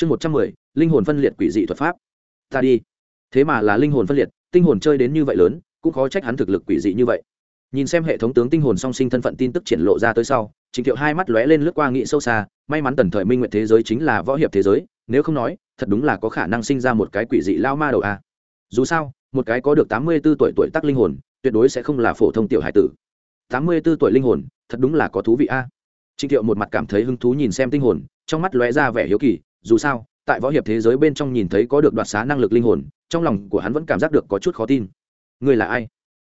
chương một trăm mười, linh hồn phân liệt quỷ dị thuật pháp. Ta đi. Thế mà là linh hồn phân liệt, tinh hồn chơi đến như vậy lớn, cũng khó trách hắn thực lực quỷ dị như vậy. Nhìn xem hệ thống tướng tinh hồn song sinh thân phận tin tức triển lộ ra tới sau trịnh thiệu hai mắt lóe lên lướt qua nghị sâu xa, may mắn tần thời minh nguyện thế giới chính là võ hiệp thế giới, nếu không nói, thật đúng là có khả năng sinh ra một cái quỷ dị lao ma đầu a. Dù sao, một cái có được tám mươi b ố tuổi tuổi tắc linh hồn, tuyệt đối sẽ không là phổ thông tiểu hải tử. tám mươi b ố tuổi linh hồn, thật đúng là có thú vị a. Trịnh thiệu một mặt cảm thấy hứng thú nhìn xem tinh hồn, trong mắt lóe ra vẻ hiếu kỳ dù sao, tại võ hiệp thế giới bên trong nhìn thấy có được đoạt xá năng lực linh hồn, trong lòng của hắn vẫn cảm giác được có chút khó tin. Người là ai?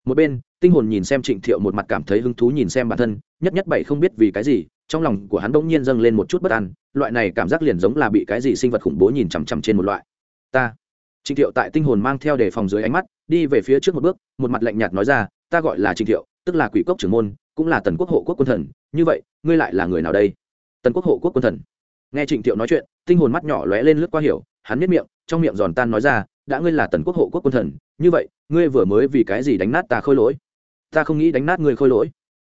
Một bên, tinh hồn nhìn xem trịnh thiệu một mặt cảm thấy hứng thú nhìn xem bản thân, nhất nhất bảy không biết vì cái gì, trong lòng của hắn bỗng nhiên dâng lên một chút bất an, loại này cảm giác liền giống là bị cái gì sinh vật khủng bố nhìn chằm chằm trên một loại. Ta, trịnh thiệu tại tinh hồn mang theo đề phòng dưới ánh mắt, đi về phía trước một bước, một mặt lạnh nhạt nói ra, ta gọi là trịnh thiệu, tức là quỷ cốc trưởng môn, cũng là tần quốc hộ quốc quân thần, như vậy, ngươi lại là người nào đây? Tần quốc hộ quốc quân thần nghe trịnh thiệu nói chuyện, tinh hồn mắt nhỏ lóe lên lướt qua hiểu, hắn biết miệng, trong miệng giòn tan nói ra, đã ngươi là tần quốc hộ quốc quân thần, như vậy, ngươi vừa mới vì cái gì đánh nát ta khôi lỗi? Ta không nghĩ đánh nát ngươi khôi lỗi.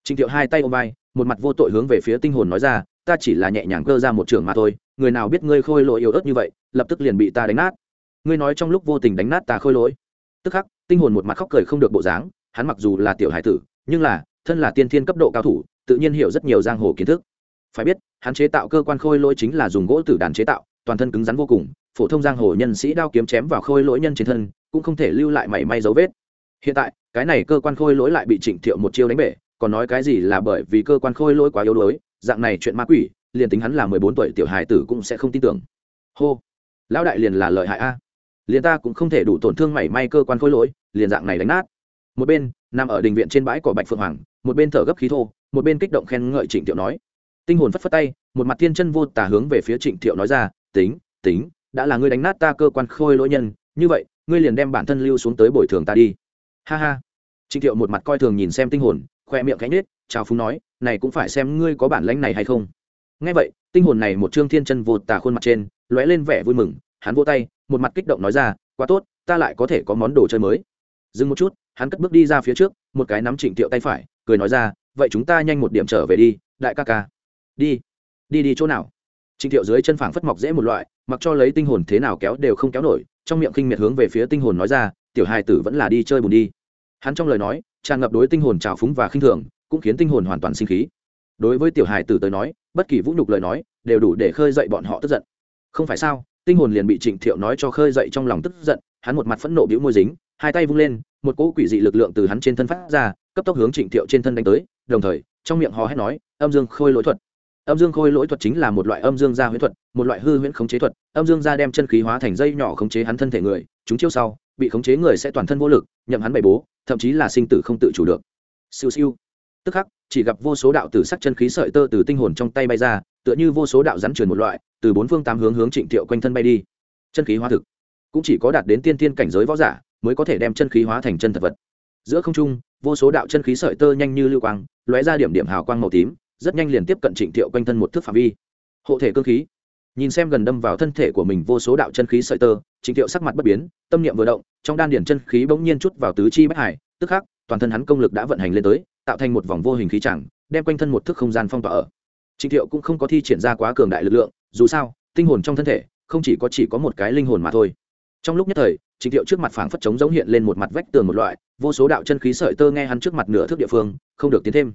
Trịnh thiệu hai tay ôm vai, một mặt vô tội hướng về phía tinh hồn nói ra, ta chỉ là nhẹ nhàng cơ ra một trường mà thôi, người nào biết ngươi khôi lỗi yếu ớt như vậy, lập tức liền bị ta đánh nát. Ngươi nói trong lúc vô tình đánh nát ta khôi lỗi. Tức khắc, tinh hồn một mặt khóc cười không được bộ dáng, hắn mặc dù là tiểu hải tử, nhưng là, thân là tiên thiên cấp độ cao thủ, tự nhiên hiểu rất nhiều giang hồ kiến thức phải biết, hắn chế tạo cơ quan khôi lỗi chính là dùng gỗ tử đàn chế tạo, toàn thân cứng rắn vô cùng, phổ thông giang hồ nhân sĩ đao kiếm chém vào khôi lỗi nhân trên thân, cũng không thể lưu lại mảy may dấu vết. Hiện tại, cái này cơ quan khôi lỗi lại bị trịnh thiệu một chiêu đánh bể, còn nói cái gì là bởi vì cơ quan khôi lỗi quá yếu đuối, dạng này chuyện ma quỷ, liền tính hắn là mười bốn tuổi tiểu hài tử cũng sẽ không tin tưởng. Hô, lão đại liền là lợi hại a. Liền ta cũng không thể đủ tổn thương mảy may cơ quan khôi lỗi, liền dạng này đánh nát. Một bên, nằm ở đình viện trên bãi cỏ bạch phượng hoàng, một bên thở gấp khí thô, một bên kích động khen ngợi trịnh thiệu nói tinh hồn phất phất tay, một mặt thiên chân vô tả hướng về phía trịnh thiệu nói ra, tính tính, đã là ngươi đánh nát ta cơ quan khôi lỗi nhân, như vậy, ngươi liền đem bản thân lưu xuống tới bồi thường ta đi. Ha ha. Trịnh thiệu một mặt coi thường nhìn xem tinh hồn, khoe miệng cánh nết chào phúng nói, này cũng phải xem ngươi có bản lãnh này hay không. Ngay vậy, tinh hồn này một trương thiên chân vô tà khuôn mặt trên, lóe lên vẻ vui mừng, hắn vỗ tay, một mặt kích động nói ra, quá tốt, ta lại có thể có món đồ chơi mới. Dừng một chút, hắn cất bước đi ra phía trước, một cái nắm trịnh thiệu tay phải, cười nói ra, vậy chúng ta nhanh một điểm trở về đi, đại ca ca đi đi đi chỗ nào? Trịnh thiệu dưới chân phảng phất mọc dễ một loại, mặc cho lấy tinh hồn thế nào kéo đều không kéo nổi, trong miệng khinh miệt hướng về phía tinh hồn nói ra, tiểu hài tử vẫn là đi chơi bùn đi. Hắn trong lời nói, tràn ngập đối tinh hồn trào phúng và khinh thường, cũng khiến tinh hồn hoàn toàn sinh khí. Đối với tiểu hài tử tới nói, bất kỳ vũ nhục lời nói, đều đủ để khơi dậy bọn họ tức giận. Không phải sao, tinh hồn liền bị trịnh thiệu nói cho khơi dậy trong lòng tức giận, hắn một mặt phẫn nộ bĩu môi dính, hai tay vung lên, một cỗ quỷ dị lực lượng từ hắn trên thân phát ra, cấp tốc hướng trịnh thiệu trên thân đánh tới, đồng thời, trong miệng hò hét nói, âm dương khôi lỗi thuật âm dương khôi lỗi thuật chính là một loại âm dương gia huyễn thuật, một loại hư huyễn khống chế thuật. Âm dương gia đem chân khí hóa thành dây nhỏ khống chế hắn thân thể người, chúng chiêu sau, bị khống chế người sẽ toàn thân vô lực, nhậm hắn bày bố, thậm chí là sinh tử không tự chủ được. Siêu siêu. Tức khắc, chỉ gặp vô số đạo tử sắc chân khí sợi tơ từ tinh hồn trong tay bay ra, tựa như vô số đạo rắn truyền một loại, từ bốn phương tám hướng hướng trịnh thiệu quanh thân bay đi. Chân khí hóa thực. Cũng chỉ có đạt đến tiên tiên cảnh giới võ giả, mới có thể đem chân khí hóa thành chân thật vật. Giữa không trung, vô số đạo chân khí sợi tơ nhanh như lưu quang, lóe ra điểm điểm hào quang màu tím rất nhanh liền tiếp cận trịnh thiệu quanh thân một thước phạm vi. Hộ thể cơ khí. Nhìn xem gần đâm vào thân thể của mình vô số đạo chân khí sợi tơ, trịnh thiệu sắc mặt bất biến, tâm niệm vừa động, trong đan điển chân khí bỗng nhiên chút vào tứ chi bách hải, tức khắc, toàn thân hắn công lực đã vận hành lên tới, tạo thành một vòng vô hình khí chẳng, đem quanh thân một thước không gian phong tỏa ở. Trịnh thiệu cũng không có thi triển ra quá cường đại lực lượng, dù sao, tinh hồn trong thân thể, không chỉ có chỉ có một cái linh hồn mà thôi. Trong lúc nhất thời, trịnh thiệu trước mặt phảng phất trống giống hiện lên một mặt vách tường một loại, vô số đạo chân khí sợi tơ nghe hắn trước mặt nửa thước địa phương, không được tiến thêm.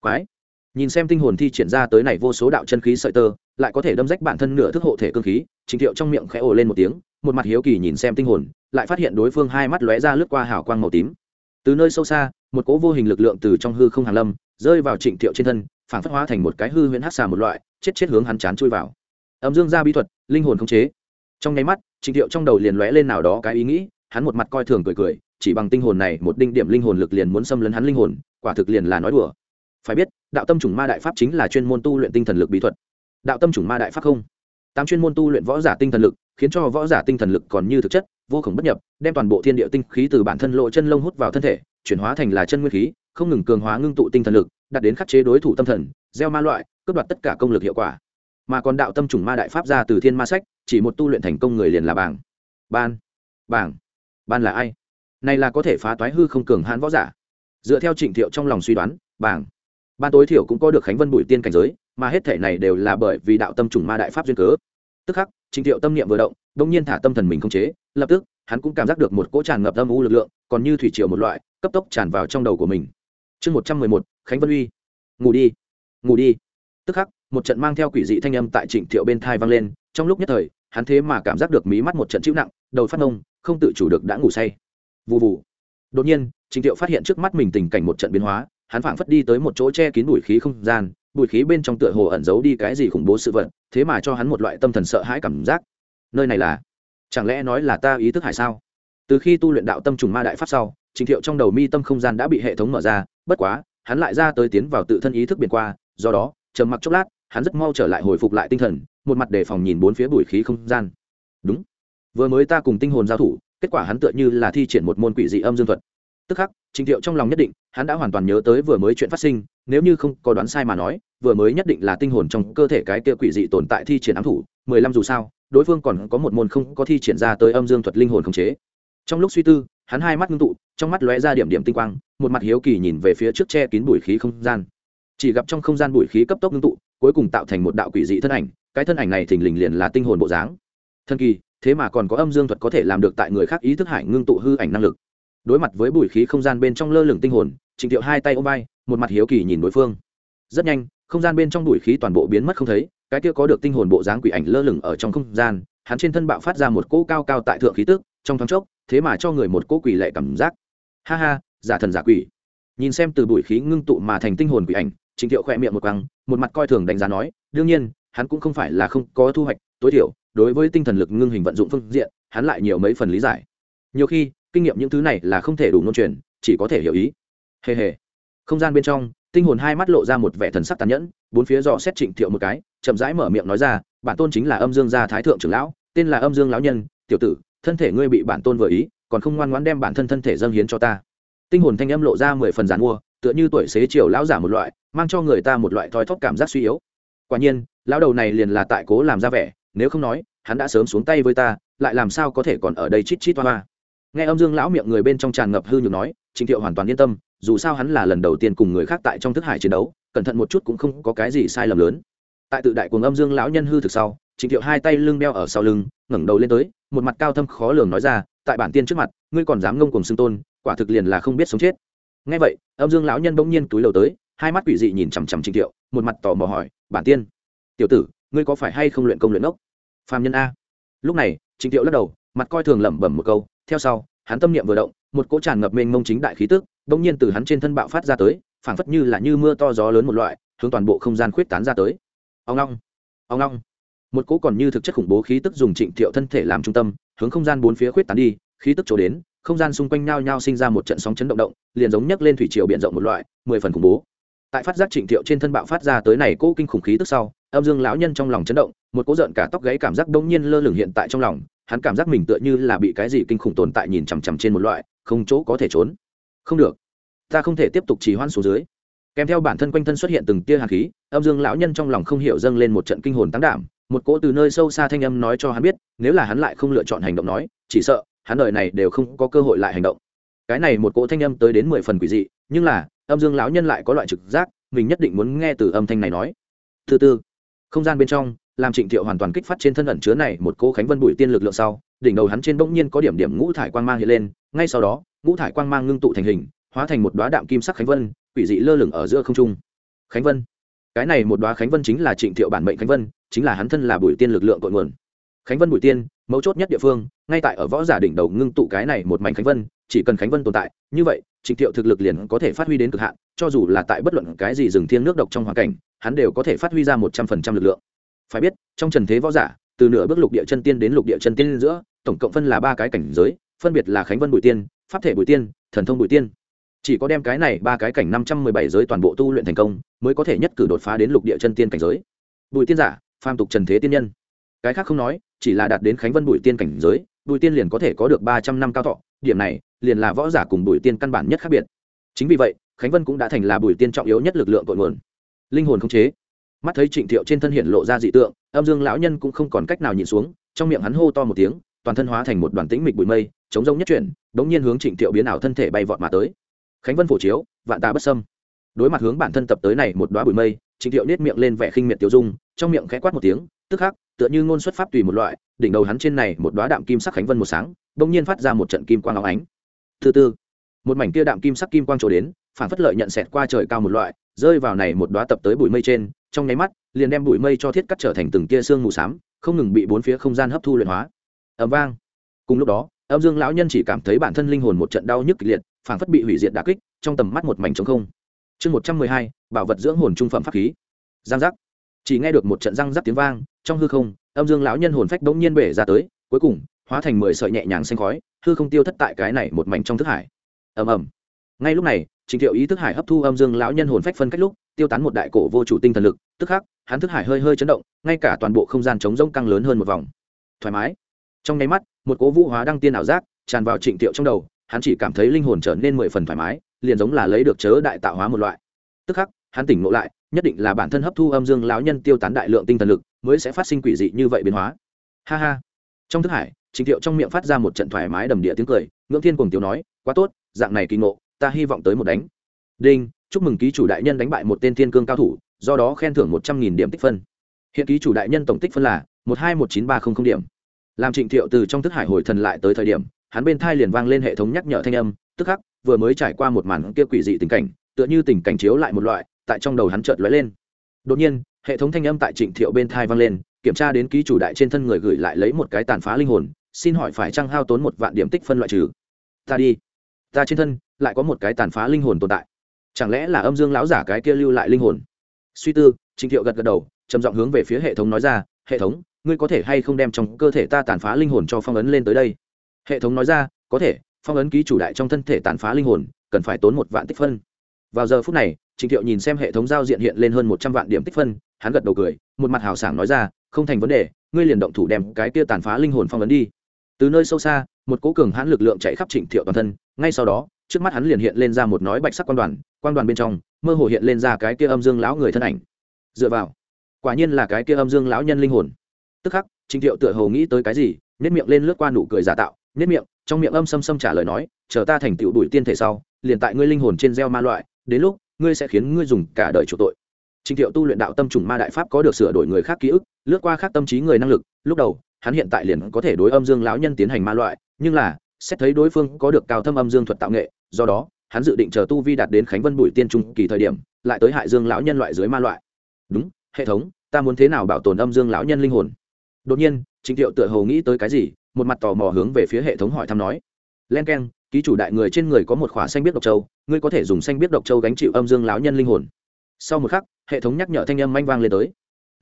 Quái! Nhìn xem tinh hồn thi triển ra tới này vô số đạo chân khí sợi tơ, lại có thể đâm rách bản thân nửa thức hộ thể cơ khí, trình thiệu trong miệng khẽ ồ lên một tiếng, một mặt hiếu kỳ nhìn xem tinh hồn, lại phát hiện đối phương hai mắt lóe ra lướt qua hào quang màu tím. Từ nơi sâu xa, một cỗ vô hình lực lượng từ trong hư không hàn lâm, rơi vào trịnh thiệu trên thân, phản phất hóa thành một cái hư huyễn hát xà một loại, chết chết hướng hắn chán chui vào. Âm dương gia bí thuật, linh hồn khống chế. Trong nháy mắt, trịnh thiệu trong đầu liền lóe lên nào đó cái ý nghĩ, hắn một mặt coi thường cười cười, chỉ bằng tinh hồn này một đinh điểm linh hồn lực liền muốn xâm lấn hắn linh hồn, quả thực liền là nói đùa phải biết, đạo tâm chủng ma đại pháp chính là chuyên môn tu luyện tinh thần lực bí thuật. Đạo tâm chủng ma đại pháp không? Tám chuyên môn tu luyện võ giả tinh thần lực, khiến cho võ giả tinh thần lực còn như thực chất, vô khổng bất nhập, đem toàn bộ thiên địa tinh khí từ bản thân lộ chân lông hút vào thân thể, chuyển hóa thành là chân nguyên khí, không ngừng cường hóa ngưng tụ tinh thần lực, đạt đến khắc chế đối thủ tâm thần, gieo ma loại, cướp đoạt tất cả công lực hiệu quả. Mà còn đạo tâm chủng ma đại pháp ra từ thiên ma sách, chỉ một tu luyện thành công người liền là bảng. Ban. Bảng. Ban là ai? Này là có thể phá toái hư không cường hãn võ giả. Dựa theo trịnh thiệu trong lòng suy đoán, bảng ban tối thiểu cũng có được khánh vân bùi tiên cảnh giới, mà hết thể này đều là bởi vì đạo tâm trùng ma đại pháp duyên cớ. Tức khắc trịnh thiệu tâm niệm vừa động đông nhiên thả tâm thần mình không chế, lập tức, hắn cũng cảm giác được một cỗ tràn ngập âm u lực lượng, còn như thủy triều một loại, cấp tốc tràn vào trong đầu của mình. Chương một trăm mười một, khánh vân uy. Ngủ đi ngủ đi. Tức khắc, một trận mang theo quỷ dị thanh âm tại trịnh thiệu bên thai vang lên, trong lúc nhất thời, hắn thế mà cảm giác được mí mắt một trận chịu nặng, đầu phát nông không tự chủ được đã ngủ say. Vụ vụ đột nhiên trịnh thiệu phát hiện trước mắt mình tình cảnh một trận biến hóa hắn phảng phất đi tới một chỗ che kín bụi khí không gian, bụi khí bên trong tựa hồ ẩn giấu đi cái gì khủng bố sự vật, thế mà cho hắn một loại tâm thần sợ hãi cảm giác. Nơi này là, chẳng lẽ nói là ta ý thức hải sao? Từ khi tu luyện đạo tâm trùng ma đại pháp sau, trình thiệu trong đầu mi tâm không gian đã bị hệ thống mở ra, bất quá, hắn lại ra tới tiến vào tự thân ý thức biển qua, do đó, trầm mặc chốc lát, hắn rất mau trở lại hồi phục lại tinh thần, một mặt đề phòng nhìn bốn phía bụi khí không gian. Đúng. Vừa mới ta cùng tinh hồn giao thủ, kết quả hắn tựa như là thi triển một môn quỷ dị âm dương thuật. Tức khắc trình thiệu trong lòng nhất định, hắn đã hoàn toàn nhớ tới vừa mới chuyện phát sinh, nếu như không có đoán sai mà nói, vừa mới nhất định là tinh hồn trong cơ thể cái kia quỷ dị tồn tại thi triển ám thủ, mười lăm dù sao, đối phương còn có một môn không có thi triển ra tới âm dương thuật linh hồn khống chế. Trong lúc suy tư, hắn hai mắt ngưng tụ, trong mắt lóe ra điểm điểm tinh quang, một mặt hiếu kỳ nhìn về phía trước che kín bụi khí không gian. Chỉ gặp trong không gian bụi khí cấp tốc ngưng tụ, cuối cùng tạo thành một đạo quỷ dị thân ảnh, cái thân ảnh này thình lình liền là tinh hồn bộ dáng. Thân kỳ, thế mà còn có âm dương thuật có thể làm được tại người khác ý thức hải ngưng tụ hư ảnh năng lực đối mặt với bụi khí không gian bên trong lơ lửng tinh hồn, trịnh thiệu hai tay ôm vai, một mặt hiếu kỳ nhìn đối phương. Rất nhanh, không gian bên trong bụi khí toàn bộ biến mất không thấy, cái kia có được tinh hồn bộ dáng quỷ ảnh lơ lửng ở trong không gian, hắn trên thân bạo phát ra một cỗ cao cao tại thượng khí tức, trong thoáng chốc, thế mà cho người một cỗ quỷ lệ cảm giác. Ha ha, giả thần giả quỷ. Nhìn xem từ bụi khí ngưng tụ mà thành tinh hồn quỷ ảnh, trịnh thiệu khỏe miệng một quăng, một mặt coi thường đánh giá nói, đương nhiên, hắn cũng không phải là không có thu hoạch, tối thiểu, đối với tinh thần lực ngưng hình vận dụng phương diện, hắn lại nhiều mấy phần lý giải. Nhiều khi kinh nghiệm những thứ này là không thể đủ ngôn truyền, chỉ có thể hiểu ý. Hề hề. Không gian bên trong, tinh hồn hai mắt lộ ra một vẻ thần sắc tàn nhẫn, bốn phía dò xét trịnh thiệu một cái, chậm rãi mở miệng nói ra, bản tôn chính là âm dương gia thái thượng trưởng lão, tên là âm dương lão nhân, tiểu tử, thân thể ngươi bị bản tôn vừa ý, còn không ngoan ngoãn đem bản thân thân thể dâng hiến cho ta. Tinh hồn thanh âm lộ ra mười phần giàn mua, tựa như tuổi xế chiều lão giả một loại, mang cho người ta một loại thoi thóp cảm giác suy yếu. Quả nhiên, lão đầu này liền là tại cố làm ra vẻ, nếu không nói, hắn đã sớm xuống tay với ta, lại làm sao có thể còn ở đây chít chít hoa hoa nghe âm dương lão miệng người bên trong tràn ngập hư nhược nói trịnh thiệu hoàn toàn yên tâm, dù sao hắn là lần đầu tiên cùng người khác tại trong thức hải chiến đấu, cẩn thận một chút cũng không có cái gì sai lầm lớn. Tại tự đại cuồng âm dương lão nhân hư thực sau trịnh thiệu hai tay lưng đeo ở sau lưng, ngẩng đầu lên tới, một mặt cao thâm khó lường nói ra, tại bản tiên trước mặt, ngươi còn dám ngông cùng xưng tôn, quả thực liền là không biết sống chết. Ngay vậy, âm dương lão nhân bỗng nhiên túi đầu tới, hai mắt quỷ dị nhìn chằm chằm trịnh thiệu, một mặt tò mò hỏi, bản tiên, tiểu tử, ngươi có phải hay không luyện công luyện ốc phàm nhân a. Lúc này trịnh thiệu lắc đầu, mặt coi thường lẩm bẩm một câu theo sau, hắn tâm niệm vừa động, một cỗ tràn ngập mênh mông chính đại khí tức, bỗng nhiên từ hắn trên thân bạo phát ra tới, phảng phất như là như mưa to gió lớn một loại, hướng toàn bộ không gian khuyết tán ra tới. Ông long ông long. Một cỗ còn như thực chất khủng bố khí tức dùng trịnh thiệu thân thể làm trung tâm, hướng không gian bốn phía khuyết tán đi, khí tức chỗ đến, không gian xung quanh nhao nhao sinh ra một trận sóng chấn động động, liền giống nhấc lên thủy triều biển rộng một loại, mười phần khủng bố. Tại phát giác trịnh thiệu trên thân bạo phát ra tới này cỗ kinh khủng khí tức sau âm dương lão nhân trong lòng chấn động, một cỗ giận cả tóc gáy cảm giác đông nhiên lơ lửng hiện tại trong lòng, hắn cảm giác mình tựa như là bị cái gì kinh khủng tồn tại nhìn chằm chằm trên một loại, không chỗ có thể trốn. Không được, ta không thể tiếp tục trì hoãn xuống dưới. Kèm theo bản thân quanh thân xuất hiện từng tia hạt khí, âm dương lão nhân trong lòng không hiểu dâng lên một trận kinh hồn tăng đảm, một cỗ từ nơi sâu xa thanh âm nói cho hắn biết, nếu là hắn lại không lựa chọn hành động nói, chỉ sợ, hắn đời này đều không có cơ hội lại hành động. Cái này một cỗ thanh âm tới đến mười phần quỷ dị, nhưng là, âm dương lão nhân lại có loại trực giác, mình nhất định muốn nghe từ âm thanh này nói. Thứ tư không gian bên trong, làm trịnh thiệu hoàn toàn kích phát trên thân ẩn chứa này một cô khánh vân bụi tiên lực lượng sau, đỉnh đầu hắn trên bỗng nhiên có điểm điểm ngũ thải quang mang hiện lên, ngay sau đó, ngũ thải quang mang ngưng tụ thành hình, hóa thành một đoá đạm kim sắc khánh vân, quỷ dị lơ lửng ở giữa không trung. Khánh vân. Cái này một đoá khánh vân chính là trịnh thiệu bản mệnh khánh vân, chính là hắn thân là bùi tiên lực lượng cội nguồn. Khánh vân bùi tiên, mấu chốt nhất địa phương, ngay tại ở võ giả đỉnh đầu ngưng tụ cái này một mảnh khánh vân, chỉ cần khánh vân tồn tại, như vậy, trịnh thiệu thực lực liền có thể phát huy đến cực hạn, cho dù là tại bất luận cái gì rừng thiên nước độc trong hoàn cảnh hắn đều có thể phát huy ra một trăm phần trăm lực lượng. Phải biết, trong trần thế võ giả, từ nửa bước lục địa chân tiên đến lục địa chân tiên giữa, tổng cộng phân là ba cái cảnh giới, phân biệt là khánh vân bùi tiên, pháp thể bùi tiên, thần thông bùi tiên. Chỉ có đem cái này ba cái cảnh năm trăm mười bảy giới toàn bộ tu luyện thành công, mới có thể nhất cử đột phá đến lục địa chân tiên cảnh giới. Bùi tiên giả, phàm tục trần thế tiên nhân. Cái khác không nói, chỉ là đạt đến khánh vân bùi tiên cảnh giới, bùi tiên liền có thể có được ba trăm năm cao thọ, điểm này, liền là võ giả cùng bùi tiên căn bản nhất khác biệt. Chính vì vậy, khánh vân cũng đã thành là bùi tiên trọng yếu nhất lực lượng cội nguồn linh hồn không chế. Mắt thấy trịnh thiệu trên thân hiện lộ ra dị tượng, âm dương lão nhân cũng không còn cách nào nhìn xuống, trong miệng hắn hô to một tiếng, toàn thân hóa thành một đoàn tĩnh mịch bụi mây, chống rông nhất chuyển, bỗng nhiên hướng trịnh thiệu biến ảo thân thể bay vọt mà tới. Khánh vân phổ chiếu, vạn ta bất sâm đối mặt hướng bản thân tập tới này một đoá bụi mây, trịnh thiệu nết miệng lên vẻ khinh miệt tiêu dung, trong miệng khẽ quát một tiếng, tức khắc, tựa như ngôn xuất pháp tùy một loại, đỉnh đầu hắn trên này một đoá đạm kim sắc khánh vân một sáng, bỗng nhiên phát ra một trận kim quang áo ánh. Thứ tư một mảnh kia đạm kim sắc kim quang trổ đến, phản phất lợi nhận xẹt qua trời cao một loại rơi vào này một đóa tập tới bụi mây trên, trong nháy mắt, liền đem bụi mây cho thiết cắt trở thành từng kia xương mù xám, không ngừng bị bốn phía không gian hấp thu luyện hóa. Ầm vang. Cùng lúc đó, âm dương lão nhân chỉ cảm thấy bản thân linh hồn một trận đau nhức kịch liệt, phảng phất bị hủy diệt đả kích, trong tầm mắt một mảnh trống không. Chương một trăm mười hai, bảo vật dưỡng hồn trung phẩm pháp khí. Giang giác. Chỉ nghe được một trận răng rắc tiếng vang, trong hư không, âm dương lão nhân hồn phách bỗng nhiên bể ra tới, cuối cùng, hóa thành mười sợi nhẹ nhàng xanh khói, hư không tiêu thất tại cái này một mảnh trong thức hải. Ầm ầm ngay lúc này, trình thiệu ý thức hải hấp thu âm dương lão nhân hồn phách phân cách lúc, tiêu tán một đại cổ vô chủ tinh thần lực, tức khắc, hắn thức hải hơi hơi chấn động, ngay cả toàn bộ không gian trống rỗng căng lớn hơn một vòng. Thoải mái. Trong nháy mắt, một cố vũ hóa đăng tiên ảo giác tràn vào trịnh thiệu trong đầu, hắn chỉ cảm thấy linh hồn trở nên mười phần thoải mái, liền giống là lấy được chớ đại tạo hóa một loại. Tức khắc, hắn tỉnh ngộ lại, nhất định là bản thân hấp thu âm dương lão nhân tiêu tán đại lượng tinh thần lực, mới sẽ phát sinh quỷ dị như vậy biến hóa. Ha ha. Trong thức hải trịnh thiệu trong miệng phát ra một trận thoải mái đầm địa tiếng cười, ngưỡng thiên cùng tiểu nói, quá tốt, dạng này kỳ ngộ ta hy vọng tới một đánh. Đinh, chúc mừng ký chủ đại nhân đánh bại một tên thiên cương cao thủ, do đó khen thưởng một trăm nghìn điểm tích phân. Hiện ký chủ đại nhân tổng tích phân là một hai một chín ba không không điểm. Làm trịnh thiệu từ trong thức hải hồi thần lại tới thời điểm, hắn bên thai liền vang lên hệ thống nhắc nhở thanh âm, tức khắc, vừa mới trải qua một màn kia quỷ dị tình cảnh, tựa như tình cảnh chiếu lại một loại, tại trong đầu hắn chợt lóe lên. Đột nhiên, hệ thống thanh âm tại trịnh thiệu bên thai vang lên, kiểm tra đến ký chủ đại trên thân người gửi lại lấy một cái tàn phá linh hồn, xin hỏi phải trăng hao tốn một vạn điểm tích phân loại trừ? Ta đi ta trên thân lại có một cái tàn phá linh hồn tồn tại. Chẳng lẽ là âm dương lão giả cái kia lưu lại linh hồn? Suy tư trịnh thiệu gật gật đầu, trầm giọng hướng về phía hệ thống nói ra, hệ thống, ngươi có thể hay không đem trong cơ thể ta tàn phá linh hồn cho phong ấn lên tới đây? Hệ thống nói ra, có thể, phong ấn ký chủ đại trong thân thể tàn phá linh hồn, cần phải tốn một vạn tích phân. Vào giờ phút này trịnh thiệu nhìn xem hệ thống giao diện hiện lên hơn một trăm vạn điểm tích phân, hắn gật đầu cười, một mặt hào sảng nói ra, không thành vấn đề, ngươi liền động thủ đem cái kia tàn phá linh hồn phong ấn đi. Từ nơi sâu xa một cố cường hãn lực lượng chạy khắp trịnh thiệu toàn thân ngay sau đó trước mắt hắn liền hiện lên ra một nói bạch sắc quan đoàn quan đoàn bên trong mơ hồ hiện lên ra cái kia âm dương lão người thân ảnh. Dựa vào quả nhiên là cái kia âm dương lão nhân linh hồn. Tức khắc trịnh thiệu tựa hồ nghĩ tới cái gì nếp miệng lên lướt qua nụ cười giả tạo nếp miệng trong miệng âm xâm xâm trả lời nói chờ ta thành tựu đuổi tiên thể sau liền tại ngươi linh hồn trên gieo ma loại đến lúc ngươi sẽ khiến ngươi dùng cả đời chủ tội. Trình Thiệu tu luyện đạo tâm trùng ma đại pháp có được sửa đổi người khác ký ức, lướt qua khác tâm trí người năng lực, lúc đầu, hắn hiện tại liền có thể đối âm dương lão nhân tiến hành ma loại, nhưng là, xét thấy đối phương có được cao thâm âm dương thuật tạo nghệ, do đó, hắn dự định chờ tu vi đạt đến Khánh Vân Bụi Tiên trung kỳ thời điểm, lại tới hại dương lão nhân loại dưới ma loại. Đúng, hệ thống, ta muốn thế nào bảo tồn âm dương lão nhân linh hồn? Đột nhiên, trịnh Thiệu tựa hồ nghĩ tới cái gì, một mặt tò mò hướng về phía hệ thống hỏi thăm nói. Len keng, ký chủ đại người trên người có một khỏa xanh biết độc châu, ngươi có thể dùng xanh biết độc châu gánh chịu âm dương lão nhân linh hồn. Sau một khắc, hệ thống nhắc nhở thanh âm manh vang lên tới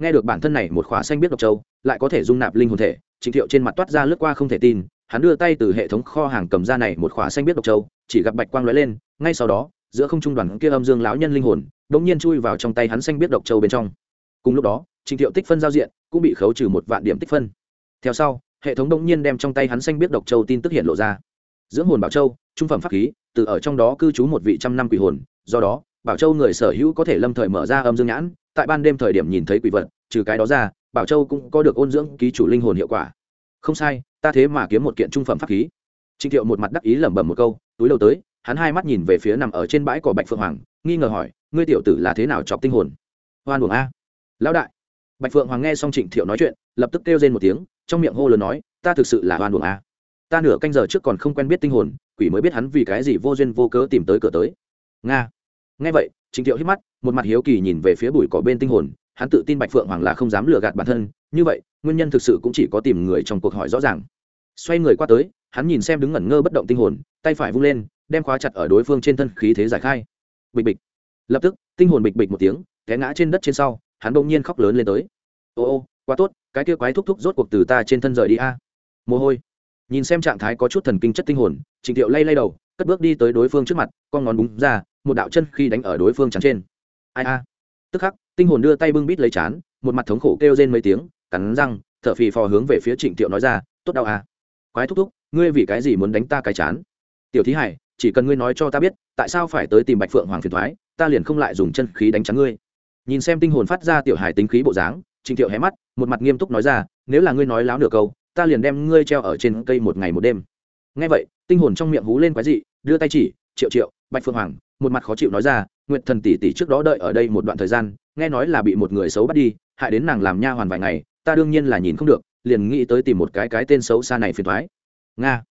nghe được bản thân này một khỏa xanh biết độc châu lại có thể dung nạp linh hồn thể trịnh thiệu trên mặt toát ra lướt qua không thể tin hắn đưa tay từ hệ thống kho hàng cầm ra này một khóa xanh biết độc châu, chỉ gặp bạch quang lóe lên, ngay sau đó, giữa không trung đoàn kia âm dương lão nhân linh hồn, đống nhiên chui vào trong tay hắn xanh biết độc châu bên trong. Cùng lúc đó, trình thiệu tích phân giao diện, cũng bị khấu trừ một vạn điểm tích phân. Theo sau, hệ thống đống nhiên đem trong tay hắn xanh biết độc châu tin tức hiện lộ ra. Dưỡng hồn bảo châu, trung phẩm pháp khí, từ ở trong đó cư trú một vị trăm năm quỷ hồn, do đó, bảo châu người sở hữu có thể lâm thời mở ra âm dương nhãn, tại ban đêm thời điểm nhìn thấy quỷ vật, trừ cái đó ra, bảo châu cũng có được ôn dưỡng ký chủ linh hồn hiệu quả. Không sai ta thế mà kiếm một kiện trung phẩm pháp khí. Trịnh thiệu một mặt đắc ý lẩm bẩm một câu, túi đầu tới, hắn hai mắt nhìn về phía nằm ở trên bãi cỏ bạch phượng hoàng, nghi ngờ hỏi, ngươi tiểu tử là thế nào chọc tinh hồn? Hoan buồng a. Lão đại. Bạch phượng hoàng nghe xong trịnh thiệu nói chuyện, lập tức kêu lên một tiếng, trong miệng hô lớn nói, ta thực sự là hoan buồng a. Ta nửa canh giờ trước còn không quen biết tinh hồn, quỷ mới biết hắn vì cái gì vô duyên vô cớ tìm tới cửa tới. Nga. Nghe vậy, trịnh thiệu hít mắt, một mặt hiếu kỳ nhìn về phía bụi cỏ bên tinh hồn, hắn tự tin bạch phượng hoàng là không dám lừa gạt bản thân như vậy, nguyên nhân thực sự cũng chỉ có tìm người trong cuộc hỏi rõ ràng. Xoay người qua tới, hắn nhìn xem đứng ngẩn ngơ bất động tinh hồn, tay phải vung lên, đem khóa chặt ở đối phương trên thân khí thế giải khai. Bịch bịch. Lập tức, tinh hồn bịch bịch một tiếng, té ngã trên đất trên sau, hắn bỗng nhiên khóc lớn lên tới. Ô ô, quá tốt, cái kia quái thúc thúc rốt cuộc từ ta trên thân rời đi a. Mồ hôi. Nhìn xem trạng thái có chút thần kinh chất tinh hồn trịnh thiệu lay lay đầu, cất bước đi tới đối phương trước mặt, con ngón búng ra, một đạo chân khi đánh ở đối phương chắn trên. Ai a. Tức khắc, tinh hồn đưa tay bưng bít lấy chán, một mặt thống khổ kêu rên mấy tiếng cắn răng, thở phì phò hướng về phía trịnh thiệu nói ra, tốt đau à. Quái thúc thúc, ngươi vì cái gì muốn đánh ta cái chán? Tiểu thí hải, chỉ cần ngươi nói cho ta biết, tại sao phải tới tìm bạch phượng hoàng phiền thoái ta liền không lại dùng chân khí đánh trắng ngươi. Nhìn xem tinh hồn phát ra tiểu hải tính khí bộ dáng, trịnh thiệu hé mắt, một mặt nghiêm túc nói ra, nếu là ngươi nói láo nửa câu, ta liền đem ngươi treo ở trên cây một ngày một đêm. Ngay vậy, tinh hồn trong miệng hú lên quái dị, đưa tay chỉ, triệu triệu, bạch phượng hoàng, một mặt khó chịu nói ra, nguyệt thần tỷ tỷ trước đó đợi ở đây một đoạn thời gian, nghe nói là bị một người xấu bắt đi, hại đến nàng làm nha hoàn vài ngày ta đương nhiên là nhìn không được, liền nghĩ tới tìm một cái cái tên xấu xa này phiền thoái. Nga,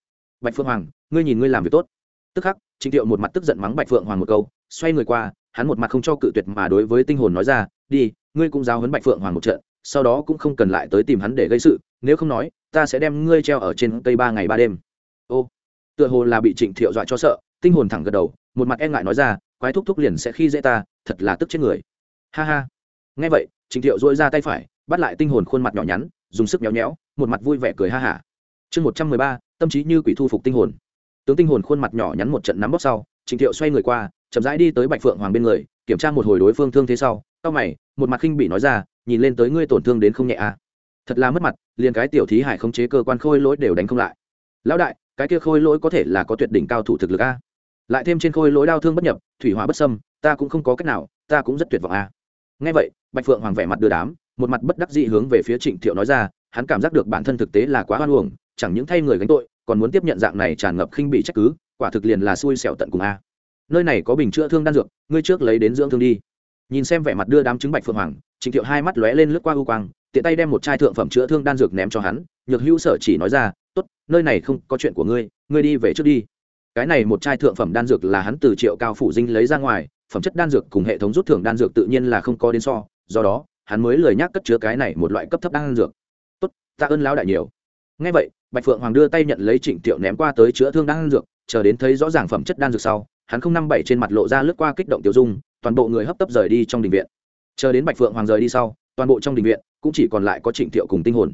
bạch phượng hoàng, ngươi nhìn ngươi làm việc tốt. Tức khắc, trịnh thiệu một mặt tức giận mắng bạch phượng hoàng một câu, xoay người qua, hắn một mặt không cho cự tuyệt mà đối với tinh hồn nói ra, đi, ngươi cũng giao hấn bạch phượng hoàng một trận, sau đó cũng không cần lại tới tìm hắn để gây sự, nếu không nói, ta sẽ đem ngươi treo ở trên cây ba ngày ba đêm. Ô, tựa hồ là bị trịnh thiệu dọa cho sợ, tinh hồn thẳng gật đầu, một mặt e ngại nói ra, quái thúc thúc liền sẽ khi dễ ta, thật là tức chết người. Ha ha. Nghe vậy, trịnh thiệu dỗi ra tay phải bắt lại tinh hồn khuôn mặt nhỏ nhắn, dùng sức nhéo nhéo một mặt vui vẻ cười ha hả. Chương một trăm mười ba, tâm trí như quỷ thu phục tinh hồn. Tướng tinh hồn khuôn mặt nhỏ nhắn một trận nắm bóp sau trịnh thiệu xoay người qua, chậm rãi đi tới bạch phượng hoàng bên người, kiểm tra một hồi đối phương thương thế sau cao mày, một mặt khinh bị nói ra, nhìn lên tới ngươi tổn thương đến không nhẹ à? Thật là mất mặt, liền cái tiểu thí hải khống chế cơ quan khôi lỗi đều đánh không lại. Lão đại, cái kia khôi lỗi có thể là có tuyệt đỉnh cao thủ thực lực a lại thêm trên khôi lỗi đau thương bất nhập, thủy hỏa bất sâm ta cũng không có cách nào, ta cũng rất tuyệt vọng à? a ngay vậy, bạch phượng hoàng vẻ mặt đưa đám một mặt bất đắc dị hướng về phía trịnh thiệu nói ra, hắn cảm giác được bản thân thực tế là quá hoan uổng, chẳng những thay người gánh tội, còn muốn tiếp nhận dạng này tràn ngập khinh bị trách cứ, quả thực liền là xui xẻo tận cùng a. Nơi này có bình chữa thương đan dược, ngươi trước lấy đến dưỡng thương đi. Nhìn xem vẻ mặt đưa đám chứng bạch phượng hoàng, trịnh thiệu hai mắt lóe lên lướt qua u quang, tiện tay đem một chai thượng phẩm chữa thương đan dược ném cho hắn, nhược hữu sở chỉ nói ra, tốt, nơi này không có chuyện của ngươi ngươi đi về trước đi. Cái này một chai thượng phẩm đan dược là hắn từ triệu cao phủ dinh lấy ra ngoài, phẩm chất đan dược cùng hệ thống rút thưởng đan dược tự nhiên là không có đến so, do đó hắn mới lời nhắc cất chứa cái này một loại cấp thấp đan dược. Tốt ta ơn lão đại nhiều. Ngay vậy, bạch phượng hoàng đưa tay nhận lấy trịnh tiệu ném qua tới chữa thương đan dược, chờ đến thấy rõ ràng phẩm chất đan dược sau, hắn không năm bảy trên mặt lộ ra lướt qua kích động tiêu dung, toàn bộ người hấp tấp rời đi trong đình viện. Chờ đến bạch phượng hoàng rời đi sau, toàn bộ trong đình viện cũng chỉ còn lại có trịnh tiểu cùng tinh hồn.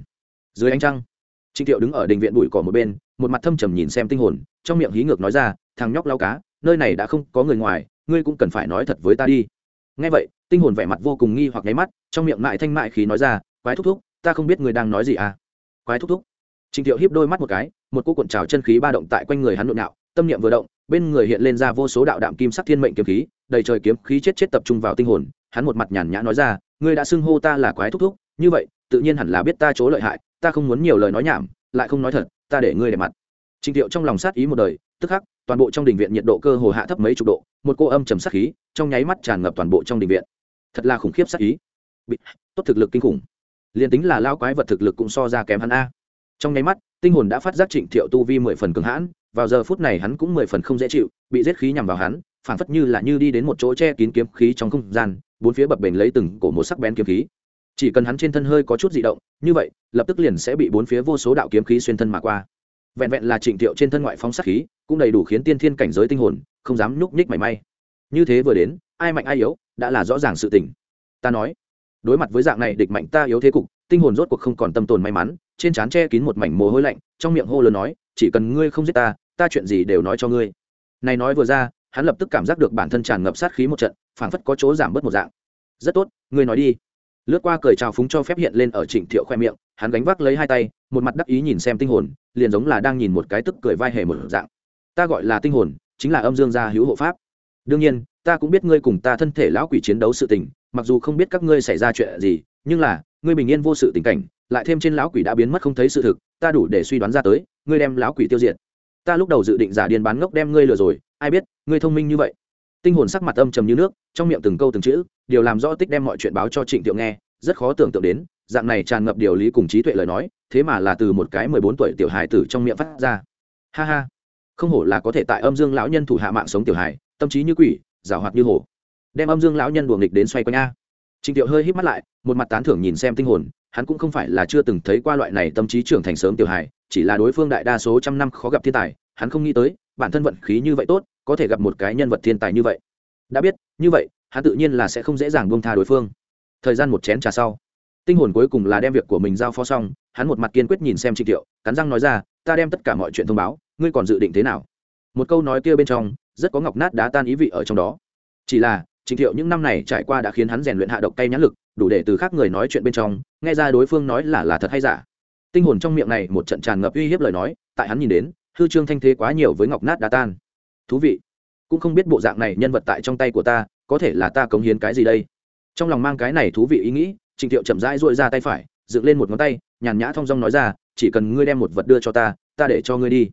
Dưới ánh trăng, trịnh tiểu đứng ở đình viện bụi cỏ một bên, một mặt thâm trầm nhìn xem tinh hồn, trong miệng hí ngược nói ra, thằng nhóc lao cá, nơi này đã không có người ngoài, ngươi cũng cần phải nói thật với ta đi. Ngay vậy tinh hồn vẻ mặt vô cùng nghi hoặc nháy mắt trong miệng mại thanh mại khí nói ra quái thúc thúc ta không biết người đang nói gì à? Quái thúc thúc? Trịnh thiệu hiếp đôi mắt một cái một cô cuộn trào chân khí ba động tại quanh người hắn nội nạo tâm niệm vừa động bên người hiện lên ra vô số đạo đạm kim sắc thiên mệnh kiếm khí đầy trời kiếm khí chết chết tập trung vào tinh hồn hắn một mặt nhàn nhã nói ra ngươi đã xưng hô ta là quái thúc thúc như vậy tự nhiên hẳn là biết ta chỗ lợi hại ta không muốn nhiều lời nói nhảm lại không nói thật ta để ngươi để mặt. Trình Thiệu trong lòng sát ý một đời, tức khắc, toàn bộ trong đình viện nhiệt độ cơ hồ hạ thấp mấy chục độ, một cô âm trầm sát khí, trong nháy mắt tràn ngập toàn bộ trong đình viện. Thật là khủng khiếp sắc ý. Bị, tốt thực lực kinh khủng. liền tính là lao quái vật thực lực cũng so ra kém hắn a. Trong nháy mắt, tinh hồn đã phát giác Trịnh thiệu tu vi mười phần cường hãn, vào giờ phút này hắn cũng mười phần không dễ chịu, bị giết khí nhằm vào hắn, phảng phất như là như đi đến một chỗ che kín kiếm khí trong không gian, bốn phía bập bềnh lấy từng cổ một sắc bén kiếm khí chỉ cần hắn trên thân hơi có chút dị động như vậy lập tức liền sẽ bị bốn phía vô số đạo kiếm khí xuyên thân mà qua vẹn vẹn là trịnh thiệu trên thân ngoại phong sắc khí cũng đầy đủ khiến tiên thiên cảnh giới tinh hồn không dám nhúc nhích mảy may như thế vừa đến ai mạnh ai yếu đã là rõ ràng sự tình. Ta nói, đối mặt với dạng này địch mạnh ta yếu thế cục, tinh hồn rốt cuộc không còn tâm tồn may mắn, trên trán che kín một mảnh mồ hôi lạnh, trong miệng hô lớn nói, chỉ cần ngươi không giết ta ta chuyện gì đều nói cho ngươi. Này nói vừa ra, hắn lập tức cảm giác được bản thân tràn ngập sát khí một trận, phảng phất có chỗ giảm bớt một dạng. Rất tốt, ngươi nói đi. Lướt qua cười trào phúng cho phép hiện lên ở trịnh thiệu khoe miệng, hắn gánh vác lấy hai tay, một mặt đắc ý nhìn xem tinh hồn, liền giống là đang nhìn một cái tức cười vai hề một dạng. Ta gọi là tinh hồn, chính là âm dương gia hữu hộ pháp. Đương nhiên ta cũng biết ngươi cùng ta thân thể lão quỷ chiến đấu sự tình, mặc dù không biết các ngươi xảy ra chuyện gì, nhưng là, ngươi bình yên vô sự tình cảnh, lại thêm trên lão quỷ đã biến mất không thấy sự thực, ta đủ để suy đoán ra tới, ngươi đem lão quỷ tiêu diệt. Ta lúc đầu dự định giả điên bán ngốc đem ngươi lừa rồi, ai biết, ngươi thông minh như vậy. Tinh hồn sắc mặt âm trầm như nước, trong miệng từng câu từng chữ, điều làm rõ tích đem mọi chuyện báo cho trịnh thiệu nghe, rất khó tưởng tượng đến, dạng này tràn ngập điều lý cùng trí tuệ lời nói, thế mà là từ một cái mười bốn tuổi tiểu hài tử trong miệng phát ra. Ha ha. Không hổ là có thể tại âm dương lão nhân thủ hạ mạng sống tiểu hài, tâm trí như quỷ rào hoạt như hổ. Đem âm dương lão nhân đùa nghịch đến xoay quanh a. Trịnh thiệu hơi hít mắt lại, một mặt tán thưởng nhìn xem tinh hồn, hắn cũng không phải là chưa từng thấy qua loại này tâm trí trưởng thành sớm tiểu hài, chỉ là đối phương đại đa số trăm năm khó gặp thiên tài, hắn không nghĩ tới, bản thân vận khí như vậy tốt, có thể gặp một cái nhân vật thiên tài như vậy. Đã biết, như vậy, hắn tự nhiên là sẽ không dễ dàng buông tha đối phương. Thời gian một chén trà sau, tinh hồn cuối cùng là đem việc của mình giao phó xong, hắn một mặt kiên quyết nhìn xem trịnh thiệu cắn răng nói ra, ta đem tất cả mọi chuyện thông báo, ngươi còn dự định thế nào? Một câu nói kia bên trong rất có ngọc nát đá tan ý vị ở trong đó. Chỉ là, trình thiệu những năm này trải qua đã khiến hắn rèn luyện hạ độc tay nhãn lực, đủ để từ khác người nói chuyện bên trong, nghe ra đối phương nói là là thật hay giả. Tinh hồn trong miệng này một trận tràn ngập uy hiếp lời nói, tại hắn nhìn đến, hư trương thanh thế quá nhiều với ngọc nát đá tan. Thú vị. Cũng không biết bộ dạng này nhân vật tại trong tay của ta, có thể là ta cống hiến cái gì đây? Trong lòng mang cái này thú vị ý nghĩ, trình thiệu chậm rãi dội ra tay phải, dựng lên một ngón tay, nhàn nhã thong dong nói ra, chỉ cần ngươi đem một vật đưa cho ta ta để cho ngươi đi.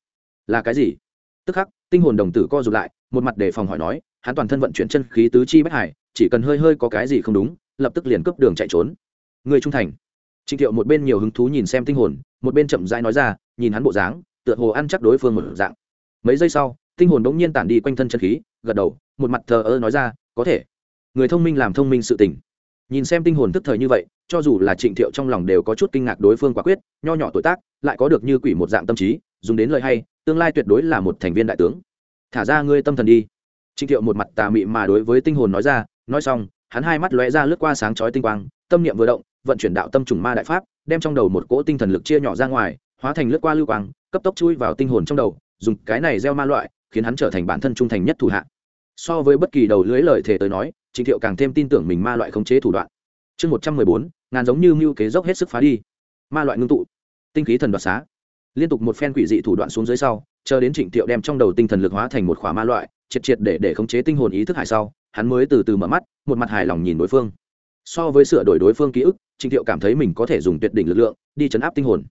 Là cái gì? Tức khắc, tinh hồn đồng tử co rụt lại, một mặt để phòng hỏi nói, hắn toàn thân vận chuyển chân khí tứ chi bất hải, chỉ cần hơi hơi có cái gì không đúng, lập tức liền cướp đường chạy trốn. Người trung thành. Trịnh thiệu một bên nhiều hứng thú nhìn xem tinh hồn, một bên chậm rãi nói ra, nhìn hắn bộ dáng, tựa hồ ăn chắc đối phương một dạng. Mấy giây sau, tinh hồn đống nhiên tản đi quanh thân chân khí, gật đầu, một mặt thờ ơ nói ra, có thể. Người thông minh làm thông minh sự tình. Nhìn xem tinh hồn tức thời như vậy, cho dù là trịnh thiệu trong lòng đều có chút kinh ngạc đối phương quả quyết, nho nhỏ tuổi tác, lại có được như quỷ một dạng tâm trí, dùng đến lời hay tương lai tuyệt đối là một thành viên đại tướng. Thả ra ngươi tâm thần đi. Trịnh thiệu một mặt tà mị mà đối với tinh hồn nói ra, nói xong, hắn hai mắt lóe ra lướt qua sáng chói tinh quang, tâm niệm vừa động, vận chuyển đạo tâm trùng ma đại pháp, đem trong đầu một cỗ tinh thần lực chia nhỏ ra ngoài, hóa thành lướt qua lưu quang, cấp tốc chui vào tinh hồn trong đầu, dùng cái này gieo ma loại, khiến hắn trở thành bản thân trung thành nhất thủ hạ. So với bất kỳ đầu lưới lời thể tới nói, trịnh thiệu càng thêm tin tưởng mình ma loại khống chế thủ đoạn. Chương một trăm mười bốn, ngàn giống như mưu kế dốc hết sức phá đi. Ma loại ngưng tụ. Tinh khí thần đoạt xá liên tục một phen quỷ dị thủ đoạn xuống dưới sau, chờ đến trịnh thiệu đem trong đầu tinh thần lực hóa thành một khỏa ma loại, triệt triệt để để khống chế tinh hồn ý thức hải sau, hắn mới từ từ mở mắt, một mặt hài lòng nhìn đối phương. So với sửa đổi đối phương ký ức, trịnh thiệu cảm thấy mình có thể dùng tuyệt đỉnh lực lượng, đi chấn áp tinh hồn.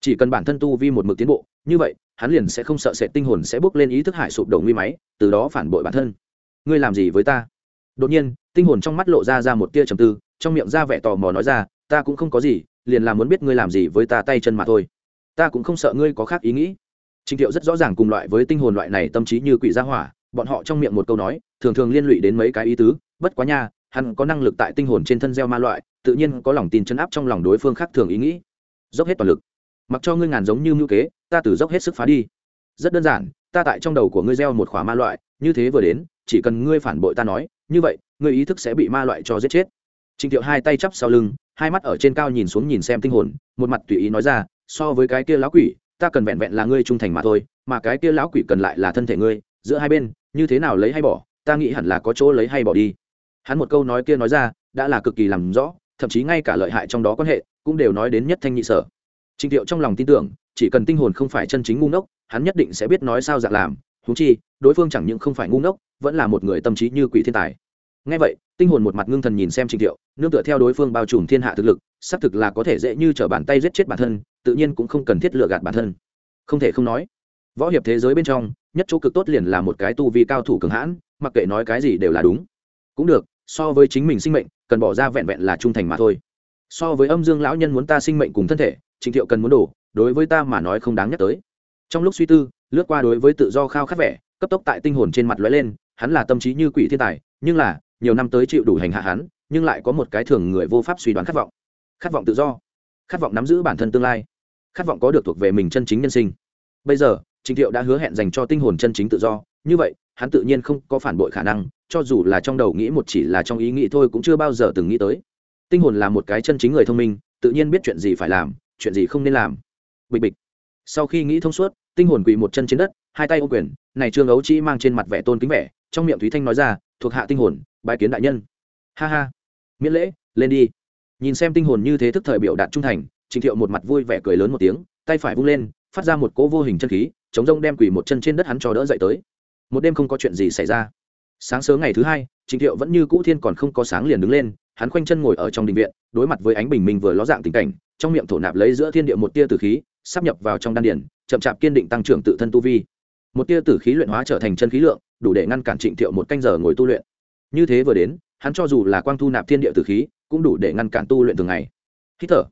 Chỉ cần bản thân tu vi một mực tiến bộ, như vậy, hắn liền sẽ không sợ sệt tinh hồn sẽ bước lên ý thức hải sụp đổ nguy máy, từ đó phản bội bản thân. Ngươi làm gì với ta? Đột nhiên, tinh hồn trong mắt lộ ra ra một tia trầm tư, trong miệng ra vẻ tò mò nói ra, ta cũng không có gì, liền là muốn biết ngươi làm gì với ta tay chân mà thôi ta cũng không sợ ngươi có khác ý nghĩ Trình Thiệu rất rõ ràng cùng loại với tinh hồn loại này tâm trí như quỷ gia hỏa, bọn họ trong miệng một câu nói, thường thường liên lụy đến mấy cái ý tứ, bất quá nha, hắn có năng lực tại tinh hồn trên thân gieo ma loại, tự nhiên có lòng tin chấn áp trong lòng đối phương khác thường ý nghĩ. Dốc hết toàn lực. Mặc cho ngươi ngàn giống như mưu kế, ta từ dốc hết sức phá đi. Rất đơn giản, ta tại trong đầu của ngươi gieo một khỏa ma loại, như thế vừa đến, chỉ cần ngươi phản bội ta nói, như vậy, ngươi ý thức sẽ bị ma loại cho giết chết. Trình Thiệu hai tay chắp sau lưng, hai mắt ở trên cao nhìn xuống nhìn xem tinh hồn, một mặt tùy ý nói ra, so với cái kia lão quỷ, ta cần vẹn vẹn là ngươi trung thành mà thôi mà cái kia lão quỷ cần lại là thân thể ngươi giữa hai bên như thế nào lấy hay bỏ ta nghĩ hẳn là có chỗ lấy hay bỏ đi hắn một câu nói kia nói ra đã là cực kỳ làm rõ thậm chí ngay cả lợi hại trong đó quan hệ cũng đều nói đến nhất thanh nhị sở Trình thiệu trong lòng tin tưởng, chỉ cần tinh hồn không phải chân chính ngu ngốc, hắn nhất định sẽ biết nói sao dạng làm, thú chi, đối phương chẳng những không phải ngu ngốc, vẫn là một người tâm trí như quỷ thiên tài. Nghe vậy, tinh hồn một mặt ngưng thần nhìn xem Trình Tiệu, nương tựa theo đối phương bao trùm thiên hạ thực lực, xác thực là có thể dễ như trở bàn tay giết chết bản thân, tự nhiên cũng không cần thiết lựa gạt bản thân. Không thể không nói võ hiệp thế giới bên trong nhất chỗ cực tốt liền là một cái tu vi cao thủ cường hãn mặc kệ nói cái gì đều là đúng. Cũng được so với chính mình sinh mệnh cần bỏ ra vẹn vẹn là trung thành mà thôi. So với âm dương lão nhân muốn ta sinh mệnh cùng thân thể trình thiệu cần muốn đổ đối với ta mà nói không đáng nhắc tới. Trong lúc suy tư lướt qua đối với tự do khao khát vẻ cấp tốc tại tinh hồn trên mặt lóe lên hắn là tâm trí như quỷ thiên tài nhưng là nhiều năm tới chịu đủ hành hạ hắn, nhưng lại có một cái thường người vô pháp suy đoán khát vọng. Khát vọng tự do. Khát vọng nắm giữ bản thân tương lai. Khát vọng có được thuộc về mình chân chính nhân sinh. Bây giờ, Trình thiệu đã hứa hẹn dành cho tinh hồn chân chính tự do. Như vậy, hắn tự nhiên không có phản bội khả năng, cho dù là trong đầu nghĩ một chỉ là trong ý nghĩ thôi cũng chưa bao giờ từng nghĩ tới. Tinh hồn là một cái chân chính người thông minh, tự nhiên biết chuyện gì phải làm, chuyện gì không nên làm. Bịch bịch. Sau khi nghĩ thông suốt, tinh hồn quỳ một chân trên đất, hai tay ôm quyền, này trương ấu chỉ mang trên mặt vẻ tôn kính vẻ, trong miệng thúy thanh nói ra, thuộc hạ tinh hồn bái kiến đại nhân. Ha ha. Miễn lễ, lên đi. Nhìn xem tinh hồn như thế thức thời biểu đạt trung thành, trình thiệu một mặt vui vẻ cười lớn một tiếng, tay phải vung lên, phát ra một cỗ vô hình chân khí, chống rông đem quỳ một chân trên đất hắn cho đỡ dậy tới. Một đêm không có chuyện gì xảy ra. Sáng sớm ngày thứ hai, trình thiệu vẫn như cũ thiên còn không có sáng liền đứng lên, hắn khoanh chân ngồi ở trong đình viện, đối mặt với ánh bình minh vừa ló dạng tình cảnh, trong miệng thổ nạp lấy giữa thiên địa một tia tử khí, sắp nhập vào trong đan điển chậm chạp kiên định tăng trưởng tự thân tu vi. Một tia tử khí luyện hóa trở thành chân khí lượng, đủ để ngăn cản trịnh thiệu một canh giờ ngồi tu luyện như thế vừa đến, hắn cho dù là quang thu nạp thiên địa tử khí, cũng đủ để ngăn cản tu luyện thường ngày. Hít thở.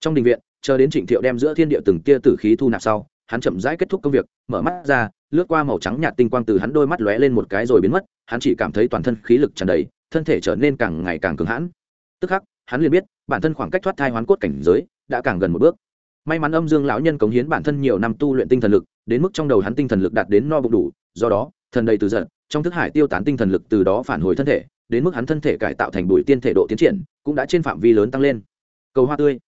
Trong đình viện, chờ đến trịnh thiệu đem giữa thiên địa từng tia tử khí thu nạp sau, hắn chậm rãi kết thúc công việc, mở mắt ra, lướt qua màu trắng nhạt tinh quang từ hắn đôi mắt lóe lên một cái rồi biến mất, hắn chỉ cảm thấy toàn thân khí lực tràn đầy, thân thể trở nên càng ngày càng cường hãn. Tức khắc, hắn liền biết, bản thân khoảng cách thoát thai hoán cốt cảnh giới đã càng gần một bước. May mắn âm dương lão nhân cống hiến bản thân nhiều năm tu luyện tinh thần lực, đến mức trong đầu hắn tinh thần lực đạt đến no bụng đủ, do đó, thần đầy từ giận trong thức hải tiêu tán tinh thần lực từ đó phản hồi thân thể, đến mức hắn thân thể cải tạo thành bụi tiên thể độ tiến triển, cũng đã trên phạm vi lớn tăng lên. Cầu hoa tươi.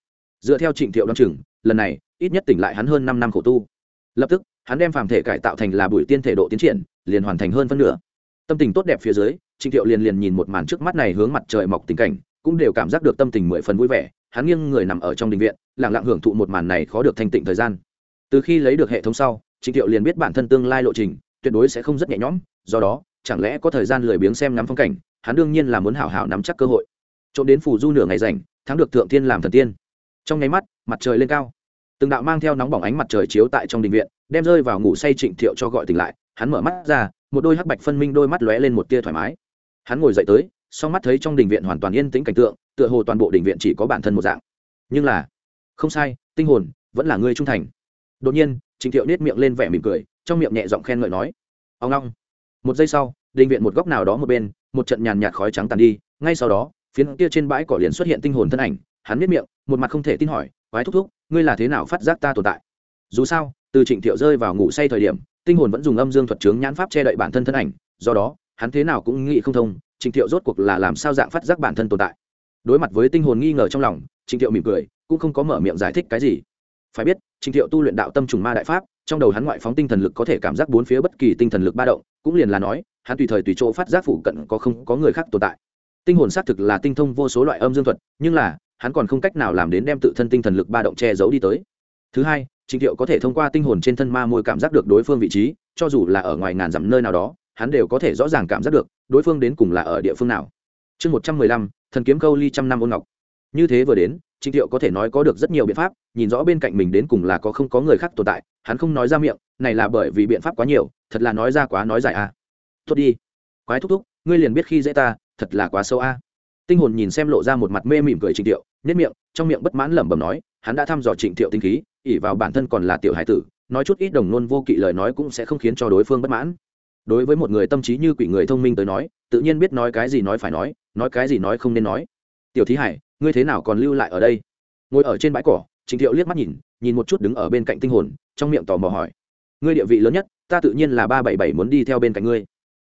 Dựa theo trịnh thiệu đ o chừng, lần này, ít nhất tỉnh lại hắn hơn năm năm khổ tu. Lập tức, hắn đem phàm thể cải tạo thành là bụi tiên thể độ tiến triển, liền hoàn thành hơn phân nửa. Tâm tình tốt đẹp phía dưới, trịnh thiệu liền liền nhìn một màn trước mắt này hướng mặt trời mọc tình cảnh, cũng đều cảm giác được tâm tình mười phần vui vẻ, hắn nghiêng người nằm ở trong đình viện lẳng lặng hưởng thụ một màn này khó được thanh tịnh thời gian. Từ khi lấy được hệ thống sau, trịnh thiệu liền biết bản thân tương lai lộ trình tuyệt đối sẽ không rất nhẹ nhõm, do đó, chẳng lẽ có thời gian lười biếng xem ngắm phong cảnh, hắn đương nhiên là muốn hảo hảo nắm chắc cơ hội. Trộm đến phủ du nửa ngày rảnh, thắng được thượng tiên làm thần tiên. Trong nháy mắt, mặt trời lên cao. Từng đạo mang theo nóng bỏng ánh mặt trời chiếu tại trong đình viện, đem rơi vào ngủ say trịnh thiệu cho gọi tỉnh lại, hắn mở mắt ra, một đôi hắc bạch phân minh đôi mắt lóe lên một tia thoải mái. Hắn ngồi dậy tới, sau mắt thấy trong đình viện hoàn toàn yên tĩnh cảnh tượng, tựa hồ toàn bộ đình viện chỉ có bản thân một dạng. Nhưng là, không sai, tinh hồn vẫn là ngươi trung thành. Đột nhiên, trịnh thiệu nết miệng lên vẻ mỉm cười trong miệng nhẹ giọng khen ngợi nói, ông long. Một giây sau định viện một góc nào đó một bên, một trận nhàn nhạt khói trắng tàn đi, ngay sau đó, phiến kia trên bãi cỏ liền xuất hiện tinh hồn thân ảnh, hắn biết miệng, một mặt không thể tin hỏi, quái thúc thúc, ngươi là thế nào phát giác ta tồn tại? Dù sao, từ trịnh thiệu rơi vào ngủ say thời điểm, tinh hồn vẫn dùng âm dương thuật chướng nhãn pháp che đậy bản thân thân ảnh, do đó, hắn thế nào cũng nghĩ không thông, trịnh thiệu rốt cuộc là làm sao dạng phát giác bản thân tồn tại? Đối mặt với tinh hồn nghi ngờ trong lòng, trịnh thiệu mỉm cười, cũng không có mở miệng giải thích cái gì. Phải biết, trịnh thiệu tu luyện đạo tâm trùng ma đại pháp trong đầu hắn ngoại phóng tinh thần lực có thể cảm giác bốn phía bất kỳ tinh thần lực ba động, cũng liền là nói, hắn tùy thời tùy chỗ phát giác phụ cận có không có người khác tồn tại. Tinh hồn xác thực là tinh thông vô số loại âm dương thuật, nhưng là, hắn còn không cách nào làm đến đem tự thân tinh thần lực ba động che giấu đi tới. Thứ hai, trịnh thiệu có thể thông qua tinh hồn trên thân ma môi cảm giác được đối phương vị trí, cho dù là ở ngoài ngàn dặm nơi nào đó, hắn đều có thể rõ ràng cảm giác được đối phương đến cùng là ở địa phương nào. Chương một trăm mười lăm, thần kiếm câu ly trăm năm ôn ngọc. Như thế vừa đến, trịnh thiệu có thể nói có được rất nhiều biện pháp, nhìn rõ bên cạnh mình đến cùng là có không có người khác tồn tại hắn không nói ra miệng, này là bởi vì biện pháp quá nhiều, thật là nói ra quá nói dài à. tốt đi. Quái thúc thúc, ngươi liền biết khi dễ ta, thật là quá sâu a tinh hồn nhìn xem lộ ra một mặt mê mỉm cười trịnh thiệu nhất miệng, trong miệng bất mãn lẩm bẩm nói, hắn đã thăm dò trịnh thiệu tinh khí ỉ vào bản thân còn là tiểu hải tử, nói chút ít đồng nôn vô kỵ lời nói cũng sẽ không khiến cho đối phương bất mãn. Đối với một người tâm trí như quỷ người thông minh tới nói, tự nhiên biết nói cái gì nói phải nói nói cái gì nói không nên nói. Tiểu thí hải, ngươi thế nào còn lưu lại ở đây? Ngồi ở trên bãi cỏ trịnh thiệu liếc mắt nhìn nhìn một chút đứng ở bên cạnh tinh hồn, trong miệng tò mò hỏi. Ngươi địa vị lớn nhất, ta tự nhiên là ba bảy bảy muốn đi theo bên cạnh ngươi.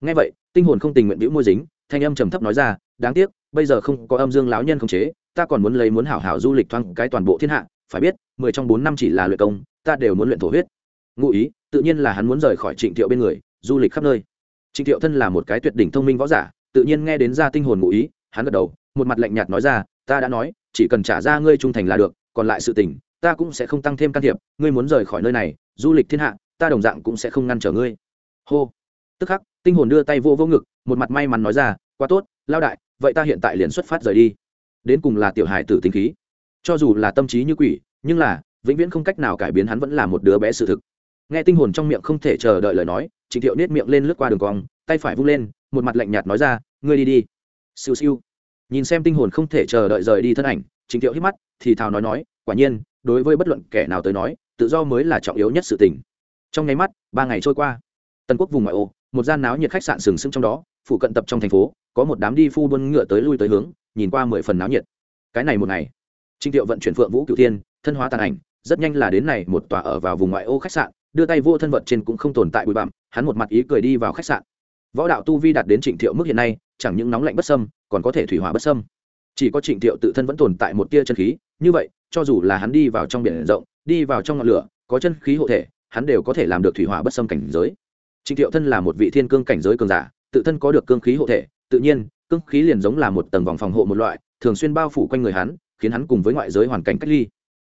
Ngay vậy, tinh hồn không tình nguyện bĩu môi dính, thanh âm trầm thấp nói ra, đáng tiếc, bây giờ không có âm dương lão nhân không chế, ta còn muốn lấy muốn hảo hảo du lịch thoáng cái toàn bộ thiên hạ, phải biết, mười trong bốn năm chỉ là luyện công, ta đều muốn luyện thổ huyết. Ngụ ý, tự nhiên là hắn muốn rời khỏi trịnh thiệu bên người, du lịch khắp nơi. Trịnh thiệu thân là một cái tuyệt đỉnh thông minh võ giả, tự nhiên nghe đến ra tinh hồn ngụ ý, hắn gật đầu, một mặt lạnh nhạt nói ra, ta đã nói, chỉ cần trả ra ngươi trung thành là được, còn lại sự tình ta cũng sẽ không tăng thêm can thiệp, ngươi muốn rời khỏi nơi này, du lịch thiên hạ, ta đồng dạng cũng sẽ không ngăn trở ngươi. Hô. Tức khắc, tinh hồn đưa tay vô vô ngực, một mặt may mắn nói ra, quá tốt, lao đại, vậy ta hiện tại liền xuất phát rời đi. Đến cùng là tiểu hài tử tinh khí. Cho dù là tâm trí như quỷ, nhưng là, vĩnh viễn không cách nào cải biến hắn vẫn là một đứa bé sự thực. Nghe tinh hồn trong miệng không thể chờ đợi lời nói, trịnh thiệu nết miệng lên lướt qua đường cong, tay phải vung lên, một mặt lạnh nhạt nói ra, ngươi đi đi. Siêu siêu. Nhìn xem tinh hồn không thể chờ đợi rời đi thân ảnh, trịnh thiệu hít mắt, thì thào nói nói, quả nhiên đối với bất luận kẻ nào tới nói, tự do mới là trọng yếu nhất sự tình. Trong nháy mắt, ba ngày trôi qua. Tân quốc vùng ngoại ô, một gian náo nhiệt khách sạn sừng sững trong đó phụ cận tập trong thành phố, có một đám đi phu buôn ngựa tới lui tới hướng, nhìn qua mười phần náo nhiệt. Cái này một ngày, trịnh thiệu vận chuyển phượng vũ cửu tiên thân hóa tàn ảnh, rất nhanh là đến này một tòa ở vào vùng ngoại ô khách sạn, đưa tay vô thân vật trên cũng không tồn tại bụi bặm, hắn một mặt ý cười đi vào khách sạn. Võ đạo tu vi đạt đến trịnh thiệu mức hiện nay, chẳng những nóng lạnh bất sâm còn có thể thủy hỏa bất sâm chỉ có trịnh thiệu tự thân vẫn tồn tại một tia chân khí như vậy cho dù là hắn đi vào trong biển rộng đi vào trong ngọn lửa có chân khí hộ thể hắn đều có thể làm được thủy hỏa bất xâm cảnh giới. Trịnh thiệu thân là một vị thiên cương cảnh giới cường giả tự thân có được cương khí hộ thể tự nhiên cương khí liền giống là một tầng vòng phòng hộ một loại thường xuyên bao phủ quanh người hắn khiến hắn cùng với ngoại giới hoàn cảnh cách ly.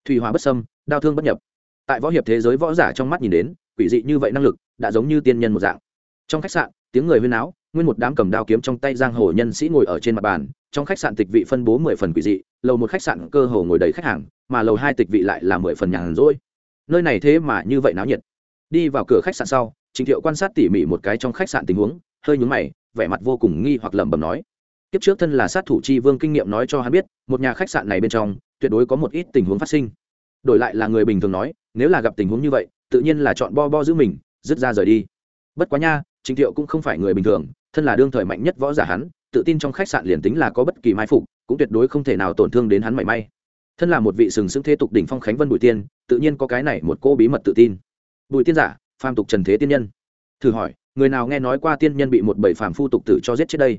Thủy hỏa bất xâm, đau thương bất nhập. Tại võ hiệp thế giới võ giả trong mắt nhìn đến quỷ dị như vậy năng lực đã giống như tiên nhân một dạng. Trong khách sạn tiếng người huyên áo nguyên một đám cầm đao kiếm trong tay giang hồ nhân sĩ ngồi ở trên mặt bàn trong khách sạn tịch vị phân bố mười phần quỷ dị, lầu một khách sạn cơ hồ ngồi đầy khách hàng, mà lầu hai tịch vị lại là mười phần nhàn rỗi. Nơi này thế mà như vậy náo nhiệt. Đi vào cửa khách sạn sau, trình thiệu quan sát tỉ mỉ một cái trong khách sạn tình huống, hơi nhướng mày, vẻ mặt vô cùng nghi hoặc lẩm bẩm nói. Kiếp trước thân là sát thủ chi vương kinh nghiệm nói cho hắn biết, một nhà khách sạn này bên trong, tuyệt đối có một ít tình huống phát sinh. Đổi lại là người bình thường nói, nếu là gặp tình huống như vậy, tự nhiên là chọn bo bo giữ mình rút ra rời đi. Bất quá nha, trình thiệu cũng không phải người bình thường, thân là đương thời mạnh nhất võ giả hắn tự tin trong khách sạn liền tính là có bất kỳ mai phục, cũng tuyệt đối không thể nào tổn thương đến hắn mảy may. Thân là một vị sừng sững thế tục đỉnh phong khánh vân bùi tiên, tự nhiên có cái này một cô bí mật tự tin. Bùi tiên giả, phàm tục trần thế tiên nhân. Thử hỏi, người nào nghe nói qua tiên nhân bị một bầy phàm phu tục tử cho giết chết đây?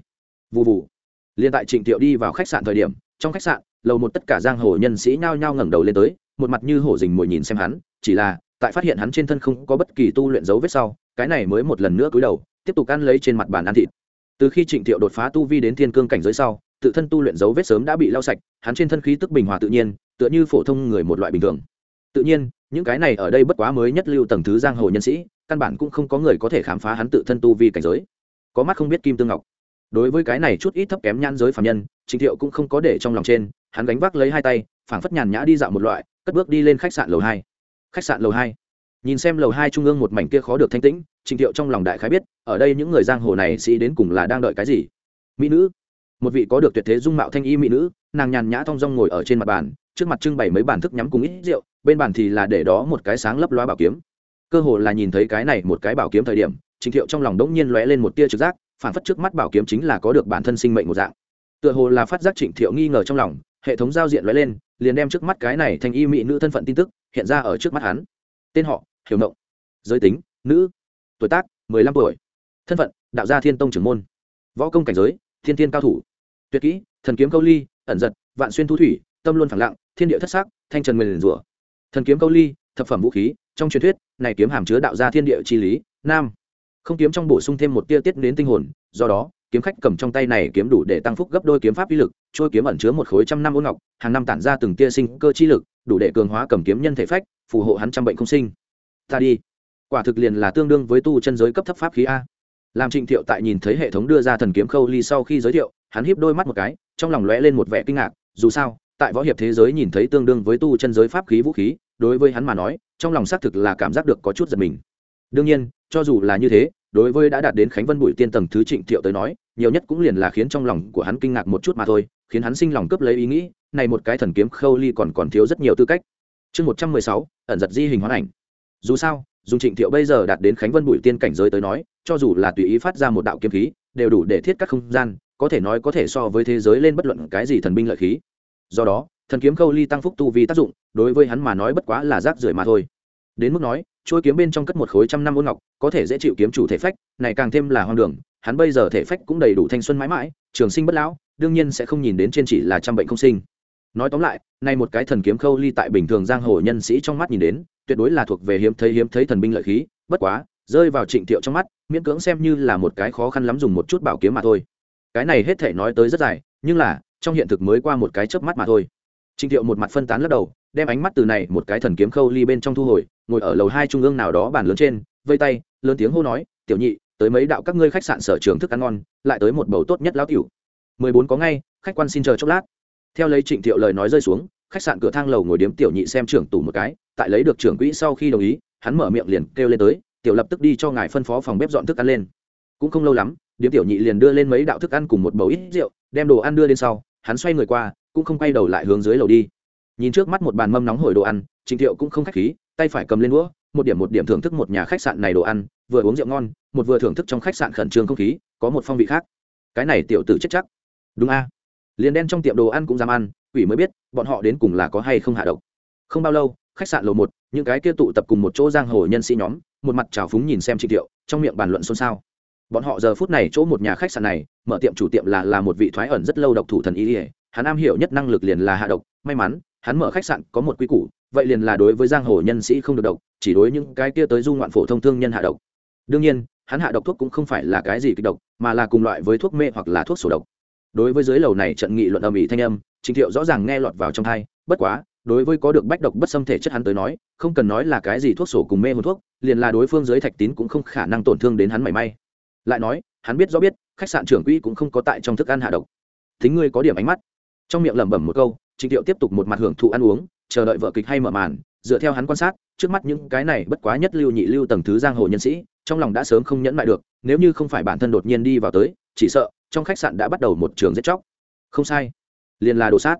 Vụ vụ liền tại trịnh thiệu đi vào khách sạn thời điểm, trong khách sạn, lầu một tất cả giang hồ nhân sĩ nhao nhao ngẩng đầu lên tới, một mặt như hổ dình mồi nhìn xem hắn, chỉ là, tại phát hiện hắn trên thân không có bất kỳ tu luyện dấu vết sau, cái này mới một lần nữa cúi đầu, tiếp tục ăn lấy trên mặt bàn ăn thịt từ khi trịnh thiệu đột phá tu vi đến thiên cương cảnh giới sau, tự thân tu luyện dấu vết sớm đã bị lau sạch, hắn trên thân khí tức bình hòa tự nhiên, tựa như phổ thông người một loại bình thường. Tự nhiên, những cái này ở đây bất quá mới nhất lưu tầng thứ giang hồ nhân sĩ, căn bản cũng không có người có thể khám phá hắn tự thân tu vi cảnh giới. Có mắt không biết kim tương ngọc. Đối với cái này chút ít thấp kém nhan giới phạm nhân, trịnh thiệu cũng không có để trong lòng trên, hắn gánh vác lấy hai tay, phảng phất nhàn nhã đi dạo một loại, cất bước đi lên khách sạn lầu hai. Khách sạn lầu hai. Nhìn xem lầu hai trung ương một mảnh kia khó được thanh tĩnh trịnh thiệu trong lòng đại khái biết, ở đây những người giang hồ này sĩ đến cùng là đang đợi cái gì. Mỹ nữ. Một vị có được tuyệt thế dung mạo thanh y mỹ nữ, nàng nhàn nhã thong dong ngồi ở trên mặt bàn, trước mặt trưng bày mấy bàn thức nhắm cùng ít rượu, bên bàn thì là để đó một cái sáng lấp loa bảo kiếm. Cơ hồ là nhìn thấy cái này một cái bảo kiếm thời điểm trịnh thiệu trong lòng đống nhiên lóe lên một tia trực giác phản phất trước mắt bảo kiếm chính là có được bản thân sinh mệnh một dạng. Tựa hồ là phát giác trịnh thiệu nghi ngờ trong lòng, hệ thống giao diện lóe lên, liền đem trước mắt cái này thành y mỹ nữ thân phận tin tức hiện ra ở trước mắt hắn. Tên họ, hiểu mộng giới tính, nữ tuổi tác, mười lăm tuổi. Thân phận, đạo gia thiên tông trưởng môn. Võ công cảnh giới, thiên thiên cao thủ. Tuyệt kỹ, thần kiếm câu ly, ẩn giật, vạn xuyên thu thủy, tâm luôn phẳng lặng, thiên địa thất sắc, thanh trần nguyền rủa. Thần kiếm câu ly, thập phẩm vũ khí, trong truyền thuyết, này kiếm hàm chứa đạo gia thiên địa chi lý, nam. Không kiếm trong bổ sung thêm một tia tiết đến tinh hồn, do đó, kiếm khách cầm trong tay này kiếm đủ để tăng phúc gấp đôi kiếm pháp uy lực, trôi kiếm ẩn chứa một khối trăm năm ôn ngọc, hàng năm tản ra từng tia sinh cơ chi lực, đủ để cường hóa cầm kiếm nhân thể phách, phù hộ hắn trăm bệnh không sinh. Ta đi quả thực liền là tương đương với tu chân giới cấp thấp pháp khí a. Làm trịnh thiệu tại nhìn thấy hệ thống đưa ra thần kiếm khâu ly sau khi giới thiệu, hắn hiếp đôi mắt một cái, trong lòng lóe lên một vẻ kinh ngạc, dù sao, tại võ hiệp thế giới nhìn thấy tương đương với tu chân giới pháp khí vũ khí, đối với hắn mà nói, trong lòng xác thực là cảm giác được có chút giật mình. Đương nhiên, cho dù là như thế, đối với đã đạt đến khánh vân bụi tiên tầng thứ trịnh thiệu tới nói, nhiều nhất cũng liền là khiến trong lòng của hắn kinh ngạc một chút mà thôi, khiến hắn sinh lòng cướp lấy ý nghĩ, này một cái thần kiếm khâu ly còn còn thiếu rất nhiều tư cách. Chương một trăm mười sáu, ẩn giật di hình hoán ảnh. Dù sao dùng trịnh thiệu bây giờ đạt đến khánh vân Bụi tiên cảnh giới tới nói, cho dù là tùy ý phát ra một đạo kiếm khí, đều đủ để thiết các không gian, có thể nói có thể so với thế giới lên bất luận cái gì thần binh lợi khí. Do đó, thần kiếm khâu ly tăng phúc tu vi tác dụng, đối với hắn mà nói bất quá là rác rưởi mà thôi. Đến mức nói trôi kiếm bên trong cất một khối trăm năm ôn ngọc, có thể dễ chịu kiếm chủ thể phách, này càng thêm là hoang đường, hắn bây giờ thể phách cũng đầy đủ thanh xuân mãi mãi, trường sinh bất lão, đương nhiên sẽ không nhìn đến trên chỉ là trăm bệnh không sinh nói tóm lại, nay một cái thần kiếm khâu ly tại bình thường giang hồ nhân sĩ trong mắt nhìn đến, tuyệt đối là thuộc về hiếm thấy hiếm thấy thần binh lợi khí, bất quá, rơi vào trịnh thiệu trong mắt, miễn cưỡng xem như là một cái khó khăn lắm dùng một chút bảo kiếm mà thôi. Cái này hết thể nói tới rất dài, nhưng là, trong hiện thực mới qua một cái chớp mắt mà thôi. Trịnh thiệu một mặt phân tán lắc đầu, đem ánh mắt từ này một cái thần kiếm khâu ly bên trong thu hồi, ngồi ở lầu hai trung ương nào đó bàn lớn trên, vây tay, lớn tiếng hô nói, tiểu nhị, tới mấy đạo các ngươi khách sạn sở trường thức ăn ngon, lại tới một bầu tốt nhất lão tiểu. Mười bốn có ngay, khách quan xin chờ chốc lát theo lấy trịnh thiệu lời nói rơi xuống, khách sạn cửa thang lầu ngồi điếm tiểu nhị xem trưởng tủ một cái, tại lấy được trưởng quỹ sau khi đồng ý, hắn mở miệng liền kêu lên tới, tiểu lập tức đi cho ngài phân phó phòng bếp dọn thức ăn lên. Cũng không lâu lắm, điếm tiểu nhị liền đưa lên mấy đạo thức ăn cùng một bầu ít rượu, đem đồ ăn đưa lên sau, hắn xoay người qua, cũng không quay đầu lại hướng dưới lầu đi. Nhìn trước mắt một bàn mâm nóng hổi đồ ăn, trịnh thiệu cũng không khách khí, tay phải cầm lên đũa, một điểm một điểm thưởng thức một nhà khách sạn này đồ ăn, vừa uống rượu ngon, một vừa thưởng thức trong khách sạn khẩn trương không khí, có một phong vị khác. Cái này tiểu tử chết chắc. Đúng a liền đen trong tiệm đồ ăn cũng dám ăn, quỷ mới biết, bọn họ đến cùng là có hay không hạ độc. Không bao lâu, khách sạn lầu một, những cái kia tụ tập cùng một chỗ giang hồ nhân sĩ nhóm, một mặt trào phúng nhìn xem trịnh thiệu, trong miệng bàn luận xôn xao. Bọn họ giờ phút này chỗ một nhà khách sạn này, mở tiệm chủ tiệm là là một vị thoái ẩn rất lâu độc thủ thần y ỉa hắn am hiểu nhất năng lực liền là hạ độc. May mắn, hắn mở khách sạn có một quy củ, vậy liền là đối với giang hồ nhân sĩ không được độc, chỉ đối những cái kia tới du ngoạn phổ thông thương nhân hạ độc. Đương nhiên, hắn hạ độc thuốc cũng không phải là cái gì kịch độc, mà là cùng loại với thuốc mê hoặc là thuốc sổ độc đối với dưới lầu này trận nghị luận âm ỉ thanh âm, trình thiệu rõ ràng nghe lọt vào trong thai bất quá, đối với có được bách độc bất xâm thể chất hắn tới nói, không cần nói là cái gì thuốc sổ cùng mê hồn thuốc, liền là đối phương dưới thạch tín cũng không khả năng tổn thương đến hắn mảy may. Lại nói, hắn biết rõ biết, khách sạn trưởng quỹ cũng không có tại trong thức ăn hạ độc. Thính ngươi có điểm ánh mắt. Trong miệng lẩm bẩm một câu trịnh thiệu tiếp tục một mặt hưởng thụ ăn uống, chờ đợi vợ kịch hay mở màn, dựa theo hắn quan sát, trước mắt những cái này bất quá nhất lưu nhị lưu tầng thứ giang hồ nhân sĩ, trong lòng đã sớm không nhẫn lại được, nếu như không phải bản thân đột nhiên đi vào tới, chỉ sợ trong khách sạn đã bắt đầu một trường giết chóc. Không sai. Liền là đồ sát.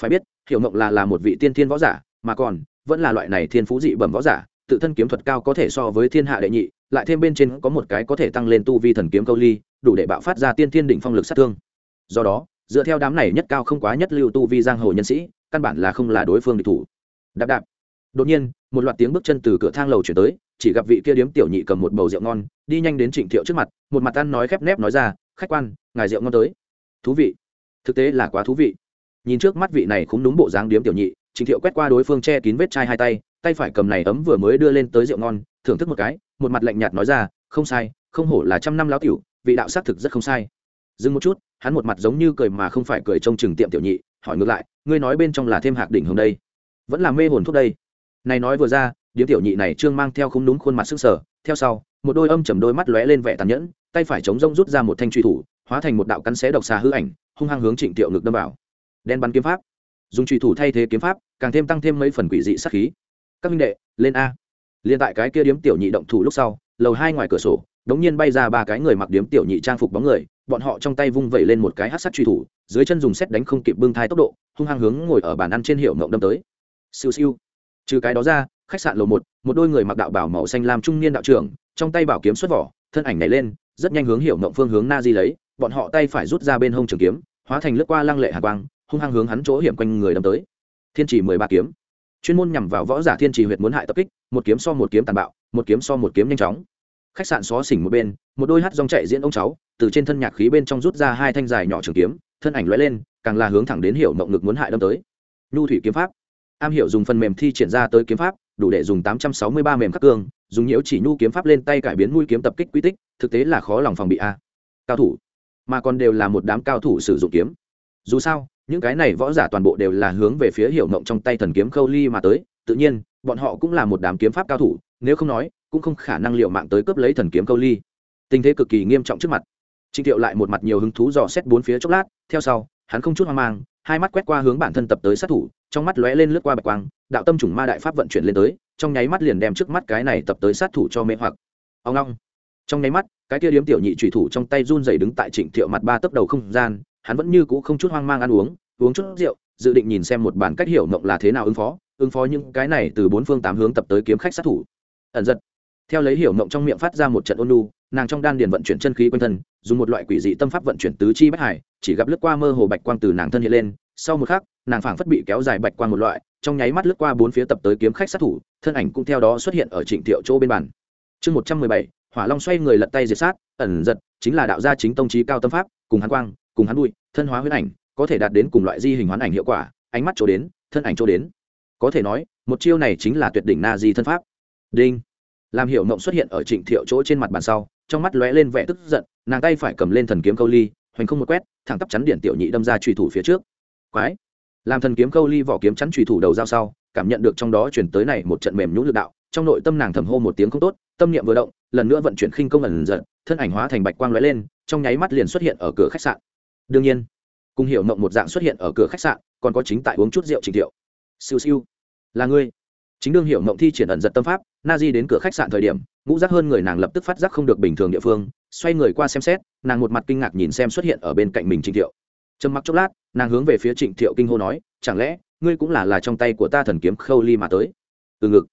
Phải biết, hiểu mộng là là một vị tiên thiên võ giả, mà còn, vẫn là loại này thiên phú dị bẩm võ giả, tự thân kiếm thuật cao có thể so với thiên hạ đệ nhị, lại thêm bên trên có một cái có thể tăng lên tu vi thần kiếm câu ly, đủ để bạo phát ra tiên thiên đỉnh phong lực sát thương. Do đó, dựa theo đám này nhất cao không quá nhất lưu tu vi giang hồ nhân sĩ, căn bản là không là đối phương địch thủ. Đạp đạp. Đột nhiên một loạt tiếng bước chân từ cửa thang lầu chuyển tới, chỉ gặp vị kia điếm tiểu nhị cầm một bầu rượu ngon, đi nhanh đến trịnh thiệu trước mặt, một mặt ăn nói khép nép nói ra, khách quan, ngài rượu ngon tới. Thú vị. Thực tế là quá thú vị. Nhìn trước mắt vị này cũng đúng bộ dáng điếm tiểu nhị, trịnh thiệu quét qua đối phương che kín vết chai hai tay tay phải cầm này ấm vừa mới đưa lên tới rượu ngon, thưởng thức một cái, một mặt lạnh nhạt nói ra, không sai, không hổ là trăm năm lão tiểu, vị đạo xác thực rất không sai. Dừng một chút, hắn một mặt giống như cười mà không phải cười trông chừng tiệm tiểu nhị, hỏi ngược lại, ngươi nói bên trong là thêm hạc đỉnh hồng đây, vẫn là mê hồn thuốc đây? Này nói vừa ra, điếm tiểu nhị này trương mang theo không đúng khuôn mặt sức sở, theo sau, một đôi âm chầm đôi mắt lóe lên vẻ tàn nhẫn, tay phải chống rông rút ra một thanh truy thủ, hóa thành một đạo cắn xé độc xà hư ảnh, hung hăng hướng trịnh tiệu ngực đâm vào. Đen bắn kiếm pháp. Dùng truy thủ thay thế kiếm pháp, càng thêm tăng thêm mấy phần quỷ dị sát khí. Các minh đệ, lên a. Liên tại cái kia điếm tiểu nhị động thủ lúc sau, lầu hai ngoài cửa sổ, đống nhiên bay ra ba cái người mặc điếm tiểu nhị trang phục bóng người, bọn họ trong tay vung vẩy lên một cái hát sắt truy thủ, dưới chân dùng xét đánh không kịp bưng thai tốc độ, hung hăng hướng ngồi ở bàn ăn trên hiệu mộng đâm tới. Siêu siêu trừ cái đó ra, khách sạn lầu một một đôi người mặc đạo bảo màu xanh làm trung niên đạo trưởng, trong tay bảo kiếm xuất vỏ, thân ảnh nhảy lên, rất nhanh hướng hiểu mộng phương hướng na di lấy, bọn họ tay phải rút ra bên hông trường kiếm, hóa thành lướt qua lăng lệ hạ quang, hung hăng hướng hắn chỗ hiểm quanh người đâm tới. Thiên chỉ mười ba kiếm. Chuyên môn nhằm vào võ giả thiên chỉ huyệt muốn hại tập kích, một kiếm so một kiếm tàn bạo, một kiếm so một kiếm nhanh chóng. Khách sạn xó xỉnh một bên, một đôi hát dòng chạy diễn ông cháu, từ trên thân nhạc khí bên trong rút ra hai thanh dài nhỏ trường kiếm, thân ảnh lóe lên, càng là hướng thẳng đến hiểu mộng ngực muốn hại đâm tới. Nhu thủy kiếm pháp am hiểu dùng phần mềm thi triển ra tới kiếm pháp, đủ để dùng tám trăm sáu mươi ba mềm khắc cương, dùng nhiễu chỉ nhu kiếm pháp lên tay cải biến mũi kiếm tập kích quy tích, thực tế là khó lòng phòng bị a. Cao thủ, mà còn đều là một đám cao thủ sử dụng kiếm. Dù sao, những cái này võ giả toàn bộ đều là hướng về phía hiểu ngộng trong tay thần kiếm khâu ly mà tới, tự nhiên, bọn họ cũng là một đám kiếm pháp cao thủ, nếu không nói, cũng không khả năng liệu mạng tới cướp lấy thần kiếm khâu ly. Tình thế cực kỳ nghiêm trọng trước mặt. Trịnh thiệu lại một mặt nhiều hứng thú dò xét bốn phía chốc lát, theo sau, hắn không chút hoang mang, hai mắt quét qua hướng bản thân tập tới sát thủ trong mắt lóe lên lướt qua bạch quang, đạo tâm chủng ma đại pháp vận chuyển lên tới, trong nháy mắt liền đem trước mắt cái này tập tới sát thủ cho mê hoặc. Ông long. Trong nháy mắt, cái kia điếm tiểu nhị trùy thủ trong tay run dày đứng tại trịnh thiệu mặt ba tấc đầu không gian, hắn vẫn như cũ không chút hoang mang ăn uống uống chút rượu, dự định nhìn xem một bản cách hiểu mộng là thế nào ứng phó ứng phó những cái này từ bốn phương tám hướng tập tới kiếm khách sát thủ. Ẩn giật. Theo lấy hiểu mộng trong miệng phát ra một trận ôn lu nàng trong đan điền vận chuyển chân khí quanh thân, dùng một loại quỷ dị tâm pháp vận chuyển tứ chi bất hải, chỉ gặp lướt qua mơ hồ bạch quang từ nàng thân hiện lên sau một khắc, nàng phảng phất bị kéo dài bạch quang một loại, trong nháy mắt lướt qua bốn phía tập tới kiếm khách sát thủ, thân ảnh cũng theo đó xuất hiện ở trịnh thiệu chỗ bên bàn. Chương một trăm mười bảy, hỏa long xoay người lật tay diệt sát, ẩn giật, chính là đạo gia chính tông trí cao tâm pháp, cùng hắn quang, cùng hắn bụi, thân hóa huyết ảnh, có thể đạt đến cùng loại di hình hoán ảnh hiệu quả, ánh mắt chỗ đến, thân ảnh chỗ đến. Có thể nói, một chiêu này chính là tuyệt đỉnh na di thân pháp. Đinh. Làm hiệu mộng xuất hiện ở trịnh thiệu chỗ trên mặt bàn sau, trong mắt lóe lên vẻ tức giận, nàng tay phải cầm lên thần kiếm câu ly, hoành không một quét, thẳng tắp chắn điện tiểu nhị đâm ra trùy thủ phía trước quái. Làm thần kiếm câu ly vỏ kiếm chắn trùy thủ đầu dao sau, cảm nhận được trong đó chuyển tới này một trận mềm nhũ lực đạo, trong nội tâm nàng thầm hô một tiếng không tốt, tâm niệm vừa động, lần nữa vận chuyển khinh công ẩn giận thân ảnh hóa thành bạch quang lóe lên, trong nháy mắt liền xuất hiện ở cửa khách sạn. Đương nhiên, cùng hiểu mộng một dạng xuất hiện ở cửa khách sạn, còn có chính tại uống chút rượu trình thiệu. Siêu siêu. Là ngươi. Chính đương hiểu mộng thi triển ẩn giật tâm pháp, na di đến cửa khách sạn thời điểm, ngũ giác hơn người nàng lập tức phát giác không được bình thường địa phương, xoay người qua xem xét, nàng một mặt kinh ngạc nhìn xem xuất hiện ở bên cạnh mình trình thiệu trầm mặc chốc lát, nàng hướng về phía trịnh thiệu kinh hô nói, chẳng lẽ, ngươi cũng là là trong tay của ta thần kiếm khâu ly mà tới? Từ ngực.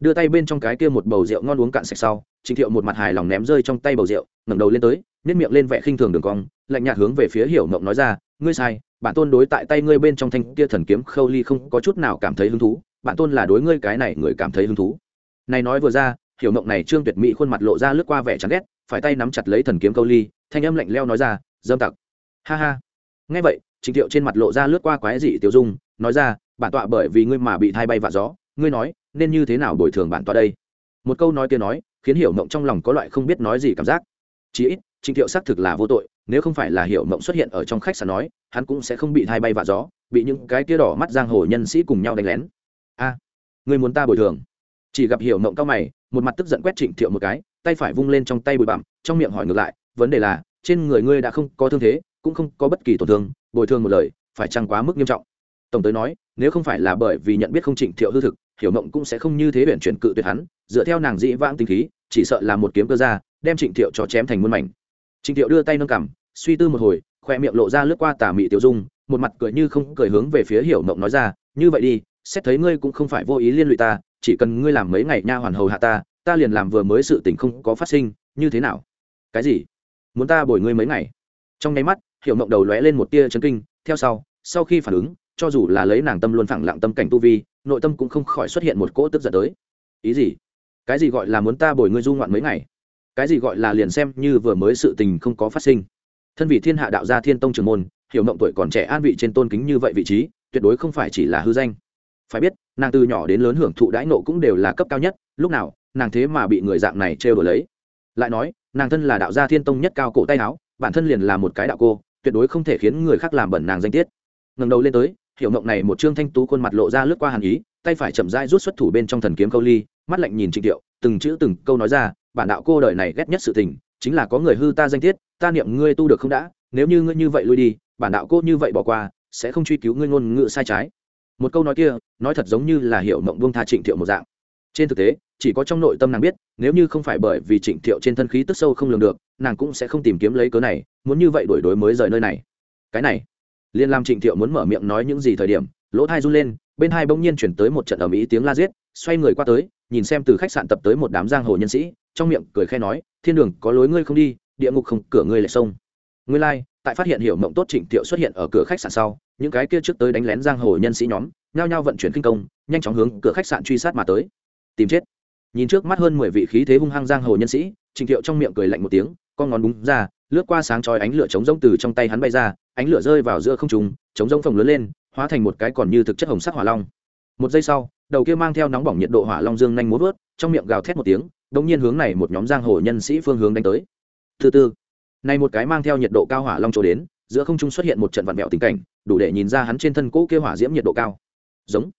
Đưa tay bên trong cái kia một bầu rượu ngon uống cạn sạch sau, trịnh thiệu một mặt hài lòng ném rơi trong tay bầu rượu, ngẩng đầu lên tới nếp miệng lên vẻ khinh thường đường cong, lạnh nhạt hướng về phía hiểu mộng nói ra, ngươi sai, bản tôn đối tại tay ngươi bên trong thanh kia thần kiếm khâu ly không có chút nào cảm thấy hứng thú, bản tôn là đối ngươi cái này người cảm thấy hứng thú. Này nói vừa ra, hiểu mộng này trương tuyệt mỹ khuôn mặt lộ ra lướt qua vẻ chán ghét, phải tay nắm chặt lấy thần kiếm câu ly, thanh âm lạnh leo nói ra, dâm tặc. Ha ha nghe vậy trịnh thiệu trên mặt lộ ra lướt qua quái dị tiêu dung nói ra bản tọa bởi vì ngươi mà bị thay bay vạ gió ngươi nói nên như thế nào bồi thường bản tọa đây? Một câu nói kia nói khiến hiểu mộng trong lòng có loại không biết nói gì cảm giác. Chí ít trịnh thiệu xác thực là vô tội nếu không phải là hiểu mộng xuất hiện ở trong khách sạn nói hắn cũng sẽ không bị thay bay vạ gió bị những cái kia đỏ mắt giang hồ nhân sĩ cùng nhau đánh lén. A à, ngươi muốn ta bồi thường? Chỉ gặp hiểu mộng cao mày một mặt tức giận quét trịnh thiệu một cái tay phải vung lên trong tay bụi bặm trong miệng hỏi ngược lại vấn đề là trên người ngươi đã không có thương thế cũng không có bất kỳ tổn thương, bồi thường một lời, phải chăng quá mức nghiêm trọng? Tổng tới nói, nếu không phải là bởi vì nhận biết không trịnh thiệu hư thực, hiểu mộng cũng sẽ không như thế huyện chuyển cự tuyệt hắn, dựa theo nàng dĩ vãng tinh khí, chỉ sợ là một kiếm cơ ra, đem trịnh thiệu cho chém thành muôn mảnh. Trịnh thiệu đưa tay nâng cằm, suy tư một hồi, khoe miệng lộ ra lướt qua tà mị tiểu dung, một mặt cười như không cười hướng về phía hiểu mộng nói ra, như vậy đi, xét thấy ngươi cũng không phải vô ý liên lụy ta, chỉ cần ngươi làm mấy ngày nha hoàn hầu hạ ta ta liền làm vừa mới sự tình không có phát sinh, như thế nào? Cái gì? Muốn ta bồi ngươi mấy ngày? Trong nháy mắt hiểu mộng đầu lóe lên một tia chấn kinh, theo sau sau khi phản ứng, cho dù là lấy nàng tâm luôn phẳng lặng tâm cảnh tu vi, nội tâm cũng không khỏi xuất hiện một cỗ tức giận tới. Ý gì? Cái gì gọi là muốn ta bồi ngươi du ngoạn mấy ngày? Cái gì gọi là liền xem như vừa mới sự tình không có phát sinh? Thân vị thiên hạ đạo gia thiên tông trường môn, hiểu mộng tuổi còn trẻ an vị trên tôn kính như vậy vị trí, tuyệt đối không phải chỉ là hư danh. Phải biết, nàng từ nhỏ đến lớn hưởng thụ đãi nộ cũng đều là cấp cao nhất, lúc nào, nàng thế mà bị người dạng này trêu đổi lấy. Lại nói, nàng thân là đạo gia thiên tông nhất cao cổ tay áo, bản thân liền là một cái đạo cô tuyệt đối không thể khiến người khác làm bẩn nàng danh tiết. Ngầm đầu lên tới, hiểu mộng này một trương thanh tú khuôn mặt lộ ra lướt qua hàn ý, tay phải chậm rãi rút xuất thủ bên trong thần kiếm câu ly, mắt lạnh nhìn trịnh tiệu, từng chữ từng câu nói ra, bản đạo cô đời này ghét nhất sự tình, chính là có người hư ta danh tiết, ta niệm ngươi tu được không đã, nếu như ngươi như vậy lui đi, bản đạo cô như vậy bỏ qua, sẽ không truy cứu ngươi ngôn ngữ sai trái. Một câu nói kia, nói thật giống như là hiệu mộng buông tha trịnh thiệu một dạng. Trên thực tế, chỉ có trong nội tâm nàng biết nếu như không phải bởi vì trịnh thiệu trên thân khí tức sâu không lường được nàng cũng sẽ không tìm kiếm lấy cớ này muốn như vậy đổi đối mới rời nơi này. Cái này liên lam trịnh thiệu muốn mở miệng nói những gì thời điểm lỗ thai run lên bên hai bỗng nhiên chuyển tới một trận ầm ĩ tiếng la giết xoay người qua tới nhìn xem từ khách sạn tập tới một đám giang hồ nhân sĩ trong miệng cười khe nói thiên đường có lối ngươi không đi địa ngục không cửa ngươi lại sông. Ngươi lai、like, tại phát hiện hiểu mộng tốt trịnh thiệu xuất hiện ở cửa khách sạn sau những cái kia trước tới đánh lén giang hồ nhân sĩ nhóm nhao nhao vận chuyển kinh công nhanh chóng hướng cửa khách sạn truy sát mà tới. Tìm chết nhìn trước mắt hơn mười vị khí thế hung hăng giang hồ nhân sĩ trịnh thiệu trong miệng cười lạnh một tiếng, con ngón búng ra, lướt qua sáng chói ánh lửa chống rông từ trong tay hắn bay ra, ánh lửa rơi vào giữa không trùng chống rông phồng lớn lên, hóa thành một cái còn như thực chất hồng sắc hỏa long. Một giây sau, đầu kia mang theo nóng bỏng nhiệt độ hỏa long dương nhanh múa vớt, trong miệng gào thét một tiếng đống nhiên hướng này một nhóm giang hồ nhân sĩ phương hướng đánh tới. Thứ tư, này một cái mang theo nhiệt độ cao hỏa long chỗ đến, giữa không trung xuất hiện một trận vạn mẹo tình cảnh, đủ để nhìn ra hắn trên thân cỗ kia hỏa diễm nhiệt độ cao. Giống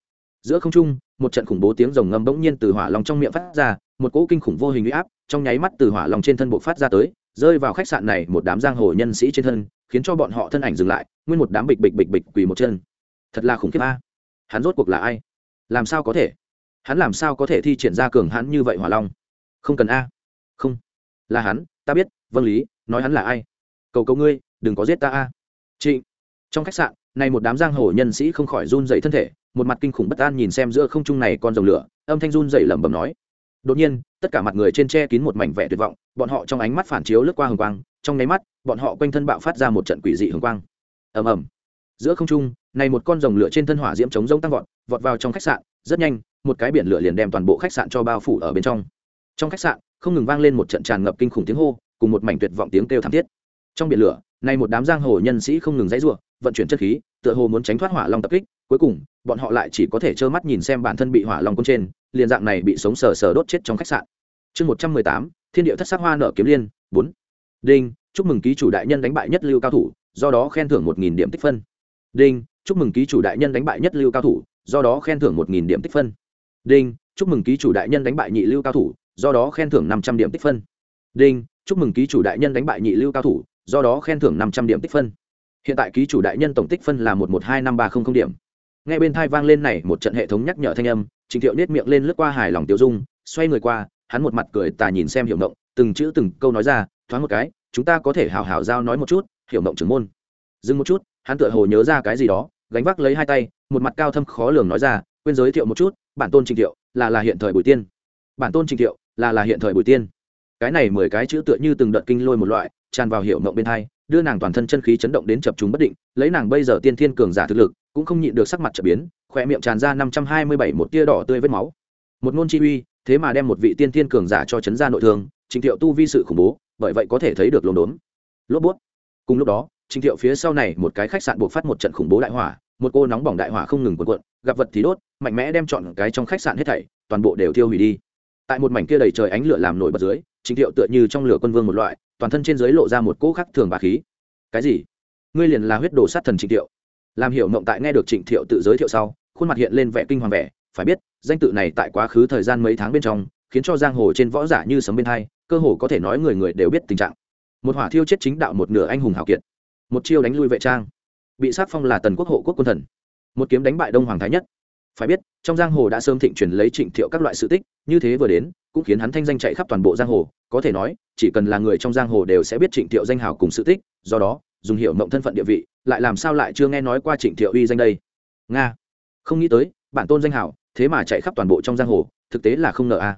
giữa không trung một trận khủng bố tiếng rồng ngâm bỗng nhiên từ hỏa long trong miệng phát ra một cỗ kinh khủng vô hình uy áp trong nháy mắt từ hỏa long trên thân bộ phát ra tới rơi vào khách sạn này một đám giang hồ nhân sĩ trên thân khiến cho bọn họ thân ảnh dừng lại nguyên một đám bịch bịch bịch bịch quỳ một chân. Thật là khủng khiếp a. Hắn rốt cuộc là ai? Làm sao có thể? Hắn làm sao có thể thi triển ra cường hắn như vậy hỏa long? Không cần a. Không. Là hắn ta biết vâng lý nói hắn là ai? Cầu cầu ngươi đừng có giết ta a. Trịnh, trong khách sạn này một đám giang hồ nhân sĩ không khỏi run dậy thân thể một mặt kinh khủng bất an nhìn xem giữa không trung này con rồng lửa, âm thanh run dậy lẩm bẩm nói. Đột nhiên, tất cả mặt người trên che kín một mảnh vẻ tuyệt vọng, bọn họ trong ánh mắt phản chiếu lướt qua hồng quang, trong nháy mắt, bọn họ quanh thân bạo phát ra một trận quỷ dị hồng quang. Ầm ầm. Giữa không trung, này một con rồng lửa trên thân hỏa diễm chống rông tăng vọt vọt vào trong khách sạn, rất nhanh, một cái biển lửa liền đem toàn bộ khách sạn cho bao phủ ở bên trong. Trong khách sạn, không ngừng vang lên một trận tràn ngập kinh khủng tiếng hô, cùng một mảnh tuyệt vọng tiếng kêu thảm thiết. Trong biển lửa, này một đám giang hồ nhân sĩ không ngừng dãy rủa, vận chuyển chất khí tựa hồ muốn tránh thoát hỏa long tập kích, cuối cùng, bọn họ lại chỉ có thể trơ mắt nhìn xem bản thân bị hỏa long côn trên, liền dạng này bị sống sờ sờ đốt chết trong khách sạn. Chương một trăm mười tám, thiên địa thất sắc hoa nở kiếm liên, bốn. Đinh, chúc mừng ký chủ đại nhân đánh bại nhất lưu cao thủ, do đó khen thưởng một nghìn điểm tích phân. Đinh, chúc mừng ký chủ đại nhân đánh bại nhất lưu cao thủ, do đó khen thưởng một nghìn điểm tích phân. Đinh, chúc mừng ký chủ đại nhân đánh bại nhị lưu cao thủ, do đó khen thưởng năm trăm điểm tích phân. Đinh, chúc mừng ký chủ đại nhân đánh bại nhị lưu cao thủ, do đó khen thưởng năm trăm điểm tích phân hiện tại ký chủ đại nhân tổng tích phân là một một hai năm ba không không điểm. Ngay bên thai vang lên này một trận hệ thống nhắc nhở thanh âm, trình thiệu nết miệng lên lướt qua hài lòng tiêu dung, xoay người qua, hắn một mặt cười tà nhìn xem hiểu mộng, từng chữ từng câu nói ra, thoáng một cái, chúng ta có thể hào hào giao nói một chút, hiểu mộng trưởng môn. Dừng một chút, hắn tựa hồ nhớ ra cái gì đó, gánh vác lấy hai tay, một mặt cao thâm khó lường nói ra, quên giới thiệu một chút, bản tôn trình thiệu, là là hiện thời bùi tiên. Bản tôn trình thiệu, là là hiện thời bùi tiên. Cái này mười cái chữ tựa như từng đợt kinh lôi một loại, tràn vào hiểu mộng bên thai đưa nàng toàn thân chân khí chấn động đến chập chúng bất định, lấy nàng bây giờ tiên thiên cường giả thực lực, cũng không nhịn được sắc mặt trở biến khỏe miệng tràn ra năm trăm hai mươi bảy một tia đỏ tươi vết máu. Một ngôn chi uy, thế mà đem một vị tiên thiên cường giả cho chấn ra nội thương, trình thiệu tu vi sự khủng bố, bởi vậy có thể thấy được lồn đốn lốp bút. Cùng lúc đó, trình thiệu phía sau này một cái khách sạn buộc phát một trận khủng bố đại hỏa, một cô nóng bỏng đại hỏa không ngừng cuộn cuộn, gặp vật thì đốt, mạnh mẽ đem chọn cái trong khách sạn hết thảy, toàn bộ đều tiêu hủy đi. Tại một mảnh kia đầy trời ánh lửa làm nổi bật dưới, trình thiệu tựa như trong lửa quân vương một loại toàn thân trên giới lộ ra một cỗ khắc thường bà khí. Cái gì? Ngươi liền là huyết đồ sát thần trịnh thiệu. Làm hiểu mộng tại nghe được trịnh thiệu tự giới thiệu sau, khuôn mặt hiện lên vẻ kinh hoàng vẻ. Phải biết, danh tự này tại quá khứ thời gian mấy tháng bên trong, khiến cho giang hồ trên võ giả như sấm bên hai, cơ hồ có thể nói người người đều biết tình trạng. Một hỏa thiêu chết chính đạo một nửa anh hùng hào kiệt. Một chiêu đánh lui vệ trang. Bị sát phong là tần quốc hộ quốc quân thần. Một kiếm đánh bại đông hoàng thái nhất phải biết, trong giang hồ đã sớm thịnh truyền lấy trịnh thiệu các loại sự tích, như thế vừa đến, cũng khiến hắn thanh danh chạy khắp toàn bộ giang hồ. Có thể nói, chỉ cần là người trong giang hồ đều sẽ biết trịnh thiệu danh hào cùng sự tích, do đó, dùng hiệu mộng thân phận địa vị, lại làm sao lại chưa nghe nói qua trịnh thiệu uy danh đây? Nga. Không nghĩ tới, bản tôn danh hào, thế mà chạy khắp toàn bộ trong giang hồ, thực tế là không ngờ a à.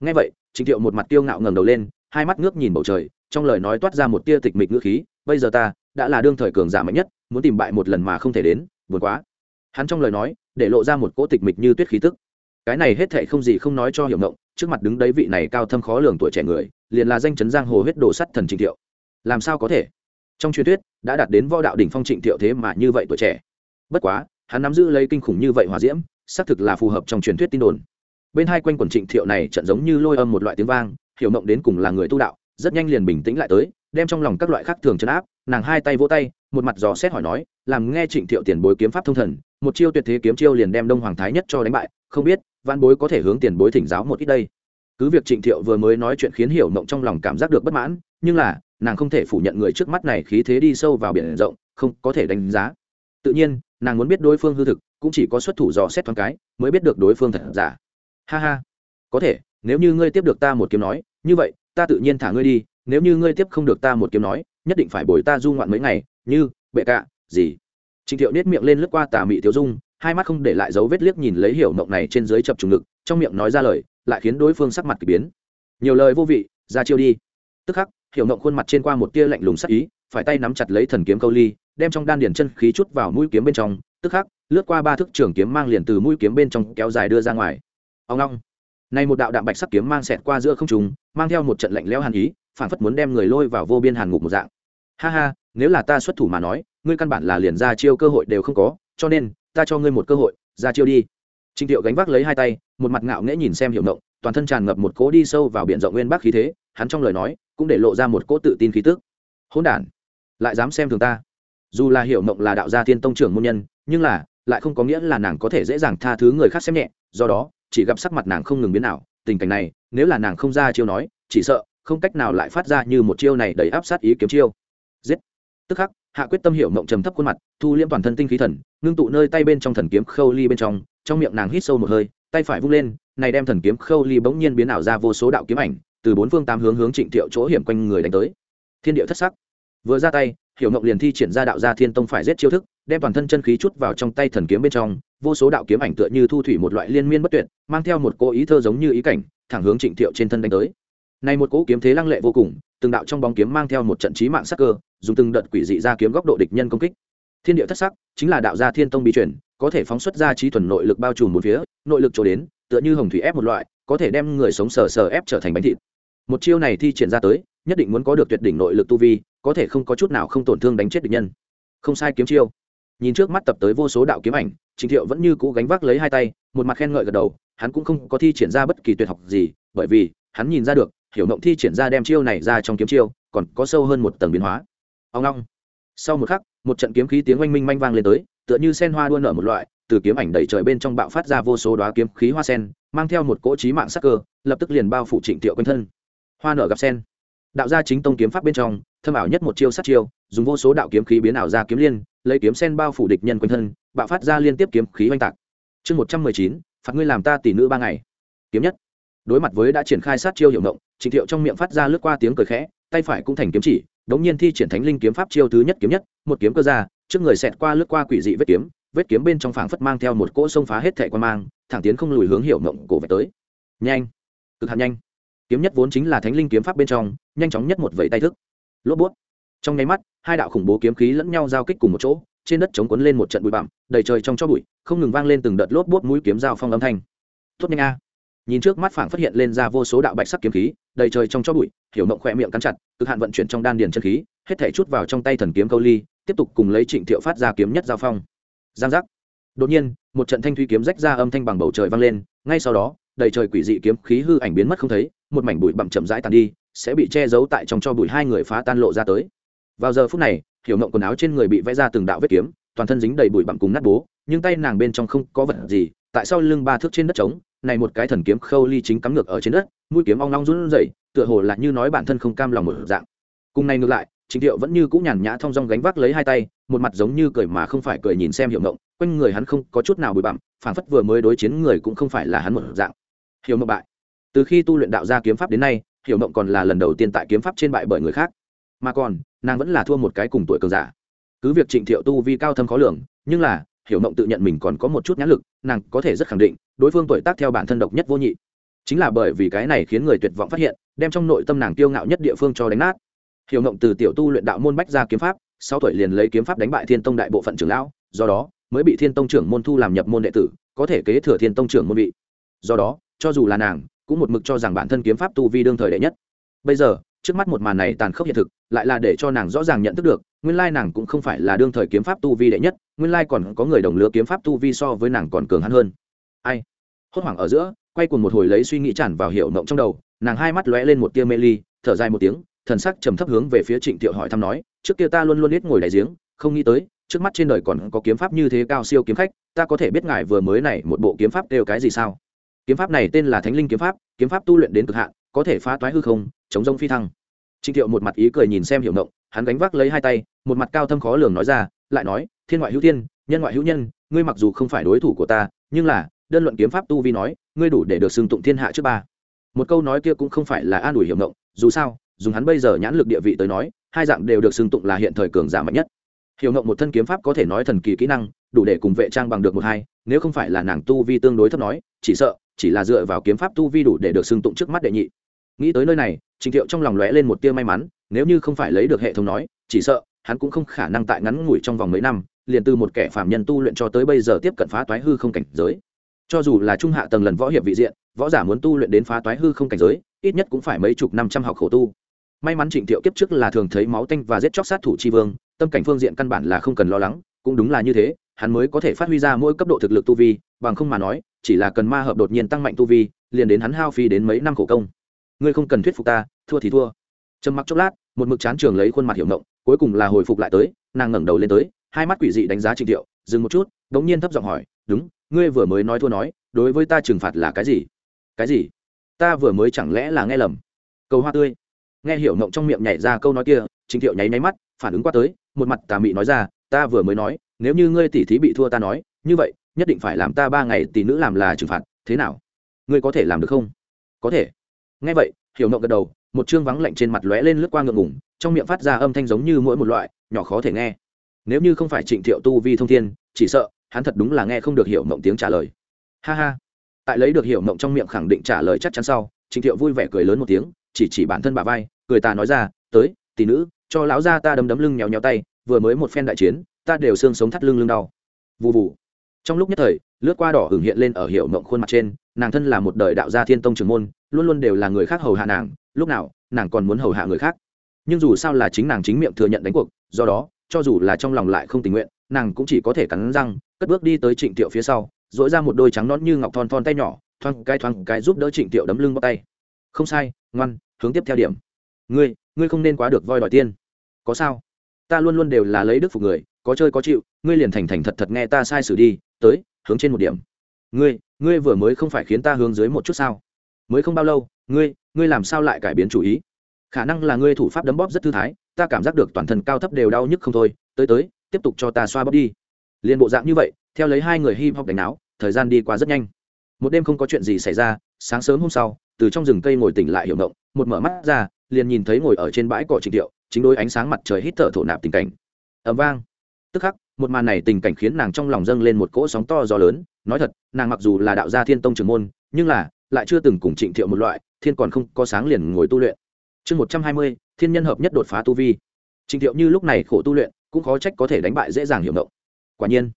nghe vậy, trịnh thiệu một mặt tiêu ngạo ngẩng đầu lên, hai mắt ngước nhìn bầu trời, trong lời nói toát ra một tia tịch mịch ngữ khí, bây giờ ta, đã là đương thời cường giả mạnh nhất, muốn tìm bại một lần mà không thể đến, buồn quá. Hắn trong lời nói để lộ ra một cỗ tịch mịch như tuyết khí tức. Cái này hết thệ không gì không nói cho hiểu ngộng, trước mặt đứng đấy vị này cao thâm khó lường tuổi trẻ người, liền là danh chấn giang hồ huyết đồ sắt thần trịnh thiệu. Làm sao có thể? Trong truyền thuyết, đã đạt đến võ đạo đỉnh phong trịnh thiệu thế mà như vậy tuổi trẻ. Bất quá, hắn nắm giữ lấy kinh khủng như vậy hòa diễm, xác thực là phù hợp trong truyền thuyết tin đồn. Bên hai quanh quần trịnh thiệu này trận giống như lôi âm một loại tiếng vang, hiểu mộng đến cùng là người tu đạo, rất nhanh liền bình tĩnh lại tới, đem trong lòng các loại khác thường chấn áp, nàng hai tay vỗ tay, một mặt dò xét hỏi nói, làm nghe trịnh thiệu tiền bối kiếm pháp thông thần một chiêu tuyệt thế kiếm chiêu liền đem đông hoàng thái nhất cho đánh bại, không biết văn bối có thể hướng tiền bối thỉnh giáo một ít đây. Cứ việc trịnh thiệu vừa mới nói chuyện khiến hiểu mộng trong lòng cảm giác được bất mãn, nhưng là, nàng không thể phủ nhận người trước mắt này khí thế đi sâu vào biển rộng, không có thể đánh giá. Tự nhiên, nàng muốn biết đối phương hư thực, cũng chỉ có xuất thủ dò xét thoáng cái, mới biết được đối phương thật giả. Ha ha. Có thể, nếu như ngươi tiếp được ta một kiếm nói, như vậy, ta tự nhiên thả ngươi đi, nếu như ngươi tiếp không được ta một kiếm nói, nhất định phải bồi ta du ngoạn mấy ngày, như, bệ cạ, gì. Trình thiệu nét miệng lên lướt qua tà mị Tiểu dung hai mắt không để lại dấu vết liếc nhìn lấy hiểu mộng này trên dưới chập trùng ngực trong miệng nói ra lời lại khiến đối phương sắc mặt kỳ biến. Nhiều lời vô vị ra chiêu đi. Tức khắc hiểu mộng khuôn mặt trên qua một tia lạnh lùng sắc ý phải tay nắm chặt lấy thần kiếm câu ly đem trong đan điển chân khí chút vào mũi kiếm bên trong tức khắc lướt qua ba thước trường kiếm mang liền từ mũi kiếm bên trong kéo dài đưa ra ngoài. Ông long này một đạo đạm bạch sắc kiếm mang xẹt qua giữa không trung, mang theo một trận lạnh lẽo hàn ý phản phất muốn đem người lôi vào vô biên hàn ngục một dạng. Ha ha nếu là ta xuất thủ mà nói, ngươi căn bản là liền ra chiêu cơ hội đều không có, cho nên, ta cho ngươi một cơ hội, ra chiêu đi. Trịnh thiệu gánh vác lấy hai tay, một mặt ngạo nghễ nhìn xem hiểu động toàn thân tràn ngập một cỗ đi sâu vào biển rộng nguyên bắc khí thế, hắn trong lời nói cũng để lộ ra một cỗ tự tin khí tức. Hỗn đản, lại dám xem thường ta. Dù là hiểu mộng là đạo gia thiên tông trưởng môn nhân, nhưng là, lại không có nghĩa là nàng có thể dễ dàng tha thứ người khác xem nhẹ, do đó, chỉ gặp sắc mặt nàng không ngừng biến nào tình cảnh này, nếu là nàng không ra chiêu nói, chỉ sợ, không cách nào lại phát ra như một chiêu này đầy áp sát ý kiếm chiêu. Giết! Tức khắc, hạ quyết tâm hiểu mộng trầm thấp khuôn mặt, thu liễm toàn thân tinh khí thần, ngưng tụ nơi tay bên trong thần kiếm khâu ly bên trong trong miệng nàng hít sâu một hơi, tay phải vung lên, này đem thần kiếm khâu ly bỗng nhiên biến ảo ra vô số đạo kiếm ảnh, từ bốn phương tám hướng hướng trịnh thiệu chỗ hiểm quanh người đánh tới. Thiên địa thất sắc. Vừa ra tay, hiểu mộng liền thi triển ra đạo gia thiên tông phải giết chiêu thức, đem toàn thân chân khí chút vào trong tay thần kiếm bên trong, vô số đạo kiếm ảnh tựa như thu thủy một loại liên miên bất tuyệt, mang theo một cố ý thơ giống như ý cảnh, thẳng hướng trịnh thiệu trên thân đánh tới. Này một cỗ kiếm thế lăng lệ vô cùng, từng đạo trong bóng kiếm mang theo một trận chí mạng sắc cơ dùng từng đợt quỷ dị ra kiếm góc độ địch nhân công kích. Thiên địa thất sắc, chính là đạo gia thiên tông bí truyền, có thể phóng xuất ra trí thuần nội lực bao trùm một phía, nội lực trổ đến, tựa như hồng thủy ép một loại, có thể đem người sống sờ sờ ép trở thành bánh thịt. Một chiêu này thi triển ra tới, nhất định muốn có được tuyệt đỉnh nội lực tu vi, có thể không có chút nào không tổn thương đánh chết địch nhân. Không sai kiếm chiêu. Nhìn trước mắt tập tới vô số đạo kiếm ảnh, trình thiệu vẫn như cũ gánh vác lấy hai tay, một mặt khen ngợi gật đầu, hắn cũng không có thi triển ra bất kỳ tuyệt học gì, bởi vì hắn nhìn ra được, hiểu mộng thi triển ra đem chiêu này ra trong kiếm chiêu, còn có sâu hơn một tầng biến hóa ông long sau một khắc, một trận kiếm khí tiếng oanh minh manh vang lên tới, tựa như sen hoa đua nở một loại, từ kiếm ảnh đầy trời bên trong bạo phát ra vô số đoá kiếm khí hoa sen, mang theo một cỗ trí mạng sắc cơ, lập tức liền bao phủ trịnh tiệu quanh thân. Hoa nở gặp sen. Đạo gia chính tông kiếm pháp bên trong, thâm ảo nhất một chiêu sát chiêu, dùng vô số đạo kiếm khí biến ảo ra kiếm liên, lấy kiếm sen bao phủ địch nhân quanh thân, bạo phát ra liên tiếp kiếm khí oanh tạc. Chương một trăm mười chín, phạt ngươi làm ta tỷ nữ ba ngày. Kiếm nhất. Đối mặt với đã triển khai sát chiêu hiệu động trịnh thiệu trong miệng phát ra lướt qua tiếng cười khẽ, tay phải cũng thành kiếm chỉ đống nhiên thi triển thánh linh kiếm pháp chiêu thứ nhất kiếm nhất, một kiếm cơ ra, trước người xẹt qua lướt qua quỷ dị vết kiếm vết kiếm bên trong phảng phất mang theo một cỗ sông phá hết thệ quan mang, thẳng tiến không lùi hướng hiểu mộng cổ về tới. Nhanh, cực hạn nhanh. Kiếm nhất vốn chính là thánh linh kiếm pháp bên trong, nhanh chóng nhất một vẫy tay thức. Lốp bút trong nháy mắt, hai đạo khủng bố kiếm khí lẫn nhau giao kích cùng một chỗ, trên đất chống cuốn lên một trận bụi bặm, đầy trời trong cho bụi, không ngừng vang lên từng đợt lốp bút mũi kiếm giao phong âm thanh. Tốt nhanh a. Nhìn trước mắt phảng phát hiện lên ra vô số đạo bạch sắc kiếm khí đầy trời trong cho bụi, hiểu mộng khỏe miệng cắn chặt, cực hạn vận chuyển trong đan điền chân khí, hết thể chút vào trong tay thần kiếm câu ly, tiếp tục cùng lấy trịnh thiệu phát ra kiếm nhất giao phong. Giang giác. Đột nhiên, một trận thanh thủy kiếm rách ra âm thanh bằng bầu trời vang lên, ngay sau đó, đầy trời quỷ dị kiếm khí hư ảnh biến mất không thấy, một mảnh bụi bặm chậm rãi tàn đi, sẽ bị che giấu tại trong cho bụi hai người phá tan lộ ra tới. Vào giờ phút này, hiểu mộng quần áo trên người bị vẽ ra từng đạo vết kiếm, toàn thân dính đầy bụi bặm cùng nát bố, nhưng tay nàng bên trong không có vật gì tại sao lưng ba thước trên đất trống này một cái thần kiếm khâu ly chính cắm ngược ở trên đất mũi kiếm ong long run rẩy tựa hồ là như nói bản thân không cam lòng một dạng cùng này ngược lại Trịnh Tiệu vẫn như cũ nhàn nhã thong dong gánh vác lấy hai tay, một mặt giống như cười mà không phải cười nhìn xem Hiểu ngộng quanh người hắn không có chút nào bụi bặm, phảng phất vừa mới đối chiến người cũng không phải là hắn một dạng. Hiểu ngộng bại. Từ khi tu luyện đạo gia kiếm pháp đến nay, Hiểu ngộng còn là lần đầu tiên tại kiếm pháp trên bại bởi người khác, mà còn, nàng vẫn là thua một cái cùng tuổi cường giả. Cứ việc Trịnh Thiệu tu vi cao thâm khó lường, nhưng là, Hiểu Mộng tự nhận mình còn có một chút nhãn lực, nàng có thể rất khẳng định, đối phương tuổi tác theo bản thân độc nhất vô nhị. Chính là bởi vì cái này khiến người tuyệt vọng phát hiện, đem trong nội tâm nàng tiêu ngạo nhất địa phương cho đánh nát. Hiểu mộng từ tiểu tu luyện đạo môn bách gia kiếm pháp sau tuổi liền lấy kiếm pháp đánh bại thiên tông đại bộ phận trưởng lão do đó mới bị thiên tông trưởng môn thu làm nhập môn đệ tử có thể kế thừa thiên tông trưởng môn vị. Do đó cho dù là nàng cũng một mực cho rằng bản thân kiếm pháp tu vi đương thời đệ nhất. Bây giờ trước mắt một màn này tàn khốc hiện thực, lại là để cho nàng rõ ràng nhận thức được, nguyên lai nàng cũng không phải là đương thời kiếm pháp tu vi đệ nhất, nguyên lai còn có người đồng lứa kiếm pháp tu vi so với nàng còn cường hắn hơn. Ai? Hốt hoảng ở giữa, quay cùng một hồi lấy suy nghĩ tràn vào hiệu mộng trong đầu, nàng hai mắt lóe lên một tia mê ly, thở dài một tiếng, thần sắc trầm thấp hướng về phía trịnh thiệu hỏi thăm nói, trước kia ta luôn luôn biết ngồi đại giếng, không nghĩ tới, trước mắt trên đời còn có kiếm pháp như thế cao siêu kiếm khách, ta có thể biết ngài vừa mới này một bộ kiếm pháp đều cái gì sao? Kiếm pháp này tên là thánh linh kiếm pháp kiếm pháp tu luyện đến cực hạn có thể phá toái hư không, chống rông phi thăng. Trịnh thiệu một mặt ý cười nhìn xem hiểu ngộng, hắn gánh vác lấy hai tay, một mặt cao thâm khó lường nói ra, lại nói, thiên ngoại hữu thiên, nhân ngoại hữu nhân, ngươi mặc dù không phải đối thủ của ta, nhưng là, đơn luận kiếm pháp tu vi nói, ngươi đủ để được xưng tụng thiên hạ trước ba. Một câu nói kia cũng không phải là an ủi hiểu ngộng, dù sao, dùng hắn bây giờ nhãn lực địa vị tới nói, hai dạng đều được xưng tụng là hiện thời cường giả mạnh nhất. Hiểu ngộng một thân kiếm pháp có thể nói thần kỳ kỹ năng, đủ để cùng vệ trang bằng được một hai, nếu không phải là nàng tu vi tương đối thấp nói, chỉ sợ, chỉ là dựa vào kiếm pháp tu vi đủ để được xưng tụng trước mắt đệ nhị nghĩ tới nơi này, trình thiệu trong lòng lóe lên một tia may mắn, nếu như không phải lấy được hệ thống nói, chỉ sợ, hắn cũng không khả năng tại ngắn ngủi trong vòng mấy năm, liền từ một kẻ phạm nhân tu luyện cho tới bây giờ tiếp cận phá toái hư không cảnh giới. Cho dù là trung hạ tầng lần võ hiệp vị diện, võ giả muốn tu luyện đến phá toái hư không cảnh giới, ít nhất cũng phải mấy chục năm trăm học khổ tu. May mắn trịnh thiệu kiếp trước là thường thấy máu tanh và giết chóc sát thủ tri vương, tâm cảnh phương diện căn bản là không cần lo lắng, cũng đúng là như thế, hắn mới có thể phát huy ra mỗi cấp độ thực lực tu vi, bằng không mà nói, chỉ là cần ma hợp đột nhiên tăng mạnh tu vi, liền đến hắn hao phi đến mấy năm khổ công ngươi không cần thuyết phục ta, thua thì thua. Trầm mặc chốc lát, một mực chán trường lấy khuôn mặt hiểu ngộng, cuối cùng là hồi phục lại tới, nàng ngẩng đầu lên tới, hai mắt quỷ dị đánh giá trịnh thiệu dừng một chút đ ỗ n g nhiên thấp giọng hỏi, đúng, ngươi vừa mới nói thua nói, đối với ta trừng phạt là cái gì? Cái gì? Ta vừa mới chẳng lẽ là nghe lầm? Cầu hoa tươi. Nghe hiểu ngộng trong miệng nhảy ra câu nói kia, trịnh thiệu nháy nháy mắt, phản ứng qua tới, một mặt tà mị nói ra, ta vừa mới nói, nếu như ngươi tỉ thí bị thua ta nói, như vậy, nhất định phải làm ta ba ngày tỷ nữ làm là trừng phạt, thế nào? Ngươi có thể làm được không? Có thể nghe vậy, hiểu ngộng gật đầu, một chương vắng lạnh trên mặt lóe lên lướt qua ngượng ngủng trong miệng phát ra âm thanh giống như mỗi một loại, nhỏ khó thể nghe. Nếu như không phải trịnh thiệu tu vi thông thiên, chỉ sợ, hắn thật đúng là nghe không được hiểu mộng tiếng trả lời. Ha ha. Tại lấy được hiểu mộng trong miệng khẳng định trả lời chắc chắn sau, trịnh thiệu vui vẻ cười lớn một tiếng, chỉ chỉ bản thân bà vai, cười ta nói ra, tới, tỷ nữ, cho lão gia ta đấm đấm lưng nhéo nhéo tay, vừa mới một phen đại chiến, ta đều xương sống thắt lưng lưng đau. Vụ vụ trong lúc nhất thời, lướt qua đỏ hưởng hiện lên ở hiểu mộng khuôn mặt trên, nàng thân là một đời đạo gia thiên tông trường môn luôn luôn đều là người khác hầu hạ nàng, lúc nào, nàng còn muốn hầu hạ người khác. Nhưng dù sao là chính nàng chính miệng thừa nhận đánh cuộc, do đó, cho dù là trong lòng lại không tình nguyện, nàng cũng chỉ có thể cắn răng, cất bước đi tới trịnh tiệu phía sau dỗi ra một đôi trắng nón như ngọc thon thon tay nhỏ, thoang cái thoang cái giúp đỡ trịnh tiệu đấm lưng bóc tay. Không sai, ngoan, hướng tiếp theo điểm. Ngươi ngươi không nên quá được voi đòi tiên. Có sao? Ta luôn luôn đều là lấy đức phục người, có chơi có chịu, ngươi liền thành thành thật thật nghe ta sai sử đi, tới, hướng trên một điểm. Ngươi ngươi vừa mới không phải khiến ta hướng dưới một chút sao? Mới không bao lâu, ngươi ngươi làm sao lại cải biến chủ ý? Khả năng là ngươi thủ pháp đấm bóp rất thư thái, ta cảm giác được toàn thân cao thấp đều đau nhức không thôi, tới tới, tiếp tục cho ta xoa bóp đi. Liền bộ dạng như vậy, theo lấy hai người hip hop đánh áo, thời gian đi qua rất nhanh. Một đêm không có chuyện gì xảy ra, sáng sớm hôm sau, từ trong rừng cây ngồi tỉnh lại hiểu động một mở mắt ra, liền nhìn thấy ngồi ở trên bãi cỏ trịnh tiệu chính đôi ánh sáng mặt trời hít thở thổ nạp tình cảnh. Ẩm vang. Tức khắc, một màn này tình cảnh khiến nàng trong lòng dâng lên một cỗ sóng to gió lớn, nói thật, nàng mặc dù là đạo gia thiên tông trưởng môn, nhưng là lại chưa từng cùng trịnh thiệu một loại, thiên còn không có sáng liền ngồi tu luyện. Chương một trăm hai mươi, thiên nhân hợp nhất đột phá tu vi. Trịnh thiệu như lúc này khổ tu luyện, cũng khó trách có thể đánh bại dễ dàng hiểu động quả nhiên,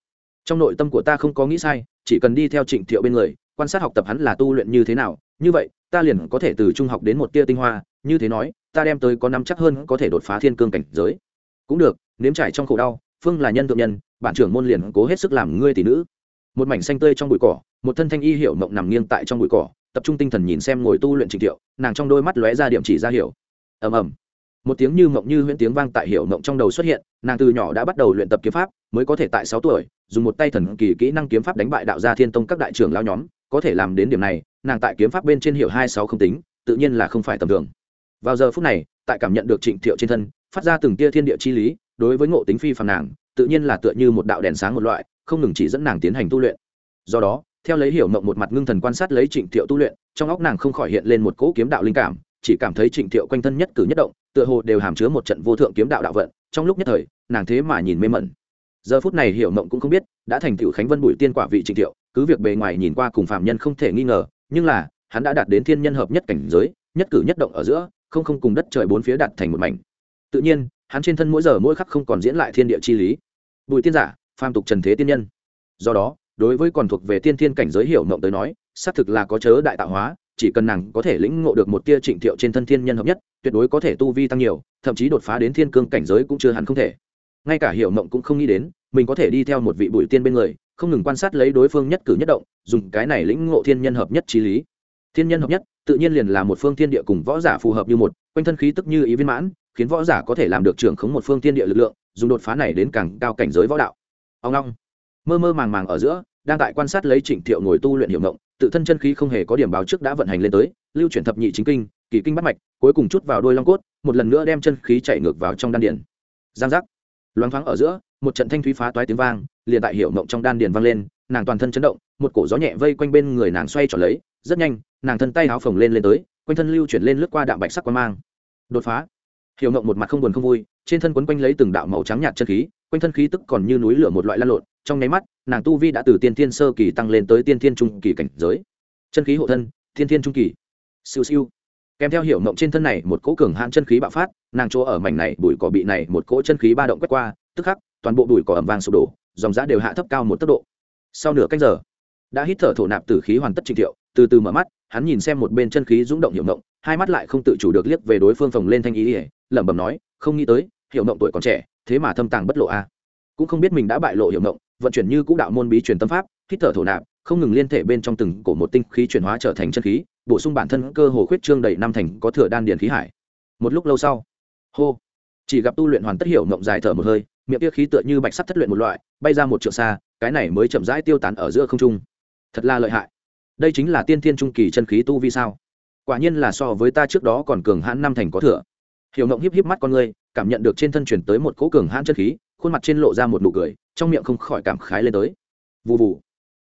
trong nội tâm của ta không có nghĩ sai, chỉ cần đi theo trịnh thiệu bên người, quan sát học tập hắn là tu luyện như thế nào, như vậy, ta liền có thể từ trung học đến một tia tinh hoa, như thế nói, ta đem tới có năm chắc hơn có thể đột phá thiên cương cảnh giới. Cũng được, nếm trải trong khổ đau, phương là nhân thượng nhân, bản trưởng môn liền cố hết sức làm ngươi tỷ nữ. Một mảnh xanh tươi trong bụi cỏ, một thân thanh y hiệu mộng nằm nghiêng tại trong bụi cỏ tập trung tinh thần nhìn xem ngồi tu luyện trình thiệu, nàng trong đôi mắt lóe ra điểm chỉ ra hiểu. Ầm ầm. Một tiếng như mộng như huyễn tiếng vang tại hiểu mộng trong đầu xuất hiện, nàng từ nhỏ đã bắt đầu luyện tập kiếm pháp, mới có thể tại sáu tuổi, dùng một tay thần kỳ kỹ năng kiếm pháp đánh bại đạo gia thiên tông các đại trưởng lao nhóm, có thể làm đến điểm này, nàng tại kiếm pháp bên trên hiểu hai sáu không tính, tự nhiên là không phải tầm thường. Vào giờ phút này, tại cảm nhận được trịnh thiệu trên thân, phát ra từng tia thiên địa chi lý, đối với ngộ tính phi phàm nàng, tự nhiên là tựa như một đạo đèn sáng một loại, không ngừng chỉ dẫn nàng tiến hành tu luyện. Do đó theo lấy hiểu mộng một mặt ngưng thần quan sát lấy trịnh thiệu tu luyện, trong óc nàng không khỏi hiện lên một cỗ kiếm đạo linh cảm, chỉ cảm thấy trịnh thiệu quanh thân nhất cử nhất động, tựa hồ đều hàm chứa một trận vô thượng kiếm đạo đạo vận, trong lúc nhất thời, nàng thế mà nhìn mê mẩn. Giờ phút này hiểu mộng cũng không biết, đã thành tựu khánh vân bùi tiên quả vị trịnh thiệu, cứ việc bề ngoài nhìn qua cùng phạm nhân không thể nghi ngờ, nhưng là, hắn đã đạt đến thiên nhân hợp nhất cảnh giới, nhất cử nhất động ở giữa, không không cùng đất trời bốn phía đặt thành một mảnh. Tự nhiên, hắn trên thân mỗi giờ mỗi khắc không còn diễn lại thiên địa chi lý. Bùi tiên giả, phàm tục trần thế tiên nhân. Do đó đối với còn thuộc về tiên thiên cảnh giới hiểu mộng tới nói, xác thực là có chớ đại tạo hóa, chỉ cần nàng có thể lĩnh ngộ được một tia trịnh thiệu trên thân thiên nhân hợp nhất, tuyệt đối có thể tu vi tăng nhiều, thậm chí đột phá đến thiên cương cảnh giới cũng chưa hẳn không thể. Ngay cả hiểu mộng cũng không nghĩ đến, mình có thể đi theo một vị bụi tiên bên người, không ngừng quan sát lấy đối phương nhất cử nhất động, dùng cái này lĩnh ngộ thiên nhân hợp nhất trí lý. Thiên nhân hợp nhất, tự nhiên liền là một phương thiên địa cùng võ giả phù hợp như một, quanh thân khí tức như ý viên mãn, khiến võ giả có thể làm được trưởng khống một phương thiên địa lực lượng, dùng đột phá này đến càng cao cảnh giới võ đạo. Ông long, mơ mơ màng màng ở giữa đang tại quan sát lấy trịnh thiệu ngồi tu luyện hiệu ngộng, tự thân chân khí không hề có điểm báo trước đã vận hành lên tới, lưu chuyển thập nhị chính kinh, kỳ kinh bắt mạch, cuối cùng chút vào đôi long cốt, một lần nữa đem chân khí chạy ngược vào trong đan điền. Giang giác. Loáng thoáng ở giữa, một trận thanh thúy phá toái tiếng vang, liền tại hiệu ngộng trong đan điền vang lên, nàng toàn thân chấn động, một cổ gió nhẹ vây quanh bên người nàng xoay tròn lấy, rất nhanh, nàng thân tay áo phồng lên lên tới, quanh thân lưu chuyển lên lướt qua đạm bạch sắc quang mang. Đột phá. Hiểu ngộng một mặt không buồn không vui, trên thân quấn quanh lấy từng đạo màu trắng nhạt chân khí, quanh thân khí tức còn như núi lửa một loại lan lộn trong nháy mắt, nàng tu vi đã từ tiên thiên sơ kỳ tăng lên tới tiên thiên trung kỳ cảnh giới. Chân khí hộ thân, tiên thiên trung kỳ. Siêu siêu. Kèm theo hiểu mộng trên thân này một cỗ cường hãn chân khí bạo phát, nàng chỗ ở mảnh này bụi cỏ bị này một cỗ chân khí ba động quét qua, tức khắc, toàn bộ bụi cỏ ẩm vàng sụp đổ, dòng giá đều hạ thấp cao một tốc độ. Sau nửa canh giờ, đã hít thở thổ nạp tử khí hoàn tất trình thiệu, từ từ mở mắt, hắn nhìn xem một bên chân khí rung động hiểu mộng, hai mắt lại không tự chủ được liếc về đối phương phồng lên thanh ý ỉa lẩm bẩm nói, không nghĩ tới, hiểu mộng tuổi còn trẻ, thế mà thâm tàng bất lộ a cũng không biết mình đã bại lộ hiểu ngộng, vận chuyển như cũ đạo môn bí truyền tâm pháp, hít thở thổ nạp, không ngừng liên thể bên trong từng cổ một tinh khí chuyển hóa trở thành chân khí, bổ sung bản thân cơ hồ khuyết trương đầy năm thành có thừa đan điền khí hải. Một lúc lâu sau, hô, chỉ gặp tu luyện hoàn tất hiểu ngộng dài thở một hơi, miệng kia khí tựa như bạch sắt thất luyện một loại, bay ra một trượng xa, cái này mới chậm rãi tiêu tán ở giữa không trung. Thật là lợi hại. Đây chính là tiên thiên trung kỳ chân khí tu vi sao? Quả nhiên là so với ta trước đó còn cường hãn năm thành có thừa. Hiểu ngộng híp híp mắt con người, cảm nhận được trên thân chuyển tới một cỗ cường hãn chân khí khuôn mặt trên lộ ra một nụ cười, trong miệng không khỏi cảm khái lên tới. Vụ vụ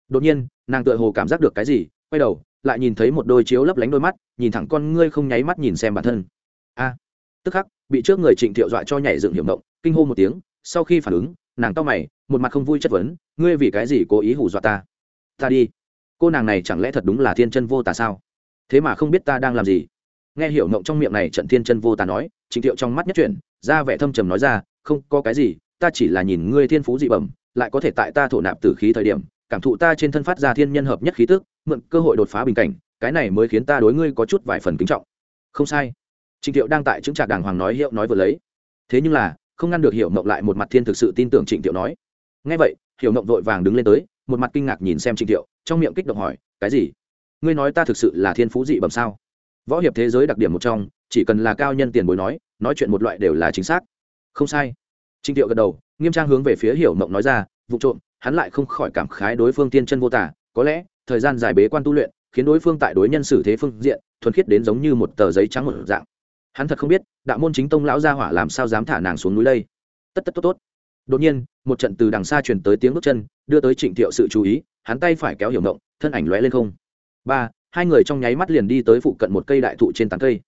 đột nhiên, nàng tựa hồ cảm giác được cái gì, quay đầu, lại nhìn thấy một đôi chiếu lấp lánh đôi mắt, nhìn thẳng con ngươi không nháy mắt nhìn xem bản thân. A. Tức khắc, bị trước người trịnh thiệu dọa cho nhảy dựng hiểm động, kinh hô một tiếng, sau khi phản ứng, nàng to mày, một mặt không vui chất vấn, ngươi vì cái gì cố ý hù dọa ta? Ta đi. Cô nàng này chẳng lẽ thật đúng là thiên chân vô tà sao? Thế mà không biết ta đang làm gì. Nghe hiểu mộng trong miệng này trận thiên chân vô tà nói, trịnh thiệu trong mắt nhất chuyển, ra vẻ thâm trầm nói ra, không có cái gì ta chỉ là nhìn ngươi thiên phú dị bẩm, lại có thể tại ta thổ nạp tử khí thời điểm, cảm thụ ta trên thân phát ra thiên nhân hợp nhất khí tức, mượn cơ hội đột phá bình cảnh, cái này mới khiến ta đối ngươi có chút vài phần kính trọng. Không sai. Trịnh thiệu đang tại chứng trạc đàng hoàng nói hiệu nói vừa lấy. Thế nhưng là, không ngăn được hiểu mộng lại một mặt thiên thực sự tin tưởng trịnh thiệu nói. Ngay vậy, hiểu mộng vội vàng đứng lên tới, một mặt kinh ngạc nhìn xem trịnh thiệu, trong miệng kích động hỏi, cái gì? Ngươi nói ta thực sự là thiên phú dị bẩm sao? Võ hiệp thế giới đặc điểm một trong, chỉ cần là cao nhân tiền bối nói nói chuyện một loại đều là chính xác. Không sai. Trình Tiệu gật đầu, nghiêm trang hướng về phía hiểu mộng nói ra, vụ trộm, hắn lại không khỏi cảm khái đối phương tiên chân vô tả, có lẽ, thời gian dài bế quan tu luyện, khiến đối phương tại đối nhân xử thế phương diện, thuần khiết đến giống như một tờ giấy trắng một dạng. Hắn thật không biết, đạo môn chính tông lão gia hỏa làm sao dám thả nàng xuống núi đây. Tất tất, tốt tốt. Đột nhiên, một trận từ đằng xa truyền tới tiếng bước chân, đưa tới trịnh Tiệu sự chú ý, hắn tay phải kéo hiểu mộng, thân ảnh lóe lên không. Ba, hai người trong nháy mắt liền đi tới phụ cận một cây đại thụ trên tán cây.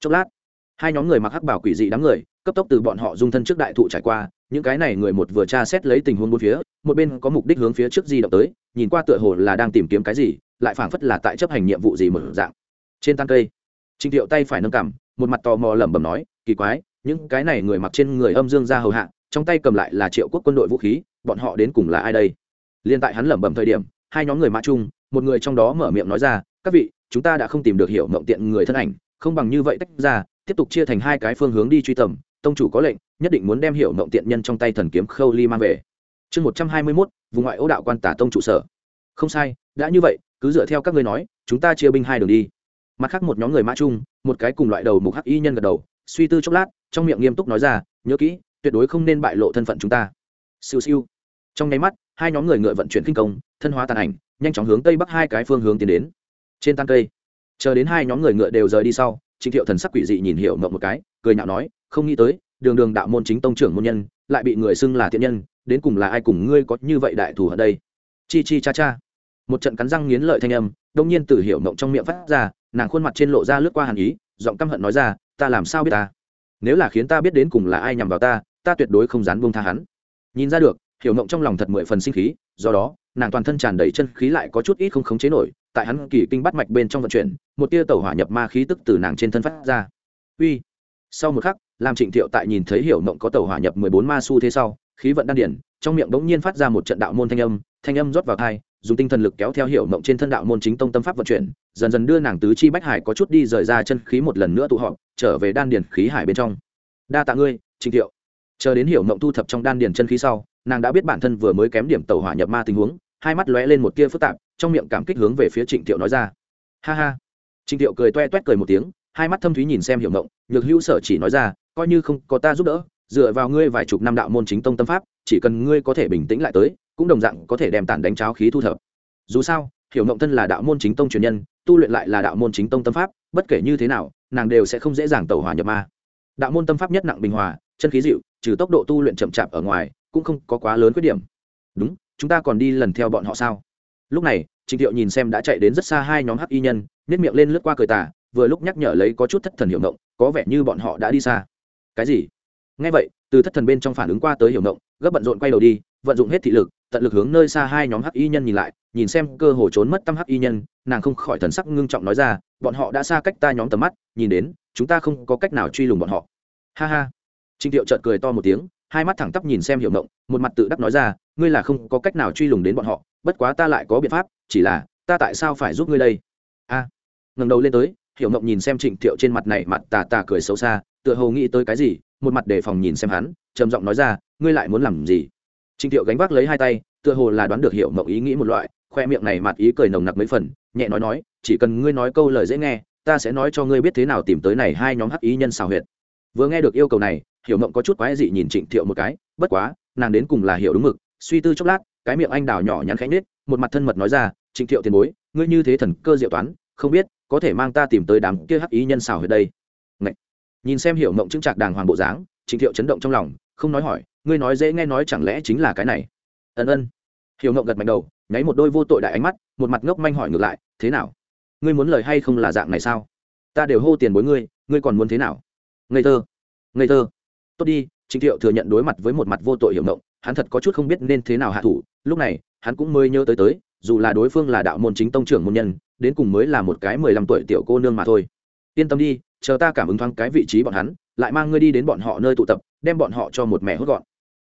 Chốc lát hai nhóm người mặc hắc bảo quỷ dị đám người, cấp tốc từ bọn họ dung thân trước đại thụ trải qua, những cái này người một vừa tra xét lấy tình huống bốn phía, một bên có mục đích hướng phía trước di động tới, nhìn qua tựa hồ là đang tìm kiếm cái gì, lại phảng phất là tại chấp hành nhiệm vụ gì mở dạng. Trên tan cây trịnh thiệu tay phải nâng cằm, một mặt tò mò lẩm bẩm nói, kỳ quái, những cái này người mặc trên người âm dương ra hầu hạ, trong tay cầm lại là triệu quốc quân đội vũ khí, bọn họ đến cùng là ai đây? Liên tại hắn lẩm bẩm thời điểm, hai nhóm người mã chung, một người trong đó mở miệng nói ra, các vị, chúng ta đã không tìm được hiểu mộng tiện người thân ảnh, không bằng như vậy tách ra tiếp tục chia thành hai cái phương hướng đi truy tầm, tông chủ có lệnh, nhất định muốn đem hiểu mộng tiện nhân trong tay thần kiếm khâu ly mang về. Chương một trăm hai mươi mốt, vùng ngoại ô đạo quan tả tông trụ sở. Không sai, đã như vậy, cứ dựa theo các ngươi nói, chúng ta chia binh hai đường đi. Mặt khác một nhóm người mã chung, một cái cùng loại đầu mục hắc y nhân gật đầu, suy tư chốc lát, trong miệng nghiêm túc nói ra, nhớ kỹ, tuyệt đối không nên bại lộ thân phận chúng ta. Siêu siêu. Trong nháy mắt, hai nhóm người ngựa vận chuyển kinh công, thân hóa tàn ảnh, nhanh chóng hướng tây bắc hai cái phương hướng tiến đến. Trên tan cây, chờ đến hai nhóm người ngựa đều rời đi sau trịnh thiệu thần sắc quỷ dị nhìn hiểu ngậm một cái, cười nhạo nói, không nghĩ tới, đường đường đạo môn chính tông trưởng môn nhân, lại bị người xưng là thiện nhân, đến cùng là ai cùng ngươi có như vậy đại thù ở đây? Chi chi cha cha. Một trận cắn răng nghiến lợi thanh âm, đông nhiên từ hiểu mộng trong miệng phát ra, nàng khuôn mặt trên lộ ra lướt qua hàn ý, giọng căm hận nói ra, ta làm sao biết ta? Nếu là khiến ta biết đến cùng là ai nhằm vào ta ta tuyệt đối không dám buông tha hắn. Nhìn ra được, hiểu mộng trong lòng thật mười phần sinh khí, do đó, nàng toàn thân tràn đầy chân khí lại có chút ít không khống chế nổi tại hắn kỳ kinh bắt mạch bên trong vận chuyển, một tia tẩu hỏa nhập ma khí tức từ nàng trên thân phát ra. Uy. Sau một khắc làm trịnh thiệu tại nhìn thấy hiểu mộng có tẩu hỏa nhập mười bốn ma su thế sau, khí vận đan điển, trong miệng bỗng nhiên phát ra một trận đạo môn thanh âm thanh âm rót vào thai dùng tinh thần lực kéo theo hiểu mộng trên thân đạo môn chính tông tâm pháp vận chuyển, dần dần đưa nàng tứ chi bách hải có chút đi rời ra chân khí một lần nữa tụ họp, trở về đan điển khí hải bên trong. Đa tạ ngươi, trịnh thiệu. Chờ đến hiểu mộng thu thập trong đan điển chân khí sau, nàng đã biết bản thân vừa mới kém điểm tàu hỏa nhập ma tình huống hai mắt lóe lên một tia phức tạp, trong miệng cảm kích hướng về phía trịnh thiệu nói ra. Ha ha. Trịnh thiệu cười toe toét cười một tiếng, hai mắt thâm thúy nhìn xem hiểu ngộng, nhược hữu sở chỉ nói ra, coi như không có ta giúp đỡ, dựa vào ngươi vài chục năm đạo môn chính tông tâm pháp, chỉ cần ngươi có thể bình tĩnh lại tới, cũng đồng dạng có thể đem tản đánh cháo khí thu thập. Dù sao, hiểu ngộng thân là đạo môn chính tông truyền nhân, tu luyện lại là đạo môn chính tông tâm pháp, bất kể như thế nào, nàng đều sẽ không dễ dàng tẩu hỏa nhập ma. Đạo môn tâm pháp nhất nặng bình hòa, chân khí dịu, trừ tốc độ tu luyện chậm chạp ở ngoài, cũng không có quá lớn khuyết điểm. Đúng chúng ta còn đi lần theo bọn họ sao? Lúc này trịnh thiệu nhìn xem đã chạy đến rất xa hai nhóm hắc y nhân nếp miệng lên lướt qua cười tà, vừa lúc nhắc nhở lấy có chút thất thần hiểu ngộng, có vẻ như bọn họ đã đi xa. Cái gì? Ngay vậy, từ thất thần bên trong phản ứng qua tới hiểu ngộng, gấp bận rộn quay đầu đi, vận dụng hết thị lực, tận lực hướng nơi xa hai nhóm hắc y nhân nhìn lại, nhìn xem cơ hồ trốn mất tâm hắc y nhân, nàng không khỏi thần sắc ngưng trọng nói ra, bọn họ đã xa cách ta nhóm tầm mắt, nhìn đến, chúng ta không có cách nào truy lùng bọn họ. Ha ha. Trịnh thiệu chợt cười to một tiếng hai mắt thẳng tắp nhìn xem hiểu ngộng một mặt tự đắc nói ra, ngươi là không có cách nào truy lùng đến bọn họ, bất quá ta lại có biện pháp, chỉ là, ta tại sao phải giúp ngươi đây? A, ngẩng đầu lên tới hiểu ngộng nhìn xem trịnh thiệu trên mặt này mặt tà tà cười xấu xa, tựa hồ nghĩ tới cái gì, một mặt đề phòng nhìn xem hắn, trầm giọng nói ra, ngươi lại muốn làm gì? Trịnh thiệu gánh vác lấy hai tay, tựa hồ là đoán được hiểu mộng ý nghĩ một loại, khoe miệng này mặt ý cười nồng nặc mấy phần, nhẹ nói nói, chỉ cần ngươi nói câu lời dễ nghe, ta sẽ nói cho ngươi biết thế nào tìm tới này hai nhóm hắc ý nhân xào huyệt. Vừa nghe được yêu cầu này hiểu mộng có chút quái dị nhìn trịnh thiệu một cái, bất quá, nàng đến cùng là hiểu đúng mực, suy tư chốc lát, cái miệng anh đào nhỏ nhắn khẽ nết một mặt thân mật nói ra, trịnh thiệu tiền bối, ngươi như thế thần cơ diệu toán, không biết có thể mang ta tìm tới đám kia hắc ý nhân xào huyệt đây. Ngậy. nhìn xem hiểu mộng chứng trạc đàng hoàng bộ dáng, trịnh thiệu chấn động trong lòng, không nói hỏi, ngươi nói dễ nghe nói chẳng lẽ chính là cái này? Ân ân. Hiểu Mộng gật mạnh đầu, nháy một đôi vô tội đại ánh mắt, một mặt ngốc manh hỏi ngược lại, thế nào? Ngươi muốn lời hay không là dạng này sao? Ta đều hô tiền bối ngươi ngươi còn muốn thế nào? Ngây thơ. Ngây thơ tốt đi, trịnh thiệu thừa nhận đối mặt với một mặt vô tội hiểu ngộng, hắn thật có chút không biết nên thế nào hạ thủ, lúc này, hắn cũng mới nhớ tới tới, dù là đối phương là đạo môn chính tông trưởng môn nhân, đến cùng mới là một cái mười lăm tuổi tiểu cô nương mà thôi. Yên tâm đi, chờ ta cảm ứng thoáng cái vị trí bọn hắn, lại mang ngươi đi đến bọn họ nơi tụ tập, đem bọn họ cho một mẹ hốt gọn.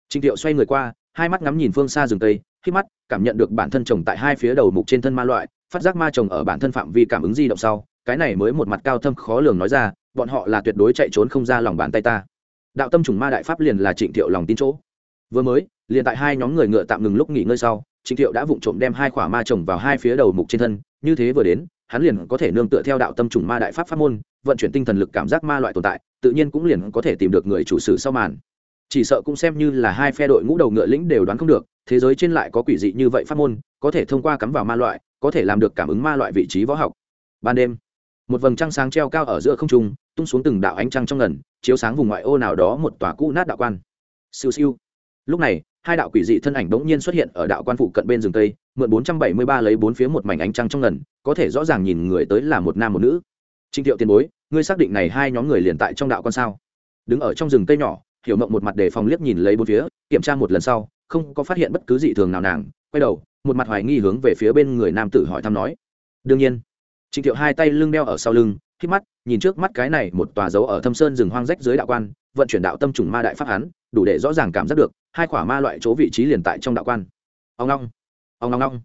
Trịnh thiệu xoay người qua, hai mắt ngắm nhìn phương xa rừng tây khi mắt, cảm nhận được bản thân chồng tại hai phía đầu mục trên thân ma loại, phát giác ma chồng ở bản thân phạm vi cảm ứng di động sau, cái này mới một mặt cao thâm khó lường nói ra, bọn họ là tuyệt đối chạy trốn không ra lòng bàn tay ta đạo tâm trùng ma đại pháp liền là trịnh thiệu lòng tin chỗ. Vừa mới, liền tại hai nhóm người ngựa tạm ngừng lúc nghỉ ngơi sau, trịnh thiệu đã vụng trộm đem hai khỏa ma trồng vào hai phía đầu mục trên thân, như thế vừa đến, hắn liền có thể nương tựa theo đạo tâm trùng ma đại pháp pháp môn, vận chuyển tinh thần lực cảm giác ma loại tồn tại, tự nhiên cũng liền có thể tìm được người chủ sử sau màn. Chỉ sợ cũng xem như là hai phe đội ngũ đầu ngựa lĩnh đều đoán không được, thế giới trên lại có quỷ dị như vậy pháp môn, có thể thông qua cắm vào ma loại, có thể làm được cảm ứng ma loại vị trí võ học. Ban đêm một vầng trăng sáng treo cao ở giữa không trung, tung xuống từng đạo ánh trăng trong ngần, chiếu sáng vùng ngoại ô nào đó một tòa cũ nát đạo quan. Siêu siêu. Lúc này, hai đạo quỷ dị thân ảnh bỗng nhiên xuất hiện ở đạo quan phụ cận bên rừng tây mượn bốn trăm bảy mươi ba lấy bốn phía một mảnh ánh trăng trong ngần, có thể rõ ràng nhìn người tới là một nam một nữ. Trinh thiệu tiền bối, ngươi xác định này hai nhóm người liền tại trong đạo quan sao? Đứng ở trong rừng tây nhỏ, hiểu mộng một mặt đề phòng liếc nhìn lấy bốn phía, kiểm tra một lần sau, không có phát hiện bất cứ dị thường nào nàng, quay đầu, một mặt hoài nghi hướng về phía bên người nam tử hỏi thăm nói. Đương nhiên trịnh thiệu hai tay lưng đeo ở sau lưng khi mắt, nhìn trước mắt cái này một tòa dấu ở thâm sơn rừng hoang rách dưới đạo quan, vận chuyển đạo tâm trùng ma đại pháp hắn, đủ để rõ ràng cảm giác được, hai khỏa ma loại chỗ vị trí liền tại trong đạo quan. Ông long ông long long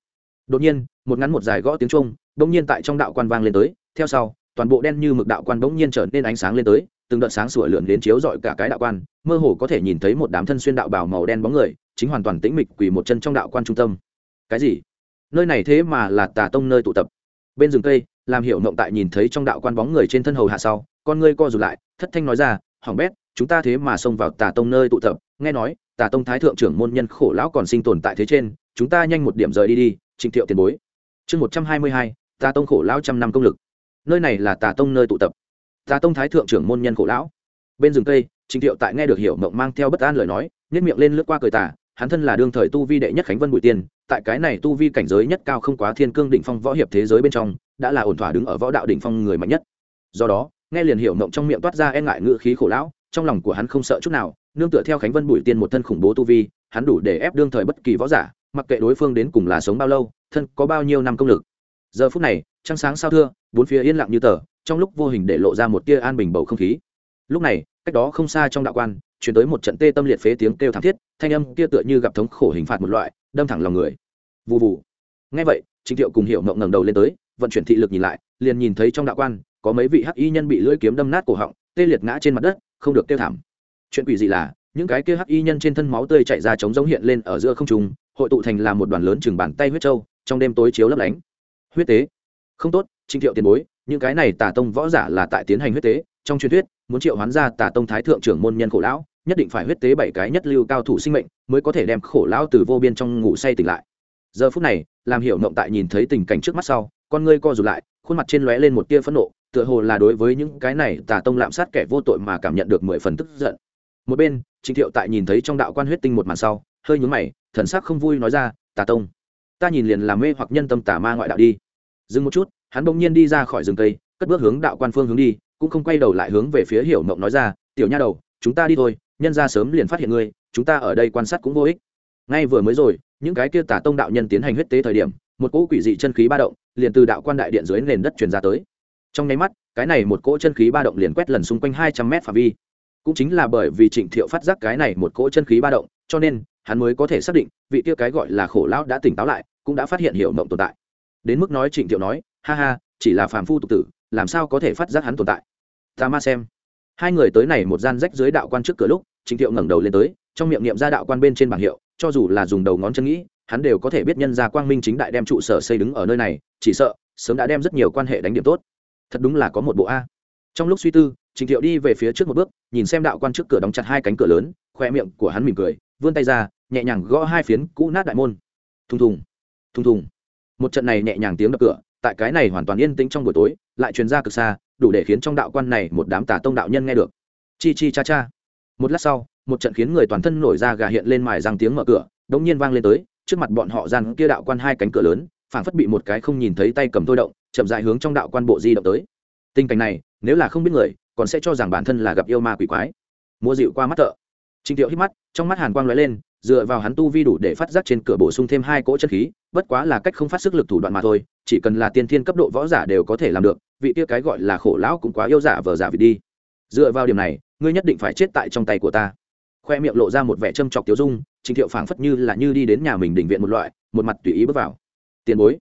đột nhiên, một ngắn một dài gõ tiếng trung bỗng nhiên tại trong đạo quan vang lên tới, theo sau, toàn bộ đen như mực đạo quan bỗng nhiên trở nên ánh sáng lên tới, từng đợt sáng sủa lượn đến chiếu rọi cả cái đạo quan, mơ hồ có thể nhìn thấy một đám thân xuyên đạo bào màu đen bóng người, chính hoàn toàn tĩnh mịch quỳ một chân trong đạo quan trung tâm. Cái gì? Nơi này thế mà là tà tông nơi tụ tập. Bên rừng cây làm hiểu mộng tại nhìn thấy trong đạo quan bóng người trên thân hầu hạ sau, con ngươi co rụt lại, thất thanh nói ra hỏng bét, chúng ta thế mà xông vào tà tông nơi tụ tập, nghe nói, tà tông thái thượng trưởng môn nhân khổ lão còn sinh tồn tại thế trên, chúng ta nhanh một điểm rời đi đi, trịnh thiệu tiền bối. Chương một trăm hai mươi hai, tà tông khổ lão trăm năm công lực. Nơi này là tà tông nơi tụ tập. Tà tông thái thượng trưởng môn nhân khổ lão. Bên rừng cây, trịnh thiệu tại nghe được hiểu mộng mang theo bất an lời nói nhét miệng lên lướt qua cười tà, hắn thân là đương thời tu vi đệ nhất khánh vân bụi tiên, tại cái này tu vi cảnh giới nhất cao không quá thiên cương đỉnh phong võ hiệp thế giới bên trong đã là ổn thỏa đứng ở võ đạo đỉnh phong người mạnh nhất. Do đó, nghe liền hiểu mộng trong miệng toát ra e ngại ngự khí khổ lão, trong lòng của hắn không sợ chút nào, nương tựa theo khánh vân bụi tiên một thân khủng bố tu vi, hắn đủ để ép đương thời bất kỳ võ giả, mặc kệ đối phương đến cùng là sống bao lâu, thân có bao nhiêu năm công lực. Giờ phút này, trăng sáng sao thưa, bốn phía yên lặng như tờ, trong lúc vô hình để lộ ra một tia an bình bầu không khí. Lúc này, cách đó không xa trong đạo quan chuyển tới một trận tê tâm liệt phế tiếng kêu thảm thiết, thanh âm kia tựa như gặp thống khổ hình phạt một loại, đâm thẳng lòng người. Vụ vụ Nghe vậy trịnh thiệu cùng hiệu mộng ngẩng đầu lên tới vận chuyển thị lực nhìn lại, liền nhìn thấy trong đạo quan, có mấy vị hắc y nhân bị lưỡi kiếm đâm nát cổ họng, tê liệt ngã trên mặt đất, không được tiêu thảm. Chuyện quỷ dị là, những cái kia hắc y nhân trên thân máu tươi chảy ra trống giống hiện lên ở giữa không trung, hội tụ thành là một đoàn lớn chừng bàn tay huyết trâu, trong đêm tối chiếu lấp lánh. Huyết tế. Không tốt trình thiệu tiền bối, những cái này tà tông võ giả là tại tiến hành huyết tế, trong truyền thuyết, muốn triệu hoán ra tà tông thái thượng trưởng môn nhân khổ lão, nhất định phải huyết tế bảy cái nhất lưu cao thủ sinh mệnh, mới có thể đem khổ lão từ vô biên trong ngủ say tỉnh lại. Giờ phút này, làm hiểu mộng tại nhìn thấy tình cảnh trước mắt sau con ngươi co rụt lại, khuôn mặt trên lóe lên một tia phẫn nộ, tựa hồ là đối với những cái này tà tông lạm sát kẻ vô tội mà cảm nhận được mười phần tức giận. Một bên, trịnh thiệu tại nhìn thấy trong đạo quan huyết tinh một màn sau, hơi nhún mày, thần sắc không vui nói ra, tà tông, ta nhìn liền làm mê hoặc nhân tâm tà ma ngoại đạo đi. Dừng một chút, hắn bỗng nhiên đi ra khỏi rừng cây, cất bước hướng đạo quan phương hướng đi, cũng không quay đầu lại hướng về phía hiểu mộng nói ra, tiểu nha đầu, chúng ta đi thôi, nhân ra sớm liền phát hiện ngươi, chúng ta ở đây quan sát cũng vô ích. Ngay vừa mới rồi, những cái kia tà tông đạo nhân tiến hành huyết tế thời điểm một cỗ quỷ dị chân khí ba động liền từ đạo quan đại điện dưới nền đất truyền ra tới. Trong nháy mắt, cái này một cỗ chân khí ba động liền quét lần xung quanh hai trăm mét phạm vi. Cũng chính là bởi vì trịnh thiệu phát giác cái này một cỗ chân khí ba động, cho nên hắn mới có thể xác định vị kia cái gọi là khổ lão đã tỉnh táo lại, cũng đã phát hiện hiểu mộng tồn tại. Đến mức nói trịnh thiệu nói, ha ha, chỉ là phàm phu tục tử, làm sao có thể phát giác hắn tồn tại? Ta ma xem. Hai người tới này một gian rách dưới đạo quan trước cửa lúc, trịnh thiệu ngẩng đầu lên tới, trong miệng niệm ra đạo quan bên trên bảng hiệu, cho dù là dùng đầu ngón chân nghĩ hắn đều có thể biết nhân ra quang minh chính đại đem trụ sở xây đứng ở nơi này, chỉ sợ, sớm đã đem rất nhiều quan hệ đánh điểm tốt. Thật đúng là có một bộ a. Trong lúc suy tư, Trình thiệu đi về phía trước một bước, nhìn xem đạo quan trước cửa đóng chặt hai cánh cửa lớn, khoe miệng của hắn mỉm cười, vươn tay ra, nhẹ nhàng gõ hai phiến cũ nát đại môn. Thùng thùng thùng thùng. Một trận này nhẹ nhàng tiếng đập cửa, tại cái này hoàn toàn yên tĩnh trong buổi tối, lại truyền ra cực xa, đủ để khiến trong đạo quan này một đám tà tông đạo nhân nghe được. Chi chi cha cha. Một lát sau, một trận khiến người toàn thân nổi ra gà hiện lên mài răng tiếng mở cửa đống nhiên vang lên tới trước mặt bọn họ gian kia đạo quan hai cánh cửa lớn, phảng phất bị một cái không nhìn thấy tay cầm thôi động, chậm dại hướng trong đạo quan bộ di động tới. Tình cảnh này, nếu là không biết người, còn sẽ cho rằng bản thân là gặp yêu ma quỷ quái. Mua dịu qua mắt thợ. Trịnh thiệu hít mắt, trong mắt hàn quang lóe lên, dựa vào hắn tu vi đủ để phát giác trên cửa bổ sung thêm hai cỗ chân khí, bất quá là cách không phát sức lực thủ đoạn mà thôi, chỉ cần là tiên thiên cấp độ võ giả đều có thể làm được, vị kia cái gọi là khổ lão cũng quá yêu giả vờ giả vị đi. Dựa vào điểm này, ngươi nhất định phải chết tại trong tay của ta khoe miệng lộ ra một vẻ châm chọc tiêu dung trịnh thiệu phảng phất như là như đi đến nhà mình đình viện một loại, một mặt tùy ý bước vào. Tiền bối.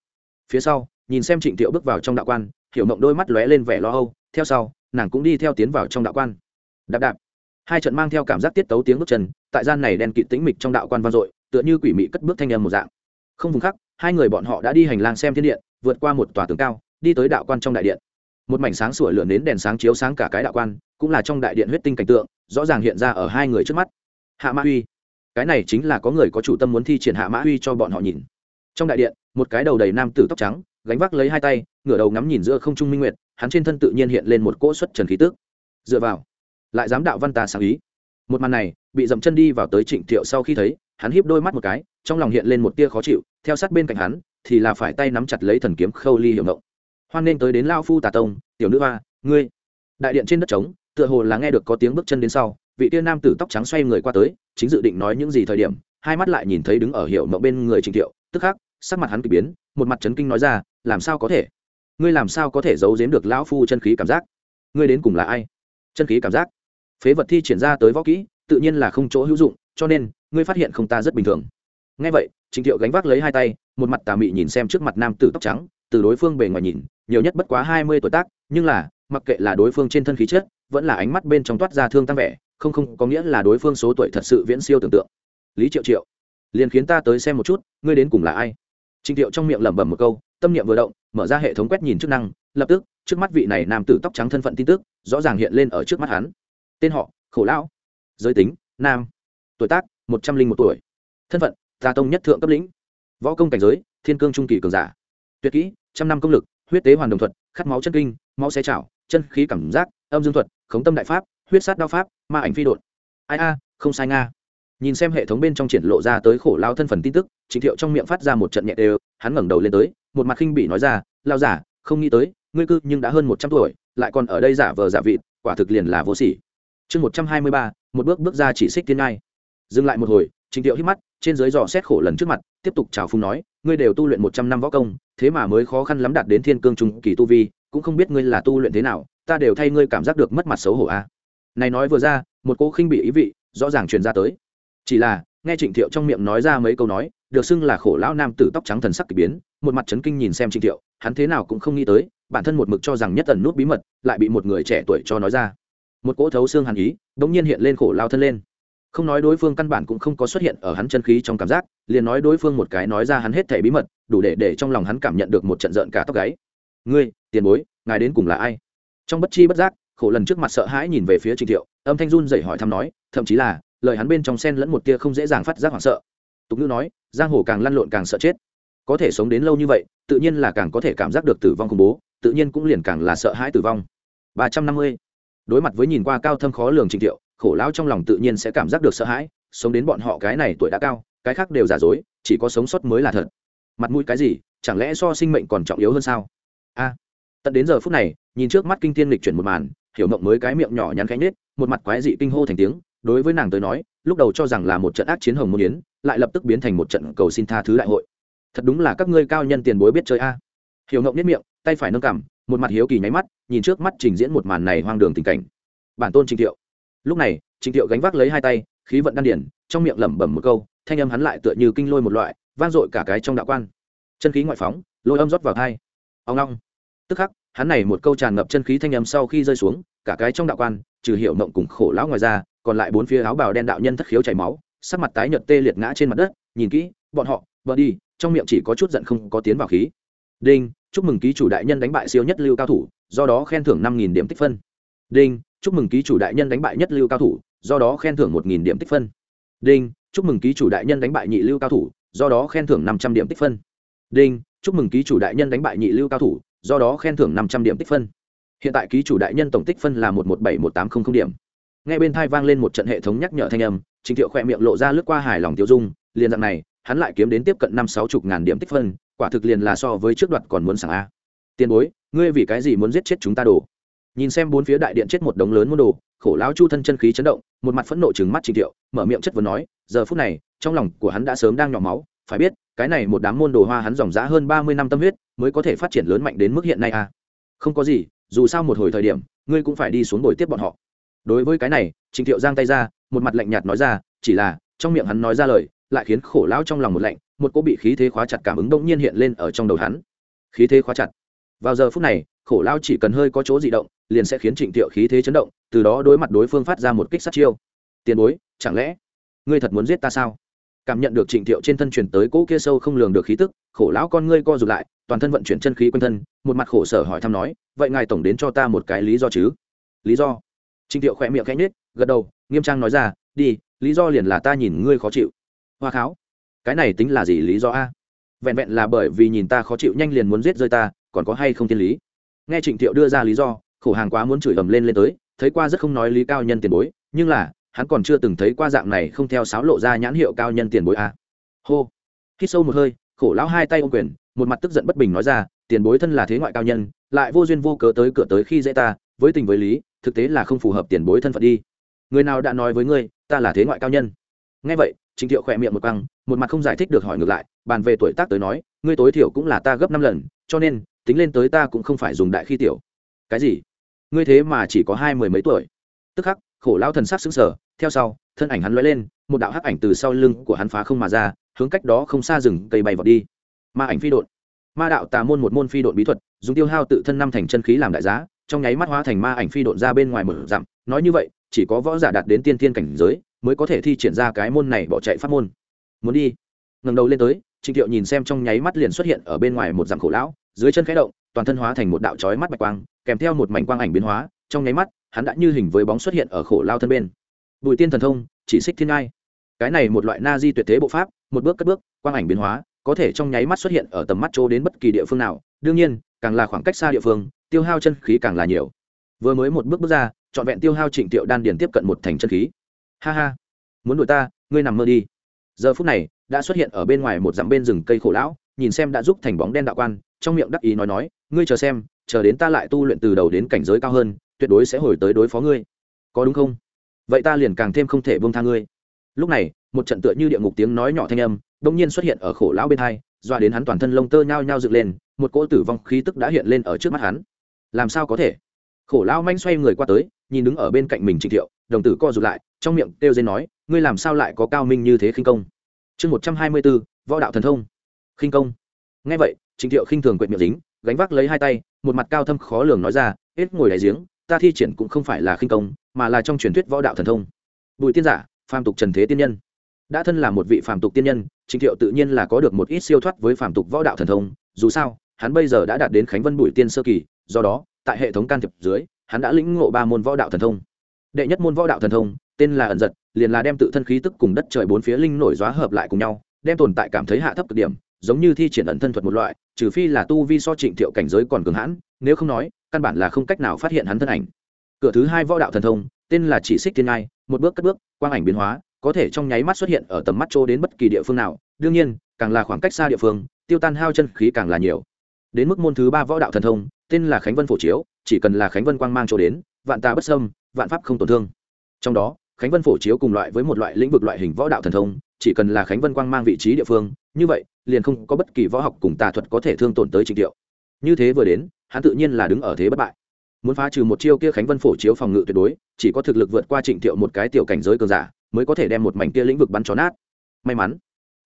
Phía sau, nhìn xem trịnh thiệu bước vào trong đạo quan, hiểu mộng đôi mắt lóe lên vẻ lo âu, theo sau, nàng cũng đi theo tiến vào trong đạo quan. Đạp đạp. Hai trận mang theo cảm giác tiết tấu tiếng bước chân, tại gian này đen kịt tĩnh mịch trong đạo quan vang dội, tựa như quỷ mị cất bước thanh âm một dạng. Không vùng khắc, hai người bọn họ đã đi hành lang xem thiên điện, vượt qua một tòa tường cao, đi tới đạo quan trong đại điện một mảnh sáng sủa lửa nến đèn sáng chiếu sáng cả cái đạo quan, cũng là trong đại điện huyết tinh cảnh tượng, rõ ràng hiện ra ở hai người trước mắt. Hạ mã uy cái này chính là có người có chủ tâm muốn thi triển hạ mã uy cho bọn họ nhìn. Trong đại điện, một cái đầu đầy nam tử tóc trắng, gánh vác lấy hai tay, ngửa đầu ngắm nhìn giữa không trung minh nguyệt, hắn trên thân tự nhiên hiện lên một cỗ xuất trần khí tước dựa vào, lại dám đạo văn tà sáng ý. Một màn này, bị dậm chân đi vào tới trịnh thiệu sau khi thấy, hắn híp đôi mắt một cái, trong lòng hiện lên một tia khó chịu, theo sát bên cạnh hắn, thì là phải tay nắm chặt lấy thần kiếm khâu ly hiệu ngộng hoan nên tới đến lao phu tà tông, tiểu nữ hoa, ngươi. Đại điện trên đất trống, tựa hồ là nghe được có tiếng bước chân đến sau, vị tiên nam tử tóc trắng xoay người qua tới, chính dự định nói những gì thời điểm, hai mắt lại nhìn thấy đứng ở hiệu mộng bên người Trình thiệu, tức khắc, sắc mặt hắn k ỳ biến, một mặt trấn kinh nói ra, làm sao có thể? Ngươi làm sao có thể giấu giếm được lão phu chân khí cảm giác? Ngươi đến cùng là ai? Chân khí cảm giác? Phế vật thi triển ra tới võ kỹ, tự nhiên là không chỗ hữu dụng, cho nên, ngươi phát hiện không ta rất bình thường. Ngay vậy, Trình thiệu gánh vác lấy hai tay, một mặt tà mị nhìn xem trước mặt nam tử tóc trắng từ đối phương bề ngoài nhìn, nhiều nhất bất quá hai mươi tuổi tác, nhưng là, mặc kệ là đối phương trên thân khí chất, vẫn là ánh mắt bên trong toát ra thương tăng vẻ, không không, có nghĩa là đối phương số tuổi thật sự viễn siêu tưởng tượng. Lý triệu triệu, liền khiến ta tới xem một chút, ngươi đến cùng là ai? Trình thiệu trong miệng lẩm bẩm một câu, tâm niệm vừa động, mở ra hệ thống quét nhìn chức năng, lập tức, trước mắt vị này nam tử tóc trắng thân phận tin tức, rõ ràng hiện lên ở trước mắt hắn. Tên họ, khổ lão. Giới tính, nam. Tuổi tác, một trăm linh một tuổi. Thân phận, gia tông nhất thượng cấp lĩnh. Võ công cảnh giới, thiên cương trung kỳ cường giả tuyệt kỹ, trăm năm công lực, huyết tế hoàn đồng thuật, khát máu chân kinh, máu xe chảo, chân khí cảm giác, âm dương thuật, khống tâm đại pháp, huyết sát đao pháp, ma ảnh phi đột ai a, không sai nga. Nhìn xem hệ thống bên trong triển lộ ra tới khổ lao thân phần tin tức, trịnh thiệu trong miệng phát ra một trận nhẹ đều, hắn ngẩng đầu lên tới, một mặt khinh bị nói ra lao giả, không nghĩ tới, ngươi cư nhưng đã hơn một trăm tuổi, lại còn ở đây giả vờ giả vịt, quả thực liền là vô sỉ. Chương một trăm hai mươi ba, một bước bước ra chỉ xích tiên ngai. Dừng lại một hồi trình thiệu hít mắt, trên dưới dò xét khổ lần trước mặt, tiếp tục chào phung nói, ngươi đều tu luyện một trăm năm võ công thế mà mới khó khăn lắm đạt đến thiên cương trung kỳ tu vi, cũng không biết ngươi là tu luyện thế nào, ta đều thay ngươi cảm giác được mất mặt xấu hổ a. À. này nói vừa ra, một cô khinh bị ý vị, rõ ràng truyền ra tới. Chỉ là, nghe trịnh thiệu trong miệng nói ra mấy câu nói, được xưng là khổ lão nam tử tóc trắng thần sắc kỳ biến, một mặt chấn kinh nhìn xem trịnh thiệu, hắn thế nào cũng không nghĩ tới, bản thân một mực cho rằng nhất tần nút bí mật, lại bị một người trẻ tuổi cho nói ra. Một cỗ thấu xương hàn ý đ ỗ n g nhiên hiện lên khổ lao thân lên không nói đối phương căn bản cũng không có xuất hiện ở hắn chân khí trong cảm giác, liền nói đối phương một cái nói ra hắn hết thẻ bí mật, đủ để để trong lòng hắn cảm nhận được một trận giận cả tóc gáy. Ngươi, tiền bối, ngài đến cùng là ai? Trong bất chi bất giác, khổ lần trước mặt sợ hãi nhìn về phía trình thiệu, âm thanh run dậy hỏi thăm nói, thậm chí là, lời hắn bên trong sen lẫn một tia không dễ dàng phát giác hoảng sợ. Tục ngữ nói, giang hồ càng lăn lộn càng sợ chết. Có thể sống đến lâu như vậy, tự nhiên là càng có thể cảm giác được tử vong khủng bố, tự nhiên cũng liền càng là sợ hãi tử vong. Ba trăm năm mươi. Đối mặt với nhìn qua cao thâm khó lường trình thiệu khổ lão trong lòng tự nhiên sẽ cảm giác được sợ hãi, sống đến bọn họ cái này tuổi đã cao, cái khác đều giả dối, chỉ có sống sót mới là thật. Mặt mũi cái gì, chẳng lẽ so sinh mệnh còn trọng yếu hơn sao? A, tận đến giờ phút này, nhìn trước mắt kinh thiên lịch chuyển một màn, hiểu mộng mới cái miệng nhỏ nhắn khánh nết một mặt quái dị kinh hô thành tiếng, đối với nàng tới nói, lúc đầu cho rằng là một trận ác chiến hồng môn yến, lại lập tức biến thành một trận cầu xin tha thứ đại hội. Thật đúng là các ngươi cao nhân tiền bối biết chơi a. Hiểu mộng nết miệng, tay phải nâng cằm, một mặt hiếu kỳ nháy mắt, nhìn trước mắt trình diễn một màn này hoang đường tình cảnh. Bản tôn trình thiệu lúc này, trịnh thiệu gánh vác lấy hai tay, khí vận đan điển trong miệng lẩm bẩm một câu, thanh âm hắn lại tựa như kinh lôi một loại, vang dội cả cái trong đạo quan. Chân khí ngoại phóng, lôi âm rót vào hai ông long. Tức khắc, hắn này một câu tràn ngập chân khí thanh âm sau khi rơi xuống, cả cái trong đạo quan, trừ hiệu mộng cùng khổ lão ngoài ra, còn lại bốn phía áo bào đen đạo nhân thất khiếu chảy máu, sắc mặt tái nhợt tê liệt ngã trên mặt đất, nhìn kỹ, bọn họ, vợ đi, trong miệng chỉ có chút giận không có tiến vào khí. Đinh, chúc mừng ký chủ đại nhân đánh bại siêu nhất lưu cao thủ, do đó khen thưởng năm nghìn điểm tích phân. Đinh chúc mừng ký chủ đại nhân đánh bại nhất lưu cao thủ, do đó khen thưởng một nghìn điểm tích phân. Đinh, chúc mừng ký chủ đại nhân đánh bại nhị lưu cao thủ, do đó khen thưởng năm trăm điểm tích phân. Đinh, chúc mừng ký chủ đại nhân đánh bại nhị lưu cao thủ, do đó khen thưởng năm trăm điểm tích phân. Hiện tại ký chủ đại nhân tổng tích phân là một một bảy một tám không không điểm. Ngay bên thai vang lên một trận hệ thống nhắc nhở thanh âm, trình thiệu khỏe miệng lộ ra lướt qua hài lòng tiêu dung, liền dạng này, hắn lại kiếm đến tiếp cận năm sáu chục ngàn điểm tích phân, quả thực liền là so với trước đoạt còn muốn sảng a. Tiền bối, ngươi vì cái gì muốn giết chết chúng ta đồ? Nhìn xem bốn phía đại điện chết một đống lớn môn đồ, khổ lão chu thân chân khí chấn động, một mặt phẫn nộ chừng mắt trình thiệu, mở miệng chất vấn nói, giờ phút này, trong lòng của hắn đã sớm đang nhỏ máu, phải biết, cái này một đám môn đồ hoa hắn dòng dã hơn ba mươi năm tâm huyết, mới có thể phát triển lớn mạnh đến mức hiện nay à? Không có gì, dù sao một hồi thời điểm, ngươi cũng phải đi xuống bồi tiếp bọn họ. Đối với cái này, trình thiệu giang tay ra, một mặt lạnh nhạt nói ra, chỉ là, trong miệng hắn nói ra lời, lại khiến khổ lão trong lòng một lạnh, một cô bị khí thế khóa chặt cảm ứng đông nhiên hiện lên ở trong đầu hắn. Khí thế khóa chặt. Vào giờ phút này khổ lao chỉ cần hơi có chỗ di động, liền sẽ khiến trịnh thiệu khí thế chấn động, từ đó đối mặt đối phương phát ra một kích sát chiêu. Tiền bối, chẳng lẽ ngươi thật muốn giết ta sao? Cảm nhận được trịnh thiệu trên thân chuyển tới cỗ kia sâu không lường được khí tức, khổ lão con ngươi co rụt lại, toàn thân vận chuyển chân khí quanh thân, một mặt khổ sở hỏi thăm nói, vậy ngài tổng đến cho ta một cái lý do chứ? Lý do? Trịnh thiệu khỏe miệng khẽ nhết gật đầu, nghiêm trang nói ra, đi, lý do liền là ta nhìn ngươi khó chịu. Hoa kháo, cái này tính là gì lý do a? Vẹn vẹn là bởi vì nhìn ta khó chịu, nhanh liền muốn giết rơi ta, còn có hay không thiên lý? Nghe trịnh thiệu đưa ra lý do, khổ hàng quá muốn chửi ầm lên lên tới, thấy qua rất không nói lý cao nhân tiền bối, nhưng là, hắn còn chưa từng thấy qua dạng này không theo sáo lộ ra nhãn hiệu cao nhân tiền bối a hô. Khi sâu một hơi, khổ lão hai tay ô quyền, một mặt tức giận bất bình nói ra, tiền bối thân là thế ngoại cao nhân, lại vô duyên vô cớ tới cửa tới khi dễ ta, với tình với lý, thực tế là không phù hợp tiền bối thân phận đi. Người nào đã nói với ngươi, ta là thế ngoại cao nhân? Nghe vậy, trịnh thiệu khỏe miệng một căng một mặt không giải thích được hỏi ngược lại, bàn về tuổi tác tới nói, ngươi tối thiểu cũng là ta gấp năm lần, cho nên tính lên tới ta cũng không phải dùng đại khi tiểu. Cái gì? Ngươi thế mà chỉ có hai mười mấy tuổi. Tức khắc, khổ lao thần sắc xứng sở theo sau, thân ảnh hắn lóe lên, một đạo hắc ảnh từ sau lưng của hắn phá không mà ra, hướng cách đó không xa rừng cây bay vọt đi. Ma ảnh phi đột ma đạo tà môn một môn phi đột bí thuật, dùng tiêu hao tự thân năm thành chân khí làm đại giá, trong nháy mắt hóa thành ma ảnh phi đột ra bên ngoài mở dặm nói như vậy, chỉ có võ giả đạt đến tiên tiên cảnh giới, mới có thể thi triển ra cái môn này bỏ chạy pháp môn. Muốn đi. Ngẩng đầu lên tới trịnh thiệu nhìn xem trong nháy mắt liền xuất hiện ở bên ngoài một dặm khổ lão, dưới chân khẽ động, toàn thân hóa thành một đạo chói mắt bạch quang, kèm theo một mảnh quang ảnh biến hóa, trong nháy mắt, hắn đã như hình với bóng xuất hiện ở khổ lao thân bên. Bùi tiên thần thông, chỉ xích thiên ai. cái này một loại na di tuyệt thế bộ pháp, một bước cất bước, quang ảnh biến hóa, có thể trong nháy mắt xuất hiện ở tầm mắt chỗ đến bất kỳ địa phương nào, đương nhiên, càng là khoảng cách xa địa phương, tiêu hao chân khí càng là nhiều. Vừa mới một bước bước ra, trọn vẹn tiêu hao trịnh tiệu đan điền tiếp cận một thành chân khí. Ha ha, muốn đuổi ta, ngươi nằm mơ đi. Giờ phút này đã xuất hiện ở bên ngoài một dặm bên rừng cây khổ lão, nhìn xem đã giúp thành bóng đen đạo quan, trong miệng đắc ý nói nói, ngươi chờ xem, chờ đến ta lại tu luyện từ đầu đến cảnh giới cao hơn, tuyệt đối sẽ hồi tới đối phó ngươi. Có đúng không? Vậy ta liền càng thêm không thể buông tha ngươi. Lúc này, một trận tựa như địa ngục tiếng nói nhỏ thanh âm đông nhiên xuất hiện ở khổ lão bên hai, doa đến hắn toàn thân lông tơ nhao nhao dựng lên, một cỗ tử vong khí tức đã hiện lên ở trước mắt hắn. Làm sao có thể? Khổ lão manh xoay người qua tới, nhìn đứng ở bên cạnh mình trịnh thiệu, đồng tử co rụt lại, trong miệng kêu dên nói, ngươi làm sao lại có cao minh như thế khinh công? Chương một trăm hai mươi bốn, võ đạo thần thông. Khinh công. Ngay vậy, trịnh thiệu khinh thường quệt miệng dính, gánh vác lấy hai tay, một mặt cao thâm khó lường nói ra, hết ngồi đại giếng, ta thi triển cũng không phải là khinh công, mà là trong truyền thuyết võ đạo thần thông. Bùi tiên giả, phàm tục trần thế tiên nhân. Đã thân là một vị phàm tục tiên nhân, trịnh thiệu tự nhiên là có được một ít siêu thoát với phàm tục võ đạo thần thông, dù sao, hắn bây giờ đã đạt đến khánh vân bùi tiên sơ kỳ, do đó, tại hệ thống can thiệp dưới, hắn đã lĩnh ngộ ba môn võ đạo thần thông. Đệ nhất môn võ đạo thần thông tên là ẩn giật, liền là đem tự thân khí tức cùng đất trời bốn phía linh nổi gió hợp lại cùng nhau, đem tồn tại cảm thấy hạ thấp cực điểm, giống như thi triển ẩn thân thuật một loại, trừ phi là tu vi so trịnh thiệu cảnh giới còn cường hãn, nếu không nói, căn bản là không cách nào phát hiện hắn thân ảnh. Cửa thứ hai võ đạo thần thông, tên là chỉ xích thiên ngai, một bước cất bước, quang ảnh biến hóa, có thể trong nháy mắt xuất hiện ở tầm mắt chỗ đến bất kỳ địa phương nào, đương nhiên, càng là khoảng cách xa địa phương, tiêu tan hao chân khí càng là nhiều. Đến mức môn thứ ba võ đạo thần thông, tên là khánh vân phổ chiếu, chỉ cần là khánh vân quang mang chỗ đến, vạn tà bất sâm vạn pháp không tổn thương. Trong đó khánh vân phổ chiếu cùng loại với một loại lĩnh vực loại hình võ đạo thần thông, chỉ cần là khánh vân quang mang vị trí địa phương, như vậy, liền không có bất kỳ võ học cùng tà thuật có thể thương tổn tới trình tiệu. Như thế vừa đến, hắn tự nhiên là đứng ở thế bất bại. Muốn phá trừ một chiêu kia khánh vân phổ chiếu phòng ngự tuyệt đối, chỉ có thực lực vượt qua trịnh thiệu một cái tiểu cảnh giới cường giả, mới có thể đem một mảnh kia lĩnh vực bắn chó nát. May mắn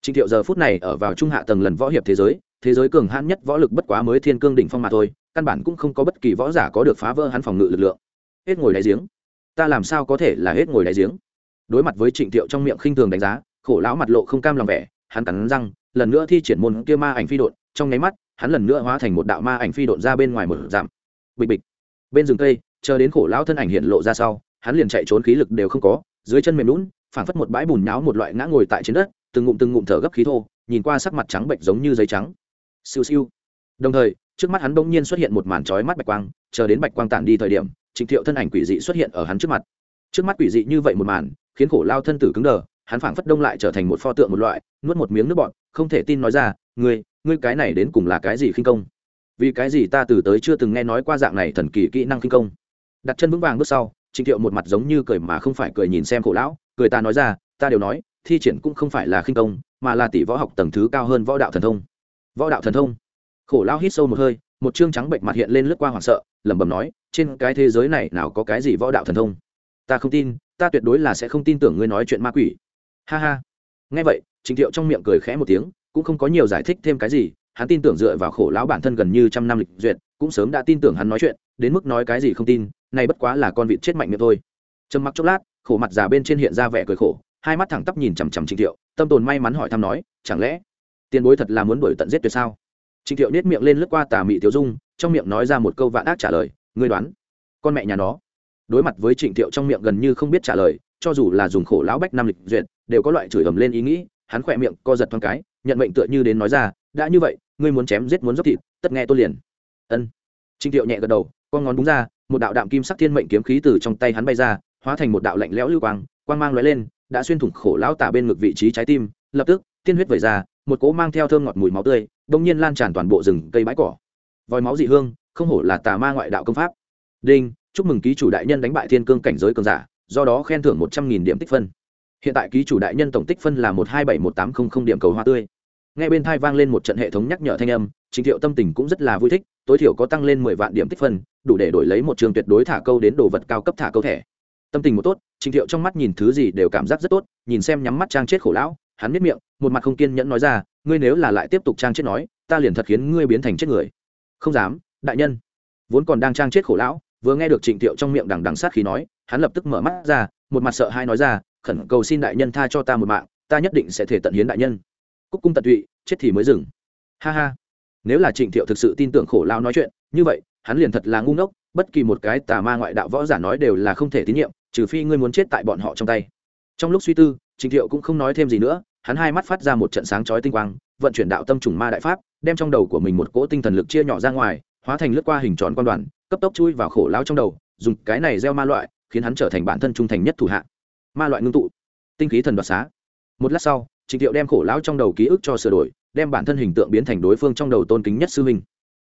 trịnh thiệu giờ phút này ở vào trung hạ tầng lần võ hiệp thế giới thế giới cường hãn nhất võ lực bất quá mới thiên cương đỉnh phong mà thôi, căn bản cũng không có bất kỳ võ giả có được phá vỡ hắn phòng ngự lực lượng. Hết ngồi đáy giếng ta làm sao có thể là hết ngồi đáy giếng? Đối mặt với trịnh thiệu trong miệng khinh thường đánh giá, khổ lão mặt lộ không cam lòng vẻ, hắn cắn răng, lần nữa thi triển môn kia ma ảnh phi đột trong nháy mắt, hắn lần nữa hóa thành một đạo ma ảnh phi đột ra bên ngoài một dặm. Bịch bịch. Bên rừng cây, chờ đến khổ lão thân ảnh hiện lộ ra sau, hắn liền chạy trốn khí lực đều không có, dưới chân mềm lún phảng phất một bãi bùn nháo một loại ngã ngồi tại trên đất, từng ngụm từng ngụm thở gấp khí thô, nhìn qua sắc mặt trắng bệnh giống như giấy trắng. Siêu siêu. Đồng thời, trước mắt hắn bỗng nhiên xuất hiện một màn chói mắt bạch quang, chờ đến bạch quang tản đi thời điểm trịnh thiệu thân ảnh quỷ dị xuất hiện ở hắn trước mặt. Trước mắt quỷ dị như vậy một màn, khiến khổ lao thân tử cứng đờ, hắn phảng phất đông lại trở thành một pho tượng một loại, nuốt một miếng nước bọt, không thể tin nói ra, ngươi ngươi cái này đến cùng là cái gì khinh công? Vì cái gì ta từ tới chưa từng nghe nói qua dạng này thần kỳ kỹ năng khinh công? Đặt chân vững vàng bước sau trịnh thiệu một mặt giống như cười mà không phải cười nhìn xem khổ lão, cười ta nói ra, ta đều nói, thi triển cũng không phải là khinh công, mà là tỷ võ học tầng thứ cao hơn võ đạo thần thông. Võ đạo thần thông? Khổ lão hít sâu một hơi một chương trắng bệnh mặt hiện lên lướt qua hoảng sợ, lẩm bẩm nói, trên cái thế giới này nào có cái gì võ đạo thần thông? Ta không tin, ta tuyệt đối là sẽ không tin tưởng ngươi nói chuyện ma quỷ. Ha ha. Nghe vậy trịnh thiệu trong miệng cười khẽ một tiếng, cũng không có nhiều giải thích thêm cái gì, hắn tin tưởng dựa vào khổ lão bản thân gần như trăm năm lịch duyệt, cũng sớm đã tin tưởng hắn nói chuyện, đến mức nói cái gì không tin, này bất quá là con vịt chết mạnh miệng thôi. Trầm mặc chốc lát, khổ mặt già bên trên hiện ra vẻ cười khổ, hai mắt thẳng tắp nhìn chằm chằm trịnh thiệu, tâm tồn may mắn hỏi thăm nói, chẳng lẽ tiền bối thật là muốn đuổi tận giết tuyệt sao? Trịnh thiệu nết miệng lên lướt qua tà mị tiểu dung, trong miệng nói ra một câu vạn ác trả lời, ngươi đoán, con mẹ nhà nó. Đối mặt với trịnh thiệu trong miệng gần như không biết trả lời, cho dù là dùng khổ lão bách năm lịch duyệt, đều có loại chửi ầm lên ý nghĩ, hắn khỏe miệng co giật thoáng cái, nhận mệnh tựa như đến nói ra, đã như vậy, ngươi muốn chém giết muốn dốc thịt, tất nghe tôi liền. Ân. Trịnh thiệu nhẹ gật đầu, con ngón đúng ra, một đạo đạm kim sắc thiên mệnh kiếm khí từ trong tay hắn bay ra, hóa thành một đạo lạnh lẽo lưu quang quang mang lóe lên, đã xuyên thủng khổ lão tả bên ngực vị trí trái tim, lập tức tiên huyết vẩy ra, một cỗ mang theo thơm ngọt mùi máu tươi đông nhiên lan tràn toàn bộ rừng cây bãi cỏ. Vòi máu dị hương, không hổ là tà ma ngoại đạo công pháp. Đinh, chúc mừng ký chủ đại nhân đánh bại thiên cương cảnh giới cường giả, do đó khen thưởng một trăm nghìn điểm tích phân. Hiện tại ký chủ đại nhân tổng tích phân là một hai bảy một tám không không điểm cầu hoa tươi. Ngay bên thai vang lên một trận hệ thống nhắc nhở thanh âm, trình thiệu tâm tình cũng rất là vui thích, tối thiểu có tăng lên mười vạn điểm tích phân, đủ để đổi lấy một trường tuyệt đối thả câu đến đồ vật cao cấp thả câu thẻ. Tâm tình một tốt, trình thiệu trong mắt nhìn thứ gì đều cảm giác rất tốt, nhìn xem nhắm mắt trang chết khổ lão, hắn biết miệng, một mặt không kiên nhẫn nói ra ngươi nếu là lại tiếp tục trang chết nói, ta liền thật khiến ngươi biến thành chết người. Không dám, đại nhân. Vốn còn đang trang chết khổ lão, vừa nghe được trịnh thiệu trong miệng đằng đằng sát khí nói, hắn lập tức mở mắt ra, một mặt sợ hai nói ra, khẩn cầu xin đại nhân tha cho ta một mạng, ta nhất định sẽ thể tận hiến đại nhân. Cúc cung tận tụy, chết thì mới dừng. Ha ha. Nếu là trịnh thiệu thực sự tin tưởng khổ lao nói chuyện, như vậy, hắn liền thật là ngu ngốc, bất kỳ một cái tà ma ngoại đạo võ giả nói đều là không thể tín nhiệm, trừ phi ngươi muốn chết tại bọn họ trong tay. Trong lúc suy tư, trịnh thiệu cũng không nói thêm gì nữa hắn hai mắt phát ra một trận sáng chói tinh quang, vận chuyển đạo tâm trùng ma đại pháp, đem trong đầu của mình một cỗ tinh thần lực chia nhỏ ra ngoài, hóa thành lướt qua hình tròn quan đoàn, cấp tốc chui vào khổ lao trong đầu, dùng cái này gieo ma loại, khiến hắn trở thành bản thân trung thành nhất thủ hạ. Ma loại ngưng tụ. Tinh khí thần đoạt xá. Một lát sau, trịnh thiệu đem khổ lão trong đầu ký ức cho sửa đổi, đem bản thân hình tượng biến thành đối phương trong đầu tôn kính nhất sư huynh.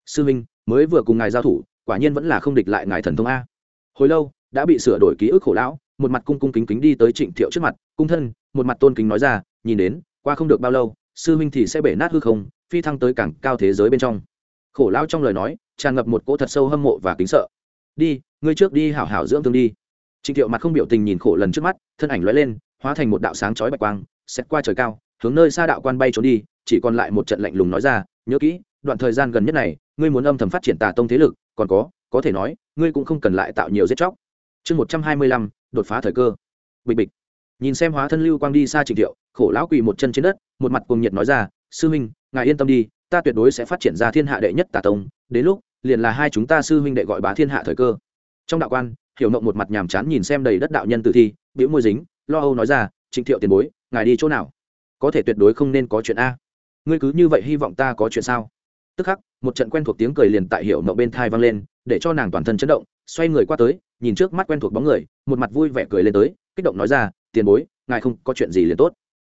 Sư huynh, mới vừa cùng ngài giao thủ, quả nhiên vẫn là không địch lại ngài thần thông a. Hồi lâu, đã bị sửa đổi ký ức khổ lão, một mặt cung cung kính kính đi tới trịnh thiệu trước mặt, cung thân, một mặt tôn kính nói ra nhìn đến, qua không được bao lâu, sư huynh thì sẽ bể nát hư không, phi thăng tới cảng cao thế giới bên trong. Khổ lão trong lời nói, tràn ngập một cỗ thật sâu hâm mộ và kính sợ. Đi, ngươi trước đi hảo hảo dưỡng thương đi. Trịnh thiệu mặt không biểu tình nhìn khổ lần trước mắt, thân ảnh lóe lên, hóa thành một đạo sáng chói bạch quang xét qua trời cao, hướng nơi xa đạo quan bay trốn đi, chỉ còn lại một trận lạnh lùng nói ra, nhớ kỹ, đoạn thời gian gần nhất này, ngươi muốn âm thầm phát triển tà tông thế lực, còn có có thể nói, ngươi cũng không cần lại tạo nhiều giết chóc. Chương một trăm hai mươi lăm, đột phá thời cơ. Bịch bịch nhìn xem hóa thân lưu quang đi xa trịnh thiệu, khổ lão quỳ một chân trên đất, một mặt cuồng nhiệt nói ra, sư huynh, ngài yên tâm đi, ta tuyệt đối sẽ phát triển ra thiên hạ đệ nhất tà tông, đến lúc, liền là hai chúng ta sư huynh đệ gọi bá thiên hạ thời cơ. Trong đạo quan, hiểu mộng một mặt nhàm chán nhìn xem đầy đất đạo nhân tử thi biểu môi dính, lo âu nói ra, trịnh thiệu tiền bối, ngài đi chỗ nào? Có thể tuyệt đối không nên có chuyện a. Ngươi cứ như vậy hy vọng ta có chuyện sao? Tức khắc, một trận quen thuộc tiếng cười liền tại hiểu mộng bên thai vang lên, để cho nàng toàn thân chấn động, xoay người qua tới, nhìn trước mắt quen thuộc bóng người, một mặt vui vẻ cười lên tới, kích động nói ra tiền bối, ngài không có chuyện gì liền tốt.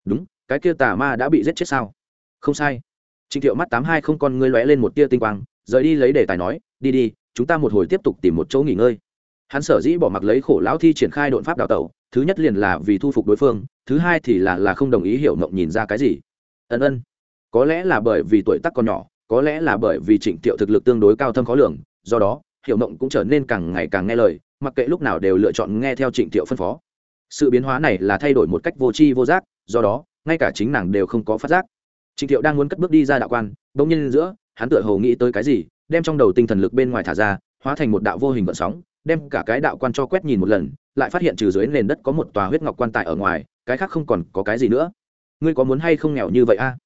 Đúng, cái kia tà ma đã bị giết chết sao? Không sai. Trịnh thiệu mắt tám hai không con ngươi lóe lên một tia tinh quang, rời đi lấy đề tài nói, đi đi, chúng ta một hồi tiếp tục tìm một chỗ nghỉ ngơi. Hắn sở dĩ bỏ mặc lấy khổ lão thi triển khai đột pháp đào tẩu, thứ nhất liền là vì thu phục đối phương, thứ hai thì là là không đồng ý hiểu mộng nhìn ra cái gì. Ân ân, có lẽ là bởi vì tuổi tác còn nhỏ, có lẽ là bởi vì trịnh thiệu thực lực tương đối cao thâm khó lường, do đó, hiểu mộng cũng trở nên càng ngày càng nghe lời, mặc kệ lúc nào đều lựa chọn nghe theo trịnh thiệu phân phó sự biến hóa này là thay đổi một cách vô tri vô giác, do đó, ngay cả chính nàng đều không có phát giác. Trịnh thiệu đang muốn cất bước đi ra đạo quan, bỗng nhiên giữa, hắn tựa hồ nghĩ tới cái gì, đem trong đầu tinh thần lực bên ngoài thả ra, hóa thành một đạo vô hình vận sóng, đem cả cái đạo quan cho quét nhìn một lần, lại phát hiện trừ dưới nền đất có một tòa huyết ngọc quan tài ở ngoài, cái khác không còn có cái gì nữa. Ngươi có muốn hay không nghèo như vậy a?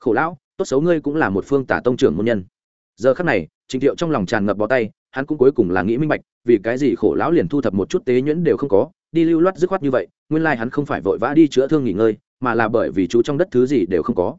Khổ lão, tốt xấu ngươi cũng là một phương tả tông trưởng môn nhân. Giờ khắc này, trịnh thiệu trong lòng tràn ngập bó tay, hắn cũng cuối cùng là nghĩ minh bạch, vì cái gì khổ lão liền thu thập một chút tế nhuyễn đều không có đi lưu loát dứt khoát như vậy, nguyên lai hắn không phải vội vã đi chữa thương nghỉ ngơi, mà là bởi vì chú trong đất thứ gì đều không có.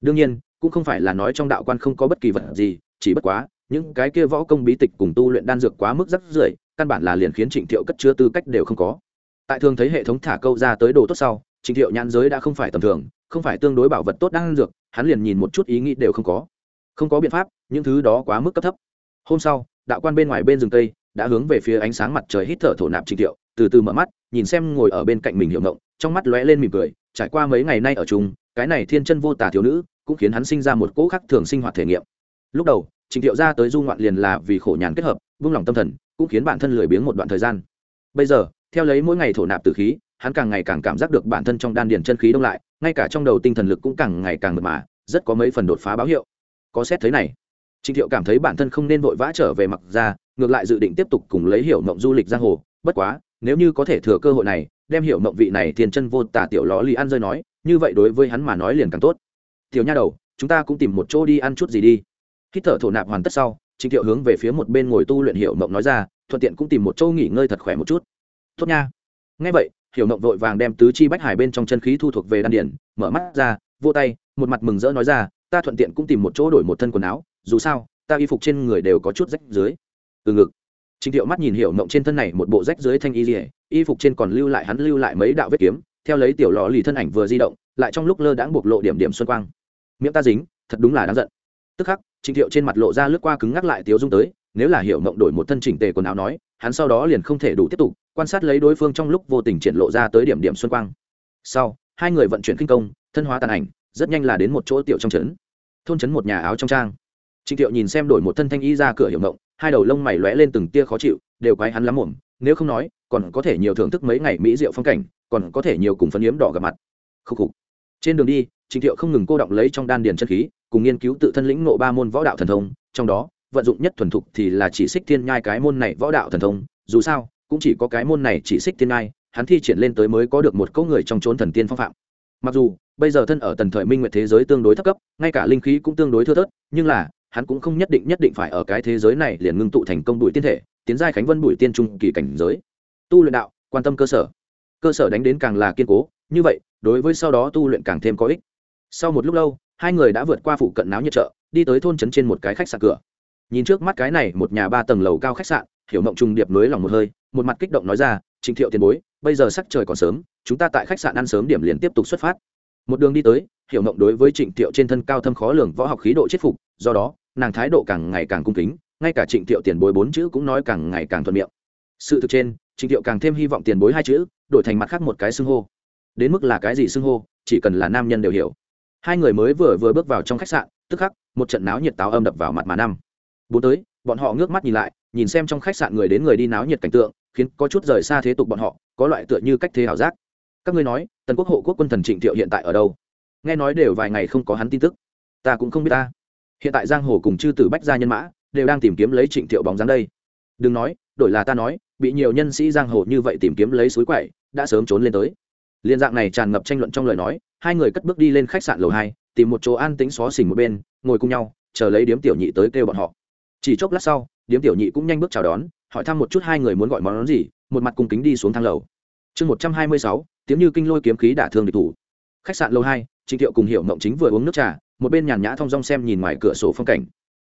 Đương nhiên, cũng không phải là nói trong đạo quan không có bất kỳ vật gì, chỉ bất quá, những cái kia võ công bí tịch cùng tu luyện đan dược quá mức rất rưởi, căn bản là liền khiến trịnh thiệu cất chứa tư cách đều không có. Tại thường thấy hệ thống thả câu ra tới đồ tốt sau, trịnh thiệu nhãn giới đã không phải tầm thường, không phải tương đối bảo vật tốt đan dược, hắn liền nhìn một chút ý nghĩ đều không có. Không có biện pháp, những thứ đó quá mức cấp thấp. Hôm sau, đạo quan bên ngoài bên rừng tây đã hướng về phía ánh sáng mặt trời hít thở thổ nạp trịnh thiệu, từ từ mở mắt nhìn xem ngồi ở bên cạnh mình hiệu ngộng, trong mắt lóe lên mỉm cười, trải qua mấy ngày nay ở chung, cái này thiên chân vô tả thiếu nữ cũng khiến hắn sinh ra một cỗ khắc thường sinh hoạt thể nghiệm. Lúc đầu, trình thiệu ra tới du ngoạn liền là vì khổ nhàn kết hợp, vung lòng tâm thần, cũng khiến bản thân lười biếng một đoạn thời gian. Bây giờ, theo lấy mỗi ngày thổ nạp từ khí, hắn càng ngày càng cảm giác được bản thân trong đan điền chân khí đông lại, ngay cả trong đầu tinh thần lực cũng càng ngày càng mật mà, rất có mấy phần đột phá báo hiệu. Có xét thấy này, trình thiệu cảm thấy bản thân không nên vội vã trở về mặc ra, ngược lại dự định tiếp tục cùng lấy hiểu mộng du lịch giang hồ, bất quá nếu như có thể thừa cơ hội này, đem hiểu mộng vị này thiên chân vô tả tiểu ló lì ăn rơi nói, như vậy đối với hắn mà nói liền càng tốt. Tiểu nha đầu, chúng ta cũng tìm một chỗ đi ăn chút gì đi. Hít thở thổ nạp hoàn tất sau, trịnh thiệu hướng về phía một bên ngồi tu luyện hiểu mộng nói ra, thuận tiện cũng tìm một chỗ nghỉ ngơi thật khỏe một chút. Tốt nha. Ngay vậy, hiểu mộng vội vàng đem tứ chi bách hải bên trong chân khí thu thuộc về đan điển mở mắt ra vô tay, một mặt mừng rỡ nói ra, ta thuận tiện cũng tìm một chỗ đổi một thân quần áo, dù sao, ta y phục trên người đều có chút rách dưới. Từ ngực. Trình Thiệu mắt nhìn hiểu mộng trên thân này một bộ rách dưới thanh y liễu, y phục trên còn lưu lại hắn lưu lại mấy đạo vết kiếm, theo lấy tiểu lọ lì thân ảnh vừa di động, lại trong lúc lơ đãng bộc lộ điểm điểm xuân quang. Miệng ta dính, thật đúng là đáng giận. Tức khắc, Trình Thiệu trên mặt lộ ra lướt qua cứng ngắc lại tiếu dung tới, nếu là hiểu mộng đổi một thân chỉnh tề quần áo nói, hắn sau đó liền không thể đủ tiếp tục, quan sát lấy đối phương trong lúc vô tình triển lộ ra tới điểm điểm xuân quang. Sau, hai người vận chuyển kinh công, thân hóa tàn ảnh, rất nhanh là đến một chỗ tiểu trong trấn. Thôn trấn một nhà áo trong trang. Trình Thiệu nhìn xem đổi một thân thanh y ra cửa hiểu mộng, hai đầu lông mày lóe lên từng tia khó chịu, đều quái hắn lắm mồm, nếu không nói, còn có thể nhiều thưởng thức mấy ngày mỹ rượu phong cảnh, còn có thể nhiều cùng phân yếm đỏ gặp mặt. Khúc khục. Trên đường đi, trình thiệu không ngừng cô động lấy trong đan điền chân khí, cùng nghiên cứu tự thân lĩnh ngộ ba môn võ đạo thần thông, trong đó, vận dụng nhất thuần thục thì là chỉ xích thiên nhai cái môn này võ đạo thần thông, dù sao, cũng chỉ có cái môn này chỉ xích thiên nhai, hắn thi triển lên tới mới có được một câu người trong chốn thần tiên phong phạm. Mặc dù, bây giờ thân ở tần thời minh nguyệt thế giới tương đối thấp cấp, ngay cả linh khí cũng tương đối thưa thớt, nhưng là hắn cũng không nhất định nhất định phải ở cái thế giới này liền ngưng tụ thành công bụi tiên thể, tiến giai khánh vân bụi tiên trung kỳ cảnh giới. Tu luyện đạo, quan tâm cơ sở. Cơ sở đánh đến càng là kiên cố, như vậy, đối với sau đó tu luyện càng thêm có ích. Sau một lúc lâu, hai người đã vượt qua phụ cận náo nhiệt chợ, đi tới thôn trấn trên một cái khách sạn cửa. Nhìn trước mắt cái này một nhà ba tầng lầu cao khách sạn, hiểu mộng trùng điệp nới lòng một hơi, một mặt kích động nói ra trình thiệu tiền bối, bây giờ sắc trời còn sớm, chúng ta tại khách sạn ăn sớm điểm liền tiếp tục xuất phát. Một đường đi tới hiểu mộng đối với trịnh Tiệu trên thân cao thâm khó lường võ học khí độ chết phục, do đó, nàng thái độ càng ngày càng cung kính, ngay cả trịnh Tiệu tiền bối bốn chữ cũng nói càng ngày càng thuận miệng. Sự thực trên, trịnh Tiệu càng thêm hy vọng tiền bối hai chữ, đổi thành mặt khác một cái xưng hô. Đến mức là cái gì xưng hô, chỉ cần là nam nhân đều hiểu. Hai người mới vừa vừa bước vào trong khách sạn, tức khắc, một trận náo nhiệt táo âm đập vào mặt mà năm. Bốn tới, bọn họ ngước mắt nhìn lại, nhìn xem trong khách sạn người đến người đi náo nhiệt cảnh tượng, khiến có chút rời xa thế tục bọn họ, có loại tựa như cách thế ảo giác. Các ngươi nói, tần quốc hộ quốc quân thần trịnh thiệu hiện tại ở đâu? Nghe nói đều vài ngày không có hắn tin tức. Ta cũng không biết ta. Hiện tại giang hồ cùng chư tử bách gia nhân mã đều đang tìm kiếm lấy trịnh thiệu bóng dáng đây. Đừng nói, đổi là ta nói, bị nhiều nhân sĩ giang hồ như vậy tìm kiếm lấy suối quậy, đã sớm trốn lên tới. Liên dạng này tràn ngập tranh luận trong lời nói, hai người cất bước đi lên khách sạn lầu hai, tìm một chỗ an tính xó xỉnh một bên, ngồi cùng nhau, chờ lấy điếm tiểu nhị tới kêu bọn họ. Chỉ chốc lát sau, điếm tiểu nhị cũng nhanh bước chào đón, hỏi thăm một chút hai người muốn gọi món gì, một mặt cùng kính đi xuống thang lầu. Chương một trăm hai mươi sáu, tiếng như kinh lôi kiếm khí đả thương địch thủ. Khách sạn lầu hai Trình thiệu cùng hiểu mộng chính vừa uống nước trà, một bên nhàn nhã thong dong xem nhìn ngoài cửa sổ phong cảnh.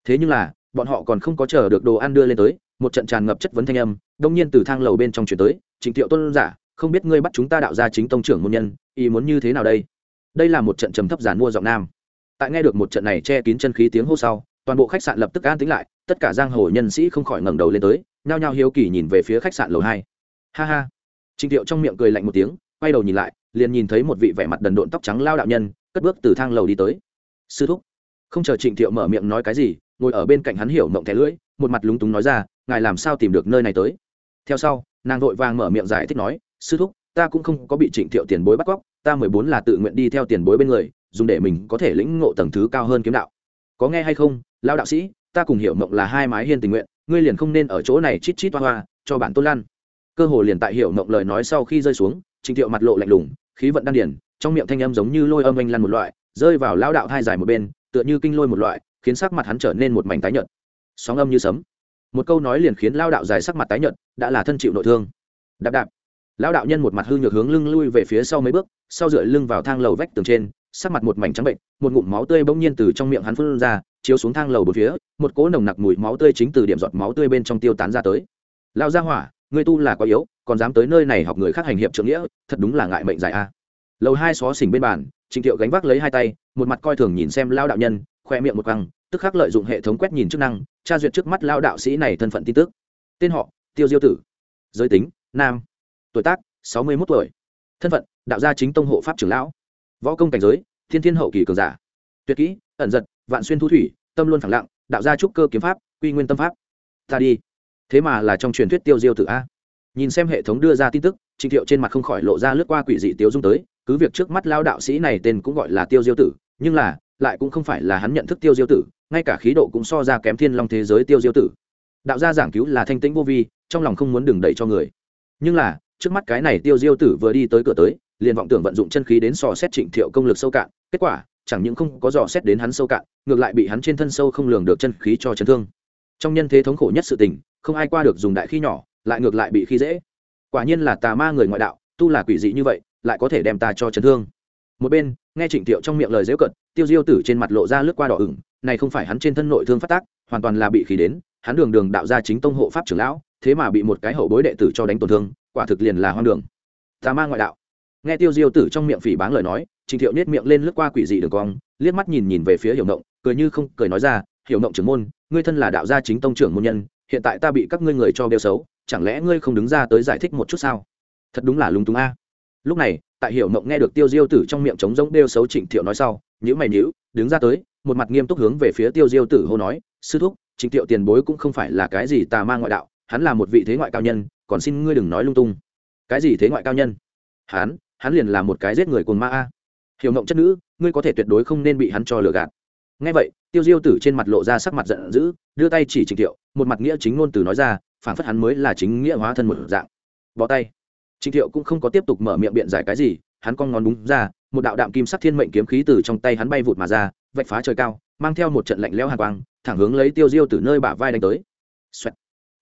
Thế nhưng là, bọn họ còn không có chờ được đồ ăn đưa lên tới, một trận tràn ngập chất vấn thanh âm, đông nhiên từ thang lầu bên trong truyền tới, Trình thiệu tôn giả, không biết ngươi bắt chúng ta đạo ra chính tông trưởng môn nhân, ý muốn như thế nào đây? Đây là một trận trầm thấp giàn mua giọng nam. Tại nghe được một trận này che kín chân khí tiếng hô sau, toàn bộ khách sạn lập tức an tĩnh lại, tất cả giang hồ nhân sĩ không khỏi ngẩng đầu lên tới, nhao nhao hiếu kỳ nhìn về phía khách sạn lầu hai. Ha ha. Trình thiệu trong miệng cười lạnh một tiếng quay đầu nhìn lại, liền nhìn thấy một vị vẻ mặt đần độn tóc trắng lao đạo nhân, cất bước từ thang lầu đi tới. Sư thúc. Không chờ trịnh thiệu mở miệng nói cái gì, ngồi ở bên cạnh hắn hiểu mộng thẻ lưỡi, một mặt lúng túng nói ra, ngài làm sao tìm được nơi này tới? Theo sau, nàng vội vàng mở miệng giải thích nói, sư thúc, ta cũng không có bị trịnh thiệu tiền bối bắt cóc, ta mười bốn là tự nguyện đi theo tiền bối bên người, dùng để mình có thể lĩnh ngộ tầng thứ cao hơn kiếm đạo. Có nghe hay không, lao đạo sĩ, ta cùng hiểu mộng là hai mái hiên tình nguyện, ngươi liền không nên ở chỗ này chít chít hoa hoa, cho bản tôn lan cơ hồ liền tại hiểu mộng lời nói sau khi rơi xuống trịnh thiệu mặt lộ lạnh lùng, khí vận đan điển trong miệng thanh âm giống như lôi âm anh lăn một loại, rơi vào lao đạo hai dài một bên, tựa như kinh lôi một loại, khiến sắc mặt hắn trở nên một mảnh tái nhợt. Sóng âm như sấm. Một câu nói liền khiến lao đạo dài sắc mặt tái nhợt, đã là thân chịu nội thương. Đạp đạp. Lao đạo nhân một mặt hư nhược hướng lưng lui về phía sau mấy bước, sau dựa lưng vào thang lầu vách tường trên, sắc mặt một mảnh trắng bệnh, một ngụm máu tươi bỗng nhiên từ trong miệng hắn phun ra, chiếu xuống thang lầu bốn phía, một cỗ nồng nặc mùi máu tươi chính từ điểm giọt máu tươi bên trong tiêu tán ra tới. Lao ra hỏa người tu là quá yếu, còn dám tới nơi này học người khác hành hiệp trưởng nghĩa, thật đúng là ngại mệnh dài a. Lầu hai xó xỉnh bên bàn trịnh thiệu gánh vác lấy hai tay, một mặt coi thường nhìn xem lao đạo nhân, khoe miệng một căng tức khắc lợi dụng hệ thống quét nhìn chức năng, tra duyệt trước mắt lao đạo sĩ này thân phận tin tức. Tên họ, tiêu diêu tử. Giới tính, nam. Tuổi tác, sáu mươi một tuổi. Thân phận, đạo gia chính tông hộ pháp trưởng lão. Võ công cảnh giới, thiên thiên hậu kỳ cường giả. Tuyệt kỹ, ẩn giật, vạn xuyên thu thủy, tâm luôn phẳng lặng, đạo gia trúc cơ kiếm pháp, quy nguyên tâm pháp. Ta đi thế mà là trong truyền thuyết tiêu diêu tử a. Nhìn xem hệ thống đưa ra tin tức, trịnh thiệu trên mặt không khỏi lộ ra lướt qua quỷ dị tiêu dung tới, cứ việc trước mắt lao đạo sĩ này tên cũng gọi là tiêu diêu tử, nhưng là, lại cũng không phải là hắn nhận thức tiêu diêu tử, ngay cả khí độ cũng so ra kém thiên long thế giới tiêu diêu tử. Đạo gia giảng cứu là thanh tĩnh vô vi, trong lòng không muốn đừng đẩy cho người. Nhưng là, trước mắt cái này tiêu diêu tử vừa đi tới cửa tới, liền vọng tưởng vận dụng chân khí đến sò xét trịnh thiệu công lực sâu cạn, kết quả, chẳng những không có dò xét đến hắn sâu cạn, ngược lại bị hắn trên thân sâu không lường được chân khí cho chấn thương. Trong nhân thế thống khổ nhất sự tình không ai qua được dùng đại khi nhỏ, lại ngược lại bị khi dễ. Quả nhiên là tà ma người ngoại đạo, tu là quỷ dị như vậy, lại có thể đem ta cho chấn thương. Một bên, nghe trịnh thiệu trong miệng lời dễu cận, tiêu diêu tử trên mặt lộ ra lướt qua đỏ ửng, này không phải hắn trên thân nội thương phát tác, hoàn toàn là bị khí đến, hắn đường đường đạo ra chính tông hộ pháp trưởng lão, thế mà bị một cái hậu bối đệ tử cho đánh tổn thương, quả thực liền là hoang đường. Tà ma ngoại đạo. Nghe tiêu diêu tử trong miệng phỉ báng lời nói, trịnh thiệu nết miệng lên lướt qua quỷ dị đường cong, liếc mắt nhìn nhìn về phía hiểu nộng cười như không cười nói ra, hiểu nộng trưởng môn ngươi thân là đạo gia chính tông trưởng môn nhân, hiện tại ta bị các ngươi người cho đeo xấu, chẳng lẽ ngươi không đứng ra tới giải thích một chút sao? Thật đúng là lúng túng a. Lúc này, tại hiểu mộng nghe được tiêu diêu tử trong miệng trống rỗng đeo xấu trịnh thiệu nói sau nhữ mày nhữ đứng ra tới, một mặt nghiêm túc hướng về phía tiêu diêu tử hô nói, sư thúc, trịnh thiệu tiền bối cũng không phải là cái gì tà ma ngoại đạo, hắn là một vị thế ngoại cao nhân, còn xin ngươi đừng nói lung tung. Cái gì thế ngoại cao nhân? Hắn hắn liền là một cái giết người cồn ma a. Hiểu mộng chất nữ, ngươi có thể tuyệt đối không nên bị hắn cho lừa gạt. Ngay vậy tiêu diêu tử trên mặt lộ ra sắc mặt giận dữ, đưa tay chỉ trịnh thiệu, một mặt nghĩa chính ngôn từ nói ra, phản phất hắn mới là chính nghĩa hóa thân một dạng. Bỏ tay. Trịnh thiệu cũng không có tiếp tục mở miệng biện giải cái gì, hắn con ngón búng ra, một đạo đạm kim sắc thiên mệnh kiếm khí từ trong tay hắn bay vụt mà ra, vạch phá trời cao, mang theo một trận lạnh lẽo hàng quang, thẳng hướng lấy tiêu diêu từ nơi bả vai đánh tới、Xoẹt.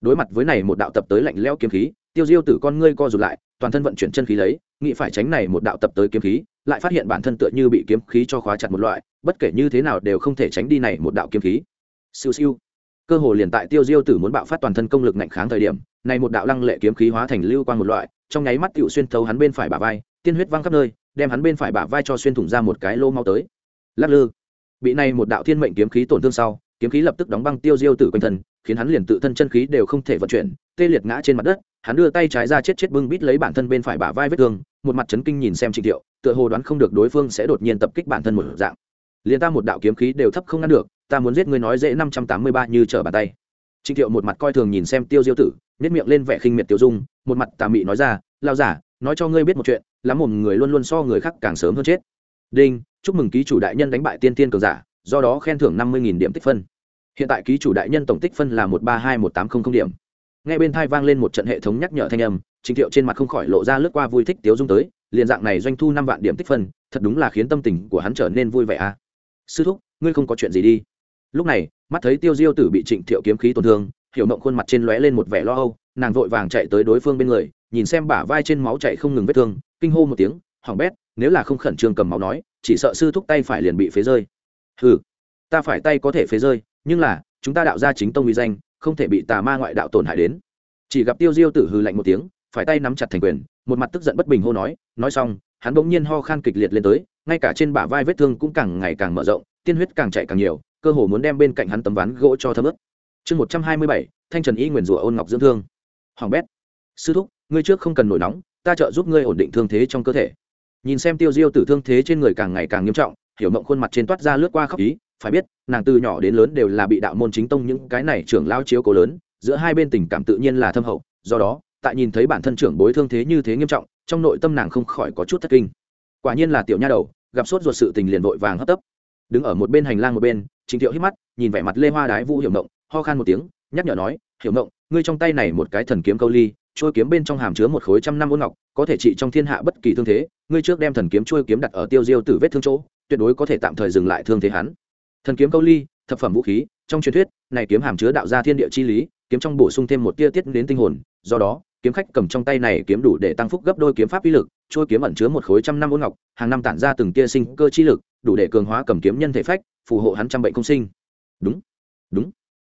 đối mặt với này một đạo tập tới lạnh lẽo kiếm khí, tiêu diêu tử con ngươi co rụt lại toàn thân vận chuyển chân khí lấy, nghĩ phải tránh này một đạo tập tới kiếm khí, lại phát hiện bản thân tựa như bị kiếm khí cho khóa chặt một loại, bất kể như thế nào đều không thể tránh đi này một đạo kiếm khí. Siêu siêu. Cơ hồ liền tại tiêu diêu tử muốn bạo phát toàn thân công lực ngạnh kháng thời điểm, này một đạo lăng lệ kiếm khí hóa thành lưu quang một loại, trong nháy mắt tiểu xuyên thấu hắn bên phải bả vai, tiên huyết văng khắp nơi, đem hắn bên phải bả vai cho xuyên thủng ra một cái lô mau tới. Lắc lư. Bị này một đạo thiên mệnh kiếm khí tổn thương sau, kiếm khí lập tức đóng băng tiêu diêu tử quanh thân, khiến hắn liền tự thân chân khí đều không thể vận chuyển, tê liệt ngã trên mặt đất hắn đưa tay trái ra chết chết bưng bít lấy bản thân bên phải bả vai vết thương, một mặt chấn kinh nhìn xem trịnh thiệu, tựa hồ đoán không được đối phương sẽ đột nhiên tập kích bản thân một dạng. Liền ta một đạo kiếm khí đều thấp không ngăn được, ta muốn giết ngươi nói dễ năm trăm tám mươi ba như trở bàn tay. Trịnh thiệu một mặt coi thường nhìn xem tiêu diêu tử nhét miệng lên vẻ khinh miệt tiêu dung, một mặt tà mị nói ra lao giả, nói cho ngươi biết một chuyện, lắm một người luôn luôn so người khác càng sớm hơn chết. Đinh, chúc mừng ký chủ đại nhân đánh bại tiên tiên cường giả, do đó khen thưởng năm mươi điểm tích phân. Hiện tại ký chủ đại nhân tổng tích phân là một ba hai một tám trăm linh điểm ngay bên thai vang lên một trận hệ thống nhắc nhở thanh âm, trình thiệu trên mặt không khỏi lộ ra lướt qua vui thích tiếu dung tới, liền dạng này doanh thu năm vạn điểm tích phân, thật đúng là khiến tâm tình của hắn trở nên vui vẻ à. Sư thúc, ngươi không có chuyện gì đi. Lúc này, mắt thấy tiêu diêu tử bị trịnh thiệu kiếm khí tổn thương, hiểu mộng khuôn mặt trên lóe lên một vẻ lo âu, nàng vội vàng chạy tới đối phương bên người, nhìn xem bả vai trên máu chạy không ngừng vết thương, kinh hô một tiếng hỏng bét, nếu là không khẩn trương cầm máu nói, chỉ sợ sư thúc tay phải liền bị phế rơi. Ừ ta phải tay có thể phế rơi, nhưng là, chúng ta đạo ra chính tông uy danh không thể bị tà ma ngoại đạo tổn hại đến. Chỉ gặp tiêu diêu tử hư lạnh một tiếng, phải tay nắm chặt thành quyền, một mặt tức giận bất bình hô nói nói xong, hắn bỗng nhiên ho khan kịch liệt lên tới, ngay cả trên bả vai vết thương cũng càng ngày càng mở rộng, tiên huyết càng chạy càng nhiều, cơ hồ muốn đem bên cạnh hắn tấm ván gỗ cho thấm ướt. Chương một trăm hai mươi bảy, thanh trần y nguyền rủa ôn ngọc dưỡng thương. Hoàng bét, sư thúc, ngươi trước không cần nổi nóng, ta trợ giúp ngươi ổn định thương thế trong cơ thể. Nhìn xem tiêu diêu tử thương thế trên người càng ngày càng nghiêm trọng, hiểu mộng khuôn mặt trên toát ra lướt qua khóc ý phải biết, nàng từ nhỏ đến lớn đều là bị đạo môn chính tông những cái này trưởng lao chiếu cố lớn, giữa hai bên tình cảm tự nhiên là thâm hậu, do đó, tại nhìn thấy bản thân trưởng bối thương thế như thế nghiêm trọng, trong nội tâm nàng không khỏi có chút thất kinh. Quả nhiên là tiểu nha đầu, gặp sốt ruột sự tình liền vội vàng hấp tấp. Đứng ở một bên hành lang một bên, trình thiệu hít mắt, nhìn vẻ mặt lê hoa đái vũ hiểu mộng ho khan một tiếng, nhắc nhở nói, hiểu mộng ngươi trong tay này một cái thần kiếm câu ly trôi kiếm bên trong hàm chứa một khối trăm năm ôn ngọc, có thể trị trong thiên hạ bất kỳ thương thế, ngươi trước đem thần kiếm trôi kiếm đặt ở tiêu diêu tử vết thương chỗ, tuyệt đối có thể tạm thời dừng lại thương thế hắn thần kiếm câu ly, thập phẩm vũ khí, trong truyền thuyết, này kiếm hàm chứa đạo gia thiên địa chi lý, kiếm trong bổ sung thêm một tia tiết đến tinh hồn, do đó, kiếm khách cầm trong tay này kiếm đủ để tăng phúc gấp đôi kiếm pháp uy lực, trôi kiếm ẩn chứa một khối trăm năm ôn ngọc, hàng năm tản ra từng tia sinh cơ chi lực, đủ để cường hóa cầm kiếm nhân thể phách, phù hộ hắn trăm bệnh công sinh. Đúng đúng.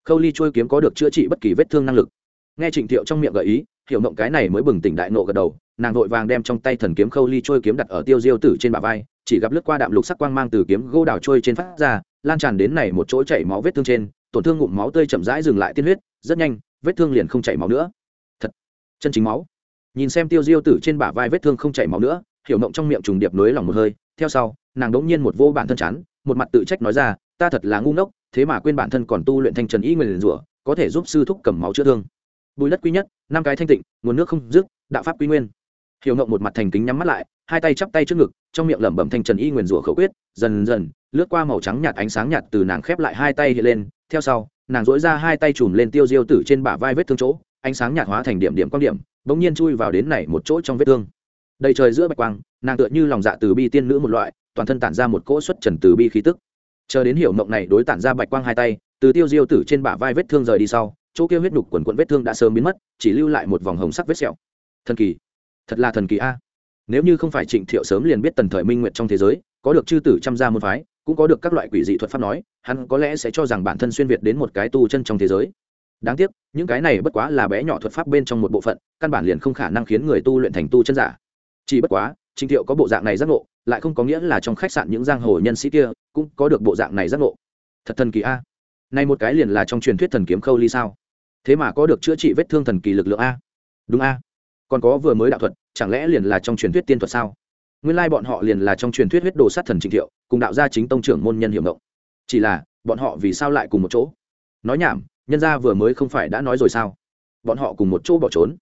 Khâu ly trôi kiếm có được chữa trị bất kỳ vết thương năng lực. Nghe trịnh thiệu trong miệng gợi ý hiểu mộng cái này mới bừng tỉnh đại nộ gật đầu, nàng vội vàng đem trong tay thần kiếm khâu ly trôi kiếm đặt ở tiêu diêu tử trên bả vai, chỉ gặp lướt qua đạm lục sắc quang mang từ kiếm gỗ đào trôi trên phát ra lan tràn đến này một chỗ chảy máu vết thương trên, tổn thương ngụm máu tươi chậm rãi dừng lại tiên huyết, rất nhanh, vết thương liền không chảy máu nữa. Thật, chân chính máu. Nhìn xem tiêu diêu tử trên bả vai vết thương không chảy máu nữa, hiểu mộng trong miệng trùng điệp nối lòng một hơi, theo sau, nàng đống nhiên một vô bản thân chán, một mặt tự trách nói ra, ta thật là ngu ngốc, thế mà quên bản thân còn tu luyện thanh trần y nguyền rủa, có thể giúp sư thúc cầm máu chữa thương. Bùi đất quý nhất, năm cái thanh tịnh, nguồn nước không dứt, đạo pháp quy nguyên. Hiểu ngộng một mặt thành kính nhắm mắt lại, hai tay chắp tay trước ngực, trong miệng lẩm bẩm thanh trần y nguyền rủa khẩu quyết, dần dần lướt qua màu trắng nhạt ánh sáng nhạt từ nàng khép lại hai tay hiện lên, theo sau, nàng dỗi ra hai tay chùm lên tiêu diêu tử trên bả vai vết thương chỗ, ánh sáng nhạt hóa thành điểm điểm quan điểm, bỗng nhiên chui vào đến này một chỗ trong vết thương. Đầy trời giữa bạch quang, nàng tựa như lòng dạ từ bi tiên nữ một loại, toàn thân tản ra một cỗ xuất trần từ bi khí tức. Chờ đến hiểu mộng này đối tản ra bạch quang hai tay, từ tiêu diêu tử trên bả vai vết thương rời đi sau, chỗ kia huyết nhục quần quận vết thương đã sớm biến mất, chỉ lưu lại một vòng hồng sắc vết sẹo. Thần kỳ, thật là thần kỳ a. Nếu như không phải trịnh thiệu sớm liền biết tần thời minh nguyện trong thế giới, có được chư tử trăm gia môn phái cũng có được các loại quỷ dị thuật pháp nói, hắn có lẽ sẽ cho rằng bản thân xuyên việt đến một cái tu chân trong thế giới. Đáng tiếc, những cái này bất quá là bé nhỏ thuật pháp bên trong một bộ phận, căn bản liền không khả năng khiến người tu luyện thành tu chân giả. Chỉ bất quá, trình thiệu có bộ dạng này giác ngộ, lại không có nghĩa là trong khách sạn những giang hồ nhân sĩ kia cũng có được bộ dạng này giác ngộ. Thật thần kỳ a. Này một cái liền là trong truyền thuyết thần kiếm khâu ly sao? Thế mà có được chữa trị vết thương thần kỳ lực lượng a. Đúng a. Còn có vừa mới đạo thuật, chẳng lẽ liền là trong truyền thuyết tiên thuật sao? Nguyên lai bọn họ liền là trong truyền thuyết huyết đồ sát thần trịnh thiệu, cùng đạo gia chính tông trưởng môn nhân hiệu ngộng. Chỉ là, bọn họ vì sao lại cùng một chỗ? Nói nhảm, nhân gia vừa mới không phải đã nói rồi sao? Bọn họ cùng một chỗ bỏ trốn.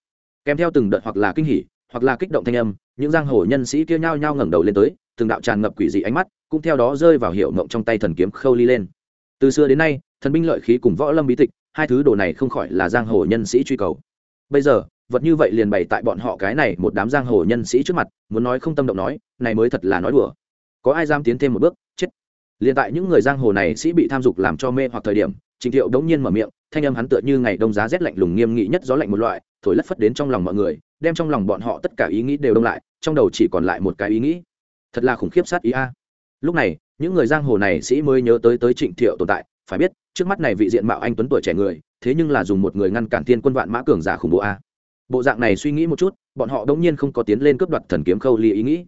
Kèm theo từng đợt hoặc là kinh hỉ, hoặc là kích động thanh âm, những giang hồ nhân sĩ kia nhao nhao ngẩng đầu lên tới, từng đạo tràn ngập quỷ dị ánh mắt cũng theo đó rơi vào hiệu ngộng trong tay thần kiếm khâu ly lên. Từ xưa đến nay, thần binh lợi khí cùng võ lâm bí tịch, hai thứ đồ này không khỏi là giang hồ nhân sĩ truy cầu. Bây giờ vật như vậy liền bày tại bọn họ cái này một đám giang hồ nhân sĩ trước mặt, muốn nói không tâm động nói, này mới thật là nói đùa. Có ai dám tiến thêm một bước? Chết. Liền tại những người giang hồ này sĩ bị tham dục làm cho mê hoặc thời điểm, trình thiệu đống nhiên mở miệng, thanh âm hắn tựa như ngày đông giá rét lạnh lùng nghiêm nghị nhất gió lạnh một loại, thổi lất phất đến trong lòng mọi người, đem trong lòng bọn họ tất cả ý nghĩ đều đông lại, trong đầu chỉ còn lại một cái ý nghĩ. Thật là khủng khiếp sát ý a. Lúc này, những người giang hồ này sĩ mới nhớ tới tới trịnh thiệu tồn tại, phải biết, trước mắt này vị diện mạo anh tuấn tuổi trẻ người, thế nhưng là dùng một người ngăn cản thiên quân vạn mã cường giả khủng bố a bộ dạng này suy nghĩ một chút, bọn họ đống nhiên không có tiến lên cướp đoạt thần kiếm khâu ly ý nghĩ.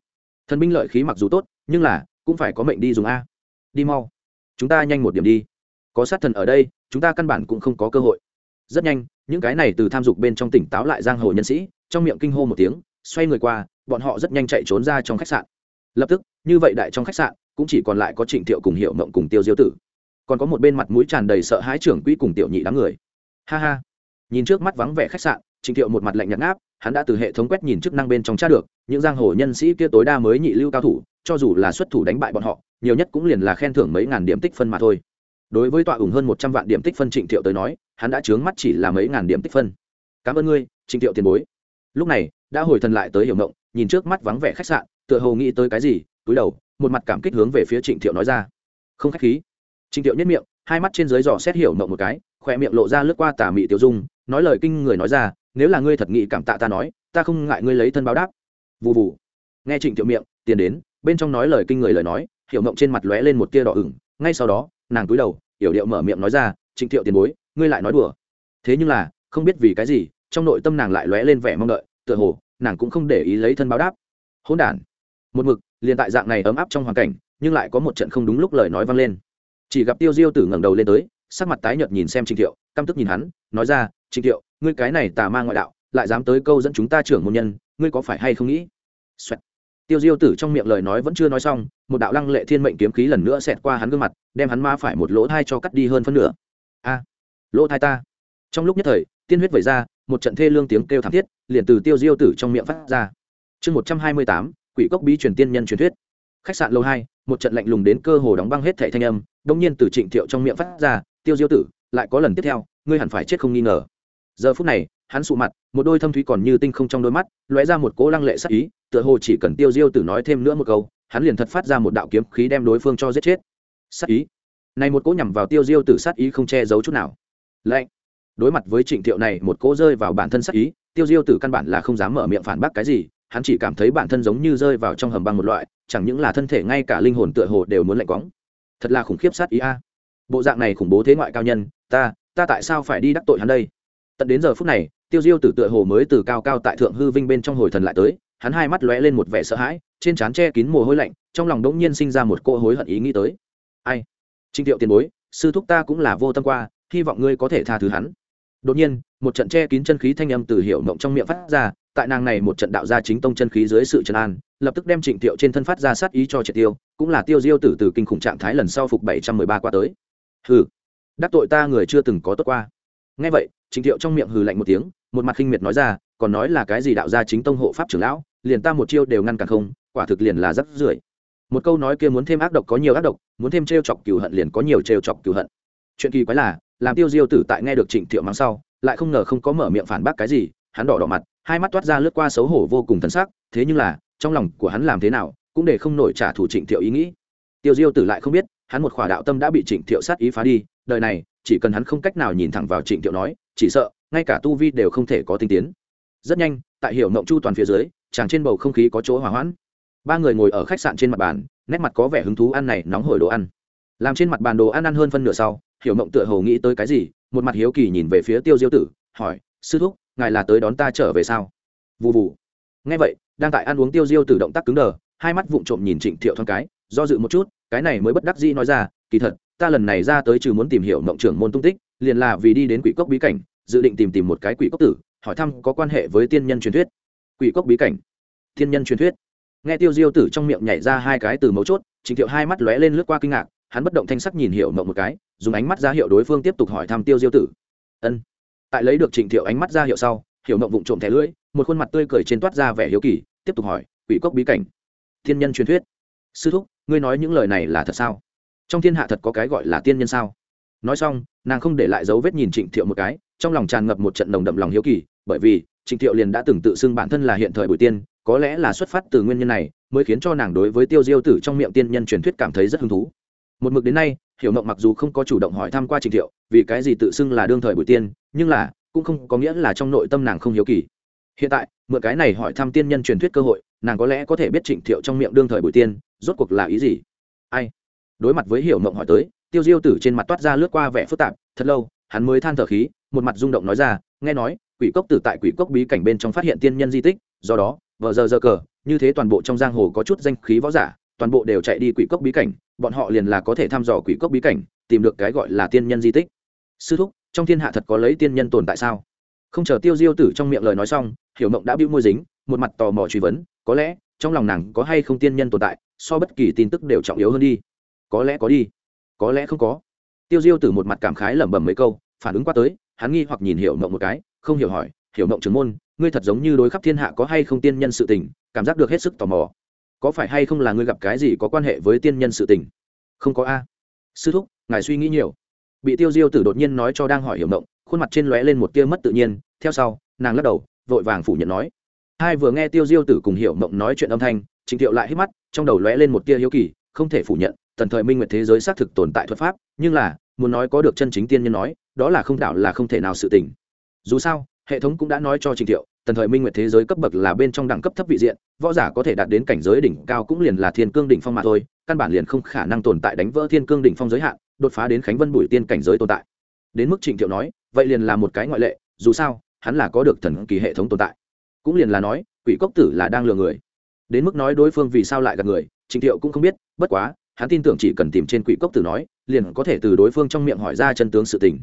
Thần binh lợi khí mặc dù tốt, nhưng là, cũng phải có mệnh đi dùng a. Đi mau. Chúng ta nhanh một điểm đi. Có sát thần ở đây, chúng ta căn bản cũng không có cơ hội. Rất nhanh, những cái này từ tham dục bên trong tỉnh táo lại giang hồ nhân sĩ, trong miệng kinh hô một tiếng, xoay người qua, bọn họ rất nhanh chạy trốn ra trong khách sạn. Lập tức, như vậy đại trong khách sạn, cũng chỉ còn lại có trịnh thiệu cùng hiệu mộng cùng tiêu diêu tử. Còn có một bên mặt mũi tràn đầy sợ hãi trưởng quỹ cùng tiểu nhị đám người. Ha ha. Nhìn trước mắt vắng vẻ khách sạn Trình thiệu một mặt lạnh nhạt ngáp, hắn đã từ hệ thống quét nhìn chức năng bên trong tra được, những giang hồ nhân sĩ kia tối đa mới nhị lưu cao thủ, cho dù là xuất thủ đánh bại bọn họ, nhiều nhất cũng liền là khen thưởng mấy ngàn điểm tích phân mà thôi. Đối với tọa ủng hơn một trăm vạn điểm tích phân trịnh thiệu tới nói, hắn đã chướng mắt chỉ là mấy ngàn điểm tích phân. Cảm ơn ngươi, trịnh thiệu tiền bối. Lúc này, đã hồi thần lại tới hiểu ngộng, nhìn trước mắt vắng vẻ khách sạn, tựa hồ nghĩ tới cái gì, túi đầu, một mặt cảm kích hướng về phía trịnh thiệu nói ra. Không khách khí. Trịnh thiệu nhếch miệng, hai mắt trên dưới dò xét hiểu ngộng một cái khóe miệng lộ ra lướt qua tà mị tiểu dung nói lời kinh người nói ra, nếu là ngươi thật nghị cảm tạ ta nói, ta không ngại ngươi lấy thân báo đáp. Vụ vụ nghe trịnh thiệu miệng, tiền đến, bên trong nói lời kinh người lời nói, hiểu mộng trên mặt lóe lên một tia đỏ ửng, ngay sau đó, nàng cúi đầu, hiểu điệu mở miệng nói ra, trịnh thiệu tiền bối, ngươi lại nói đùa. Thế nhưng là, không biết vì cái gì, trong nội tâm nàng lại lóe lên vẻ mong đợi, tựa hồ, nàng cũng không để ý lấy thân báo đáp. Hỗn đản. Một mực, liền tại dạng này ấm áp trong hoàn cảnh, nhưng lại có một trận không đúng lúc lời nói vang lên. Chỉ gặp tiêu diêu tử ngẩng đầu lên tới, sắc mặt tái nhợt nhìn xem trịnh thiệu, căm tức nhìn hắn, nói ra trịnh thiệu, ngươi cái này tà ma ngoại đạo, lại dám tới câu dẫn chúng ta trưởng môn nhân, ngươi có phải hay không nghĩ、Xoẹt. Tiêu diêu tử trong miệng lời nói vẫn chưa nói xong, một đạo lăng lệ thiên mệnh kiếm khí lần nữa xẹt qua hắn gương mặt, đem hắn ma phải một lỗ thai cho cắt đi hơn phân nửa. A, lỗ thai ta. Trong lúc nhất thời, tiên huyết vẩy ra, một trận thê lương tiếng kêu thảm thiết, liền từ tiêu diêu tử trong miệng phát ra. Chương một trăm hai mươi tám, quỷ cốc bí truyền tiên nhân truyền thuyết. Khách sạn lâu hai, một trận lạnh lùng đến cơ hồ đóng băng hết thẻ thanh âm đông nhiên từ trịnh thiệu trong miệng phát ra, tiêu diêu tử, lại có lần tiếp theo, ngươi hẳn phải chết không nghi ngờ giờ phút này, hắn sụ mặt, một đôi thâm thúy còn như tinh không trong đôi mắt, lóe ra một cỗ lăng lệ sắc ý, tựa hồ chỉ cần tiêu diêu tử nói thêm nữa một câu, hắn liền thật phát ra một đạo kiếm khí đem đối phương cho giết chết. Sắc ý. Này một cỗ nhằm vào tiêu diêu tử sát ý không che giấu chút nào. Lạnh. Đối mặt với trịnh thiệu này, một cỗ rơi vào bản thân sắc ý, tiêu diêu tử căn bản là không dám mở miệng phản bác cái gì, hắn chỉ cảm thấy bản thân giống như rơi vào trong hầm băng một loại, chẳng những là thân thể ngay cả linh hồn tựa hồ đều muốn lạnh quóng thật là khủng khiếp sát ý a. Bộ dạng này khủng bố thế ngoại cao nhân, ta ta tại sao phải đi đắc tội hắn đây? Tận đến giờ phút này, tiêu diêu tử tựa hồ mới từ cao cao tại thượng hư vinh bên trong hồi thần lại tới, hắn hai mắt lóe lên một vẻ sợ hãi, trên trán che kín mồ hôi lạnh, trong lòng đỗng nhiên sinh ra một cô hối hận ý nghĩ tới. Ai? Trinh thiệu tiền bối, sư thúc ta cũng là vô tâm qua, hy vọng ngươi có thể tha thứ hắn. Đột nhiên, một trận che kín chân khí thanh âm từ hiệu mộng trong miệng phát ra, tại nàng này một trận đạo gia chính tông chân khí dưới sự trấn an, lập tức đem trịnh thiệu trên thân phát ra sát ý cho triệt tiêu, cũng là tiêu diêu tử từ kinh khủng trạng thái lần sau phục bảy trăm mười ba qua tới. Hừ, đắc tội ta người chưa từng có tốt qua ngay vậy trịnh thiệu trong miệng hừ lạnh một tiếng, một mặt khinh miệt nói ra, còn nói là cái gì đạo gia chính tông hộ pháp trưởng lão, liền ta một chiêu đều ngăn cản không, quả thực liền là rất rưởi. Một câu nói kia muốn thêm ác độc có nhiều ác độc, muốn thêm trêu chọc cừu hận liền có nhiều trêu chọc cừu hận. Chuyện kỳ quái là, làm tiêu diêu tử tại nghe được trịnh thiệu mắng sau, lại không ngờ không có mở miệng phản bác cái gì, hắn đỏ đỏ mặt, hai mắt toát ra lướt qua xấu hổ vô cùng thân xác thế nhưng là, trong lòng của hắn làm thế nào, cũng để không nổi trả thù trịnh thiệu ý nghĩ. Tiêu diêu tử lại không biết, hắn một khỏa đạo tâm đã bị trịnh thiệu sát ý phá đi, đời này chỉ cần hắn không cách nào nhìn thẳng vào trịnh thiệu nói, chỉ sợ, ngay cả tu vi đều không thể có tinh tiến. Rất nhanh, tại hiểu mộng chu toàn phía dưới, chàng trên bầu không khí có chỗ hỏa hoãn. Ba người ngồi ở khách sạn trên mặt bàn, nét mặt có vẻ hứng thú ăn này nóng hổi đồ ăn. Làm trên mặt bàn đồ ăn ăn hơn phân nửa sau, hiểu mộng tựa hồ nghĩ tới cái gì, một mặt hiếu kỳ nhìn về phía tiêu diêu tử, hỏi, sư thúc, ngài là tới đón ta trở về sao? Vụ vụ ngay vậy, đang tại ăn uống tiêu diêu tử động tác cứng đờ, hai mắt vụng trộm nhìn trịnh thiệu thoáng cái, do dự một chút, cái này mới bất đắc dĩ nói ra kỳ thật, ta lần này ra tới trừ muốn tìm hiểu mộng trưởng môn tung tích, liền là vì đi đến quỷ cốc bí cảnh, dự định tìm tìm một cái quỷ cốc tử, hỏi thăm có quan hệ với tiên nhân truyền thuyết. Quỷ cốc bí cảnh? Tiên nhân truyền thuyết? Nghe tiêu diêu tử trong miệng nhảy ra hai cái từ mấu chốt trịnh thiệu hai mắt lóe lên lướt qua kinh ngạc, hắn bất động thanh sắc nhìn hiểu mộng một cái, dùng ánh mắt ra hiệu đối phương tiếp tục hỏi thăm tiêu diêu tử. Ân. Tại lấy được trịnh thiệu ánh mắt ra hiệu sau, hiểu mộng vụng trộm thẻ lưỡi, một khuôn mặt tươi cười trên toát ra vẻ hiếu kỳ, tiếp tục hỏi, quỷ cốc bí cảnh? Thiên nhân truyền thuyết? Sư thúc, ngươi nói những lời này là thật sao? Trong thiên hạ thật có cái gọi là tiên nhân sao? Nói xong, nàng không để lại dấu vết nhìn trịnh thiệu một cái, trong lòng tràn ngập một trận nồng đậm lòng hiếu kỳ, bởi vì trịnh thiệu liền đã từng tự xưng bản thân là hiện thời bùi tiên, có lẽ là xuất phát từ nguyên nhân này, mới khiến cho nàng đối với tiêu diêu tử trong miệng tiên nhân truyền thuyết cảm thấy rất hứng thú. Một mực đến nay, hiểu mộng mặc dù không có chủ động hỏi thăm qua trịnh thiệu, vì cái gì tự xưng là đương thời bùi tiên, nhưng là cũng không có nghĩa là trong nội tâm nàng không hiếu kỳ. Hiện tại, mượn cái này hỏi thăm tiên nhân truyền thuyết cơ hội, nàng có lẽ có thể biết trịnh thiệu trong miệng đương thời bùi tiên, rốt cuộc là ý gì? Ai? Đối mặt với hiểu mộng hỏi tới, tiêu diêu tử trên mặt toát ra lướt qua vẻ phức tạp, thật lâu, hắn mới than thở khí, một mặt rung động nói ra, nghe nói, quỷ cốc tử tại quỷ cốc bí cảnh bên trong phát hiện tiên nhân di tích, do đó vợ giờ giờ cờ, như thế toàn bộ trong giang hồ có chút danh khí võ giả, toàn bộ đều chạy đi quỷ cốc bí cảnh, bọn họ liền là có thể thăm dò quỷ cốc bí cảnh, tìm được cái gọi là tiên nhân di tích. Sư thúc, trong thiên hạ thật có lấy tiên nhân tồn tại sao? Không chờ tiêu diêu tử trong miệng lời nói xong, hiểu mộng đã bĩu môi dính, một mặt tò mò truy vấn, có lẽ, trong lòng nàng có hay không tiên nhân tồn tại, so bất kỳ tin tức đều trọng yếu hơn đi có lẽ có đi. Có lẽ không có. Tiêu diêu tử một mặt cảm khái lẩm bẩm mấy câu, phản ứng qua tới, hắn nghi hoặc nhìn hiểu mộng một cái, không hiểu hỏi, hiểu mộng trưởng môn, ngươi thật giống như đối khắp thiên hạ có hay không tiên nhân sự tình, cảm giác được hết sức tò mò. Có phải hay không là ngươi gặp cái gì có quan hệ với tiên nhân sự tình? Không có a. Sư thúc, ngài suy nghĩ nhiều. Bị tiêu diêu tử đột nhiên nói cho đang hỏi hiểu mộng, khuôn mặt trên lóe lên một tia mất tự nhiên, theo sau, nàng lắc đầu, vội vàng phủ nhận nói. Hai vừa nghe tiêu diêu tử cùng hiểu mộng nói chuyện âm thanh, trình thiệu lại hít mắt, trong đầu lóe lên một tia hiếu kỳ, không thể phủ nhận tần thời minh nguyệt thế giới xác thực tồn tại thuật pháp, nhưng là, muốn nói có được chân chính tiên nhân nói, đó là không đảo là không thể nào sự tình. Dù sao, hệ thống cũng đã nói cho trình thiệu, tần thời minh nguyệt thế giới cấp bậc là bên trong đẳng cấp thấp vị diện, võ giả có thể đạt đến cảnh giới đỉnh cao cũng liền là thiên cương đỉnh phong mà thôi, căn bản liền không khả năng tồn tại đánh vỡ thiên cương đỉnh phong giới hạn, đột phá đến khánh vân bùi tiên cảnh giới tồn tại. Đến mức trịnh thiệu nói, vậy liền là một cái ngoại lệ, dù sao, hắn là có được thần kỳ hệ thống tồn tại. Cũng liền là nói, quỷ cốc tử là đang lừa người. Đến mức nói đối phương vì sao lại gặp người trịnh thiệu cũng không biết, bất quá hắn tin tưởng chỉ cần tìm trên quỷ cốc tử nói, liền có thể từ đối phương trong miệng hỏi ra chân tướng sự tình.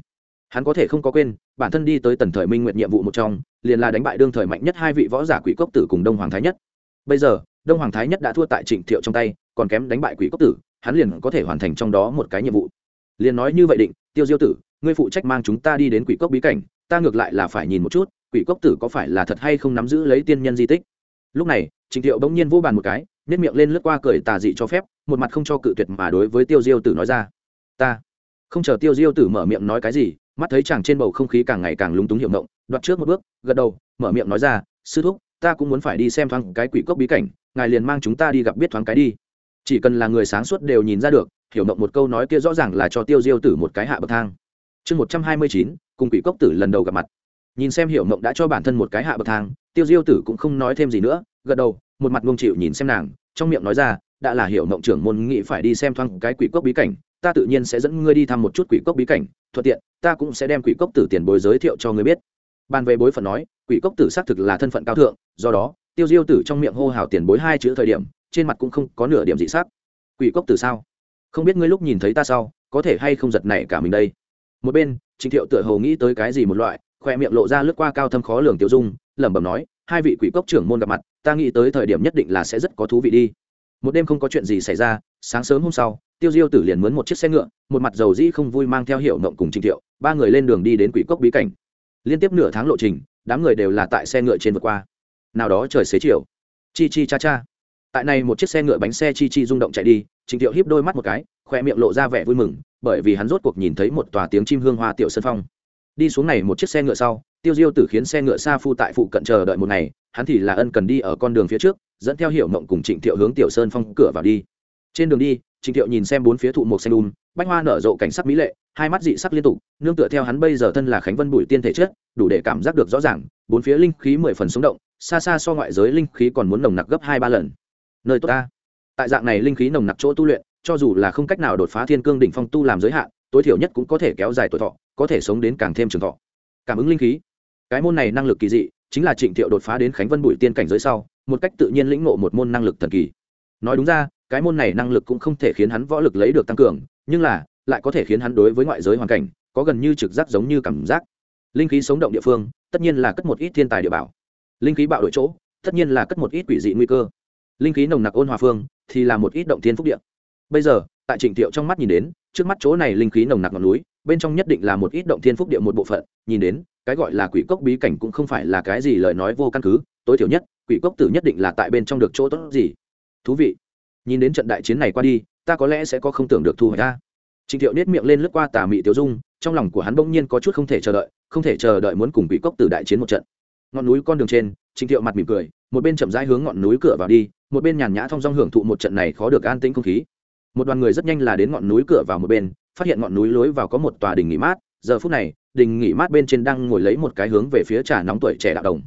Hắn có thể không có quên, bản thân đi tới tần thời minh nguyện nhiệm vụ một trong, liền là đánh bại đương thời mạnh nhất hai vị võ giả quỷ cốc tử cùng đông hoàng thái nhất. Bây giờ, đông hoàng thái nhất đã thua tại trịnh thiệu trong tay, còn kém đánh bại quỷ cốc tử, hắn liền có thể hoàn thành trong đó một cái nhiệm vụ. Liền nói như vậy định, tiêu diêu tử, ngươi phụ trách mang chúng ta đi đến quỷ cốc bí cảnh, ta ngược lại là phải nhìn một chút, quỷ cốc tử có phải là thật hay không nắm giữ lấy tiên nhân di tích? Lúc này, trịnh thiệu bỗng nhiên vô bàn một cái nếp miệng lên lướt qua cười tà dị cho phép một mặt không cho cự tuyệt mà đối với tiêu diêu tử nói ra. Ta. Không chờ tiêu diêu tử mở miệng nói cái gì, mắt thấy chàng trên bầu không khí càng ngày càng lúng túng hiệu mộng đoạt trước một bước, gật đầu, mở miệng nói ra, sư thúc, ta cũng muốn phải đi xem thoáng cái quỷ cốc bí cảnh, ngài liền mang chúng ta đi gặp biết thoáng cái đi. Chỉ cần là người sáng suốt đều nhìn ra được, hiểu mộng một câu nói kia rõ ràng là cho tiêu diêu tử một cái hạ bậc thang. Chương một trăm hai mươi chín, cùng quỷ cốc tử lần đầu gặp mặt. Nhìn xem hiểu mộng đã cho bản thân một cái hạ bậc thang, tiêu diêu tử cũng không nói thêm gì nữa, gật đầu, một mặt ngông chịu nhìn xem nàng, trong miệng nói ra đã là hiểu mộng trưởng môn nghị phải đi xem thoáng cái quỷ cốc bí cảnh, ta tự nhiên sẽ dẫn ngươi đi thăm một chút quỷ cốc bí cảnh, thuận tiện, ta cũng sẽ đem quỷ cốc tử tiền bối giới thiệu cho ngươi biết. Bàn về bối phận nói, quỷ cốc tử xác thực là thân phận cao thượng, do đó, tiêu diêu tử trong miệng hô hào tiền bối hai chữ thời điểm, trên mặt cũng không có nửa điểm dị sắc. Quỷ cốc tử sao? Không biết ngươi lúc nhìn thấy ta sau, có thể hay không giật này cả mình đây? Một bên trịnh thiệu tựa hồ nghĩ tới cái gì một loại, khoe miệng lộ ra lướt qua cao thâm khó lường tiêu dung, lẩm bẩm nói, hai vị quỷ cốc trưởng môn gặp mặt, ta nghĩ tới thời điểm nhất định là sẽ rất có thú vị đi một đêm không có chuyện gì xảy ra, sáng sớm hôm sau, tiêu diêu tử liền mướn một chiếc xe ngựa, một mặt dầu dĩ không vui mang theo hiệu mộng cùng Trình thiệu, ba người lên đường đi đến quỷ cốc bí cảnh. Liên tiếp nửa tháng lộ trình, đám người đều là tại xe ngựa trên vượt qua. Nào đó trời xế chiều. Chi chi cha cha. Tại này một chiếc xe ngựa bánh xe chi chi rung động chạy đi, Trình thiệu híp đôi mắt một cái, khoe miệng lộ ra vẻ vui mừng, bởi vì hắn rốt cuộc nhìn thấy một tòa tiếng chim hương hoa tiểu sân phong. Đi xuống này một chiếc xe ngựa sau, tiêu diêu tử khiến xe ngựa xa phu tại phụ cận chờ đợi một ngày, hắn thì là ân cần đi ở con đường phía trước dẫn theo hiệu mộng cùng trịnh thiệu hướng tiểu sơn phong cửa vào đi. Trên đường đi, trịnh thiệu nhìn xem bốn phía thụ một xanh đun bách hoa nở rộ cảnh sắc mỹ lệ, hai mắt dị sắc liên tục, nương tựa theo hắn bây giờ thân là khánh vân bùi tiên thể chất, đủ để cảm giác được rõ ràng, bốn phía linh khí mười phần sống động, xa xa so ngoại giới linh khí còn muốn nồng nặc gấp hai ba lần. Nơi tốt ta. Tại dạng này linh khí nồng nặc chỗ tu luyện, cho dù là không cách nào đột phá thiên cương đỉnh phong tu làm giới hạn, tối thiểu nhất cũng có thể kéo dài tuổi thọ, có thể sống đến càng thêm trường thọ. Cảm ứng linh khí. Cái môn này năng lực kỳ dị, chính là trịnh thiệu đột phá đến khánh vân bùi tiên cảnh giới sau một cách tự nhiên lĩnh ngộ một môn năng lực thần kỳ. Nói đúng ra, cái môn này năng lực cũng không thể khiến hắn võ lực lấy được tăng cường, nhưng là, lại có thể khiến hắn đối với ngoại giới hoàn cảnh, có gần như trực giác giống như cảm giác. Linh khí sống động địa phương, tất nhiên là cất một ít thiên tài địa bảo. Linh khí bạo đổi chỗ, tất nhiên là cất một ít quỷ dị nguy cơ. Linh khí nồng nặc ôn hòa phương, thì là một ít động thiên phúc địa. Bây giờ, tại trịnh thiệu trong mắt nhìn đến, trước mắt chỗ này linh khí nồng nặc ngọn núi, bên trong nhất định là một ít động thiên phúc địa một bộ phận, nhìn đến, cái gọi là quỷ cốc bí cảnh cũng không phải là cái gì lời nói vô căn cứ tối thiểu nhất, quỷ cốc tử nhất định là tại bên trong được chỗ tốt gì. Thú vị. Nhìn đến trận đại chiến này qua đi, ta có lẽ sẽ có không tưởng được thu hoạch ta trịnh thiệu nết miệng lên lướt qua tà mị tiêu dung, trong lòng của hắn bỗng nhiên có chút không thể chờ đợi, không thể chờ đợi muốn cùng quỷ cốc tử đại chiến một trận. Ngọn núi con đường trên, trịnh thiệu mặt mỉm cười, một bên chậm rãi hướng ngọn núi cửa vào đi, một bên nhàn nhã thong dong hưởng thụ một trận này khó được an tĩnh không khí. Một đoàn người rất nhanh là đến ngọn núi cửa vào một bên, phát hiện ngọn núi lối vào có một tòa đình nghỉ mát. Giờ phút này, đình nghỉ mát bên trên đang ngồi lấy một cái hướng về phía trà nóng tuổi trẻ đạo đồng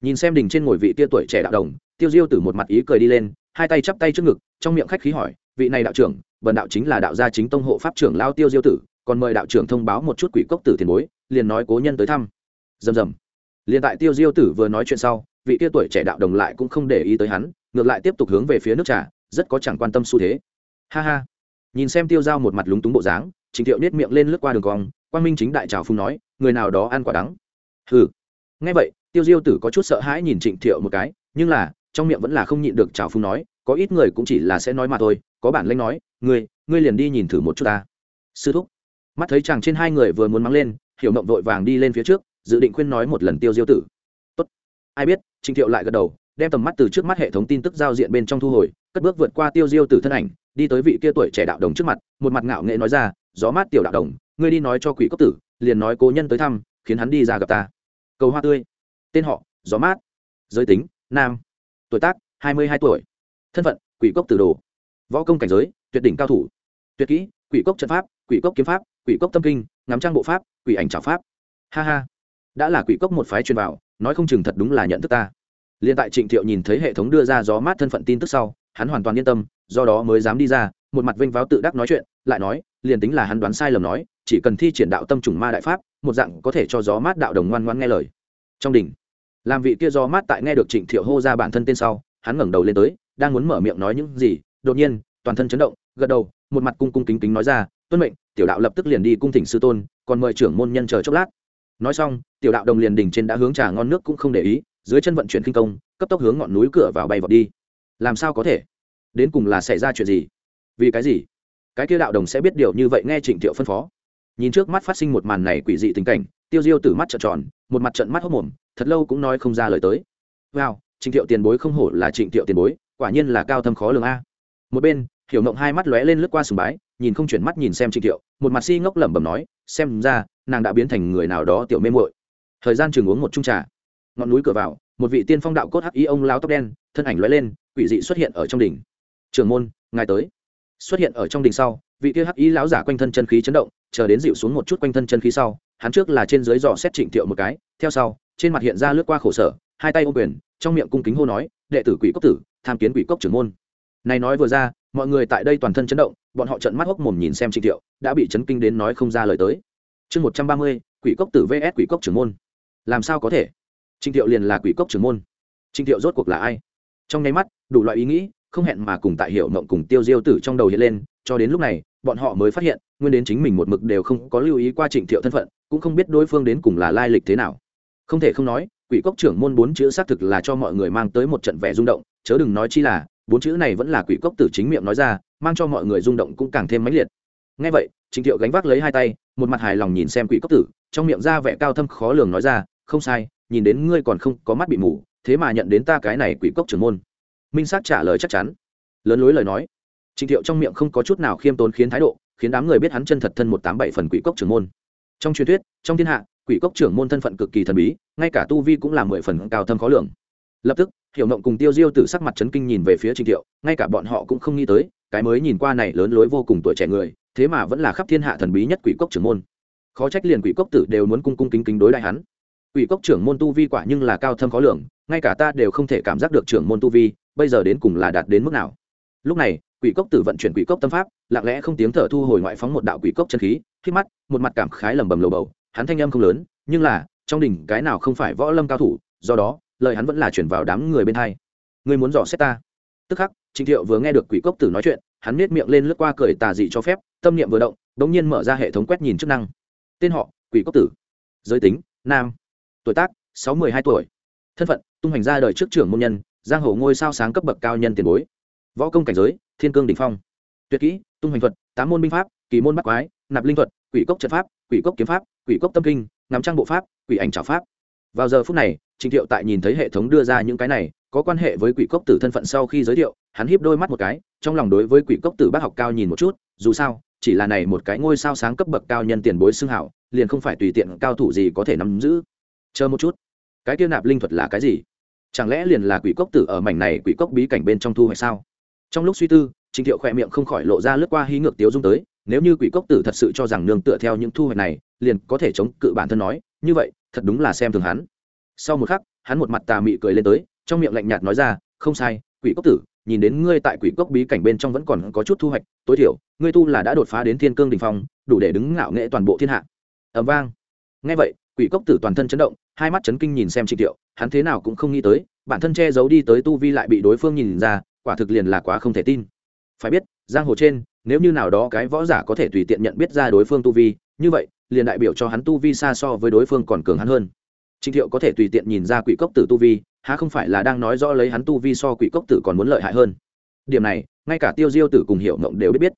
nhìn xem đỉnh trên ngồi vị tia tuổi trẻ đạo đồng, tiêu diêu từ một mặt ý cười đi lên, hai tay chắp tay trước ngực, trong miệng khách khí hỏi, vị này đạo trưởng, bần đạo chính là đạo gia chính tông hộ pháp trưởng lao tiêu diêu tử, còn mời đạo trưởng thông báo một chút quỷ cốc tử tiền bối, liền nói cố nhân tới thăm. Rầm rầm. Liền tại tiêu diêu tử vừa nói chuyện sau, vị tia tuổi trẻ đạo đồng lại cũng không để ý tới hắn, ngược lại tiếp tục hướng về phía nước trà, rất có chẳng quan tâm xu thế. Ha ha. Nhìn xem tiêu dao một mặt lúng túng bộ dáng, trình thiệu nết miệng lên lướt qua đường cong, quang minh chính đại trào phung nói, người nào đó ăn quả đắng? Hừ. Nghe vậy tiêu diêu tử có chút sợ hãi nhìn trịnh thiệu một cái, nhưng là, trong miệng vẫn là không nhịn được trào phung nói, có ít người cũng chỉ là sẽ nói mà thôi, có bản lanh nói, ngươi ngươi liền đi nhìn thử một chút ta. Sư thúc. Mắt thấy chàng trên hai người vừa muốn mắng lên, hiểu mộng vội vàng đi lên phía trước, dự định khuyên nói một lần tiêu diêu tử. Tốt. Ai biết, trịnh thiệu lại gật đầu, đem tầm mắt từ trước mắt hệ thống tin tức giao diện bên trong thu hồi, cất bước vượt qua tiêu diêu tử thân ảnh, đi tới vị kia tuổi trẻ đạo đồng trước mặt, một mặt ngạo nghệ nói ra, gió mát tiểu đạo đồng, ngươi đi nói cho quỷ cốc tử, liền nói cố nhân tới thăm, khiến hắn đi ra gặp ta. Cầu hoa tươi tên họ, gió mát. Giới tính, nam. Tuổi tác, hai mươi hai tuổi. Thân phận, quỷ cốc tử đồ. Võ công cảnh giới, tuyệt đỉnh cao thủ. Tuyệt kỹ, quỷ cốc trận pháp, quỷ cốc kiếm pháp, quỷ cốc tâm kinh, ngắm trang bộ pháp, quỷ ảnh trào pháp. Ha ha. Đã là quỷ cốc một phái truyền vào, nói không chừng thật đúng là nhận thức ta. Liên tại trịnh thiệu nhìn thấy hệ thống đưa ra gió mát thân phận tin tức sau, hắn hoàn toàn yên tâm, do đó mới dám đi ra, một mặt vênh váo tự đắc nói chuyện, lại nói, liền tính là hắn đoán sai lầm nói, chỉ cần thi triển đạo tâm trùng ma đại pháp, một dạng có thể cho gió mát đạo đồng ngoan ngoan nghe lời trong đỉnh. Làm vị kia do mát tại nghe được trịnh thiệu hô ra bản thân tên sau, hắn ngẩng đầu lên tới, đang muốn mở miệng nói những gì, đột nhiên, toàn thân chấn động, gật đầu, một mặt cung cung kính kính nói ra, tuân mệnh, tiểu đạo lập tức liền đi cung thỉnh sư tôn, còn mời trưởng môn nhân chờ chốc lát. Nói xong, tiểu đạo đồng liền đỉnh trên đã hướng trà ngon nước cũng không để ý, dưới chân vận chuyển kinh công, cấp tốc hướng ngọn núi cửa vào bay vọt đi. Làm sao có thể? Đến cùng là xảy ra chuyện gì? Vì cái gì? Cái kia đạo đồng sẽ biết điều như vậy nghe trịnh thiệu phân phó. Nhìn trước mắt phát sinh một màn này quỷ dị tình cảnh tiêu diêu từ mắt trợn tròn, một mặt trận mắt hốc mồm, thật lâu cũng nói không ra lời tới. Wow, trịnh thiệu tiền bối không hổ là trịnh thiệu tiền bối, quả nhiên là cao thâm khó lường a. Một bên, hiểu mộng hai mắt lóe lên lướt qua sùng bái, nhìn không chuyển mắt nhìn xem trịnh thiệu, một mặt si ngốc lẩm bẩm nói, xem ra, nàng đã biến thành người nào đó tiểu mê muội. Thời gian chừng uống một chung trà. Ngọn núi cửa vào, một vị tiên phong đạo cốt hắc ý ông lao tóc đen, thân ảnh lóe lên, quỷ dị xuất hiện ở trong đỉnh. Trường môn, ngài tới. Xuất hiện ở trong đỉnh sau vị kia hắc ý lão giả quanh thân chân khí chấn động, chờ đến dịu xuống một chút quanh thân chân khí sau, hắn trước là trên dưới dò xét trịnh thiệu một cái, theo sau, trên mặt hiện ra lướt qua khổ sở, hai tay ô quyền, trong miệng cung kính hô nói, đệ tử quỷ cốc tử, tham kiến quỷ cốc trưởng môn. Này nói vừa ra, mọi người tại đây toàn thân chấn động, bọn họ trận mắt hốc mồm nhìn xem trịnh thiệu, đã bị chấn kinh đến nói không ra lời tới. Chương một trăm ba mươi, quỷ cốc tử vs quỷ cốc trưởng môn. Làm sao có thể? Trịnh thiệu liền là quỷ cốc trưởng môn. Trịnh thiệu rốt cuộc là ai? Trong nháy mắt, đủ loại ý nghĩ, không hẹn mà cùng tại hiệu mộng cùng tiêu diêu tử trong đầu hiện lên cho đến lúc này, bọn họ mới phát hiện, nguyên đến chính mình một mực đều không có lưu ý qua trịnh thiệu thân phận, cũng không biết đối phương đến cùng là lai lịch thế nào. Không thể không nói, quỷ cốc trưởng môn bốn chữ xác thực là cho mọi người mang tới một trận vẻ rung động, chớ đừng nói chi là, bốn chữ này vẫn là quỷ cốc tử chính miệng nói ra, mang cho mọi người rung động cũng càng thêm mãnh liệt. Ngay vậy, trịnh thiệu gánh vác lấy hai tay, một mặt hài lòng nhìn xem quỷ cốc tử, trong miệng ra vẻ cao thâm khó lường nói ra, không sai, nhìn đến ngươi còn không có mắt bị mù, thế mà nhận đến ta cái này quỷ cốc trưởng môn. Minh sát trả lời chắc chắn. Lớn lối lời nói Trình thiệu trong miệng không có chút nào khiêm tốn khiến thái độ, khiến đám người biết hắn chân thật thân một tám bảy phần quỷ cốc trưởng môn. Trong truyền thuyết, trong thiên hạ, quỷ cốc trưởng môn thân phận cực kỳ thần bí, ngay cả tu vi cũng là mười phần cao thâm khó lường. Lập tức, hiểu mộng cùng tiêu diêu từ sắc mặt chấn kinh nhìn về phía Trình thiệu, ngay cả bọn họ cũng không nghĩ tới, cái mới nhìn qua này lớn lối vô cùng tuổi trẻ người, thế mà vẫn là khắp thiên hạ thần bí nhất quỷ cốc trưởng môn. Khó trách liền quỷ cốc tử đều muốn cung cung kính kính đối đại hắn. Quỷ cốc trưởng môn tu vi quả nhưng là cao thâm khó lường, ngay cả ta đều không thể cảm giác được trưởng môn tu vi, bây giờ đến cùng là đạt đến mức nào. Lúc này quỷ cốc tử vận chuyển quỷ cốc tâm pháp, lặng lẽ không tiếng thở thu hồi ngoại phóng một đạo quỷ cốc chân khí, khi mắt, một mặt cảm khái lầm bầm lầu bầu, hắn thanh âm không lớn, nhưng là, trong đỉnh cái nào không phải võ lâm cao thủ, do đó, lời hắn vẫn là chuyển vào đám người bên hai. Ngươi muốn dò xét ta? Tức khắc, trịnh thiệu vừa nghe được quỷ cốc tử nói chuyện, hắn nết miệng lên lướt qua cười tà dị cho phép, tâm niệm vừa động, đống nhiên mở ra hệ thống quét nhìn chức năng. Tên họ, quỷ cốc tử. Giới tính, nam. Tuổi tác, sáu mươi hai tuổi. Thân phận, tung hành ra đời trước trưởng môn nhân, giang hồ ngôi sao sáng cấp bậc cao nhân tiền bối võ công cảnh giới, thiên cương đình phong. Tuyệt kỹ, tung hành thuật, tám môn binh pháp, kỳ môn bắc quái, nạp linh thuật, quỷ cốc trận pháp, quỷ cốc kiếm pháp, quỷ cốc tâm kinh, ngắm trang bộ pháp, quỷ ảnh trào pháp. Vào giờ phút này trịnh thiệu tại nhìn thấy hệ thống đưa ra những cái này, có quan hệ với quỷ cốc tử thân phận sau khi giới thiệu, hắn hiếp đôi mắt một cái, trong lòng đối với quỷ cốc tử bác học cao nhìn một chút, dù sao, chỉ là này một cái ngôi sao sáng cấp bậc cao nhân tiền bối xưng hảo, liền không phải tùy tiện cao thủ gì có thể nắm giữ. Chờ một chút, cái kia nạp linh thuật là cái gì? Chẳng lẽ liền là quỷ cốc tử ở mảnh này quỷ cốc bí cảnh bên trong thu hoạch sao? Trong lúc suy tư trịnh thiệu khỏe miệng không khỏi lộ ra lướt qua hí ngược tiếu dung tới, nếu như quỷ cốc tử thật sự cho rằng nương tựa theo những thu hoạch này, liền có thể chống cự bản thân nói, như vậy, thật đúng là xem thường hắn. Sau một khắc, hắn một mặt tà mị cười lên tới, trong miệng lạnh nhạt nói ra, không sai, quỷ cốc tử, nhìn đến ngươi tại quỷ cốc bí cảnh bên trong vẫn còn có chút thu hoạch, tối thiểu, ngươi tu là đã đột phá đến thiên cương đình phong, đủ để đứng ngạo nghệ toàn bộ thiên hạ. Ẩm vang. Ngay vậy, quỷ cốc tử toàn thân chấn động, hai mắt chấn kinh nhìn xem trịnh thiệu, hắn thế nào cũng không nghĩ tới, bản thân che giấu đi tới tu vi lại bị đối phương nhìn ra quả thực liền là quá không thể tin. Phải biết, giang hồ trên, nếu như nào đó cái võ giả có thể tùy tiện nhận biết ra đối phương tu vi, như vậy, liền đại biểu cho hắn tu vi xa so với đối phương còn cường hắn hơn. Trịnh thiệu có thể tùy tiện nhìn ra quỷ cốc tử tu vi, há không phải là đang nói rõ lấy hắn tu vi so quỷ cốc tử còn muốn lợi hại hơn. Điểm này, ngay cả tiêu diêu tử cùng hiệu mộng đều biết biết.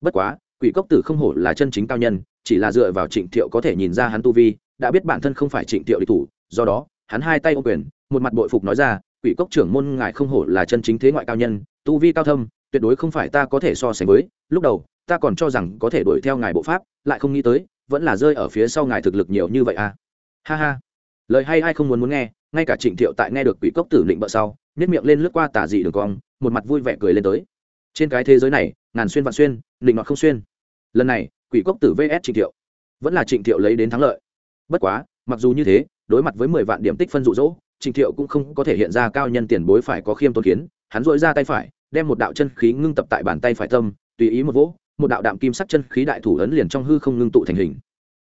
Bất quá, quỷ cốc tử không hổ là chân chính cao nhân, chỉ là dựa vào trịnh thiệu có thể nhìn ra hắn tu vi, đã biết bản thân không phải trịnh thiệu địch thủ, do đó, hắn hai tay ô quyền, một mặt bội phục nói ra quỷ cốc trưởng môn ngài không hổ là chân chính thế ngoại cao nhân, tu vi cao thâm, tuyệt đối không phải ta có thể so sánh với. Lúc đầu, ta còn cho rằng có thể đuổi theo ngài bộ pháp, lại không nghĩ tới, vẫn là rơi ở phía sau ngài thực lực nhiều như vậy à. Ha ha. Lời hay ai không muốn muốn nghe, ngay cả trịnh thiệu tại nghe được quỷ cốc tử định bợ sau nếp miệng lên lướt qua tả dị đường cong, một mặt vui vẻ cười lên tới. Trên cái thế giới này, ngàn xuyên vạn xuyên định mặt không xuyên. Lần này, quỷ cốc tử vs trịnh thiệu. Vẫn là trịnh thiệu lấy đến thắng lợi. Bất quá, mặc dù như thế, đối mặt với mười vạn điểm tích phân rụ rỗ trình thiệu cũng không có thể hiện ra cao nhân tiền bối phải có khiêm tốn kiến, hắn dội ra tay phải, đem một đạo chân khí ngưng tập tại bàn tay phải tâm, tùy ý một vỗ, một đạo đạm kim sắc chân khí đại thủ ấn liền trong hư không ngưng tụ thành hình.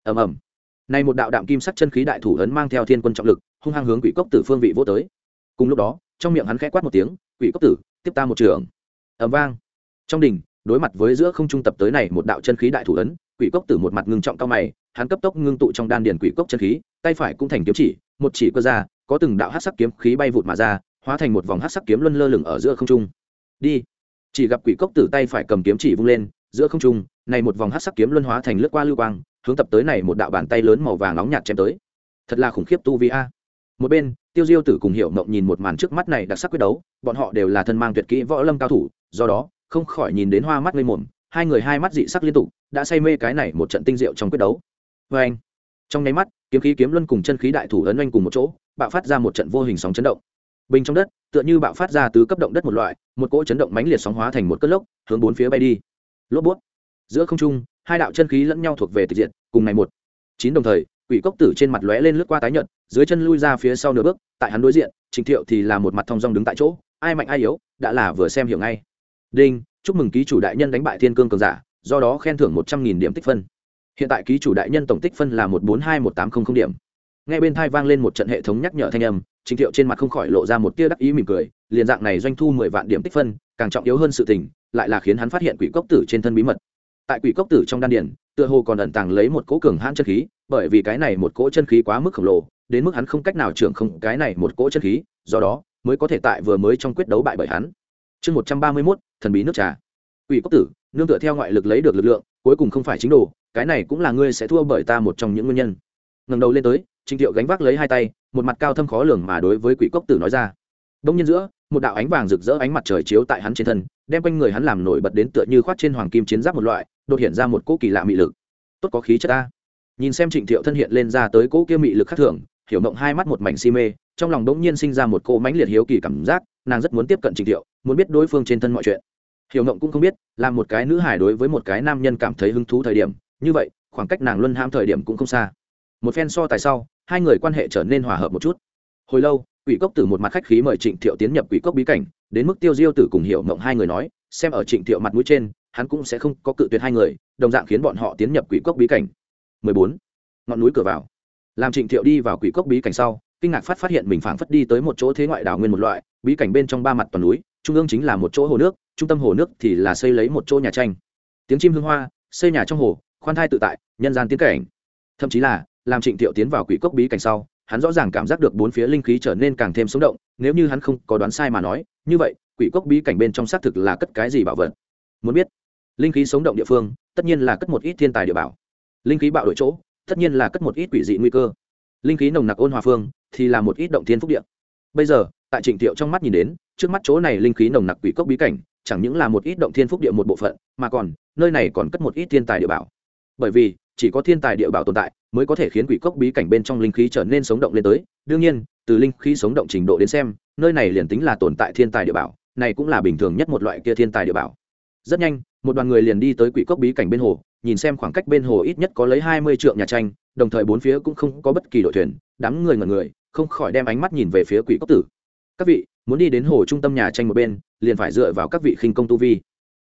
Ầm ầm. Này một đạo đạm kim sắc chân khí đại thủ ấn mang theo thiên quân trọng lực, hung hăng hướng quỷ cốc tử phương vị vô tới. Cùng lúc đó, trong miệng hắn khẽ quát một tiếng, quỷ cốc tử, tiếp ta một trường. Ầm vang. Trong đỉnh đối mặt với giữa không trung tập tới này một đạo chân khí đại thủ ấn, quỷ cốc tử một mặt ngưng trọng cao mày, hắn cấp tốc ngưng tụ trong đan điền quỷ cốc chân khí, tay phải cũng thành kiếm chỉ, một chỉ cơ ra có từng đạo hắc sắc kiếm khí bay vụt mà ra, hóa thành một vòng hắc sắc kiếm luân lơ lửng ở giữa không trung. Đi. Chỉ gặp quỷ cốc tử tay phải cầm kiếm chỉ vung lên, giữa không trung, này một vòng hắc sắc kiếm luân hóa thành lướt qua lưu quang, hướng tập tới này một đạo bàn tay lớn màu vàng nóng nhạt chém tới. Thật là khủng khiếp tu vi a. Một bên, tiêu diêu tử cùng hiểu mộng nhìn một màn trước mắt này đặc sắc quyết đấu, bọn họ đều là thân mang tuyệt kỹ võ lâm cao thủ, do đó, không khỏi nhìn đến hoa mắt ngây mồm, hai người hai mắt dị sắc liên tục, đã say mê cái này một trận tinh diệu trong quyết đấu. Vê anh trong nháy mắt, kiếm khí kiếm luân cùng chân khí đại thủ ấn oanh cùng một chỗ bạo phát ra một trận vô hình sóng chấn động. Bình trong đất, tựa như bạo phát ra từ cấp động đất một loại, một cỗ chấn động mãnh liệt sóng hóa thành một cơn lốc, hướng bốn phía bay đi. Lốp bút giữa không trung, hai đạo chân khí lẫn nhau thuộc về tịch diện cùng ngày một. Chín đồng thời, quỷ cốc tử trên mặt lóe lên lướt qua tái nhợt, dưới chân lui ra phía sau nửa bước, tại hắn đối diện, trình thiệu thì là một mặt thong dong đứng tại chỗ, ai mạnh ai yếu, đã là vừa xem hiểu ngay. Đinh, chúc mừng ký chủ đại nhân đánh bại thiên cương cường giả, do đó khen thưởng một trăm nghìn điểm tích phân. Hiện tại ký chủ đại nhân tổng tích phân là một bốn hai một tám không không điểm. Nghe bên thai vang lên một trận hệ thống nhắc nhở thanh âm, trình thiệu trên mặt không khỏi lộ ra một tia đắc ý mỉm cười, liền dạng này doanh thu mười vạn điểm tích phân, càng trọng yếu hơn sự tình, lại là khiến hắn phát hiện quỷ cốc tử trên thân bí mật. Tại quỷ cốc tử trong đan điển tựa hồ còn ẩn tàng lấy một cỗ cường hãn chân khí, bởi vì cái này một cỗ chân khí quá mức khổng lồ, đến mức hắn không cách nào trưởng không cái này một cỗ chân khí, do đó mới có thể tại vừa mới trong quyết đấu bại bởi hắn. Chương một trăm ba mươi mốt, thần bí nước trà. Quỷ cốc tử, nương tựa theo ngoại lực lấy được lực lượng, cuối cùng không phải chính đồ, cái này cũng là ngươi sẽ thua bởi ta một trong những nguyên nhân. Ngẩng đầu lên tới Trình Tiệu gánh vác lấy hai tay, một mặt cao thâm khó lường mà đối với quỷ cốc tử nói ra. Đông nhiên giữa, một đạo ánh vàng rực rỡ ánh mặt trời chiếu tại hắn trên thân, đem quanh người hắn làm nổi bật đến tựa như khoác trên hoàng kim chiến giáp một loại, đột hiện ra một cỗ kỳ lạ mị lực. Tốt có khí chất ta. Nhìn xem trịnh thiệu thân hiện lên ra tới cỗ kia mị lực khác thường, hiểu mộng hai mắt một mảnh si mê, trong lòng Đông nhiên sinh ra một cỗ mãnh liệt hiếu kỳ cảm giác, nàng rất muốn tiếp cận trịnh thiệu, muốn biết đối phương trên thân mọi chuyện. Hiểu mộng cũng không biết, là một cái nữ hải đối với một cái nam nhân cảm thấy hứng thú thời điểm, như vậy, khoảng cách nàng luân ham thời điểm cũng không xa một phen so tài sau, hai người quan hệ trở nên hòa hợp một chút. Hồi lâu, quỷ cốc tử một mặt khách khí mời trịnh thiệu tiến nhập quỷ cốc bí cảnh, đến mức tiêu diêu tử cùng hiểu mộng hai người nói, xem ở trịnh thiệu mặt mũi trên, hắn cũng sẽ không có cự tuyệt hai người, đồng dạng khiến bọn họ tiến nhập quỷ cốc bí cảnh. 14. ngọn núi cửa vào. Làm trịnh thiệu đi vào quỷ cốc bí cảnh sau, kinh ngạc phát phát hiện mình phảng phất đi tới một chỗ thế ngoại đảo nguyên một loại, bí cảnh bên trong ba mặt toàn núi, trung ương chính là một chỗ hồ nước, trung tâm hồ nước thì là xây lấy một chỗ nhà tranh. Tiếng chim hương hoa, xây nhà trong hồ, khoan thai tự tại, nhân gian tiến cảnh. Thậm chí là làm trịnh thiệu tiến vào quỷ cốc bí cảnh sau, hắn rõ ràng cảm giác được bốn phía linh khí trở nên càng thêm sống động, nếu như hắn không có đoán sai mà nói, như vậy, quỷ cốc bí cảnh bên trong xác thực là cất cái gì bảo vật? Muốn biết, linh khí sống động địa phương, tất nhiên là cất một ít thiên tài địa bảo. Linh khí bạo đổi chỗ, tất nhiên là cất một ít quỷ dị nguy cơ. Linh khí nồng nặc ôn hòa phương, thì là một ít động thiên phúc địa. Bây giờ, tại trịnh thiệu trong mắt nhìn đến, trước mắt chỗ này linh khí nồng nặc quỷ cốc bí cảnh, chẳng những là một ít động thiên phúc địa một bộ phận, mà còn, nơi này còn cất một ít thiên tài địa bảo. Bởi vì, chỉ có thiên tài địa bảo tồn tại mới có thể khiến quỷ cốc bí cảnh bên trong linh khí trở nên sống động lên tới. Đương nhiên, từ linh khí sống động trình độ đến xem, nơi này liền tính là tồn tại thiên tài địa bảo, này cũng là bình thường nhất một loại kia thiên tài địa bảo. Rất nhanh, một đoàn người liền đi tới quỷ cốc bí cảnh bên hồ, nhìn xem khoảng cách bên hồ ít nhất có lấy hai mươi trượng nhà tranh, đồng thời bốn phía cũng không có bất kỳ đội thuyền, đám người ngẩn người, không khỏi đem ánh mắt nhìn về phía quỷ cốc tử. Các vị, muốn đi đến hồ trung tâm nhà tranh một bên, liền phải dựa vào các vị khinh công tu vi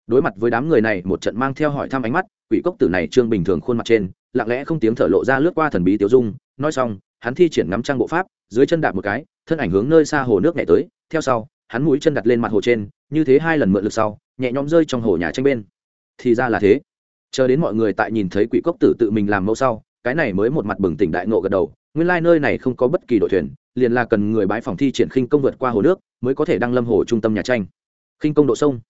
đối mặt với đám người này, một trận mang theo hỏi thăm ánh mắt, quỷ cốc tử này trương bình thường khuôn mặt trên, lặng lẽ không tiếng thở lộ ra lướt qua thần bí tiêu dung, nói xong, hắn thi triển ngắm trang bộ pháp, dưới chân đạp một cái, thân ảnh hướng nơi xa hồ nước nhẹ tới, theo sau, hắn mũi chân đặt lên mặt hồ trên, như thế hai lần mượn lực sau, nhẹ nhõm rơi trong hồ nhà tranh bên. Thì ra là thế. Chờ đến mọi người tại nhìn thấy quỷ cốc tử tự mình làm mẫu sau, cái này mới một mặt bừng tỉnh đại nộ gật đầu, nguyên lai nơi này không có bất kỳ đội thuyền, liền là cần người bãi phòng thi triển khinh công vượt qua hồ nước, mới có thể đăng lâm hồ trung tâm nhà tranh. Khinh công độ sông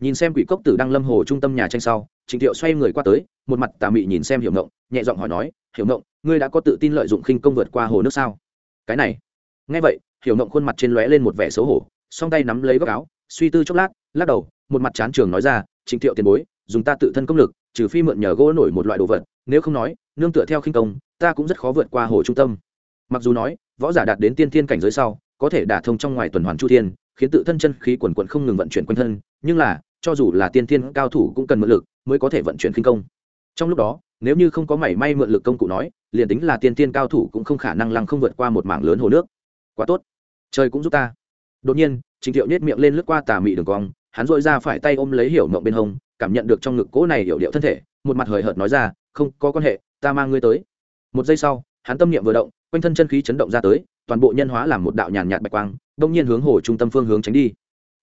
nhìn xem quỷ cốc tử đang lâm hồ trung tâm nhà tranh sau, trịnh thiệu xoay người qua tới, một mặt tà mị nhìn xem hiểu ngộng, nhẹ giọng hỏi nói, hiểu ngộng, ngươi đã có tự tin lợi dụng khinh công vượt qua hồ nước sao? Cái này. Nghe vậy, hiểu ngộng khuôn mặt trên lóe lên một vẻ xấu hổ, song tay nắm lấy góc áo, suy tư chốc lát, lắc đầu, một mặt chán trường nói ra, trịnh thiệu tiền bối, dùng ta tự thân công lực, trừ phi mượn nhờ gỗ nổi một loại đồ vật, nếu không nói, nương tựa theo khinh công, ta cũng rất khó vượt qua hồ trung tâm. Mặc dù nói, võ giả đạt đến tiên thiên cảnh giới sau, có thể đả thông trong ngoài tuần hoàn chu thiên khiến tự thân chân khí quần quần không ngừng vận chuyển quanh thân, nhưng là, cho dù là tiên thiên cao thủ cũng cần mượn lực mới có thể vận chuyển khinh công. Trong lúc đó, nếu như không có mảy may mượn lực công cụ nói, liền tính là tiên thiên cao thủ cũng không khả năng lăng không vượt qua một mảng lớn hồ nước. Quá tốt. Trời cũng giúp ta. Đột nhiên, trình thiệu nhét miệng lên lướt qua tà mị đường cong, hắn dội ra phải tay ôm lấy hiểu mộng bên hông, cảm nhận được trong ngực cỗ này hiểu điệu thân thể, một mặt hời hợt nói ra, không có quan hệ, ta mang ngươi tới. Một giây sau, hắn tâm niệm vừa động, quanh thân chân khí chấn động ra tới toàn bộ nhân hóa làm một đạo nhàn nhạt bạch quang, đông nhiên hướng hồ trung tâm phương hướng tránh đi.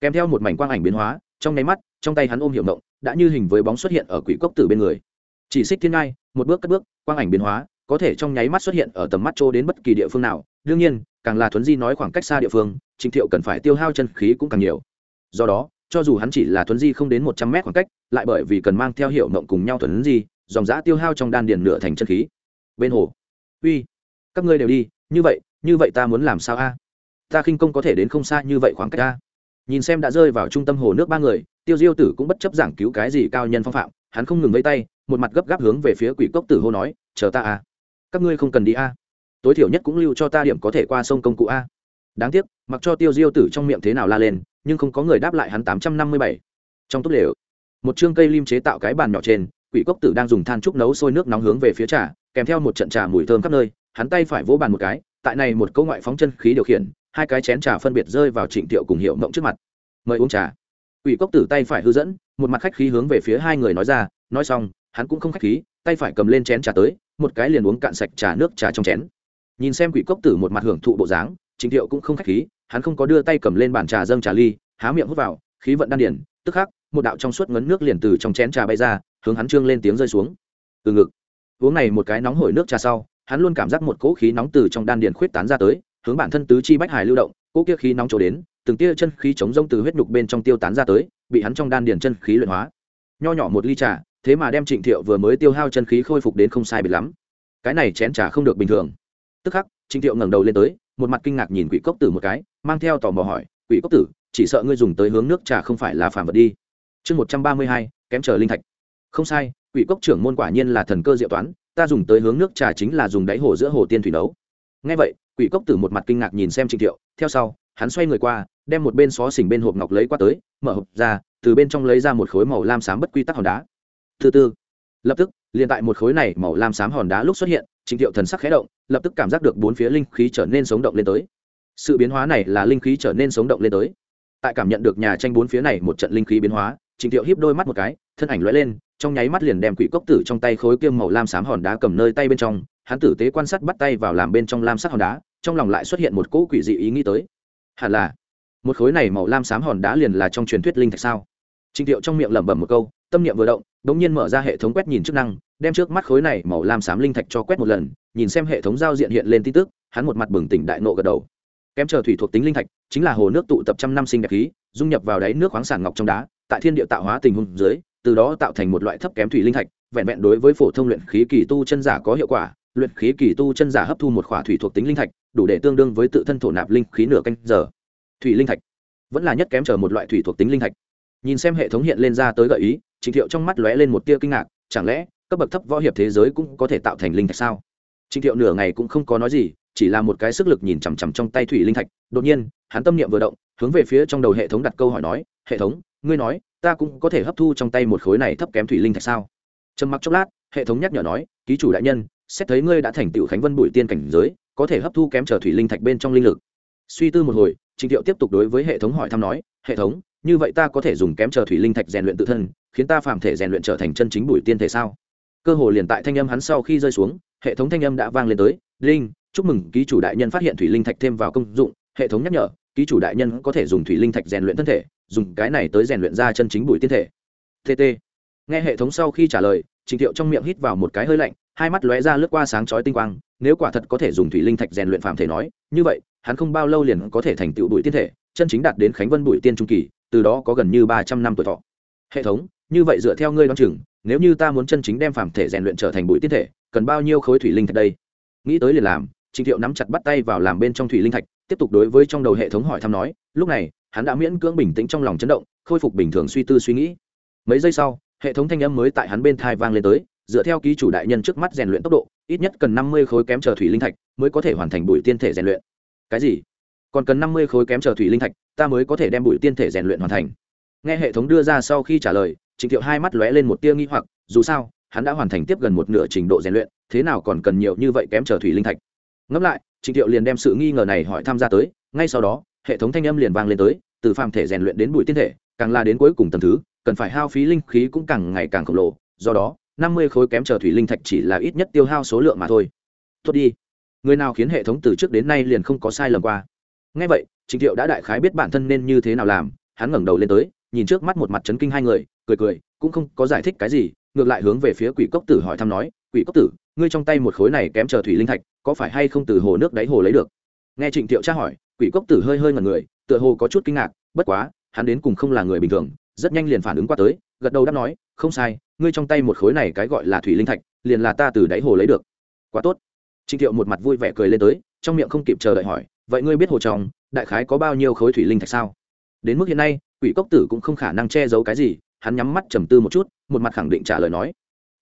Kèm theo một mảnh quang ảnh biến hóa, trong nháy mắt, trong tay hắn ôm hiệu động đã như hình với bóng xuất hiện ở quỷ cốc tử bên người. Chỉ xích thiên ngai, một bước cất bước, quang ảnh biến hóa, có thể trong nháy mắt xuất hiện ở tầm mắt trô đến bất kỳ địa phương nào. Đương nhiên, càng là thuấn di nói khoảng cách xa địa phương, trịnh thiệu cần phải tiêu hao chân khí cũng càng nhiều. Do đó, cho dù hắn chỉ là thuấn di không đến một trăm mét khoảng cách, lại bởi vì cần mang theo hiệu mộng cùng nhau thuấn di, dòng giã tiêu hao trong đan điền nửa thành chân khí. Bên hồ. Uy, các ngươi đều đi, như vậy như vậy ta muốn làm sao a? Ta khinh công có thể đến không xa như vậy khoảng cách a. Nhìn xem đã rơi vào trung tâm hồ nước ba người, tiêu diêu tử cũng bất chấp giảng cứu cái gì cao nhân phong phạm, hắn không ngừng vây tay, một mặt gấp gáp hướng về phía quỷ cốc tử hô nói, chờ ta a. Các ngươi không cần đi a. Tối thiểu nhất cũng lưu cho ta điểm có thể qua sông công cụ a. Đáng tiếc, mặc cho tiêu diêu tử trong miệng thế nào la lên, nhưng không có người đáp lại hắn tám trăm năm mươi bảy. Trong tốt lều, một chương cây lim chế tạo cái bàn nhỏ trên, quỷ cốc tử đang dùng than trúc nấu sôi nước nóng hướng về phía trà, kèm theo một trận trà mùi thơm khắp nơi, hắn tay phải vỗ bàn một cái tại này một câu ngoại phóng chân khí điều khiển, hai cái chén trà phân biệt rơi vào trịnh tiệu cùng hiệu mộng trước mặt. Mời uống trà. Quỷ cốc tử tay phải hư dẫn, một mặt khách khí hướng về phía hai người nói ra, nói xong, hắn cũng không khách khí, tay phải cầm lên chén trà tới, một cái liền uống cạn sạch trà nước trà trong chén. Nhìn xem quỷ cốc tử một mặt hưởng thụ bộ dáng, trịnh tiệu cũng không khách khí, hắn không có đưa tay cầm lên bàn trà dâng trà ly, há miệng hút vào, khí vận đan điển, tức khắc, một đạo trong suốt ngấn nước liền từ trong chén trà bay ra, hướng hắn trương lên tiếng rơi xuống. Từ ngực. Uống này một cái nóng hổi nước trà sau hắn luôn cảm giác một cỗ khí nóng từ trong đan điền khuyết tán ra tới, hướng bản thân tứ chi bách hải lưu động, cỗ kia khí nóng trổ đến, từng tia chân khí chống rông từ huyết nhục bên trong tiêu tán ra tới, bị hắn trong đan điền chân khí luyện hóa. Nho nhỏ một ly trà, thế mà đem trịnh thiệu vừa mới tiêu hao chân khí khôi phục đến không sai biệt lắm. Cái này chén trà không được bình thường. Tức khắc, trịnh thiệu ngẩng đầu lên tới, một mặt kinh ngạc nhìn quỷ cốc tử một cái, mang theo tò mò hỏi, quỷ cốc tử, chỉ sợ ngươi dùng tới hướng nước trà không phải là phàm vật đi. Chương một trăm ba mươi hai, kém chờ linh thạch. Không sai, quỷ cốc trưởng môn quả nhiên là thần cơ diệu toán ta dùng tới hướng nước trà chính là dùng đáy hồ giữa hồ tiên thủy nấu. Ngay vậy, quỷ cốc tử một mặt kinh ngạc nhìn xem trịnh thiệu, theo sau, hắn xoay người qua, đem một bên xó xỉnh bên hộp ngọc lấy qua tới, mở hộp ra, từ bên trong lấy ra một khối màu lam xám bất quy tắc hòn đá. Thứ tư lập tức, liền tại một khối này màu lam xám hòn đá lúc xuất hiện, trịnh thiệu thần sắc khẽ động, lập tức cảm giác được bốn phía linh khí trở nên sống động lên tới. Sự biến hóa này là linh khí trở nên sống động lên tới. Tại cảm nhận được nhà tranh bốn phía này một trận linh khí biến hóa Trình Tiệu híp đôi mắt một cái, thân ảnh lóe lên, trong nháy mắt liền đem quỷ cốc tử trong tay khối kiêm màu lam xám hòn đá cầm nơi tay bên trong, hắn tử tế quan sát bắt tay vào làm bên trong lam sắc hòn đá, trong lòng lại xuất hiện một cỗ quỷ dị ý nghĩ tới. Hẳn là, một khối này màu lam xám hòn đá liền là trong truyền thuyết linh thạch sao? Trình Tiệu trong miệng lẩm bẩm một câu, tâm niệm vừa động đ nhiên mở ra hệ thống quét nhìn chức năng, đem trước mắt khối này màu lam xám linh thạch cho quét một lần, nhìn xem hệ thống giao diện hiện lên tin tức, hắn một mặt bừng tỉnh đại nộ gật đầu kém chờ thủy thuộc tính linh thạch, chính là hồ nước tụ tập trăm năm sinh đẹp khí, dung nhập vào đáy nước khoáng sản ngọc trong đá, tại thiên địa tạo hóa tình huống dưới, từ đó tạo thành một loại thấp kém thủy linh thạch, vẹn vẹn đối với phổ thông luyện khí kỳ tu chân giả có hiệu quả, luyện khí kỳ tu chân giả hấp thu một khỏa thủy thuộc tính linh thạch, đủ để tương đương với tự thân thổ nạp linh khí nửa canh giờ. Thủy linh thạch vẫn là nhất kém chờ một loại thủy thuộc tính linh thạch. Nhìn xem hệ thống hiện lên ra tới gợi ý trịnh thiệu trong mắt lóe lên một tia kinh ngạc, chẳng lẽ cấp bậc thấp võ hiệp thế giới cũng có thể tạo thành linh thạch sao? Trình thiệu nửa ngày cũng không có nói gì, chỉ là một cái sức lực nhìn chằm chằm trong tay thủy linh thạch. Đột nhiên, hắn tâm niệm vừa động, hướng về phía trong đầu hệ thống đặt câu hỏi nói, hệ thống, ngươi nói, ta cũng có thể hấp thu trong tay một khối này thấp kém thủy linh thạch sao? Trầm mặc chốc lát, hệ thống nhắc nhở nói, ký chủ đại nhân, xét thấy ngươi đã thành tựu khánh vân bụi tiên cảnh giới, có thể hấp thu kém trở thủy linh thạch bên trong linh lực. Suy tư một hồi, Trình thiệu tiếp tục đối với hệ thống hỏi thăm nói, hệ thống, như vậy ta có thể dùng kém chờ thủy linh thạch rèn luyện tự thân, khiến ta phàm thể rèn luyện trở thành chân chính bụi tiên thể sao? Cơ hồ liền tại thanh âm hắn sau khi rơi xuống hệ thống thanh âm đã vang lên tới, linh, chúc mừng, ký chủ đại nhân phát hiện thủy linh thạch thêm vào công dụng, hệ thống nhắc nhở, ký chủ đại nhân có thể dùng thủy linh thạch rèn luyện thân thể, dùng cái này tới rèn luyện ra chân chính bụi tiên thể. Tt nghe hệ thống sau khi trả lời, trình thiệu trong miệng hít vào một cái hơi lạnh, hai mắt lóe ra lướt qua sáng chói tinh quang, nếu quả thật có thể dùng thủy linh thạch rèn luyện phạm thể nói, như vậy, hắn không bao lâu liền có thể thành tựu bụi tiên thể, chân chính đạt đến khánh vân bụi tiên trung kỳ, từ đó có gần như ba trăm năm tuổi thọ. Hệ thống, như vậy dựa theo ngươi đoán chừng, nếu như ta muốn chân chính đem phạm thể rèn luyện trở thành bụi tiên thể cần bao nhiêu khối thủy linh thạch đây? Nghĩ tới liền làm, trình thiệu nắm chặt bắt tay vào làm bên trong thủy linh thạch, tiếp tục đối với trong đầu hệ thống hỏi thăm nói, lúc này, hắn đã miễn cưỡng bình tĩnh trong lòng chấn động, khôi phục bình thường suy tư suy nghĩ. Mấy giây sau, hệ thống thanh âm mới tại hắn bên thai vang lên tới, dựa theo ký chủ đại nhân trước mắt rèn luyện tốc độ, ít nhất cần năm mươi khối kém chờ thủy linh thạch mới có thể hoàn thành bụi tiên thể rèn luyện. Cái gì? Còn cần năm mươi khối kém chờ thủy linh thạch, ta mới có thể đem bụi tiên thể rèn luyện hoàn thành. Nghe hệ thống đưa ra sau khi trả lời trịnh thiệu hai mắt lóe lên một tia nghi hoặc, dù sao hắn đã hoàn thành tiếp gần một nửa trình độ rèn luyện, thế nào còn cần nhiều như vậy kém chờ thủy linh thạch. Ngẫm lại, trịnh thiệu liền đem sự nghi ngờ này hỏi tham gia tới, ngay sau đó, hệ thống thanh âm liền vang lên tới, từ phàm thể rèn luyện đến bụi tiên thể, càng là đến cuối cùng tầng thứ, cần phải hao phí linh khí cũng càng ngày càng khổng lồ, do đó, năm mươi khối kém chờ thủy linh thạch chỉ là ít nhất tiêu hao số lượng mà thôi. Tốt đi. Người nào khiến hệ thống từ trước đến nay liền không có sai lầm qua. Ngay vậy, trịnh thiệu đã đại khái biết bản thân nên như thế nào làm, hắn ngẩng đầu lên tới, nhìn trước mắt một mặt chấn kinh hai người, cười cười, cũng không có giải thích cái gì ngược lại hướng về phía quỷ cốc tử hỏi thăm nói, quỷ cốc tử, ngươi trong tay một khối này kém chờ thủy linh thạch, có phải hay không từ hồ nước đáy hồ lấy được? Nghe trịnh thiệu tra hỏi, quỷ cốc tử hơi hơi ngần người, tựa hồ có chút kinh ngạc, bất quá, hắn đến cùng không là người bình thường, rất nhanh liền phản ứng qua tới, gật đầu đáp nói, không sai, ngươi trong tay một khối này cái gọi là thủy linh thạch, liền là ta từ đáy hồ lấy được. Quá tốt. Trịnh thiệu một mặt vui vẻ cười lên tới, trong miệng không kịp chờ đợi hỏi, vậy ngươi biết hồ tròng, đại khái có bao nhiêu khối thủy linh thạch sao? Đến mức hiện nay, quỷ cốc tử cũng không khả năng che giấu cái gì hắn nhắm mắt trầm tư một chút, một mặt khẳng định trả lời nói,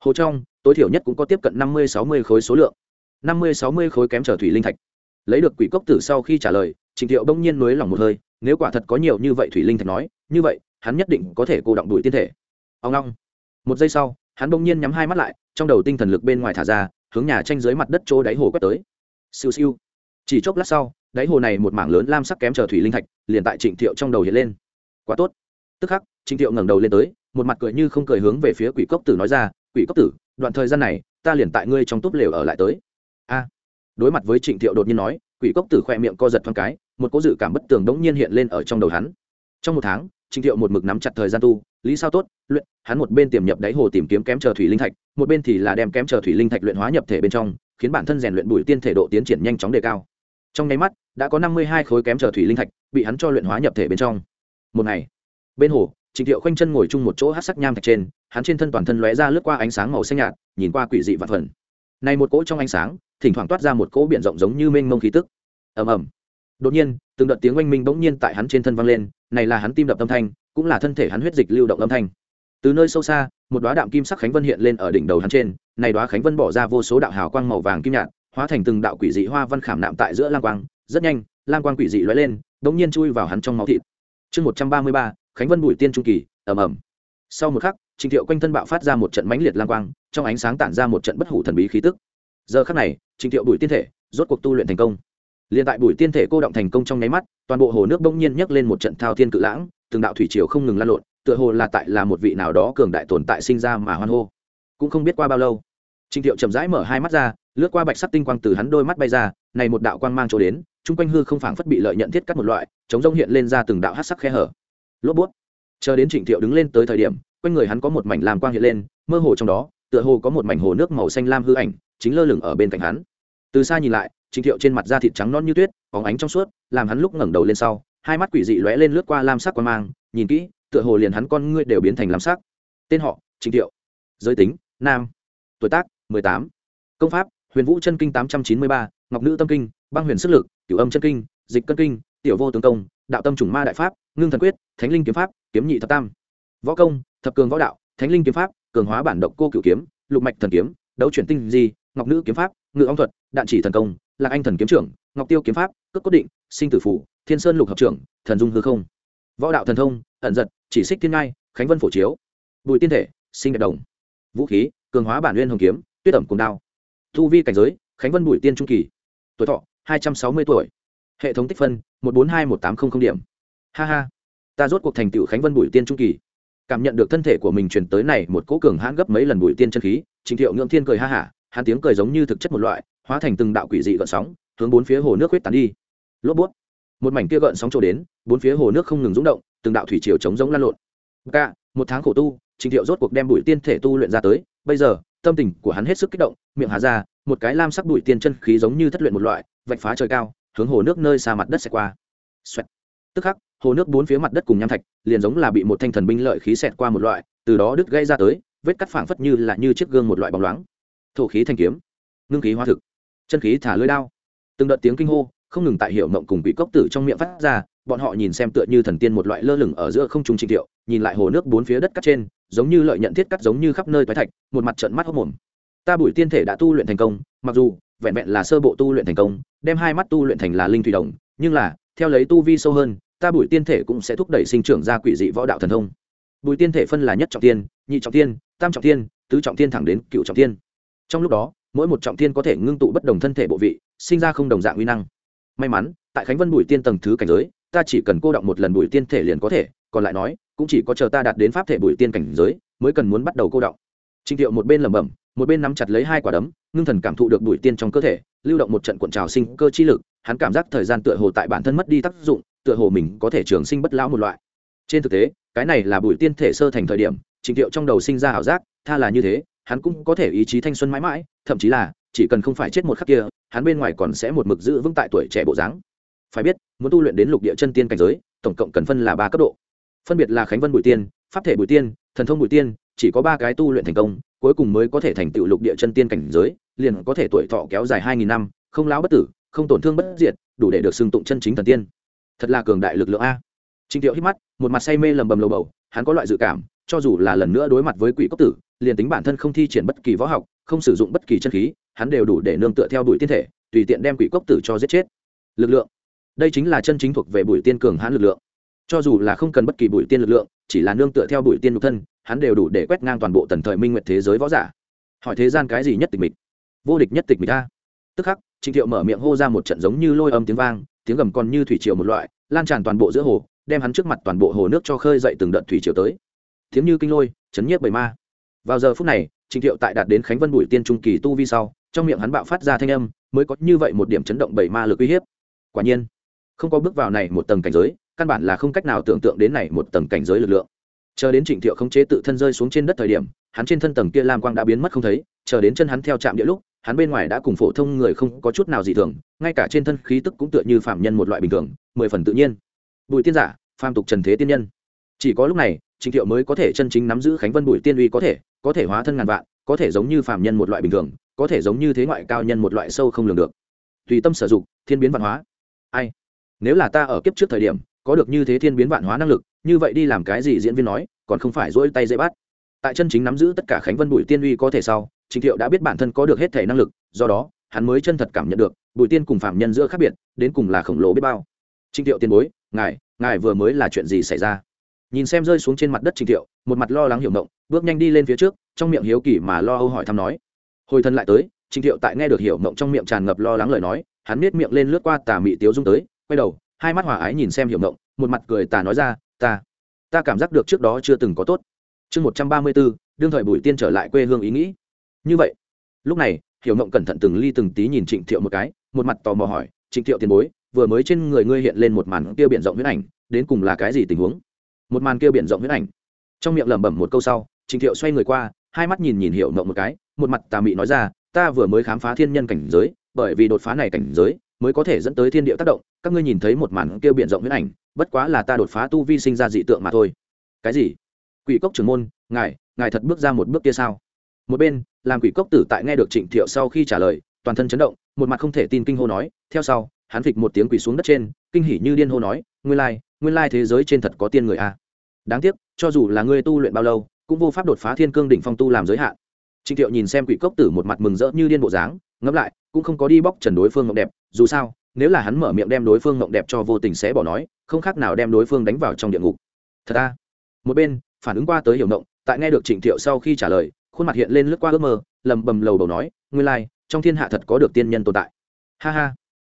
hồ trong, tối thiểu nhất cũng có tiếp cận năm mươi sáu mươi khối số lượng. năm mươi sáu mươi khối kém trở thủy linh thạch. Lấy được quỷ cốc tử sau khi trả lời, trình thiệu đông nhiên nới lòng một hơi, nếu quả thật có nhiều như vậy thủy linh thạch nói, như vậy, hắn nhất định có thể cô động đuổi tiên thể. Ông long. Một giây sau, hắn bỗng nhiên nhắm hai mắt lại, trong đầu tinh thần lực bên ngoài thả ra, hướng nhà tranh dưới mặt đất chỗ đáy hồ quét tới. Siêu siêu. Chỉ chốc lát sau, đáy hồ này một mảng lớn lam sắc kém chờ thủy linh thạch, liền tại trịnh thiệu trong đầu hiện lên. Quá tốt tức khắc trịnh thiệu ngẩng đầu lên tới, một mặt cười như không cười hướng về phía quỷ cốc tử nói ra, quỷ cốc tử, đoạn thời gian này, ta liền tại ngươi trong túp lều ở lại tới. A. Đối mặt với trịnh thiệu đột nhiên nói, quỷ cốc tử khoe miệng co giật thoáng cái, một cố dự cảm bất tường đống nhiên hiện lên ở trong đầu hắn. Trong một tháng trịnh thiệu một mực nắm chặt thời gian tu, lý sao tốt, luyện, hắn một bên tiềm nhập đáy hồ tìm kiếm kém chờ thủy linh thạch, một bên thì là đem kém chờ thủy linh thạch luyện hóa nhập thể bên trong, khiến bản thân rèn luyện bùi tiên thể độ tiến triển nhanh chóng đề cao. Trong nháy mắt, đã có năm mươi hai khối kém chờ thủy linh thạch bị hắn cho luyện hóa nhập thể bên trong. Một ngày bên hồ, trịnh thiệu khoanh chân ngồi chung một chỗ hát sắc nham thạch trên, hắn trên thân toàn thân lóe ra lướt qua ánh sáng màu xanh nhạt, nhìn qua quỷ dị vạn phần. Này một cỗ trong ánh sáng, thỉnh thoảng toát ra một cỗ biển rộng giống như mênh mông khí tức. Ầm ầm. Đột nhiên, từng đợt tiếng oanh minh bỗng nhiên tại hắn trên thân vang lên, này là hắn tim đập âm thanh, cũng là thân thể hắn huyết dịch lưu động âm thanh. Từ nơi sâu xa, một đoá đạm kim sắc khánh vân hiện lên ở đỉnh đầu hắn trên, này đoá khánh vân bỏ ra vô số đạo hào quang màu vàng kim nhạt, hóa thành từng đạo quỷ dị hoa văn khảm nạm tại giữa lam quang, rất nhanh lam quang quỷ dị lóe lên, bỗng nhiên chui vào hắn trong máu thịt. Chương một trăm ba mươi ba khánh vân bùi tiên trung kỳ, ầm ầm. Sau một khắc, trình thiệu quanh thân bạo phát ra một trận mãnh liệt lang quang, trong ánh sáng tản ra một trận bất hủ thần bí khí tức. Giờ khắc này, trình thiệu bùi tiên thể rốt cuộc tu luyện thành công. Liền tại bùi tiên thể cô động thành công trong nháy mắt, toàn bộ hồ nước bỗng nhiên nhấc lên một trận thao thiên cự lãng, từng đạo thủy triều không ngừng lan lộn, tựa hồ là tại là một vị nào đó cường đại tồn tại sinh ra mà hoan hô. Cũng không biết qua bao lâu, trình thiệu chậm rãi mở hai mắt ra, lướt qua bạch sắc tinh quang từ hắn đôi mắt bay ra, này một đạo quang mang chỗ đến, chung quanh hư không phảng phất bị lợi nhận thiết cắt một loại, chống rông hiện lên ra từng đạo hát sắc khe hở lốp bút. Chờ đến trịnh thiệu đứng lên tới thời điểm, quanh người hắn có một mảnh lam quang hiện lên, mơ hồ trong đó, tựa hồ có một mảnh hồ nước màu xanh lam hư ảnh, chính lơ lửng ở bên cạnh hắn. Từ xa nhìn lại, trịnh thiệu trên mặt da thịt trắng non như tuyết, bóng ánh trong suốt, làm hắn lúc ngẩng đầu lên sau, hai mắt quỷ dị lóe lên lướt qua lam sắc qua mang, nhìn kỹ, tựa hồ liền hắn con ngươi đều biến thành lam sắc. Tên họ, trịnh thiệu. Giới tính, nam. Tuổi tác, mười tám. Công pháp, huyền vũ chân kinh tám trăm chín mươi ba, ngọc nữ tâm kinh, băng huyền sức lực, cửu âm chân kinh, dịch cân kinh, tiểu vô tướng công, đạo tâm chủng ma đại pháp ngưng thần quyết, thánh linh kiếm pháp, kiếm nhị thập tam. Võ công, thập cường võ đạo, thánh linh kiếm pháp, cường hóa bản độc cô cửu kiếm, lục mạch thần kiếm, đấu chuyển tinh di, ngọc nữ kiếm pháp, ngự ong thuật, đạn chỉ thần công, lạc anh thần kiếm trưởng, ngọc tiêu kiếm pháp, cước cốt định, sinh tử phủ, thiên sơn lục hợp trưởng, thần dung hư không. Võ đạo thần thông, ẩn giật, chỉ xích thiên ngai, khánh vân phổ chiếu. Bùi tiên thể, sinh đẹp đồng. Vũ khí, cường hóa bản nguyên hồng kiếm, tuyết ẩm cùng đao. Thu vi cảnh giới, khánh vân bùi tiên trung kỳ. Tuổi thọ, hai trăm sáu mươi tuổi. Hệ thống tích phân, một bốn hai một tám trăm linh điểm ha ha. Ta rốt cuộc thành tựu khánh vân bùi tiên trung kỳ. Cảm nhận được thân thể của mình truyền tới này một cỗ cường hãn gấp mấy lần bùi tiên chân khí, trình thiệu ngưỡng thiên cười ha hả, hắn tiếng cười giống như thực chất một loại, hóa thành từng đạo quỷ dị gợn sóng, hướng bốn phía hồ nước huyết tán đi. Lốp bút. Một mảnh kia gợn sóng trổ đến, bốn phía hồ nước không ngừng rúng động, từng đạo thủy triều chống giống lan lộn. Ca một tháng khổ tu, trình thiệu rốt cuộc đem bùi tiên thể tu luyện ra tới, bây giờ, tâm tình của hắn hết sức kích động, miệng hà ra, một cái lam sắc bụi tiên chân khí giống như thất luyện một loại, vạch phá trời cao, hướng hồ nước nơi xa mặt đất xẹt qua. Xoẹt. tức khắc hồ nước bốn phía mặt đất cùng nham thạch, liền giống là bị một thanh thần binh lợi khí xẹt qua một loại, từ đó đứt gây ra tới, vết cắt phảng phất như là như chiếc gương một loại bóng loáng. Thổ khí thanh kiếm, ngưng khí hoa thực, chân khí thả lưới đao. Từng đợt tiếng kinh hô, không ngừng tại hiệu mộng cùng bị cốc tử trong miệng phát ra, bọn họ nhìn xem tựa như thần tiên một loại lơ lửng ở giữa không trung trình thiệu nhìn lại hồ nước bốn phía đất cắt trên, giống như lợi nhận thiết cắt giống như khắp nơi toái thạch, một mặt trận mắt hốc mồm ta bùi tiên thể đã tu luyện thành công, mặc dù vẹn vẹn là sơ bộ tu luyện thành công, đem hai mắt tu luyện thành là linh thủy đồng, nhưng là, theo lấy tu vi sâu hơn ta bùi tiên thể cũng sẽ thúc đẩy sinh trưởng ra quỷ dị võ đạo thần thông. Bùi tiên thể phân là nhất trọng tiên, nhị trọng tiên, tam trọng tiên, tứ trọng tiên thẳng đến cựu trọng tiên. Trong lúc đó, mỗi một trọng tiên có thể ngưng tụ bất đồng thân thể bộ vị, sinh ra không đồng dạng uy năng. May mắn, tại khánh vân bùi tiên tầng thứ cảnh giới, ta chỉ cần cô động một lần bùi tiên thể liền có thể, còn lại nói, cũng chỉ có chờ ta đạt đến pháp thể bùi tiên cảnh giới, mới cần muốn bắt đầu cô động Trình thiệu một bên lẩm bẩm, một bên nắm chặt lấy hai quả đấm, ngưng thần cảm thụ được bùi tiên trong cơ thể, lưu động một trận cuộn trào sinh cơ chi lực, hắn cảm giác thời gian tựa hồ tại bản thân mất đi tác dụng tựa hồ mình có thể trường sinh bất lão một loại. Trên thực tế, cái này là bùi tiên thể sơ thành thời điểm, trình thiệu trong đầu sinh ra ảo giác, tha là như thế, hắn cũng có thể ý chí thanh xuân mãi mãi, thậm chí là, chỉ cần không phải chết một khắc kia, hắn bên ngoài còn sẽ một mực giữ vững tại tuổi trẻ bộ dáng. Phải biết, muốn tu luyện đến lục địa chân tiên cảnh giới, tổng cộng cần phân là ba cấp độ. Phân biệt là khánh vân bùi tiên, pháp thể bùi tiên, thần thông bùi tiên, chỉ có ba cái tu luyện thành công, cuối cùng mới có thể thành tựu lục địa chân tiên cảnh giới, liền có thể tuổi thọ kéo dài hai nghìn năm, không lão bất tử, không tổn thương bất diệt, đủ để được xưng tụng chân chính thần tiên thật là cường đại lực lượng a. Trình thiệu hít mắt, một mặt say mê lầm bầm lầu bầu, hắn có loại dự cảm, cho dù là lần nữa đối mặt với quỷ cốc tử, liền tính bản thân không thi triển bất kỳ võ học, không sử dụng bất kỳ chân khí, hắn đều đủ để nương tựa theo đuổi tiên thể, tùy tiện đem quỷ cốc tử cho giết chết. Lực lượng. Đây chính là chân chính thuộc về bùi tiên cường hãn lực lượng. Cho dù là không cần bất kỳ bùi tiên lực lượng, chỉ là nương tựa theo bụi tiên nhục thân, hắn đều đủ để quét ngang toàn bộ tần thời minh nguyệt thế giới võ giả. Hỏi thế gian cái gì nhất tịch mịch? Vô địch nhất tịch mịch ta tức khắc trịnh thiệu mở miệng hô ra một trận giống như lôi âm tiếng vang tiếng gầm còn như thủy triều một loại, lan tràn toàn bộ giữa hồ, đem hắn trước mặt toàn bộ hồ nước cho khơi dậy từng đợt thủy triều tới. Tiếng như kinh lôi, chấn nhiếp bầy ma. Vào giờ phút này trịnh thiệu tại đạt đến khánh vân bùi tiên trung kỳ tu vi sau, trong miệng hắn bạo phát ra thanh âm, mới có như vậy một điểm chấn động bầy ma lực uy hiếp. Quả nhiên, không có bước vào này một tầng cảnh giới, căn bản là không cách nào tưởng tượng đến này một tầng cảnh giới lực lượng. Chờ đến trịnh thiệu không chế tự thân rơi xuống trên đất thời điểm, hắn trên thân tầng kia lam quang đã biến mất không thấy, chờ đến chân hắn theo chạm địa lúc hắn bên ngoài đã cùng phổ thông người không có chút nào dị thường, ngay cả trên thân khí tức cũng tựa như phạm nhân một loại bình thường, mười phần tự nhiên. Bùi tiên giả, phàm tục trần thế tiên nhân. Chỉ có lúc này trịnh thiệu mới có thể chân chính nắm giữ khánh vân bùi tiên uy có thể có thể hóa thân ngàn vạn, có thể giống như phạm nhân một loại bình thường, có thể giống như thế ngoại cao nhân một loại sâu không lường được. Tùy tâm sử dụng, thiên biến văn hóa. Ai? Nếu là ta ở kiếp trước thời điểm, có được như thế thiên biến vạn hóa năng lực, như vậy đi làm cái gì diễn viên nói, còn không phải dỗi tay dễ bắt. Tại chân chính nắm giữ tất cả khánh vân bùi tiên uy có thể sau trình thiệu đã biết bản thân có được hết thể năng lực do đó hắn mới chân thật cảm nhận được bùi tiên cùng phạm nhân giữa khác biệt đến cùng là khổng lồ biết bao. Trình thiệu tiền bối ngài ngài vừa mới là chuyện gì xảy ra? Nhìn xem rơi xuống trên mặt đất trình thiệu một mặt lo lắng hiểu động, bước nhanh đi lên phía trước trong miệng hiếu kỳ mà lo âu hỏi thăm nói. Hồi thân lại tới trình thiệu tại nghe được hiểu mộng trong miệng tràn ngập lo lắng lời nói hắn nhếch miệng lên lướt qua tà mị tiếu dung tới quay đầu hai mắt hòa ái nhìn xem hiểu mộng một mặt cười tà nói ra ta ta cảm giác được trước đó chưa từng có tốt. Chương một trăm ba mươi bốn đương thời bùi tiên trở lại quê hương ý nghĩ như vậy, lúc này, hiểu mộng cẩn thận từng ly từng tí nhìn trịnh thiệu một cái, một mặt tò mò hỏi, trịnh thiệu tiền bối, vừa mới trên người ngươi hiện lên một màn kia biển rộng huyết ảnh, đến cùng là cái gì tình huống? Một màn kia biển rộng huyết ảnh. Trong miệng lẩm bẩm một câu sau, trịnh thiệu xoay người qua, hai mắt nhìn nhìn hiểu mộng một cái, một mặt tà mị nói ra, ta vừa mới khám phá thiên nhân cảnh giới, bởi vì đột phá này cảnh giới, mới có thể dẫn tới thiên địa tác động, các ngươi nhìn thấy một màn kia biển rộng huyết ảnh, bất quá là ta đột phá tu vi sinh ra dị tượng mà thôi. Cái gì? Quỷ cốc trưởng môn, ngài ngài thật bước ra một bước kia sao? Một bên làm quỷ cốc tử tại nghe được trịnh thiệu sau khi trả lời toàn thân chấn động một mặt không thể tin kinh hô nói theo sau hắn phịch một tiếng quỷ xuống đất trên kinh hỉ như điên hô nói nguyên lai nguyên lai thế giới trên thật có tiên người a đáng tiếc cho dù là ngươi tu luyện bao lâu cũng vô pháp đột phá thiên cương đỉnh phong tu làm giới hạn. Trịnh thiệu nhìn xem quỷ cốc tử một mặt mừng rỡ như điên bộ dáng ngẫm lại cũng không có đi bóc trần đối phương ngọc đẹp dù sao nếu là hắn mở miệng đem đối phương ngọc đẹp cho vô tình sẽ bỏ nói không khác nào đem đối phương đánh vào trong địa ngục. Thật ra, một bên phản ứng qua tới hiểu ngộng tại nghe được trịnh thiệu sau khi trả lời khuôn mặt hiện lên lướt qua ước mơ lầm bầm lầu đầu nói, nguyên lai, trong thiên hạ thật có được tiên nhân tồn tại. Ha ha.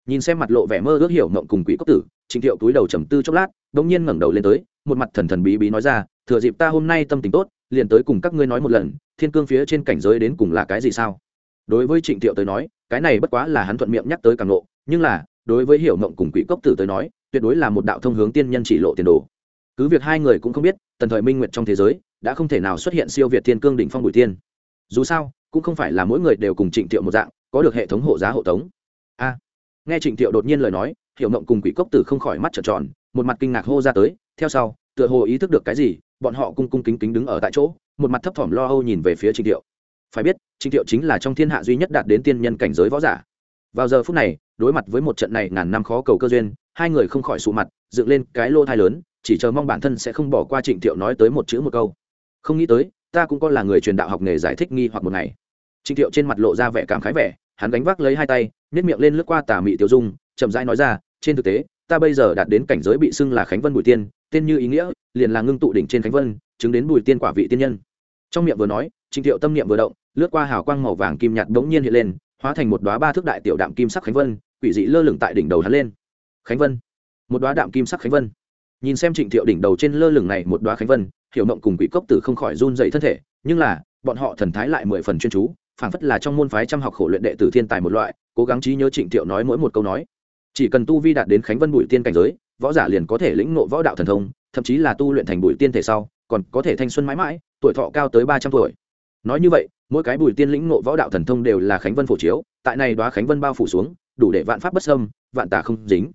Nhìn xem mặt lộ vẻ mơ ước hiểu mộng cùng quỷ cốc tử, trịnh thiệu túi đầu trầm tư chốc lát đ ỗ n g nhiên ngẩng đầu lên tới, một mặt thần thần bí bí nói ra, thừa dịp ta hôm nay tâm tình tốt, liền tới cùng các ngươi nói một lần, thiên cương phía trên cảnh giới đến cùng là cái gì sao? Đối với trịnh thiệu tới nói, cái này bất quá là hắn thuận miệng nhắc tới càng lộ, nhưng là, đối với hiểu mộng cùng quỷ cốc tử tới nói, tuyệt đối là một đạo thông hướng tiên nhân chỉ lộ tiền đồ. Cứ việc hai người cũng không biết, tần thời minh nguyệt trong thế giới đã không thể nào xuất hiện siêu việt thiên cương đỉnh phong bùi tiên dù sao, cũng không phải là mỗi người đều cùng trịnh thiệu một dạng, có được hệ thống hộ giá hộ tống. A. Nghe trịnh thiệu đột nhiên lời nói hiểu mộng cùng quỷ cốc tử không khỏi mắt trợn tròn, một mặt kinh ngạc hô ra tới, theo sau, tựa hồ ý thức được cái gì, bọn họ cung cung kính kính đứng ở tại chỗ, một mặt thấp thỏm lo âu nhìn về phía trịnh thiệu. Phải biết, trịnh thiệu chính là trong thiên hạ duy nhất đạt đến tiên nhân cảnh giới võ giả. Vào giờ phút này, đối mặt với một trận này ngàn năm khó cầu cơ duyên, hai người không khỏi sụ mặt, dựng lên cái lô thai lớn, chỉ chờ mong bản thân sẽ không bỏ qua trịnh thiệu nói tới một chữ một câu không nghĩ tới, ta cũng có là người truyền đạo học nghề giải thích nghi hoặc một ngày. Trịnh thiệu trên mặt lộ ra vẻ cảm khái vẻ, hắn gánh vác lấy hai tay nếp miệng lên lướt qua tà mị tiêu dung, chậm rãi nói ra, trên thực tế, ta bây giờ đạt đến cảnh giới bị xưng là khánh vân bùi tiên, tên như ý nghĩa, liền là ngưng tụ đỉnh trên khánh vân, chứng đến bùi tiên quả vị tiên nhân. Trong miệng vừa nói trịnh thiệu tâm niệm vừa động, lướt qua hào quang màu vàng kim nhạt bỗng nhiên hiện lên, hóa thành một đoá ba thước đại tiểu đạm kim sắc khánh vân, quỷ dị lơ lửng tại đỉnh đầu hắn lên. Khánh vân. Một đoá đạm kim sắc khánh vân nhìn xem trịnh thiệu đỉnh đầu trên lơ lửng này một đoá khánh vân, hiểu mộng cùng quỷ cốc tử không khỏi run dậy thân thể, nhưng là, bọn họ thần thái lại mười phần chuyên chú, phảng phất là trong môn phái trăm học khổ luyện đệ tử thiên tài một loại, cố gắng trí nhớ trịnh thiệu nói mỗi một câu nói. Chỉ cần tu vi đạt đến khánh vân bùi tiên cảnh giới, võ giả liền có thể lĩnh nộ võ đạo thần thông, thậm chí là tu luyện thành bùi tiên thể sau, còn có thể thanh xuân mãi mãi, tuổi thọ cao tới ba trăm tuổi. Nói như vậy, mỗi cái bùi tiên lĩnh nộ võ đạo thần thông đều là khánh vân phổ chiếu, tại này đoá khánh vân bao phủ xuống, đủ để vạn pháp bất sâm vạn tả không dính.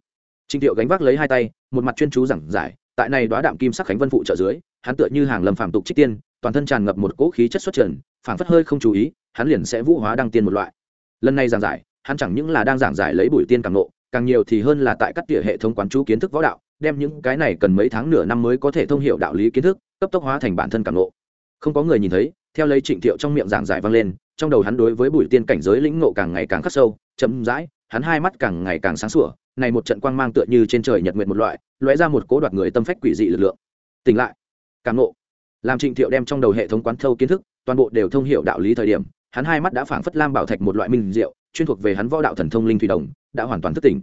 Trịnh thiệu gánh vác lấy hai tay một mặt chuyên chú giảng giải, tại này đoá đạm kim sắc khánh vân phụ trợ dưới, hắn tựa như hàng lầm phạm tục trích tiên, toàn thân tràn ngập một cỗ khí chất xuất trần, phảng phất hơi không chú ý, hắn liền sẽ vũ hóa đăng tiên một loại. Lần này giảng giải, hắn chẳng những là đang giảng giải lấy bùi tiên càng nộ, càng nhiều thì hơn là tại các địa hệ thống quán chú kiến thức võ đạo, đem những cái này cần mấy tháng nửa năm mới có thể thông hiểu đạo lý kiến thức, cấp tốc hóa thành bản thân càng nộ. Không có người nhìn thấy, theo lấy trịnh thiệu trong miệng giảng giải vang lên, trong đầu hắn đối với bùi tiên cảnh giới lĩnh ngộ càng ngày càng khắc sâu, chậm rãi, hắn hai mắt càng ngày càng sáng sủa này một trận quang mang tựa như trên trời nhật nguyện một loại, lóe ra một cố đoạt người tâm phách quỷ dị lực lượng. Tỉnh lại. Càng ngộ. Làm trịnh thiệu đem trong đầu hệ thống quán thâu kiến thức, toàn bộ đều thông hiểu đạo lý thời điểm, hắn hai mắt đã phảng phất lam bảo thạch một loại minh diệu, chuyên thuộc về hắn võ đạo thần thông linh thủy đồng, đã hoàn toàn thức tỉnh.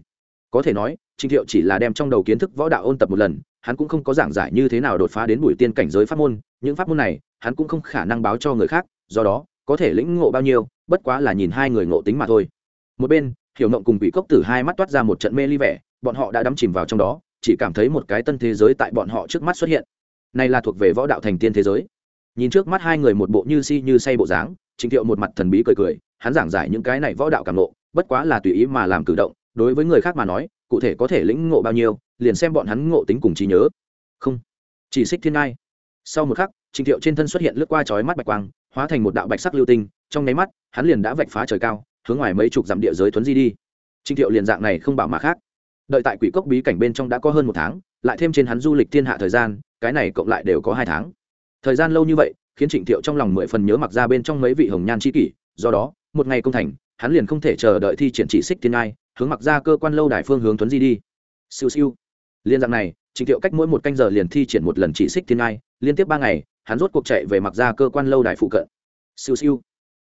Có thể nói, trịnh thiệu chỉ là đem trong đầu kiến thức võ đạo ôn tập một lần, hắn cũng không có giảng giải như thế nào đột phá đến bùi tiên cảnh giới pháp môn, những pháp môn này, hắn cũng không khả năng báo cho người khác, do đó, có thể lĩnh ngộ bao nhiêu, bất quá là nhìn hai người ngộ tính mà thôi. Một bên hiểu ngộng cùng quỷ cốc tử hai mắt toát ra một trận mê ly vẻ, bọn họ đã đắm chìm vào trong đó, chỉ cảm thấy một cái tân thế giới tại bọn họ trước mắt xuất hiện. Này là thuộc về võ đạo thành tiên thế giới. Nhìn trước mắt hai người một bộ như si như say bộ dáng, trịnh thiệu một mặt thần bí cười cười, hắn giảng giải những cái này võ đạo cảm lộ bất quá là tùy ý mà làm cử động, đối với người khác mà nói, cụ thể có thể lĩnh ngộ bao nhiêu, liền xem bọn hắn ngộ tính cùng trí nhớ. Không, chỉ xích thiên ai sau một khắc, trịnh thiệu trên thân xuất hiện lướt qua chói mắt bạch quang, hóa thành một đạo bạch sắc lưu tinh, trong nháy mắt, hắn liền đã vạch phá trời cao hướng ngoài mấy chục dặm địa giới thuấn di đi. Trịnh thiệu liền dạng này không bảo mà khác. Đợi tại quỷ cốc bí cảnh bên trong đã có hơn một tháng lại thêm trên hắn du lịch thiên hạ thời gian cái này cộng lại đều có hai tháng. Thời gian lâu như vậy khiến trịnh thiệu trong lòng mười phần nhớ mặc ra bên trong mấy vị hồng nhan c kỷ do đó một ngày công thành hắn liền không thể chờ đợi thi triển chỉ xích thiên ai, hướng mặc ra cơ quan lâu đài phương hướng tuấn di đi. Siêu siêu. Liên dạng này trịnh thiệu cách mỗi một canh giờ liền thi triển một lần chỉ xích thiên ai, liên tiếp ba ngày hắn rốt cuộc chạy về mặc ra cơ quan lâu đài phụ cận. Siêu siêu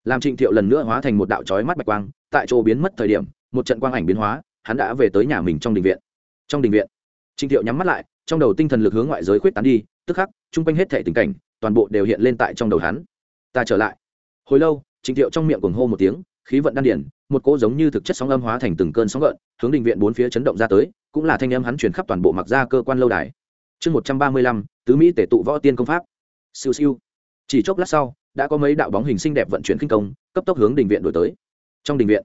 làm trịnh thiệu lần nữa hóa thành một đạo trói mắt bạch quang, tại chỗ biến mất thời điểm, một trận quang ảnh biến hóa, hắn đã về tới nhà mình trong đình viện. Trong đình viện, trịnh thiệu nhắm mắt lại, trong đầu tinh thần lực hướng ngoại giới khuyết tán đi, tức khắc, chung quanh hết thể tình cảnh, toàn bộ đều hiện lên tại trong đầu hắn. Ta trở lại. Hồi lâu, trịnh thiệu trong miệng cuồng hô một tiếng, khí vận đan điển một cỗ giống như thực chất sóng âm hóa thành từng cơn sóng gợn, hướng đình viện bốn phía chấn động ra tới, cũng là thanh âm hắn truyền khắp toàn bộ mặc ra cơ quan lâu đài. Chương một trăm ba mươi lăm, tứ mỹ tể tụ võ tiên công pháp. Siêu siêu. Chỉ chốc lát sau đã có mấy đạo bóng hình xinh đẹp vận chuyển kinh công, cấp tốc hướng đình viện đổi tới. Trong đình viện,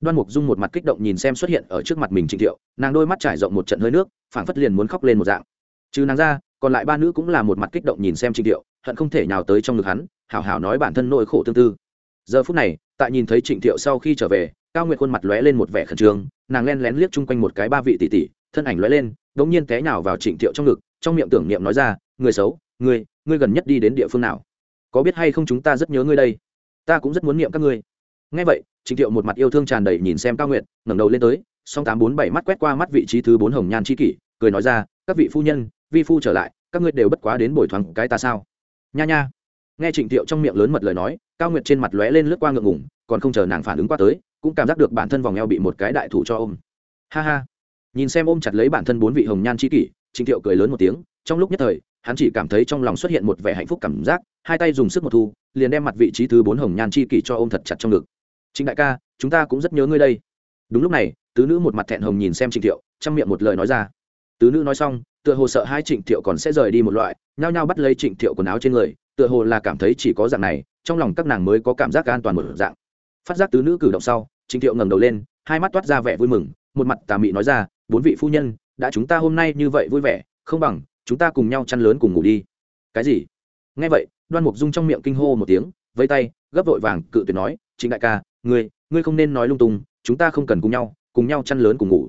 đoan mục dung một mặt kích động nhìn xem xuất hiện ở trước mặt mình trịnh thiệu, nàng đôi mắt trải rộng một trận hơi nước, phảng phất liền muốn khóc lên một dạng. Trừ nàng ra, còn lại ba nữ cũng là một mặt kích động nhìn xem trịnh thiệu, hận không thể nào tới trong ngực hắn, hảo hảo nói bản thân nỗi khổ tương tư. Giờ phút này, tại nhìn thấy trịnh thiệu sau khi trở về, cao nguyệt khuôn mặt lóe lên một vẻ khẩn trương, nàng len lén liếc chung quanh một cái ba vị tỷ tỷ, thân ảnh lóe lên đ ỗ n g nhiên té nhào vào trịnh thiệu trong ngực, trong miệng tưởng niệm nói ra, người xấu, người ngươi gần nhất đi đến địa phương nào? Có biết hay không chúng ta rất nhớ ngươi đây? Ta cũng rất muốn niệm các ngươi. Ngay vậy, trịnh thiệu một mặt yêu thương tràn đầy nhìn xem cao nguyệt, ngẩng đầu lên tới, song tám bốn bảy mắt quét qua mắt vị trí thứ bốn hồng nhan c kỷ, cười nói ra, các vị phu nhân, vi phu trở lại, các ngươi đều bất quá đến bồi thoáng cái ta sao? Nha nha. Nghe trịnh thiệu trong miệng lớn mật lời nói, cao nguyệt trên mặt lóe lên lướt qua ngượng ngủng còn không chờ nàng phản ứng qua tới, cũng cảm giác được bản thân vòng eo bị một cái đại thủ cho ôm. Ha ha. Nhìn xem ôm chặt lấy bản thân bốn vị hồng nhan c kỷ, trịnh thiệu cười lớn một tiếng, trong lúc nhất thời hắn chỉ cảm thấy trong lòng xuất hiện một vẻ hạnh phúc cảm giác, hai tay dùng sức một thu, liền đem mặt vị trí thứ bốn hồng nhan chi kỷ cho ôm thật chặt trong ngực. Trịnh đại ca, chúng ta cũng rất nhớ ngươi đây. Đúng lúc này, tứ nữ một mặt thẹn hồng nhìn xem trịnh thiệu chăm miệng một lời nói ra. Tứ nữ nói xong, tựa hồ sợ hai trịnh thiệu còn sẽ rời đi một loại, nhao nhao bắt lấy trịnh thiệu quần áo trên người, tựa hồ là cảm thấy chỉ có dạng này, trong lòng các nàng mới có cảm giác an toàn một dạng. Phát giác tứ nữ cử động sau, trịnh thiệu ngẩng đầu lên, hai mắt toát ra vẻ vui mừng, một mặt tà mị nói ra, bốn vị phu nhân, đã chúng ta hôm nay như vậy vui vẻ, không bằng chúng ta cùng nhau chăn lớn cùng ngủ đi. Cái gì? Nghe vậy, đoan mục dung trong miệng kinh hô một tiếng vây tay, gấp vội vàng cự tuyệt nói chính đại ca, ngươi ngươi không nên nói lung tung, chúng ta không cần cùng nhau cùng nhau chăn lớn cùng ngủ.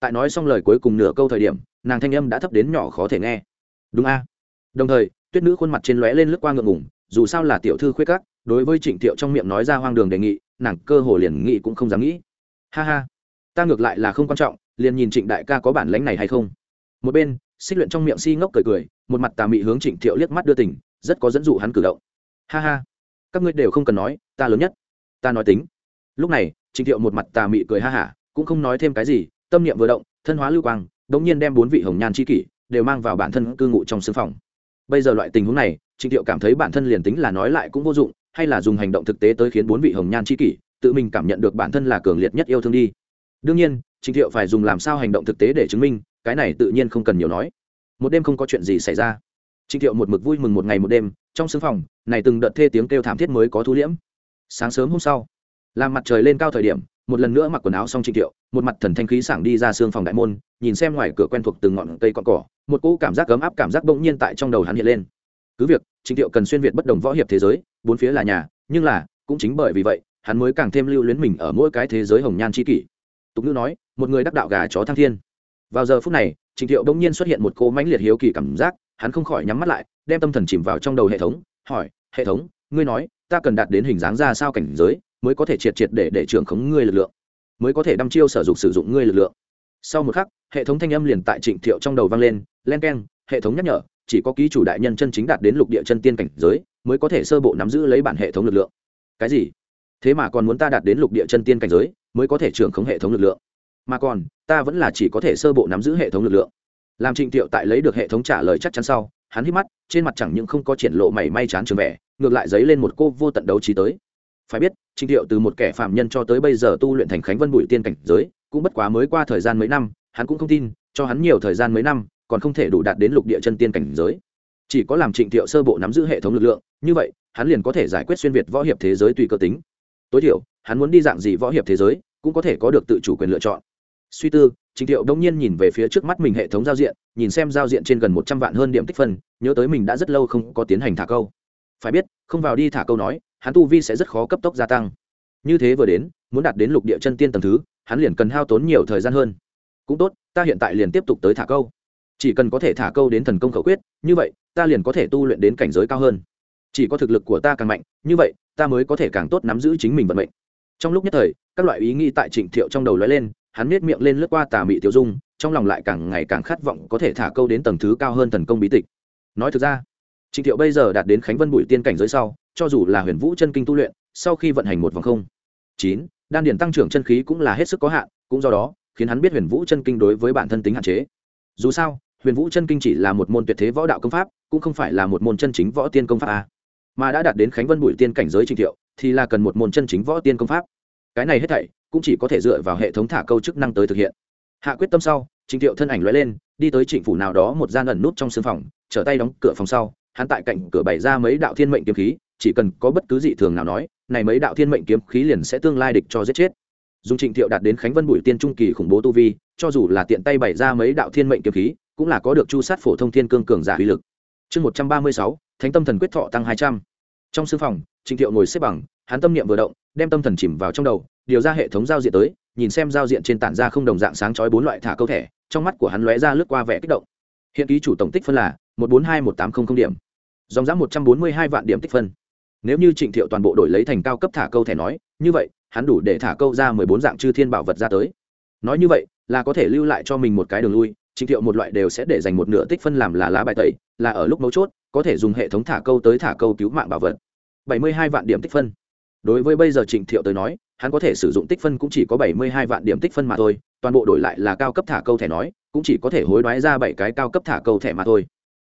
Tại nói xong lời cuối cùng nửa câu thời điểm, nàng thanh âm đã thấp đến nhỏ khó thể nghe. Đúng a. Đồng thời, tuyết nữ khuôn mặt trên lóe lên lướt qua ngượng ngủng dù sao là tiểu thư khuyết các, đối với trịnh thiệu trong miệng nói ra hoang đường đề nghị, nàng cơ hồ liền nghị cũng không dám nghĩ. Ha ha, ta ngược lại là không quan trọng, liền nhìn trịnh đại ca có bản lãnh này hay không. Một bên xích luyện trong miệng si ngốc cười cười, một mặt tà mị hướng trịnh thiệu liếc mắt đưa tỉnh rất có dẫn dụ hắn cử động. Ha ha, các ngươi đều không cần nói, ta lớn nhất. Ta nói tính. Lúc này, trịnh thiệu một mặt tà mị cười ha hả, cũng không nói thêm cái gì, tâm niệm vừa động, thân hóa lưu quang, đống nhiên đem bốn vị hồng nhan c h i kỷ đều mang vào bản thân cư ngụ trong xương phòng. Bây giờ loại tình huống này, trịnh thiệu cảm thấy bản thân liền tính là nói lại cũng vô dụng, hay là dùng hành động thực tế tới khiến bốn vị hồng nhan c h i kỷ tự mình cảm nhận được bản thân là cường liệt nhất yêu thương đi. Đương nhiên, trịnh thiệu phải dùng làm sao hành động thực tế để chứng minh cái này tự nhiên không cần nhiều nói. Một đêm không có chuyện gì xảy ra. Trịnh thiệu một mực vui mừng một ngày một đêm, trong sưng phòng, này từng đợt thê tiếng kêu thảm thiết mới có thu liễm. Sáng sớm hôm sau, làm mặt trời lên cao thời điểm, một lần nữa mặc quần áo xong trịnh thiệu, một mặt thần thanh khí sảng đi ra xương phòng đại môn, nhìn xem ngoài cửa quen thuộc từng ngọn cây con cỏ, một cỗ cảm giác ấm áp cảm giác bỗng nhiên tại trong đầu hắn hiện lên. Cứ việc, trịnh thiệu cần xuyên việt bất đồng võ hiệp thế giới, bốn phía là nhà, nhưng là, cũng chính bởi vì vậy, hắn mới càng thêm lưu luyến mình ở mỗi cái thế giới hồng nhan c h i kỷ. Tục ngữ nói, một người đắc đạo gà chó thăng thiên vào giờ phút này trịnh thiệu bỗng nhiên xuất hiện một cô mãnh liệt hiếu kỳ cảm giác, hắn không khỏi nhắm mắt lại, đem tâm thần chìm vào trong đầu hệ thống, hỏi, hệ thống, ngươi nói, ta cần đạt đến hình dáng ra sao cảnh giới, mới có thể triệt triệt để để trưởng khống ngươi lực lượng? Mới có thể đăm chiêu sở dụng sử dụng ngươi lực lượng? Sau một khắc, hệ thống thanh âm liền tại trịnh thiệu trong đầu vang lên, len k e n hệ thống nhắc nhở, chỉ có ký chủ đại nhân chân chính đạt đến lục địa chân tiên cảnh giới, mới có thể sơ bộ nắm giữ lấy bản hệ thống lực lượng. Cái gì? Thế mà còn muốn ta đạt đến lục địa chân tiên cảnh giới, mới có thể trưởng khống hệ thống lực lượng? Mà còn ta vẫn là chỉ có thể sơ bộ nắm giữ hệ thống lực lượng. Làm trịnh thiệu tại lấy được hệ thống trả lời chắc chắn sau, hắn hít mắt, trên mặt chẳng những không có triển lộ mảy may chán trường vẻ, ngược lại dấy lên một cô vô tận đấu trí tới. Phải biết, trịnh thiệu từ một kẻ phạm nhân cho tới bây giờ tu luyện thành khánh vân bụi tiên cảnh giới, cũng bất quá mới qua thời gian mấy năm, hắn cũng không tin, cho hắn nhiều thời gian mấy năm, còn không thể đủ đạt đến lục địa chân tiên cảnh giới. Chỉ có làm trịnh thiệu sơ bộ nắm giữ hệ thống lực lượng, như vậy, hắn liền có thể giải quyết xuyên việt võ hiệp thế giới tùy cơ tính. Tối thiểu, hắn muốn đi dạng gì võ hiệp thế giới, cũng có thể có được tự chủ quyền lựa chọn suy tư trịnh thiệu đông nhiên nhìn về phía trước mắt mình hệ thống giao diện, nhìn xem giao diện trên gần một trăm vạn hơn điểm tích phân, nhớ tới mình đã rất lâu không có tiến hành thả câu. Phải biết, không vào đi thả câu nói, hắn tu vi sẽ rất khó cấp tốc gia tăng. Như thế vừa đến, muốn đạt đến lục địa chân tiên tầng thứ, hắn liền cần hao tốn nhiều thời gian hơn. Cũng tốt, ta hiện tại liền tiếp tục tới thả câu. Chỉ cần có thể thả câu đến thần công khẩu quyết, như vậy, ta liền có thể tu luyện đến cảnh giới cao hơn. Chỉ có thực lực của ta càng mạnh, như vậy, ta mới có thể càng tốt nắm giữ chính mình vận mệnh. Trong lúc nhất thời, các loại ý nghĩ tại trịnh thiệu trong đầu lóe lên hắn nết miệng lên lướt qua tà mị tiêu dung, trong lòng lại càng ngày càng khát vọng có thể thả câu đến tầng thứ cao hơn thần công bí tịch. Nói thực ra, trịnh thiệu bây giờ đạt đến khánh vân bụi tiên cảnh giới sau, cho dù là huyền vũ chân kinh tu luyện, sau khi vận hành một vòng không, chín, đan điền tăng trưởng chân khí cũng là hết sức có hạn, cũng do đó, khiến hắn biết huyền vũ chân kinh đối với bản thân tính hạn chế. Dù sao, huyền vũ chân kinh chỉ là một môn tuyệt thế võ đạo công pháp, cũng không phải là một môn chân chính võ tiên công pháp a mà đã đạt đến khánh vân bụi tiên cảnh giới trình thiệu, thì là cần một môn chân chính võ tiên công pháp cái này hết thảy cũng chỉ có thể dựa vào hệ thống thả câu chức năng tới thực hiện. Hạ quyết tâm sau trịnh thiệu thân ảnh lóe lên, đi tới trịnh phủ nào đó một gian ẩn nút trong sương phòng, trở tay đóng cửa phòng sau, hắn tại cạnh cửa bày ra mấy đạo thiên mệnh kiếm khí, chỉ cần có bất cứ dị thường nào nói, này mấy đạo thiên mệnh kiếm khí liền sẽ tương lai địch cho giết chết. Dùng trịnh thiệu đạt đến khánh vân bùi tiên trung kỳ khủng bố tu vi, cho dù là tiện tay bày ra mấy đạo thiên mệnh kiếm khí, cũng là có được chu sát phổ thông thiên cương cường giả uy lực. Chương một trăm ba mươi sáu, thánh tâm thần quyết thọ tăng hai trăm. Trong sư phòng, trịnh thiệu ngồi xếp bằng, hắn tâm niệm vừa động đem tâm thần chìm vào trong đầu, điều ra hệ thống giao diện tới, nhìn xem giao diện trên tản ra không đồng dạng sáng chói bốn loại thả câu thẻ, trong mắt của hắn lóe ra lướt qua vẻ kích động. Hiện ký chủ tổng tích phân là một bốn hai một tám không không điểm. Dòng giá một trăm bốn mươi hai vạn điểm tích phân. Nếu như trịnh thiệu toàn bộ đổi lấy thành cao cấp thả câu thẻ nói, như vậy, hắn đủ để thả câu ra mười bốn dạng chư thiên bảo vật ra tới. Nói như vậy, là có thể lưu lại cho mình một cái đường lui, trịnh thiệu một loại đều sẽ để dành một nửa tích phân làm là lá bài tẩy, là ở lúc mấu chốt, có thể dùng hệ thống thả câu tới thả câu cứu mạng bảo vật. bảy mươi hai vạn điểm tích phân đối với bây giờ trịnh thiệu tới nói hắn có thể sử dụng tích phân cũng chỉ có bảy mươi hai vạn điểm tích phân mà thôi toàn bộ đổi lại là cao cấp thả câu thẻ nói cũng chỉ có thể hối đoái ra bảy cái cao cấp thả câu thẻ mà thôi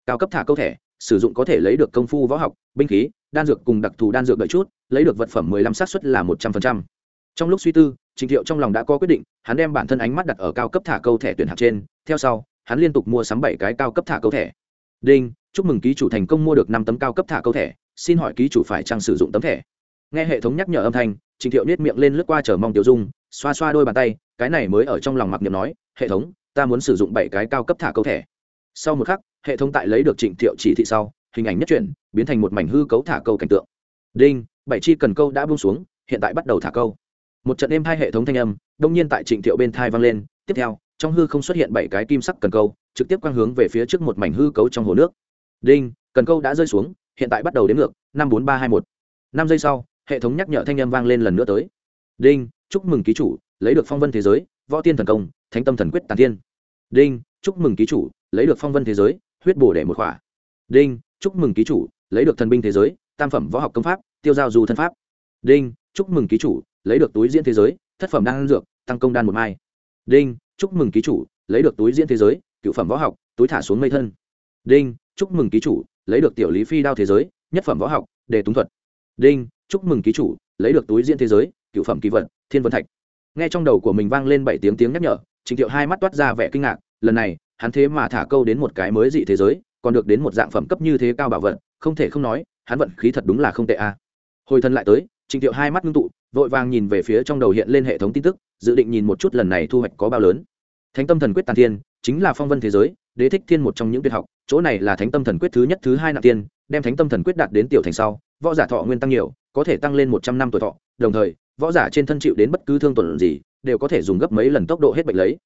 cao cấp thả câu thẻ sử dụng có thể lấy được công phu võ học binh khí đan dược cùng đặc thù đan dược đợi chút lấy được vật phẩm mười lăm xác suất là một trăm phần trăm trong lúc suy tư Trình Thiệu trong lòng đã có quyết định, hắn đem bản thân ánh mắt đặt ở cao cấp thả câu thẻ tuyển hạng trên, theo sau, hắn liên tục mua sắm bảy cái cao cấp thả câu thẻ. Đinh, chúc mừng ký chủ thành công mua được năm tấm cao cấp thả câu thẻ, xin hỏi ký chủ phải trang sử dụng tấm thẻ. Nghe hệ thống nhắc nhở âm thanh, Trình Thiệu nết miệng lên lướt qua chờ mong Tiểu Dung, xoa xoa đôi bàn tay, cái này mới ở trong lòng mặc niệm nói, hệ thống, ta muốn sử dụng bảy cái cao cấp thả câu thẻ. Sau một khắc, hệ thống tại lấy được Trịnh Thiệu chỉ thị sau, hình ảnh nhất chuyển, biến thành một mảnh hư cấu thả câu cảnh tượng. Đinh, bảy chi cần câu đã buông xuống, hiện tại bắt đầu thả câu một trận êm hai hệ thống thanh âm đông nhiên tại trịnh thiệu bên thai vang lên tiếp theo trong hư không xuất hiện bảy cái kim sắc cần câu trực tiếp quang hướng về phía trước một mảnh hư cấu trong hồ nước đinh cần câu đã rơi xuống hiện tại bắt đầu đến ngược năm bốn ba hai một năm giây sau hệ thống nhắc nhở thanh âm vang lên lần nữa tới. Đinh, chúc mừng ký chủ, lấy được phong vân thế giới, võ tiên thần công, thánh tâm thần quyết tàn tiên đinh, chúc mừng ký chủ, lấy được phong vân thế giới, huyết bổ để một khỏa. Đinh, chúc mừng ký chủ, lấy được thần binh thế giới, tam phẩm võ học công pháp, tiêu giao du thân pháp. Đinh, chúc mừng ký chủ, lấy được túi diễn thế giới, thất phẩm đan dược, tăng công đan một mai. Đinh, chúc mừng ký chủ, lấy được túi diễn thế giới, cựu phẩm võ học, túi thả xuống mây thân. Đinh, chúc mừng ký chủ, lấy được tiểu lý phi đao thế giới, nhất phẩm võ học đề túng thuật. Đinh chúc mừng ký chủ, lấy được túi diễn thế giới, cựu phẩm kỳ vật, thiên vân thạch. Nghe trong đầu của mình vang lên bảy tiếng tiếng nhắc nhở, Trình thiệu hai mắt toát ra vẻ kinh ngạc, lần này, hắn thế mà thả câu đến một cái mới dị thế giới, còn được đến một dạng phẩm cấp như thế cao bảo vật, không thể không nói, hắn vận khí thật đúng là không tệ a. Hồi thân lại tới, Trình thiệu hai mắt ngưng tụ, vội vàng nhìn về phía trong đầu hiện lên hệ thống tin tức, dự định nhìn một chút lần này thu hoạch có bao lớn. Thánh tâm thần quyết tàn thiên chính là phong vân thế giới, đế thích thiên một trong những tuyệt học, chỗ này là thánh tâm thần quyết thứ nhất, thứ hai nặng tiên, đem thánh tâm thần quyết đạt đến tiểu thành sau võ giả thọ nguyên tăng nhiều, có thể tăng lên một trăm năm tuổi thọ, đồng thời, võ giả trên thân chịu đến bất cứ thương tổn gì, đều có thể dùng gấp mấy lần tốc độ hết bệnh lấy.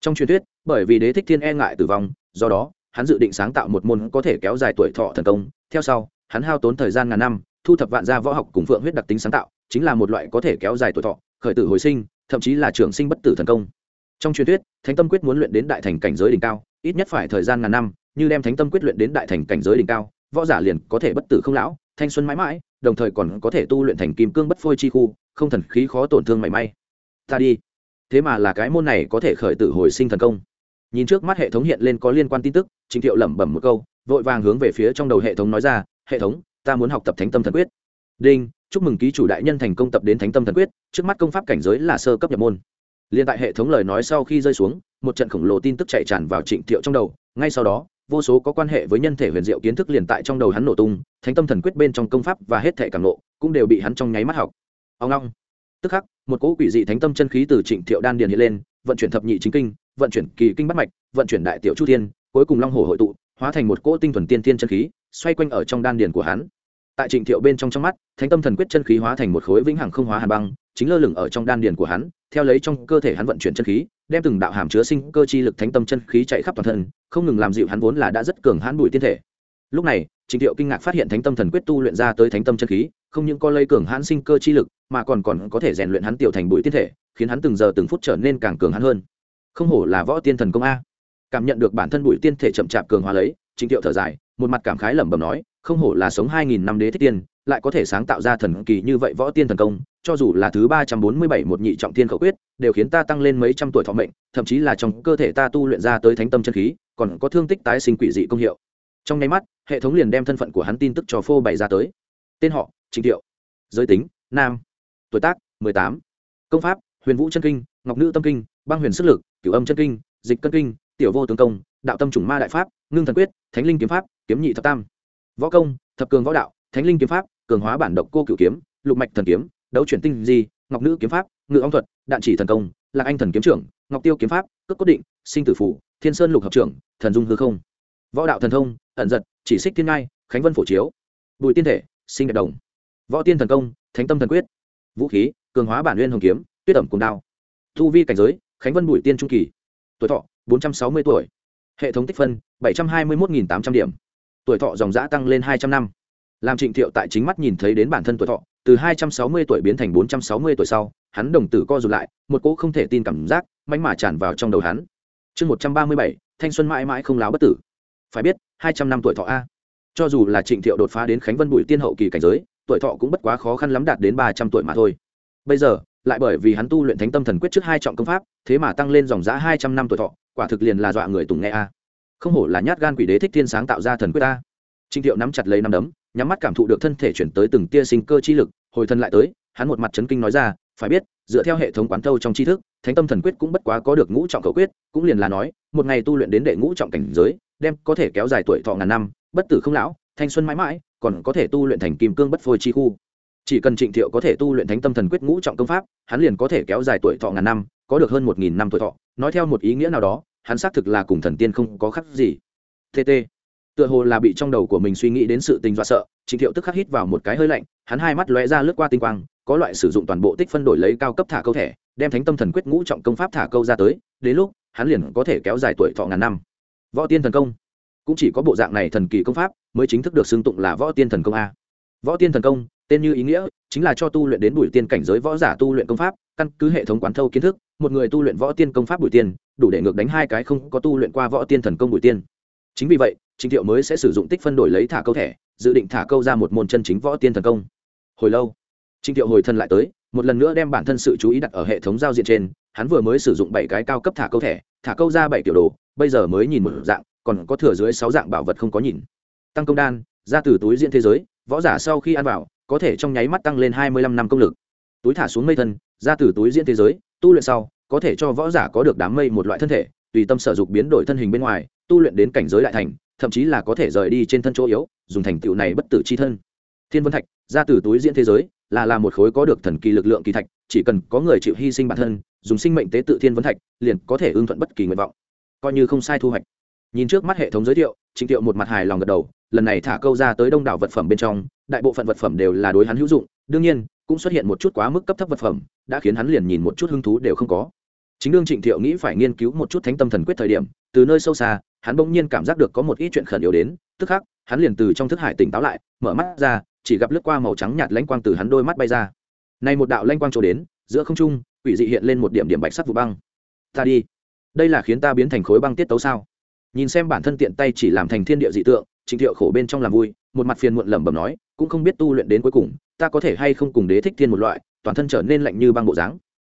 Trong truyền thuyết, bởi vì đế thích thiên e ngại tử vong, do đó, hắn dự định sáng tạo một môn có thể kéo dài tuổi thọ thần công. Theo sau, hắn hao tốn thời gian ngàn năm, thu thập vạn gia võ học cùng phượng huyết đặc tính sáng tạo, chính là một loại có thể kéo dài tuổi thọ, khởi tử hồi sinh, thậm chí là trường sinh bất tử thần công. Trong truyền thuyết, thánh tâm quyết muốn luyện đến đại thành cảnh giới đỉnh cao, ít nhất phải thời gian ngàn năm, như đem thánh tâm quyết luyện đến đại thành cảnh giới đỉnh cao, võ giả liền có thể bất tử không lão thanh xuân mãi mãi, đồng thời còn có thể tu luyện thành kim cương bất phôi chi khu, không thần khí khó tổn thương mảy may. Ta đi. Thế mà là cái môn này có thể khởi tử hồi sinh thần công. Nhìn trước mắt hệ thống hiện lên có liên quan tin tức, trình thiệu lẩm bẩm một câu, vội vàng hướng về phía trong đầu hệ thống nói ra, hệ thống, ta muốn học tập thánh tâm thần quyết. Đinh, chúc mừng ký chủ đại nhân thành công tập đến thánh tâm thần quyết, trước mắt công pháp cảnh giới là sơ cấp nhập môn. Liên tại hệ thống lời nói sau khi rơi xuống, một trận khổng lồ tin tức chạy tràn vào trịnh thiệu trong đầu, ngay sau đó vô số có quan hệ với nhân thể huyền diệu kiến thức liền tại trong đầu hắn nổ tung, thánh tâm thần quyết bên trong công pháp và hết thể cảm nộ cũng đều bị hắn trong nháy mắt học. Ông long tức khắc, một cỗ quỷ dị thánh tâm chân khí từ trịnh thiệu đan điền hiện lên, vận chuyển thập nhị chính kinh, vận chuyển kỳ kinh bắt mạch, vận chuyển đại tiểu chu thiên, cuối cùng long hồ hội tụ, hóa thành một cỗ tinh thuần tiên tiên chân khí, xoay quanh ở trong đan điền của hắn. Tại trịnh thiệu bên trong trong mắt, thánh tâm thần quyết chân khí hóa thành một khối vĩnh hằng không hóa hàn băng chính lơ lửng ở trong đan điền của hắn, theo lấy trong cơ thể hắn vận chuyển chân khí, đem từng đạo hàm chứa sinh cơ chi lực thánh tâm chân khí chạy khắp toàn thân, không ngừng làm dịu hắn vốn là đã rất cường hãn bùi tiên thể. Lúc này, Trình thiệu kinh ngạc phát hiện thánh tâm thần quyết tu luyện ra tới thánh tâm chân khí, không những có lây cường hãn sinh cơ chi lực, mà còn còn có thể rèn luyện hắn tiểu thành bụi tiên thể, khiến hắn từng giờ từng phút trở nên càng cường hãn hơn. Không hổ là võ tiên thần công a. Cảm nhận được bản thân bụi tiên thể chậm chạp cường hóa lấy, Trình thiệu thở dài, một mặt cảm khái lẩm bẩm nói không hổ là sống hai nghìn năm đế thích tiên, lại có thể sáng tạo ra thần kỳ như vậy võ tiên thần công, cho dù là thứ ba trăm bốn mươi bảy một nhị trọng tiên khẩu quyết, đều khiến ta tăng lên mấy trăm tuổi thọ mệnh, thậm chí là trong cơ thể ta tu luyện ra tới thánh tâm chân khí, còn có thương tích tái sinh quỷ dị công hiệu. Trong nháy mắt, hệ thống liền đem thân phận của hắn tin tức cho phô bày ra tới. Tên họ trịnh thiệu. Giới tính, nam. Tuổi tác, mười tám. Công pháp, huyền vũ chân kinh, ngọc nữ tâm kinh, băng huyền sức lực, cửu âm chân kinh, dịch cân kinh, tiểu vô tướng công, đạo tâm chủng ma đại pháp, ngưng thần quyết, thánh linh kiếm pháp, kiếm nhị thập tam võ công, thập cường võ đạo, thánh linh kiếm pháp, cường hóa bản độc cô cửu kiếm, lục mạch thần kiếm, đấu chuyển tinh di, ngọc nữ kiếm pháp, ngự ong thuật, đạn chỉ thần công, lạc anh thần kiếm trưởng, ngọc tiêu kiếm pháp, cước cốt định, sinh tử phủ, thiên sơn lục hợp trưởng, thần dung hư không. Võ đạo thần thông, ẩn giật, chỉ xích thiên ngai, khánh vân phổ chiếu. Bùi tiên thể, sinh đẹp đồng. Võ tiên thần công, thánh tâm thần quyết. Vũ khí, cường hóa bản nguyên hồng kiếm, tuyết ẩm cùng đao. Thu vi cảnh giới, khánh vân bùi tiên trung kỳ. Tuổi thọ, bốn trăm sáu mươi tuổi. Hệ thống tích phân, bảy trăm hai mươi một tám trăm điểm tuổi thọ dòng giã tăng lên hai trăm năm. Làm trịnh thiệu tại chính mắt nhìn thấy đến bản thân tuổi thọ, từ hai trăm sáu mươi tuổi biến thành bốn trăm sáu mươi tuổi sau, hắn đồng tử co rụt lại, một cỗ không thể tin cảm giác mánh mà tràn vào trong đầu hắn. Chương một trăm ba mươi bảy, thanh xuân mãi mãi không láo bất tử. Phải biết, hai trăm năm tuổi thọ a. Cho dù là trịnh thiệu đột phá đến khánh vân bụi tiên hậu kỳ cảnh giới, tuổi thọ cũng bất quá khó khăn lắm đạt đến ba trăm tuổi mà thôi. Bây giờ, lại bởi vì hắn tu luyện thánh tâm thần quyết trước hai trọng công pháp, thế mà tăng lên dòng giã hai trăm năm tuổi thọ, quả thực liền là dọa người tùng nghe a không hổ là nhát gan quỷ đế thích thiên sáng tạo ra thần quyết ta. trịnh thiệu nắm chặt lấy nắm đấm, nhắm mắt cảm thụ được thân thể chuyển tới từng tia sinh cơ chi lực, hồi thân lại tới, hắn một mặt chấn kinh nói ra, phải biết, dựa theo hệ thống quán thâu trong tri thức, thánh tâm thần quyết cũng bất quá có được ngũ trọng cầu quyết, cũng liền là nói, một ngày tu luyện đến đệ ngũ trọng cảnh giới, đem có thể kéo dài tuổi thọ ngàn năm, bất tử không lão, thanh xuân mãi mãi, còn có thể tu luyện thành kim cương bất phôi chi khu chỉ cần trịnh thiệu có thể tu luyện thánh tâm thần quyết ngũ trọng công pháp, hắn liền có thể kéo dài tuổi thọ ngàn năm, có được hơn một nghìn năm tuổi thọ nói theo một ý nghĩa nào đó hắn xác thực là cùng thần tiên không có khác gì. Tt tựa hồ là bị trong đầu của mình suy nghĩ đến sự tình dọa sợ, trịnh thiệu tức khắc hít vào một cái hơi lạnh, hắn hai mắt lóe ra lướt qua tinh quang, có loại sử dụng toàn bộ tích phân đổi lấy cao cấp thả câu thẻ, đem thánh tâm thần quyết ngũ trọng công pháp thả câu ra tới, đến lúc, hắn liền có thể kéo dài tuổi thọ ngàn năm. Võ tiên thần công. Cũng chỉ có bộ dạng này thần kỳ công pháp, mới chính thức được xưng tụng là võ tiên thần công a. Võ tiên thần công, tên như ý nghĩa, chính là cho tu luyện đến bùi tiên cảnh giới võ giả tu luyện công pháp, căn cứ hệ thống quán thâu kiến thức, một người tu luyện võ tiên công pháp bùi tiên đủ để ngược đánh hai cái không có tu luyện qua võ tiên thần công bùi tiên. Chính vì vậy trịnh thiệu mới sẽ sử dụng tích phân đổi lấy thả câu thẻ, dự định thả câu ra một môn chân chính võ tiên thần công. Hồi lâu trịnh thiệu hồi thân lại tới, một lần nữa đem bản thân sự chú ý đặt ở hệ thống giao diện trên, hắn vừa mới sử dụng bảy cái cao cấp thả câu thẻ, thả câu ra bảy kiểu đồ, bây giờ mới nhìn một dạng, còn có thừa dưới sáu dạng bảo vật không có nhìn. Tăng công đan, ra từ túi diễn thế giới, võ giả sau khi ăn vào, có thể trong nháy mắt tăng lên hai mươi lăm năm công lực. Túi thả xuống mây thân, ra từ túi diễn thế giới, tu luyện sau có thể cho võ giả có được đám mây một loại thân thể, tùy tâm sở dục biến đổi thân hình bên ngoài, tu luyện đến cảnh giới đại thành, thậm chí là có thể rời đi trên thân chỗ yếu, dùng thành tựu này bất tử c h i thân. Thiên vân thạch ra từ túi diễn thế giới, là là một khối có được thần kỳ lực lượng kỳ thạch, chỉ cần có người chịu hy sinh bản thân, dùng sinh mệnh tế tự thiên vân thạch, liền có thể ưng thuận bất kỳ nguyện vọng. Coi như không sai thu hoạch. Nhìn trước mắt hệ thống giới thiệu, trịnh thiệu một mặt hài lòng gật đầu, lần này thả câu ra tới đông đảo vật phẩm bên trong, đại bộ phận vật phẩm đều là đối hắn hữu dụng, đương nhiên, cũng xuất hiện một chút quá mức cấp thấp vật phẩm, đã khiến hắn liền nhìn một chút hứng thú đều không có chính đương trịnh thiệu nghĩ phải nghiên cứu một chút thánh tâm thần quyết thời điểm, từ nơi sâu xa, hắn bỗng nhiên cảm giác được có một ít chuyện khẩn yếu đến, tức khắc, hắn liền từ trong thức hải tỉnh táo lại, mở mắt ra, chỉ gặp lướt qua màu trắng nhạt lanh quang từ hắn đôi mắt bay ra. Này một đạo lanh quang trổ đến, giữa không trung, quỷ dị hiện lên một điểm điểm bạch sắc vụ băng. Ta đi. Đây là khiến ta biến thành khối băng tiết tấu sao? Nhìn xem bản thân tiện tay chỉ làm thành thiên địa dị tượng, trịnh thiệu khổ bên trong làm vui, một mặt phiền muộn lẩm bẩm nói, cũng không biết tu luyện đến cuối cùng, ta có thể hay không cùng đế thích thiên một loại, toàn thân trở nên lạnh như băng bộ dáng.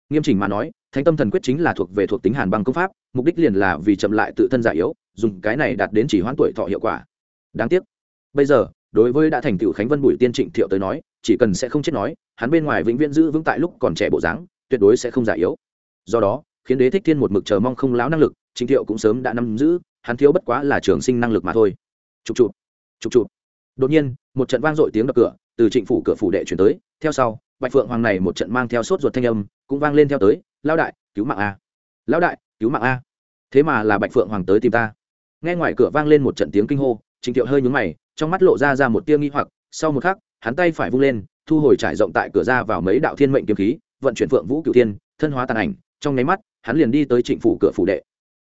Nghiêm chỉnh mà nói thánh tâm thần quyết chính là thuộc về thuộc tính hàn băng công pháp, mục đích liền là vì chậm lại tự thân giả yếu, dùng cái này đạt đến chỉ hoãn tuổi thọ hiệu quả. Đáng tiếc. Bây giờ, đối với đã thành tựu khánh vân bùi tiên trịnh thiệu tới nói, chỉ cần sẽ không chết nói, hắn bên ngoài vĩnh viễn giữ vững tại lúc còn trẻ bộ dáng, tuyệt đối sẽ không giả yếu. Do đó, khiến đế thích thiên một mực chờ mong không láo năng lực, trịnh thiệu cũng sớm đã nắm giữ, hắn thiếu bất quá là trường sinh năng lực mà thôi. Chụp chụp chụp chụp. Đột nhiên, một trận vang dội tiếng đập cửa, từ trịnh phủ cửa phủ đệ chuyển tới. Theo sau, bạch phượng hoàng này một trận mang theo sốt ruột thanh âm, cũng vang lên theo tới lao đại, cứu mạng a. Lão đại, cứu mạng a. Thế mà là bạch phượng hoàng tới tìm ta. Nghe ngoài cửa vang lên một trận tiếng kinh hô trịnh thiệu hơi nhúng mày, trong mắt lộ ra ra một tia nghi hoặc, sau một khắc, hắn tay phải vung lên, thu hồi trải rộng tại cửa ra vào mấy đạo thiên mệnh kiếm khí, vận chuyển phượng vũ cửu thiên, thân hóa tàn ảnh, trong nháy mắt, hắn liền đi tới trịnh phủ cửa phủ đệ.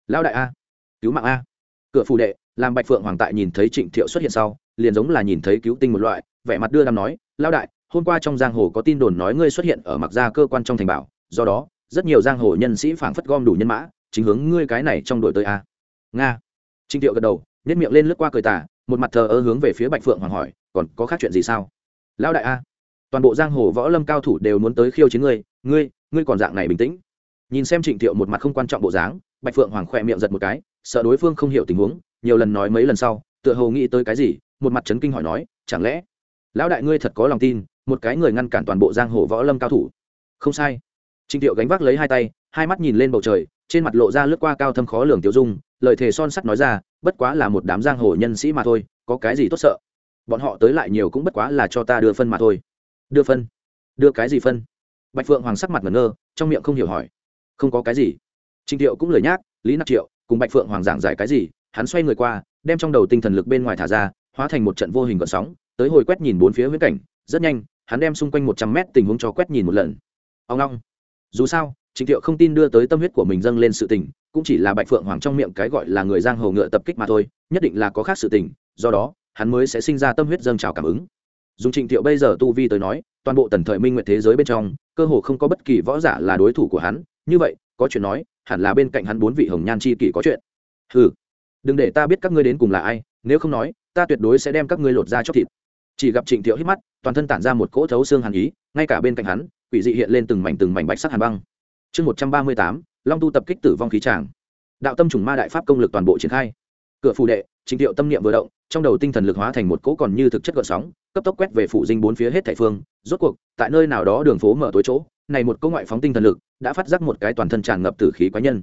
Lão đại a, cứu mạng a. Cửa phủ đệ, làm bạch phượng hoàng tại nhìn thấy trịnh thiệu xuất hiện sau, liền giống là nhìn thấy cứu tinh một loại, vẻ mặt đưa đam nói, lão đại, hôm qua trong giang hồ có tin đồn nói ngươi xuất hiện ở mặc gia cơ quan trong thành bảo, do đó rất nhiều giang hồ nhân sĩ phảng phất gom đủ nhân mã, chính hướng ngươi cái này trong đội tới a. Nga. Trịnh thiệu gật đầu nhét miệng lên lướt qua cười tả một mặt thờ ơ hướng về phía bạch phượng hoàng hỏi, còn có khác chuyện gì sao? Lão đại a, toàn bộ giang hồ võ lâm cao thủ đều muốn tới khiêu chiến ngươi ngươi ngươi còn dạng này bình tĩnh. Nhìn xem trịnh thiệu một mặt không quan trọng bộ dáng, bạch phượng hoàng khỏe miệng giật một cái, sợ đối phương không hiểu tình huống, nhiều lần nói mấy lần sau, tựa hồ nghĩ tới cái gì, một mặt trấn kinh hỏi nói, chẳng lẽ, lão đại ngươi thật có lòng tin, một cái người ngăn cản toàn bộ giang hồ võ lâm cao thủ? Không sai. Trình thiệu gánh vác lấy hai tay, hai mắt nhìn lên bầu trời, trên mặt lộ ra lướt qua cao thâm khó lường tiêu dung, lời thề son sắt nói ra, bất quá là một đám giang hồ nhân sĩ mà thôi, có cái gì tốt sợ? Bọn họ tới lại nhiều cũng bất quá là cho ta đưa phân mà thôi. Đưa phân? Đưa cái gì phân? Bạch phượng hoàng sắc mặt ngẩn ngơ, trong miệng không hiểu hỏi. Không có cái gì. Trình thiệu cũng lời nhác, lý nặc triệu, cùng bạch phượng hoàng giảng giải cái gì, hắn xoay người qua, đem trong đầu tinh thần lực bên ngoài thả ra, hóa thành một trận vô hình gợn sóng, tới hồi quét nhìn bốn phía huyễn cảnh, rất nhanh, hắn đem xung quanh một trăm mét tình huống cho quét nhìn một lần. Ông long! Dù sao, trịnh thiệu không tin đưa tới tâm huyết của mình dâng lên sự tình, cũng chỉ là bạch phượng hoàng trong miệng cái gọi là người giang hồ ngựa tập kích mà thôi, nhất định là có khác sự tình, do đó, hắn mới sẽ sinh ra tâm huyết dâng trào cảm ứng. Dùng trịnh thiệu bây giờ tu vi tới nói, toàn bộ tần thời minh nguyện thế giới bên trong, cơ hồ không có bất kỳ võ giả là đối thủ của hắn, như vậy, có chuyện nói, hẳn là bên cạnh hắn bốn vị hồng nhan chi kỷ có chuyện. Ừ đừng để ta biết các ngươi đến cùng là ai, nếu không nói, ta tuyệt đối sẽ đem các ngươi lột ra chóc thịt. Chỉ gặp trịnh thiệu hít mắt, toàn thân tản ra một cỗ thấu xương hàn ý, ngay cả bên cạnh hắn quỷ dị hiện lên từng mảnh từng mảnh bạch sắc hàn băng. Chương một trăm ba mươi tám, long tu tập kích tử vong khí tràng. Đạo tâm trùng ma đại pháp công lực toàn bộ triển khai. Cửa phù đệ chính thiệu tâm niệm vừa động, trong đầu tinh thần lực hóa thành một cỗ còn như thực chất gợn sóng, cấp tốc quét về phủ dinh bốn phía hết thảy phương, rốt cuộc, tại nơi nào đó đường phố mở tối chỗ, này một cỗ ngoại phóng tinh thần lực đã phát giác một cái toàn thân tràn ngập tử khí quái nhân.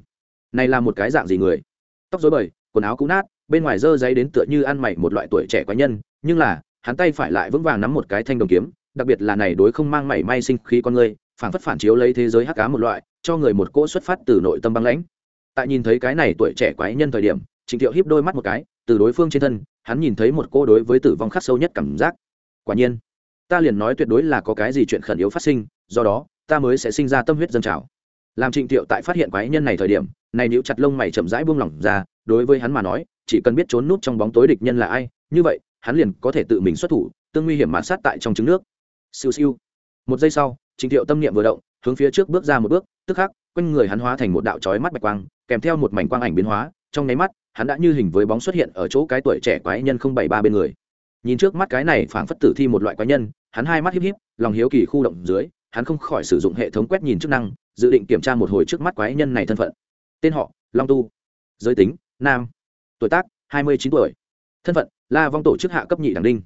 Này là một cái dạng gì người? Tóc rối bời, quần áo cũ nát, bên ngoài dơ giấy đến tựa như ăn mày một loại tuổi trẻ quái nhân, nhưng là, hắn tay phải lại vững vàng nắm một cái thanh đồng kiếm đặc biệt là này đối không mang mảy may sinh khí con người phản phất phản chiếu lấy thế giới hắc cá một loại, cho người một cỗ xuất phát từ nội tâm băng lãnh. Tại nhìn thấy cái này tuổi trẻ quái nhân thời điểm, trịnh thiệu híp đôi mắt một cái, từ đối phương trên thân, hắn nhìn thấy một cô đối với tử vong khắc sâu nhất cảm giác. Quả nhiên, ta liền nói tuyệt đối là có cái gì chuyện khẩn yếu phát sinh, do đó, ta mới sẽ sinh ra tâm huyết dân trào. Làm trịnh thiệu tại phát hiện quái nhân này thời điểm, này níu chặt lông mày chậm rãi buông lỏng ra, đối với hắn mà nói, chỉ cần biết trốn nút trong bóng tối địch nhân là ai, như vậy, hắn liền có thể tự mình xuất thủ, tương nguy hiểm mã sát tại trong trứng nước siêu siêu. Một giây sau, trình thiệu tâm niệm vừa động, hướng phía trước bước ra một bước, tức khắc, quanh người hắn hóa thành một đạo chói mắt bạch quang, kèm theo một mảnh quang ảnh biến hóa, trong nháy mắt, hắn đã như hình với bóng xuất hiện ở chỗ cái tuổi trẻ quái nhân không bảy ba bên người. Nhìn trước mắt cái này phảng phất tử thi một loại quái nhân, hắn hai mắt híp híp, lòng hiếu kỳ khu động dưới, hắn không khỏi sử dụng hệ thống quét nhìn chức năng, dự định kiểm tra một hồi trước mắt quái nhân này thân phận. Tên họ, long tu. Giới tính, nam. Tuổi tác, hai mươi chín tuổi. Thân phận, la vong tổ chức hạ cấp nhị đảng đinh.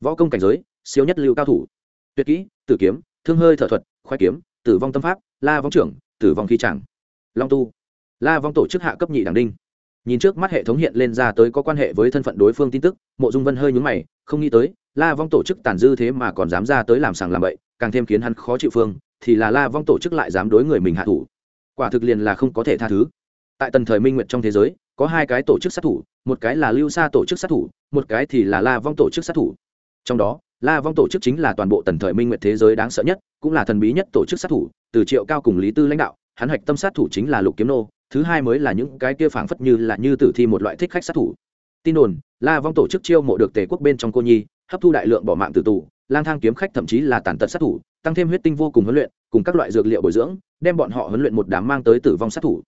Võ công cảnh giới, siêu nhất lưu cao thủ tuyệt kỹ, tử kiếm, thương hơi thợ thuật khoai kiếm, tử vong tâm pháp, la vong trưởng, tử vong khí chẳng, long tu. La vong tổ chức hạ cấp nhị đảng đinh. Nhìn trước mắt hệ thống hiện lên ra tới có quan hệ với thân phận đối phương tin tức, mộ dung vân hơi nhúng mày, không nghĩ tới, la vong tổ chức tàn dư thế mà còn dám ra tới làm sàng làm bậy, càng thêm khiến hắn khó chịu phương, thì là la vong tổ chức lại dám đối người mình hạ thủ. Quả thực liền là không có thể tha thứ. Tại tần thời minh nguyệt trong thế giới, có hai cái tổ chức sát thủ, một cái là lưu sa tổ chức sát thủ, một cái thì là la vong tổ chức sát thủ. Trong đó la vong tổ chức chính là toàn bộ tần thời minh nguyệt thế giới đáng sợ nhất, cũng là thần bí nhất tổ chức sát thủ, từ triệu cao cùng lý tư lãnh đạo, hắn hạch tâm sát thủ chính là lục kiếm nô, thứ hai mới là những cái kia phảng phất như là như tử thi một loại thích khách sát thủ. Tin đồn, la vong tổ chức chiêu mộ được tề quốc bên trong cô nhi, hấp thu đại lượng bỏ mạng từ tù, lang thang kiếm khách thậm chí là tàn tật sát thủ, tăng thêm huyết tinh vô cùng huấn luyện, cùng các loại dược liệu bồi dưỡng, đem bọn họ huấn luyện một đám mang tới tử vong sát thủ.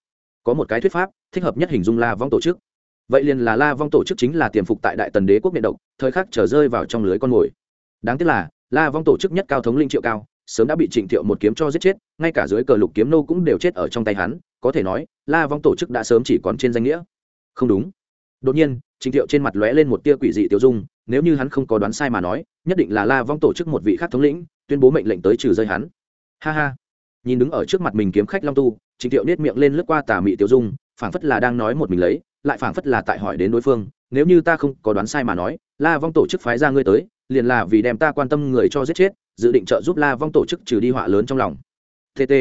Có một cái thuyết pháp, thích hợp nhất hình dung la vong tổ chức. Vậy liền là la vong tổ chức chính là tiềm phục tại đại tần đế quốc miền độc, thời khắc trở rơi vào trong lưới con mồi đáng tiếc là, la vong tổ chức nhất cao thống linh triệu cao, sớm đã bị trịnh thiệu một kiếm cho giết chết, ngay cả dưới cờ lục kiếm nô cũng đều chết ở trong tay hắn, có thể nói, la vong tổ chức đã sớm chỉ còn trên danh nghĩa. Không đúng. Đột nhiên, trịnh thiệu trên mặt lóe lên một tia quỷ dị tiêu dung, nếu như hắn không có đoán sai mà nói, nhất định là la vong tổ chức một vị khác thống lĩnh, tuyên bố mệnh lệnh tới trừ rơi hắn. Ha ha. Nhìn đứng ở trước mặt mình kiếm khách long tu, trịnh thiệu nết miệng lên lướt qua tà mị tiêu dung, phảng phất là đang nói một mình lấy, lại phảng phất là tại hỏi đến đối phương, nếu như ta không có đoán sai mà nói, la vong tổ chức phái ra ngươi tới liền là vì đem ta quan tâm người cho giết chết, dự định trợ giúp la vong tổ chức trừ đi họa lớn trong lòng. Tt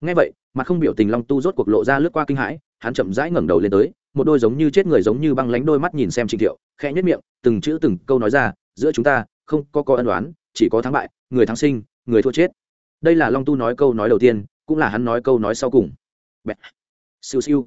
ngay vậy, mặt không biểu tình long tu rốt cuộc lộ ra lướt qua kinh hãi, hắn chậm rãi ngẩng đầu lên tới, một đôi giống như chết người giống như băng lánh đôi mắt nhìn xem trịnh thiệu, khẽ nhất miệng, từng chữ từng câu nói ra, giữa chúng ta, không có có ân đoán chỉ có thắng bại, người thắng sinh, người thua chết. Đây là long tu nói câu nói đầu tiên, cũng là hắn nói câu nói sau cùng. Bẹt. siêu siêu.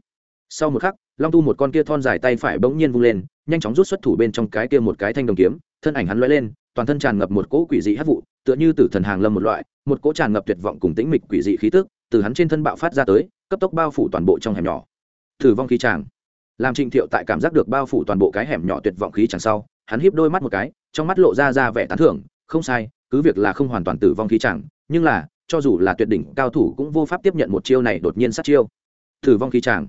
Sau một khắc, long tu một con kia thon dài tay phải bỗng nhiên vung lên, nhanh chóng rút xuất thủ bên trong cái kia một cái thanh đồng kiếm thân ảnh hắn lóe lên toàn thân tràn ngập một cỗ quỷ dị hát vụ tựa như tử thần hàng lâm một loại một cỗ tràn ngập tuyệt vọng cùng tĩnh mịch quỷ dị khí tức từ hắn trên thân bạo phát ra tới cấp tốc bao phủ toàn bộ trong hẻm nhỏ. Thử vong khí tràng làm trịnh thiệu tại cảm giác được bao phủ toàn bộ cái hẻm nhỏ tuyệt vọng khí tràng sau hắn híp đôi mắt một cái trong mắt lộ ra ra vẻ tán thưởng không sai cứ việc là không hoàn toàn tử vong khí tràng, nhưng là cho dù là tuyệt đỉnh cao thủ cũng vô pháp tiếp nhận một chiêu này đột nhiên sát chiêu. Tử vong khí tràng.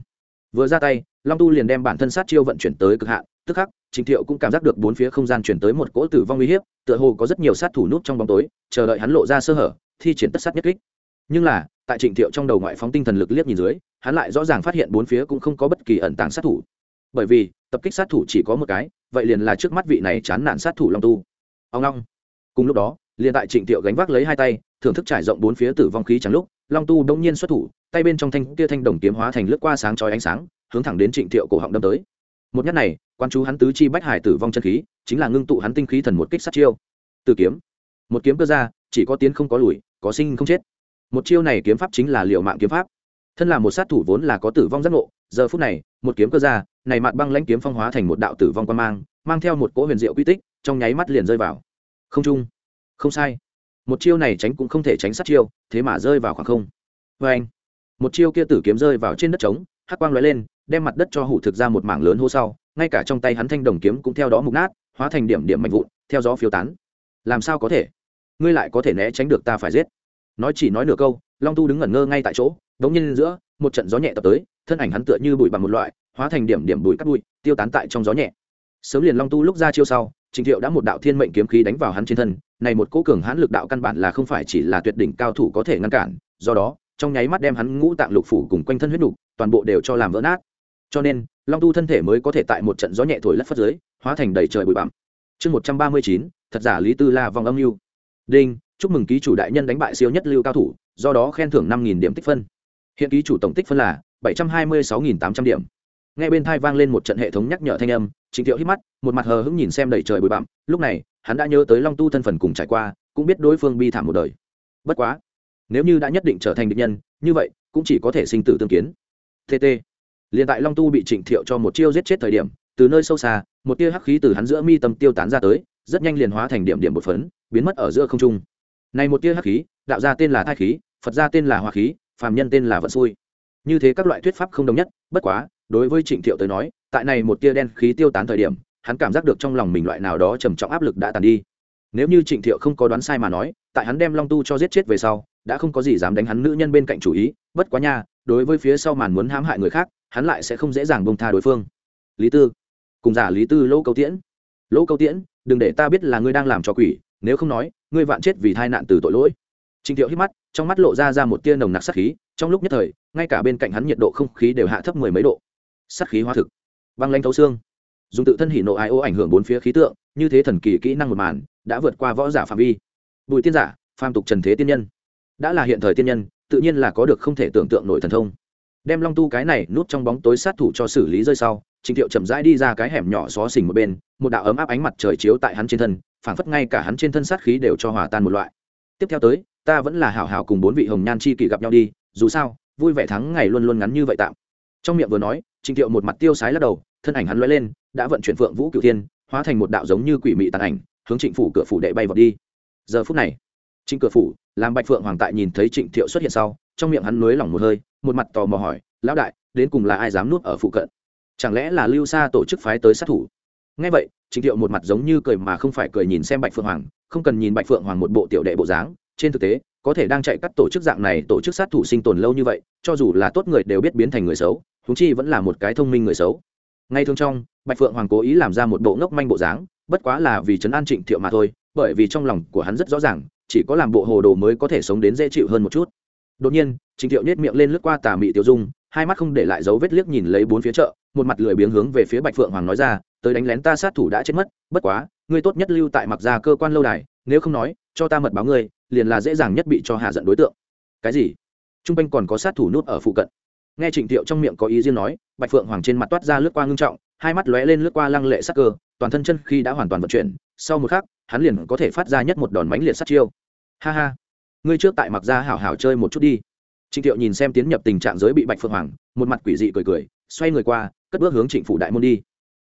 vừa ra tay long tu liền đem bản thân sát chiêu vận chuyển tới cực hạn tức khắc Trình thiệu cũng cảm giác được bốn phía không gian chuyển tới một cỗ tử vong uy hiếp, tựa hồ có rất nhiều sát thủ núp trong bóng tối, chờ đợi hắn lộ ra sơ hở, thi triển tất sát nhất kích. Nhưng là, tại Trình thiệu trong đầu ngoại phóng tinh thần lực liếc nhìn dưới, hắn lại rõ ràng phát hiện bốn phía cũng không có bất kỳ ẩn tàng sát thủ. Bởi vì, tập kích sát thủ chỉ có một cái, vậy liền là trước mắt vị này chán nản sát thủ long tu. Ông long. Cùng lúc đó, liền tại Trình thiệu gánh vác lấy hai tay, thưởng thức trải rộng bốn phía tử vong khí chẳng lúc, long tu đung nhiên xuất thủ, tay bên trong thanh kia thanh đồng kiếm hóa thành lướt qua sáng chói ánh sáng, hướng thẳng đến trịnh thiệu cổ họng đâm tới một nhát này quan chú hắn tứ chi bách hải tử vong chân khí, chính là ngưng tụ hắn tinh khí thần một kích sát chiêu. Từ kiếm. Một kiếm cơ ra, chỉ có tiến không có lùi, có sinh không chết. Một chiêu này kiếm pháp chính là liệu mạng kiếm pháp. Thân là một sát thủ vốn là có tử vong giác ngộ, giờ phút này, một kiếm cơ ra, này mặt băng lãnh kiếm phong hóa thành một đạo tử vong quan mang mang theo một cỗ huyền diệu quy tích, trong nháy mắt liền rơi vào. Không trung. Không sai. Một chiêu này tránh cũng không thể tránh sát chiêu, thế mà rơi vào khoảng không. Vê anh một chiêu kia tử kiếm rơi vào trên đất trống hắc quang lóe lên, đem mặt đất cho hủ thực ra một mảng lớn hô sau, ngay cả trong tay hắn thanh đồng kiếm cũng theo đó mục nát, hóa thành điểm điểm mạnh vụn, theo gió phiêu tán. Làm sao có thể? Ngươi lại có thể né tránh được ta phải giết. Nói chỉ nói nửa câu, long tu đứng ngẩn ngơ ngay tại chỗ, đống nhiên giữa, một trận gió nhẹ tập tới, thân ảnh hắn tựa như bụi bằng một loại, hóa thành điểm điểm bụi cắt bụi, tiêu tán tại trong gió nhẹ. Sớm liền long tu lúc ra chiêu sau, trình thiệu đã một đạo thiên mệnh kiếm khí đánh vào hắn trên thân, này một cố cường hãn lực đạo căn bản là không phải chỉ là tuyệt đỉnh cao thủ có thể ngăn cản, do đó trong nháy mắt đem hắn ngũ tạng lục phủ cùng quanh thân huyết đục toàn bộ đều cho làm vỡ nát. Cho nên, long tu thân thể mới có thể tại một trận gió nhẹ thổi lất phất dưới, hóa thành đầy trời bụi bặm. Chương một trăm ba mươi chín, thật giả lý tư la vòng âm lưu đinh, chúc mừng ký chủ đại nhân đánh bại siêu nhất lưu cao thủ, do đó khen thưởng năm điểm tích phân. Hiện ký chủ tổng tích phân là bảy trăm hai mươi sáu tám trăm điểm. Ngay bên thai vang lên một trận hệ thống nhắc nhở thanh âm, trịnh thiệu hít mắt, một mặt hờ hững nhìn xem đầy trời bụi bặm. Lúc này, hắn đã nhớ tới long tu thân phần cùng trải qua, cũng biết đối phương bi thảm một đời. Bất quá nếu như đã nhất định trở thành địch nhân, như vậy, cũng chỉ có thể sinh tử tương kiến. Tt liền tại long tu bị trịnh thiệu cho một chiêu giết chết thời điểm, từ nơi sâu xa, một tia hắc khí từ hắn giữa mi tâm tiêu tán ra tới, rất nhanh liền hóa thành điểm điểm một phấn, biến mất ở giữa không trung. Này một tia hắc khí, đạo ra tên là thai khí, phật ra tên là hoa khí, phàm nhân tên là vận xui. Như thế các loại thuyết pháp không đồng nhất, bất quá, đối với trịnh thiệu tới nói, tại này một tia đen khí tiêu tán thời điểm, hắn cảm giác được trong lòng mình loại nào đó trầm trọng áp lực đã tàn đi. Nếu như trịnh thiệu không có đoán sai mà nói, tại hắn đem long tu cho giết chết về sau đã không có gì dám đánh hắn nữ nhân bên cạnh chủ ý, bất quá nha, đối với phía sau màn muốn hãm hại người khác, hắn lại sẽ không dễ dàng bông tha đối phương. Lý tư, cùng giả lý tư lỗ câu tiễn. Lỗ câu tiễn, đừng để ta biết là ngươi đang làm cho quỷ, nếu không nói, ngươi vạn chết vì tai nạn từ tội lỗi. Trình thiệu hít mắt, trong mắt lộ ra ra một tia nồng nặc sát khí, trong lúc nhất thời, ngay cả bên cạnh hắn nhiệt độ không khí đều hạ thấp mười mấy độ. Sát khí hóa thực. Băng lanh thấu xương. Dùng tự thân hỉ nộ ai ô ảnh hưởng bốn phía khí tượng, như thế thần kỳ kỹ năng một màn, đã vượt qua võ giả phạm vi. Bùi tiên giả, phàm tục trần thế tiên nhân đã là hiện thời tiên nhân, tự nhiên là có được không thể tưởng tượng nổi thần thông. Đem long tu cái này núp trong bóng tối sát thủ cho xử lý rơi sau trịnh thiệu chậm rãi đi ra cái hẻm nhỏ xó xỉnh một bên, một đạo ấm áp ánh mặt trời chiếu tại hắn trên thân, phảng phất ngay cả hắn trên thân sát khí đều cho hòa tan một loại. Tiếp theo tới, ta vẫn là hảo hảo cùng bốn vị hồng nhan chi kỷ gặp nhau đi, dù sao, vui vẻ thắng ngày luôn luôn ngắn như vậy tạm. Trong miệng vừa nói trịnh thiệu một mặt tiêu sái lắc đầu, thân ảnh hắn lóe lên, đã vận chuyển phượng vũ cửu thiên, hóa thành một đạo giống như quỷ mị tàn ảnh, hướng trịnh phủ cửa phủ đệ bay vào đi. Giờ phút này, trịnh cửa phủ làm bạch phượng hoàng tại nhìn thấy trịnh thiệu xuất hiện sau, trong miệng hắn nới lỏng một hơi, một mặt tò mò hỏi, lão đại, đến cùng là ai dám nuốt ở phụ cận? Chẳng lẽ là lưu xa tổ chức phái tới sát thủ? Ngay vậy, trịnh thiệu một mặt giống như cười mà không phải cười nhìn xem bạch phượng hoàng, không cần nhìn bạch phượng hoàng một bộ tiểu đệ bộ dáng. Trên thực tế, có thể đang chạy cắt tổ chức dạng này tổ chức sát thủ sinh tồn lâu như vậy, cho dù là tốt người đều biết biến thành người xấu thúng chi vẫn là một cái thông minh người xấu. Ngay thường trong, bạch phượng hoàng cố ý làm ra một bộ ngốc manh bộ dáng, bất quá là vì chấn an trịnh thiệu mà thôi, bởi vì trong lòng của hắn rất rõ ràng chỉ có làm bộ hồ đồ mới có thể sống đến dễ chịu hơn một chút. Đột nhiên trịnh thiệu nhét miệng lên lướt qua tà mị tiêu dung, hai mắt không để lại dấu vết liếc nhìn lấy bốn phía chợ, một mặt lười biếng hướng về phía bạch phượng hoàng nói ra, tới đánh lén ta sát thủ đã chết mất, bất quá, ngươi tốt nhất lưu tại mặc ra cơ quan lâu đài, nếu không nói, cho ta mật báo ngươi, liền là dễ dàng nhất bị cho hạ giận đối tượng. Cái gì? T r u n g quanh còn có sát thủ nút ở phụ cận. Nghe trịnh thiệu trong miệng có ý riêng nói, bạch phượng hoàng trên mặt toát ra lướt qua ngưng trọng, hai mắt lóe lên lướt qua lăng lệ sắc cơ, toàn thân chân khi đã hoàn toàn vận chuyển sau một khắc, hắn liền có thể phát ra nhất một đòn mánh liệt sát chiêu. Ha ha, ngươi trước tại mặc ra hảo hảo chơi một chút đi. Trịnh thiệu nhìn xem tiến nhập tình trạng giới bị bạch phượng hoàng, một mặt quỷ dị cười cười, xoay người qua, cất bước hướng trịnh phủ đại môn đi.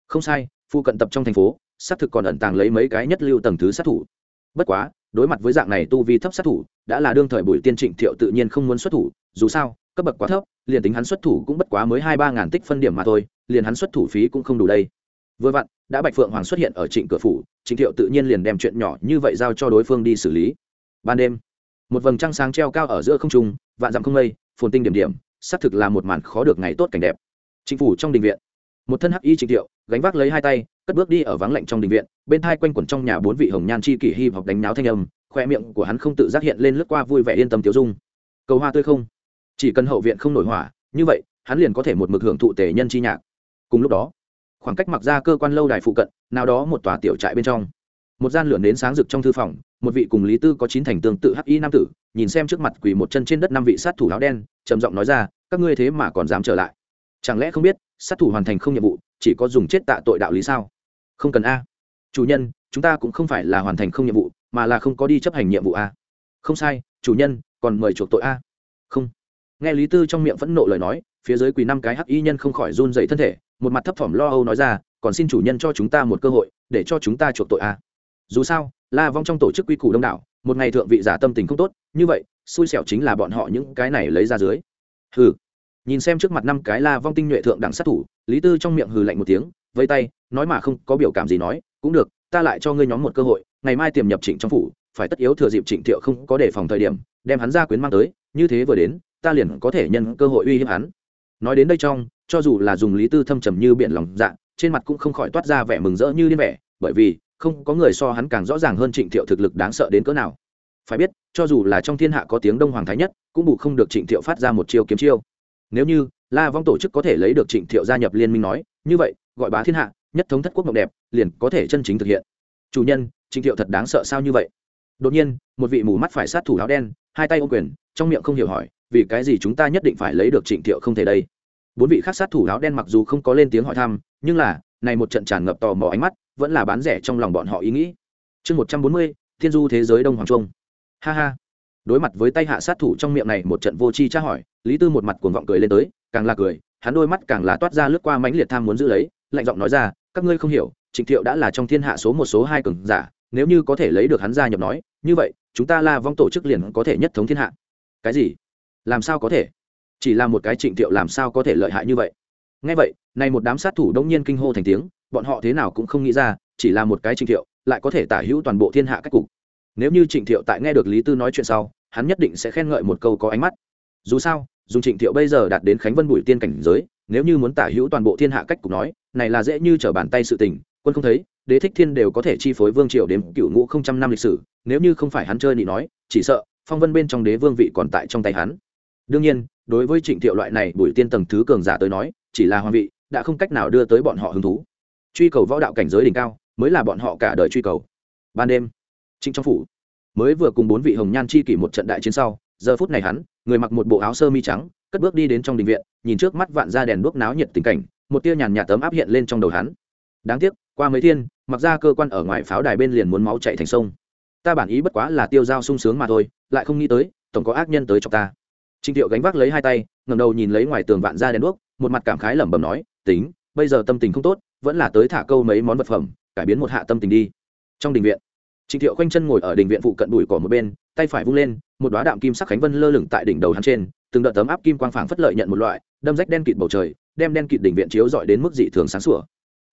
Không sai Phu cận tập trong thành phố, xác thực còn ẩn tàng lấy mấy cái nhất lưu tầng thứ sát thủ. Bất quá, đối mặt với dạng này tu vi thấp sát thủ, đã là đương thời buổi tiên trịnh thiệu tự nhiên không muốn xuất thủ, dù sao, cấp bậc quá thấp, liền tính hắn xuất thủ cũng bất quá mới hai ba ngàn tích phân điểm mà thôi, liền hắn xuất thủ phí cũng không đủ đây. Vừa vặn, đã bạch phượng hoàng xuất hiện ở trịnh cửa phủ trịnh thiệu tự nhiên liền đem chuyện nhỏ như vậy giao cho đối phương đi xử lý. Ban đêm, một vầng trăng sáng treo cao ở giữa không trung, vạn dặm không mây, phồn tinh điểm điểm, xác thực là một màn khó được ngày tốt cảnh đẹp. Chính phủ trong đình viện, một thân hắc y trịnh thiệu, gánh vác lấy hai tay, cất bước đi ở vắng lạnh trong đình viện, bên tai quanh quẩn trong nhà bốn vị hồng nhan chi kỷ hi học đánh náo thanh âm, khoe miệng của hắn không tự giác hiện lên lướt qua vui vẻ yên tâm tiêu dung. Cầu hoa tươi không? Chỉ cần hậu viện không nổi hỏa, như vậy, hắn liền có thể một mực hưởng thụ tề nhân chi nhạc. Cùng lúc đó khoảng cách mặc ra cơ quan lâu đài phụ cận, nào đó một tòa tiểu trại bên trong. Một gian lửa nến sáng rực trong thư phòng, một vị cùng lý tư có chín thành tương tự hắc y nam tử, nhìn xem trước mặt quỳ một chân trên đất năm vị sát thủ áo đen, trầm giọng nói ra, các ngươi thế mà còn dám trở lại? Chẳng lẽ không biết, sát thủ hoàn thành không nhiệm vụ, chỉ có dùng chết tạ tội đạo lý sao? Không cần a. Chủ nhân, chúng ta cũng không phải là hoàn thành không nhiệm vụ, mà là không có đi chấp hành nhiệm vụ a. Không sai, chủ nhân, còn mời chuộc tội a. Không. Nghe lý tư trong miệng phẫn nộ lời nói, phía dưới quỳ năm cái hắc y nhân không khỏi run dậy thân thể một mặt thấp thỏm lo âu nói ra còn xin chủ nhân cho chúng ta một cơ hội để cho chúng ta chuộc tội a dù sao la vong trong tổ chức quy củ đông đảo một ngày thượng vị giả tâm tình không tốt như vậy xui xẻo chính là bọn họ những cái này lấy ra dưới. Hừ, nhìn xem trước mặt năm cái la vong tinh nhuệ thượng đẳng sát thủ lý tư trong miệng hừ lạnh một tiếng vây tay nói mà không có biểu cảm gì nói cũng được ta lại cho ngươi nhóm một cơ hội ngày mai tiềm nhập trịnh trong phủ phải tất yếu thừa dịp trịnh thiệu không có đề phòng thời điểm đem hắn ra quyến mang tới như thế vừa đến ta liền có thể nhân cơ hội uy hiếp hắn nói đến đây trong, cho dù là dùng lý tư thâm trầm như biển lòng dạ trên mặt cũng không khỏi toát ra vẻ mừng rỡ như điên vẻ, bởi vì, không có người so hắn càng rõ ràng hơn trịnh thiệu thực lực đáng sợ đến cỡ nào. Phải biết, cho dù là trong thiên hạ có tiếng đông hoàng thái nhất, cũng bù không được trịnh thiệu phát ra một chiêu kiếm chiêu. Nếu như, la vong tổ chức có thể lấy được trịnh thiệu gia nhập liên minh nói, như vậy, gọi bá thiên hạ, nhất thống thất quốc ngọc đẹp, liền có thể chân chính thực hiện. Chủ nhân, trịnh thiệu thật đáng sợ sao như vậy? Đột nhiên, một vị mù mắt phải sát thủ áo đen, hai tay ô quyền, trong miệng không hiểu hỏi vì cái gì chúng ta nhất định phải lấy được trịnh thiệu không thể đây? Bốn vị khác sát thủ áo đen mặc dù không có lên tiếng hỏi thăm, nhưng là, này một trận tràn ngập tò mò ánh mắt, vẫn là bán rẻ trong lòng bọn họ ý nghĩ. Chương một trăm bốn mươi, thiên du thế giới đông hoàng trung. Ha ha. Đối mặt với tay hạ sát thủ trong miệng này một trận vô tri tra hỏi, lý tư một mặt cuồng vọng cười lên tới, càng là cười, hắn đôi mắt càng là toát ra lướt qua mãnh liệt tham muốn giữ lấy, lạnh giọng nói ra, các ngươi không hiểu, trịnh thiệu đã là trong thiên hạ số một số hai cường giả, nếu như có thể lấy được hắn gia nhập nói, như vậy, chúng ta la vong tổ chức liền có thể nhất thống thiên hạ. Cái gì? Làm sao có thể? Chỉ là một cái trịnh thiệu làm sao có thể lợi hại như vậy? Ngay vậy, này một đám sát thủ đông nhiên kinh hô thành tiếng, bọn họ thế nào cũng không nghĩ ra, chỉ là một cái trịnh thiệu, lại có thể tả hữu toàn bộ thiên hạ cách cục. Nếu như trịnh thiệu tại nghe được lý tư nói chuyện sau, hắn nhất định sẽ khen ngợi một câu có ánh mắt. Dù sao, dùng trịnh thiệu bây giờ đạt đến khánh vân bùi tiên cảnh giới, nếu như muốn tả hữu toàn bộ thiên hạ cách cục nói, này là dễ như trở bàn tay sự tình, quân không thấy, đế thích thiên đều có thể chi phối vương triều đến cựu ngũ không trăm năm lịch sử, nếu như không phải hắn chơi nị nói, chỉ sợ, phong vân bên trong đế vương vị còn tại trong tay hắn đương nhiên, đối với trịnh thiệu loại này bùi tiên tầng thứ cường giả tới nói, chỉ là hoàng vị, đã không cách nào đưa tới bọn họ hứng thú. Truy cầu võ đạo cảnh giới đỉnh cao, mới là bọn họ cả đời truy cầu. Ban đêm, trịnh trong phủ mới vừa cùng bốn vị hồng nhan chi kỷ một trận đại chiến sau, giờ phút này hắn, người mặc một bộ áo sơ mi trắng, cất bước đi đến trong đình viện, nhìn trước mắt vạn ra đèn đuốc náo nhiệt tình cảnh, một tia nhàn nhạt tấm áp hiện lên trong đầu hắn. Đáng tiếc, qua mấy thiên, mặc ra cơ quan ở ngoài pháo đài bên liền muốn máu chạy thành sông. Ta bản ý bất quá là tiêu dao sung sướng mà thôi, lại không nghĩ tới, tổng có ác nhân tới cho ta trịnh thiệu gánh vác lấy hai tay ngầm đầu nhìn lấy ngoài tường vạn ra đèn đuốc, một mặt cảm khái lẩm bẩm nói, tính, bây giờ tâm tình không tốt, vẫn là tới thả câu mấy món vật phẩm, cải biến một hạ tâm tình đi. Trong đình viện trịnh thiệu khoanh chân ngồi ở đình viện phụ cận đùi cỏ một bên, tay phải vung lên, một đoá đạm kim sắc khánh vân lơ lửng tại đỉnh đầu hắn trên, từng đợt tấm áp kim quang phảng phất lợi nhận một loại, đâm rách đen kịt bầu trời, đem đen kịt đỉnh viện chiếu dọi đến mức dị thường sáng sủa.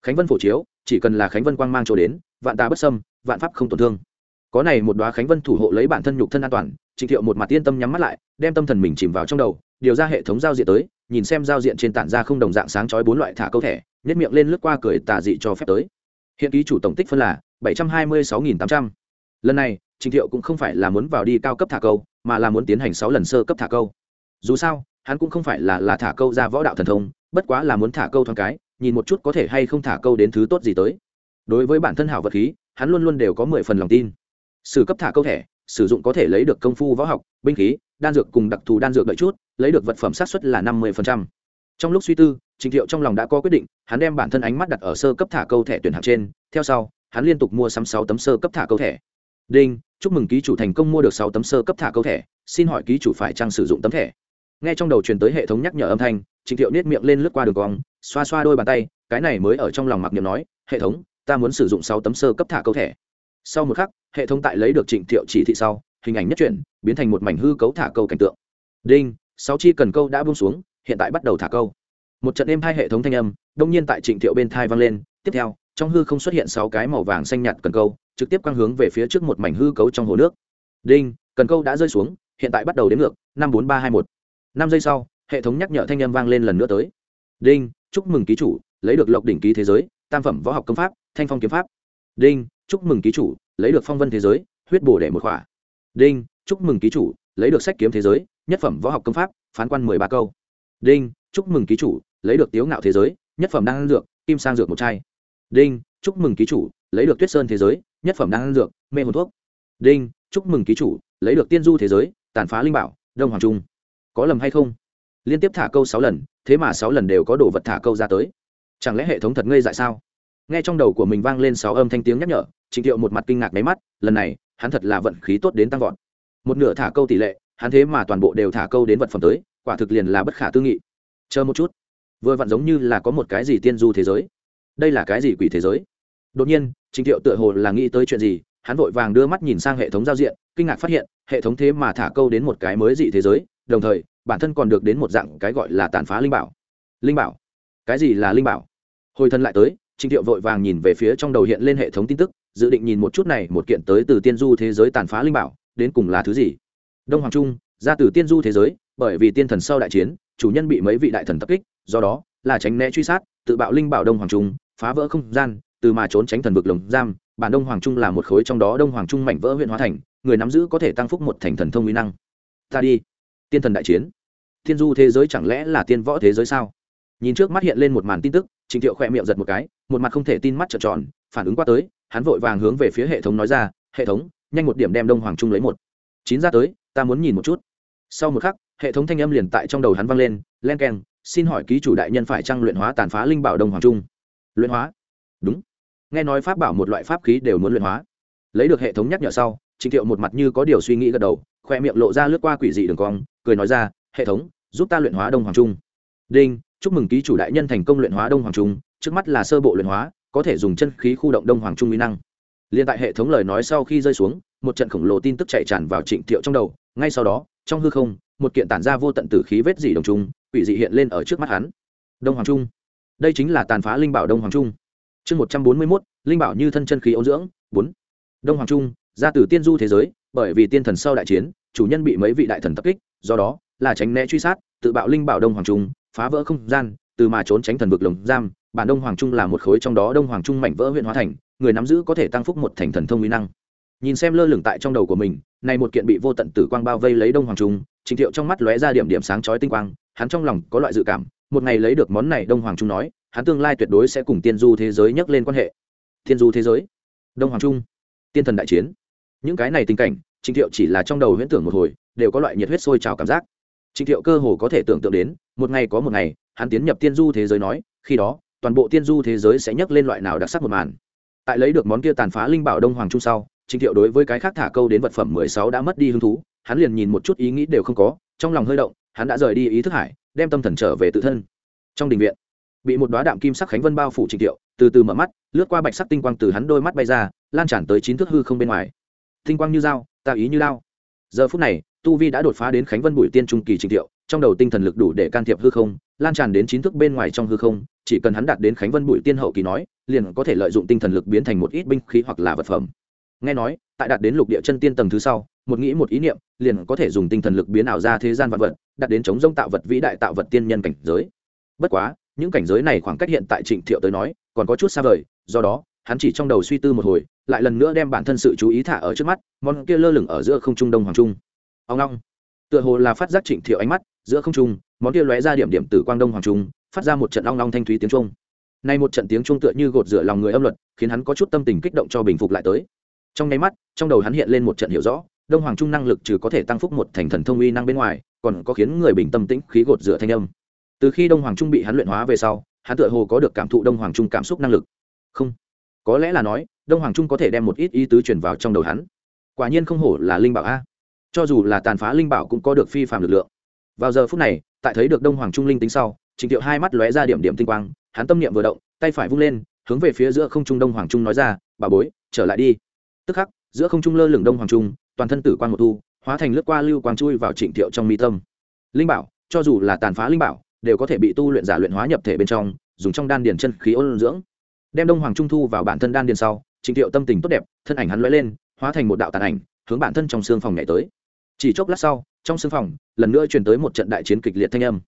Khánh vân phổ chiếu, chỉ cần là khánh vân quang mang chỗ đến, vạn ta bất sâm vạn pháp không tổn thương có này một đoá khánh vân thủ hộ lấy bản thân nhục thân an toàn trịnh thiệu một mặt yên tâm nhắm mắt lại, đem tâm thần mình chìm vào trong đầu, điều ra hệ thống giao diện tới, nhìn xem giao diện trên tản ra không đồng dạng sáng chói bốn loại thả câu thẻ nhất miệng lên lướt qua cười tà dị cho phép tới. Hiện ký chủ tổng tích phân là bảy trăm hai mươi sáu nghìn tám trăm. Lần này trịnh thiệu cũng không phải là muốn vào đi cao cấp thả câu, mà là muốn tiến hành sáu lần sơ cấp thả câu. Dù sao, hắn cũng không phải là là thả câu ra võ đạo thần thông, bất quá là muốn thả câu thoáng cái, nhìn một chút có thể hay không thả câu đến thứ tốt gì tới. Đối với bản thân hảo vật khí, hắn luôn luôn đều có mười phần lòng tin sử cấp thả câu thẻ, sử dụng có thể lấy được công phu võ học, binh khí, đan dược cùng đặc thù đan dược đợi chút, lấy được vật phẩm sát xuất là năm mươi trong lúc suy tư, trình thiệu trong lòng đã có quyết định, hắn đem bản thân ánh mắt đặt ở sơ cấp thả câu thẻ tuyển hạng trên, theo sau, hắn liên tục mua sắm sáu tấm sơ cấp thả câu thẻ. Đinh, chúc mừng ký chủ thành công mua được sáu tấm sơ cấp thả câu thẻ, xin hỏi ký chủ phải chăng sử dụng tấm thẻ? Nghe trong đầu truyền tới hệ thống nhắc nhở âm thanh, trình thiệu nết miệng lên lướt qua đường cong, xoa xoa đôi bàn tay, cái này mới ở trong lòng mặc niệm nói, hệ thống, ta muốn sử dụng sáu tấm sơ cấp thả câu thẻ. Sau một khắc hệ thống tại lấy được trịnh thiệu chỉ thị sau, hình ảnh nhất chuyển, biến thành một mảnh hư cấu thả câu cảnh tượng. Đinh, sáu chi cần câu đã buông xuống, hiện tại bắt đầu thả câu. Một trận êm hai hệ thống thanh âm, đông nhiên tại trịnh thiệu bên thai vang lên, tiếp theo, trong hư không xuất hiện sáu cái màu vàng xanh nhạt cần câu, trực tiếp quang hướng về phía trước một mảnh hư cấu trong hồ nước. Đinh, cần câu đã rơi xuống, hiện tại bắt đầu đến ngược, năm bốn ba hai một. Năm giây sau, hệ thống nhắc nhở thanh âm vang lên lần nữa tới. Đinh, chúc mừng ký chủ, lấy được lộc đỉnh ký thế giới, tam phẩm võ học công pháp, thanh phong kiếm pháp. Đinh, chúc mừng ký chủ lấy được phong vân thế giới, huyết bổ để một khỏa. Đinh, chúc mừng ký chủ, lấy được sách kiếm thế giới, nhất phẩm võ học công pháp, phán quan mười ba câu. Đinh, chúc mừng ký chủ, lấy được tiếu ngạo thế giới, nhất phẩm đan dược, kim sang dược một chai. Đinh, chúc mừng ký chủ, lấy được tuyết sơn thế giới, nhất phẩm đan dược, mê hồn thuốc. Đinh, chúc mừng ký chủ, lấy được tiên du thế giới, tàn phá linh bảo, đông hoàng trung. Có lầm hay không? Liên tiếp thả câu sáu lần, thế mà sáu lần đều có đồ vật thả câu ra tới. Chẳng lẽ hệ thống thật ngây dại sao? Nghe trong đầu của mình vang lên sáu âm thanh tiếng nhắc nhở, trịnh thiệu một mặt kinh ngạc máy mắt, lần này, hắn thật là vận khí tốt đến tăng vọt. Một nửa thả câu tỷ lệ, hắn thế mà toàn bộ đều thả câu đến vật phẩm tới, quả thực liền là bất khả tư nghị. Chờ một chút. Vừa vặn giống như là có một cái gì tiên du thế giới. Đây là cái gì quỷ thế giới? Đột nhiên, trịnh thiệu tựa hồ là nghĩ tới chuyện gì, hắn vội vàng đưa mắt nhìn sang hệ thống giao diện, kinh ngạc phát hiện, hệ thống thế mà thả câu đến một cái mới dị thế giới, đồng thời, bản thân còn được đến một dạng cái gọi là tàn phá linh bảo. Linh bảo? Cái gì là linh bảo? Hồi thân lại tới Trình thiệu vội vàng nhìn về phía trong đầu hiện lên hệ thống tin tức, dự định nhìn một chút này, một kiện tới từ tiên du thế giới tàn phá linh bảo, đến cùng là thứ gì? Đông hoàng trung, ra từ tiên du thế giới, bởi vì tiên thần sau đại chiến, chủ nhân bị mấy vị đại thần tập kích, do đó, là tránh né truy sát, tự bạo linh bảo đông hoàng trung, phá vỡ không gian, từ mà trốn tránh thần vực lồng giam. Bản đông hoàng trung là một khối trong đó đông hoàng trung mảnh vỡ huyện hóa thành, người nắm giữ có thể tăng phúc một thành thần thông uy năng. Ta đi. Tiên thần đại chiến. Tiên du thế giới chẳng lẽ là tiên võ thế giới sao? Nhìn trước mắt hiện lên một màn tin tức trịnh thiệu khỏe miệng giật một cái một mặt không thể tin mắt trợn tròn phản ứng qua tới hắn vội vàng hướng về phía hệ thống nói ra hệ thống nhanh một điểm đem đông hoàng trung lấy một. Chín ra tới ta muốn nhìn một chút. Sau một khắc hệ thống thanh âm liền tại trong đầu hắn vang lên len Keng, xin hỏi ký chủ đại nhân phải trăng luyện hóa tàn phá linh bảo đông hoàng trung? Luyện hóa? Đúng. Nghe nói pháp bảo một loại pháp khí đều muốn luyện hóa. Lấy được hệ thống nhắc nhở sau trịnh thiệu một mặt như có điều suy nghĩ gật đầu khoe miệng lộ ra lướt qua quỷ dị đường cong cười nói ra hệ thống giúp ta luyện hóa đông hoàng trung. Đinh chúc mừng ký chủ đại nhân thành công luyện hóa đông hoàng trung, trước mắt là sơ bộ luyện hóa, có thể dùng chân khí khu động đông hoàng trung mỹ năng. Liên tại hệ thống lời nói sau khi rơi xuống, một trận khổng lồ tin tức chạy tràn vào trịnh thiệu trong đầu, ngay sau đó, trong hư không, một kiện tản ra vô tận tử khí vết dỉ đồng trung, quỷ dị hiện lên ở trước mắt hắn. Đông hoàng trung. Đây chính là tàn phá linh bảo đông hoàng trung. Chương một trăm bốn mươi mốt, linh bảo như thân chân khí ôn dưỡng, bốn. Đông hoàng trung, ra từ tiên du thế giới, bởi vì tiên thần sau đại chiến, chủ nhân bị mấy vị đại thần tập kích, do đó, là tránh né truy sát, tự bạo linh bảo đông hoàng trung phá vỡ không gian, từ mà trốn tránh thần vực lồng giam, bản đông hoàng trung là một khối trong đó đông hoàng trung mảnh vỡ huyện hóa thành, người nắm giữ có thể tăng phúc một thành thần thông mỹ năng. Nhìn xem lơ lửng tại trong đầu của mình, này một kiện bị vô tận tử quang bao vây lấy đông hoàng trung, trình thiệu trong mắt lóe ra điểm điểm sáng chói tinh quang, hắn trong lòng có loại dự cảm, một ngày lấy được món này đông hoàng trung nói, hắn tương lai tuyệt đối sẽ cùng tiên du thế giới nhắc lên quan hệ. Tiên du thế giới? Đông hoàng trung? Tiên thần đại chiến? Những cái này tình cảnh, trình thiệu chỉ là trong đầu huyễn tưởng một hồi, đều có loại nhiệt huyết sôi trào cảm giác trình thiệu cơ hồ có thể tưởng tượng đến, một ngày có một ngày, hắn tiến nhập tiên du thế giới nói, khi đó, toàn bộ tiên du thế giới sẽ nhấc lên loại nào đặc sắc một màn. Tại lấy được món kia tàn phá linh bảo đông hoàng trung sau, trình thiệu đối với cái khác thả câu đến vật phẩm mười sáu đã mất đi hứng thú, hắn liền nhìn một chút ý nghĩ đều không có, trong lòng hơi động, hắn đã rời đi ý thức hải, đem tâm thần trở về tự thân. Trong đình viện, bị một đóa đạm kim sắc khánh vân bao phủ trình thiệu, từ từ mở mắt, lướt qua bạch sắc tinh quang từ hắn đôi mắt bay ra, lan tràn tới chín thước hư không bên ngoài. Tinh quang như dao, ta ý như lao. Giờ phút này tu vi đã đột phá đến khánh vân bùi tiên trung kỳ trình thiệu trong đầu tinh thần lực đủ để can thiệp hư không, lan tràn đến chín thước bên ngoài trong hư không, chỉ cần hắn đạt đến khánh vân bùi tiên hậu kỳ nói, liền có thể lợi dụng tinh thần lực biến thành một ít binh khí hoặc là vật phẩm. Nghe nói, tại đạt đến lục địa chân tiên tầng thứ sau, một nghĩ một ý niệm, liền có thể dùng tinh thần lực biến ảo ra thế gian vật vật, đạt đến chống rông tạo vật vĩ đại tạo vật tiên nhân cảnh giới. Bất quá, những cảnh giới này khoảng cách hiện tại trịnh thiệu tới nói, còn có chút xa vời, do đó, hắn chỉ trong đầu suy tư một hồi, lại lần nữa đem bản thân sự chú ý thả ở trước mắt, món kia lơ lửng ở giữa không trung đông hoàng trung ông long tựa hồ là phát giác trịnh thiệu ánh mắt, giữa không trung, món kia lóe ra điểm điểm từ quang đông hoàng trung, phát ra một trận long long thanh thúy tiếng trung nay một trận tiếng trung tựa như gột rửa lòng người âm luật, khiến hắn có chút tâm tình kích động cho bình phục lại tới. Trong nháy mắt, trong đầu hắn hiện lên một trận hiểu rõ, đông hoàng trung năng lực trừ có thể tăng phúc một thành thần thông uy năng bên ngoài, còn có khiến người bình tâm tĩnh, khí gột rửa thanh âm. Từ khi đông hoàng trung bị hắn luyện hóa về sau, hắn tựa hồ có được cảm thụ đông hoàng trung cảm xúc năng lực. Không. Có lẽ là nói, đông hoàng trung có thể đem một ít ý tứ truyền vào trong đầu hắn. Quả nhiên không hổ là linh bảo a cho dù là tàn phá linh bảo cũng có được phi phạm lực lượng. Vào giờ phút này, tại thấy được đông hoàng trung linh tính sau, trình thiệu hai mắt lóe ra điểm điểm tinh quang, hắn tâm niệm vừa động, tay phải vung lên, hướng về phía giữa không trung đông hoàng trung nói ra, bà bối, trở lại đi. Tức khắc, giữa không trung lơ lửng đông hoàng trung, toàn thân tử quan một thu, hóa thành lướt qua lưu quang chui vào trịnh thiệu trong mi tâm. Linh bảo, cho dù là tàn phá linh bảo, đều có thể bị tu luyện giả luyện hóa nhập thể bên trong, dùng trong đan điền chân khí ôn dưỡng. Đem đông hoàng trung thu vào bản thân đan điền sau trịnh thiệu tâm tình tốt đẹp, thân ảnh hắn lóe lên, hóa thành một đạo tàn ảnh, hướng bản thân trong xương phòng nhảy tới chỉ chốc lát sau, trong sưng phòng, lần nữa chuyển tới một trận đại chiến kịch liệt thanh âm.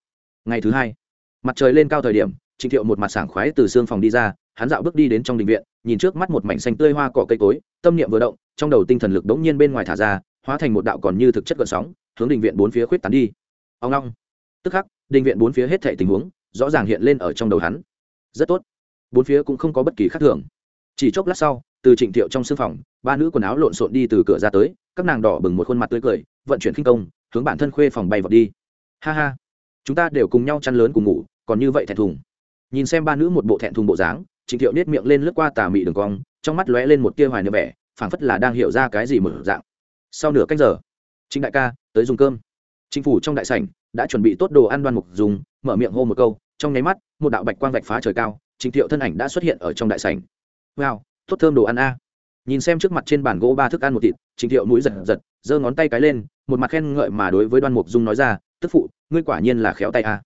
Ngày thứ hai, mặt trời lên cao thời điểm, trịnh thiệu một mặt sảng khoái từ xương phòng đi ra, hắn dạo bước đi đến trong đình viện, nhìn trước mắt một mảnh xanh tươi hoa cỏ cây cối, tâm niệm vừa động, trong đầu tinh thần lực đống nhiên bên ngoài thả ra, hóa thành một đạo còn như thực chất gợn sóng, hướng đình viện bốn phía khuyết tán đi. Ông long. Tức khắc, đình viện bốn phía hết thảy tình huống, rõ ràng hiện lên ở trong đầu hắn. Rất tốt. Bốn phía cũng không có bất kỳ khác thường. Chỉ chốc lát sau, từ trịnh thiệu trong sương phòng, ba nữ quần áo lộn xộn đi từ cửa ra tới, các nàng đỏ bừng một khuôn mặt tươi cười vận chuyển khinh công, hướng bản thân khuê phòng bay vào đi. Ha ha. Chúng ta đều cùng nhau chăn lớn cùng ngủ, còn như vậy thẹn thùng. Nhìn xem ba nữ một bộ thẹn thùng bộ dáng, trịnh thiệu nết miệng lên lướt qua tà mị đường cong, trong mắt lóe lên một tia hoài niệm vẻ, phảng phất là đang hiểu ra cái gì mở dạng. Sau nửa cách giờ, trịnh đại ca, tới dùng cơm. Chính phủ trong đại sảnh, đã chuẩn bị tốt đồ ăn đoan mục dùng, mở miệng hô một câu, trong nháy mắt, một đạo bạch quang vạch phá trời cao, trịnh thiệu thân ảnh đã xuất hiện ở trong đại sảnh. Wow, tốt thơm đồ ăn a. Nhìn xem trước mặt trên bàn gỗ ba thức ăn một thịt, trịnh thiệu mũi giật giật giơ ngón tay cái lên, một mặt khen ngợi mà đối với đoan mục dung nói ra, tức phụ, ngươi quả nhiên là khéo tay à?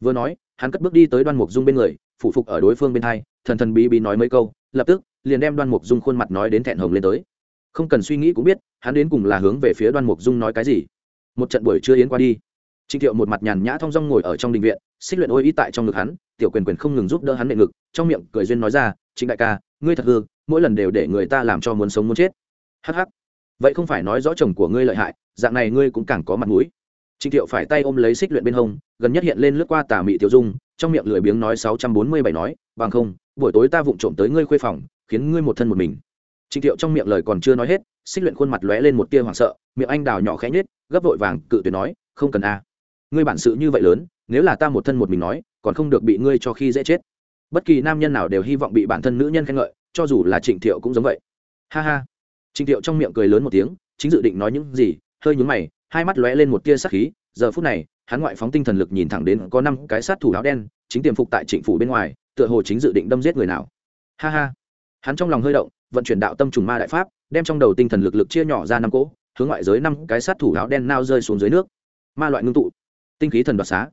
vừa nói, hắn cất bước đi tới đoan mục dung bên người phụ phục ở đối phương bên hai, thần thần bí bí nói mấy câu, lập tức, liền đem đoan mục dung khuôn mặt nói đến thẹn hồng lên tới. Không cần suy nghĩ cũng biết, hắn đến cùng là hướng về phía đoan mục dung nói cái gì. Một trận buổi trưa yến qua đi, trịnh thiệu một mặt nhàn nhã thong dong ngồi ở trong đình viện, xích luyện ôi ý tại trong ngực hắn, tiểu quyền quyền không ngừng giúp đỡ hắn nệ ngực, trong miệng cười duyên nói ra, trịnh đại ca, ngươi thật hư, mỗi lần đều để người ta làm cho muốn sống muốn chết. Hh vậy không phải nói rõ chồng của ngươi lợi hại, dạng này ngươi cũng càng có mặt mũi. Trịnh thiệu phải tay ôm lấy xích luyện bên hông, gần nhất hiện lên lướt qua tà mị tiểu dung, trong miệng lười biếng nói sáu trăm bốn mươi bảy nói, bằng không, buổi tối ta vụng trộm tới ngươi khuê phòng, khiến ngươi một thân một mình. Trịnh thiệu trong miệng lời còn chưa nói hết, xích luyện khuôn mặt lóe lên một tia hoảng sợ, miệng anh đào nhỏ khẽ nhết gấp vội vàng cự tuyệt nói, không cần a. Ngươi bản sự như vậy lớn, nếu là ta một thân một mình nói, còn không được bị ngươi cho khi dễ chết. Bất kỳ nam nhân nào đều hy vọng bị bản thân nữ nhân khen ngợi, cho dù là trịnh thiệu cũng giống vậy. Ha ha trịnh Tiệu trong miệng cười lớn một tiếng, chính dự định nói những gì, hơi nhướng mày, hai mắt lóe lên một tia sát khí, giờ phút này, hắn ngoại phóng tinh thần lực nhìn thẳng đến có năm cái sát thủ áo đen, chính tiềm phục tại trịnh phủ bên ngoài, tựa hồ chính dự định đâm giết người nào. Ha ha. Hắn trong lòng hơi động, vận chuyển đạo tâm trùng ma đại pháp, đem trong đầu tinh thần lực lực chia nhỏ ra năm cỗ, hướng ngoại giới năm cái sát thủ áo đen nao rơi xuống dưới nước. Ma loại ngưng tụ. Tinh khí thần đoạt xá.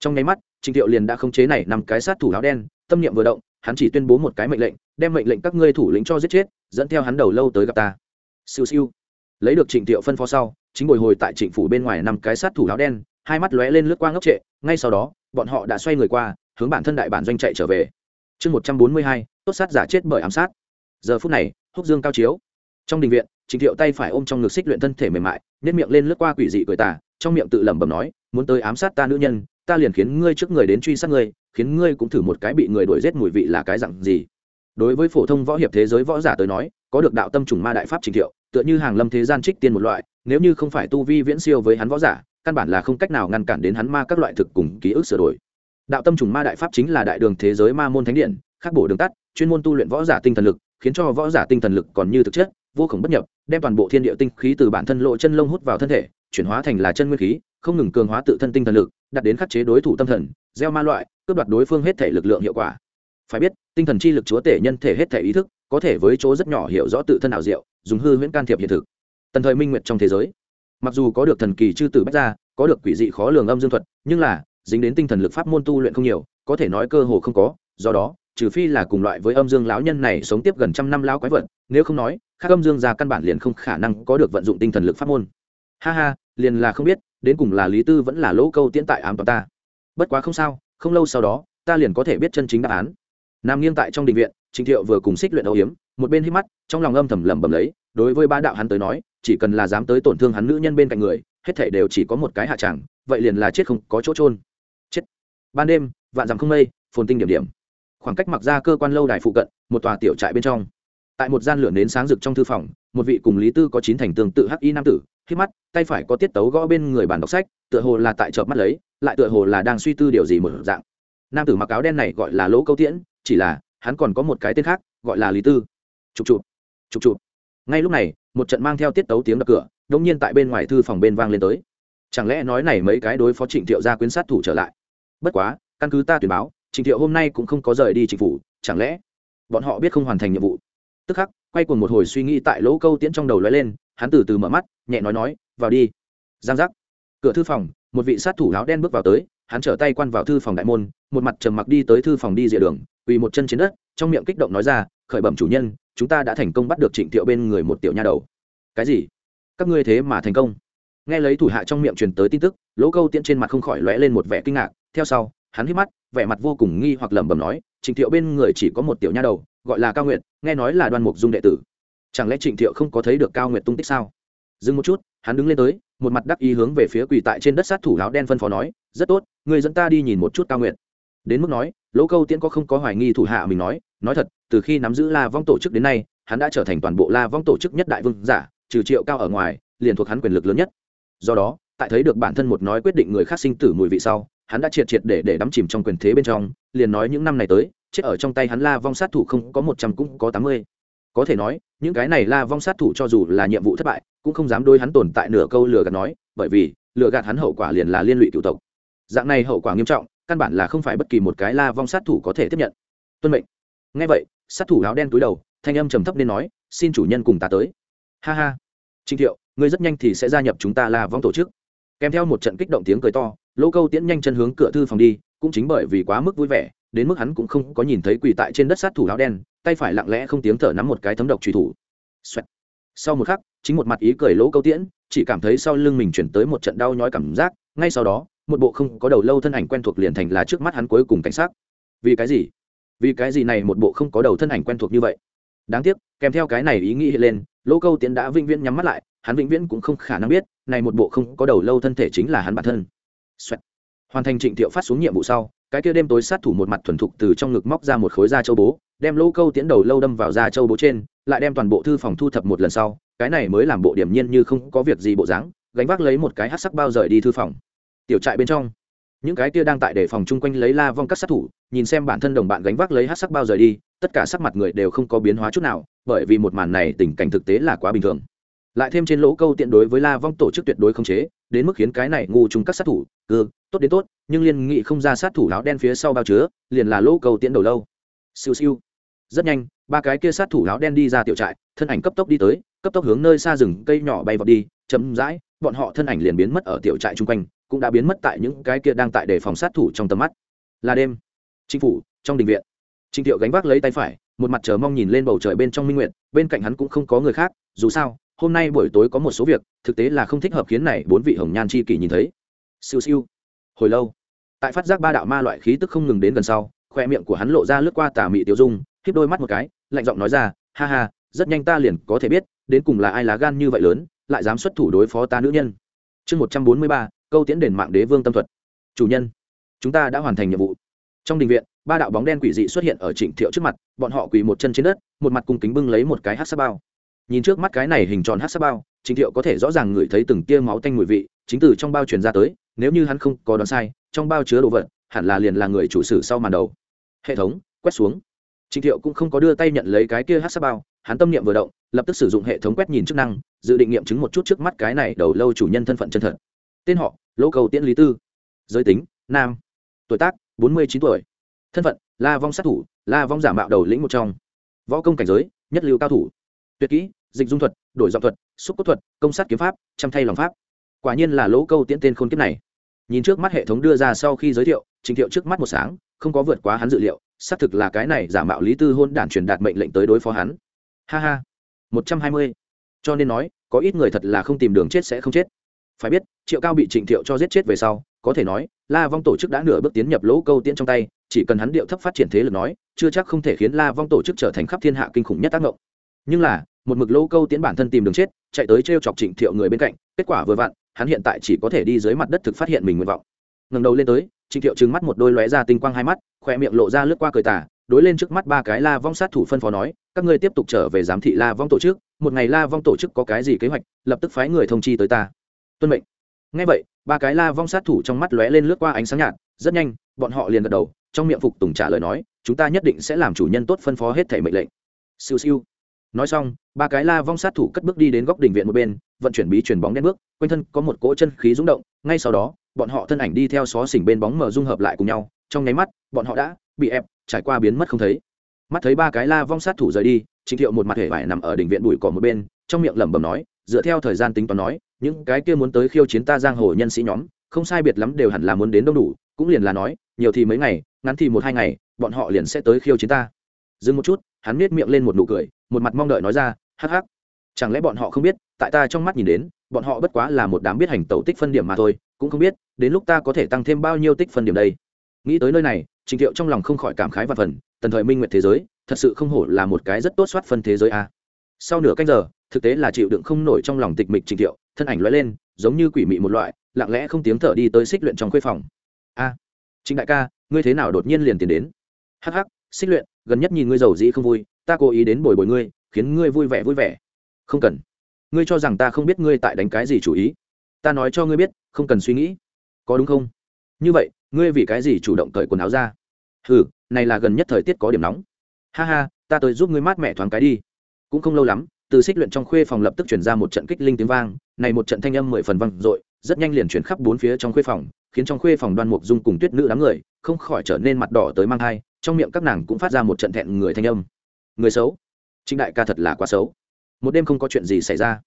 Trong nháy mắt trịnh Tiệu liền đã khống chế này năm cái sát thủ áo đen, tâm niệm vừa động, hắn chỉ tuyên bố một cái mệnh lệnh, đem mệnh lệnh các ngươi thủ lĩnh cho giết chết, dẫn theo hắn đầu lâu tới gặp ta siêu siêu. Lấy được trịnh thiệu phân phó sau, chính bồi hồi tại trịnh phủ bên ngoài năm cái sát thủ áo đen, hai mắt lóe lên lướt qua ngốc trệ, ngay sau đó, bọn họ đã xoay người qua, hướng bản thân đại bản doanh chạy trở về. Chương một trăm bốn mươi hai, tốt sát giả chết bởi ám sát. Giờ phút này, húc dương cao chiếu. Trong đình viện, trịnh thiệu tay phải ôm trong ngực xích luyện thân thể mềm mại nếp miệng lên lướt qua quỷ dị cười tả trong miệng tự lẩm bẩm nói, muốn tới ám sát ta nữ nhân, ta liền khiến ngươi trước người đến truy sát ngươi, khiến ngươi cũng thử một cái bị người đuổi giết mùi vị là cái dặn gì đối với phổ thông võ hiệp thế giới võ giả tới nói, có được đạo tâm trùng ma đại pháp trình thiệu, tựa như hàng lâm thế gian trích tiên một loại, nếu như không phải tu vi viễn siêu với hắn võ giả, căn bản là không cách nào ngăn cản đến hắn ma các loại thực cùng ký ức sửa đổi. Đạo tâm trùng ma đại pháp chính là đại đường thế giới ma môn thánh điện, khắc bổ đường tắt, chuyên môn tu luyện võ giả tinh thần lực, khiến cho võ giả tinh thần lực còn như thực chất, vô khổng bất nhập, đem toàn bộ thiên địa tinh khí từ bản thân lộ chân lông hút vào thân thể, chuyển hóa thành là chân nguyên khí, không ngừng cường hóa tự thân tinh thần lực, đặt đến khắc chế đối thủ tâm thần, gieo ma loại, cướp đoạt đối phương hết thể lực lượng hiệu quả phải biết, tinh thần chi lực chúa tể nhân thể hết thể ý thức, có thể với chỗ rất nhỏ hiểu rõ tự thân ảo diệu, dùng hư huyễn can thiệp hiện thực. Tần thời minh nguyệt trong thế giới, mặc dù có được thần kỳ chư tử bách gia, có được quỷ dị khó lường âm dương thuật, nhưng là, dính đến tinh thần lực pháp môn tu luyện không nhiều, có thể nói cơ hồ không có, do đó, trừ phi là cùng loại với âm dương lão nhân này sống tiếp gần trăm năm lão quái vật, nếu không nói, khác âm dương ra căn bản liền không khả năng có được vận dụng tinh thần lực pháp môn. Ha ha, liền là không biết, đến cùng là lý tư vẫn là lỗ câu tiễn tại ám toàn ta. Bất quá không sao, không lâu sau đó, ta liền có thể biết chân chính đáp án nằm nghiêng tại trong đình viện trịnh thiệu vừa cùng xích luyện âu hiếm một bên hít mắt, trong lòng âm thầm lẩm bẩm lấy, đối với ba đạo hắn tới nói, chỉ cần là dám tới tổn thương hắn nữ nhân bên cạnh người, hết thể đều chỉ có một cái hạ tràng vậy liền là chết không có chỗ trôn chết. Ban đêm, vạn dặm không mây, phồn tinh điểm điểm. Khoảng cách mặc ra cơ quan lâu đài phụ cận, một tòa tiểu trại bên trong. Tại một gian lửa nến sáng rực trong thư phòng, một vị cùng lý tư có chín thành tương tự hắc y nam tử khi mắt, tay phải có tiết tấu gõ bên người bàn đọc sách, tựa hồ là tại chợp mắt lấy, lại tựa hồ là đang suy tư điều gì một dạng. Nam tử mặc áo đen này gọi là lỗ câu tiễn chỉ là, hắn còn có một cái tên khác, gọi là lý tư. Chụp chụp chụp chụp. Ngay lúc này, một trận mang theo tiết tấu tiếng đập cửa đống nhiên tại bên ngoài thư phòng bên vang lên tới. Chẳng lẽ nói này mấy cái đối phó trịnh thiệu ra quyến sát thủ trở lại? Bất quá, căn cứ ta tuyển báo, trịnh thiệu hôm nay cũng không có rời đi chính phủ, chẳng lẽ bọn họ biết không hoàn thành nhiệm vụ? Tức khắc, quay cuồng một hồi suy nghĩ tại lỗ câu tiễn trong đầu lóe lên, hắn từ từ mở mắt, nhẹ nói nói, vào đi. Giang giác. Cửa thư phòng, một vị sát thủ áo đen bước vào tới, hắn trở tay quan vào thư phòng đại môn, một mặt trầm mặc đi tới thư phòng đi dịa đường quỳ một chân trên đất, trong miệng kích động nói ra, khởi bẩm chủ nhân, chúng ta đã thành công bắt được trịnh thiệu bên người một tiểu nha đầu. Cái gì? Các ngươi thế mà thành công? Nghe lấy thủ hạ trong miệng truyền tới tin tức, lỗ câu tiễn trên mặt không khỏi lóe lên một vẻ kinh ngạc, theo sau, hắn hít mắt, vẻ mặt vô cùng nghi hoặc lẩm bẩm nói, trịnh thiệu bên người chỉ có một tiểu nha đầu, gọi là cao nguyệt, nghe nói là đoan mục dung đệ tử. Chẳng lẽ trịnh thiệu không có thấy được cao nguyệt tung tích sao? Dừng một chút, hắn đứng lên tới, một mặt đắc ý hướng về phía quỳ tại trên đất sát thủ áo đen phân phó nói, rất tốt người dẫn ta đi nhìn một chút cao nguyệt. Đến mức nói lỗ câu tiễn có không có hoài nghi thủ hạ mình nói nói thật, từ khi nắm giữ la vong tổ chức đến nay, hắn đã trở thành toàn bộ la vong tổ chức nhất đại vương giả, trừ triệu cao ở ngoài, liền thuộc hắn quyền lực lớn nhất. Do đó, tại thấy được bản thân một nói quyết định người khác sinh tử mùi vị sau, hắn đã triệt triệt để để đắm chìm trong quyền thế bên trong, liền nói những năm này tới, chết ở trong tay hắn la vong sát thủ không có một trăm cũng có tám mươi. Có thể nói, những cái này la vong sát thủ cho dù là nhiệm vụ thất bại, cũng không dám đôi hắn tồn tại nửa câu lừa gạt nói, bởi vì, lừa gạt hắn hậu quả liền là liên lụy cựu tộc. Dạng này hậu quả nghiêm trọng căn bản là không phải bất kỳ một cái la vong sát thủ có thể tiếp nhận. Tuân mệnh. Ngay vậy, sát thủ áo đen túi đầu, thanh âm trầm thấp nên nói, xin chủ nhân cùng ta tới. Ha ha. Trịnh thiệu ngươi rất nhanh thì sẽ gia nhập chúng ta la vong tổ chức. Kèm theo một trận kích động tiếng cười to, lỗ câu tiễn nhanh chân hướng cửa thư phòng đi, cũng chính bởi vì quá mức vui vẻ, đến mức hắn cũng không có nhìn thấy quỳ tại trên đất sát thủ áo đen, tay phải lặng lẽ không tiếng thở nắm một cái thấm độc trùy thủ. Xoẹt. sau một khắc, chính một mặt ý cười lỗ câu tiễn, chỉ cảm thấy sau lưng mình chuyển tới một trận đau nhói cảm giác, ngay sau đó một bộ không có đầu lâu thân ảnh quen thuộc liền thành là trước mắt hắn cuối cùng cảnh sát. Vì cái gì? Vì cái gì này một bộ không có đầu thân ảnh quen thuộc như vậy? Đáng tiếc, kèm theo cái này ý nghĩ hiện lên, lỗ câu tiễn đã vĩnh viễn nhắm mắt lại, hắn vĩnh viễn cũng không khả năng biết, này một bộ không có đầu lâu thân thể chính là hắn bản thân、Xoẹt. hoàn thành trịnh thiệu phát xuống nhiệm vụ sau, cái kia đêm tối sát thủ một mặt thuần thục từ trong ngực móc ra một khối da châu bố, đem lỗ câu tiễn đầu lâu đâm vào da châu bố trên, lại đem toàn bộ thư phòng thu thập một lần sau, cái này mới làm bộ điểm nhiên như không có việc gì bộ dáng, gánh vác lấy một cái hát sắc bao rời đi thư phòng tiểu trại bên trong. Những cái kia đang tại để phòng chung quanh lấy la vong các sát thủ, nhìn xem bản thân đồng bạn gánh vác lấy hát sắc bao rời đi, tất cả sắc mặt người đều không có biến hóa chút nào, bởi vì một màn này tình cảnh thực tế là quá bình thường. Lại thêm trên lỗ câu tiện đối với la vong tổ chức tuyệt đối không chế, đến mức khiến cái này ngu chúng các sát thủ ừ tốt đến tốt, nhưng liên nghị không ra sát thủ áo đen phía sau bao chứa, liền là lỗ câu tiện đầu lâu. Siêu siêu. Rất nhanh, ba cái kia sát thủ áo đen đi ra tiểu trại, thân ảnh cấp tốc đi tới, cấp tốc hướng nơi xa rừng cây nhỏ bay vào đi chấm dãi bọn họ thân ảnh liền biến mất ở tiểu trại chung quanh cũng đã biến mất tại những cái kia đang tại đề phòng sát thủ trong tầm mắt. Là đêm. Chính phủ, trong đình viện. Trịnh thiệu gánh vác lấy tay phải, một mặt chờ mong nhìn lên bầu trời bên trong minh nguyện bên cạnh hắn cũng không có người khác, dù sao, hôm nay buổi tối có một số việc, thực tế là không thích hợp khiến này bốn vị hồng nhan chi kỷ nhìn thấy. Siêu siêu. Hồi lâu. Tại phát giác ba đạo ma loại khí tức không ngừng đến gần sau, khoe miệng của hắn lộ ra lướt qua tà mị tiêu dung khiếp đôi mắt một cái, lạnh giọng nói ra, ha ha, rất nhanh ta liền có thể biết, đến cùng là ai lá gan như vậy lớn, lại dám xuất thủ đối phó ta nữ nhân. Chương một trăm bốn mươi ba câu tiễn đền mạng đế vương tâm thuật. Chủ nhân, chúng ta đã hoàn thành nhiệm vụ. Trong đình viện, ba đạo bóng đen quỷ dị xuất hiện ở trịnh thiệu trước mặt, bọn họ quỳ một chân trên đất, một mặt cung kính bưng lấy một cái hát sa bao. Nhìn trước mắt cái này hình tròn hát sa bao, trịnh thiệu có thể rõ ràng ngửi thấy từng tia máu tanh mùi vị, chính từ trong bao truyền ra tới, nếu như hắn không có đoán sai, trong bao chứa đồ vật, hẳn là liền là người chủ sử sau màn đầu. Hệ thống, quét xuống. Trịnh thiệu cũng không có đưa tay nhận lấy cái kia hát sa bao, hắn tâm niệm vừa động, lập tức sử dụng hệ thống quét nhìn chức năng, dự định nghiệm chứng một chút trước mắt cái này đầu lâu chủ nhân thân phận chân thật tên họ, lỗ cầu tiễn lý tư. Giới tính, nam. Tuổi tác, bốn mươi chín tuổi. Thân phận, la vong sát thủ, la vong giả mạo đầu lĩnh một trong. Võ công cảnh giới, nhất lưu cao thủ. Tuyệt kỹ, dịch dung thuật, đổi giọng thuật, xúc cốt thuật, công sát kiếm pháp, chăm thay lòng pháp. Quả nhiên là lỗ câu tiễn tên khôn kiếp này. Nhìn trước mắt hệ thống đưa ra sau khi giới thiệu, trình thiệu trước mắt một sáng, không có vượt quá hắn dự liệu, xác thực là cái này giả mạo lý tư hôn đản truyền đạt mệnh lệnh tới đối phó hắn. Ha ha. Một trăm hai mươi. Cho nên nói, có ít người thật là không tìm đường chết sẽ không chết phải biết, triệu cao bị trịnh thiệu cho giết chết về sau, có thể nói, la vong tổ chức đã nửa bước tiến nhập lỗ câu tiễn trong tay, chỉ cần hắn điệu thấp phát triển thế lực nói, chưa chắc không thể khiến la vong tổ chức trở thành khắp thiên hạ kinh khủng nhất tác động nhưng là, một mực lỗ câu tiễn bản thân tìm đường chết, chạy tới t r e o chọc trịnh thiệu người bên cạnh, kết quả vừa vặn, hắn hiện tại chỉ có thể đi dưới mặt đất thực phát hiện mình nguyện vọng. Ngần đầu lên tới, trịnh thiệu trừng mắt một đôi lóe ra tinh quang hai mắt khoe miệng lộ ra lướt qua cười tả đối lên trước mắt ba cái la vong sát thủ phân phó nói, các ngươi tiếp tục trở về giám thị la vong tổ chức, một ngày la vong tổ chức có cái gì kế hoạch, lập tức phái người thông chi tới ta tuân mệnh. Ngay vậy, ba cái la vong sát thủ trong mắt lóe lên lướt qua ánh sáng nhạt, rất nhanh, bọn họ liền gật đầu, trong miệng phục tùng trả lời nói, chúng ta nhất định sẽ làm chủ nhân tốt phân phó hết thể mệnh lệnh. Siêu siêu. Nói xong, ba cái la vong sát thủ cất bước đi đến góc đình viện một bên, vận chuyển bí chuyển bóng đen bước, quanh thân có một cỗ chân khí rúng động, ngay sau đó, bọn họ thân ảnh đi theo xó xỉnh bên bóng mờ dung hợp lại cùng nhau, trong nháy mắt, bọn họ đã bị ép, trải qua biến mất không thấy. Mắt thấy ba cái la vong sát thủ rời đi, trịnh thiệu một mặt hề vải nằm ở đỉnh viện bụi cỏ một bên, trong miệng lẩm bẩm nói, dựa theo thời gian tính toán nói những cái kia muốn tới khiêu chiến ta giang hồ nhân sĩ nhóm, không sai biệt lắm đều hẳn là muốn đến đông đủ, cũng liền là nói, nhiều thì mấy ngày, ngắn thì một hai ngày, bọn họ liền sẽ tới khiêu chiến ta. Dừng một chút, hắn nết miệng lên một nụ cười, một mặt mong đợi nói ra, hắc hắc. Chẳng lẽ bọn họ không biết, tại ta trong mắt nhìn đến, bọn họ bất quá là một đám biết hành tẩu tích phân điểm mà thôi, cũng không biết, đến lúc ta có thể tăng thêm bao nhiêu tích phân điểm đây? Nghĩ tới nơi này, trình thiệu trong lòng không khỏi cảm khái và phần, tần thời minh nguyệt thế giới, thật sự không hổ là một cái rất tốt soát phân thế giới a. Sau nửa canh giờ, thực tế là chịu đựng không nổi trong lòng tịch mịch trình thiệu thân ảnh lóe lên giống như quỷ mị một loại lặng lẽ không tiếng thở đi tới xích luyện trong khuê phòng. A à, trịnh đại ca ngươi thế nào đột nhiên liền tiến đến? Hắc hắc xích luyện gần nhất nhìn ngươi giàu dĩ không vui ta cố ý đến bồi bồi ngươi khiến ngươi vui vẻ vui vẻ. Không cần. Ngươi cho rằng ta không biết ngươi tại đánh cái gì chủ ý. Ta nói cho ngươi biết không cần suy nghĩ. Có đúng không? Như vậy ngươi vì cái gì chủ động cởi quần áo ra? Ừ này là gần nhất thời tiết có điểm nóng. Ha ha ta tới giúp ngươi mát mẹ thoáng cái đi. Cũng không lâu lắm từ xích luyện trong khuê phòng lập tức chuyển ra một trận kích linh tiếng vang này một trận thanh âm mười phần vang dội, rất nhanh liền chuyển khắp bốn phía trong khuê phòng, khiến trong khuê phòng đoan mục dung cùng tuyết nữ đám người không khỏi trở nên mặt đỏ tới mang thai, trong miệng các nàng cũng phát ra một trận thẹn người thanh âm. Người xấu? Trịnh đại ca thật là quá xấu. Một đêm không có chuyện gì xảy ra.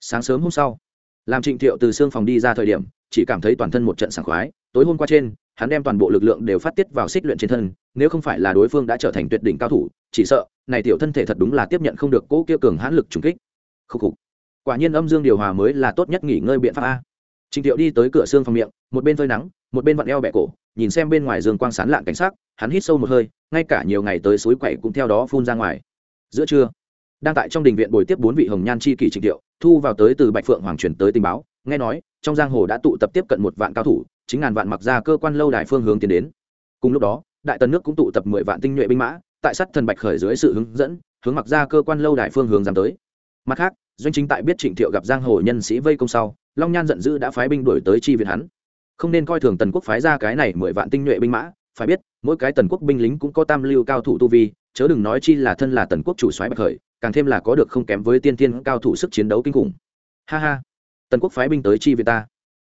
Sáng sớm hôm sau, làm trịnh thiệu từ xương phòng đi ra thời điểm, chỉ cảm thấy toàn thân một trận sảng khoái, tối hôm qua trên, hắn đem toàn bộ lực lượng đều phát tiết vào xích luyện trên thân, nếu không phải là đối phương đã trở thành tuyệt đỉnh cao thủ, chỉ sợ, này tiểu thân thể thật đúng là tiếp nhận không được cỗ kia cường hãn lực trùng kích. Khúc khục quả nhiên âm dương điều hòa mới là tốt nhất nghỉ ngơi biện pháp a. Trịnh thiệu đi tới cửa xương phòng miệng, một bên phơi nắng, một bên vặn eo bẹ cổ, nhìn xem bên ngoài giường quang sán lạng cảnh sắc, hắn hít sâu một hơi, ngay cả nhiều ngày tới suối quậy cũng theo đó phun ra ngoài. Giữa trưa, đang tại trong đình viện bồi tiếp bốn vị hồng nhan chi kỷ trịnh thiệu thu vào tới từ bạch phượng hoàng truyền tới tình báo, nghe nói, trong giang hồ đã tụ tập tiếp cận một vạn cao thủ, chính ngàn vạn mặc ra cơ quan lâu đài phương hướng tiến đến. Cùng lúc đó, đại tần nước cũng tụ tập mười vạn tinh nhuệ binh mã, tại sắt thần bạch khởi dưới sự hướng dẫn, hướng mặc ra cơ quan lâu đài phương hướng dám tới mặt khác, doanh chính tại biết trịnh thiệu gặp giang hồ nhân sĩ vây công sau, long nhan giận dữ đã phái binh đuổi tới chi viện hắn. Không nên coi thường tần quốc phái ra cái này mười vạn tinh nhuệ binh mã, phải biết, mỗi cái tần quốc binh lính cũng có tam lưu cao thủ tu vi, chớ đừng nói chi là thân là tần quốc chủ soái bạch khởi, càng thêm là có được không kém với tiên tiên cao thủ sức chiến đấu kinh khủng. Ha ha, tần quốc phái binh tới chi viện ta.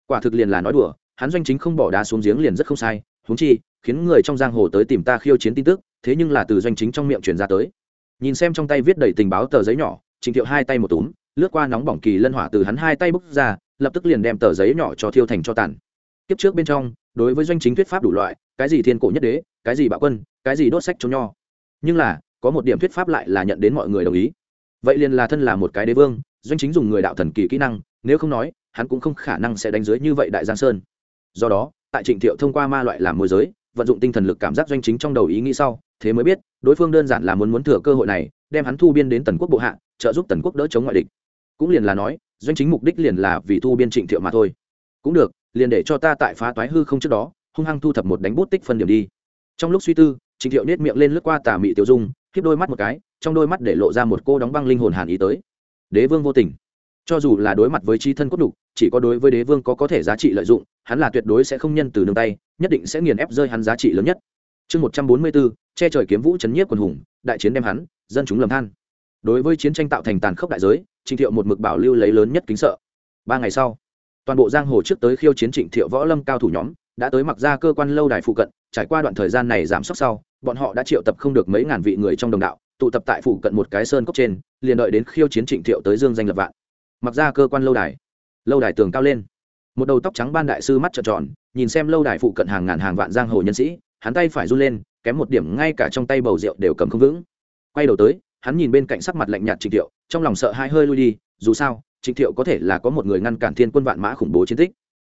Quả thực liền là nói đùa, hắn doanh chính không bỏ đá xuống giếng liền rất không sai, huống chi, khiến người trong giang hồ tới tìm ta khiêu chiến tin tức, thế nhưng là từ doanh chính trong miệng truyền ra tới. Nhìn xem trong tay viết đầy tình báo tờ giấy nhỏ trình thiệu hai tay một túm, lướt qua nóng bỏng kỳ lân hỏa từ hắn hai tay bốc ra, lập tức liền đem tờ giấy nhỏ cho thiêu thành cho tàn. Kiếp trước bên trong, đối với doanh chính thuyết pháp đủ loại, cái gì thiên cổ nhất đế, cái gì bạo quân, cái gì đốt sách chống nho. Nhưng là, có một điểm thuyết pháp lại là nhận đến mọi người đồng ý. Vậy liền là thân là một cái đế vương, doanh chính dùng người đạo thần kỳ kỹ năng, nếu không nói, hắn cũng không khả năng sẽ đánh dưới như vậy đại giang sơn. Do đó, tại trịnh thiệu thông qua ma loại làm môi giới, vận dụng tinh thần lực cảm giác doanh chính trong đầu ý nghĩ sau, thế mới biết, đối phương đơn giản là muốn muốn thừa cơ hội này đem hắn thu biên đến tần quốc bộ hạ, trợ giúp tần quốc đỡ chống ngoại địch. Cũng liền là nói, doanh chính mục đích liền là vì thu biên trịnh thiệu mà thôi. Cũng được, liền để cho ta tại phá toái hư không trước đó, hung hăng thu thập một đánh bút tích phân điểm đi. Trong lúc suy tư, trịnh thiệu nết miệng lên lướt qua tà mị tiêu dung, khiếp đôi mắt một cái, trong đôi mắt để lộ ra một cô đóng băng linh hồn hàn ý tới. Đế vương vô tình. Cho dù là đối mặt với chi thân cốt đục, chỉ có đối với đế vương có có thể giá trị lợi dụng, hắn là tuyệt đối sẽ không nhân từ nương tay, nhất định sẽ nghiền ép rơi hắn giá trị lớn nhất. Chương một trăm bốn mươi bốn, che trời kiếm vũ chấn nhiếp quần hùng, đại chiến đem hắn dân chúng lầm than. Đối với chiến tranh tạo thành tàn khốc đại giới trịnh thiệu một mực bảo lưu lấy lớn nhất kính sợ. Ba ngày sau, toàn bộ giang hồ trước tới khiêu chiến trịnh thiệu võ lâm cao thủ nhóm, đã tới mặc ra cơ quan lâu đài phụ cận, trải qua đoạn thời gian này giảm sốc sau, bọn họ đã triệu tập không được mấy ngàn vị người trong đồng đạo, tụ tập tại phụ cận một cái sơn cốc trên, liền đợi đến khiêu chiến trịnh thiệu tới dương danh lập vạn. Mặc ra cơ quan lâu đài lâu đài tường cao lên. Một đầu tóc trắng ban đại sư mắt trợn tròn, nhìn xem lâu đài phụ cận hàng ngàn hàng vạn giang hồ nhân sĩ, hắn tay phải run lên, kém một điểm ngay cả trong tay bầu rượu đều cầm không vững quay đầu tới, hắn nhìn bên cạnh sắc mặt lạnh nhạt trịnh thiệu, trong lòng sợ hai hơi lui đi, dù sao, trịnh thiệu có thể là có một người ngăn cản thiên quân vạn mã khủng bố chiến tích.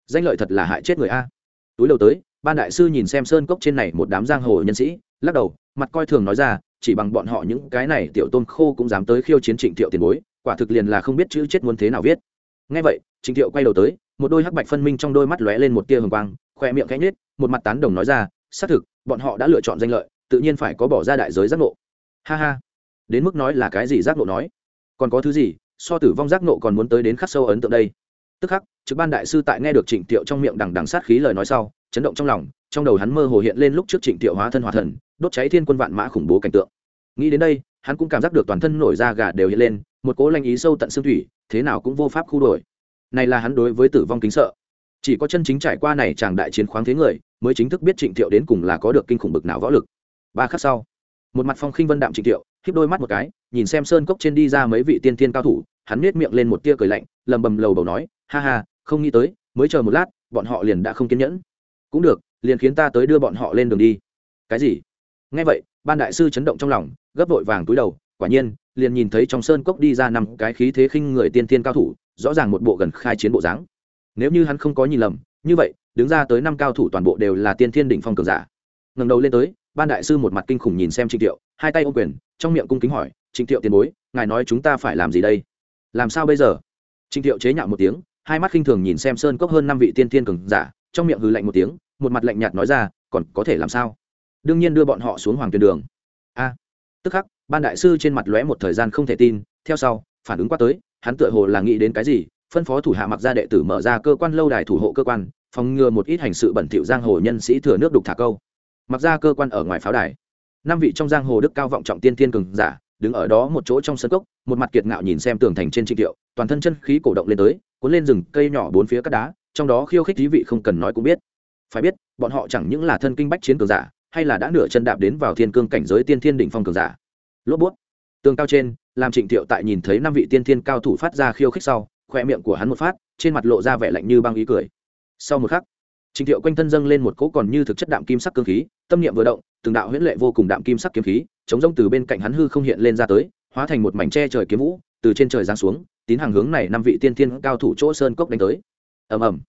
Danh lợi thật là hại chết người a. Túi đầu tới, ban đại sư nhìn xem sơn cốc trên này một đám giang hồ nhân sĩ, lắc đầu, mặt coi thường nói ra, chỉ bằng bọn họ những cái này tiểu tôn khô cũng dám tới khiêu chiến trịnh thiệu tiền bối, quả thực liền là không biết chữ chết muốn thế nào viết. Ngay vậy, trịnh thiệu quay đầu tới, một đôi hắc bạch phân minh trong đôi mắt lóe lên một tia hồng quang khoe miệng khẽ nhếch, một mặt tán đồng nói ra, xác thực, bọn họ đã lựa chọn danh lợi, tự nhiên phải có bỏ ra đại giới giác ngộ ha ha. Đến mức nói là cái gì giác nộ nói? Còn có thứ gì? So tử vong giác nộ còn muốn tới đến khắc sâu ấn tượng đây. Tức khắc, trực ban đại sư tại nghe được trịnh tiệu trong miệng đằng đằng sát khí lời nói sau, chấn động trong lòng, trong đầu hắn mơ hồ hiện lên lúc trước trịnh tiệu hóa thân hòa thần, đốt cháy thiên quân vạn mã khủng bố cảnh tượng. Nghĩ đến đây, hắn cũng cảm giác được toàn thân nổi da gà đều hiện lên, một cố lanh ý sâu tận xương thủy, thế nào cũng vô pháp khu đổi. Này là hắn đối với tử vong kính sợ. Chỉ có chân chính trải qua này chàng đại chiến khoáng thế người, mới chính thức biết trịnh thiệu đến cùng là có được kinh khủng bực nào võ lực. Ba khắc sau một mặt phong khinh vân đạm trịnh thiệu khiếp đôi mắt một cái, nhìn xem sơn cốc trên đi ra mấy vị tiên thiên cao thủ, hắn nết miệng lên một tia cười lạnh, lầm bầm lầu bầu nói, ha ha, không nghĩ tới, mới chờ một lát, bọn họ liền đã không kiên nhẫn. Cũng được, liền khiến ta tới đưa bọn họ lên đường đi. Cái gì? Nghe vậy, ban đại sư chấn động trong lòng, gấp vội vàng túi đầu, quả nhiên, liền nhìn thấy trong sơn cốc đi ra năm cái khí thế khinh người tiên thiên cao thủ, rõ ràng một bộ gần khai chiến bộ dáng. Nếu như hắn không có nhìn lầm, như vậy, đứng ra tới năm cao thủ toàn bộ đều là tiên thiên đỉnh phong cường giả. Ngẩng đầu lên tới ban đại sư một mặt kinh khủng nhìn xem trịnh thiệu hai tay ô quyền, trong miệng cung kính hỏi, trịnh thiệu tiền bối, ngài nói chúng ta phải làm gì đây? Làm sao bây giờ? Trịnh thiệu chế nhạo một tiếng, hai mắt khinh thường nhìn xem sơn cốc hơn năm vị tiên thiên cường giả, trong miệng hừ lạnh một tiếng, một mặt lạnh nhạt nói ra, còn có thể làm sao? Đương nhiên đưa bọn họ xuống hoàng tuyến đường. A. Tức khắc, ban đại sư trên mặt lóe một thời gian không thể tin, theo sau, phản ứng qua tới, hắn tựa hồ là nghĩ đến cái gì, phân phó thủ hạ mặc ra đệ tử mở ra cơ quan lâu đài thủ hộ cơ quan, phòng ngừa một ít hành sự bẩn thỉu giang hồ nhân sĩ thừa nước đục thả câu mặc ra cơ quan ở ngoài pháo đài. Năm vị trong giang hồ đức cao vọng trọng tiên thiên cường giả, đứng ở đó một chỗ trong sân cốc, một mặt kiệt ngạo nhìn xem tường thành trên trịnh tiệu toàn thân chân khí cổ động lên tới, cuốn lên rừng cây nhỏ bốn phía các đá, trong đó khiêu khích thí vị không cần nói cũng biết. Phải biết, bọn họ chẳng những là thân kinh bách chiến cường giả, hay là đã nửa chân đạp đến vào thiên cương cảnh giới tiên thiên đỉnh phong cường giả. Lốp bút. Tường cao trên, làm trịnh thiệu tại nhìn thấy năm vị tiên thiên cao thủ phát ra khiêu khích sau, khoe miệng của hắn một phát, trên mặt lộ ra vẻ lạnh như băng ý cười. Sau một khắc Trình thiệu quanh thân dâng lên một cỗ còn như thực chất đạm kim sắc cương khí, tâm niệm vừa động, từng đạo huyễn lệ vô cùng đạm kim sắc kiếm khí, chống rông từ bên cạnh hắn hư không hiện lên ra tới, hóa thành một mảnh che trời kiếm vũ, từ trên trời giáng xuống, tín hàng hướng này năm vị tiên thiên cao thủ chỗ sơn cốc đánh tới. Ầm ầm.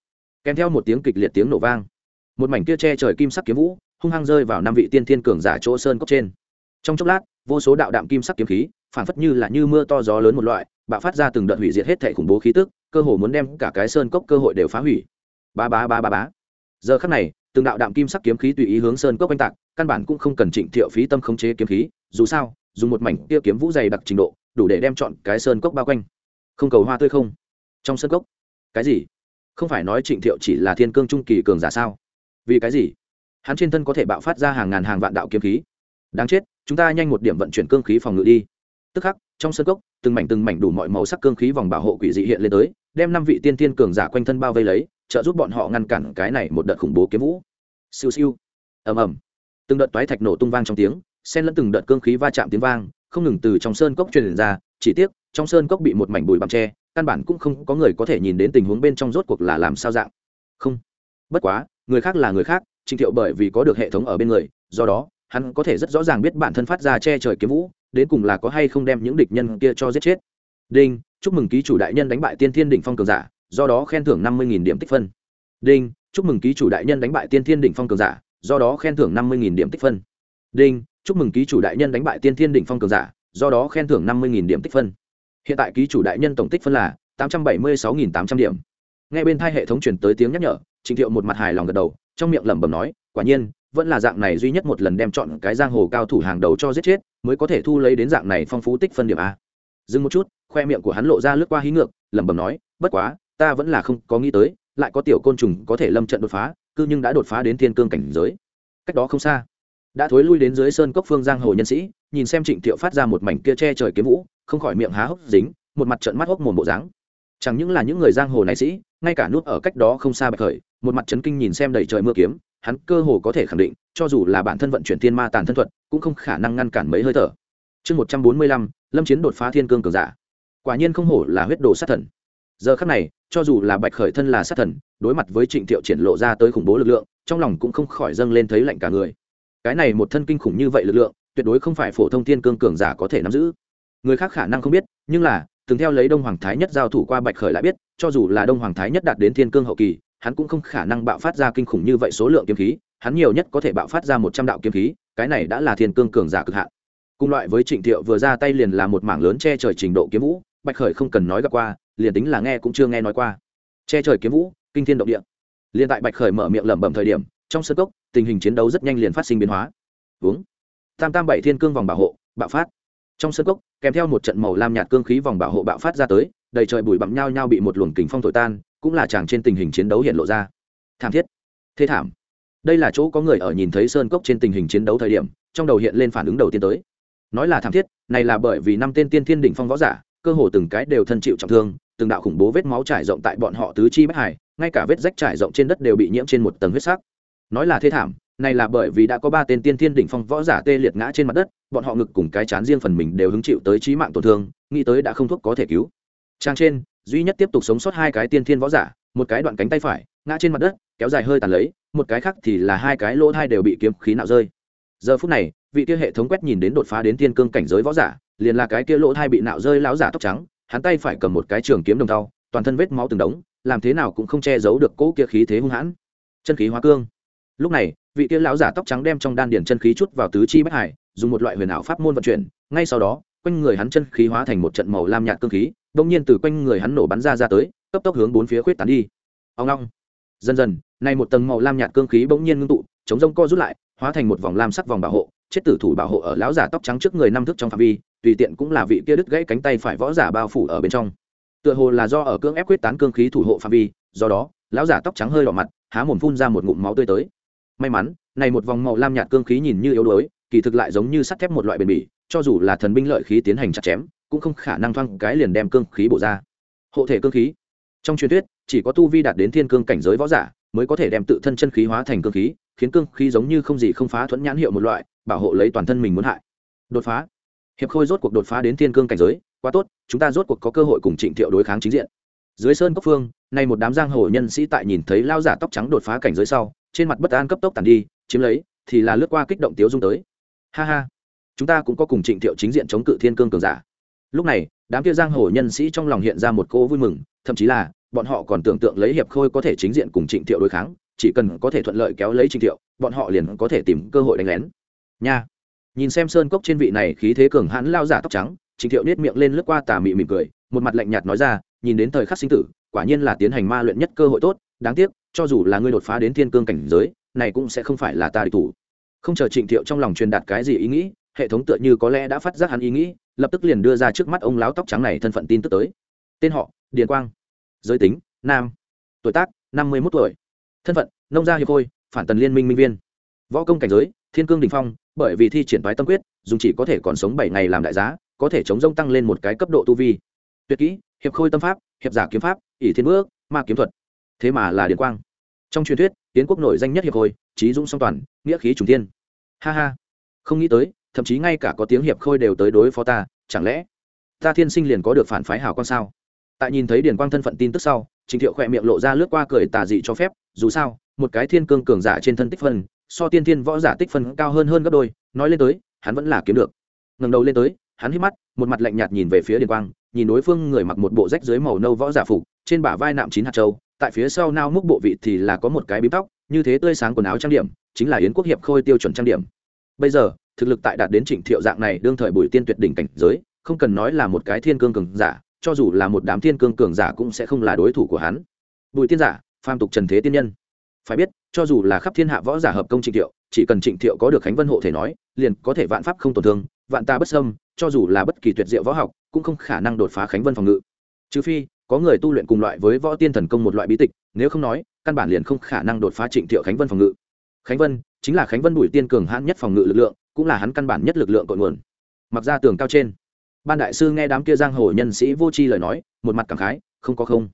Kèm theo một tiếng kịch liệt tiếng nổ vang, một mảnh kia che trời kim sắc kiếm vũ, hung hăng rơi vào năm vị tiên thiên cường giả chỗ sơn cốc trên. Trong chốc lát, vô số đạo đạm kim sắc kiếm khí, phản phất như là như mưa to gió lớn một loại, bạo phát ra từng đợt hủy diệt hết thảy khủng bố khí tức, cơ hồ muốn đem cả cái sơn cốc cơ hội đều phá hủy. Ba ba ba ba bá giờ khắc này, từng đạo đạm kim sắc kiếm khí tùy ý hướng sơn cốc oanh tạc, căn bản cũng không cần trịnh thiệu phí tâm khống chế kiếm khí, dù sao, dùng một mảnh kia kiếm vũ dày đặc trình độ, đủ để đem chọn cái sơn cốc bao quanh. Không cầu hoa tươi không? Trong sơn cốc? Cái gì? Không phải nói trịnh thiệu chỉ là thiên cương trung kỳ cường giả sao? Vì cái gì? Hắn trên thân có thể bạo phát ra hàng ngàn hàng vạn đạo kiếm khí. Đáng chết, chúng ta nhanh một điểm vận chuyển cương khí phòng ngự đi. Tức khắc, trong sân cốc, từng mảnh từng mảnh đủ mọi màu sắc cương khí vòng bảo hộ quỷ dị hiện lên tới, đem năm vị tiên tiên cường giả quanh thân bao vây lấy trợ giúp bọn họ ngăn cản cái này một đợt khủng bố kiếm vũ. Siêu siêu. Ầm ầm. Từng đợt toái thạch nổ tung vang trong tiếng, xen lẫn từng đợt cương khí va chạm tiếng vang, không ngừng từ trong sơn cốc truyền ra, chỉ tiếc, trong sơn cốc bị một mảnh bụi bặm tre căn bản cũng không có người có thể nhìn đến tình huống bên trong rốt cuộc là làm sao dạng. Không. Bất quá, người khác là người khác trình thiệu bởi vì có được hệ thống ở bên người, do đó, hắn có thể rất rõ ràng biết bản thân phát ra che trời kiếm vũ, đến cùng là có hay không đem những địch nhân kia cho giết chết. Đinh, chúc mừng ký chủ đại nhân đánh bại tiên thiên đỉnh phong cường giả do đó khen thưởng năm mươi điểm tích phân. Đinh, chúc mừng ký chủ đại nhân đánh bại tiên thiên đỉnh phong cường giả, do đó khen thưởng năm mươi điểm tích phân. Đinh, chúc mừng ký chủ đại nhân đánh bại tiên thiên đỉnh phong cường giả, do đó khen thưởng năm mươi điểm tích phân. Hiện tại ký chủ đại nhân tổng tích phân là tám trăm bảy mươi sáu tám trăm điểm. Ngay bên thai hệ thống chuyển tới tiếng nhắc nhở trịnh thiệu một mặt hài lòng gật đầu, trong miệng lẩm bẩm nói, quả nhiên, vẫn là dạng này duy nhất một lần đem chọn cái giang hồ cao thủ hàng đầu cho giết chết, mới có thể thu lấy đến dạng này phong phú tích phân điểm a. Dừng một chút, khoe miệng của hắn lộ ra lướt qua hí ngược, lẩm bẩm nói, bất quá ta vẫn là không có nghĩ tới, lại có tiểu côn trùng có thể lâm trận đột phá, cư nhưng đã đột phá đến thiên cương cảnh giới. Cách đó không xa, đã thối lui đến dưới sơn cốc phương giang hồ nhân sĩ, nhìn xem trịnh thiệu phát ra một mảnh kia che trời kiếm vũ, không khỏi miệng há hốc dính, một mặt trận mắt hốc mồm bộ dáng. Chẳng những là những người giang hồ này sĩ, ngay cả nút ở cách đó không xa bạch khởi, một mặt trấn kinh nhìn xem đầy trời mưa kiếm, hắn cơ hồ có thể khẳng định, cho dù là bản thân vận chuyển thiên ma tàn thân thuật, cũng không khả năng ngăn cản mấy hơi thở. Chương một trăm bốn mươi lăm, lâm chiến đột phá thiên cương cường giả. Quả nhiên không hổ là huyết đồ sát thần. Giờ khắc này cho dù là bạch khởi thân là sát thần, đối mặt với trịnh thiệu triển lộ ra tới khủng bố lực lượng, trong lòng cũng không khỏi dâng lên thấy lạnh cả người. Cái này một thân kinh khủng như vậy lực lượng, tuyệt đối không phải phổ thông thiên cương cường giả có thể nắm giữ. Người khác khả năng không biết, nhưng là, từng theo lấy đông hoàng thái nhất giao thủ qua bạch khởi lại biết, cho dù là đông hoàng thái nhất đạt đến thiên cương hậu kỳ, hắn cũng không khả năng bạo phát ra kinh khủng như vậy số lượng kiếm khí, hắn nhiều nhất có thể bạo phát ra một trăm đạo kiếm khí, cái này đã là thiên cương cường giả cực hạn. Cùng loại với trịnh thiệu vừa ra tay liền là một mảng lớn che trời trình độ kiếm vũ, bạch khởi không cần nói gặp qua liền tính là nghe cũng chưa nghe nói qua. Che trời kiếm vũ, kinh thiên động địa. Liền tại bạch khởi mở miệng lẩm bẩm thời điểm, trong sân cốc, tình hình chiến đấu rất nhanh liền phát sinh biến hóa. Uống tam tam bảy thiên cương vòng bảo hộ, bạo phát. Trong sân cốc, kèm theo một trận màu lam nhạt cương khí vòng bảo hộ bạo phát ra tới, đầy trời bụi bặm nhau nhau bị một luồng kính phong thổi tan, cũng là chàng trên tình hình chiến đấu hiện lộ ra. Thảm thiết. Thế thảm. Đây là chỗ có người ở nhìn thấy sơn cốc trên tình hình chiến đấu thời điểm, trong đầu hiện lên phản ứng đầu tiên tới. Nói là thảm thiết, này là bởi vì năm tên tiên thiên đỉnh phong võ giả, cơ hồ từng cái đều thân chịu trọng thương từng đạo khủng bố vết máu trải rộng tại bọn họ tứ chi bất hải, ngay cả vết rách trải rộng trên đất đều bị nhiễm trên một tầng huyết sắc. Nói là thê thảm, này là bởi vì đã có ba tên tiên thiên đỉnh phong võ giả tê liệt ngã trên mặt đất, bọn họ ngực cùng cái chán riêng phần mình đều hứng chịu tới trí mạng tổn thương, nghĩ tới đã không thuốc có thể cứu. Trang trên, duy nhất tiếp tục sống sót hai cái tiên thiên võ giả, một cái đoạn cánh tay phải, ngã trên mặt đất, kéo dài hơi tàn lấy, một cái khác thì là hai cái lỗ thai đều bị kiếm khí nạo rơi. Giờ phút này, vị kia hệ thống quét nhìn đến đột phá đến tiên cương cảnh giới võ giả, liền là cái kia lỗ thai bị nạo rơi lão giả tóc trắng hắn tay phải cầm một cái trường kiếm đồng thau, toàn thân vết máu từng đống, làm thế nào cũng không che giấu được cỗ kia khí thế hung hãn. Chân khí hóa cương. Lúc này, vị kia lão giả tóc trắng đem trong đan điển chân khí chút vào tứ chi bất hải, dùng một loại huyền ảo pháp môn vận chuyển, ngay sau đó, quanh người hắn chân khí hóa thành một trận màu lam nhạt cương khí bỗng nhiên từ quanh người hắn nổ bắn ra ra tới, cấp tốc hướng bốn phía khuyết tán đi. Ông long dần dần nay một tầng màu lam nhạt cương khí bỗng nhiên ngưng tụ, chống rông co rút lại, hóa thành một vòng lam sắc vòng bảo hộ chết tử thủ bảo hộ ở lão giả tóc trắng trước người năm thước trong phạm vi, tùy tiện cũng là vị kia đứt gãy cánh tay phải võ giả bao phủ ở bên trong. Tựa hồ là do ở cương ép quyết tán cương khí thủ hộ phạm vi, do đó, lão giả tóc trắng hơi đỏ mặt, há mồm phun ra một ngụm máu tươi tới. May mắn, này một vòng màu lam nhạt cương khí nhìn như yếu đuối, kỳ thực lại giống như sắt thép một loại bền bỉ, cho dù là thần binh lợi khí tiến hành chặt chém, cũng không khả năng thoang cái liền đem cương khí bổ ra. Hộ thể cương khí. Trong truyền thuyết, chỉ có tu vi đạt đến thiên cương cảnh giới võ giả mới có thể đem tự thân chân khí hóa thành cương khí, khiến cương khí giống như không gì không phá thuẫn nhãn hiệu một loại bảo hộ lấy toàn thân mình muốn hại. Đột phá. Hiệp khôi rốt cuộc đột phá đến thiên cương cảnh giới, quá tốt, chúng ta rốt cuộc có cơ hội cùng trịnh thiệu đối kháng chính diện. Dưới sơn cốc phương, nay một đám giang hồ nhân sĩ tại nhìn thấy lao giả tóc trắng đột phá cảnh giới sau, trên mặt bất an cấp tốc tàn đi, chiếm lấy, thì là lướt qua kích động tiếu dung tới. Ha ha. Chúng ta cũng có cùng trịnh thiệu chính diện chống cự thiên cương cường giả. Lúc này, đám kia giang hồ nhân sĩ trong lòng hiện ra một cô vui mừng, thậm chí là, bọn họ còn tưởng tượng lấy hiệp khôi có thể chính diện cùng trịnh thiệu đối kháng, chỉ cần có thể thuận lợi kéo lấy trịnh thiệu, bọn họ liền có thể tìm cơ hội đánh lén nha. Nhìn xem sơn cốc trên vị này khí thế cường hãn lao giả tóc trắng trịnh thiệu nết miệng lên lướt qua tà mị mỉm cười, một mặt lạnh nhạt nói ra, nhìn đến thời khắc sinh tử, quả nhiên là tiến hành ma luyện nhất cơ hội tốt, đáng tiếc, cho dù là ngươi đột phá đến thiên cương cảnh giới, này cũng sẽ không phải là ta địch thủ. Không chờ trịnh thiệu trong lòng truyền đạt cái gì ý nghĩ, hệ thống tựa như có lẽ đã phát giác hắn ý nghĩ, lập tức liền đưa ra trước mắt ông láo tóc trắng này thân phận tin tức tới. Tên họ, điền quang. Giới tính, nam. Tuổi tác, năm mươi một tuổi. Thân phận, nông gia hiệp khôi phản tần liên minh minh viên. Võ công cảnh giới, thiên cương đình phong bởi vì thi triển toái tâm quyết, dùng chỉ có thể còn sống bảy ngày làm đại giá, có thể chống rông tăng lên một cái cấp độ tu vi. Tuyệt kỹ, hiệp khôi tâm pháp, hiệp giả kiếm pháp, ỷ thiên bước, ma kiếm thuật. Thế mà là điền quang. Trong truyền thuyết tiến quốc nổi danh nhất hiệp khôi, trí dũng song toàn, nghĩa khí trùng thiên. Ha ha. Không nghĩ tới, thậm chí ngay cả có tiếng hiệp khôi đều tới đối phó ta, chẳng lẽ ta thiên sinh liền có được phản phái hào quang sao? Tại nhìn thấy điền quang thân phận tin tức sau, trình thiệu khỏe miệng lộ ra lướt qua cười tà dị cho phép, dù sao, một cái thiên cương cường giả trên thân tích phân so tiên thiên võ giả tích phân cao hơn hơn gấp đôi, nói lên tới, hắn vẫn là kiếm được. Ngầm đầu lên tới, hắn hít mắt, một mặt lạnh nhạt nhìn về phía điền quang, nhìn đối phương người mặc một bộ rách dưới màu nâu võ giả phục, trên bả vai nạm chín hạt châu, tại phía sau nao múc bộ vị thì là có một cái bím tóc, như thế tươi sáng quần áo trang điểm, chính là yến quốc hiệp khôi tiêu chuẩn trang điểm. Bây giờ, thực lực tại đạt đến trịnh thiệu dạng này đương thời bùi tiên tuyệt đỉnh cảnh giới, không cần nói là một cái thiên cương cường giả, cho dù là một đám thiên cương cường giả cũng sẽ không là đối thủ của hắn. Bùi tiên giả, phàm tục trần thế tiên nhân phải biết, cho dù là khắp thiên hạ võ giả hợp công trịnh thiệu, chỉ cần trịnh thiệu có được khánh vân hộ thể nói, liền có thể vạn pháp không tổn thương, vạn ta bất xâm, cho dù là bất kỳ tuyệt diệu võ học, cũng không khả năng đột phá khánh vân phòng ngự. Trừ phi, có người tu luyện cùng loại với võ tiên thần công một loại bí tịch, nếu không nói, căn bản liền không khả năng đột phá trịnh thiệu khánh vân phòng ngự. Khánh vân chính là khánh vân bùi tiên cường hãn nhất phòng ngự lực lượng, cũng là hắn căn bản nhất lực lượng cội nguồn. Mặc ra tường cao trên, ban đại sư nghe đám kia giang hồ nhân sĩ vô tri lời nói, một mặt cảm khái, không có không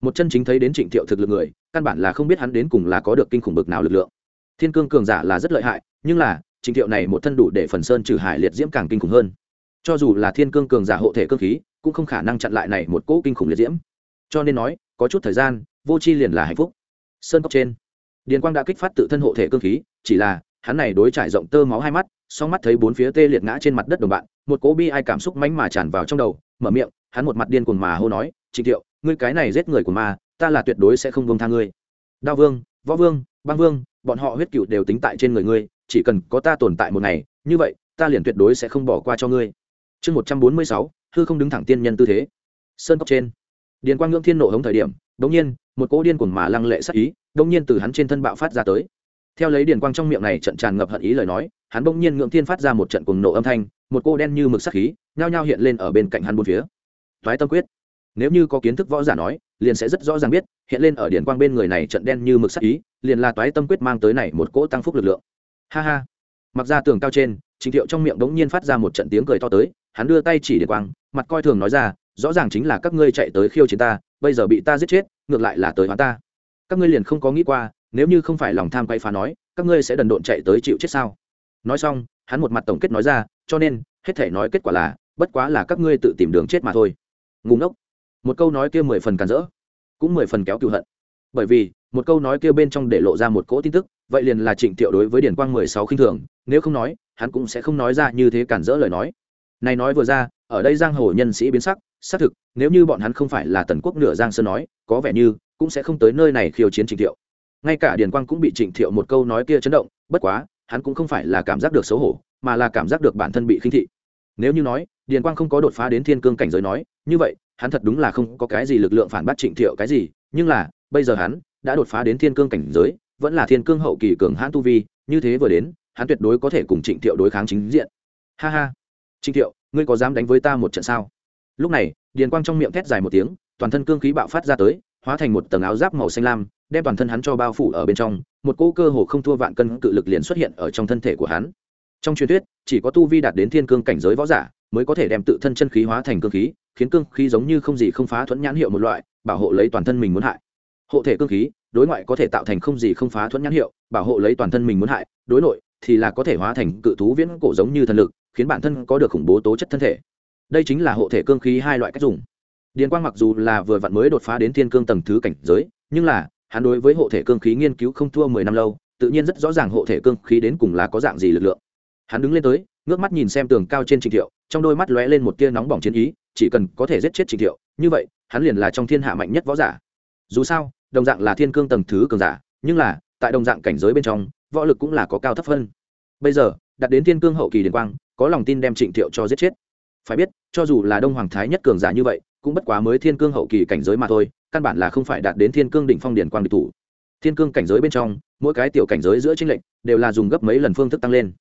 một chân chính thấy đến trịnh thiệu thực lực người, căn bản là không biết hắn đến cùng là có được kinh khủng bực nào lực lượng. Thiên cương cường giả là rất lợi hại, nhưng là, trịnh thiệu này một thân đủ để phần sơn trừ hải liệt diễm càng kinh khủng hơn. Cho dù là thiên cương cường giả hộ thể cơ khí, cũng không khả năng chặn lại này một cỗ kinh khủng liệt diễm. Cho nên nói, có chút thời gian, vô c h i liền là hạnh phúc. Sơn cốc trên, điền quang đã kích phát tự thân hộ thể cơ khí, chỉ là, hắn này đối trải rộng tơ máu hai mắt, song mắt thấy bốn phía tê liệt ngã trên mặt đất đồng bạn, một cỗ bi ai cảm xúc mánh mà tràn vào trong đầu, mở miệng, hắn một mặt điên cuồng mà hô nói, trịnh thiệu ngươi cái này giết người của ma, ta là tuyệt đối sẽ không bông tha ngươi. Đao vương, võ vương, băng vương, bọn họ huyết cựu đều tính tại trên người ngươi, chỉ cần có ta tồn tại một ngày, như vậy, ta liền tuyệt đối sẽ không bỏ qua cho ngươi. Chương một trăm bốn mươi sáu, hư không đứng thẳng tiên nhân tư thế. Sơn cốc trên. Điền quang ngưỡng thiên nộ hống thời điểm đ ỗ n g nhiên, một cỗ điên cuồng mà lăng lệ sắc ý đ ỗ n g nhiên từ hắn trên thân bạo phát ra tới. Theo lấy điền quang trong miệng này trận tràn ngập hận ý lời nói, hắn bỗng nhiên ngưỡng thiên phát ra một trận cuồng nộ âm thanh, một cô đen như mực sắc khí, nhao nhao hiện lên ở bên cạnh hắn bốn phía. Thoái tâm quyết nếu như có kiến thức võ giả nói, liền sẽ rất rõ ràng biết, hiện lên ở điển quang bên người này trận đen như mực sắc ý, liền là toái tâm quyết mang tới này một cỗ tăng phúc lực lượng. Ha ha. Mặc ra tường cao trên, trình thiệu trong miệng đống nhiên phát ra một trận tiếng cười to tới, hắn đưa tay chỉ điển quang, mặt coi thường nói ra, rõ ràng chính là các ngươi chạy tới khiêu chiến ta, bây giờ bị ta giết chết, ngược lại là tới hóa ta. Các ngươi liền không có nghĩ qua, nếu như không phải lòng tham quay phá nói, các ngươi sẽ đần độn chạy tới chịu chết sao? Nói xong, hắn một mặt tổng kết nói ra, cho nên, hết thể nói kết quả là, bất quá là các ngươi tự tìm đường chết mà thôi. Ngùng ngốc một câu nói kia mười phần càn rỡ, cũng mười phần kéo cựu hận. Bởi vì, một câu nói kia bên trong để lộ ra một cỗ tin tức, vậy liền là trịnh thiệu đối với điển quang mười sáu khinh thường, nếu không nói, hắn cũng sẽ không nói ra như thế cản rỡ lời nói. Này nói vừa ra, ở đây giang hồ nhân sĩ biến sắc, xác thực, nếu như bọn hắn không phải là tần quốc nửa giang sơn nói, có vẻ như cũng sẽ không tới nơi này khiêu chiến trịnh thiệu ngay cả điền quang cũng bị trịnh thiệu một câu nói kia chấn động, bất quá, hắn cũng không phải là cảm giác được xấu hổ, mà là cảm giác được bản thân bị khinh thị. Nếu như nói, điền quang không có đột phá đến thiên cương cảnh giới nói, như vậy hắn thật đúng là không có cái gì lực lượng phản bác trịnh thiệu cái gì, nhưng là, bây giờ hắn đã đột phá đến thiên cương cảnh giới, vẫn là thiên cương hậu kỳ cường hãn tu vi, như thế vừa đến, hắn tuyệt đối có thể cùng trịnh thiệu đối kháng chính diện. Ha ha. Trịnh thiệu, ngươi có dám đánh với ta một trận sao? Lúc này, điền quang trong miệng thét dài một tiếng, toàn thân cương khí bạo phát ra tới, hóa thành một tầng áo giáp màu xanh lam, đem toàn thân hắn cho bao phủ ở bên trong, một cỗ cơ hồ không thua vạn cân cự lực liền xuất hiện ở trong thân thể của hắn. Trong truyền thuyết, chỉ có tu vi đạt đến thiên cương cảnh giới võ giả mới có thể đem tự thân chân khí hóa thành cương khí khiến cương khí giống như không gì không phá thuẫn nhãn hiệu một loại, bảo hộ lấy toàn thân mình muốn hại. Hộ thể cương khí, đối ngoại có thể tạo thành không gì không phá thuẫn nhãn hiệu, bảo hộ lấy toàn thân mình muốn hại, đối nội thì là có thể hóa thành cự thú viễn cổ giống như thần lực, khiến bản thân có được khủng bố tố chất thân thể. Đây chính là hộ thể cương khí hai loại cách dùng. Điền quang mặc dù là vừa vặn mới đột phá đến thiên cương tầng thứ cảnh giới, nhưng là, hắn đối với hộ thể cương khí nghiên cứu không thua mười năm lâu, tự nhiên rất rõ ràng hộ thể cương khí đến cùng là có dạng gì lực lượng. Hắn đứng lên tới, ngước mắt nhìn xem tường cao trên trình thiệu, trong đôi mắt lóe lên một tia nóng bỏng chiến ý chỉ cần có thể giết chết trình thiệu, như vậy, hắn liền là trong thiên hạ mạnh nhất võ giả. Dù sao, đồng dạng là thiên cương tầng thứ cường giả, nhưng là, tại đồng dạng cảnh giới bên trong, võ lực cũng là có cao thấp phân bây giờ, đặt đến thiên cương hậu kỳ điển quang, có lòng tin đem trịnh thiệu cho giết chết. Phải biết, cho dù là đông hoàng thái nhất cường giả như vậy, cũng bất quá mới thiên cương hậu kỳ cảnh giới mà thôi, căn bản là không phải đạt đến thiên cương đỉnh phong điển quang địch thủ. Thiên cương cảnh giới bên trong, mỗi cái tiểu cảnh giới giữa trinh lệnh đều là dùng gấp mấy lần phương thức tăng lên.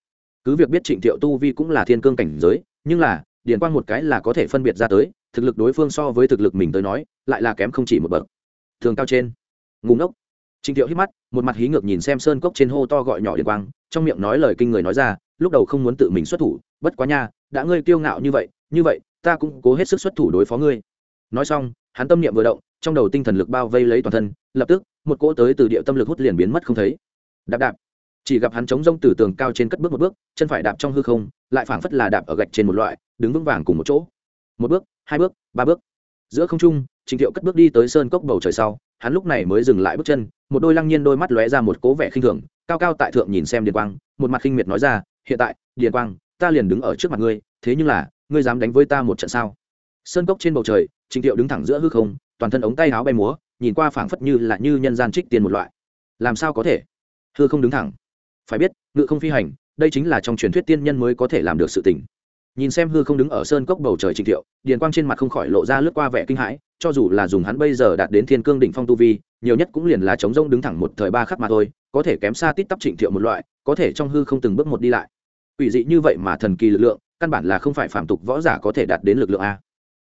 Cứ việc biết trịnh thiệu tu vi cũng là thiên cương cảnh giới, nhưng là Điền quang một cái là có thể phân biệt ra tới, thực lực đối phương so với thực lực mình tới nói, lại là kém không chỉ một bậc. Thường cao trên. Ngủ ngốc. Trịnh thiệu hít mắt, một mặt hí ngược nhìn xem sơn cốc trên hô to gọi nhỏ Điền quang, trong miệng nói lời kinh người nói ra, lúc đầu không muốn tự mình xuất thủ, bất quá nha, đã ngươi kiêu ngạo như vậy như vậy, ta cũng cố hết sức xuất thủ đối phó ngươi. Nói xong, hắn tâm niệm vừa động, trong đầu tinh thần lực bao vây lấy toàn thân, lập tức, một cỗ tới từ địa tâm lực hút liền biến mất không thấy. Đạp đạp chỉ gặp hắn chống rông từ tường cao trên cất bước một bước, chân phải đạp trong hư không, lại phảng phất là đạp ở gạch trên một loại, đứng vững vàng cùng một chỗ. Một bước, hai bước, ba bước. Giữa không trung, trình thiệu cất bước đi tới sơn cốc bầu trời sau, hắn lúc này mới dừng lại bước chân, một đôi lăng nhiên đôi mắt lóe ra một cố vẻ khinh thường, cao cao tại thượng nhìn xem điền quang, một mặt khinh miệt nói ra, hiện tại, điền quang, ta liền đứng ở trước mặt ngươi, thế nhưng là, ngươi dám đánh với ta một trận sao? Sơn cốc trên bầu trời, trình thiệu đứng thẳng giữa hư không, toàn thân ống tay áo bay múa, nhìn qua phảng phất như là như nhân gian trích tiền một loại. Làm sao có thể? Hư không đứng thẳng phải biết, ngự không phi hành, đây chính là trong truyền thuyết tiên nhân mới có thể làm được sự tình. Nhìn xem hư không đứng ở sơn cốc bầu trời trịnh thiệu, điền quang trên mặt không khỏi lộ ra lướt qua vẻ kinh hãi, cho dù là dùng hắn bây giờ đạt đến thiên cương đỉnh phong tu vi, nhiều nhất cũng liền là chống rông đứng thẳng một thời ba khắc mà thôi, có thể kém xa tít tắp trịnh thiệu một loại, có thể trong hư không từng bước một đi lại. Ủy dị như vậy mà thần kỳ lực lượng, căn bản là không phải phạm tục võ giả có thể đạt đến lực lượng a.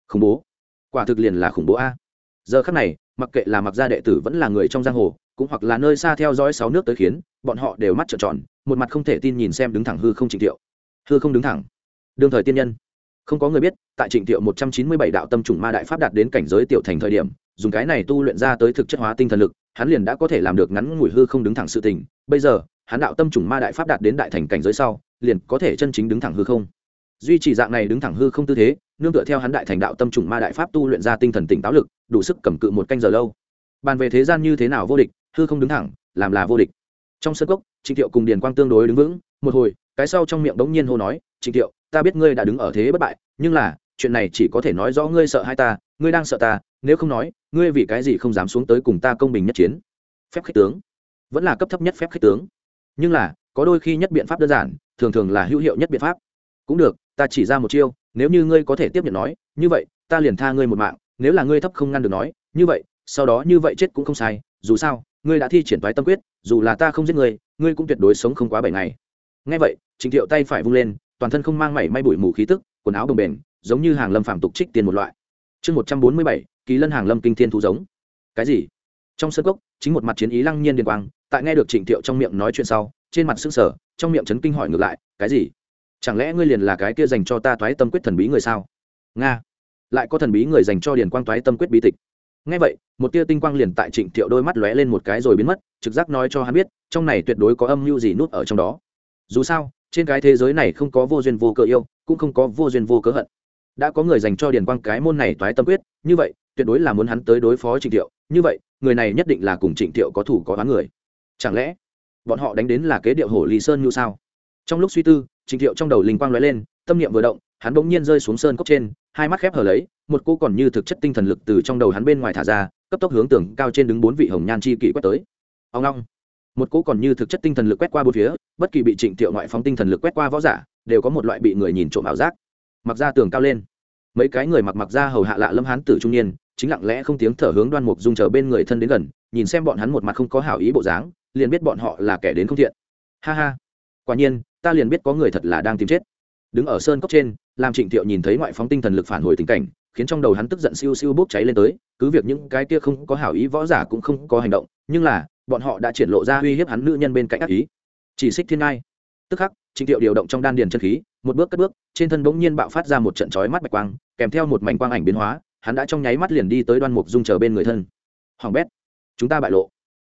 Khủng bố. Quả thực liền là khủng bố a. Giờ khắc này, mặc kệ là mặc gia đệ tử vẫn là người trong giang hồ cũng hoặc là nơi xa theo dõi sáu nước tới khiến, bọn họ đều mắt trợn tròn, một mặt không thể tin nhìn xem đứng thẳng hư không trịnh thiệu hư không đứng thẳng. Đương thời tiên nhân. Không có người biết, tại trịnh thiệu một trăm chín mươi bảy đạo tâm trùng ma đại pháp đạt đến cảnh giới tiểu thành thời điểm, dùng cái này tu luyện ra tới thực chất hóa tinh thần lực, hắn liền đã có thể làm được ngắn ngủi hư không đứng thẳng sự tình. Bây giờ, hắn đạo tâm trùng ma đại pháp đạt đến đại thành cảnh giới sau, liền có thể chân chính đứng thẳng hư không. Duy trì dạng này đứng thẳng hư không tư thế, nương tựa theo hắn đại thành đạo tâm trùng ma đại pháp tu luyện ra tinh thần tỉnh táo lực, đủ sức cầm cự một canh giờ lâu. Bàn về thế gian như thế nào vô địch hư không đứng thẳng, làm là vô địch. Trong sân cốc, trịnh thiệu cùng điền quang tương đối đứng vững, một hồi, cái sau trong miệng đống nhiên hô nói, trịnh thiệu, ta biết ngươi đã đứng ở thế bất bại, nhưng là, chuyện này chỉ có thể nói rõ ngươi sợ hai ta, ngươi đang sợ ta, nếu không nói, ngươi vì cái gì không dám xuống tới cùng ta công bình nhất chiến? Phép khích tướng. Vẫn là cấp thấp nhất phép khích tướng. Nhưng là, có đôi khi nhất biện pháp đơn giản, thường thường là hữu hiệu nhất biện pháp. Cũng được, ta chỉ ra một chiêu, nếu như ngươi có thể tiếp nhận nói, như vậy, ta liền tha ngươi một mạng, nếu là ngươi thấp không ngăn được nói, như vậy, sau đó như vậy chết cũng không sai, dù sao ngươi đã thi triển toái tâm quyết, dù là ta không giết ngươi ngươi cũng tuyệt đối sống không quá bảy ngày. Ngay vậy, trình thiệu tay phải vung lên, toàn thân không mang mảy may bụi mù khí tức, quần áo đồng bền, giống như hàng lâm phạm tục trích tiền một loại. Chương một trăm bốn mươi bảy ký lân hàng lâm kinh thiên thú giống. Cái gì? Trong sân cốc, chính một mặt chiến ý lăng nhiên điền quang, tại nghe được trịnh thiệu trong miệng nói chuyện sau, trên mặt sững sở trong miệng trấn kinh hỏi ngược lại, cái gì? Chẳng lẽ ngươi liền là cái kia dành cho ta toái tâm quyết thần bí người sao? Nga. Lại có thần bí người dành cho điền quang toái tâm quyết bí tịch ngay vậy, một tia tinh quang liền tại trịnh thiệu đôi mắt lóe lên một cái rồi biến mất, trực giác nói cho hắn biết, trong này tuyệt đối có âm mưu gì nút ở trong đó. Dù sao, trên cái thế giới này không có vô duyên vô cớ yêu, cũng không có vô duyên vô cớ hận. Đã có người dành cho điền quang cái môn này toái tâm quyết, như vậy, tuyệt đối là muốn hắn tới đối phó trịnh thiệu. Như vậy, người này nhất định là cùng trịnh thiệu có thủ có oán người. Chẳng lẽ, bọn họ đánh đến là kế điệu hổ lý sơn như sao? Trong lúc suy tư, trịnh thiệu trong đầu linh quang lóe lên, tâm niệm vừa động hắn bỗng nhiên rơi xuống sơn cốc trên, hai mắt khép hờ lấy, một cô còn như thực chất tinh thần lực từ trong đầu hắn bên ngoài thả ra, cấp tốc hướng tường cao trên đứng bốn vị hồng nhan chi kỷ quét tới. Ông long, một cô còn như thực chất tinh thần lực quét qua bốn phía, bất kỳ bị trịnh thiệu ngoại phóng tinh thần lực quét qua võ giả, đều có một loại bị người nhìn trộm ảo giác. Mặc ra tường cao lên. Mấy cái người mặc mặc ra hầu hạ lạ lâm hán tử trung niên, chính lặng lẽ không tiếng thở hướng đoan mục dung chờ bên người thân đến gần, nhìn xem bọn hắn một mặt không có hảo ý bộ dáng, liền biết bọn họ là kẻ đến không thiện. Ha ha. Quả nhiên, ta liền biết có người thật là đang tìm chết đứng ở sơn cốc trên làm trịnh thiệu nhìn thấy ngoại phóng tinh thần lực phản hồi tình cảnh, khiến trong đầu hắn tức giận siêu siêu bốc cháy lên tới, cứ việc những cái kia không có hảo ý võ giả cũng không có hành động, nhưng là, bọn họ đã triển lộ ra uy hiếp hắn nữ nhân bên cạnh ác ý. Chỉ xích thiên ngai. Tức khắc, trịnh thiệu điều động trong đan điền chân khí, một bước cất bước, trên thân bỗng nhiên bạo phát ra một trận chói mắt bạch quang, kèm theo một mảnh quang ảnh biến hóa, hắn đã trong nháy mắt liền đi tới đoan mục dung chờ bên người thân. Hoàng bét, chúng ta bại lộ.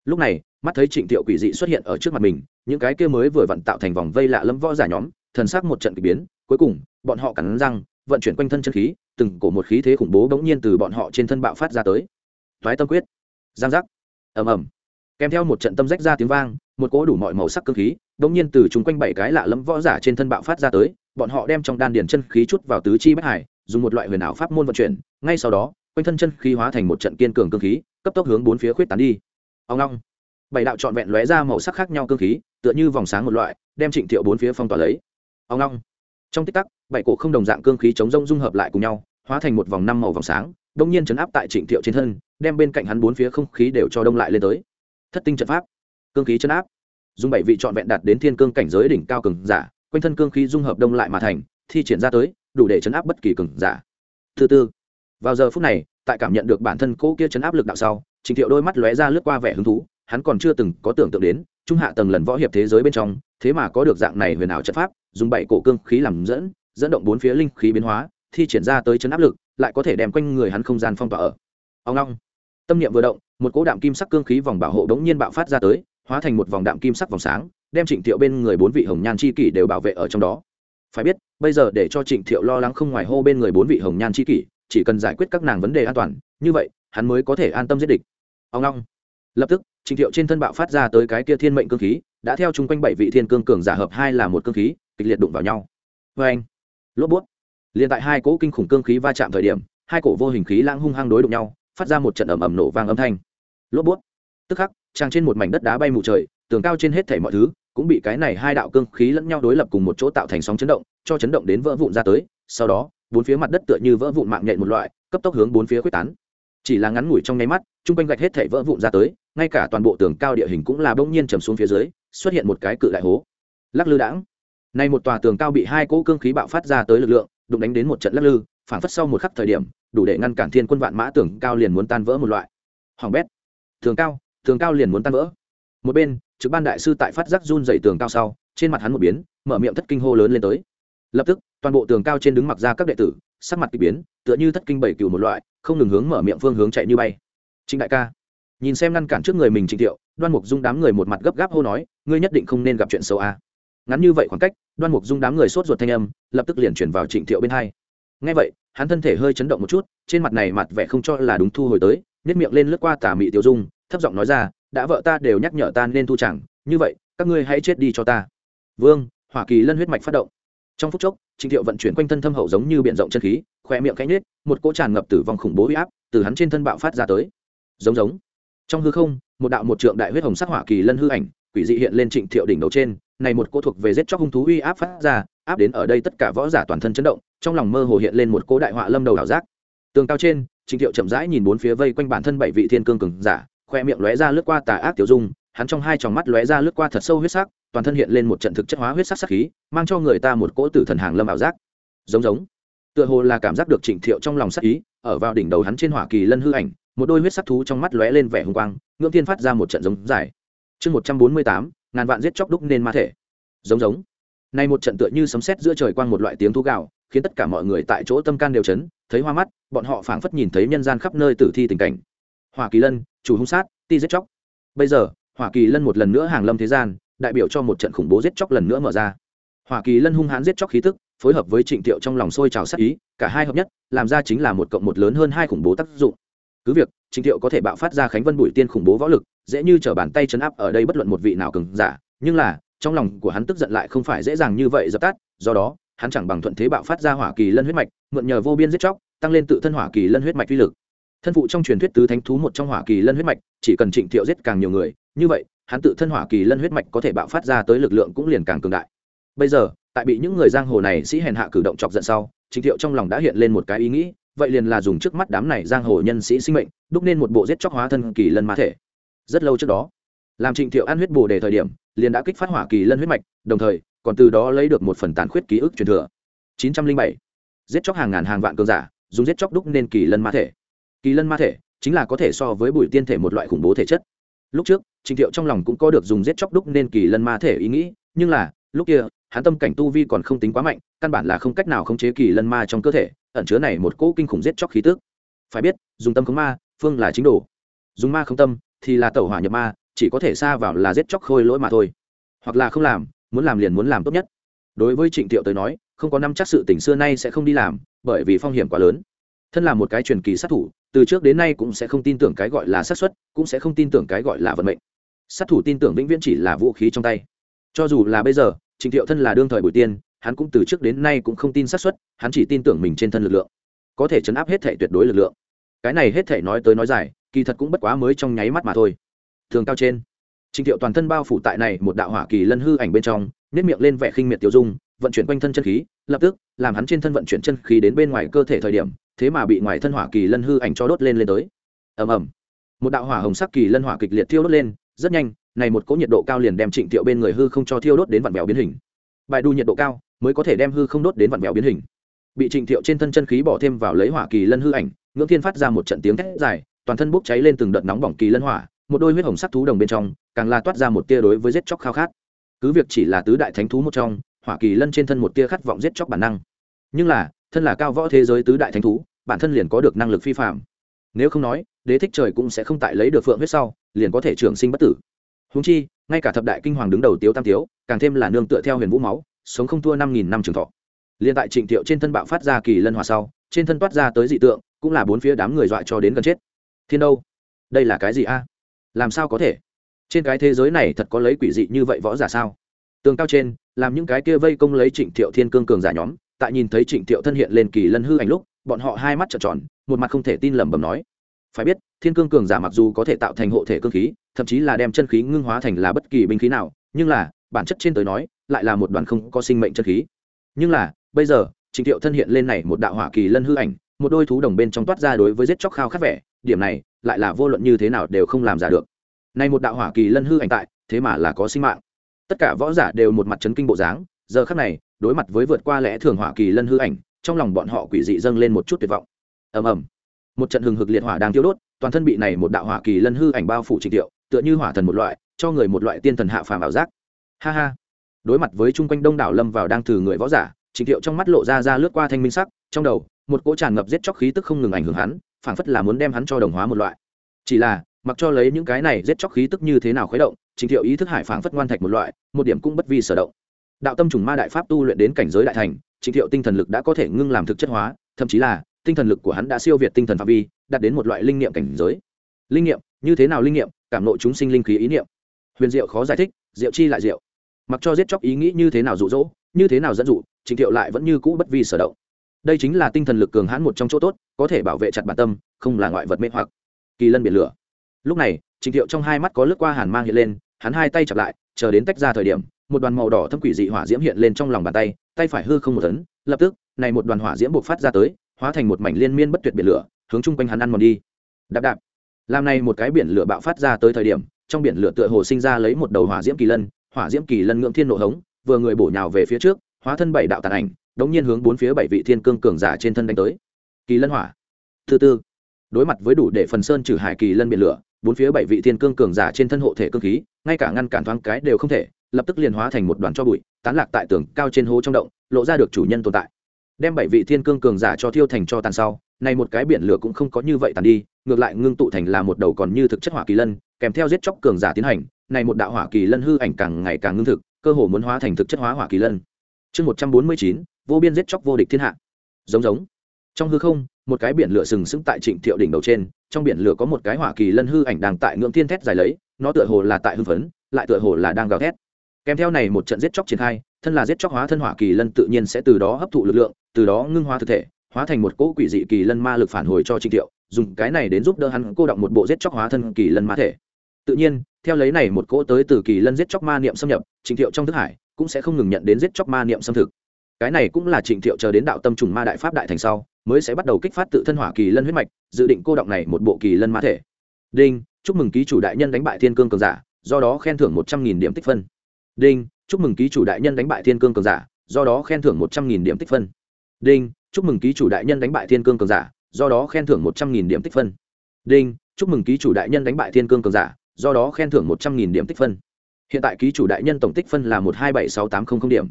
Lúc này, mắt thấy trịnh thiệu quỷ dị xuất hiện ở trước mặt mình, những cái kia mới vừa vặn tạo thành vòng vây lạ lẫm võ giả nhóm thần sắc một trận kỳ biến, cuối cùng, bọn họ cắn răng, vận chuyển quanh thân chân khí, từng cổ một khí thế khủng bố bỗng nhiên từ bọn họ trên thân bạo phát ra tới. Thoái tâm quyết. Giang giác. Ầm ầm. Kèm theo một trận tâm rách ra tiếng vang, một cỗ đủ mọi màu sắc cơ khí, bỗng nhiên từ chúng quanh bảy cái lạ lẫm võ giả trên thân bạo phát ra tới, bọn họ đem trong đan điền chân khí chút vào tứ chi bách hải, dùng một loại huyền ảo pháp môn vận chuyển, ngay sau đó, quanh thân chân khí hóa thành một trận kiên cường cơ khí, cấp tốc hướng bốn phía khuyết tán đi. Ông long bảy đạo trọn vẹn lóe ra màu sắc khác nhau cơ khí, tựa như vòng sáng một loại, đem trịnh thiệu bốn phía phong tỏa lấy ông long trong tích tắc, bảy cổ không đồng dạng cương khí chống rông dung hợp lại cùng nhau, hóa thành một vòng năm màu vòng sáng, đông nhiên chấn áp tại trịnh thiệu trên thân, đem bên cạnh hắn bốn phía không khí đều cho đông lại lên tới. Thất tinh trận pháp. Cương khí chấn áp. Dùng bảy vị trọn vẹn đạt đến thiên cương cảnh giới đỉnh cao cường giả, quanh thân cương khí dung hợp đông lại mà thành, thi triển ra tới, đủ để chấn áp bất kỳ cường giả. Thứ tư, vào giờ phút này, tại cảm nhận được bản thân cỗ kia chấn áp lực đạo sau, trịnh thiệu đôi mắt lóe ra lướt qua vẻ hứng thú, hắn còn chưa từng có tưởng tượng đến, trung hạ tầng lần võ hiệp thế giới bên trong, thế mà có được dạng này huyền ảo trận pháp dùng bảy cổ cương khí làm dẫn dẫn động bốn phía linh khí biến hóa, thi triển ra tới chấn áp lực, lại có thể đem quanh người hắn không gian phong tỏa ở. Ông long. Tâm niệm vừa động, một cỗ đạm kim sắc cương khí vòng bảo hộ đống nhiên bạo phát ra tới, hóa thành một vòng đạm kim sắc vòng sáng, đem trịnh thiệu bên người bốn vị hồng nhan chi kỷ đều bảo vệ ở trong đó. Phải biết, bây giờ để cho trịnh thiệu lo lắng không ngoài hô bên người bốn vị hồng nhan chi kỷ, chỉ cần giải quyết các nàng vấn đề an toàn, như vậy, hắn mới có thể an tâm giết địch. Ông long. Lập tức, trịnh thiệu trên thân bạo phát ra tới cái kia thiên mệnh cương khí, đã theo chung quanh bảy vị thiên cương cường giả hợp hai là một cương khí kịch liệt đụng vào nhau. Vê anh. Lốp bút. Liền tại hai cỗ kinh khủng cương khí va chạm thời điểm, hai cổ vô hình khí lãng hung hăng đối đụng nhau, phát ra một trận ầm ầm nổ vang âm thanh. Lốp bút. Tức khắc trang trên một mảnh đất đá bay mù trời, tường cao trên hết thảy mọi thứ cũng bị cái này hai đạo cương khí lẫn nhau đối lập cùng một chỗ tạo thành sóng chấn động, cho chấn động đến vỡ vụn ra tới, sau đó, bốn phía mặt đất tựa như vỡ vụn mạng nhện một loại, cấp tốc hướng bốn phía quyết tán. Chỉ là ngắn ngủi trong nháy mắt, chung quanh gạch hết thể vỡ vụn ra tới, ngay cả toàn bộ tường cao địa hình cũng là bỗng nhiên trầm xuống phía dưới, xuất hiện một cái cự đại hố. Lắc lư đãng nay một tòa tường cao bị hai cỗ cương khí bạo phát ra tới lực lượng, đụng đánh đến một trận lắc lư phản phất sau một khắc thời điểm, đủ để ngăn cản thiên quân vạn mã tường cao liền muốn tan vỡ một loại. Hoàng bét. Tường cao tường cao liền muốn tan vỡ. Một bên, trực ban đại sư tại phát giác run dày tường cao sau, trên mặt hắn một biến, mở miệng thất kinh hô lớn lên tới. Lập tức, toàn bộ tường cao trên đứng mặc ra các đệ tử, sắc mặt k ỳ biến, tựa như thất kinh bảy cựu một loại, không ngừng hướng mở miệng phương hướng chạy như bay. Trịnh đại ca, nhìn xem ngăn cản trước người mình trịnh thiệu, đoan mục dung đám người một mặt gấp gáp hô nói, ngươi nhất định không nên gặp chuyện xấu a ngắn như vậy khoảng cách, đoan mục dung đám người sốt ruột thanh âm, lập tức liền chuyển vào trịnh thiệu bên hai. Ngay vậy, hắn thân thể hơi chấn động một chút, trên mặt này mặt vẻ không cho là đúng thu hồi tới nếp miệng lên lướt qua tà mị tiêu dung, thấp giọng nói ra, đã vợ ta đều nhắc nhở ta nên thu chẳng, như vậy, các ngươi hãy chết đi cho ta. Vương, hỏa kỳ lân huyết mạch phát động. Trong phút chốc, trịnh thiệu vận chuyển quanh thân thâm hậu giống như b i ể n rộng chân khí khoe miệng cánh nết một cỗ tràn ngập tử vong khủng bố huy áp từ hắn trên thân bạo phát ra tới. Giống giống. Trong hư không, một đạo một trượng đại huyết hồng sắc hỏa kỳ lân hư ảnh, quỷ dị hiện lên trịnh thiệu đỉnh đầu trên này một cô thuộc về giết chóc hung thú uy áp phát ra, áp đến ở đây tất cả võ giả toàn thân chấn động, trong lòng mơ hồ hiện lên một cô đại họa lâm đầu ảo giác. Tường cao trên trịnh thiệu chậm rãi nhìn bốn phía vây quanh bản thân bảy vị thiên cương cường giả, khoe miệng lóe ra lướt qua tà ác tiểu dung, hắn trong hai tròng mắt lóe ra lướt qua thật sâu huyết sắc, toàn thân hiện lên một trận thực chất hóa huyết sắc sắc khí, mang cho người ta một cỗ tử thần hàng lâm ảo giác. Giống giống. Tựa hồ là cảm giác được trịnh thiệu trong lòng sắc ý, ở vào đỉnh đầu hắn trên hỏa kỳ lân hư ảnh, một đôi huyết sắc thú trong mắt lóe lên vẻ hùng quang, ngưỡng thiên phát ra một trận giống dài. Chương một trăm bốn mươi tám ngàn vạn giết chóc đúc nên ma thể. Giống giống. Nay một trận tựa như sấm sét giữa trời quang một loại tiếng thú gạo khiến tất cả mọi người tại chỗ tâm can đều chấn, thấy hoa mắt, bọn họ phảng phất nhìn thấy nhân gian khắp nơi tử thi tình cảnh. Hỏa kỳ lân, chủ hung sát, ti giết chóc. Bây giờ, hỏa kỳ lân một lần nữa hàng lâm thế gian, đại biểu cho một trận khủng bố giết chóc lần nữa mở ra. Hỏa kỳ lân hung hãn giết chóc khí tức, phối hợp với trịnh thiệu trong lòng sôi trào sắc ý, cả hai hợp nhất, làm ra chính là một cộng một lớn hơn hai khủng bố tác dụng. Cứ việc, trịnh thiệu có thể bạo phát ra khánh vân bụi tiên khủng bố võ lực dễ như t r ở bàn tay chấn áp ở đây bất luận một vị nào cường giả, nhưng là, trong lòng của hắn tức giận lại không phải dễ dàng như vậy dập tắt, do đó, hắn chẳng bằng thuận thế bạo phát ra hỏa kỳ lân huyết mạch, mượn nhờ vô biên giết chóc, tăng lên tự thân hỏa kỳ lân huyết mạch uy lực. Thân phụ trong truyền thuyết tứ thánh thú một trong hỏa kỳ lân huyết mạch, chỉ cần trịnh thiệu giết càng nhiều người, như vậy, hắn tự thân hỏa kỳ lân huyết mạch có thể bạo phát ra tới lực lượng cũng liền càng cường đại. Bây giờ, tại bị những người giang hồ này sĩ hèn hạ cử động chọc giận sau, trịnh thiệu trong lòng đã hiện lên một cái ý nghĩ, vậy liền là dùng trước mắt đám này giang hồ nhân sĩ sinh mệnh, đúc nên một bộ giết chóc hóa thân kỳ lân ma thể rất lâu trước đó, làm trịnh thiệu ăn huyết bồ đề thời điểm, liền đã kích phát hỏa kỳ lân huyết mạch, đồng thời, còn từ đó lấy được một phần tàn khuyết ký ức truyền thừa. 907. giết chóc hàng ngàn hàng vạn cơn giả, dùng giết chóc đúc nên kỳ lân ma thể. Kỳ lân ma thể chính là có thể so với bùi tiên thể một loại khủng bố thể chất. Lúc trước, trịnh thiệu trong lòng cũng có được dùng giết chóc đúc nên kỳ lân ma thể ý nghĩ, nhưng là, lúc kia, hắn tâm cảnh tu vi còn không tính quá mạnh, căn bản là không cách nào khống chế kỳ lân ma trong cơ thể, ẩn chứa này một cỗ kinh khủng giết chóc khí tước phải biết, dùng tâm khống ma, phương là chính đồ. Dùng ma không tâm thì là tẩu hỏa nhập ma, chỉ có thể xa vào là giết chóc khôi lỗi mà thôi. Hoặc là không làm, muốn làm liền muốn làm tốt nhất. Đối với trịnh thiệu tới nói, không có năm chắc sự tình xưa nay sẽ không đi làm, bởi vì phong hiểm quá lớn. Thân là một cái truyền kỳ sát thủ, từ trước đến nay cũng sẽ không tin tưởng cái gọi là sát xuất, cũng sẽ không tin tưởng cái gọi là vận mệnh. Sát thủ tin tưởng vĩnh viễn chỉ là vũ khí trong tay. Cho dù là bây giờ, trịnh thiệu thân là đương thời bùi tiên, hắn cũng từ trước đến nay cũng không tin sát xuất, hắn chỉ tin tưởng mình trên thân lực lượng. Có thể chấn áp hết thể tuyệt đối lực lượng. Cái này hết thể nói tới nói dài kỳ thật cũng bất quá mới trong nháy mắt mà thôi. Thường cao trên, Trình thiệu toàn thân bao phủ tại này một đạo hỏa kỳ lân hư ảnh bên trong, nếp miệng lên vẻ khinh miệt tiêu dung, vận chuyển quanh thân chân khí, lập tức, làm hắn trên thân vận chuyển chân khí đến bên ngoài cơ thể thời điểm, thế mà bị ngoài thân hỏa kỳ lân hư ảnh cho đốt lên lên tới. Ầm ầm. Một đạo hỏa hồng sắc kỳ lân hỏa kịch liệt thiêu đốt lên, rất nhanh, này một cỗ nhiệt độ cao liền đem trịnh thiệu bên người hư không cho thiêu đốt đến vặn vẹo biến hình. Bài đu nhiệt độ cao mới có thể đem hư không đốt đến vặn vẹo biến hình. Bị trịnh thiệu trên thân chân khí bỏ thêm vào lấy hỏa kỳ lân hư ảnh, ngưỡng thiên phát ra một trận tiếng thét dài toàn thân bốc cháy lên từng đợt nóng bỏng kỳ lân hỏa, một đôi huyết hồng sắc thú đồng bên trong, càng là toát ra một tia đối với giết chóc khao khát. Cứ việc chỉ là tứ đại thánh thú một trong, hỏa kỳ lân trên thân một tia khát vọng giết chóc bản năng. Nhưng là, thân là cao võ thế giới tứ đại thánh thú, bản thân liền có được năng lực phi phạm nếu không nói, đế thích trời cũng sẽ không tại lấy được phượng huyết sau, liền có thể trường sinh bất tử. Húng chi, ngay cả thập đại kinh hoàng đứng đầu tiếu tam tiếu, càng thêm là nương tựa theo huyền vũ máu, sống không thua năm nghìn năm trường thọ. Liền tại trịnh thiệu trên thân bạo phát ra kỳ lân hòa sau, trên thân toát ra tới dị tượng, cũng là bốn phía đám người dọa cho đến gần chết thiên đâu? Đây là cái gì a? Làm sao có thể? Trên cái thế giới này thật có lấy quỷ dị như vậy võ giả sao? Tường cao trên, làm những cái kia vây công lấy trịnh thiệu thiên cương cường giả nhóm, tại nhìn thấy trịnh thiệu thân hiện lên kỳ lân hư ảnh lúc, bọn họ hai mắt trợn tròn, một mặt không thể tin lẩm bẩm nói. Phải biết, thiên cương cường giả mặc dù có thể tạo thành hộ thể cương khí, thậm chí là đem chân khí ngưng hóa thành là bất kỳ binh khí nào, nhưng là, bản chất trên tới nói, lại là một đoàn không có sinh mệnh chân khí. Nhưng là, bây giờ, trịnh thiệu thân hiện lên này một đạo hỏa kỳ lân hư ảnh, một đôi thú đồng bên trong toát ra đối với giết chóc khao khát vẻ điểm này, lại là vô luận như thế nào đều không làm giả được. Nay một đạo hỏa kỳ lân hư ảnh tại, thế mà là có sinh mạng. Tất cả võ giả đều một mặt chấn kinh bộ dáng, giờ khắc này, đối mặt với vượt qua lẽ thường hỏa kỳ lân hư ảnh, trong lòng bọn họ quỷ dị dâng lên một chút tuyệt vọng. Ầm ầm. Một trận hừng hực liệt hỏa đang tiêu đốt, toàn thân bị này một đạo hỏa kỳ lân hư ảnh bao phủ trịnh tiệu tựa như hỏa thần một loại, cho người một loại tiên thần hạ phàm ảo giác. Ha ha. Đối mặt với chung quanh đông đảo lâm vào đang thử người võ giả trịnh tiệu trong mắt lộ ra ra lướt qua thanh minh sắc, trong đầu, một cỗ tràn ngập giết chóc khí tức không ngừng ảnh hưởng hắn phảng phất là muốn đem hắn cho đồng hóa một loại. Chỉ là, mặc cho lấy những cái này giết chóc khí tức như thế nào khuấy động, trình thiệu ý thức hải phảng phất ngoan thạch một loại, một điểm cũng bất vi sở động. Đạo tâm trùng ma đại pháp tu luyện đến cảnh giới đại thành, trình thiệu tinh thần lực đã có thể ngưng làm thực chất hóa, thậm chí là, tinh thần lực của hắn đã siêu việt tinh thần phạm vi, đạt đến một loại linh nghiệm cảnh giới. Linh nghiệm, như thế nào linh nghiệm? Cảm nộ chúng sinh linh khí ý niệm. Huyền diệu khó giải thích, diệu chi lại diệu. Mặc cho giết chóc ý nghĩ như thế nào rụ rỗ như thế nào dẫn dụ, trình thiệu lại vẫn như cũ bất vi sở động đây chính là tinh thần lực cường hãn một trong chỗ tốt, có thể bảo vệ chặt bản tâm, không là ngoại vật mê hoặc. Kỳ lân biển lửa. Lúc này trịnh thiệu trong hai mắt có lướt qua hàn mang hiện lên, hắn hai tay chặp lại, chờ đến tách ra thời điểm, một đoàn màu đỏ thâm quỷ dị hỏa diễm hiện lên trong lòng bàn tay tay phải hư không một tấn, lập tức, này một đoàn hỏa diễm buộc phát ra tới, hóa thành một mảnh liên miên bất tuyệt biển lửa, hướng chung quanh hắn ăn mòn đi. Đạp đạp. Làm này một cái biển lửa bạo phát ra tới thời điểm, trong biển lửa tựa hồ sinh ra lấy một đầu hỏa diễm kỳ lân, hỏa diễm kỳ lân ngưỡng thiên nộ hống, vừa người bổ nhào về phía trước hóa thân bảy đạo tàn ảnh, đống nhiên hướng bốn phía bảy vị thiên cương cường giả trên thân đánh tới. Kỳ lân hỏa thứ tư. Đối mặt với đủ để phần sơn trừ hải kỳ lân biển lửa, bốn phía bảy vị thiên cương cường giả trên thân hộ thể cương khí, ngay cả ngăn cản thoáng cái đều không thể, lập tức liền hóa thành một đoàn cho bụi, tán lạc tại tường cao trên hố trong động, lộ ra được chủ nhân tồn tại. Đem bảy vị thiên cương cường giả cho thiêu thành cho tàn sau này một cái biển lửa cũng không có như vậy tàn đi, ngược lại ngưng tụ thành là một đầu còn như thực chất hỏa kỳ lân, kèm theo giết chóc cường giả tiến hành này một đạo hỏa kỳ lân hư ảnh càng ngày càng ngưng thực, cơ hồ muốn hóa thành thực chất hóa hỏa kỳ lân chương một trăm bốn mươi chín, vô biên giết chóc vô địch thiên hạ. Giống giống. Trong hư không, một cái biển lửa sừng sững tại trịnh thiệu đỉnh đầu trên, trong biển lửa có một cái hỏa kỳ lân hư ảnh đang tại ngưỡng thiên thét dài lấy, nó tựa hồ là tại hưng phấn, lại tựa hồ là đang gào thét. Kèm theo này một trận giết chóc triển khai, thân là giết chóc hóa thân hỏa kỳ lân tự nhiên sẽ từ đó hấp thụ lực lượng, từ đó ngưng hóa thực thể, hóa thành một cỗ quỷ dị kỳ lân ma lực phản hồi cho trịnh thiệu, dùng cái này đến giúp đỡ hắn cô động một bộ giết chóc hóa thân kỳ lân ma thể. Tự nhiên, theo lấy này một cỗ tới từ kỳ lân giết chóc ma niệm xâm nhập, trịnh thiệu trong thức hải cũng sẽ không ngừng nhận đến giết chóc ma niệm xâm thực. Cái này cũng là trịnh thiệu chờ đến đạo tâm trùng ma đại pháp đại thành sau, mới sẽ bắt đầu kích phát tự thân hỏa kỳ lân huyết mạch, dự định cô động này một bộ kỳ lân ma thể. Đinh, chúc mừng ký chủ đại nhân đánh bại thiên cương cường giả, do đó khen thưởng một trăm nghìn điểm tích phân. Đinh, chúc mừng ký chủ đại nhân đánh bại thiên cương cường giả, do đó khen thưởng một trăm nghìn điểm tích phân. Đinh, chúc mừng ký chủ đại nhân đánh bại thiên cương cường giả, do đó khen thưởng một trăm nghìn điểm tích phân. Đinh, chúc mừng ký chủ đại nhân đánh bại thiên cương cường giả, do đó khen thưởng một trăm nghìn điểm tích phân hiện tại ký chủ đại nhân tổng tích phân là một hai bảy sáu tám không không điểm.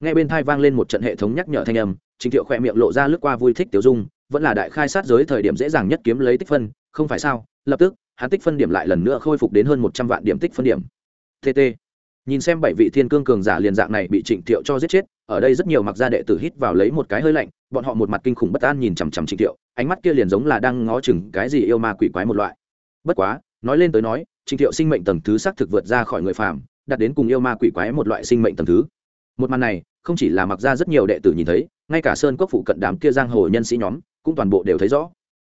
Nghe bên thai vang lên một trận hệ thống nhắc nhở thanh âm, trình thiệu khỏe miệng lộ ra lướt qua vui thích tiểu dung, vẫn là đại khai sát giới thời điểm dễ dàng nhất kiếm lấy tích phân, không phải sao? Lập tức, hắn tích phân điểm lại lần nữa khôi phục đến hơn một trăm vạn điểm tích phân điểm. Tt nhìn xem bảy vị thiên cương cường giả liền dạng này bị trịnh thiệu cho giết chết, ở đây rất nhiều mặc gia đệ tử hít vào lấy một cái hơi lạnh, bọn họ một mặt kinh khủng bất an nhìn chằm chằm trịnh thiệu, ánh mắt kia liền giống là đang ngó chừng cái gì yêu ma quỷ quái một loại. Bất quá, nói lên tới nói Trình thiệu sinh mệnh tầng thứ xác thực vượt ra khỏi người phàm đạt đến cùng yêu ma quỷ quái một loại sinh mệnh tầng thứ. Một màn này không chỉ là mặc ra rất nhiều đệ tử nhìn thấy ngay cả sơn cốc phụ cận đám kia giang hồ nhân sĩ nhóm cũng toàn bộ đều thấy rõ.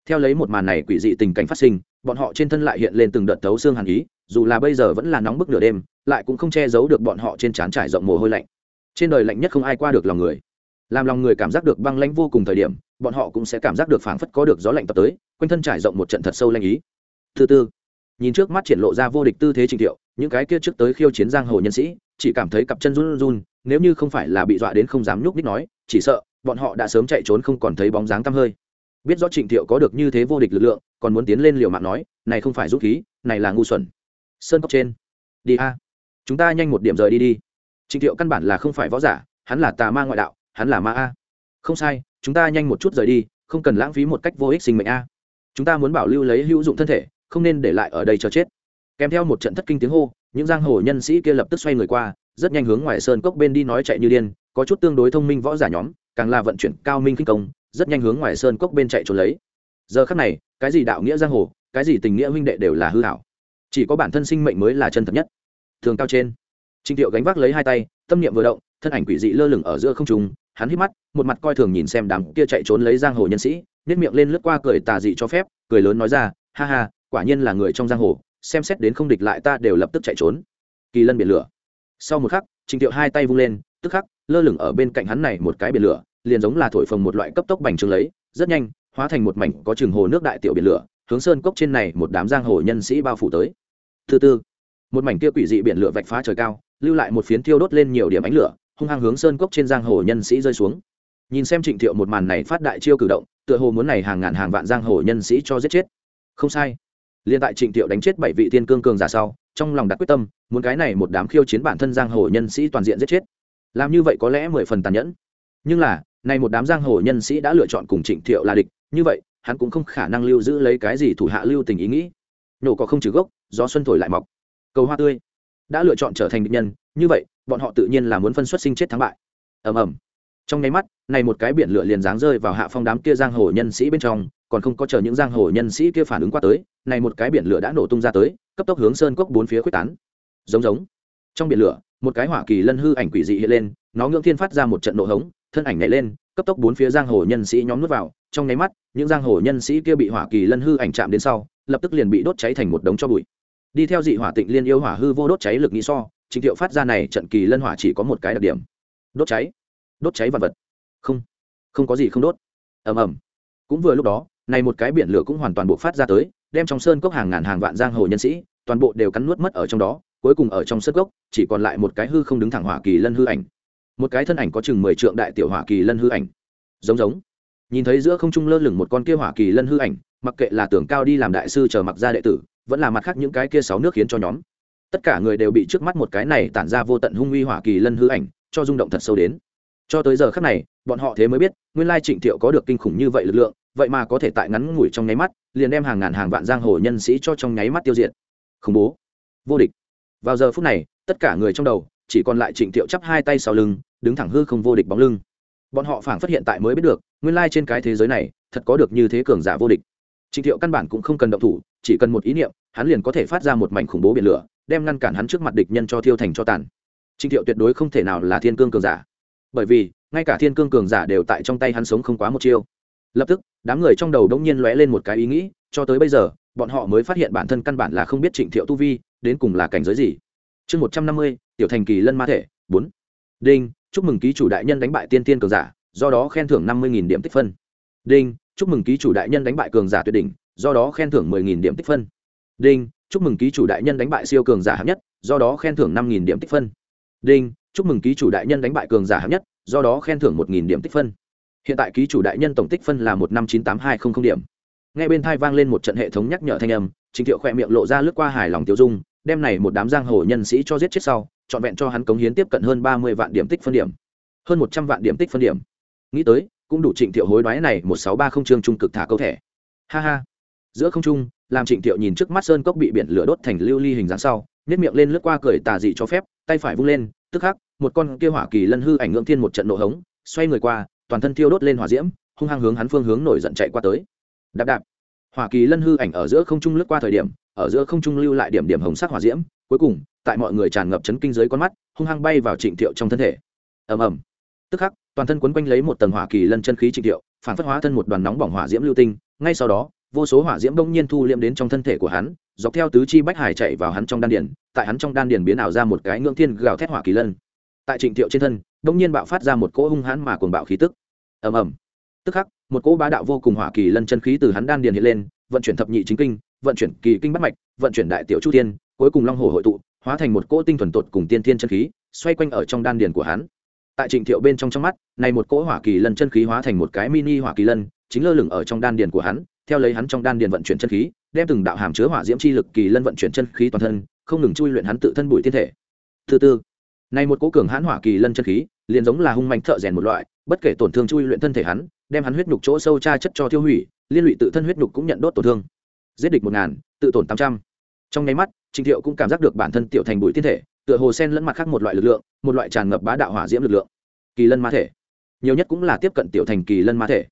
Theo lấy một màn này quỷ dị tình cảnh phát sinh bọn họ trên thân lại hiện lên từng đợt tấu xương hàn ý dù là bây giờ vẫn là nóng bức nửa đêm lại cũng không che giấu được bọn họ trên trán trải rộng mồ hôi lạnh. Trên đời lạnh nhất không ai qua được lòng người. Làm lòng người cảm giác được băng lãnh vô cùng thời điểm bọn họ cũng sẽ cảm giác được phảng phất có được gió lạnh tập tới quanh thân trải rộng một trận thật sâu lạnh ý. Từ từ, nhìn trước mắt triển lộ ra vô địch tư thế trình thiệu, những cái kia trước tới khiêu chiến giang hồ nhân sĩ, chỉ cảm thấy cặp chân run run, nếu như không phải là bị dọa đến không dám nhúc ních nói, chỉ sợ, bọn họ đã sớm chạy trốn không còn thấy bóng dáng tăm hơi. Biết rõ trịnh thiệu có được như thế vô địch lực lượng, còn muốn tiến lên liều mạng nói, này không phải dũng khí, này là ngu xuẩn. Sơn cốc trên. Đi a. Chúng ta nhanh một điểm rời đi đi. Trịnh thiệu căn bản là không phải võ giả, hắn là tà ma ngoại đạo, hắn là ma a. Không sai, chúng ta nhanh một chút rời đi, không cần lãng phí một cách vô ích sinh mệnh a. Chúng ta muốn bảo lưu lấy hữu dụng thân thể không nên để lại ở đây cho chết. Kèm theo một trận thất kinh tiếng hô, những giang hồ nhân sĩ kia lập tức xoay người qua, rất nhanh hướng ngoài sơn cốc bên đi nói chạy như điên, có chút tương đối thông minh võ giả nhóm, càng là vận chuyển cao minh kinh công, rất nhanh hướng ngoài sơn cốc bên chạy trốn lấy. Giờ khắc này, cái gì đạo nghĩa giang hồ, cái gì tình nghĩa huynh đệ đều là hư hảo. Chỉ có bản thân sinh mệnh mới là chân thật nhất. Thường cao trên, trịnh thiệu gánh vác lấy hai tay, tâm niệm vừa động, thân ảnh quỷ dị lơ lửng ở giữa không trung, hắn hít mắt, một mặt coi thường nhìn xem đám kia chạy trốn lấy giang hồ nhân sĩ nếp miệng lên lướt qua cười tà dị cho phép, cười lớn nói ra, ha ha quả nhiên là người trong giang hồ, xem xét đến không địch lại ta đều lập tức chạy trốn. Kỳ lân biển lửa. Sau một khắc, Trình thiệu hai tay vung lên, tức khắc, lơ lửng ở bên cạnh hắn này một cái biển lửa, liền giống là thổi phồng một loại cấp tốc bành trướng lấy, rất nhanh, hóa thành một mảnh có chừng hồ nước đại tiểu biển lửa, hướng sơn cốc trên này một đám giang hồ nhân sĩ bao phủ tới. Thứ tư, một mảnh kia quỷ dị biển lửa vạch phá trời cao, lưu lại một phiến thiêu đốt lên nhiều điểm ánh lửa, hung hăng hướng sơn cốc trên giang hồ nhân sĩ rơi xuống. Nhìn xem trịnh thiệu một màn này phát đại chiêu cử động, tựa hồ muốn này hàng ngàn hàng vạn giang hồ nhân sĩ cho giết chết. Không sai liên tại trịnh thiệu đánh chết bảy vị thiên cương cường giả sau, trong lòng đặt quyết tâm, muốn cái này một đám khiêu chiến bản thân giang hồ nhân sĩ toàn diện giết chết. Làm như vậy có lẽ mười phần tàn nhẫn. Nhưng là, này một đám giang hồ nhân sĩ đã lựa chọn cùng trịnh thiệu là địch, như vậy, hắn cũng không khả năng lưu giữ lấy cái gì thủ hạ lưu tình ý nghĩ. Nổ có không trừ gốc, gió xuân thổi lại mọc. Cầu hoa tươi. Đã lựa chọn trở thành địch nhân, như vậy, bọn họ tự nhiên là muốn phân xuất sinh chết thắng bại. Ầm ầm trong nháy mắt, này một cái biển lửa liền dáng rơi vào hạ phong đám kia giang hồ nhân sĩ bên trong, còn không có chờ những giang hồ nhân sĩ kia phản ứng qua tới, này một cái biển lửa đã nổ tung ra tới, cấp tốc hướng sơn cốc bốn phía quyết tán. Giống giống. Trong biển lửa, một cái hỏa kỳ lân hư ảnh quỷ dị hiện lên, nó ngưỡng thiên phát ra một trận nổ hống, thân ảnh nhảy lên, cấp tốc bốn phía giang hồ nhân sĩ nhóm nuốt vào. Trong nháy mắt, những giang hồ nhân sĩ kia bị hỏa kỳ lân hư ảnh chạm đến sau, lập tức liền bị đốt cháy thành một đống cho bụi. Đi theo dị hỏa tịnh liên yêu hỏa hư vô đốt cháy lực nghĩ so trình thiệu phát ra này trận kỳ lân hỏa chỉ có một cái đặc điểm. Đốt cháy đốt cháy vật vật. Không không có gì không đốt. Ầm ầm. Cũng vừa lúc đó, này một cái biển lửa cũng hoàn toàn buộc phát ra tới, đem trong sơn cốc hàng ngàn hàng vạn giang hồ nhân sĩ, toàn bộ đều cắn nuốt mất ở trong đó, cuối cùng ở trong sơn cốc, chỉ còn lại một cái hư không đứng thẳng hỏa kỳ lân hư ảnh. Một cái thân ảnh có chừng mười trượng đại tiểu hỏa kỳ lân hư ảnh. Giống giống. Nhìn thấy giữa không trung lơ lửng một con kia hỏa kỳ lân hư ảnh, mặc kệ là tưởng cao đi làm đại sư chờ mặc ra đệ tử, vẫn là mặt khác những cái kia sáu nước khiến cho nhóm. Tất cả người đều bị trước mắt một cái này tản ra vô tận hung uy hỏa kỳ lân hư ảnh, cho rung động thật sâu đến cho tới giờ khắc này, bọn họ thế mới biết, nguyên lai trịnh thiệu có được kinh khủng như vậy lực lượng, vậy mà có thể tại ngắn ngủi trong nháy mắt, liền đem hàng ngàn hàng vạn giang hồ nhân sĩ cho trong nháy mắt tiêu diệt. Khủng bố. Vô địch. Vào giờ phút này, tất cả người trong đầu, chỉ còn lại trịnh thiệu chắp hai tay sau lưng, đứng thẳng hư không vô địch bóng lưng. Bọn họ phảng phát hiện tại mới biết được, nguyên lai trên cái thế giới này, thật có được như thế cường giả vô địch. Trịnh thiệu căn bản cũng không cần động thủ, chỉ cần một ý niệm, hắn liền có thể phát ra một mảnh khủng bố biển lửa, đem ngăn cản hắn trước mặt địch nhân cho thiêu thành cho tàn. Trịnh thiệu tuyệt đối không thể nào là thiên cương cường giả bởi vì, ngay cả thiên cương cường giả đều tại trong tay hắn sống không quá một chiêu. Lập tức, đám người trong đầu đông nhiên lóe lên một cái ý nghĩ, cho tới bây giờ, bọn họ mới phát hiện bản thân căn bản là không biết trịnh thiệu tu vi, đến cùng là cảnh giới gì. Chương một trăm năm mươi, tiểu thành kỳ lân ma thể, bốn. Đinh, chúc mừng ký chủ đại nhân đánh bại tiên tiên cường giả, do đó khen thưởng năm mươi điểm tích phân. Đinh, chúc mừng ký chủ đại nhân đánh bại cường giả tuyệt đỉnh, do đó khen thưởng mười điểm tích phân. Đinh, chúc mừng ký chủ đại nhân đánh bại siêu cường giả hạng nhất, do đó khen thưởng năm điểm tích phân. Đinh chúc mừng ký chủ đại nhân đánh bại cường giả hạng nhất, do đó khen thưởng một điểm tích phân. Hiện tại ký chủ đại nhân tổng tích phân là một năm chín tám hai không không điểm. Ngay bên thai vang lên một trận hệ thống nhắc nhở thanh âm, trình thiệu khỏe miệng lộ ra lướt qua hài lòng tiêu dung, đem này một đám giang hồ nhân sĩ cho giết chết sau, trọn vẹn cho hắn cống hiến tiếp cận hơn ba mươi vạn điểm tích phân điểm. Hơn một trăm vạn điểm tích phân điểm. Nghĩ tới, cũng đủ trịnh thiệu hối đoái này một sáu ba không chương trung cực thả câu thẻ. Ha ha. Giữa không trung, làm trịnh thiệu nhìn trước mắt sơn cốc bị biển lửa đốt thành lưu ly hình dáng sau nếp miệng lên lướt qua cười tà dị cho phép, tay phải vung lên, tức khắc một con kia hỏa kỳ lân hư ảnh ngưỡng thiên một trận nộ hống, xoay người qua, toàn thân thiêu đốt lên hỏa diễm, hung hăng hướng hắn phương hướng nổi giận chạy qua tới. Đạp đạp. Hỏa kỳ lân hư ảnh ở giữa không trung lướt qua thời điểm, ở giữa không trung lưu lại điểm điểm hồng sắc hỏa diễm, cuối cùng, tại mọi người tràn ngập chấn kinh dưới con mắt, hung hăng bay vào trịnh thiệu trong thân thể. Ầm ầm. Tức khắc, toàn thân quấn quanh lấy một tầng hỏa kỳ lân chân khí trịnh thiệu, phản phất hóa thân một đoàn nóng bỏng hỏa diễm lưu tinh, ngay sau đó, vô số hỏa diễm đông nhiên thu liệm đến trong thân thể của hắn, dọc theo tứ chi bách hải chạy vào hắn trong đan điền, tại hắn trong đan điền biến ảo ra một cái ngưỡng thiên gào thét hỏa kỳ lân tại trịnh thiệu trên thân đông nhiên bạo phát ra một cỗ hung hãn mà cuồng bạo khí tức. Ầm ầm. Tức khắc, một cỗ bá đạo vô cùng hỏa kỳ lân chân khí từ hắn đan điền hiện lên, vận chuyển thập nhị chính kinh, vận chuyển kỳ kinh bắt mạch, vận chuyển đại tiểu chu thiên, cuối cùng long hồ hội tụ, hóa thành một cỗ tinh thuần tột cùng tiên thiên chân khí, xoay quanh ở trong đan điền của hắn. Tại trịnh thiệu bên trong trong mắt, này một cỗ hỏa kỳ lân chân khí hóa thành một cái mini hỏa kỳ lân, chính lơ lửng ở trong đan điền của hắn, theo lấy hắn trong đan điền vận chuyển chân khí, đem từng đạo hàm chứa hỏa diễm chi lực kỳ lân vận chuyển chân khí toàn thân, không ngừng chui luyện hắn tự thân bụi thiên thể. Thứ tư này một cỗ cường hãn hỏa kỳ lân chân khí, liền giống là hung mạnh thợ rèn một loại, bất kể tổn thương chui luyện thân thể hắn, đem hắn huyết nhục chỗ sâu tra chất cho tiêu hủy, liên lụy tự thân huyết nhục cũng nhận đốt tổn thương. Giết địch một ngàn, tự tổn tám trăm. Trong nháy mắt trịnh thiệu cũng cảm giác được bản thân tiểu thành bụi thiên thể, tựa hồ sen lẫn mặt khác một loại lực lượng, một loại tràn ngập bá đạo hỏa diễm lực lượng. Kỳ lân ma thể. Nhiều nhất cũng là tiếp cận tiểu thành kỳ lân ma thể.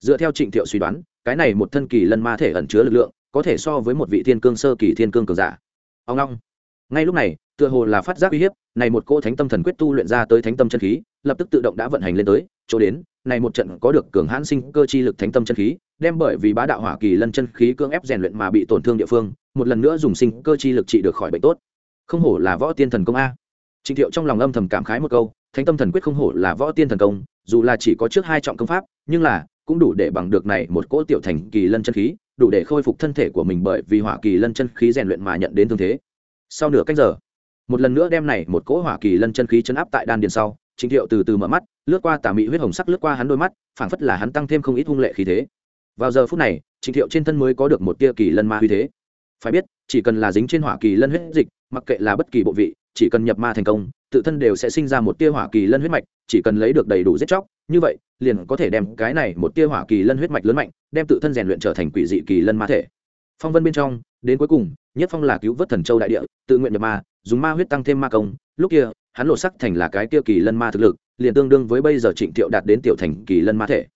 Dựa theo trịnh thiệu suy đoán, cái này một thân kỳ lân ma thể ẩn chứa lực lượng, có thể so với một vị thiên cương sơ kỳ thiên cương cường giả. Ông long ngay lúc này, tựa hồ là phát giác uy hiếp, này một cỗ thánh tâm thần quyết tu luyện ra tới thánh tâm chân khí, lập tức tự động đã vận hành lên tới, chỗ đến, này một trận có được cường hãn sinh cơ chi lực thánh tâm chân khí, đem bởi vì bá đạo hỏa kỳ lân chân khí cưỡng ép rèn luyện mà bị tổn thương địa phương, một lần nữa dùng sinh cơ chi lực trị được khỏi bệnh tốt. Không hổ là võ tiên thần công a. Trịnh thiệu trong lòng âm thầm cảm khái một câu, thánh tâm thần quyết không hổ là võ tiên thần công, dù là chỉ có trước hai trọng công pháp, nhưng là cũng đủ để bằng được này một cỗ tiểu thành kỳ lân chân khí, đủ để khôi phục thân thể của mình bởi vì hỏa kỳ lân chân khí rèn luyện mà nhận đến thương thế sau nửa canh giờ, một lần nữa đem này một cỗ hỏa kỳ lân chân khí chấn áp tại đan điền sau chính thiệu từ từ mở mắt, lướt qua tà mị huyết hồng sắc lướt qua hắn đôi mắt, phảng phất là hắn tăng thêm không ít hung lệ khí thế. Vào giờ phút này chính thiệu trên thân mới có được một tia kỳ lân ma huy thế. Phải biết, chỉ cần là dính trên hỏa kỳ lân huyết dịch, mặc kệ là bất kỳ bộ vị, chỉ cần nhập ma thành công, tự thân đều sẽ sinh ra một tia hỏa kỳ lân huyết mạch, chỉ cần lấy được đầy đủ giết chóc, như vậy, liền có thể đem cái này một tia hỏa kỳ lân huyết mạch lớn mạnh, đem tự thân rèn luyện trở thành quỷ dị kỳ lân ma thể phong vân bên trong, đến cuối cùng, nhất phong là cứu vớt thần châu đại địa, tự nguyện nhập ma, dùng ma huyết tăng thêm ma công. Lúc kia, hắn lộ sắc thành là cái tiêu kỳ lân ma thực lực, liền tương đương với bây giờ trịnh thiệu đạt đến tiểu thành kỳ lân ma thể.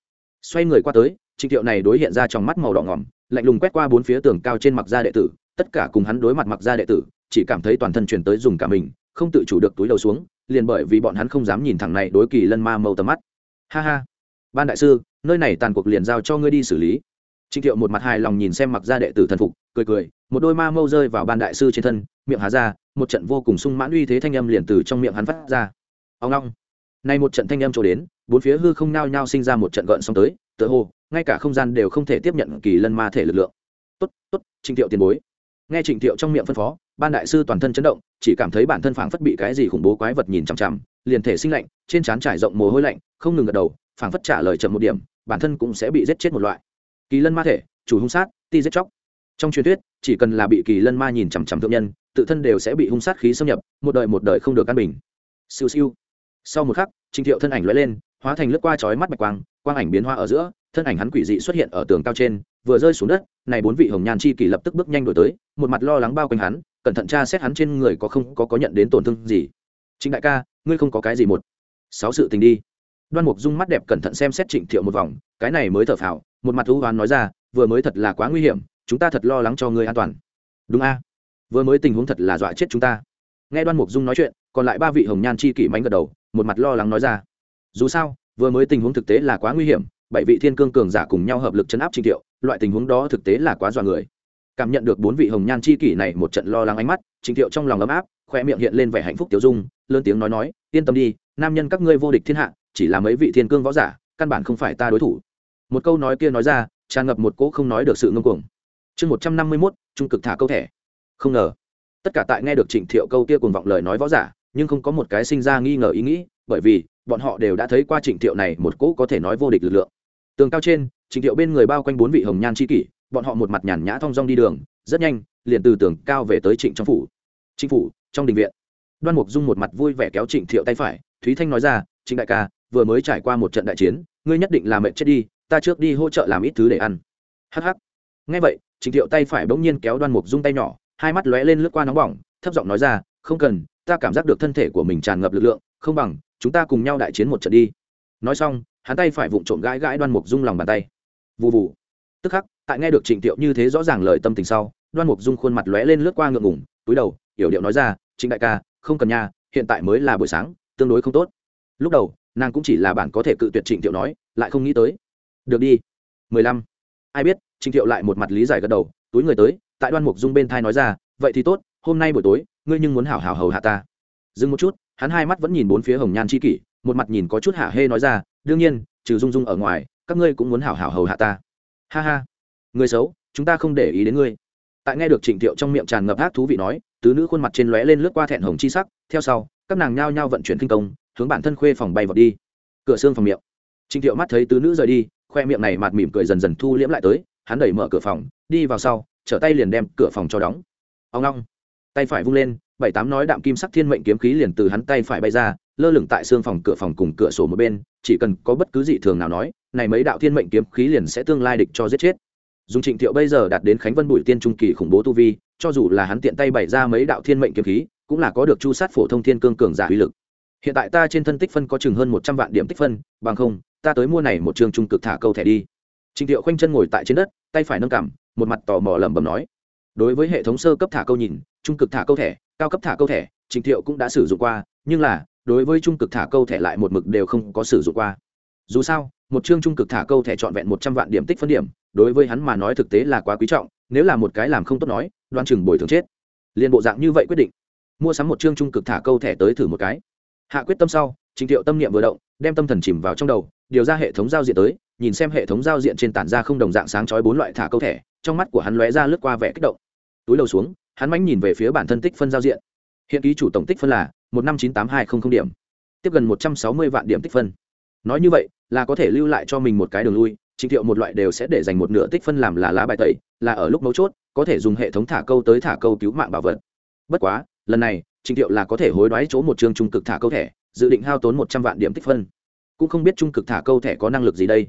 Xoay người qua tới, trịnh thiệu này đối hiện ra trong mắt màu đỏ ngỏm lạnh lùng quét qua bốn phía tường cao trên mặt gia đệ tử, tất cả cùng hắn đối mặt mặc gia đệ tử, chỉ cảm thấy toàn thân chuyển tới dùng cả mình, không tự chủ được túi đầu xuống, liền bởi vì bọn hắn không dám nhìn thẳng này đối kỳ lân ma mâu tầm mắt. Ha ha. Ban đại sư, nơi này tàn cuộc liền giao cho ngươi đi xử lý trịnh thiệu một mặt hài lòng nhìn xem mặc ra đệ tử thần phục, cười cười, một đôi ma mâu rơi vào ban đại sư trên thân, miệng há ra, một trận vô cùng sung mãn uy thế thanh âm liền từ trong miệng hắn phát ra. Ông long nay một trận thanh âm trổ đến, bốn phía hư không nao nhao sinh ra một trận gợn sóng tới, tựa hồ, ngay cả không gian đều không thể tiếp nhận kỳ lân ma thể lực lượng. Tốt tốt, trịnh thiệu tiền bối. Nghe trịnh thiệu trong miệng phân phó, ban đại sư toàn thân chấn động, chỉ cảm thấy bản thân phảng phất bị cái gì khủng bố quái vật nhìn chằm chằm, liền thể sinh lạnh, trên trán trải rộng mồ hôi lạnh, không ngừng gật đầu, phảng phất trả lời chậm một điểm, bản thân cũng sẽ bị giết chết một loại kỳ lân ma thể, chủ hung sát, ti giết chóc. Trong truyền thuyết, chỉ cần là bị kỳ lân ma nhìn chằm chằm thượng nhân, tự thân đều sẽ bị hung sát khí xâm nhập, một đời một đời không được căn bình. Siêu siêu. Sau một khắc trịnh thiệu thân ảnh lóe lên, hóa thành lướt qua chói mắt bạch quang quang ảnh biến hoa ở giữa, thân ảnh hắn quỷ dị xuất hiện ở tường cao trên, vừa rơi xuống đất, này bốn vị hồng nhan chi kỳ lập tức bước nhanh đổi tới, một mặt lo lắng bao quanh hắn, cẩn thận tra xét hắn trên người có không có có nhận đến tổn thương gì. Trịnh đại ca, ngươi không có cái gì một. Sáu sự tình đi. Đoan mục dung mắt đẹp cẩn thận xem xét trịnh thiệu một vòng, cái này mới thở phào một mặt thú hoán nói ra, vừa mới thật là quá nguy hiểm, chúng ta thật lo lắng cho ngươi an toàn. Đúng a. Vừa mới tình huống thật là dọa chết chúng ta. Nghe đoan mục dung nói chuyện, còn lại ba vị hồng nhan chi kỷ mánh gật đầu, một mặt lo lắng nói ra. Dù sao, vừa mới tình huống thực tế là quá nguy hiểm, bảy vị thiên cương cường giả cùng nhau hợp lực chấn áp trình thiệu, loại tình huống đó thực tế là quá dọa người. Cảm nhận được bốn vị hồng nhan chi kỷ này một trận lo lắng ánh mắt, trình thiệu trong lòng ấm áp khoe miệng hiện lên vẻ hạnh phúc tiểu dung, lớn tiếng nói nói, yên tâm đi, nam nhân các ngươi vô địch thiên hạ, chỉ là mấy vị thiên cương võ giả, căn bản không phải ta đối thủ một câu nói kia nói ra, tràn ngập một cỗ không nói được sự ngưng cuồng. Chương một trăm năm mươi mốt, trung cực thả câu thẻ. Không ngờ, tất cả tại nghe được trịnh thiệu câu kia cùng vọng lời nói võ giả, nhưng không có một cái sinh ra nghi ngờ ý nghĩ, bởi vì, bọn họ đều đã thấy qua trịnh thiệu này một cỗ có thể nói vô địch lực lượng. Tường cao trên, trịnh thiệu bên người bao quanh bốn vị hồng nhan c kỷ, bọn họ một mặt nhàn nhã thong dong đi đường, rất nhanh, liền từ tường cao về tới trịnh trong phủ. Trịnh phủ, trong đình viện. Đoan mục dung một mặt vui vẻ kéo trịnh thiệu tay phải, thúy thanh nói ra, trịnh đại ca, vừa mới trải qua một trận đại chiến, ngươi nhất định là mệnh chết đi ta trước đi hỗ trợ làm ít thứ để ăn. Hh ngay vậy trịnh thiệu tay phải bỗng nhiên kéo đoan mục dung tay nhỏ, hai mắt lóe lên lướt qua nóng bỏng, thấp giọng nói ra, không cần, ta cảm giác được thân thể của mình tràn ngập lực lượng, không bằng chúng ta cùng nhau đại chiến một trận đi. Nói xong, hắn tay phải vụng trộm gãi gãi đoan mục dung lòng bàn tay. Vụ vụ tức khắc, tại nghe được trịnh tiệu như thế rõ ràng lời tâm tình sau, đoan mục dung khuôn mặt lóe lên lướt qua ngượng ngủng túi đầu yểu điệu nói ra trịnh đại ca, không cần nha, hiện tại mới là buổi sáng, tương đối không tốt. Lúc đầu, nàng cũng chỉ là bản có thể cự tuyệt trịnh tiệu nói, lại không nghĩ tới được đi. Mười lăm. Ai biết trịnh tiệu lại một mặt lý giải gật đầu, túi người tới, tại đoan mục dung bên thai nói ra, vậy thì tốt, hôm nay buổi tối, ngươi nhưng muốn hảo hảo hầu hạ ta. Dừng một chút, hắn hai mắt vẫn nhìn bốn phía hồng nhan chi kỷ, một mặt nhìn có chút hạ hê nói ra, đương nhiên, trừ dung dung ở ngoài, các ngươi cũng muốn hảo hảo hầu hạ ta. Ha ha, người xấu, chúng ta không để ý đến ngươi. Tại nghe được trịnh thiệu trong miệng tràn ngập ác thú vị nói, tứ nữ khuôn mặt trên lóe lên lướt qua thẹn hồng chi sắc, theo sau, các nàng nhao nhao vận chuyển kinh công, hướng bản thân khuê phòng bay vào đi. Cửa xương phòng miệng. Trịnh thiệu mắt thấy tứ nữ rời đi khoe miệng này mạt mỉm cười dần dần thu liễm lại tới, hắn đẩy mở cửa phòng, đi vào sau, trở tay liền đem cửa phòng cho đóng. Ông long tay phải vung lên, bảy tám nói đạm kim sắc thiên mệnh kiếm khí liền từ hắn tay phải bay ra, lơ lửng tại xương phòng, cửa phòng cùng cửa sổ một bên, chỉ cần có bất cứ dị thường nào nói, này mấy đạo thiên mệnh kiếm khí liền sẽ tương lai địch cho giết chết. Dùng trịnh thiệu bây giờ đạt đến khánh vân bùi tiên trung kỳ khủng bố tu vi, cho dù là hắn tiện tay bày ra mấy đạo thiên mệnh kiếm khí, cũng là có được chu sát phổ thông thiên cương cường giả uy lực. Hiện tại ta trên thân tích phân có chừng hơn một trăm vạn điểm tích phân, bằng không ta tới mua này một trường trung cực thả câu thẻ đi. Trịnh thiệu khoanh chân ngồi tại trên đất, tay phải nâng cảm một mặt tò mò lẩm bẩm nói. Đối với hệ thống sơ cấp thả câu nhìn, trung cực thả câu thẻ, cao cấp thả câu thẻ trịnh thiệu cũng đã sử dụng qua, nhưng là, đối với trung cực thả câu thẻ lại một mực đều không có sử dụng qua. Dù sao, một chương trung cực thả câu thẻ trọn vẹn một trăm vạn điểm tích phân điểm, đối với hắn mà nói thực tế là quá quý trọng, nếu là một cái làm không tốt nói, đoan chừng bồi thường chết. Liền bộ dạng như vậy quyết định. Mua sắm một chương trung cực thả câu thẻ tới thử một cái. Hạ quyết tâm sau, trình thiệu tâm niệm vừa động, đem tâm thần chìm vào trong đầu điều ra hệ thống giao diện tới, nhìn xem hệ thống giao diện trên tản ra không đồng dạng sáng chói bốn loại thả câu thẻ, trong mắt của hắn lóe ra lướt qua vẻ kích động. Túi đầu xuống, hắn mánh nhìn về phía bản thân tích phân giao diện. Hiện ký chủ tổng tích phân là một năm chín tám hai không không điểm, tiếp gần một trăm sáu mươi vạn điểm tích phân. Nói như vậy, là có thể lưu lại cho mình một cái đường lui trình thiệu một loại đều sẽ để dành một nửa tích phân làm là lá bài tẩy, là ở lúc mấu chốt, có thể dùng hệ thống thả câu tới thả câu cứu mạng bảo vật. Bất quá, lần này trình thiệu là có thể hối đoái chỗ một chương trung cực thả câu thẻ, dự định hao tốn một trăm vạn điểm tích phân cũng không biết trung cực thả câu thẻ có năng lực gì đây.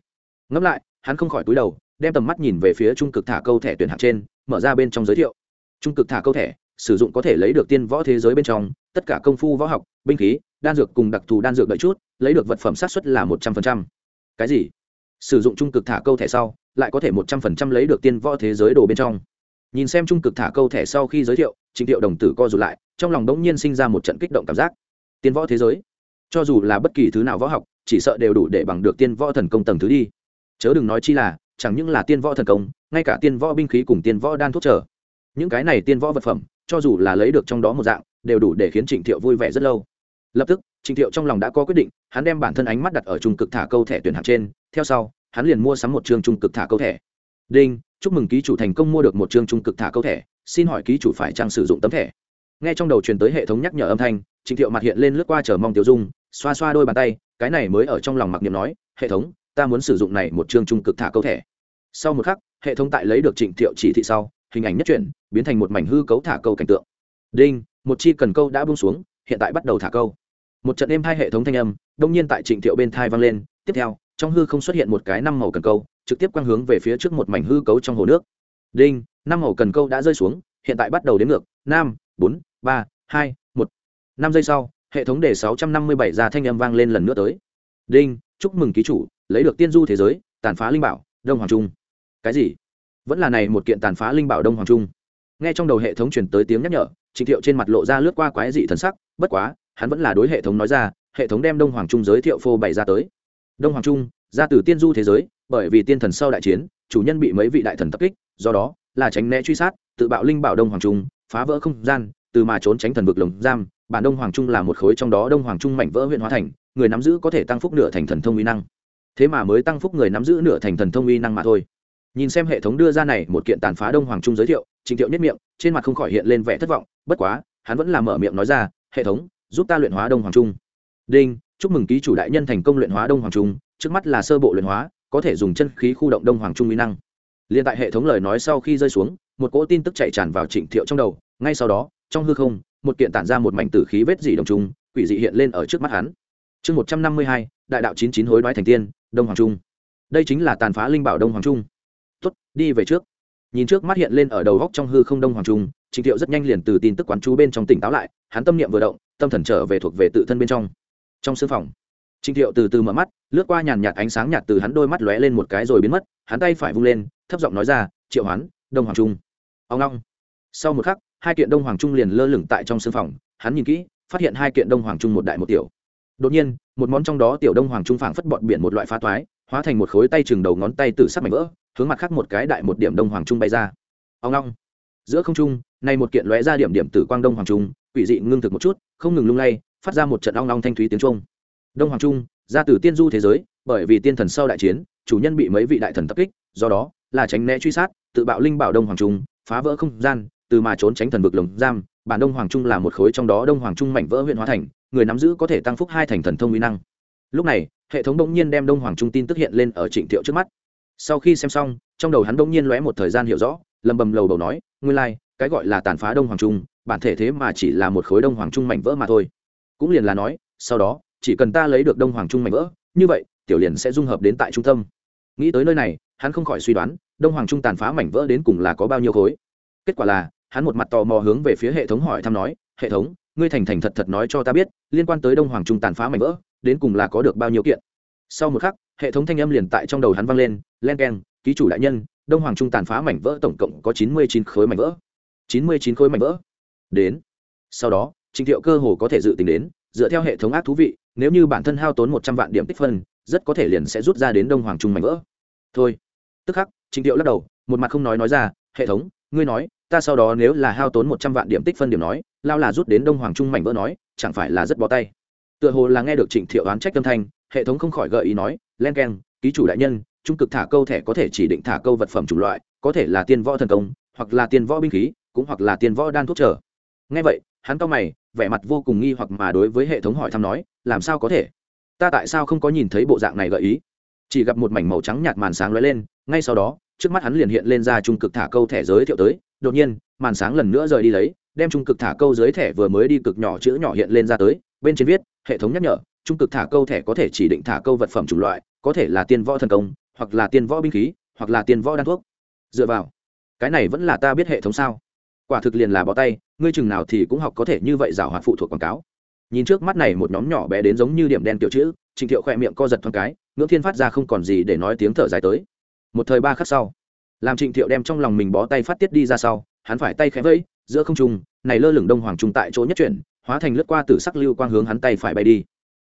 Ngẫm lại, hắn không khỏi túi đầu, đem tầm mắt nhìn về phía trung cực thả câu thẻ tuyển hạng trên, mở ra bên trong giới thiệu. Trung cực thả câu thẻ, sử dụng có thể lấy được tiên võ thế giới bên trong, tất cả công phu võ học, binh khí, đan dược cùng đặc thù đan dược đợi chút, lấy được vật phẩm sát xuất là một trăm phần trăm. Cái gì? Sử dụng trung cực thả câu thẻ sau, lại có thể một trăm phần trăm lấy được tiên võ thế giới đồ bên trong. Nhìn xem trung cực thả câu thẻ sau khi giới thiệu, trịnh thiệu đồng tử co rụt lại, trong lòng đống nhiên sinh ra một trận kích động cảm giác. Tiên võ thế giới? Cho dù là bất kỳ thứ nào võ học chỉ sợ đều đủ để bằng được tiên võ thần công tầng thứ đi. Chớ đừng nói chi là, chẳng những là tiên võ thần công, ngay cả tiên võ binh khí cùng tiên võ đan thuốc trở. Những cái này tiên võ vật phẩm, cho dù là lấy được trong đó một dạng, đều đủ để khiến trịnh thiệu vui vẻ rất lâu. Lập tức, trịnh thiệu trong lòng đã có quyết định, hắn đem bản thân ánh mắt đặt ở trung cực thả câu thẻ tuyển hạng trên, theo sau, hắn liền mua sắm một chương trung cực thả câu thẻ. Đinh, chúc mừng ký chủ thành công mua được một chương trung cực thả câu thẻ, xin hỏi ký chủ phải trang sử dụng tấm thẻ? Nghe trong đầu truyền tới hệ thống nhắc nhở âm thanh, trịnh thiệu mặt hiện lên lướt qua chờ mong tiêu dung, xoa xoa đôi bàn tay cái này mới ở trong lòng mặc niệm nói, hệ thống, ta muốn sử dụng này một chương trung cực thả câu thẻ sau một khắc, hệ thống tại lấy được trịnh thiệu chỉ thị sau, hình ảnh nhất chuyển, biến thành một mảnh hư cấu thả câu cảnh tượng. Đinh, một chi cần câu đã bung xuống, hiện tại bắt đầu thả câu. Một trận êm hai hệ thống thanh âm, đông nhiên tại trịnh thiệu bên thai vang lên, tiếp theo, trong hư không xuất hiện một cái năm màu cần câu, trực tiếp quang hướng về phía trước một mảnh hư cấu trong hồ nước. Đinh, năm màu cần câu đã rơi xuống, hiện tại bắt đầu đến ngược, năm, bốn, ba, hai, một. Năm giây sau hệ thống đề sáu trăm năm mươi bảy ra thanh âm vang lên lần nữa tới. Đinh, chúc mừng ký chủ, lấy được tiên du thế giới, tàn phá linh bảo, đông hoàng trung. Cái gì? Vẫn là này một kiện tàn phá linh bảo đông hoàng trung. Nghe trong đầu hệ thống truyền tới tiếng nhắc nhở, trịnh thiệu trên mặt lộ ra lướt qua quái dị thần sắc, bất quá, hắn vẫn là đối hệ thống nói ra, hệ thống đem đông hoàng trung giới thiệu phô bày ra tới. Đông hoàng trung, ra từ tiên du thế giới, bởi vì tiên thần sau đại chiến, chủ nhân bị mấy vị đại thần tập kích, do đó, là tránh né truy sát, tự bạo linh bảo đông hoàng trung, phá vỡ không gian từ mà trốn tránh thần vực lồng giam, bản đông hoàng trung là một khối trong đó đông hoàng trung mảnh vỡ huyện hóa thành, người nắm giữ có thể tăng phúc nửa thành thần thông uy năng. Thế mà mới tăng phúc người nắm giữ nửa thành thần thông uy năng mà thôi. Nhìn xem hệ thống đưa ra này một kiện tàn phá đông hoàng trung giới thiệu, trình thiệu nhất miệng, trên mặt không khỏi hiện lên vẻ thất vọng, bất quá, hắn vẫn là mở miệng nói ra, hệ thống, giúp ta luyện hóa đông hoàng trung. Đinh, chúc mừng ký chủ đại nhân thành công luyện hóa đông hoàng trung, trước mắt là sơ bộ luyện hóa, có thể dùng chân khí khu động đông hoàng trung uy năng. Liền tại hệ thống lời nói sau khi rơi xuống, một cỗ tin tức chạy tràn vào trịnh thiệu trong đầu, ngay sau đó trong hư không, một kiện tản ra một mảnh tử khí vết dỉ đồng trung, quỷ dị hiện lên ở trước mắt hắn. Chương một trăm năm mươi hai, đại đạo chín chín hối đoái thành tiên, đông hoàng trung. Đây chính là tàn phá linh bảo đông hoàng trung. Tuất đi về trước. Nhìn trước mắt hiện lên ở đầu góc trong hư không đông hoàng trung trịnh thiệu rất nhanh liền từ tin tức quán chú bên trong tỉnh táo lại, hắn tâm niệm vừa động, tâm thần trở về thuộc về tự thân bên trong. Trong sư phòng trịnh thiệu từ từ mở mắt, lướt qua nhàn nhạt ánh sáng nhạt từ hắn đôi mắt lóe lên một cái rồi biến mất, hắn tay phải vung lên, thấp giọng nói ra, triệu hoán, đông hoàng trung. Ông long. Sau một khắc hai kiện đông hoàng trung liền lơ lửng tại trong sương phòng, hắn nhìn kỹ, phát hiện hai kiện đông hoàng trung một đại một tiểu. Đột nhiên, một món trong đó tiểu đông hoàng trung phảng phất bọt biển một loại phá toái, hóa thành một khối tay chừng đầu ngón tay từ sắc mảnh vỡ, hướng mặt khác một cái đại một điểm đông hoàng trung bay ra. Ông long giữa không trung, nay một kiện lóe ra điểm điểm tử quang đông hoàng trung, quỷ dị ngưng thực một chút, không ngừng lung lay, phát ra một trận ong long thanh thúy tiếng trung đông hoàng trung, ra từ tiên du thế giới, bởi vì tiên thần sau đại chiến, chủ nhân bị mấy vị đại thần tập kích, do đó là tránh né truy sát, tự bạo linh bảo đông hoàng trung, phá vỡ không gian từ mà trốn tránh thần vực lồng giam bản đông hoàng trung là một khối trong đó đông hoàng trung mảnh vỡ huyện hóa thành người nắm giữ có thể tăng phúc hai thành thần thông uy năng. Lúc này hệ thống bỗng nhiên đem đông hoàng trung tin tức hiện lên ở trịnh thiệu trước mắt. Sau khi xem xong trong đầu hắn bỗng nhiên lóe một thời gian hiểu rõ lầm bầm lầu đầu nói nguyên lai、like, cái gọi là tàn phá đông hoàng trung bản thể thế mà chỉ là một khối đông hoàng trung mảnh vỡ mà thôi. Cũng liền là nói sau đó chỉ cần ta lấy được đông hoàng trung mảnh vỡ như vậy tiểu liền sẽ dung hợp đến tại trung tâm. Nghĩ tới nơi này hắn không khỏi suy đoán đông hoàng trung tàn phá mảnh vỡ đến cùng là có bao nhiêu khối. Kết quả là hắn một mặt tò mò hướng về phía hệ thống hỏi thăm nói, hệ thống, ngươi thành thành thật thật nói cho ta biết, liên quan tới đông hoàng trung tàn phá mảnh vỡ, đến cùng là có được bao nhiêu kiện? Sau một khắc, hệ thống thanh âm liền tại trong đầu hắn vang lên, len k e n ký chủ đại nhân, đông hoàng trung tàn phá mảnh vỡ tổng cộng có chín mươi chín khối mảnh vỡ. chín mươi chín khối mảnh vỡ. Đến. Sau đó, trình thiệu cơ hồ có thể dự tính đến, dựa theo hệ thống ác thú vị, nếu như bản thân hao tốn một trăm vạn điểm tích phân, rất có thể liền sẽ rút ra đến đông hoàng trung mảnh vỡ. Thôi. Tức khắc, trình thiệu lắc đầu, một mặt không nói nói ra, hệ thống, ngươi nói ta sau đó nếu là hao tốn một trăm vạn điểm tích phân điểm nói lao là rút đến đông hoàng trung mảnh vỡ nói, chẳng phải là rất bó tay. Tựa hồ là nghe được trịnh thiệu oán trách âm thanh, hệ thống không khỏi gợi ý nói, len k e n ký chủ đại nhân, trung cực thả câu thẻ có thể chỉ định thả câu vật phẩm chủng loại, có thể là tiên võ thần công, hoặc là tiên võ binh khí, cũng hoặc là tiên võ đan thuốc trở. Ngay vậy, hắn cao mày, vẻ mặt vô cùng nghi hoặc mà đối với hệ thống hỏi thăm nói, làm sao có thể? Ta tại sao không có nhìn thấy bộ dạng này gợi ý? Chỉ gặp một mảnh màu trắng nhạt màn sáng lóe lên, ngay sau đó, trước mắt hắn liền hiện lên ra trung cực thả câu thẻ giới thiệu tới đột nhiên, màn sáng lần nữa rời đi lấy, đem trung cực thả câu dưới thẻ vừa mới đi cực nhỏ chữ nhỏ hiện lên ra tới, bên trên viết, hệ thống nhắc nhở, trung cực thả câu thẻ có thể chỉ định thả câu vật phẩm chủng loại, có thể là tiên võ thần công, hoặc là tiên võ binh khí, hoặc là tiên võ đan thuốc. Dựa vào, cái này vẫn là ta biết hệ thống sao? Quả thực liền là bỏ tay, ngươi chừng nào thì cũng học có thể như vậy giảo hoạt phụ thuộc quảng cáo. Nhìn trước mắt này một nhóm nhỏ bé đến giống như điểm đen kiểu chữ, trình thiệu khoe miệng co giật thoáng cái, ngưỡng thiên phát ra không còn gì để nói tiếng thở dài tới. Một thời ba khắc sau làm trịnh thiệu đem trong lòng mình bó tay phát tiết đi ra sau, hắn phải tay khẽ vẫy, giữa không trung, này lơ lửng đông hoàng trung tại chỗ nhất chuyển, hóa thành lướt qua từ sắc lưu quang hướng hắn tay phải bay đi.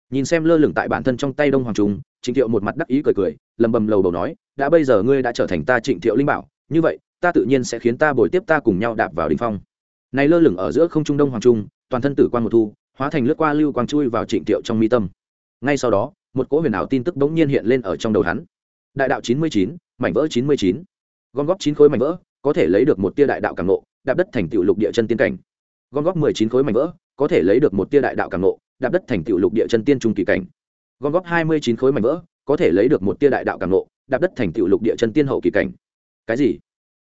Nhìn xem lơ lửng tại bản thân trong tay đông hoàng trung, trịnh thiệu một mặt đắc ý cười cười, lầm bầm lầu bầu nói, đã bây giờ ngươi đã trở thành ta trịnh thiệu linh bảo, như vậy, ta tự nhiên sẽ khiến ta bồi tiếp ta cùng nhau đạp vào đỉnh phong. Này lơ lửng ở giữa không trung đông hoàng trung, toàn thân tử quan một thu, hóa thành lướt qua lưu quang chui vào trịnh thiệu trong mi tâm. Ngay sau đó, một cỗ huyền ảo tin tức bỗng nhiên hiện lên ở trong đầu hắn. Đại đạo chín mươi chín, mảnh vỡ chín mươi chín gom góp chín khối mảnh vỡ, có thể lấy được một tia đại đạo càng nộ đạp đất thành tựu lục địa chân tiên cảnh. Gom góp mười chín khối mảnh vỡ, có thể lấy được một tia đại đạo càng nộ đạp đất thành tựu lục địa chân tiên trung kỳ cảnh. Gom góp hai mươi chín khối mảnh vỡ, có thể lấy được một tia đại đạo càng nộ đạp đất thành tựu lục địa chân tiên hậu kỳ cảnh. Cái gì?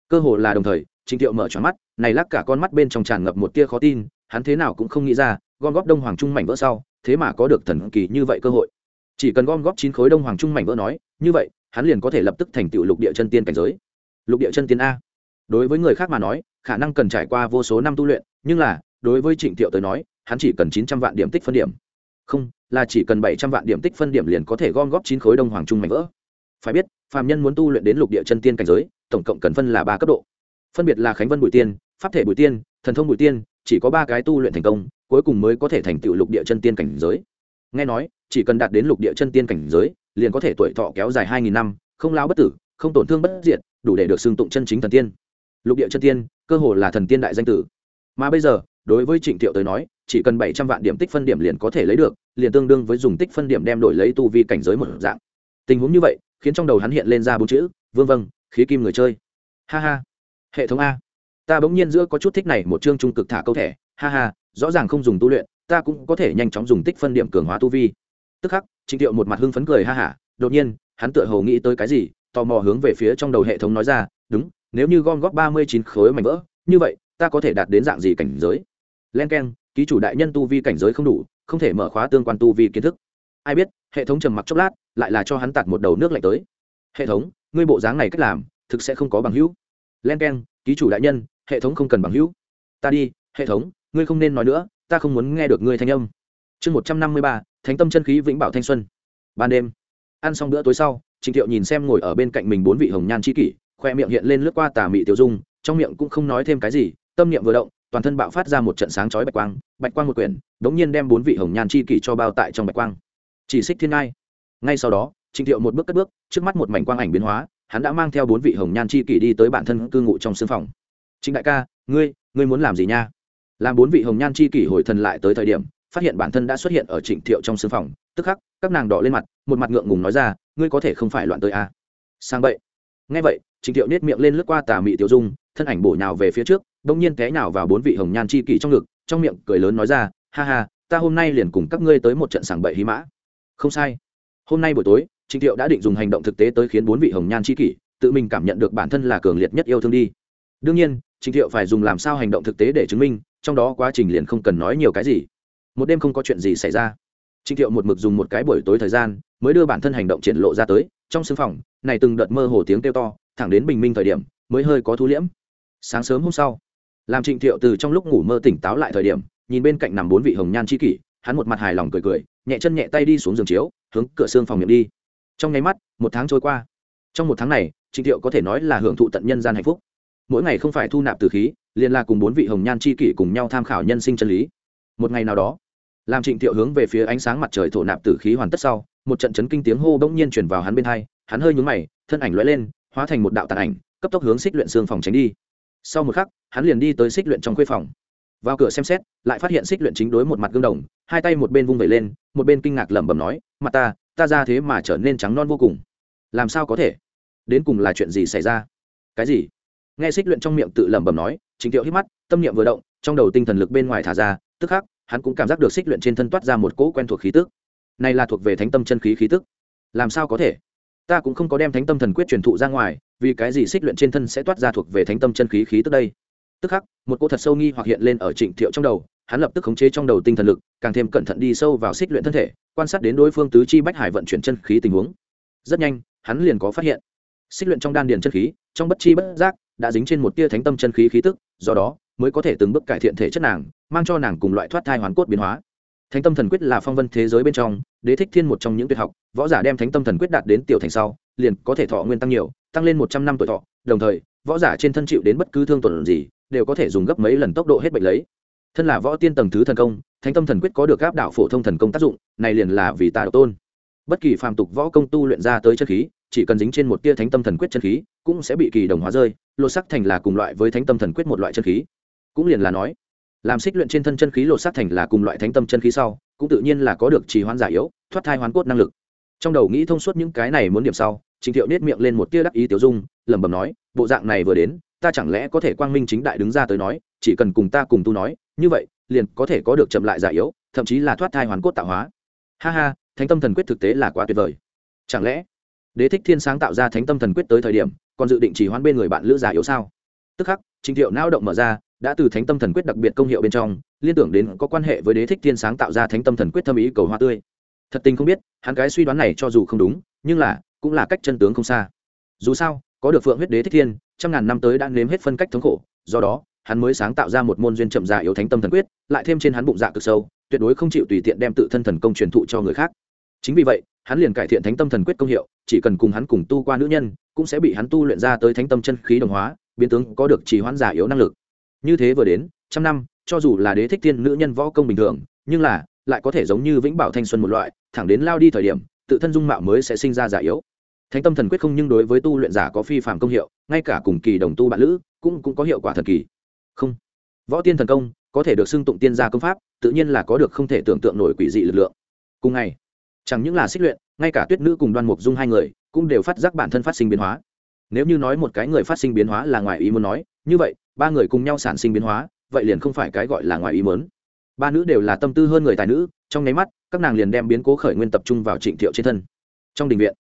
Cơ hồ là đồng thời trịnh thiệu mở tròn mắt, này lắc cả con mắt bên trong tràn ngập một tia khó tin, hắn thế nào cũng không nghĩ ra, gom góp đông hoàng trung mảnh vỡ sau, thế mà có được thần kỳ như vậy cơ hội. Chỉ cần gom góp chín khối đông hoàng trung mảnh vỡ nói, như vậy, hắn liền có thể lập tức thành tựu lục địa chân tiên cảnh giới lục địa chân tiên a. Đối với người khác mà nói, khả năng cần trải qua vô số năm tu luyện, nhưng là, đối với trịnh thiệu tới nói, hắn chỉ cần chín trăm vạn điểm tích phân điểm. Không, là chỉ cần bảy trăm vạn điểm tích phân điểm liền có thể gom góp chín khối đông hoàng trung mảnh vỡ. Phải biết, phàm nhân muốn tu luyện đến lục địa chân tiên cảnh giới, tổng cộng cần phân là ba cấp độ. Phân biệt là khánh vân bùi tiên, pháp thể bùi tiên, thần thông bùi tiên, chỉ có ba cái tu luyện thành công, cuối cùng mới có thể thành tựu lục địa chân tiên cảnh giới. Nghe nói, chỉ cần đạt đến lục địa chân tiên cảnh giới, liền có thể tuổi thọ kéo dài hai nghìn năm, không lao bất tử không tổn thương bất diệt, đủ để được xưng tụng chân chính thần tiên. Lục địa chân tiên, cơ hồ là thần tiên đại danh tử. Mà bây giờ, đối với trịnh thiệu tới nói, chỉ cần bảy trăm vạn điểm tích phân điểm liền có thể lấy được, liền tương đương với dùng tích phân điểm đem đổi lấy tu vi cảnh giới một dạng. Tình huống như vậy, khiến trong đầu hắn hiện lên ra bốn chữ, vương vâng khí kim người chơi. Ha ha. Hệ thống a. Ta bỗng nhiên giữa có chút thích này một chương trung cực thả câu thẻ. Ha ha, rõ ràng không dùng tu luyện, ta cũng có thể nhanh chóng dùng tích phân điểm cường hóa tu vi. Tức khắc, trịnh thiệu một mặt hưng phấn cười ha hả đột nhiên, hắn tựa hồ nghĩ tới cái gì tò mò hướng về phía trong đầu hệ thống nói ra, đúng, nếu như gom góp ba mươi chín khối mảnh vỡ, như vậy, ta có thể đạt đến dạng gì cảnh giới? Len k e n ký chủ đại nhân tu vi cảnh giới không đủ, không thể mở khóa tương quan tu vi kiến thức. Ai biết, hệ thống trầm mặc chốc lát, lại là cho hắn tạt một đầu nước lạnh tới. Hệ thống, ngươi bộ dáng này cách làm, thực sẽ không có bằng hữu. Len k e n ký chủ đại nhân, hệ thống không cần bằng hữu. Ta đi, hệ thống, ngươi không nên nói nữa, ta không muốn nghe được ngươi thanh âm. Chương một trăm năm mươi ba, thánh tâm chân khí vĩnh bảo thanh xuân. Ban đêm, ăn xong bữa tối sau Trình thiệu nhìn xem ngồi ở bên cạnh mình bốn vị hồng nhan Chi kỷ, khoe miệng hiện lên lướt qua tà mị tiểu dung, trong miệng cũng không nói thêm cái gì, tâm niệm vừa động, toàn thân bạo phát ra một trận sáng chói bạch quang bạch quang một quyển, đống nhiên đem bốn vị hồng nhan Chi kỷ cho bao tại trong bạch quang. Chỉ xích thiên ai. ngay sau đó, Trình thiệu một bước cất bước, trước mắt một mảnh quang ảnh biến hóa, hắn đã mang theo bốn vị hồng nhan Chi kỷ đi tới bản thân cư ngụ trong sương phòng. Trình đại ca, ngươi ngươi muốn làm gì nha? Làm bốn vị hồng nhan Chi kỷ hồi thần lại tới thời điểm phát hiện bản thân đã xuất hiện ở trịnh thiệu trong sưng phòng. Tức khắc, các nàng đỏ lên mặt, một mặt ngượng ngùng nói ra, ngươi có thể không phải loạn tới à. sang vậy ngay vậy, trịnh thiệu nết miệng lên lướt qua tà mị tiểu dung, thân ảnh bổ nhào về phía trước, bỗng nhiên té nhào vào bốn vị hồng nhan chi kỷ trong ngực, trong miệng cười lớn nói ra, ha ha, ta hôm nay liền cùng các ngươi tới một trận sảng bậy hí mã. Không sai. Hôm nay buổi tối, trịnh thiệu đã định dùng hành động thực tế tới khiến bốn vị hồng nhan chi kỷ tự mình cảm nhận được bản thân là cường liệt nhất yêu thương đi. Đương nhiên, trịnh thiệu phải dùng làm sao hành động thực tế để chứng minh, trong đó quá trình liền không cần nói nhiều cái gì một đêm không có chuyện gì xảy ra. Trịnh thiệu một mực dùng một cái buổi tối thời gian mới đưa bản thân hành động triển lộ ra tới, trong sưng phòng, này từng đợt mơ hồ tiếng kêu to, thẳng đến bình minh thời điểm mới hơi có thu liễm. Sáng sớm hôm sau, làm trịnh thiệu từ trong lúc ngủ mơ tỉnh táo lại thời điểm, nhìn bên cạnh nằm bốn vị hồng nhan c kỷ, hắn một mặt hài lòng cười cười, nhẹ chân nhẹ tay đi xuống giường chiếu, hướng cửa xương phòng miệng đi. Trong nháy mắt, một tháng trôi qua. Trong một tháng này, trịnh thiệu có thể nói là hưởng thụ tận nhân gian hạnh phúc. Mỗi ngày không phải thu nạp từ khí, liền là cùng bốn vị hồng nhan c kỷ cùng nhau tham khảo nhân sinh chân lý một ngày nào đó, làm trịnh thiệu hướng về phía ánh sáng mặt trời thổ nạp tử khí hoàn tất sau, một trận chấn kinh tiếng hô bỗng nhiên chuyển vào hắn bên hai, hắn hơi nhúng mày, thân ảnh l lên, hóa thành một đạo tàn ảnh, cấp tốc hướng xích luyện xương phòng tránh đi. Sau một khắc, hắn liền đi tới xích luyện trong khuê phòng. Vào cửa xem xét, lại phát hiện xích luyện chính đối một mặt gương đồng, hai tay một bên vung vẩy lên, một bên kinh ngạc lẩm bẩm nói mặt ta ta ra thế mà trở nên trắng non vô cùng. Làm sao có thể? Đến cùng là chuyện gì xảy ra? Cái gì? Nghe xích luyện trong miệng tự lẩm bẩm nói chính thiệu hít mắt, tâm niệm vừa động, trong đầu tinh thần lực bên ngoài thả ra, tức khắc hắn cũng cảm giác được xích luyện trên thân toát ra một cỗ quen thuộc khí tức. Này là thuộc về thánh tâm chân khí khí tức. Làm sao có thể? Ta cũng không có đem thánh tâm thần quyết truyền thụ ra ngoài, vì cái gì xích luyện trên thân sẽ toát ra thuộc về thánh tâm chân khí khí tức đây? Tức khắc, một cô thật sâu nghi hoặc hiện lên ở trịnh thiệu trong đầu, hắn lập tức khống chế trong đầu tinh thần lực, càng thêm cẩn thận đi sâu vào xích luyện thân thể, quan sát đến đối phương tứ chi bách hải vận chuyển chân khí tình huống. Rất nhanh, hắn liền có phát hiện, xích luyện trong đan điền chân khí, trong bất chi bất giác, đã dính trên một tia thánh tâm chân khí khí tức, do đó mới có thể từng bước cải thiện thể chất nàng, mang cho nàng cùng loại thoát thai hoàn cốt biến hóa. Thánh tâm thần quyết là phong vân thế giới bên trong, đế thích thiên một trong những tuyệt học, võ giả đem thánh tâm thần quyết đạt đến tiểu thành sau, liền có thể thọ nguyên tăng nhiều, tăng lên một trăm năm tuổi thọ, đồng thời, võ giả trên thân chịu đến bất cứ thương tuần gì, đều có thể dùng gấp mấy lần tốc độ hết bệnh lấy. Thân là võ tiên tầng thứ thần công, thánh tâm thần quyết có được áp đạo phổ thông thần công tác dụng, này liền là vì tà độc tôn. Bất kỳ phàm tục võ công tu luyện ra tới chân khí, chỉ cần dính trên một tia thánh tâm thần quyết chân khí, cũng sẽ bị kỳ đồng hóa rơi, lột sắc thành là cùng loại với thánh tâm thần quyết một loại chân khí cũng liền là nói, làm xích luyện trên thân chân khí lột sát thành là cùng loại thánh tâm chân khí sau, cũng tự nhiên là có được trì hoãn giả yếu, thoát thai hoán cốt năng lực. Trong đầu nghĩ thông suốt những cái này muốn điểm sau, trình thiệu nết miệng lên một tia đắc ý tiểu dung, lẩm bẩm nói, bộ dạng này vừa đến, ta chẳng lẽ có thể quang minh chính đại đứng ra tới nói, chỉ cần cùng ta cùng tu nói, như vậy, liền có thể có được chậm lại giả yếu, thậm chí là thoát thai hoàn cốt tạo hóa. Ha ha, thánh tâm thần quyết thực tế là quá tuyệt vời. Chẳng lẽ, đế thích thiên sáng tạo ra thánh tâm thần quyết tới thời điểm, còn dự định chỉ hoãn bên người bạn lữ giả yếu sao? Tức khắc, trình thiệu não động mở ra đã từ thánh tâm thần quyết đặc biệt công hiệu bên trong, liên tưởng đến có quan hệ với đế thích thiên sáng tạo ra thánh tâm thần quyết thâm ý cầu hoa tươi. Thật tình không biết, hắn cái suy đoán này cho dù không đúng, nhưng là, cũng là cách chân tướng không xa. Dù sao, có được phượng huyết đế thích thiên, trăm ngàn năm tới đã nếm hết phân cách thống khổ, do đó, hắn mới sáng tạo ra một môn duyên chậm già yếu thánh tâm thần quyết, lại thêm trên hắn bụng dạ cực sâu, tuyệt đối không chịu tùy tiện đem tự thân thần công truyền thụ cho người khác. Chính vì vậy, hắn liền cải thiện thánh tâm thần quyết công hiệu, chỉ cần cùng hắn cùng tu qua nữ nhân, cũng sẽ bị hắn tu luyện ra tới thánh tâm chân khí đồng hóa, biến tướng có được trì hoãn giả yếu năng lực như thế vừa đến, trăm năm, cho dù là đế thích thiên nữ nhân võ công bình thường, nhưng là, lại có thể giống như vĩnh bảo thanh xuân một loại, thẳng đến lao đi thời điểm, tự thân dung mạo mới sẽ sinh ra giả yếu. Thánh tâm thần quyết không nhưng đối với tu luyện giả có phi phạm công hiệu, ngay cả cùng kỳ đồng tu bạn lữ, cũng cũng có hiệu quả thần kỳ. Không. Võ tiên thần công, có thể được xưng tụng tiên gia công pháp, tự nhiên là có được không thể tưởng tượng nổi quỷ dị lực lượng. Cùng ngày, chẳng những là xích luyện, ngay cả tuyết nữ cùng đoan mục dung hai người, cũng đều phát giác bản thân phát sinh biến hóa nếu như nói một cái người phát sinh biến hóa là ngoài ý muốn nói, như vậy, ba người cùng nhau sản sinh biến hóa, vậy liền không phải cái gọi là ngoài ý muốn. Ba nữ đều là tâm tư hơn người tài nữ, trong nháy mắt, các nàng liền đem biến cố khởi nguyên tập trung vào trịnh thiệu trên thân. Trong đình viện,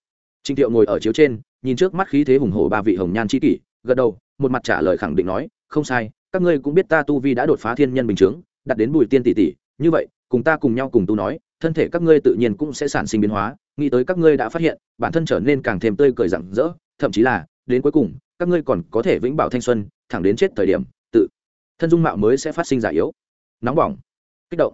trịnh thiệu ngồi ở chiếu trên, nhìn trước mắt khí thế hùng hổ ba vị hồng nhan c kỷ, gật đầu, một mặt trả lời khẳng định nói, không sai, các ngươi cũng biết ta tu vi đã đột phá thiên nhân bình chướng đặt đến bùi tiên tỷ tỷ, như vậy, cùng ta cùng nhau cùng tu nói, thân thể các ngươi tự nhiên cũng sẽ sản sinh biến hóa, nghĩ tới các ngươi đã phát hiện, bản thân trở nên càng thêm tươi cười rặng rỡ, thậm chí là đến cuối cùng, các ngươi còn có thể vĩnh bảo thanh xuân, thẳng đến chết thời điểm, tự thân dung mạo mới sẽ phát sinh giả yếu. Nóng bỏng. Kích động.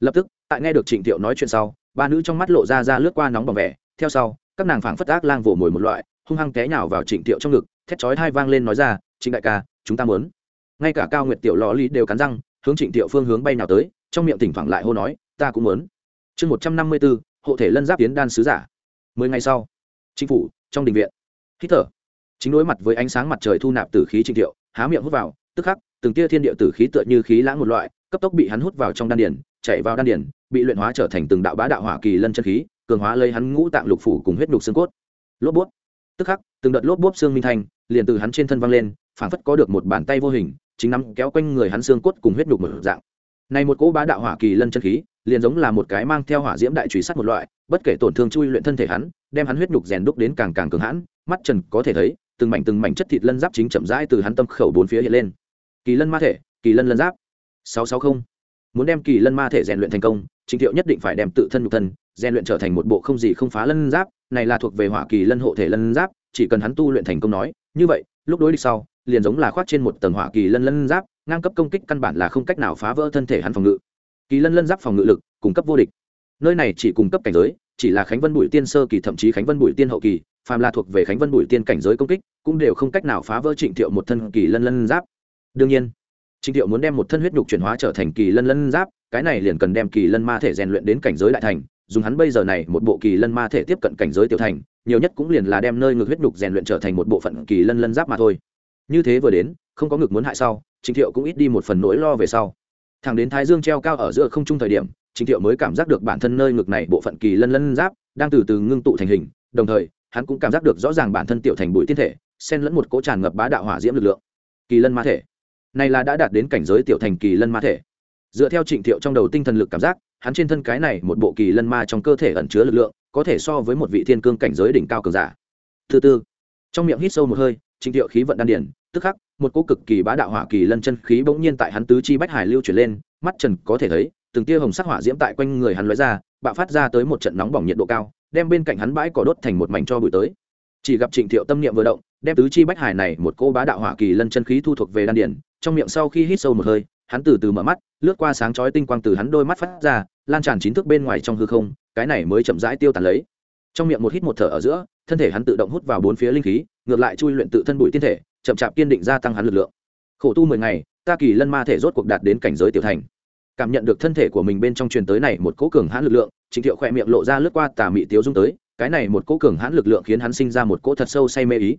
Lập tức, tại nghe được trịnh thiệu nói chuyện sau, ba nữ trong mắt lộ ra ra lướt qua nóng bỏng vẻ. Theo sau, các nàng phảng phất ác lang vồ mồi một loại, hung hăng té nhào vào trịnh thiệu trong ngực, thét chói hai vang lên nói ra, trịnh đại ca, chúng ta muốn. Ngay cả cao nguyệt tiểu lò ly đều cắn răng, hướng trịnh thiệu phương hướng bay nào tới, trong miệng thỉnh thoảng lại hô nói, ta cũng muốn. Chương một trăm năm mươi bốn hộ thể lân giáp tiến đan sứ giả. Mười ngày sau chính phủ, trong đình viện. Hít thở chính đối mặt với ánh sáng mặt trời thu nạp tử khí trịnh thiệu há miệng hút vào, tức khắc, từng tia thiên địa tử khí tựa như khí lãng một loại, cấp tốc bị hắn hút vào trong đan điển chạy vào đan điển bị luyện hóa trở thành từng đạo bá đạo hỏa kỳ lân chân khí, cường hóa lấy hắn ngũ tạng lục phủ cùng huyết nhục xương cốt. Lốp bút tức khắc, từng đợt lốp bút xương minh thanh liền từ hắn trên thân văng lên, phảng phất có được một bàn tay vô hình, chính nắm kéo quanh người hắn xương cốt cùng huyết nhục mở dạng. Này một cỗ bá đạo hỏa kỳ lân chân khí, liền giống là một cái mang theo hỏa diễm đại truy sát một loại, bất kể tổn thương chui luyện thân thể hắn, đem hắn huyết nhục rèn đúc đến càng càng cường hãn, mắt trần có thể thấy từng mảnh từng mảnh chất thịt lân giáp chính chậm rãi từ hắn tâm khẩu bốn phía hiện lên. Kỳ lân ma thể, kỳ lân lân giáp. Sáu sáu không. Muốn đem kỳ lân ma thể rèn luyện thành công trình thiệu nhất định phải đem tự thân nhục thân rèn luyện trở thành một bộ không gì không phá lân giáp, này là thuộc về hỏa kỳ lân hộ thể lân giáp, chỉ cần hắn tu luyện thành công nói, như vậy, lúc đối địch sau, liền giống là khoác trên một tầng hỏa kỳ lân lân giáp, ngang cấp công kích căn bản là không cách nào phá vỡ thân thể hắn phòng ngự. Kỳ lân lân giáp phòng ngự lực, cung cấp vô địch. Nơi này chỉ cung cấp cảnh giới chỉ là khánh vân bụi tiên sơ kỳ, thậm chí khánh vân bụi tiên hậu kỳ, phàm là thuộc về khánh vân bụi tiên cảnh giới công kích, cũng đều không cách nào phá vỡ trịnh thiệu một thân kỳ lân lân giáp. Đương nhiên, trịnh thiệu muốn đem một thân huyết nhục chuyển hóa trở thành kỳ lân lân giáp, cái này liền cần đem kỳ lân ma thể rèn luyện đến cảnh giới đại thành, dùng hắn bây giờ này một bộ kỳ lân ma thể tiếp cận cảnh giới tiểu thành, nhiều nhất cũng liền là đem nơi ngược huyết nhục rèn luyện trở thành một bộ phận kỳ lân lân giáp mà thôi. Như thế vừa đến, không có ngực muốn hại sau, trịnh thiệu cũng ít đi một phần nỗi lo về sau. Thằng đến thái dương treo cao ở giữa không trung thời điểm trịnh thiệu mới cảm giác được bản thân nơi ngực này bộ phận kỳ lân lân giáp đang từ từ ngưng tụ thành hình, đồng thời, hắn cũng cảm giác được rõ ràng bản thân tiểu thành bụi tiên thể, xen lẫn một cỗ tràn ngập bá đạo hỏa diễm lực lượng. Kỳ lân ma thể. Này là đã đạt đến cảnh giới tiểu thành kỳ lân ma thể. Dựa theo trịnh thiệu trong đầu tinh thần lực cảm giác, hắn trên thân cái này một bộ kỳ lân ma trong cơ thể ẩn chứa lực lượng, có thể so với một vị thiên cương cảnh giới đỉnh cao cường giả. Thứ tư, trong miệng hít sâu một hơi, trịnh thiệu khí vận đan điển tức khắc, một cỗ cực kỳ bá đạo hỏa kỳ lân chân khí bỗng nhiên tại hắn tứ chi bách hải lưu chuyển lên, mắt trần có thể thấy từng tia hồng sắc hỏa diễm tại quanh người hắn lóe ra, bạo phát ra tới một trận nóng bỏng nhiệt độ cao, đem bên cạnh hắn bãi cỏ đốt thành một mảnh cho bụi tới. Chỉ gặp trịnh thiệu tâm niệm vừa động, đem tứ chi bách hải này một cô bá đạo hỏa kỳ lân chân khí thu thuộc về đan điển trong miệng sau khi hít sâu một hơi, hắn từ từ mở mắt, lướt qua sáng chói tinh quang từ hắn đôi mắt phát ra, lan tràn chín thước bên ngoài trong hư không, cái này mới chậm rãi tiêu tàn lấy. Trong miệng một hít một thở ở giữa, thân thể hắn tự động hút vào bốn phía linh khí, ngược lại chui luyện tự thân bụi tiên thể, chậm chạp kiên định gia tăng hắn lực lượng. Khổ tu mười ngày, ta kỳ lân ma thể rốt cuộc đạt đến cảnh giới tiểu thành cảm nhận được thân thể của mình bên trong truyền tới này một cố cường hãn lực lượng, trịnh thiệu khỏe miệng lộ ra lướt qua tà mị tiếu dung tới, cái này một cố cường hãn lực lượng khiến hắn sinh ra một cỗ thật sâu say mê ý.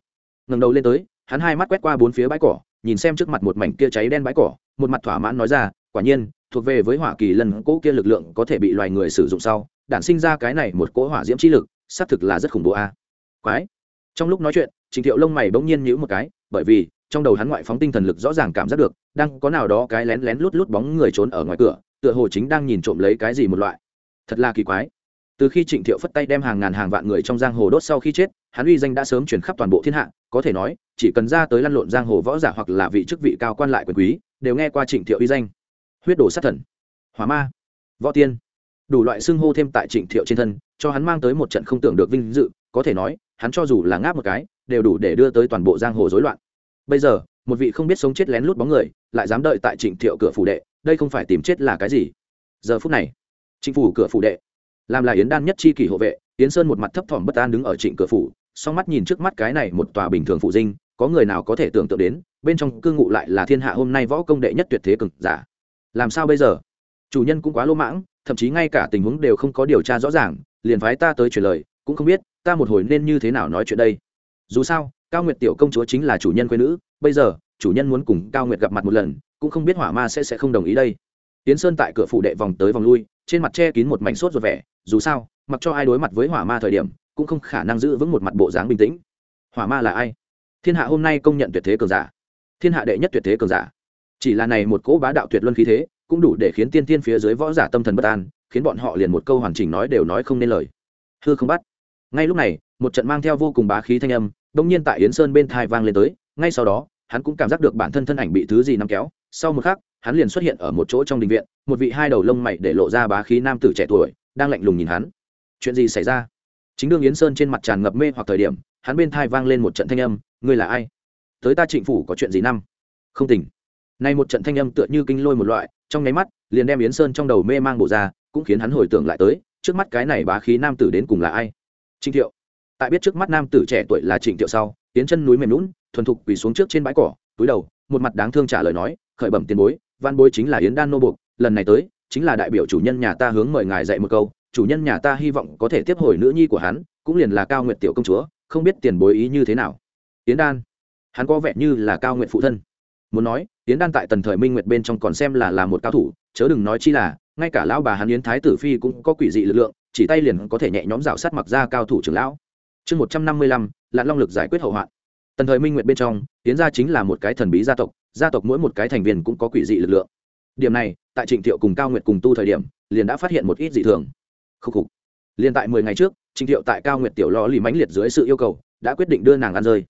Ngẩng đầu lên tới, hắn hai mắt quét qua bốn phía bãi cỏ, nhìn xem trước mặt một mảnh kia cháy đen bãi cỏ, một mặt thỏa mãn nói ra, quả nhiên, thuộc về với hỏa kỳ lần cỗ kia lực lượng có thể bị loài người sử dụng sau, đản sinh ra cái này một cỗ hỏa diễm trí lực, xác thực là rất khủng bố a. Quái. Trong lúc nói chuyện trình thiệu lông mày bỗng nhiên nhíu một cái, bởi vì trong đầu hắn ngoại phóng tinh thần lực rõ ràng cảm giác được, đang có nào đó cái lén lén lút lút bóng người trốn ở ngoài cửa, tựa hồ chính đang nhìn trộm lấy cái gì một loại. Thật là kỳ quái. Từ khi trịnh thiệu phất tay đem hàng ngàn hàng vạn người trong giang hồ đốt sau khi chết, hắn uy danh đã sớm chuyển khắp toàn bộ thiên hạ, có thể nói, chỉ cần ra tới lăn lộn giang hồ võ giả hoặc là vị chức vị cao quan lại quyền quý, đều nghe qua trịnh thiệu uy danh. Huyết đổ sát thần. Hóa ma. Võ tiên. Đủ loại xưng hô thêm tại trịnh thiệu trên thân, cho hắn mang tới một trận không tưởng được vinh dự, có thể nói, hắn cho dù là ngáp một cái, đều đủ để đưa tới toàn bộ giang hồ rối loạn bây giờ, một vị không biết sống chết lén lút bóng người, lại dám đợi tại trịnh thiệu cửa phủ đệ, đây không phải tìm chết là cái gì? Giờ phút này, Trịnh phủ cửa phủ đệ, làm là yến đan nhất chi kỷ hộ vệ, yến sơn một mặt thấp thỏm bất an đứng ở trịnh cửa phủ, song mắt nhìn trước mắt cái này một tòa bình thường phụ dinh, có người nào có thể tưởng tượng đến, bên trong cư ngụ lại là thiên hạ hôm nay võ công đệ nhất tuyệt thế cực giả. Làm sao bây giờ? Chủ nhân cũng quá lỗ mãng, thậm chí ngay cả tình huống đều không có điều tra rõ ràng, liền phái ta tới truyền lời, cũng không biết, ta một hồi nên như thế nào nói chuyện đây. Dù sao cao nguyệt tiểu công chúa chính là chủ nhân quê nữ, bây giờ, chủ nhân muốn cùng cao nguyệt gặp mặt một lần, cũng không biết hỏa ma sẽ sẽ không đồng ý đây. Tiến sơn tại cửa phụ đệ vòng tới vòng lui, trên mặt che kín một mảnh sốt ruột vẻ, dù sao, mặc cho ai đối mặt với hỏa ma thời điểm, cũng không khả năng giữ vững một mặt bộ dáng bình tĩnh. Hỏa ma là ai? Thiên hạ hôm nay công nhận tuyệt thế cường giả. Thiên hạ đệ nhất tuyệt thế cường giả. Chỉ là này một cỗ bá đạo tuyệt luân khí thế, cũng đủ để khiến tiên tiên phía dưới võ giả tâm thần bất an, khiến bọn họ liền một câu hoàn chỉnh nói đều nói không nên lời. Hư không bắt. Ngay lúc này, một trận mang theo vô cùng bá khí thanh âm đông nhiên tại yến sơn bên thai vang lên tới, ngay sau đó, hắn cũng cảm giác được bản thân thân ảnh bị thứ gì nắm kéo. Sau một khắc, hắn liền xuất hiện ở một chỗ trong đình viện, một vị hai đầu lông mày để lộ ra bá khí nam tử trẻ tuổi, đang lạnh lùng nhìn hắn. Chuyện gì xảy ra? Chính đương yến sơn trên mặt tràn ngập mê hoặc thời điểm, hắn bên thai vang lên một trận thanh âm, ngươi là ai? Tới ta trịnh phủ có chuyện gì năm? Không tỉnh. Nay một trận thanh âm tựa như kinh lôi một loại, trong nháy mắt, liền đem yến sơn trong đầu mê mang bộ ra, cũng khiến hắn hồi tưởng lại tới, trước mắt cái này bá khí nam tử đến cùng là ai? Trịnh thiệu tại biết trước mắt nam tử trẻ tuổi là trịnh tiệu sau, tiến chân núi mềm lún thuần thục quỳ xuống trước trên bãi cỏ, túi đầu, một mặt đáng thương trả lời nói, khởi bẩm tiền bối, văn bối chính là yến đan nô buộc, lần này tới, chính là đại biểu chủ nhân nhà ta hướng mời ngài dạy một câu, chủ nhân nhà ta hy vọng có thể tiếp hồi nữ nhi của hắn, cũng liền là cao nguyện tiểu công chúa, không biết tiền bối ý như thế nào. Yến đan? Hắn có vẻ như là cao nguyện phụ thân. Muốn nói, yến đan tại tần thời minh nguyệt bên trong còn xem là là một cao thủ, chớ đừng nói chi là, ngay cả lão bà hắn yến thái tử phi cũng có quỷ dị lực lượng, chỉ tay liền có thể nhẹ nhóm rào sát mặc ra cao thủ trưởng lão chương một trăm năm mươi lăm, lạn long lực giải quyết hậu hoạn. Tần thời minh nguyệt bên trong, tiến gia chính là một cái thần bí gia tộc gia tộc mỗi một cái thành viên cũng có quỷ dị lực lượng. Điểm này, tại trịnh thiệu cùng cao nguyệt cùng tu thời điểm, liền đã phát hiện một ít dị thường. Khúc khục. Liền tại mười ngày trước, trịnh thiệu tại cao nguyệt tiểu lò lì mãnh liệt dưới sự yêu cầu, đã quyết định đưa nàng ăn rơi.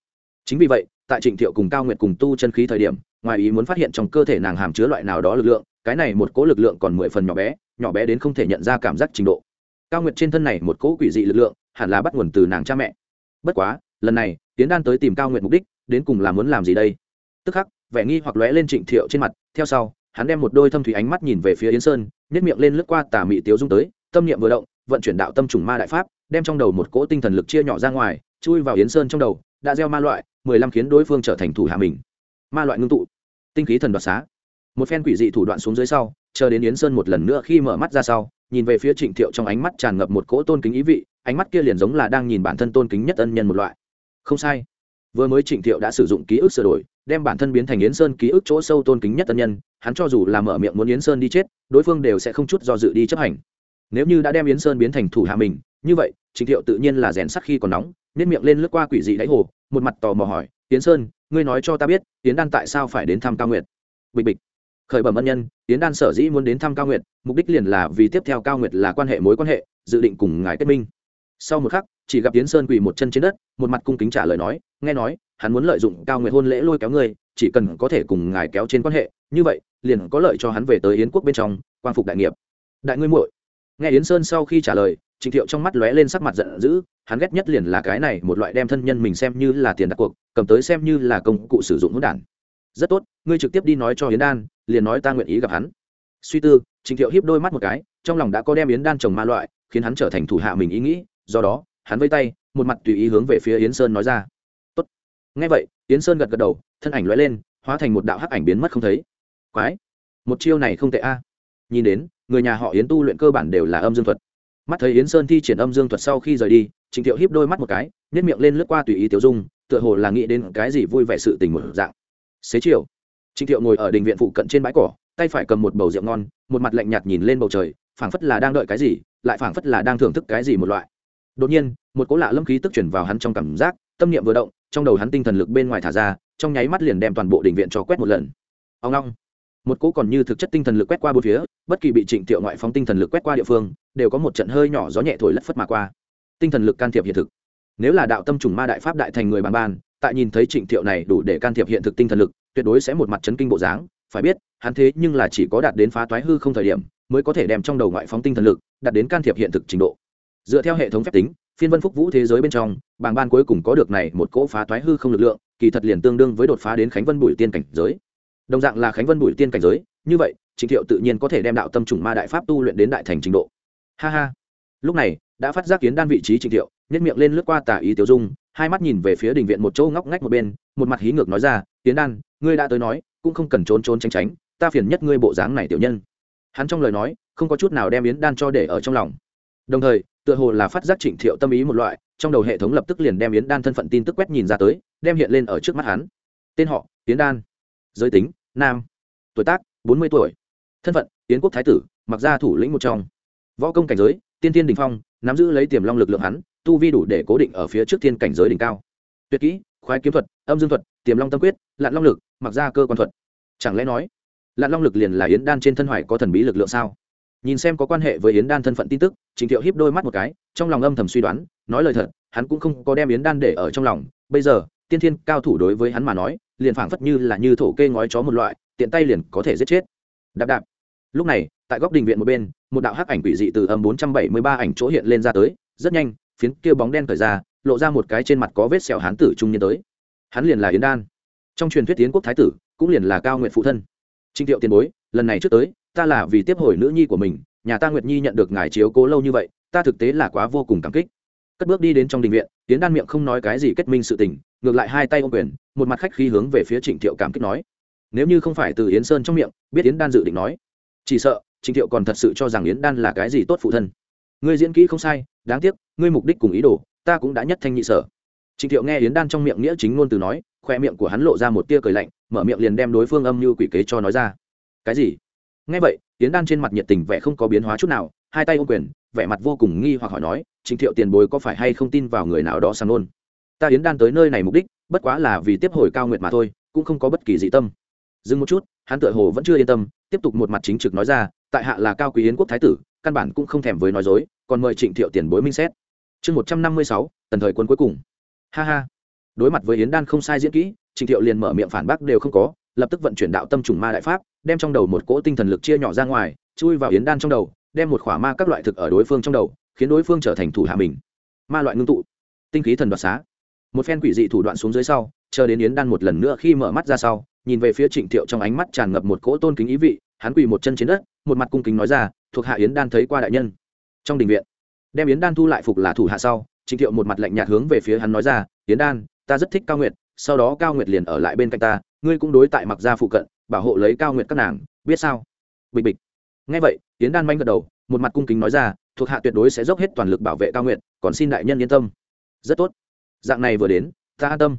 Chính vì vậy, tại trịnh thiệu cùng cao nguyệt cùng tu chân khí thời điểm, ngoài ý muốn phát hiện trong cơ thể nàng hàm chứa loại nào đó lực lượng, cái này một cỗ lực lượng còn mười phần nhỏ bé nhỏ bé đến không thể nhận ra cảm giác trình độ. Cao nguyệt trên thân này một cỗ quỷ dị lực lượng hẳn là bắt nguồn từ nàng cha mẹ. Bất quá, lần này, tiến đan tới tìm cao nguyệt mục đích, đến cùng là muốn làm gì đây? Tức khắc, vẻ nghi hoặc lóe lên trịnh thiệu trên mặt, theo sau, hắn đem một đôi thâm thủy ánh mắt nhìn về phía yến sơn nhét miệng lên lướt qua tà mị tiếu dung tới, tâm niệm vừa động, vận chuyển đạo tâm trùng ma đại pháp, đem trong đầu một cỗ tinh thần lực chia nhỏ ra ngoài, chui vào yến sơn trong đầu, đã gieo ma loại, mười lăm khiến đối phương trở thành thủ hạ mình. Ma loại ngưng tụ, tinh khí thần đoạt xá. Một phen quỷ dị thủ đoạn xuống dưới sau, chờ đến yến sơn một lần nữa khi mở mắt ra sau, nhìn về phía trịnh thiệu trong ánh mắt tràn ngập một cỗ tôn kính ý vị ánh mắt kia liền giống là đang nhìn bản thân tôn kính nhất ân nhân một loại. Không sai. Vừa mới trịnh thiệu đã sử dụng ký ức sửa đổi, đem bản thân biến thành yến sơn ký ức chỗ sâu tôn kính nhất tân nhân, hắn cho dù là mở miệng muốn yến sơn đi chết, đối phương đều sẽ không chút do dự đi chấp hành. Nếu như đã đem yến sơn biến thành thủ hạ mình, như vậy, trịnh thiệu tự nhiên là rèn sắc khi còn nóng nên miệng lên lướt qua quỷ dị đáy hồ, một mặt tò mò hỏi, yến sơn, ngươi nói cho ta biết, yến đan tại sao phải đến thăm cao nguyệt? Bịch bịch. Khởi bẩm ân nhân, yến đan sở dĩ muốn đến thăm cao nguyệt, mục đích liền là vì tiếp theo cao nguyệt là quan hệ mối quan hệ, dự định cùng ngài kết minh sau một khắc, chỉ gặp yến sơn quỳ một chân trên đất, một mặt cung kính trả lời nói, nghe nói, hắn muốn lợi dụng cao nguyệt hôn lễ lôi kéo ngươi, chỉ cần có thể cùng ngài kéo trên quan hệ, như vậy, liền có lợi cho hắn về tới yến quốc bên trong quang phục đại nghiệp. Đại ngươi muội. Nghe yến sơn sau khi trả lời trịnh thiệu trong mắt lóe lên sắc mặt giận dữ, hắn ghét nhất liền là cái này một loại đem thân nhân mình xem như là tiền đặt cuộc, cầm tới xem như là công cụ sử dụng hỗn đản. Rất tốt, ngươi trực tiếp đi nói cho yến đan, liền nói ta nguyện ý gặp hắn. Suy tư trịnh thiệu hiếp đôi mắt một cái, trong lòng đã có đem yến đan trồng ma loại, khiến hắn trở thành thủ hạ mình ý nghĩ do đó, hắn vây tay, một mặt tùy ý hướng về phía yến sơn nói ra. Tốt. Ngay vậy, yến sơn gật gật đầu, thân ảnh lóe lên, hóa thành một đạo hắc ảnh biến mất không thấy. Quái, một chiêu này không tệ a. Nhìn đến, người nhà họ yến tu luyện cơ bản đều là âm dương thuật. Mắt thấy yến sơn thi triển âm dương thuật sau khi rời đi trịnh thiệu hiếp đôi mắt một cái nhét miệng lên lướt qua tùy ý tiểu dung, tựa hồ là nghĩ đến cái gì vui vẻ sự tình một dạng. Xế chiều. Trịnh thiệu ngồi ở đình viện phụ cận trên bãi cỏ, tay phải cầm một bầu rượu ngon, một mặt lạnh nhạt nhìn lên bầu trời, phảng phất là đang đợi cái gì, lại phảng phất là đang thưởng thức cái gì một loại đột nhiên, một cỗ lạ lâm khí tức chuyển vào hắn trong cảm giác, tâm niệm vừa động, trong đầu hắn tinh thần lực bên ngoài thả ra, trong nháy mắt liền đem toàn bộ đình viện cho quét một lần. Ông long một cỗ còn như thực chất tinh thần lực quét qua bốn phía, bất kỳ bị trịnh thiệu ngoại phóng tinh thần lực quét qua địa phương, đều có một trận hơi nhỏ gió nhẹ thổi lất phất mà qua. Tinh thần lực can thiệp hiện thực. Nếu là đạo tâm trùng ma đại pháp đại thành người bàn ban, tại nhìn thấy trịnh thiệu này đủ để can thiệp hiện thực tinh thần lực, tuyệt đối sẽ một mặt chấn kinh bộ dáng, phải biết, hắn thế nhưng là chỉ có đạt đến phá toái hư không thời điểm, mới có thể đem trong đầu ngoại phóng tinh thần lực, đạt đến can thiệp hiện thực trình độ dựa theo hệ thống phép tính, phiên vân phúc vũ thế giới bên trong bảng ban cuối cùng có được này một cỗ phá thoái hư không lực lượng, kỳ thật liền tương đương với đột phá đến khánh vân bùi tiên cảnh giới. Đồng dạng là khánh vân bùi tiên cảnh giới, như vậy, trịnh thiệu tự nhiên có thể đem đạo tâm trùng ma đại pháp tu luyện đến đại thành trình độ. Ha ha. Lúc này, đã phát giác kiến đan vị trí trịnh thiệu nhất miệng lên lướt qua tà ý tiểu dung, hai mắt nhìn về phía đình viện một chỗ ngóc ngách một bên, một mặt hí ngược nói ra, tiến đan, ngươi đã tới nói, cũng không cần trốn trốn tránh tránh, ta phiền nhất ngươi bộ dáng này tiểu nhân. Hắn trong lời nói, không có chút nào đem yến đan cho để ở trong lòng. Đồng thời tựa hồ là phát giác trịnh thiệu tâm ý một loại, trong đầu hệ thống lập tức liền đem yến đan thân phận tin tức quét nhìn ra tới, đem hiện lên ở trước mắt hắn. Tên họ, yến đan. Giới tính, nam. Tuổi tác, bốn mươi tuổi. Thân phận, yến quốc thái tử, mặc ra thủ lĩnh một trong. Võ công cảnh giới, tiên tiên đình phong, nắm giữ lấy tiềm long lực lượng hắn, tu vi đủ để cố định ở phía trước thiên cảnh giới đỉnh cao. Tuyệt kỹ, khoái kiếm thuật, âm dương thuật, tiềm long tâm quyết, lạn long lực, mặc ra cơ quan thuật. Chẳng lẽ nói, lạn long lực liền là yến đan trên thân hoài có thần bí lực lượng sao? Nhìn xem có quan hệ với yến đan thân phận tin tức, trình thiệu hiếp đôi mắt một cái, trong lòng âm thầm suy đoán, nói lời thật, hắn cũng không có đem yến đan để ở trong lòng. Bây giờ, tiên thiên cao thủ đối với hắn mà nói, liền phảng phất như là như thổ kê ngói chó một loại, tiện tay liền có thể giết chết. Đạp đạp. Lúc này, tại góc đình viện một bên, một đạo hắc ảnh quỷ dị từ âm bốn trăm bảy mươi ba ảnh chỗ hiện lên ra tới, rất nhanh, phiến kia bóng đen thời ra, lộ ra một cái trên mặt có vết sẹo hán tử trung niên tới. Hắn liền là yến đan. Trong truyền thuyết tiến quốc thái tử, cũng liền là cao nguyện phụ thân. Trinh thiệu tiền bối lần này trước tới, ta là vì tiếp hồi nữ nhi của mình, nhà ta nguyệt nhi nhận được ngài chiếu cố lâu như vậy, ta thực tế là quá vô cùng cảm kích. Cất bước đi đến trong đình viện tiến đan miệng không nói cái gì kết minh sự tình, ngược lại hai tay ô quyền, một mặt khách khí hướng về phía trịnh thiệu cảm kích nói. Nếu như không phải từ yến sơn trong miệng, biết yến đan dự định nói. Chỉ sợ, trịnh thiệu còn thật sự cho rằng yến đan là cái gì tốt phụ thân. Ngươi diễn kỹ không sai, đáng tiếc, ngươi mục đích cùng ý đồ, ta cũng đã nhất thanh nhị sở. Trịnh thiệu nghe yến đan trong miệng nghĩa chính ngôn từ nói, khoe miệng của hắn lộ ra một tia cười lạnh, mở miệng liền đem đối phương âm như quỷ kế cho nói ra cái gì? Nghe vậy, yến đan trên mặt nhiệt tình vẻ không có biến hóa chút nào, hai tay ô quyền, vẻ mặt vô cùng nghi hoặc hỏi nói trịnh thiệu tiền bối có phải hay không tin vào người nào đó sang nôn ta yến đan tới nơi này mục đích, bất quá là vì tiếp hồi cao nguyệt mà thôi, cũng không có bất kỳ dị tâm. Dừng một chút, hắn tựa hồ vẫn chưa yên tâm, tiếp tục một mặt chính trực nói ra, tại hạ là cao quý yến quốc thái tử, căn bản cũng không thèm với nói dối, còn mời trịnh thiệu tiền bối minh xét. Chương một trăm năm mươi sáu, tần thời quân cuối cùng. Ha ha. Đối mặt với yến đan không sai diễn kỹ, trịnh thiệu liền mở miệng phản bác đều không có lập tức vận chuyển đạo tâm trùng ma đại pháp, đem trong đầu một cỗ tinh thần lực chia nhỏ ra ngoài, chui vào yến đan trong đầu, đem một khỏa ma các loại thực ở đối phương trong đầu, khiến đối phương trở thành thủ hạ mình. Ma loại ngưng tụ. Tinh khí thần đoạt xá. Một phen quỷ dị thủ đoạn xuống dưới sau, chờ đến yến đan một lần nữa khi mở mắt ra sau, nhìn về phía trịnh thiệu trong ánh mắt tràn ngập một cỗ tôn kính ý vị, hắn quỳ một chân trên đất, một mặt cung kính nói ra, thuộc hạ yến đan thấy qua đại nhân. Trong đình viện, đem yến đan thu lại phục là thủ hạ sau, trịnh thiệu một mặt lạnh nhạt hướng về phía hắn nói ra, yến đan, ta rất thích cao nguyệt sau đó cao nguyệt liền ở lại bên cạnh ta, ngươi cũng đối tại mặc gia phụ cận, bảo hộ lấy cao nguyệt các nàng, biết sao? Bịch bịch. Ngay vậy, yến đan manh gật đầu, một mặt cung kính nói ra, thuộc hạ tuyệt đối sẽ dốc hết toàn lực bảo vệ cao nguyệt, còn xin đại nhân yên tâm. Rất tốt. Dạng này vừa đến, ta an tâm.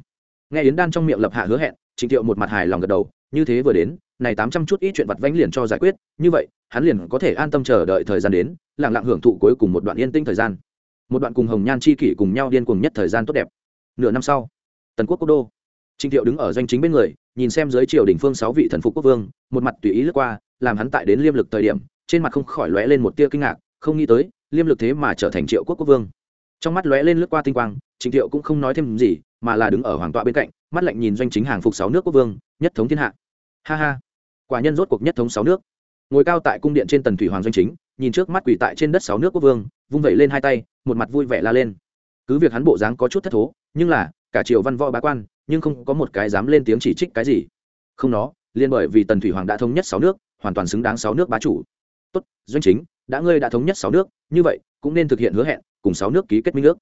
Nghe yến đan trong miệng lập hạ hứa hẹn trịnh thiệu một mặt hài lòng gật đầu, như thế vừa đến, này tám trăm chút ít chuyện vặt vãnh liền cho giải quyết, như vậy, hắn liền có thể an tâm chờ đợi thời gian đến, lặng lặng hưởng thụ cuối cùng một đoạn yên tĩnh thời gian. Một đoạn cùng hồng nhan chi kỷ cùng nhau điên cuồng nhất thời gian tốt đẹp. Nửa năm sau tần quốc quốc đô. Trịnh thiệu đứng ở doanh chính bên người, nhìn xem dưới triều đình phương sáu vị thần phục quốc vương, một mặt tùy ý lướt qua, làm hắn tại đến liêm lực thời điểm, trên mặt không khỏi lóe lên một tia kinh ngạc, không nghĩ tới, liêm lực thế mà trở thành triệu quốc quốc vương. Trong mắt lóe lên lướt qua tinh quang trịnh thiệu cũng không nói thêm gì, mà là đứng ở hoàng tọa bên cạnh, mắt lạnh nhìn doanh chính hàng phục sáu nước quốc vương, nhất thống thiên hạ. Ha ha, quả nhân rốt cuộc nhất thống sáu nước. Ngồi cao tại cung điện trên tần thủy hoàng doanh chính, nhìn trước mắt quỷ tại trên đất sáu nước quốc vương, vung vẩy lên hai tay, một mặt vui vẻ la lên. Cứ việc hắn bộ dáng có chút thất thố, nhưng là cả triều văn võ bá quan, nhưng không có một cái dám lên tiếng chỉ trích cái gì. Không nó, liên bởi vì tần thủy hoàng đã thống nhất sáu nước, hoàn toàn xứng đáng sáu nước bá chủ. Tốt, doanh chính, đã ngươi đã thống nhất sáu nước, như vậy, cũng nên thực hiện hứa hẹn, cùng sáu nước ký kết minh ước.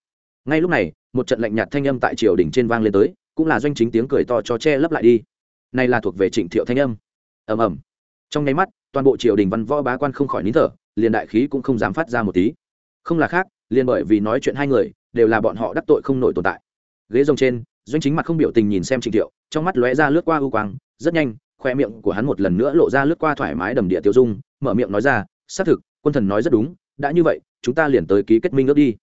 Ngay lúc này, một trận lạnh nhạt thanh âm tại triều đình trên vang lên tới, cũng là doanh chính tiếng cười to cho che lấp lại đi. Này là thuộc về trịnh thiệu thanh âm. Ầm ầm. Trong nháy mắt, toàn bộ triều đình văn võ bá quan không khỏi nín thở, liền đại khí cũng không dám phát ra một tí. Không là khác, liền bởi vì nói chuyện hai người, đều là bọn họ đắc tội không nổi tồn tại ghế rồng trên, doanh chính mặt không biểu tình nhìn xem trịnh thiệu, trong mắt lóe ra lướt qua ưu quang, rất nhanh, khoe miệng của hắn một lần nữa lộ ra lướt qua thoải mái đầm địa tiêu dung, mở miệng nói ra, xác thực, quân thần nói rất đúng, đã như vậy, chúng ta liền tới ký kết minh ước đi.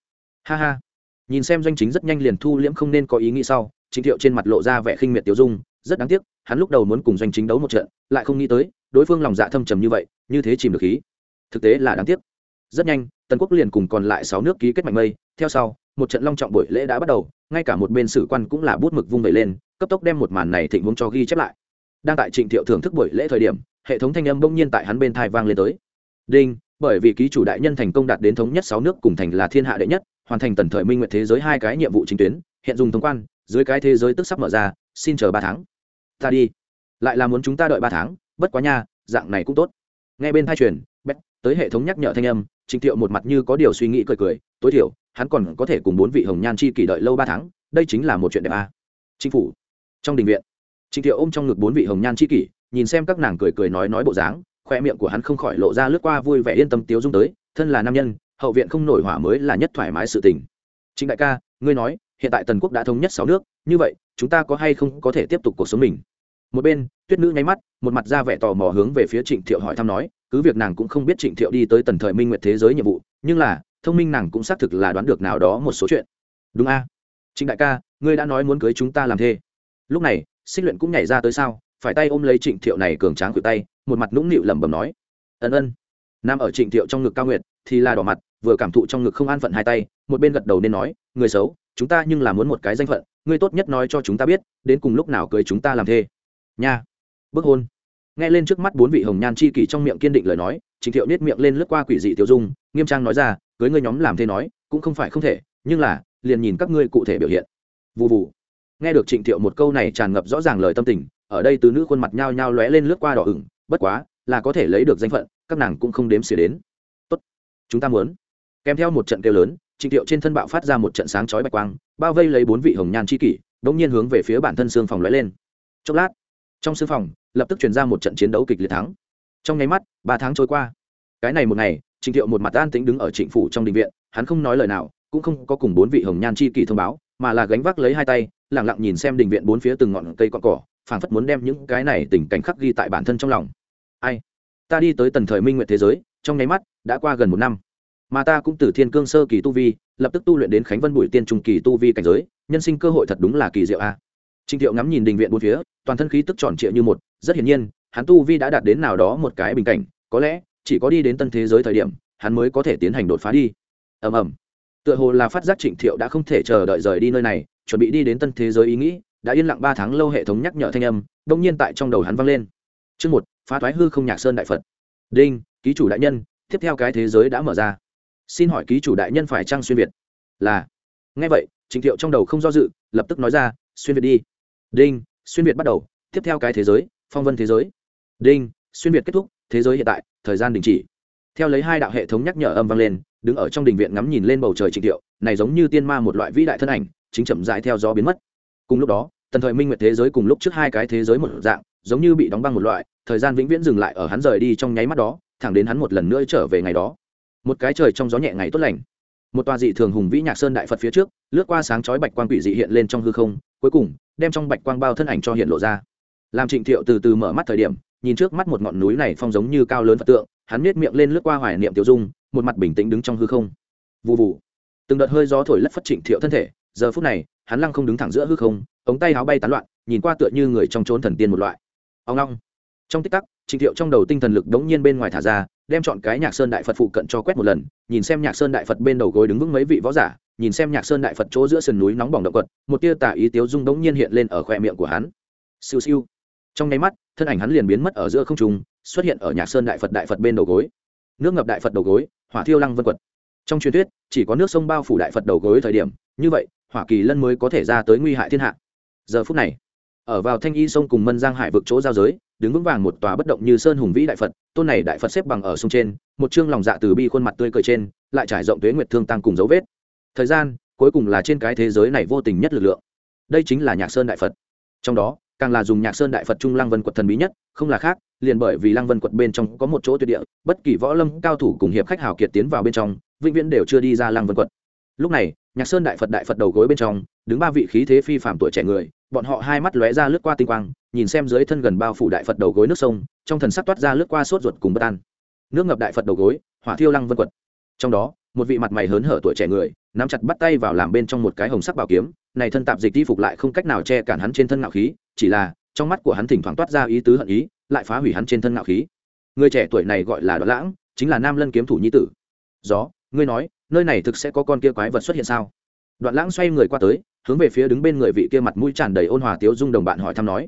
Ha ha. Nhìn xem doanh chính rất nhanh liền thu liễm không nên có ý nghĩ sau, trịnh thiệu trên mặt lộ ra vẻ khinh miệt tiêu dung, rất đáng tiếc, hắn lúc đầu muốn cùng doanh chính đấu một trận, lại không nghĩ tới, đối phương lòng dạ thâm trầm như vậy, như thế chìm được khí. Thực tế là đáng tiếc. Rất nhanh, tần quốc liền cùng còn lại sáu nước ký kết mạnh mây, theo sau một trận long trọng buổi lễ đã bắt đầu, ngay cả một bên sử quan cũng là bút mực vung vẩy lên, cấp tốc đem một màn này thịnh vung cho ghi chép lại. Đang tại trịnh thiệu thưởng thức buổi lễ thời điểm, hệ thống thanh âm bỗng nhiên tại hắn bên thai vang lên tới. Đinh, bởi vì ký chủ đại nhân thành công đạt đến thống nhất sáu nước cùng thành là thiên hạ đệ nhất, hoàn thành tần thời minh nguyện thế giới hai cái nhiệm vụ chính tuyến, hiện dùng thông quan, dưới cái thế giới tức sắp mở ra, xin chờ ba tháng. Ta đi. Lại là muốn chúng ta đợi ba tháng, bất quá nha, dạng này cũng tốt. Ngay bên thai truyền, bét, tới hệ thống nhắc nhở thanh âm trịnh thiệu một mặt như có điều suy nghĩ cười cười, tối thiểu, hắn còn có thể cùng bốn vị hồng nhan chi kỷ đợi lâu ba tháng, đây chính là một chuyện đẹp a à. chính phủ, trong đình viện trịnh thiệu ôm trong ngực bốn vị hồng nhan chi kỷ, nhìn xem các nàng cười cười nói nói bộ dáng, khoe miệng của hắn không khỏi lộ ra lướt qua vui vẻ yên tâm tiếu dung tới, thân là nam nhân, hậu viện không nổi hỏa mới là nhất thoải mái sự tình trịnh đại ca, ngươi nói, hiện tại tần quốc đã thống nhất sáu nước, như vậy, chúng ta có hay không có thể tiếp tục cuộc sống mình một bên, tuyết nữ nháy mắt, một mặt ra vẻ tò mò hướng về phía trịnh thiệu hỏi thăm nói cứ việc nàng cũng không biết trịnh thiệu đi tới tần thời minh nguyệt thế giới nhiệm vụ, nhưng là, thông minh nàng cũng xác thực là đoán được nào đó một số chuyện. Đúng a? Trịnh đại ca, ngươi đã nói muốn cưới chúng ta làm thê. Lúc này, xích luyện cũng nhảy ra tới sao, phải tay ôm lấy trịnh thiệu này cường tráng cử tay, một mặt nũng nịu lẩm bẩm nói. Ân ân. Nam ở trịnh thiệu trong ngực cao nguyệt, thì là đỏ mặt, vừa cảm thụ trong ngực không an phận hai tay, một bên gật đầu nên nói, người xấu, chúng ta nhưng là muốn một cái danh phận, ngươi tốt nhất nói cho chúng ta biết, đến cùng lúc nào cưới chúng ta làm thê. Nha. Bức hôn nghe lên trước mắt bốn vị hồng nhan chi kỷ trong miệng kiên định lời nói trịnh thiệu nết miệng lên lướt qua quỷ dị tiêu dung, nghiêm trang nói ra, cưới ngươi nhóm làm thế nói, cũng không phải không thể, nhưng là, liền nhìn các ngươi cụ thể biểu hiện. Vụ vụ nghe được trịnh thiệu một câu này tràn ngập rõ ràng lời tâm tình, ở đây từ nữ khuôn mặt nhao nhao lóe lên lướt qua đỏ ửng, bất quá, là có thể lấy được danh phận, các nàng cũng không đếm xỉa đến. Tốt, chúng ta muốn. Kèm theo một trận kêu lớn, trịnh thiệu trên thân bạo phát ra một trận sáng chói bạch quang, bao vây lấy bốn vị hồng nhan chi kỷ đống nhiên hướng về phía bản thân xương phòng lóe lên. Chốc lát, trong xương phòng lập tức truyền ra một trận chiến đấu kịch liệt thắng. Trong nháy mắt, ba tháng trôi qua. Cái này một ngày trịnh thiệu một mặt an tĩnh đứng ở trịnh phủ trong đình viện, hắn không nói lời nào, cũng không có cùng bốn vị hồng nhan chi kỷ thông báo, mà là gánh vác lấy hai tay lẳng lặng nhìn xem đình viện bốn phía từng ngọn cây cọn cỏ, phảng phất muốn đem những cái này tình cảnh khắc ghi tại bản thân trong lòng. Ai? Ta đi tới tần thời minh nguyện thế giới, trong nháy mắt, đã qua gần một năm. Mà ta cũng từ thiên cương sơ kỳ tu vi, lập tức tu luyện đến khánh vân bùi tiên trung kỳ tu vi cảnh giới, nhân sinh cơ hội thật đúng là kỳ diệu a. Trình thiệu ngắm nhìn đình viện bốn phía, toàn thân khí tức tròn trịa như một, rất hiển nhiên, hắn tu vi đã đạt đến nào đó một cái bình cảnh, có lẽ, chỉ có đi đến tân thế giới thời điểm, hắn mới có thể tiến hành đột phá đi. Ầm ầm. Tựa hồ là phát giác trịnh thiệu đã không thể chờ đợi rời đi nơi này, chuẩn bị đi đến tân thế giới ý nghĩ, đã yên lặng ba tháng lâu hệ thống nhắc nhở thanh âm, đột nhiên tại trong đầu hắn vang lên. Chương một, phá thoái hư không nhạc sơn đại phật. Đinh, ký chủ đại nhân, tiếp theo cái thế giới đã mở ra. Xin hỏi ký chủ đại nhân phải trang xuyên việt? Là. Nghe vậy, trịnh thiệu trong đầu không do dự, lập tức nói ra, xuyên việt đi đinh, xuyên việt bắt đầu, tiếp theo cái thế giới, phong vân thế giới. Đinh, xuyên việt kết thúc, thế giới hiện tại, thời gian đình chỉ. Theo lấy hai đạo hệ thống nhắc nhở âm vang lên, đứng ở trong đình viện ngắm nhìn lên bầu trời trịnh thiệu này giống như tiên ma một loại vĩ đại thân ảnh, chính chậm dại theo gió biến mất. Cùng lúc đó, tần thời minh nguyệt thế giới cùng lúc trước hai cái thế giới một dạng, giống như bị đóng băng một loại, thời gian vĩnh viễn dừng lại ở hắn rời đi trong nháy mắt đó, thẳng đến hắn một lần nữa trở về ngày đó. Một cái trời trong gió nhẹ ngày tốt lành. Một tòa dị thường hùng vĩ nhạc sơn đại phật phía trước, lướt qua sáng chói bạch quan quỷ dị hiện lên trong hư không cuối cùng, đem trong bạch quang bao thân ảnh cho hiện lộ ra. Làm trịnh thiệu từ từ mở mắt thời điểm, nhìn trước mắt một ngọn núi này phong giống như cao lớn phật tượng, hắn miết miệng lên lướt qua hoài niệm tiểu dung, một mặt bình tĩnh đứng trong hư không. Vụ vụ từng đợt hơi gió thổi lất phất trịnh thiệu thân thể, giờ phút này, hắn lăng không đứng thẳng giữa hư không, ống tay áo bay tán loạn, nhìn qua tựa như người trong trốn thần tiên một loại. Ông long. Trong tích tắc, trịnh thiệu trong đầu tinh thần lực đống nhiên bên ngoài thả ra, đem chọn cái nhạc sơn đại phật phụ cận cho quét một lần, nhìn xem nhạc sơn đại phật bên đầu gối đứng vững mấy vị võ giả nhìn xem nhạc sơn đại phật chỗ giữa sườn núi nóng bỏng động quật, một tia tả ý tiếu dung đống nhiên hiện lên ở khoe miệng của hắn. Siêu siêu. Trong nháy mắt, thân ảnh hắn liền biến mất ở giữa không trung, xuất hiện ở nhạc sơn đại phật đại phật bên đầu gối. Nước ngập đại phật đầu gối, hỏa thiêu lăng vân quật. Trong truyền thuyết, chỉ có nước sông bao phủ đại phật đầu gối thời điểm, như vậy, hỏa kỳ lân mới có thể ra tới nguy hại thiên hạ. Giờ phút này, ở vào thanh y sông cùng mân giang hải vực chỗ giao giới, đứng vững vàng một tòa bất động như sơn hùng vĩ đại phật, tôn này đại phật xếp bằng ở sông trên, một chương lòng dạ từ bi khuôn mặt tươi cười trên, lại trải rộng tuế nguyệt thương tăng cùng dấu vết thời gian, cuối cùng là trên cái thế giới này vô tình nhất lực lượng. Đây chính là nhạc sơn đại phật. Trong đó, càng là dùng nhạc sơn đại phật trung lăng vân quật thần bí nhất, không là khác, liền bởi vì lăng vân quật bên trong có một chỗ tuyệt địa, bất kỳ võ lâm cao thủ cùng hiệp khách hào kiệt tiến vào bên trong, vĩnh viễn đều chưa đi ra lăng vân quật. Lúc này, nhạc sơn đại phật đại phật đầu gối bên trong, đứng ba vị khí thế phi phạm tuổi trẻ người, bọn họ hai mắt lóe ra lướt qua tinh quang, nhìn xem dưới thân gần bao phủ đại phật đầu gối nước sông, trong thần sắc toát ra lướt qua sốt ruột cùng bất an. Nước ngập đại phật đầu gối, hỏa thiêu lăng vân quật. Trong đó một vị mặt mày hớn hở tuổi trẻ người, nắm chặt bắt tay vào làm bên trong một cái hồng sắc bảo kiếm, này thân tạp dịch đi phục lại không cách nào che cản hắn trên thân ngạo khí, chỉ là, trong mắt của hắn thỉnh thoảng toát ra ý tứ hận ý, lại phá hủy hắn trên thân ngạo khí. Người trẻ tuổi này gọi là đoạn lãng, chính là nam lân kiếm thủ nhi tử. Gió, ngươi nói, nơi này thực sẽ có con kia quái vật xuất hiện sao? Đoạn lãng xoay người qua tới, hướng về phía đứng bên người vị kia mặt mũi tràn đầy ôn hòa tiếu dung đồng bạn hỏi thăm nói.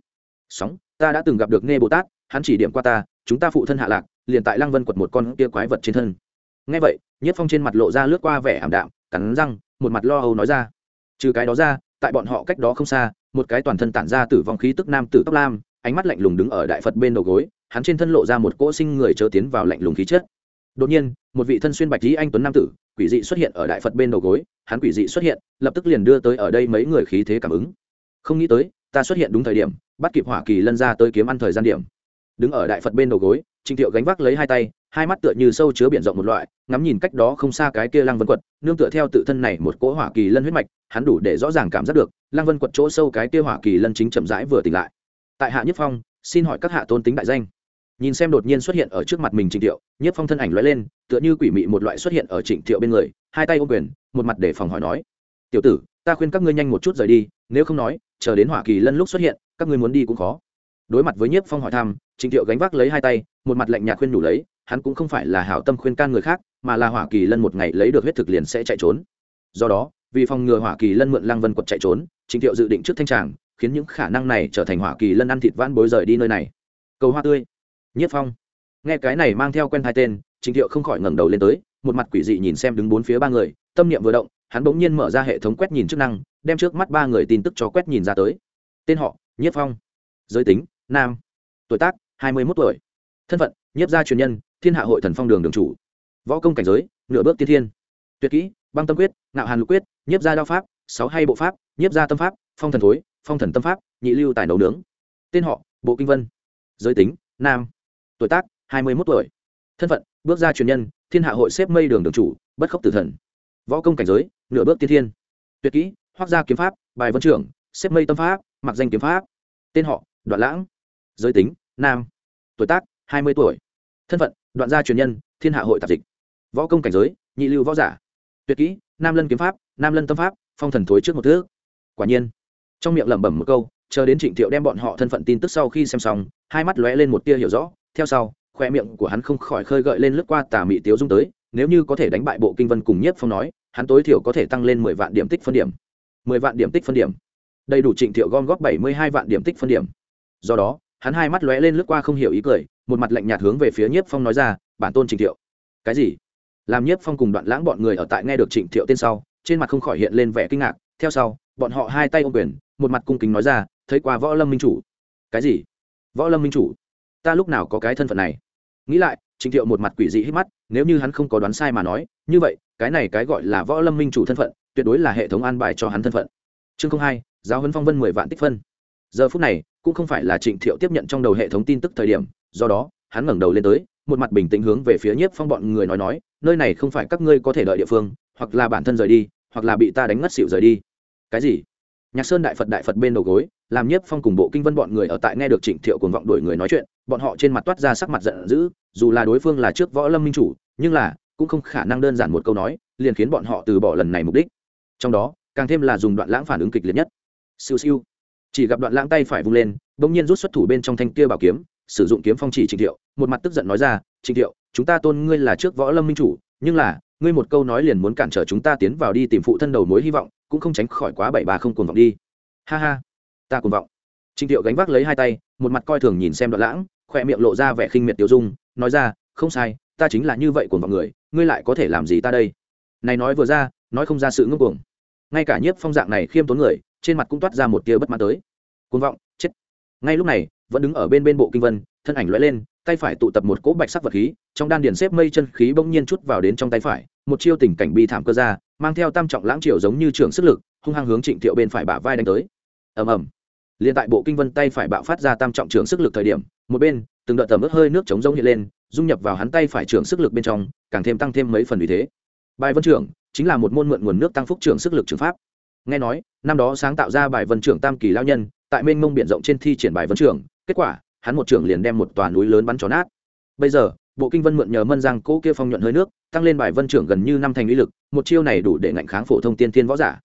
Sóng, ta đã từng gặp được nghe bồ tát, hắn chỉ điểm qua ta, chúng ta phụ thân hạ lạc, liền tại lăng vân quật một con kia quái vật trên thân ngay vậy, nhất phong trên mặt lộ ra lướt qua vẻ ảm đạm, cắn răng, một mặt lo âu nói ra. Trừ cái đó ra, tại bọn họ cách đó không xa, một cái toàn thân tản ra tử vong khí tức nam tử tóc lam, ánh mắt lạnh lùng đứng ở đại phật bên đầu gối, hắn trên thân lộ ra một cỗ sinh người chớ tiến vào lạnh lùng khí chất. Đột nhiên, một vị thân xuyên bạch lý anh tuấn nam tử, quỷ dị xuất hiện ở đại phật bên đầu gối, hắn quỷ dị xuất hiện, lập tức liền đưa tới ở đây mấy người khí thế cảm ứng. Không nghĩ tới, ta xuất hiện đúng thời điểm, bắt kịp hỏa kỳ lân ra tới kiếm ăn thời gian điểm. Đứng ở đại phật bên đầu gối, trịnh thiệu gánh vác lấy hai tay hai mắt tựa như sâu chứa biển rộng một loại, ngắm nhìn cách đó không xa cái kia lăng vân quật, nương tựa theo tự thân này một cỗ hỏa kỳ lân huyết mạch, hắn đủ để rõ ràng cảm giác được, lăng vân quật chỗ sâu cái kia hỏa kỳ lân chính chậm rãi vừa tỉnh lại. Tại hạ nhất phong, xin hỏi các hạ tôn tính đại danh. Nhìn xem đột nhiên xuất hiện ở trước mặt mình trịnh thiệu, nhất phong thân ảnh lóe lên, tựa như quỷ mị một loại xuất hiện ở trịnh thiệu bên người, hai tay ôm quyền, một mặt để phòng hỏi nói. Tiểu tử, ta khuyên các ngươi nhanh một chút rời đi, nếu không nói, chờ đến hỏa kỳ lân lúc xuất hiện, các ngươi muốn đi cũng khó. Đối mặt với nhiếp phong hỏi thăm, trịnh thiệu gánh vác lấy hai tay, một mặt lạnh nhạt khuyên nhủ lấy hắn cũng không phải là hảo tâm khuyên can người khác, mà là hỏa kỳ lân một ngày lấy được huyết thực liền sẽ chạy trốn. Do đó, vì phòng ngừa hỏa kỳ lân mượn lăng vân quật chạy trốn, trịnh thiệu dự định trước thanh tràng, khiến những khả năng này trở thành hỏa kỳ lân ăn thịt van bối rời đi nơi này. Cầu hoa tươi. Nhiếp phong. Nghe cái này mang theo quen hai tên, trịnh thiệu không khỏi ngẩng đầu lên tới, một mặt quỷ dị nhìn xem đứng bốn phía ba người, tâm niệm vừa động, hắn bỗng nhiên mở ra hệ thống quét nhìn chức năng, đem trước mắt ba người tin tức cho quét nhìn ra tới. Tên họ nhiếp phong. Giới tính, nam. Tuổi tác, hai mươi một tuổi. Thân phận, nhiếp gia truyền nhân thiên hạ hội thần phong đường đường chủ. Võ công cảnh giới, nửa bước tiên thiên. Tuyệt kỹ, băng tâm quyết nạo hàn lục quyết, nhiếp gia đao pháp, sáu hay bộ pháp, nhiếp gia tâm pháp, phong thần thối, phong thần tâm pháp, nhị lưu tài nấu nướng. Tên họ, bộ kinh vân. Giới tính, nam. Tuổi tác, hai mươi một tuổi. Thân phận, bước ra truyền nhân, thiên hạ hội xếp mây đường đường chủ, bất khốc tử thần. Võ công cảnh giới, nửa bước tiên thiên. Tuyệt kỹ, hoác gia kiếm pháp, bài vân trưởng, xếp mây tâm pháp, mặc danh kiếm pháp. Tên họ, đoạn lãng. Giới tính, nam. Tuổi tác, hai mươi tuổi. Thân phận đoạn gia truyền nhân, thiên hạ hội tạp dịch. Võ công cảnh giới, nhị lưu võ giả. Tuyệt kỹ, nam lân kiếm pháp, nam lân tâm pháp, phong thần thối trước một thước. Quả nhiên, trong miệng lẩm bẩm một câu, chờ đến trịnh thiệu đem bọn họ thân phận tin tức sau khi xem xong, hai mắt lóe lên một tia hiểu rõ. Theo sau, khoe miệng của hắn không khỏi khơi gợi lên lướt qua tà mị tiếu dung tới, nếu như có thể đánh bại bộ kinh vân cùng nhất phong nói, hắn tối thiểu có thể tăng lên mười vạn điểm tích phân điểm. Mười vạn điểm tích phân điểm. Đầy đủ trịnh thiệu gom góp bảy mươi hai vạn điểm tích phân điểm. Do đó, hắn hai mắt lóe lên lướt qua không hiểu ý cười một mặt lạnh nhạt hướng về phía nhiếp phong nói ra, bản tôn trịnh thiệu. Cái gì? Làm nhiếp phong cùng đoạn lãng bọn người ở tại nghe được trịnh thiệu tên sau, trên mặt không khỏi hiện lên vẻ kinh ngạc. Theo sau, bọn họ hai tay ôm quyền, một mặt cung kính nói ra, thấy qua võ lâm minh chủ. Cái gì? Võ lâm minh chủ? Ta lúc nào có cái thân phận này? Nghĩ lại trịnh thiệu một mặt quỷ dị hít mắt, nếu như hắn không có đoán sai mà nói, như vậy, cái này cái gọi là võ lâm minh chủ thân phận, tuyệt đối là hệ thống an bài cho hắn thân phận. Chương không hai, giáo huấn phong vân mười vạn tích phân giờ phút này, cũng không phải là trịnh thiệu tiếp nhận trong đầu hệ thống tin tức thời điểm, do đó, hắn ngẩng đầu lên tới, một mặt bình tĩnh hướng về phía nhiếp phong bọn người nói nói, nơi này không phải các ngươi có thể đợi địa phương, hoặc là bản thân rời đi, hoặc là bị ta đánh ngất xịu rời đi. Cái gì? Nhạc sơn đại phật đại phật bên đầu gối, làm nhiếp phong cùng bộ kinh vân bọn người ở tại nghe được trịnh thiệu cùng vọng đuổi người nói chuyện, bọn họ trên mặt toát ra sắc mặt giận dữ, dù là đối phương là trước võ lâm minh chủ, nhưng là, cũng không khả năng đơn giản một câu nói, liền khiến bọn họ từ bỏ lần này mục đích. Trong đó, càng thêm là dùng đoạn lãng phản ứng kịch liệt nhất. Siêu siêu chỉ gặp đoạn lãng tay phải vung lên, bỗng nhiên rút xuất thủ bên trong thanh kia bảo kiếm, sử dụng kiếm phong chỉ trịnh thiệu, một mặt tức giận nói ra, trịnh thiệu, chúng ta tôn ngươi là trước võ lâm minh chủ, nhưng là, ngươi một câu nói liền muốn cản trở chúng ta tiến vào đi tìm phụ thân đầu mối hy vọng, cũng không tránh khỏi quá bảy bà không cuồng vọng đi. Ha ha, ta cuồng vọng. Trịnh thiệu gánh vác lấy hai tay, một mặt coi thường nhìn xem đoạn lãng khỏe miệng lộ ra vẻ khinh miệt tiêu dung, nói ra, không sai, ta chính là như vậy cuồng vọng người, ngươi lại có thể làm gì ta đây? Này nói vừa ra, nói không ra sự ngưng cuồng. Ngay cả nhiếp phong dạng này khiêm tốn người trên mặt cũng toát ra một tia bất mãn tới. Cuồng vọng, chết. Ngay lúc này, vẫn đứng ở bên bên bộ kinh vân, thân ảnh lóe lên, tay phải tụ tập một cỗ bạch sắc vật khí, trong đan điền xếp mây chân khí bỗng nhiên chút vào đến trong tay phải, một chiêu tình cảnh bi thảm cơ ra, mang theo tam trọng lãng triều giống như trường sức lực, hung hăng hướng trịnh thiệu bên phải bả vai đánh tới. Ầm ầm. Liền tại bộ kinh vân tay phải bạo phát ra tam trọng trường sức lực thời điểm, một bên, từng đợt tầm ướt hơi nước chống rông hiện lên, dung nhập vào hắn tay phải trường sức lực bên trong, càng thêm tăng thêm mấy phần vì thế. Bài vân trưởng, chính là một môn mượn nguồn nước tăng phúc trường sức lực trường pháp nghe nói, năm đó sáng tạo ra bài vân trưởng tam kỳ lao nhân, tại mênh mông biển rộng trên thi triển bài vân trưởng, kết quả, hắn một trưởng liền đem một tòa núi lớn bắn tròn át bây giờ, bộ kinh vân mượn nhờ mân giang cỗ kia phong nhuận hơi nước, tăng lên bài vân trưởng gần như năm thành uy lực, một chiêu này đủ để ngạnh kháng phổ thông tiên tiên võ giả.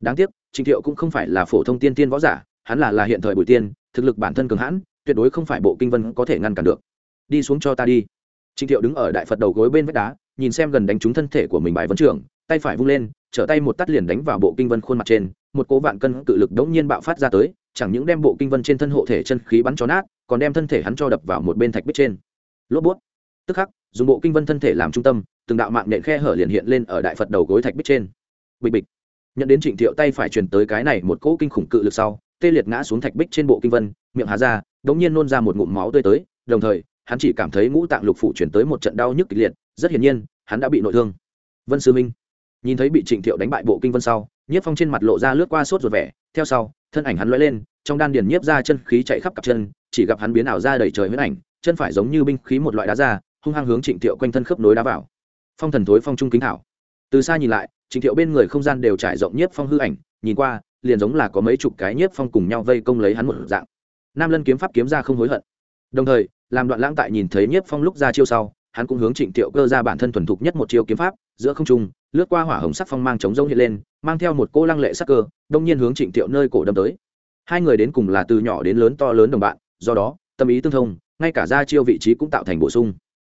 Đáng tiếc trịnh thiệu cũng không phải là phổ thông tiên tiên võ giả, hắn là là hiện thời bùi tiên, thực lực bản thân cường hãn, tuyệt đối không phải bộ kinh vân có thể ngăn cản được. Đi xuống cho ta đi. Trịnh thiệu đứng ở đại phật đầu gối bên vách đá, nhìn xem gần đánh trúng thân thể của mình bài vân trưởng tay phải vung lên, trở tay một tắt liền đánh vào bộ kinh vân khuôn mặt trên, một cố vạn cân cự lực đống nhiên bạo phát ra tới, chẳng những đem bộ kinh vân trên thân hộ thể chân khí bắn cho nát, còn đem thân thể hắn cho đập vào một bên thạch bích trên. Lốp bút. Tức khắc, dùng bộ kinh vân thân thể làm trung tâm, từng đạo mạng nện khe hở liền hiện lên ở đại phật đầu gối thạch bích trên. Bịch bịch. Nhận đến trịnh thiệu tay phải truyền tới cái này một cỗ kinh khủng cự lực sau, tê liệt ngã xuống thạch bích trên bộ kinh vân, miệng há ra, đống nhiên nôn ra một ngụm máu tươi tới, đồng thời, hắn chỉ cảm thấy ngũ tạng lục phủ chuyển tới một trận đau nhức kịch liệt, rất hiển nhiên, hắn đã bị nội thương. Vân sư minh nhìn thấy bị trịnh thiệu đánh bại bộ kinh vân sau, nhiếp phong trên mặt lộ ra lướt qua sốt ruột vẻ. Theo sau, thân ảnh hắn lóe lên, trong đan điền nhiếp ra chân khí chạy khắp cặp chân, chỉ gặp hắn biến ảo ra đầy trời huyết ảnh, chân phải giống như binh khí một loại đá ra, hung hăng hướng trịnh thiệu quanh thân khớp nối đá vào. Phong thần thối phong trung kính thảo. Từ xa nhìn lại, trịnh thiệu bên người không gian đều trải rộng nhiếp phong hư ảnh, nhìn qua, liền giống là có mấy chục cái nhiếp phong cùng nhau vây công lấy hắn một dạng. Nam lân kiếm pháp kiếm ra không hối hận. Đồng thời, làm đoạn lãng tại nhìn thấy nhiếp phong lúc ra chiêu sau, hắn cũng hướng trịnh thiệu cơ ra bản thân thuần thục nhất một chiêu kiếm pháp, giữa không trung lướt qua hỏa hồng sắc phong mang chống rông hiện lên, mang theo một cô lăng lệ sắc cơ, đông nhiên hướng trịnh thiệu nơi cổ đâm tới. Hai người đến cùng là từ nhỏ đến lớn to lớn đồng bạn, do đó, tâm ý tương thông, ngay cả ra chiêu vị trí cũng tạo thành bổ sung.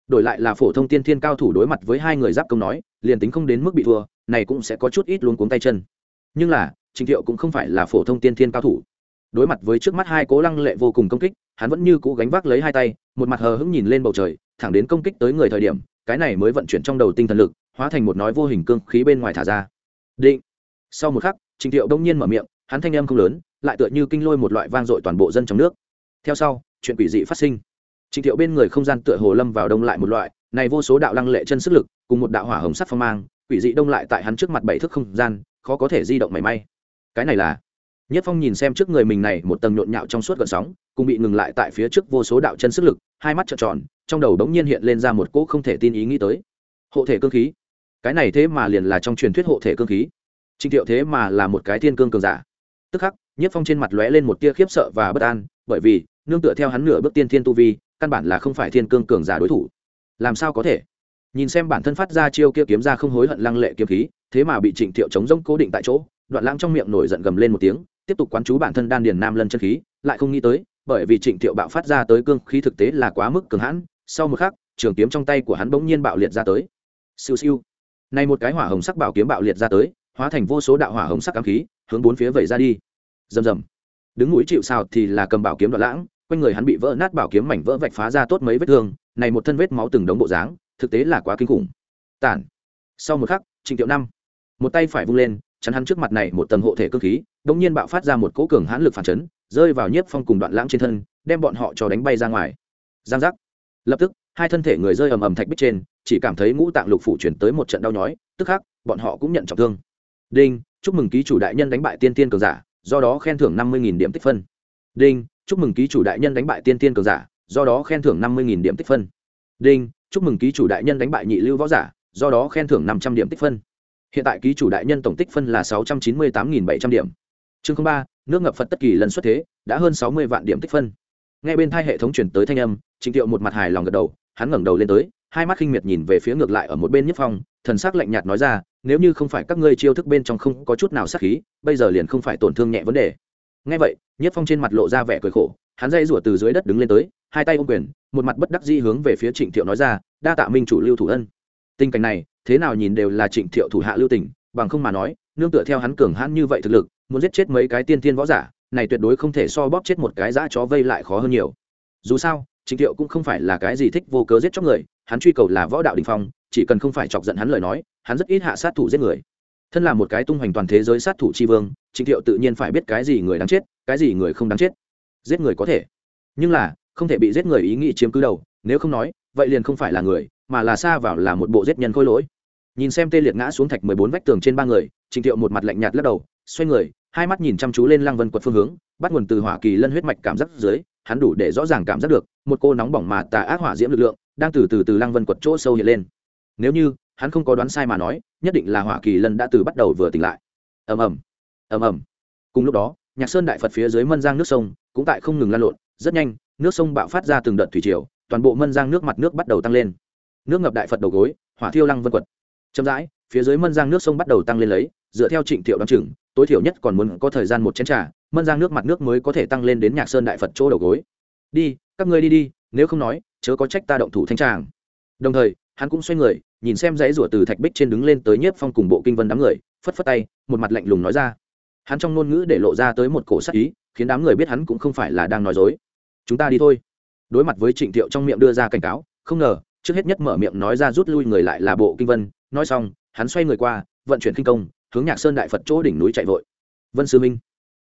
Đổi lại là phổ thông tiên thiên cao thủ đối mặt với hai người giáp công nói, liền tính không đến mức bị thua, này cũng sẽ có chút ít luống cuống tay chân. Nhưng là, trịnh thiệu cũng không phải là phổ thông tiên thiên cao thủ. Đối mặt với trước mắt hai cố lăng lệ vô cùng công kích, hắn vẫn như cố gánh vác lấy hai tay, một mặt hờ hững nhìn lên bầu trời, thẳng đến công kích tới người thời điểm, cái này mới vận chuyển trong đầu tinh thần lực hóa thành một nói vô hình cương khí bên ngoài thả ra. Định. Sau một khắc, trình thiệu đông nhiên mở miệng, hắn thanh âm không lớn, lại tựa như kinh lôi một loại vang dội toàn bộ dân trong nước. Theo sau, chuyện quỷ dị phát sinh. Trình thiệu bên người không gian tựa hồ lâm vào đông lại một loại, này vô số đạo lăng lệ chân sức lực, cùng một đạo hỏa hồng sắc phong mang, quỷ dị đông lại tại hắn trước mặt bảy thước không gian, khó có thể di động mảy may. Cái này là nhất phong nhìn xem trước người mình này một tầng nhộn nhạo trong suốt gợn sóng, cùng bị ngừng lại tại phía trước vô số đạo chân sức lực, hai mắt trợn tròn, trong đầu đống nhiên hiện lên ra một cỗ không thể tin ý nghĩ tới. Hộ thể cương khí cái này thế mà liền là trong truyền thuyết hộ thể cương khí. Trịnh thiệu thế mà là một cái thiên cương cường giả. Tức khắc nhất phong trên mặt lóe lên một tia khiếp sợ và bất an, bởi vì, nương tựa theo hắn nửa bước tiên thiên tu vi, căn bản là không phải thiên cương cường giả đối thủ. Làm sao có thể? Nhìn xem bản thân phát ra chiêu kia kiếm ra không hối hận lăng lệ kiếm khí, thế mà bị trịnh thiệu chống rông cố định tại chỗ, đoạn lãng trong miệng nổi giận gầm lên một tiếng, tiếp tục quán chú bản thân đan điền nam lân chân khí, lại không nghĩ tới, bởi vì trịnh thiệu bạo phát ra tới cương khí thực tế là quá mức cường hãn, sau một khắc, trường kiếm trong tay của hắn bỗng nhiên bạo liệt ra tới. Siêu siêu này một cái hỏa hồng sắc bảo kiếm bạo liệt ra tới, hóa thành vô số đạo hỏa hồng sắc ám khí, hướng bốn phía vẩy ra đi. Rầm rầm. Đứng núi chịu sào thì là cầm bảo kiếm đoạn lãng, quanh người hắn bị vỡ nát bảo kiếm mảnh vỡ vạch phá ra tốt mấy vết thương, này một thân vết máu từng đống bộ dáng, thực tế là quá kinh khủng. Tản. Sau một khắc, trịnh thiệu năm. Một tay phải vung lên, chắn hắn trước mặt này một tầng hộ thể cơ khí, đột nhiên bạo phát ra một cỗ cường hãn lực phản chấn, rơi vào nhiếp phong cùng đoạn lãng trên thân, đem bọn họ cho đánh bay ra ngoài. Giang giác. Lập tức, hai thân thể người rơi ầm ầm thạch bích trên chỉ cảm thấy ngũ tạng lục phủ chuyển tới một trận đau nhói, tức khắc, bọn họ cũng nhận trọng thương. Đinh, chúc mừng ký chủ đại nhân đánh bại tiên tiên cường giả, do đó khen thưởng năm mươi điểm tích phân. Đinh, chúc mừng ký chủ đại nhân đánh bại tiên tiên cường giả, do đó khen thưởng năm mươi điểm tích phân. Đinh, chúc mừng ký chủ đại nhân đánh bại nhị lưu võ giả, do đó khen thưởng năm trăm điểm tích phân. Hiện tại ký chủ đại nhân tổng tích phân là sáu trăm chín mươi tám bảy trăm điểm. Chương ba, nước ngập phật tất kỳ lần xuất thế, đã hơn sáu mươi vạn điểm tích phân. Ngay bên thai hệ thống chuyển tới thanh âm, trịnh thiệu một mặt hài lòng gật đầu, hắn ngẩng đầu lên tới hai mắt khinh miệt nhìn về phía ngược lại ở một bên nhất phong, thần sắc lạnh nhạt nói ra, nếu như không phải các ngươi chiêu thức bên trong không có chút nào sắc khí, bây giờ liền không phải tổn thương nhẹ vấn đề. Ngay vậy, nhất phong trên mặt lộ ra vẻ cười khổ, hắn dây rủa từ dưới đất đứng lên tới, hai tay ôm quyền, một mặt bất đắc dĩ hướng về phía trịnh thiệu nói ra, đa tạ minh chủ lưu thủ ân. Tình cảnh này, thế nào nhìn đều là trịnh thiệu thủ hạ lưu tình, bằng không mà nói, nương tựa theo hắn cường hãn như vậy thực lực, muốn giết chết mấy cái tiên tiên võ giả, này tuyệt đối không thể so bóp chết một cái dã chó vây lại khó hơn nhiều. Dù sao trịnh thiệu cũng không phải là cái gì thích vô cớ giết chóc người, hắn truy cầu là võ đạo đình phong, chỉ cần không phải chọc giận hắn lời nói, hắn rất ít hạ sát thủ giết người. Thân là một cái tung hoành toàn thế giới sát thủ tri vương trịnh thiệu tự nhiên phải biết cái gì người đáng chết, cái gì người không đáng chết. Giết người có thể, nhưng là, không thể bị giết người ý nghĩ chiếm cứ đầu, nếu không nói, vậy liền không phải là người, mà là xa vào là một bộ giết nhân khôi lỗi. Nhìn xem tê liệt ngã xuống thạch mười bốn vách tường trên ba người trịnh thiệu một mặt lạnh nhạt lắc đầu, xoay người, hai mắt nhìn chăm chú lên lăng vân quật phương hướng, bắt nguồn từ hỏa kỳ lân huyết mạch cảm giác dưới hắn đủ để rõ ràng cảm giác được, một cô nóng bỏng mà tà ác hỏa diễm lực lượng đang từ từ từ lăng vân quật chỗ sâu hiện lên. Nếu như hắn không có đoán sai mà nói, nhất định là hỏa kỳ lân đã từ bắt đầu vừa tỉnh lại. Ầm ầm ầm ầm. Cùng lúc đó, nhạc sơn đại phật phía dưới mân giang nước sông cũng tại không ngừng lan lộn, rất nhanh, nước sông bạo phát ra từng đợt thủy triều, toàn bộ mân giang nước mặt nước bắt đầu tăng lên. Nước ngập đại phật đầu gối, hỏa thiêu lăng vân quật. Chậm rãi, phía dưới mân giang nước sông bắt đầu tăng lên lấy, dựa theo trịnh thiệu đ o á n chừng tối thiểu nhất còn muốn có thời gian một chén trà, mân giang nước mặt nước mới có thể tăng lên đến nhạc sơn đại phật chỗ đầu gối. Đi các ngươi đi đi nếu không nói chớ có trách ta động thủ thanh tràng. Đồng thời hắn cũng xoay người nhìn xem dãy rủa từ thạch bích trên đứng lên tới nhiếp phong cùng bộ kinh vân đám người phất phất tay một mặt lạnh lùng nói ra. Hắn trong ngôn ngữ để lộ ra tới một cổ sắc ý khiến đám người biết hắn cũng không phải là đang nói dối. Chúng ta đi thôi. Đối mặt với trịnh thiệu trong miệng đưa ra cảnh cáo không ngờ trước hết nhất mở miệng nói ra rút lui người lại là bộ kinh vân nói xong hắn xoay người qua vận chuyển kinh công hướng nhạc sơn đại phật chỗ đỉnh núi chạy vội vân sư minh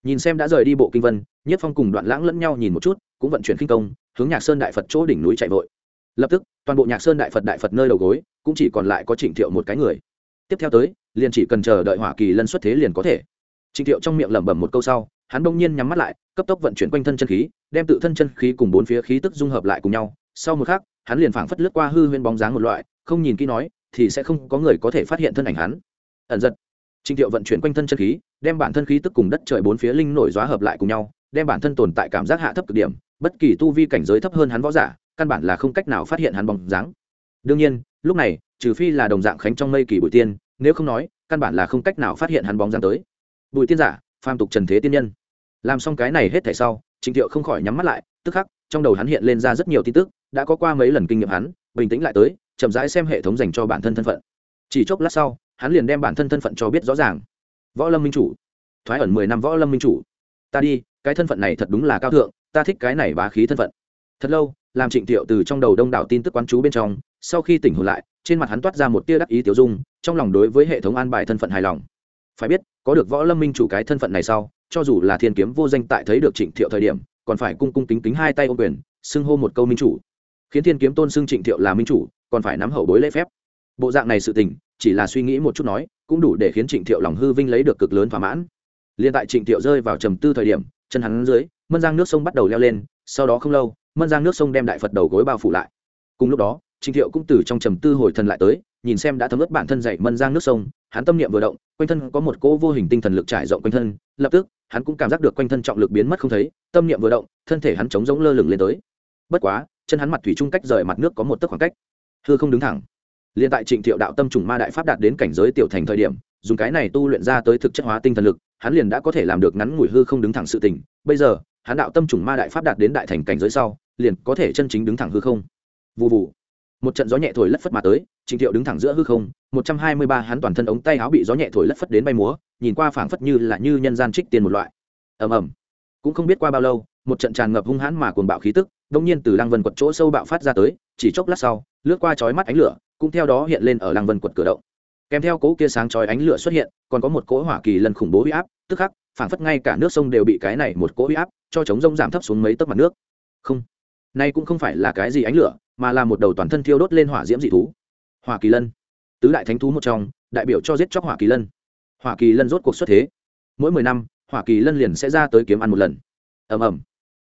nhìn xem đã rời đi bộ kinh vân nhất phong cùng đoạn lãng lẫn nhau nhìn một chút cũng vận chuyển kinh công hướng nhạc sơn đại phật chỗ đỉnh núi chạy vội lập tức toàn bộ nhạc sơn đại phật đại phật nơi đầu gối cũng chỉ còn lại có trịnh thiệu một cái người tiếp theo tới liền chỉ cần chờ đợi hỏa kỳ lân xuất thế liền có thể trịnh thiệu trong miệng lẩm bẩm một câu sau hắn đông nhiên nhắm mắt lại cấp tốc vận chuyển quanh thân chân khí đem tự thân chân khí cùng bốn phía khí tức dung hợp lại cùng nhau sau một khắc hắn liền phảng phất lướt qua hư huyên bóng dáng một loại không nhìn kỹ nói thì sẽ không có người có thể phát hiện thân ảnh hắn ẩn giật Trình thiệu vận chuyển quanh thân chân khí, đem bản thân khí tức cùng đất trời bốn phía linh nổi gió hợp lại cùng nhau, đem bản thân tồn tại cảm giác hạ thấp cực điểm, bất kỳ tu vi cảnh giới thấp hơn hắn võ giả, căn bản là không cách nào phát hiện hắn bóng dáng. Đương nhiên, lúc này, trừ phi là đồng dạng khánh trong mây kỳ bụi tiên, nếu không nói, căn bản là không cách nào phát hiện hắn bóng dáng tới. Bụi tiên giả, phàm tục trần thế tiên nhân. Làm xong cái này hết thảy sau, Trình thiệu không khỏi nhắm mắt lại, tức khắc, trong đầu hắn hiện lên ra rất nhiều tin tức, đã có qua mấy lần kinh nghiệm hắn, bình tĩnh lại tới, chậm rãi xem hệ thống dành cho bản thân thân phận. Chỉ chốc lát sau hắn liền đem bản thân thân phận cho biết rõ ràng. Võ lâm minh chủ. Thoái ẩn mười năm võ lâm minh chủ. Ta đi, cái thân phận này thật đúng là cao thượng, ta thích cái này bá khí thân phận. Thật lâu làm trịnh tiệu từ trong đầu đông đảo tin tức quán chú bên trong, sau khi tỉnh hồn lại, trên mặt hắn toát ra một tia đắc ý tiểu dung, trong lòng đối với hệ thống an bài thân phận hài lòng. Phải biết, có được võ lâm minh chủ cái thân phận này sau, cho dù là thiên kiếm vô danh tại thấy được trịnh thiệu thời điểm, còn phải cung cung kính kính hai tay ô quyền, xưng hô một câu minh chủ. Khiến thiên kiếm tôn xưng trịnh thiệu là minh chủ, còn phải nắm hậu bối lễ phép bộ dạng này sự tình, chỉ là suy nghĩ một chút nói, cũng đủ để khiến trịnh thiệu lòng hư vinh lấy được cực lớn thỏa mãn. Liên tại trịnh thiệu rơi vào trầm tư thời điểm, chân hắn dưới, mân giang nước sông bắt đầu leo lên, sau đó không lâu, mân giang nước sông đem đại phật đầu gối bao phủ lại. Cùng lúc đó, trịnh thiệu cũng từ trong trầm tư hồi thần lại tới, nhìn xem đã thấm ướt bản thân dậy mân giang nước sông, hắn tâm niệm vừa động, quanh thân có một cỗ vô hình tinh thần lực trải rộng quanh thân, lập tức, hắn cũng cảm giác được quanh thân trọng lực biến mất không thấy, tâm niệm vừa động, thân thể hắn chống giống lơ lửng lên tới. Bất quá, chân hắn mặt thủy chung cách rời mặt nước có một tấc khoảng cách. Hư không đứng thẳng liền tại trịnh thiệu đạo tâm trùng ma đại pháp đạt đến cảnh giới tiểu thành thời điểm, dùng cái này tu luyện ra tới thực chất hóa tinh thần lực, hắn liền đã có thể làm được ngắn ngủi hư không đứng thẳng sự tình. Bây giờ, hắn đạo tâm trùng ma đại pháp đạt đến đại thành cảnh giới sau, liền có thể chân chính đứng thẳng hư không. Vụ vụ một trận gió nhẹ thổi lất phất mà tới, trịnh thiệu đứng thẳng giữa hư không, một trăm hai mươi ba hắn toàn thân ống tay áo bị gió nhẹ thổi lất phất đến bay múa, nhìn qua phảng phất như là như nhân gian trích tiền một loại. Ầm ầm. Cũng không biết qua bao lâu, một trận tràn ngập hung hãn mà cuồng bạo khí tức đông nhiên từ lăng vân quật chỗ sâu bạo phát ra tới, chỉ chốc lát sau, lướt qua chói mắt ánh lửa cũng theo đó hiện lên ở lăng vân quật cửa động. Kèm theo cỗ kia sáng chói ánh lửa xuất hiện, còn có một cỗ hỏa kỳ lần khủng bố huy áp, tức khắc, phảng phất ngay cả nước sông đều bị cái này một cỗ huy áp cho chống rông giảm thấp xuống mấy tấc mặt nước. Không, nay cũng không phải là cái gì ánh lửa, mà là một đầu toàn thân thiêu đốt lên hỏa diễm dị thú. Hỏa kỳ lân. Tứ đại thánh thú một trong, đại biểu cho giết chóc hỏa kỳ lân. Hỏa kỳ lân rốt cuộc xuất thế. Mỗi mười năm, hỏa kỳ lân liền sẽ ra tới kiếm ăn một lần. Ầm ầm.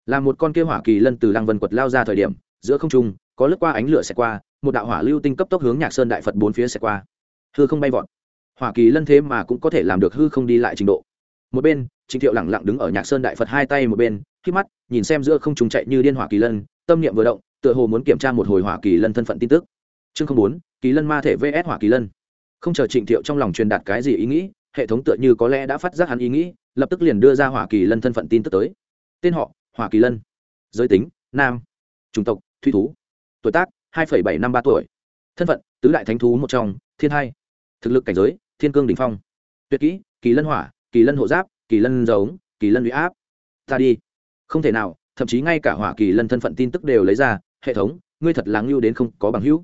Là một con kia hỏa kỳ lân từ lăng vân quật lao ra thời điểm, giữa không trung, có lướt qua ánh lửa sẽ qua một đạo hỏa lưu tinh cấp tốc hướng nhạc sơn đại phật bốn phía sẽ qua. Hư không bay vọt. Hỏa kỳ lân thế mà cũng có thể làm được hư không đi lại trình độ. Một bên, trịnh thiệu lẳng lặng đứng ở nhạc sơn đại phật hai tay một bên, khi mắt nhìn xem giữa không trùng chạy như điên hỏa kỳ lân, tâm niệm vừa động, tựa hồ muốn kiểm tra một hồi hỏa kỳ lân thân phận tin tức. Chương không bốn, kỳ lân ma thể vs hỏa kỳ lân. Không chờ trịnh thiệu trong lòng truyền đạt cái gì ý nghĩ, hệ thống tựa như có lẽ đã phát giác hắn ý nghĩ, lập tức liền đưa ra hỏa kỳ lân thân phận tin tức tới. Tên họ, hỏa kỳ lân. Giới tính, nam. Chủng tộc thuy thú. Tuổi tác hai bảy năm ba tuổi. Thân phận, tứ đại thánh thú một trong, thiên hai. Thực lực cảnh giới, thiên cương đ ỉ n h phong. Tuyệt kỹ, kỳ lân hỏa, kỳ lân hộ giáp, kỳ lân giống, kỳ lân huy áp. Ta đi. Không thể nào, thậm chí ngay cả hỏa kỳ lân thân phận tin tức đều lấy ra, hệ thống, ngươi thật lãng lưu đến không có bằng hữu.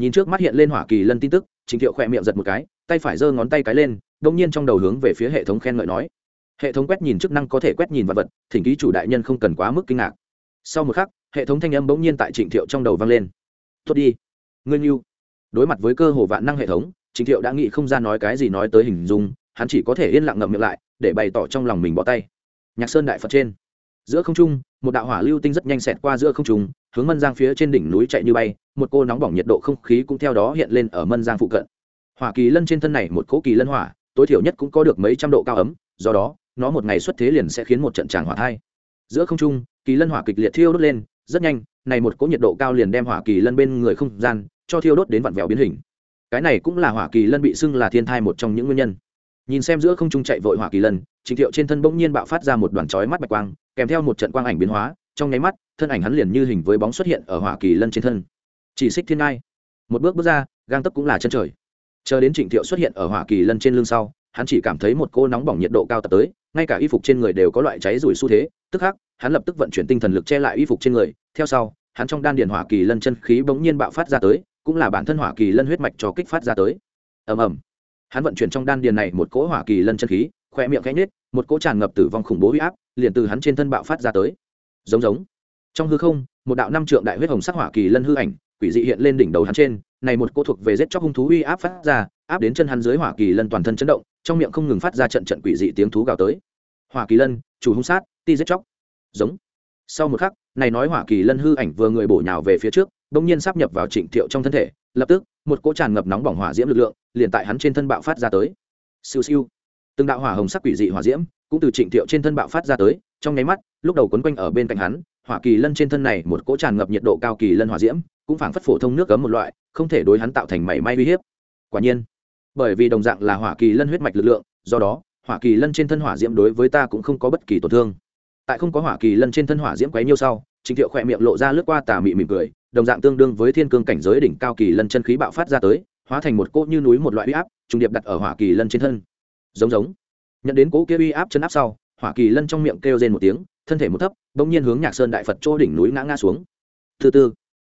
Nhìn trước mắt hiện lên hỏa kỳ lân tin tức, trình thiệu khỏe miệng giật một cái, tay phải giơ ngón tay cái lên đông nhiên trong đầu hướng về phía hệ thống khen ngợi nói. Hệ thống quét nhìn chức năng có thể quét nhìn vật vật, thỉnh ký chủ đại nhân không cần quá mức kinh ngạc. Sau một khắc, hệ thống thanh âm bỗng nhiên tại trịnh thiệu trong đầu vang lên tốt đi, ngươi yêu đối mặt với cơ hồ vạn năng hệ thống trịnh thiệu đã nghĩ không ra nói cái gì nói tới hình dung, hắn chỉ có thể yên lặng ngậm miệng lại, để bày tỏ trong lòng mình bỏ tay. Nhạc sơn đại phật trên. Giữa không trung, một đạo hỏa lưu tinh rất nhanh xẹt qua giữa không trung, hướng mân giang phía trên đỉnh núi chạy như bay, một cô nóng bỏng nhiệt độ không khí cũng theo đó hiện lên ở mân giang phụ cận. Hỏa kỳ lân trên thân này một cỗ kỳ lân hỏa, tối thiểu nhất cũng có được mấy trăm độ cao ấm, do đó, nó một ngày xuất thế liền sẽ khiến một trận tràng hỏa thai. Giữa không trung, kỳ lân hỏa kịch liệt thiêu đốt lên rất nhanh, này một cỗ nhiệt độ cao liền đem hỏa kỳ lân bên người không gian cho thiêu đốt đến vặn vẹo biến hình. Cái này cũng là hỏa kỳ lân bị xưng là thiên thai một trong những nguyên nhân. Nhìn xem giữa không trung chạy vội hỏa kỳ lân, trình thiệu trên thân bỗng nhiên bạo phát ra một đoàn chói mắt bạch quang, kèm theo một trận quang ảnh biến hóa, trong nháy mắt, thân ảnh hắn liền như hình với bóng xuất hiện ở hỏa kỳ lân trên thân. Chỉ xích thiên ngai. Một bước bước ra, gang tấp cũng là chân trời. Chờ đến trịnh thiệu xuất hiện ở hỏa kỳ lân trên lưng sau, hắn chỉ cảm thấy một cô nóng bỏng nhiệt độ cao tập tới, ngay cả y phục trên người đều có loại cháy rủi xu thế, tức khắc hắn lập tức vận chuyển tinh thần lực che lại y phục trên người, theo sau, hắn trong đan điền hỏa kỳ lân chân khí bỗng nhiên bạo phát ra tới, cũng là bản thân hỏa kỳ lân huyết mạch cho kích phát ra tới. Ầm ầm. Hắn vận chuyển trong đan điền này một cỗ hỏa kỳ lân chân khí khoe miệng cánh nết một cỗ tràn ngập tử vong khủng bố huy áp, liền từ hắn trên thân bạo phát ra tới. Giống giống. Trong hư không, một đạo năm trượng đại huyết hồng sắc hỏa kỳ lân hư ảnh, quỷ dị hiện lên đỉnh đầu hắn trên, này một cỗ thuộc về giết chóc hung thú uy áp phát ra, áp đến chân hắn dưới hỏa kỳ lân toàn thân chấn động, trong miệng không ngừng phát ra trận trận quỷ dị tiếng thú gào tới. Hỏa kỳ lân, chủ hung sát, ti giết chóc giống. Sau một khắc, này nói hỏa kỳ lân hư ảnh vừa người bổ nhào về phía trước, bỗng nhiên sắp nhập vào trịnh thiệu trong thân thể, lập tức, một cỗ tràn ngập nóng bỏng hỏa diễm lực lượng, liền tại hắn trên thân bạo phát ra tới. Siêu siêu. Từng đạo hỏa hồng sắc quỷ dị hỏa diễm, cũng từ trịnh thiệu trên thân bạo phát ra tới, trong nháy mắt, lúc đầu quấn quanh ở bên cạnh hắn, hỏa kỳ lân trên thân này một cỗ tràn ngập nhiệt độ cao kỳ lân hỏa diễm, cũng phảng phất phổ thông nước cấm một loại, không thể đối hắn tạo thành mảy may uy hiếp. Quả nhiên, bởi vì đồng dạng là hỏa kỳ lân huyết mạch lực lượng, do đó, hỏa kỳ lân trên thân hỏa diễm đối với ta cũng không có bất kỳ tổn thương tại không có hỏa kỳ lân trên thân hỏa diễm quấy nhiêu sau trịnh thiệu khỏe miệng lộ ra lướt qua tà mị mỉm cười, đồng dạng tương đương với thiên cương cảnh giới đỉnh cao kỳ lân chân khí bạo phát ra tới, hóa thành một cỗ như núi một loại uy áp, trùng điệp đặt ở hỏa kỳ lân trên thân. Giống giống. Nhận đến cỗ kia uy áp chân áp sau, hỏa kỳ lân trong miệng kêu rên một tiếng, thân thể một thấp, bỗng nhiên hướng nhạc sơn đại phật chỗ đỉnh núi ngã ngã xuống. Thứ tư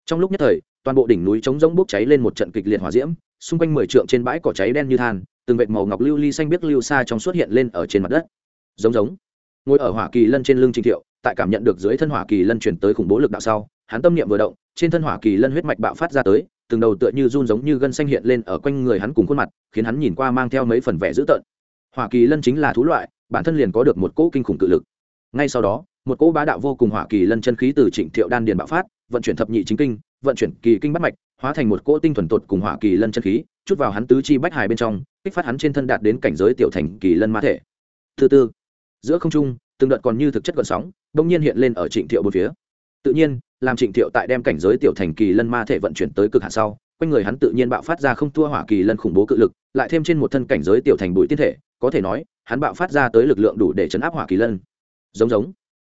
trong lúc nhất thời, toàn bộ đỉnh núi chống rỗng bốc cháy lên một trận kịch liệt hỏa diễm, xung quanh mười trượng trên bãi cỏ cháy đen như than, từng vệt màu ngọc lưu ly xanh biếc lưu xa trong xuất hiện lên ở trên mặt đất. Giống giống ngồi ở hỏa kỳ lân trên lưng trình thiệu, tại cảm nhận được dưới thân hỏa kỳ lân chuyển tới khủng bố lực đạo sau, hắn tâm niệm vừa động, trên thân hỏa kỳ lân huyết mạch bạo phát ra tới, từng đầu tựa như run giống như gân xanh hiện lên ở quanh người hắn cùng khuôn mặt, khiến hắn nhìn qua mang theo mấy phần vẻ dữ tợn. Hỏa kỳ lân chính là thú loại, bản thân liền có được một cỗ kinh khủng cự lực. Ngay sau đó, một cỗ bá đạo vô cùng hỏa kỳ lân chân khí từ trịnh thiệu đan điền bạo phát, vận chuyển thập nhị chính kinh, vận chuyển kỳ kinh bắt mạch, hóa thành một cỗ tinh thuần tột cùng hỏa kỳ lân chân khí, chút vào hắn tứ chi bách hài bên trong, kích phát hắn trên thân đạt đến cảnh giới tiểu thành kỳ lân ma thể. Thứ tư giữa không trung, từng đợt còn như thực chất gợn sóng đông nhiên hiện lên ở trịnh thiệu bốn phía. Tự nhiên, làm trịnh thiệu tại đem cảnh giới tiểu thành kỳ lân ma thể vận chuyển tới cực hạ sau, quanh người hắn tự nhiên bạo phát ra không thua hỏa kỳ lân khủng bố cự lực, lại thêm trên một thân cảnh giới tiểu thành bụi tiên thể, có thể nói, hắn bạo phát ra tới lực lượng đủ để chấn áp hỏa kỳ lân. Giống giống.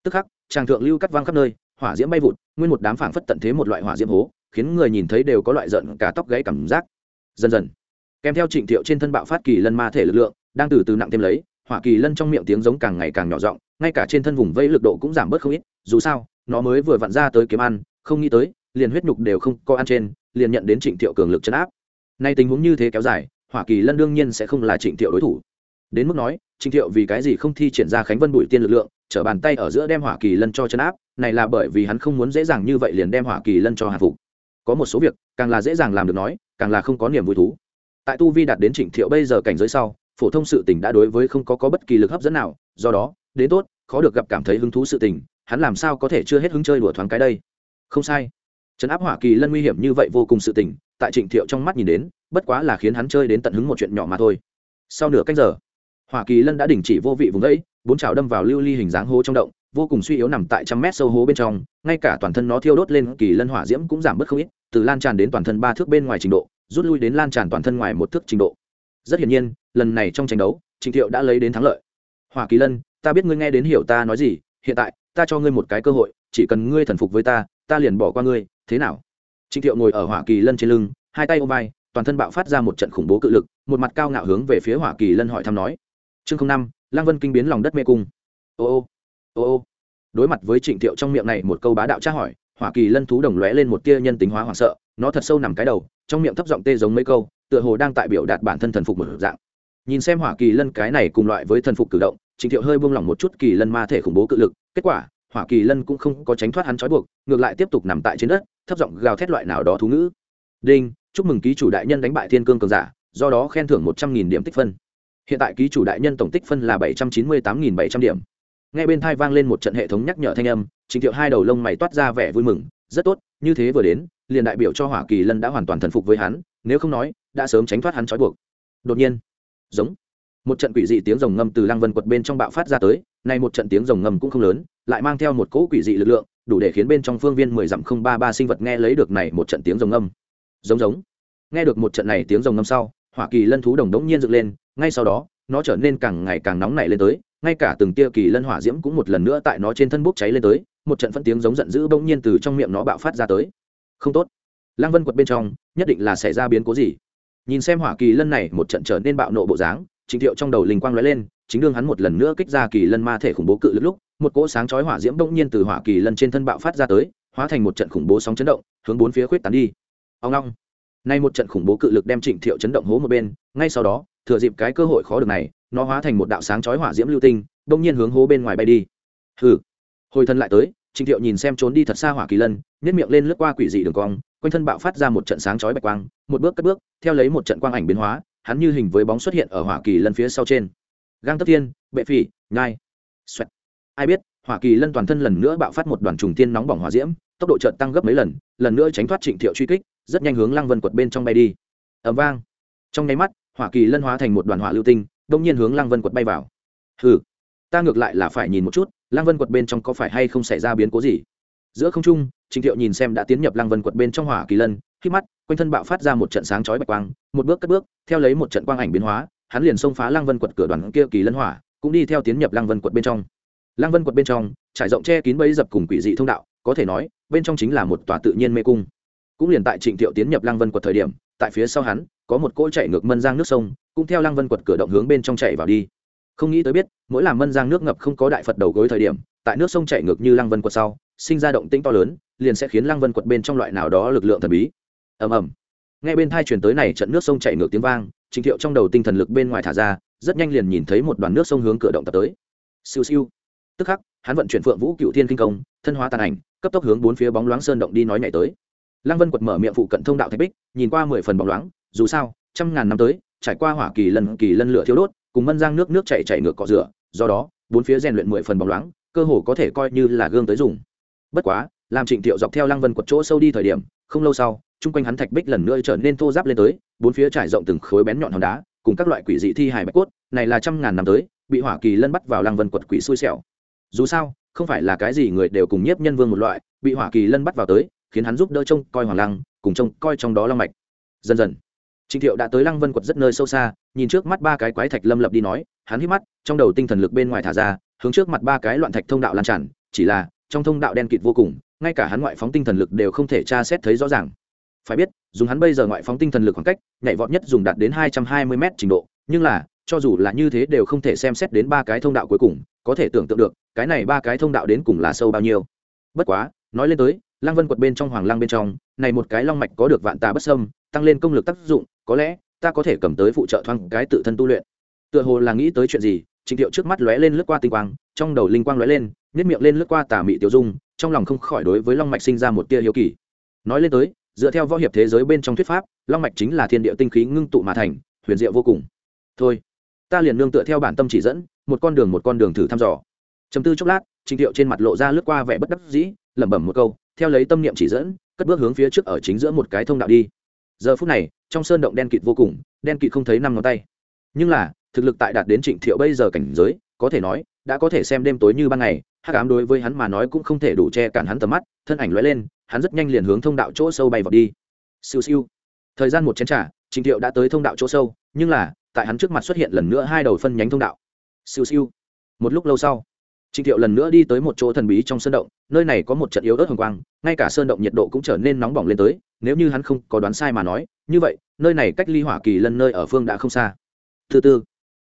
Tức khắc, tràng thượng lưu cắt văng khắp nơi, hỏa diễm bay vụt, nguyên một đám phảng phất tận thế một loại hỏa diễm hố, khiến người nhìn thấy đều có loại giận cả tóc gãy cảm giác. Dần dần, kèm theo trịnh thiệu trên thân bạo phát kỳ lân ma thể lực lượng, đang từ từ nặng thêm lấy hỏa kỳ lân trong miệng tiếng giống càng ngày càng nhỏ giọng, ngay cả trên thân vùng vây lực độ cũng giảm bớt không ít, dù sao, nó mới vừa vặn ra tới kiếm ăn, không nghĩ tới, liền huyết nhục đều không có ăn trên, liền nhận đến trịnh thiệu cường lực chấn áp. Nay tình huống như thế kéo dài, hỏa kỳ lân đương nhiên sẽ không là trịnh thiệu đối thủ. Đến mức nói, trịnh thiệu vì cái gì không thi triển ra khánh vân bụi tiên lực lượng, trở bàn tay ở giữa đem hỏa kỳ lân cho chấn áp, này là bởi vì hắn không muốn dễ dàng như vậy liền đem hỏa kỳ lân cho hạ phục. Có một số việc, càng là dễ dàng làm được nói, càng là không có niềm vui thú. Tại tu vi đạt đến trịnh thiệu bây giờ cảnh giới sau phổ thông sự tình đã đối với không có có bất kỳ lực hấp dẫn nào, do đó, đến tốt, khó được gặp cảm thấy hứng thú sự tình, hắn làm sao có thể chưa hết hứng chơi đùa thoáng cái đây? Không sai. Trấn áp hỏa kỳ lân nguy hiểm như vậy vô cùng sự tình, tại trịnh thiệu trong mắt nhìn đến, bất quá là khiến hắn chơi đến tận hứng một chuyện nhỏ mà thôi. Sau nửa canh giờ, hỏa kỳ lân đã đình chỉ vô vị vùng ấy bốn chảo đâm vào lưu ly hình dáng hố trong động, vô cùng suy yếu nằm tại trăm mét sâu hố bên trong, ngay cả toàn thân nó thiêu đốt lên kỳ lân hỏa diễm cũng giảm bớt không ít, từ lan tràn đến toàn thân ba thước bên ngoài trình độ, rút lui đến lan tràn toàn thân ngoài một thước trình độ rất hiển nhiên, lần này trong tranh đấu trịnh thiệu đã lấy đến thắng lợi. Hoa kỳ lân, ta biết ngươi nghe đến hiểu ta nói gì, hiện tại, ta cho ngươi một cái cơ hội, chỉ cần ngươi thần phục với ta ta liền bỏ qua ngươi, thế nào? Trịnh thiệu ngồi ở Hoa kỳ lân trên lưng, hai tay ôm vai, toàn thân bạo phát ra một trận khủng bố cự lực, một mặt cao ngạo hướng về phía Hoa kỳ lân hỏi thăm nói. Chương năm, lăng vân kinh biến lòng đất mê cung. Ô ô ô ô. Đối mặt với trịnh thiệu trong miệng này một câu bá đạo tra hỏi Hoa kỳ lân thú đồng lóe lên một tia nhân tính hóa hoảng sợ, nó thật sâu nằm cái đầu, trong miệng thấp giọng tê giống mấy câu tựa hồ đang tại biểu đạt bản thân thần phục một dạng. Nhìn xem hỏa kỳ lân cái này cùng loại với thần phục cử động trịnh thiệu hơi buông lỏng một chút kỳ lân ma thể khủng bố cự lực, kết quả, hỏa kỳ lân cũng không có tránh thoát hắn trói buộc, ngược lại tiếp tục nằm tại trên đất, thấp giọng gào thét loại nào đó thú ngữ. Đinh, chúc mừng ký chủ đại nhân đánh bại thiên cương cường giả, do đó khen thưởng một trăm nghìn điểm tích phân. Hiện tại ký chủ đại nhân tổng tích phân là bảy trăm chín mươi tám nghìn bảy trăm điểm. Ngay bên thai vang lên một trận hệ thống nhắc nhở thanh âm, trình thiệu hai đầu lông mày toát ra vẻ vui mừng, rất tốt, như thế vừa đến, liền đại biểu cho hỏa kỳ lân đã hoàn toàn thần phục với hắn nếu không nói, đã sớm tránh thoát hắn trói buộc. Đột nhiên, giống, một trận quỷ dị tiếng rồng ngâm từ lăng vân quật bên trong bạo phát ra tới, nay một trận tiếng rồng ngầm cũng không lớn, lại mang theo một cỗ quỷ dị lực lượng, đủ để khiến bên trong phương viên mười dặm không ba ba sinh vật nghe lấy được này một trận tiếng rồng ngâm. Giống giống, nghe được một trận này tiếng rồng ngâm sau, hỏa kỳ lân thú đồng đống nhiên dựng lên, ngay sau đó, nó trở nên càng ngày càng nóng nảy lên tới, ngay cả từng tia kỳ lân hỏa diễm cũng một lần nữa tại nó trên thân bốc cháy lên tới, một trận phân tiếng giống giận dữ bỗng nhiên từ trong miệng nó bạo phát ra tới. Không tốt lăng vân quật bên trong, nhất định là xảy ra biến cố gì? Nhìn xem hỏa kỳ lân này một trận trở nên bạo nộ bộ dáng, trịnh thiệu trong đầu linh quang lóe lên, chính đương hắn một lần nữa kích ra kỳ lân ma thể khủng bố cự lực lúc, một cỗ sáng chói hỏa diễm bỗng nhiên từ hỏa kỳ lân trên thân bạo phát ra tới, hóa thành một trận khủng bố sóng chấn động, hướng bốn phía khuyết tán đi. Ông long. Nay một trận khủng bố cự lực đem trịnh thiệu chấn động hố một bên, ngay sau đó, thừa dịp cái cơ hội khó được này, nó hóa thành một đạo sáng chói hỏa diễm lưu tinh, bỗng nhiên hướng hố bên ngoài bay đi. Hừ. Hồi thân lại tới, trịnh thiệu nhìn xem trốn đi thật xa hỏa kỳ lân nhất miệng lên lướt qua quỷ dị đường cong quanh thân bạo phát ra một trận sáng chói bạch quang, một bước cất bước, theo lấy một trận quang ảnh biến hóa, hắn như hình với bóng xuất hiện ở hỏa kỳ lân phía sau trên. Gang tất thiên, bệ phỉ, nhai, xoẹt. Ai biết, hỏa kỳ lân toàn thân lần nữa bạo phát một đoàn trùng tiên nóng bỏng hỏa diễm, tốc độ trận tăng gấp mấy lần lần nữa tránh thoát trịnh thiệu truy kích, rất nhanh hướng lăng vân quật bên trong bay đi. Ẩm vang. Trong nháy mắt, hỏa kỳ lân hóa thành một đoàn hỏa lưu tinh, đông nhiên hướng lăng vân quật bay vào. Hừ, ta ngược lại là phải nhìn một chút, lăng vân quật bên trong có phải hay không xảy ra biến cố gì? Giữa không trung Trình thiệu nhìn xem đã tiến nhập lăng vân quật bên trong hỏa kỳ lân, khi mắt, quanh thân bạo phát ra một trận sáng chói bạch quang, một bước cất bước, theo lấy một trận quang ảnh biến hóa, hắn liền xông phá lăng vân quật cửa đoàn kia kỳ lân hỏa, cũng đi theo tiến nhập lăng vân quật bên trong. Lăng vân quật bên trong, trải rộng che kín bẫy dập cùng quỷ dị thông đạo, có thể nói, bên trong chính là một tòa tự nhiên mê cung. Cũng liền tại trịnh thiệu tiến nhập lăng vân quật thời điểm, tại phía sau hắn, có một cỗ chạy ngược mân giang nước sông, cũng theo lăng vân quật cửa động hướng bên trong chạy vào đi. Không nghĩ tới biết, mỗi làm mân giang nước ngập không có đại phật đầu gối thời điểm, tại nước sông chạy ngược như lăng vân quật sau sinh ra động tĩnh to lớn, liền sẽ khiến lăng vân quật bên trong loại nào đó lực lượng thần bí. Ầm ầm. Ngay bên thai truyền tới này trận nước sông chạy ngược tiếng vang, trình thiệu trong đầu tinh thần lực bên ngoài thả ra, rất nhanh liền nhìn thấy một đoàn nước sông hướng cửa động tập tới. Siêu siêu. Tức khắc, hắn vận chuyển phượng vũ cựu thiên kinh công, thân hóa tàn ảnh, cấp tốc hướng bốn phía bóng loáng sơn động đi nói nhảy tới. Lăng vân quật mở miệng phụ cận thông đạo thạch bích, nhìn qua mười phần bóng loáng, dù sao, trăm ngàn năm tới, trải qua hỏa kỳ lần kỳ lân lửa thiếu đốt, cùng mân giang nước nước chảy chảy ngược cọ rửa, do đó, bốn phía rèn luyện mười phần bóng loáng, cơ hồ có thể coi như là gương tới dùng bất quá, làm trịnh thiệu dọc theo lăng vân quật chỗ sâu đi thời điểm, không lâu sau, chung quanh hắn thạch bích lần nữa trở nên thô giáp lên tới, bốn phía trải rộng từng khối bén nhọn hòn đá, cùng các loại quỷ dị thi hài bạch cốt, này là trăm ngàn năm tới, bị hỏa kỳ lân bắt vào lăng vân quật quỷ xui xẻo. Dù sao, không phải là cái gì người đều cùng nhiếp nhân vương một loại, bị hỏa kỳ lân bắt vào tới, khiến hắn giúp đỡ trông coi hoàng lăng, cùng trông coi trong đó long mạch. Dần dần, trịnh thiệu đã tới lăng vân quật rất nơi sâu xa, nhìn trước mắt ba cái quái thạch lâm lập đi nói, hắn hít mắt, trong đầu tinh thần lực bên ngoài thả ra, hướng trước mặt ba cái loạn thạch thông đạo lan tràn, chỉ là trong thông đạo đen kịt vô cùng, ngay cả hắn ngoại phóng tinh thần lực đều không thể tra xét thấy rõ ràng. Phải biết, dùng hắn bây giờ ngoại phóng tinh thần lực khoảng cách, nhảy vọt nhất dùng đạt đến hai trăm hai mươi m trình độ, nhưng là, cho dù là như thế đều không thể xem xét đến ba cái thông đạo cuối cùng, có thể tưởng tượng được, cái này ba cái thông đạo đến cùng là sâu bao nhiêu. Bất quá, nói lên tới, lăng vân quật bên trong hoàng lăng bên trong, này một cái long mạch có được vạn tà bất sâm tăng lên công lực tác dụng, có lẽ, ta có thể cầm tới phụ trợ thoáng cái tự thân tu luyện. Tựa hồ là nghĩ tới chuyện gì Trình Tiệu trước mắt lóe lên lướt qua tinh quang, trong đầu linh quang lóe lên nhét miệng lên lướt qua tà mị tiểu dung, trong lòng không khỏi đối với long mạch sinh ra một tia hiếu kỳ. Nói lên tới, dựa theo võ hiệp thế giới bên trong thuyết pháp, long mạch chính là thiên địa tinh khí ngưng tụ mà thành, huyền diệu vô cùng. Thôi, ta liền nương tựa theo bản tâm chỉ dẫn, một con đường một con đường thử thăm dò. Chấm tư chốc lát, Trình Tiệu trên mặt lộ ra lướt qua vẻ bất đắc dĩ, lẩm bẩm một câu, theo lấy tâm niệm chỉ dẫn, cất bước hướng phía trước ở chính giữa một cái thông đạo đi. Giờ phút này, trong sơn động đen kịt vô cùng, đen kịt không thấy năm ngón tay. Nhưng là thực lực tại đạt đến trịnh thiệu bây giờ cảnh giới, có thể nói, đã có thể xem đêm tối như ban ngày, hắc ám đối với hắn mà nói cũng không thể đủ che cản hắn tầm mắt, thân ảnh lóe lên, hắn rất nhanh liền hướng thông đạo chỗ sâu bay vào đi. Siêu siêu. Thời gian một chén t r à trịnh thiệu đã tới thông đạo chỗ sâu, nhưng là, tại hắn trước mặt xuất hiện lần nữa hai đầu phân nhánh thông đạo. Siêu siêu. Một lúc lâu sau, trịnh thiệu lần nữa đi tới một chỗ thần bí trong sơn động, nơi này có một trận yếu ớt hồng quang, ngay cả sơn động nhiệt độ cũng trở nên nóng bỏng lên tới, nếu như hắn không có đoán sai mà nói, như vậy, nơi này cách ly hỏa kỳ lần nơi ở phương đã không xa. Thứ tư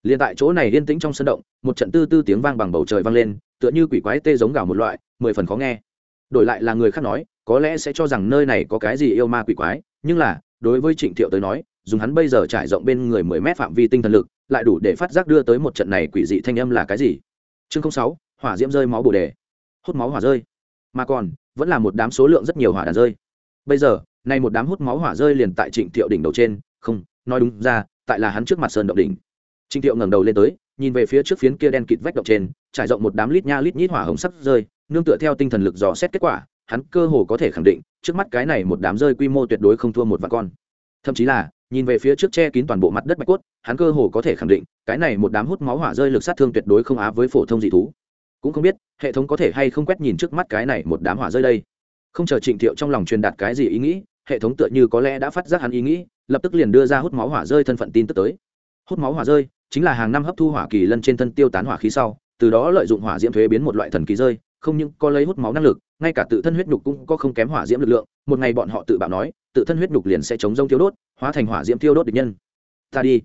liền tại chỗ này yên tĩnh trong sân động, một trận tư tư tiếng vang bằng bầu trời vang lên, tựa như quỷ quái tê giống gào một loại, mười phần khó nghe. Đổi lại là người khác nói, có lẽ sẽ cho rằng nơi này có cái gì yêu ma quỷ quái, nhưng là, đối với trịnh thiệu tới nói, dùng hắn bây giờ trải rộng bên người mười mét phạm vi tinh thần lực, lại đủ để phát giác đưa tới một trận này quỷ dị thanh âm là cái gì. Chương sáu, hỏa diễm rơi máu bồ đề. Hút máu hỏa rơi. Mà còn, vẫn là một đám số lượng rất nhiều hỏa đàn rơi. Bây giờ nay một đám hút máu hỏa rơi liền tại trịnh thiệu đỉnh đầu trên, không, nói đúng ra, tại là hắn trước mặt sơn động đỉnh. Trình thiệu ngẩng đầu lên tới, nhìn về phía trước phiến kia đen kịt vách động trên, trải rộng một đám lít nha lít nhít hỏa hồng sắc rơi, nương tựa theo tinh thần lực dò xét kết quả, hắn cơ hồ có thể khẳng định, trước mắt cái này một đám rơi quy mô tuyệt đối không thua một vạn con. Thậm chí là, nhìn về phía trước che kín toàn bộ mặt đất bạch cốt, hắn cơ hồ có thể khẳng định, cái này một đám hút máu hỏa rơi lực sát thương tuyệt đối không á với phổ thông dị thú. Cũng không biết, hệ thống có thể hay không quét nhìn trước mắt cái này một đám hỏa rơi đây. Không chờ trịnh thiệu trong lòng truyền đạt cái gì ý nghĩ, hệ thống tựa như có lẽ đã phát giác hắn ý nghĩ, lập tức liền đưa ra hút máu hỏa rơi thân phận tin tức tới. Hút máu hỏa rơi chính là hàng năm hấp thu hỏa kỳ lân trên thân tiêu tán hỏa khí sau, từ đó lợi dụng hỏa diễm thuế biến một loại thần kỳ rơi, không những có lấy hút máu năng lực, ngay cả tự thân huyết nhục cũng có không kém hỏa diễm lực lượng. Một ngày bọn họ tự bảo nói, tự thân huyết nhục liền sẽ chống rông tiêu đốt, hóa thành hỏa diễm tiêu đốt địch nhân. Ta đi.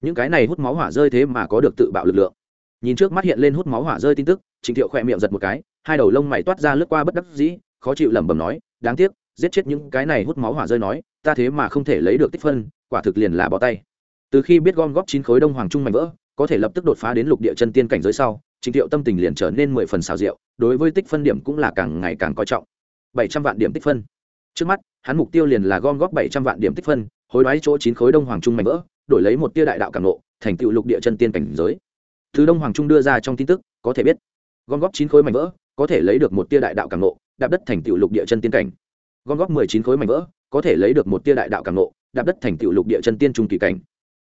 Những cái này hút máu hỏa rơi thế mà có được tự bạo lực lượng. Nhìn trước mắt hiện lên hút máu hỏa rơi tin tức trịnh thiệu khỏe miệng giật một cái, hai đầu lông mày toát ra lướt qua bất đắc dĩ, khó chịu lẩm bẩm nói, đáng tiếc, giết chết những cái này hút máu hỏa rơi nói, ta thế mà không thể lấy được tích phân, quả thực liền là bỏ tay từ khi biết gom góp chín khối đông hoàng trung mạnh vỡ, có thể lập tức đột phá đến lục địa chân tiên cảnh giới sau, trình thiệu tâm tình liền trở nên mười phần xào rượu đối với tích phân điểm cũng là càng ngày càng coi trọng. Bảy trăm vạn điểm tích phân. Trước mắt, hắn mục tiêu liền là gom góp bảy trăm vạn điểm tích phân, hối đoái chỗ chín khối đông hoàng trung mạnh vỡ, đổi lấy một tia đại đạo càng nộ thành tựu lục địa chân tiên cảnh giới. Thứ đông hoàng trung đưa ra trong tin tức, có thể biết, gom góp chín khối mảnh vỡ, có thể lấy được một tia đại đạo càng nộ đạp đất thành tựu lục địa chân tiên cảnh. Gom góp mười chín khối mảnh vỡ, có thể lấy được một tia đại đạo càng nộ đạp đất thành tựu lục địa chân tiên trung kỳ cảnh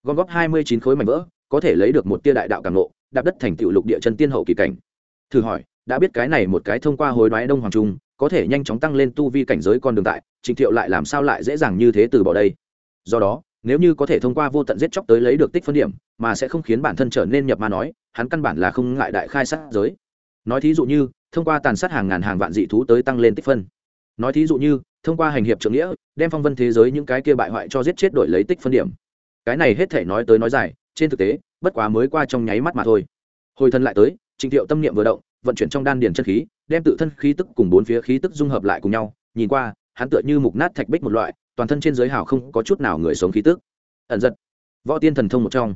gom góp hai mươi chín khối mảnh vỡ, có thể lấy được một tia đại đạo cảm nộ đạp đất thành tựu lục địa chân tiên hậu kỳ cảnh. Thử hỏi, đã biết cái này một cái thông qua hối đoái đông hoàng trung, có thể nhanh chóng tăng lên tu vi cảnh giới con đường tại trình thiệu lại làm sao lại dễ dàng như thế từ bỏ đây? Do đó, nếu như có thể thông qua vô tận giết chóc tới lấy được tích phân điểm, mà sẽ không khiến bản thân trở nên nhập ma nói, hắn căn bản là không ngại đại khai sát giới. Nói thí dụ như, thông qua tàn sát hàng ngàn hàng vạn dị thú tới tăng lên tích phân. Nói thí dụ như, thông qua hành hiệp trưởng nghĩa, đem phong vân thế giới những cái kia bại hoại cho giết chết đổi lấy tích phân điểm cái này hết thể nói tới nói dài, trên thực tế, bất quá mới qua trong nháy mắt mà thôi. Hồi thân lại tới, trình thiệu tâm niệm vừa động, vận chuyển trong đan điền chân khí, đem tự thân khí tức cùng bốn phía khí tức dung hợp lại cùng nhau, nhìn qua, hắn tựa như mục nát thạch bích một loại, toàn thân trên giới hào không có chút nào người sống khí tức. Ẩn giật. Võ tiên thần thông một trong.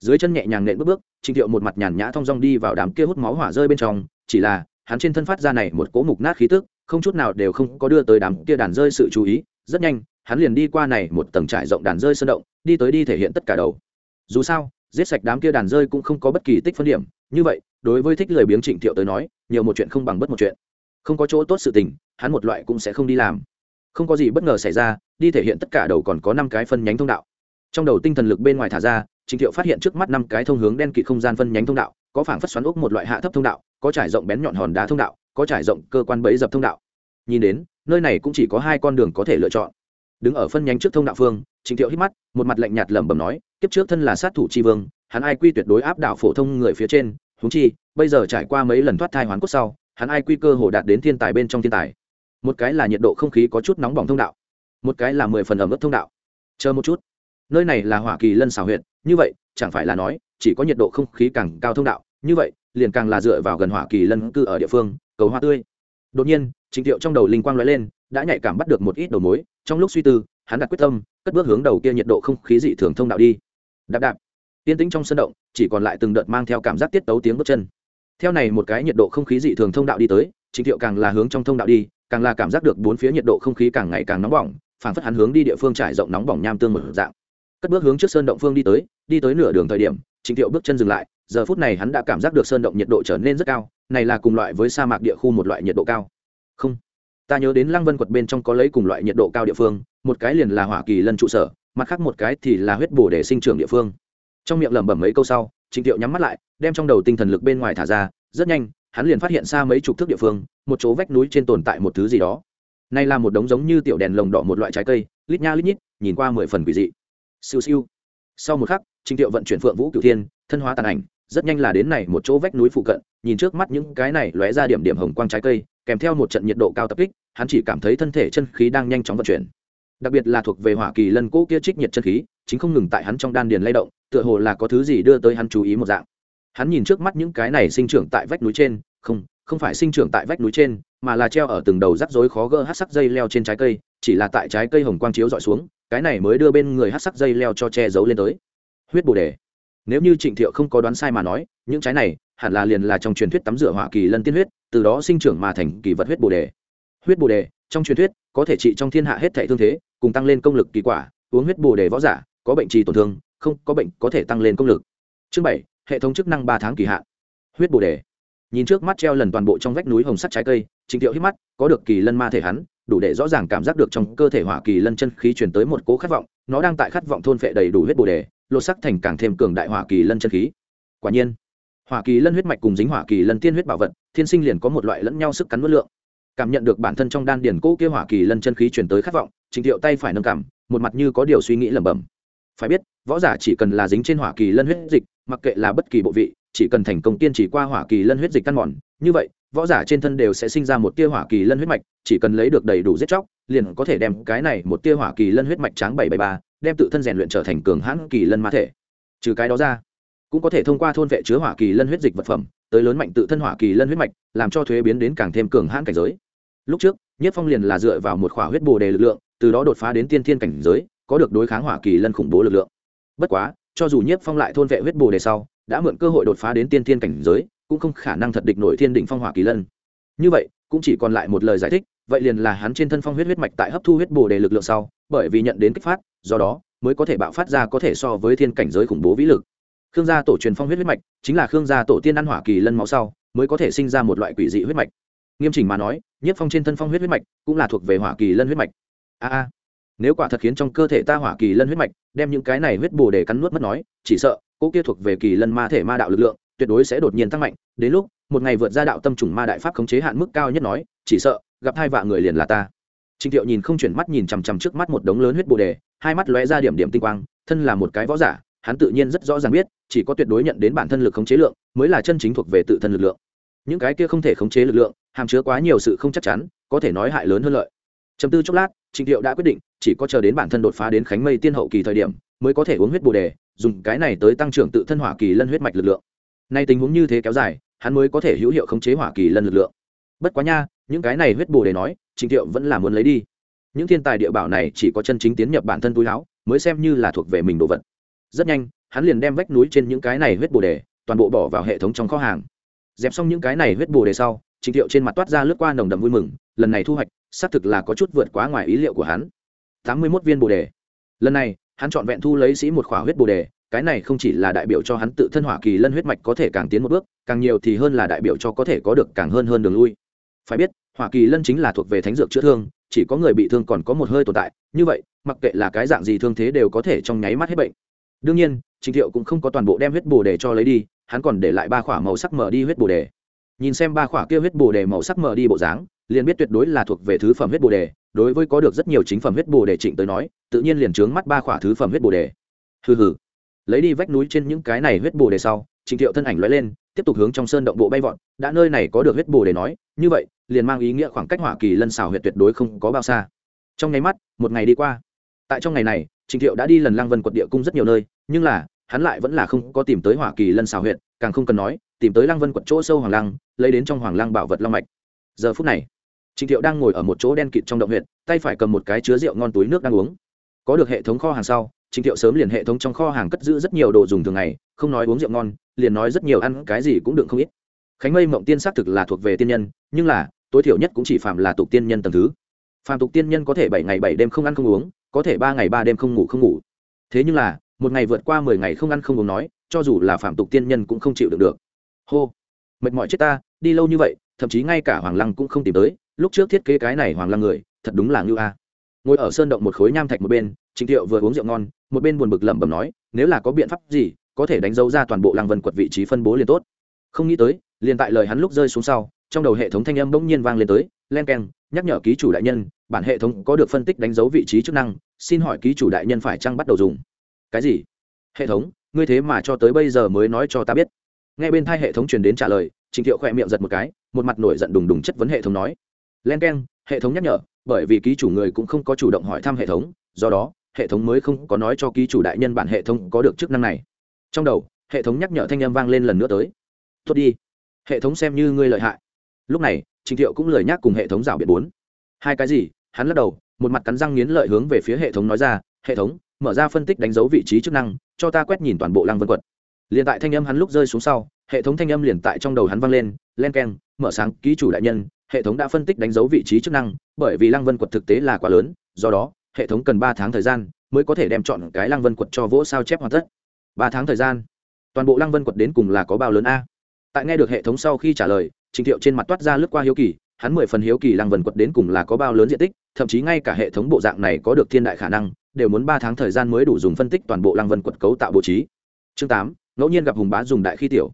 Dưới chân nhẹ nhàng nện bước bước, trình thiệu một mặt nhàn nhã thong dong đi vào đám kia hút máu hỏa rơi bên trong, chỉ là, hắn trên thân phát ra này một cỗ mục nát khí tức, không chút nào đều không có đưa tới đám kia đàn rơi sự chú ý, rất nhanh hắn liền đi qua này một tầng trải rộng đàn rơi sơn động, đi tới đi thể hiện tất cả đầu. Dù sao, giết sạch đám kia đàn rơi cũng không có bất kỳ tích phân điểm, như vậy, đối với thích lười biếng trịnh thiệu tới nói, nhiều một chuyện không bằng bất một chuyện. Không có chỗ tốt sự tình, hắn một loại cũng sẽ không đi làm. Không có gì bất ngờ xảy ra, đi thể hiện tất cả đầu còn có năm cái phân nhánh thông đạo. Trong đầu tinh thần lực bên ngoài thả ra, trịnh thiệu phát hiện trước mắt năm cái thông hướng đen kịt không gian phân nhánh thông đạo, có phảng phất xoắn ốc một loại hạ thấp thông đạo, có trải rộng bén nhọn hòn đá thông đạo, có trải rộng cơ quan bẫy dập thông đạo. Nhìn đến, nơi này cũng chỉ có hai con đường có thể lựa chọn đứng ở phân nhánh trước thông đạo phương, trịnh thiệu hít mắt, một mặt lạnh nhạt lẩm bẩm nói, kiếp trước thân là sát thủ tri vương, hắn ai quy tuyệt đối áp đảo phổ thông người phía trên húng chi, bây giờ trải qua mấy lần thoát thai hoán cốt sau, hắn ai quy cơ hồ đạt đến thiên tài bên trong thiên tài. Một cái là nhiệt độ không khí có chút nóng bỏng thông đạo, một cái là mười phần ẩm ướt thông đạo. Chờ một chút, nơi này là hỏa kỳ lân xào huyện, như vậy, chẳng phải là nói, chỉ có nhiệt độ không khí càng cao thông đạo, như vậy, liền càng là dựa vào gần hỏa kỳ lân cư ở địa phương, cầu hoa tươi. Đột nhiên, trịnh thiệu trong đầu linh quang l lên, đã nhạy cảm bắt được một ít đầu mối trong lúc suy tư, hắn đặt quyết tâm, cất bước hướng đầu kia nhiệt độ không khí dị thường thông đạo đi. Đạp đạp. Yên tĩnh trong sân động, chỉ còn lại từng đợt mang theo cảm giác tiết tấu tiếng bước chân. Theo này một cái nhiệt độ không khí dị thường thông đạo đi tới, trịnh thiệu càng là hướng trong thông đạo đi, càng là cảm giác được bốn phía nhiệt độ không khí càng ngày càng nóng bỏng, phảng phất hắn hướng đi địa phương trải rộng nóng bỏng nham tương một dạng. Cất bước hướng trước sơn động phương đi tới đi tới nửa đường thời điểm, trịnh thiệu bước chân dừng lại, giờ phút này hắn đã cảm giác được sơn động nhiệt độ trở nên rất cao, này là cùng loại với sa mạc địa khu một loại nhiệt độ cao. Không ta nhớ đến lăng vân quật bên trong có lấy cùng loại nhiệt độ cao địa phương, một cái liền là hỏa kỳ lân trụ sở, mặt khác một cái thì là huyết bổ để sinh trưởng địa phương. Trong miệng lẩm bẩm mấy câu sau, trịnh thiệu nhắm mắt lại, đem trong đầu tinh thần lực bên ngoài thả ra, rất nhanh, hắn liền phát hiện xa mấy chục thước địa phương, một chỗ vách núi trên tồn tại một thứ gì đó. Nay là một đống giống như tiểu đèn lồng đỏ một loại trái cây, lít nha lít nhít, nhìn qua mười phần quỷ dị. Siêu siêu. Sau một khắc, trịnh thiệu vận chuyển phượng vũ cửu thiên, thân hóa tàn ảnh, rất nhanh là đến này một chỗ vách núi phụ cận, nhìn trước mắt những cái này lóe ra điểm điểm hồng quang trái cây, kèm theo một trận nhiệt độ cao tập kích hắn chỉ cảm thấy thân thể chân khí đang nhanh chóng vận chuyển. Đặc biệt là thuộc về hỏa kỳ lân cỗ kia trích nhiệt chân khí, chính không ngừng tại hắn trong đan điền lay động, tựa hồ là có thứ gì đưa tới hắn chú ý một dạng. Hắn nhìn trước mắt những cái này sinh trưởng tại vách núi trên, không không phải sinh trưởng tại vách núi trên, mà là treo ở từng đầu rắc rối khó gỡ hát sắc dây leo trên trái cây, chỉ là tại trái cây hồng quang chiếu dọi xuống, cái này mới đưa bên người hát sắc dây leo cho che giấu lên tới. Huyết bồ đề. Nếu như trịnh thiệu không có đoán sai mà nói, những trái này hẳn là liền là trong truyền thuyết tắm rửa hỏa kỳ lân tiên huyết, từ đó sinh trưởng mà thành kỳ vật huyết bồ đề huyết bồ đề, trong truyền thuyết, có thể trị trong thiên hạ hết thể thương thế, cùng tăng lên công lực kỳ quả, uống huyết bồ đề võ giả, có bệnh trì tổn thương, không có bệnh có thể tăng lên công lực. Chương bảy, hệ thống chức năng ba tháng kỳ hạn. Huyết bồ đề. Nhìn trước mắt treo lần toàn bộ trong vách núi hồng sắt trái cây, trình thiệu hít mắt, có được kỳ lân ma thể hắn, đủ để rõ ràng cảm giác được trong cơ thể hỏa kỳ lân chân khí truyền tới một cố khát vọng, nó đang tại khát vọng thôn phệ đầy đủ huyết bồ đề, lột sắc thành càng thêm cường đại hỏa kỳ lân chân khí. Quả nhiên, hỏa kỳ lân huyết mạch cùng dính hỏa kỳ lân tiên huyết bảo vật, thiên sinh liền có một loại lẫn nhau sức cắn mất lượng cảm nhận được bản thân trong đan điền cỗ kia hỏa kỳ lân chân khí chuyển tới khát vọng, trình thiệu tay phải nâng cảm, một mặt như có điều suy nghĩ lẩm bẩm. Phải biết, võ giả chỉ cần là dính trên hỏa kỳ lân huyết dịch, mặc kệ là bất kỳ bộ vị, chỉ cần thành công tiên chỉ qua hỏa kỳ lân huyết dịch căn mòn, như vậy, võ giả trên thân đều sẽ sinh ra một tia hỏa kỳ lân huyết mạch, chỉ cần lấy được đầy đủ giết chóc, liền có thể đem cái này một tia hỏa kỳ lân huyết mạch tráng bảy bảy ba, đem tự thân rèn luyện trở thành cường hãn kỳ lân ma thể. Trừ cái đó ra, cũng có thể thông qua thôn vệ chứa hỏa kỳ lân huyết dịch vật phẩm tới lớn mạnh tự thân hỏa kỳ lân huyết mạch, làm cho thuế biến đến càng thêm cường hãn cảnh giới. Lúc trước, nhất phong liền là dựa vào một khỏa huyết bồ đề lực lượng, từ đó đột phá đến tiên thiên cảnh giới, có được đối kháng hỏa kỳ lân khủng bố lực lượng. Bất quá, cho dù nhất phong lại thôn vệ huyết bồ đề sau, đã mượn cơ hội đột phá đến tiên thiên cảnh giới, cũng không khả năng thật địch nổi thiên đỉnh phong hỏa kỳ lân. Như vậy, cũng chỉ còn lại một lời giải thích, vậy liền là hắn trên thân phong huyết huyết mạch tại hấp thu huyết bồ đề lực lượng sau, bởi vì nhận đến kích phát, do đó mới có thể bạo phát ra có thể so với thiên cảnh giới khủng bố vĩ lực khương gia tổ truyền phong huyết huyết mạch chính là khương gia tổ tiên ăn hỏa kỳ lân máu sau mới có thể sinh ra một loại quỷ dị huyết mạch. Nghiêm chỉnh mà nói nhất phong trên thân phong huyết huyết mạch cũng là thuộc về hỏa kỳ lân huyết mạch. A a nếu quả thật khiến trong cơ thể ta hỏa kỳ lân huyết mạch đem những cái này huyết bồ để cắn nuốt mất nói chỉ sợ cỗ kia thuộc về kỳ lân ma thể ma đạo lực lượng tuyệt đối sẽ đột nhiên tăng mạnh đến lúc một ngày vượt ra đạo tâm trùng ma đại pháp khống chế hạn mức cao nhất nói chỉ sợ gặp hai vạ người liền là ta. Trình Tiệu nhìn không chuyển mắt nhìn chằm chằm trước mắt một đống lớn huyết bồ đề, hai mắt lóe ra điểm điểm tinh quang, thân là một cái võ giả, hắn tự nhiên rất rõ ràng biết, chỉ có tuyệt đối nhận đến bản thân lực khống chế lượng, mới là chân chính thuộc về tự thân lực lượng. Những cái kia không thể khống chế lực lượng, hàm chứa quá nhiều sự không chắc chắn, có thể nói hại lớn hơn lợi. Trầm tư chốc lát, Trình Tiệu đã quyết định, chỉ có chờ đến bản thân đột phá đến Khánh Mây Tiên hậu kỳ thời điểm, mới có thể uống huyết bồ đề, dùng cái này tới tăng trưởng tự thân hỏa kỳ lân huyết mạch lực lượng. Nay tình huống như thế kéo dài, hắn mới có thể hữu hiệu khống chế hỏa kỳ lân lực lượng. Bất quá nha, những cái này huyết bồ đề nói, Trình Tiệu vẫn là muốn lấy đi những thiên tài địa bảo này chỉ có chân chính tiến nhập bản thân túi láo mới xem như là thuộc về mình đồ vật rất nhanh, hắn liền đem vách núi trên những cái này huyết bồ đề, toàn bộ bỏ vào hệ thống trong kho hàng. Dẹp xong những cái này huyết bồ đề sau, trình thiệu trên mặt toát ra lướt qua nồng đậm vui mừng, lần này thu hoạch, xác thực là có chút vượt quá ngoài ý liệu của hắn. Tám mươi mốt viên bồ đề. Lần này, hắn chọn vẹn thu lấy sĩ một khỏa huyết bồ đề, cái này không chỉ là đại biểu cho hắn tự thân hỏa kỳ lân huyết mạch có thể càng tiến một bước, càng nhiều thì hơn là đại biểu cho có thể có được càng hơn hơn đường lui. Phải biết, hỏa kỳ lân chính là thuộc về thánh dược chữa thương, chỉ có người bị thương còn có một hơi tồn tại, như vậy, mặc kệ là cái dạng gì thương thế đều có thể trong nháy mắt hết bệnh đương nhiên, trình thiệu cũng không có toàn bộ đem huyết bồ đề cho lấy đi, hắn còn để lại ba khỏa màu sắc mở đi huyết bồ đề. Nhìn xem ba khỏa kia huyết bồ đề màu sắc mở đi bộ dáng, liền biết tuyệt đối là thuộc về thứ phẩm huyết bồ đề, đối với có được rất nhiều chính phẩm huyết bồ đề trịnh tới nói, tự nhiên liền trướng mắt ba khỏa thứ phẩm huyết bồ đề. Hừ hừ. Lấy đi vách núi trên những cái này huyết bồ đề sau, trình thiệu thân ảnh lóe lên, tiếp tục hướng trong sơn động bộ bay vọt, đã nơi này có được huyết bồ đề nói, như vậy, liền mang ý nghĩa khoảng cách hỏa kỳ lân xào huyệt tuyệt đối không có bao xa. Trong ngày mắt, một ngày đi qua. Tại trong ngày này trình thiệu đã đi lần lăng vân quật địa cung rất nhiều nơi nhưng là hắn lại vẫn là không có tìm tới hỏa kỳ lân xào huyệt càng không cần nói tìm tới lăng vân quật chỗ sâu hoàng lăng lấy đến trong hoàng lăng bảo vật long mạch. Giờ phút này trình thiệu đang ngồi ở một chỗ đen kịt trong động huyệt, tay phải cầm một cái chứa rượu ngon túi nước đang uống. Có được hệ thống kho hàng sau trình thiệu sớm liền hệ thống trong kho hàng cất giữ rất nhiều đồ dùng thường ngày không nói uống rượu ngon liền nói rất nhiều ăn cái gì cũng đựng không ít. Khánh mây mộng tiên xác thực là thuộc về tiên nhân nhưng là tối thiểu nhất cũng chỉ phạm là tục tiên nhân tầng thứ phạm tục tiên nhân có thể bảy ngày bảy đêm không ăn không uống, có thể ba ngày ba đêm không ngủ không ngủ. Thế nhưng là, một ngày vượt qua mười ngày không ăn không uống nói, cho dù là phạm tục tiên nhân cũng không chịu được được. Hô, mệt mỏi chết ta, đi lâu như vậy, thậm chí ngay cả hoàng lăng cũng không tìm tới, lúc trước thiết kế cái này hoàng lăng người, thật đúng là ngưu a. Ngồi ở sơn động một khối nham thạch một bên, trịnh thiệu vừa uống rượu ngon, một bên buồn bực lẩm bẩm nói, nếu là có biện pháp gì, có thể đánh dấu ra toàn bộ lăng vân quật vị trí phân bố liền tốt. Không nghĩ tới, liền tại lời hắn lúc rơi xuống sau, trong đầu hệ thống thanh âm bỗng nhiên vang lên tới len keng, nhắc nhở ký chủ đại nhân, bản hệ thống có được phân tích đánh dấu vị trí chức năng, xin hỏi ký chủ đại nhân phải chăng bắt đầu dùng? Cái gì? Hệ thống, ngươi thế mà cho tới bây giờ mới nói cho ta biết. Nghe bên thai hệ thống truyền đến trả lời, trình thiệu khỏe miệng giật một cái, một mặt nổi giận đùng đùng chất vấn hệ thống nói. Len k e n hệ thống nhắc nhở, bởi vì ký chủ người cũng không có chủ động hỏi thăm hệ thống, do đó, hệ thống mới không có nói cho ký chủ đại nhân bản hệ thống có được chức năng này. Trong đầu, hệ thống nhắc nhở thanh â m vang lên lần nữa tới. Tốt đi. Hệ thống xem như ngươi lợi hại. Lúc này trịnh thiệu cũng lời nhắc cùng hệ thống rào biệt bốn. Hai cái gì? Hắn lắc đầu, một mặt cắn răng nghiến lợi hướng về phía hệ thống nói ra, hệ thống, mở ra phân tích đánh dấu vị trí chức năng, cho ta quét nhìn toàn bộ lăng vân quật liền tại thanh âm hắn lúc rơi xuống sau, hệ thống thanh âm liền tại trong đầu hắn vang lên, len k e n mở sáng, ký chủ đại nhân, hệ thống đã phân tích đánh dấu vị trí chức năng, bởi vì lăng vân quật thực tế là quá lớn, do đó, hệ thống cần ba tháng thời gian mới có thể đem chọn cái lăng vân quật cho vỗ sao chép hoàn tất. Ba tháng thời gian? Toàn bộ lăng vân quật đến cùng là có bao lớn a? Tại nghe được hệ thống sau khi trả lời trình thiệu trên mặt toát ra lướt qua hiếu kỳ hắn mười phần hiếu kỳ lăng vân quật đến cùng là có bao lớn diện tích thậm chí ngay cả hệ thống bộ dạng này có được thiên đại khả năng đều muốn ba tháng thời gian mới đủ dùng phân tích toàn bộ lăng vân quật cấu tạo bố trí. Chương tám ngẫu nhiên gặp hùng bá dùng đại khi tiểu.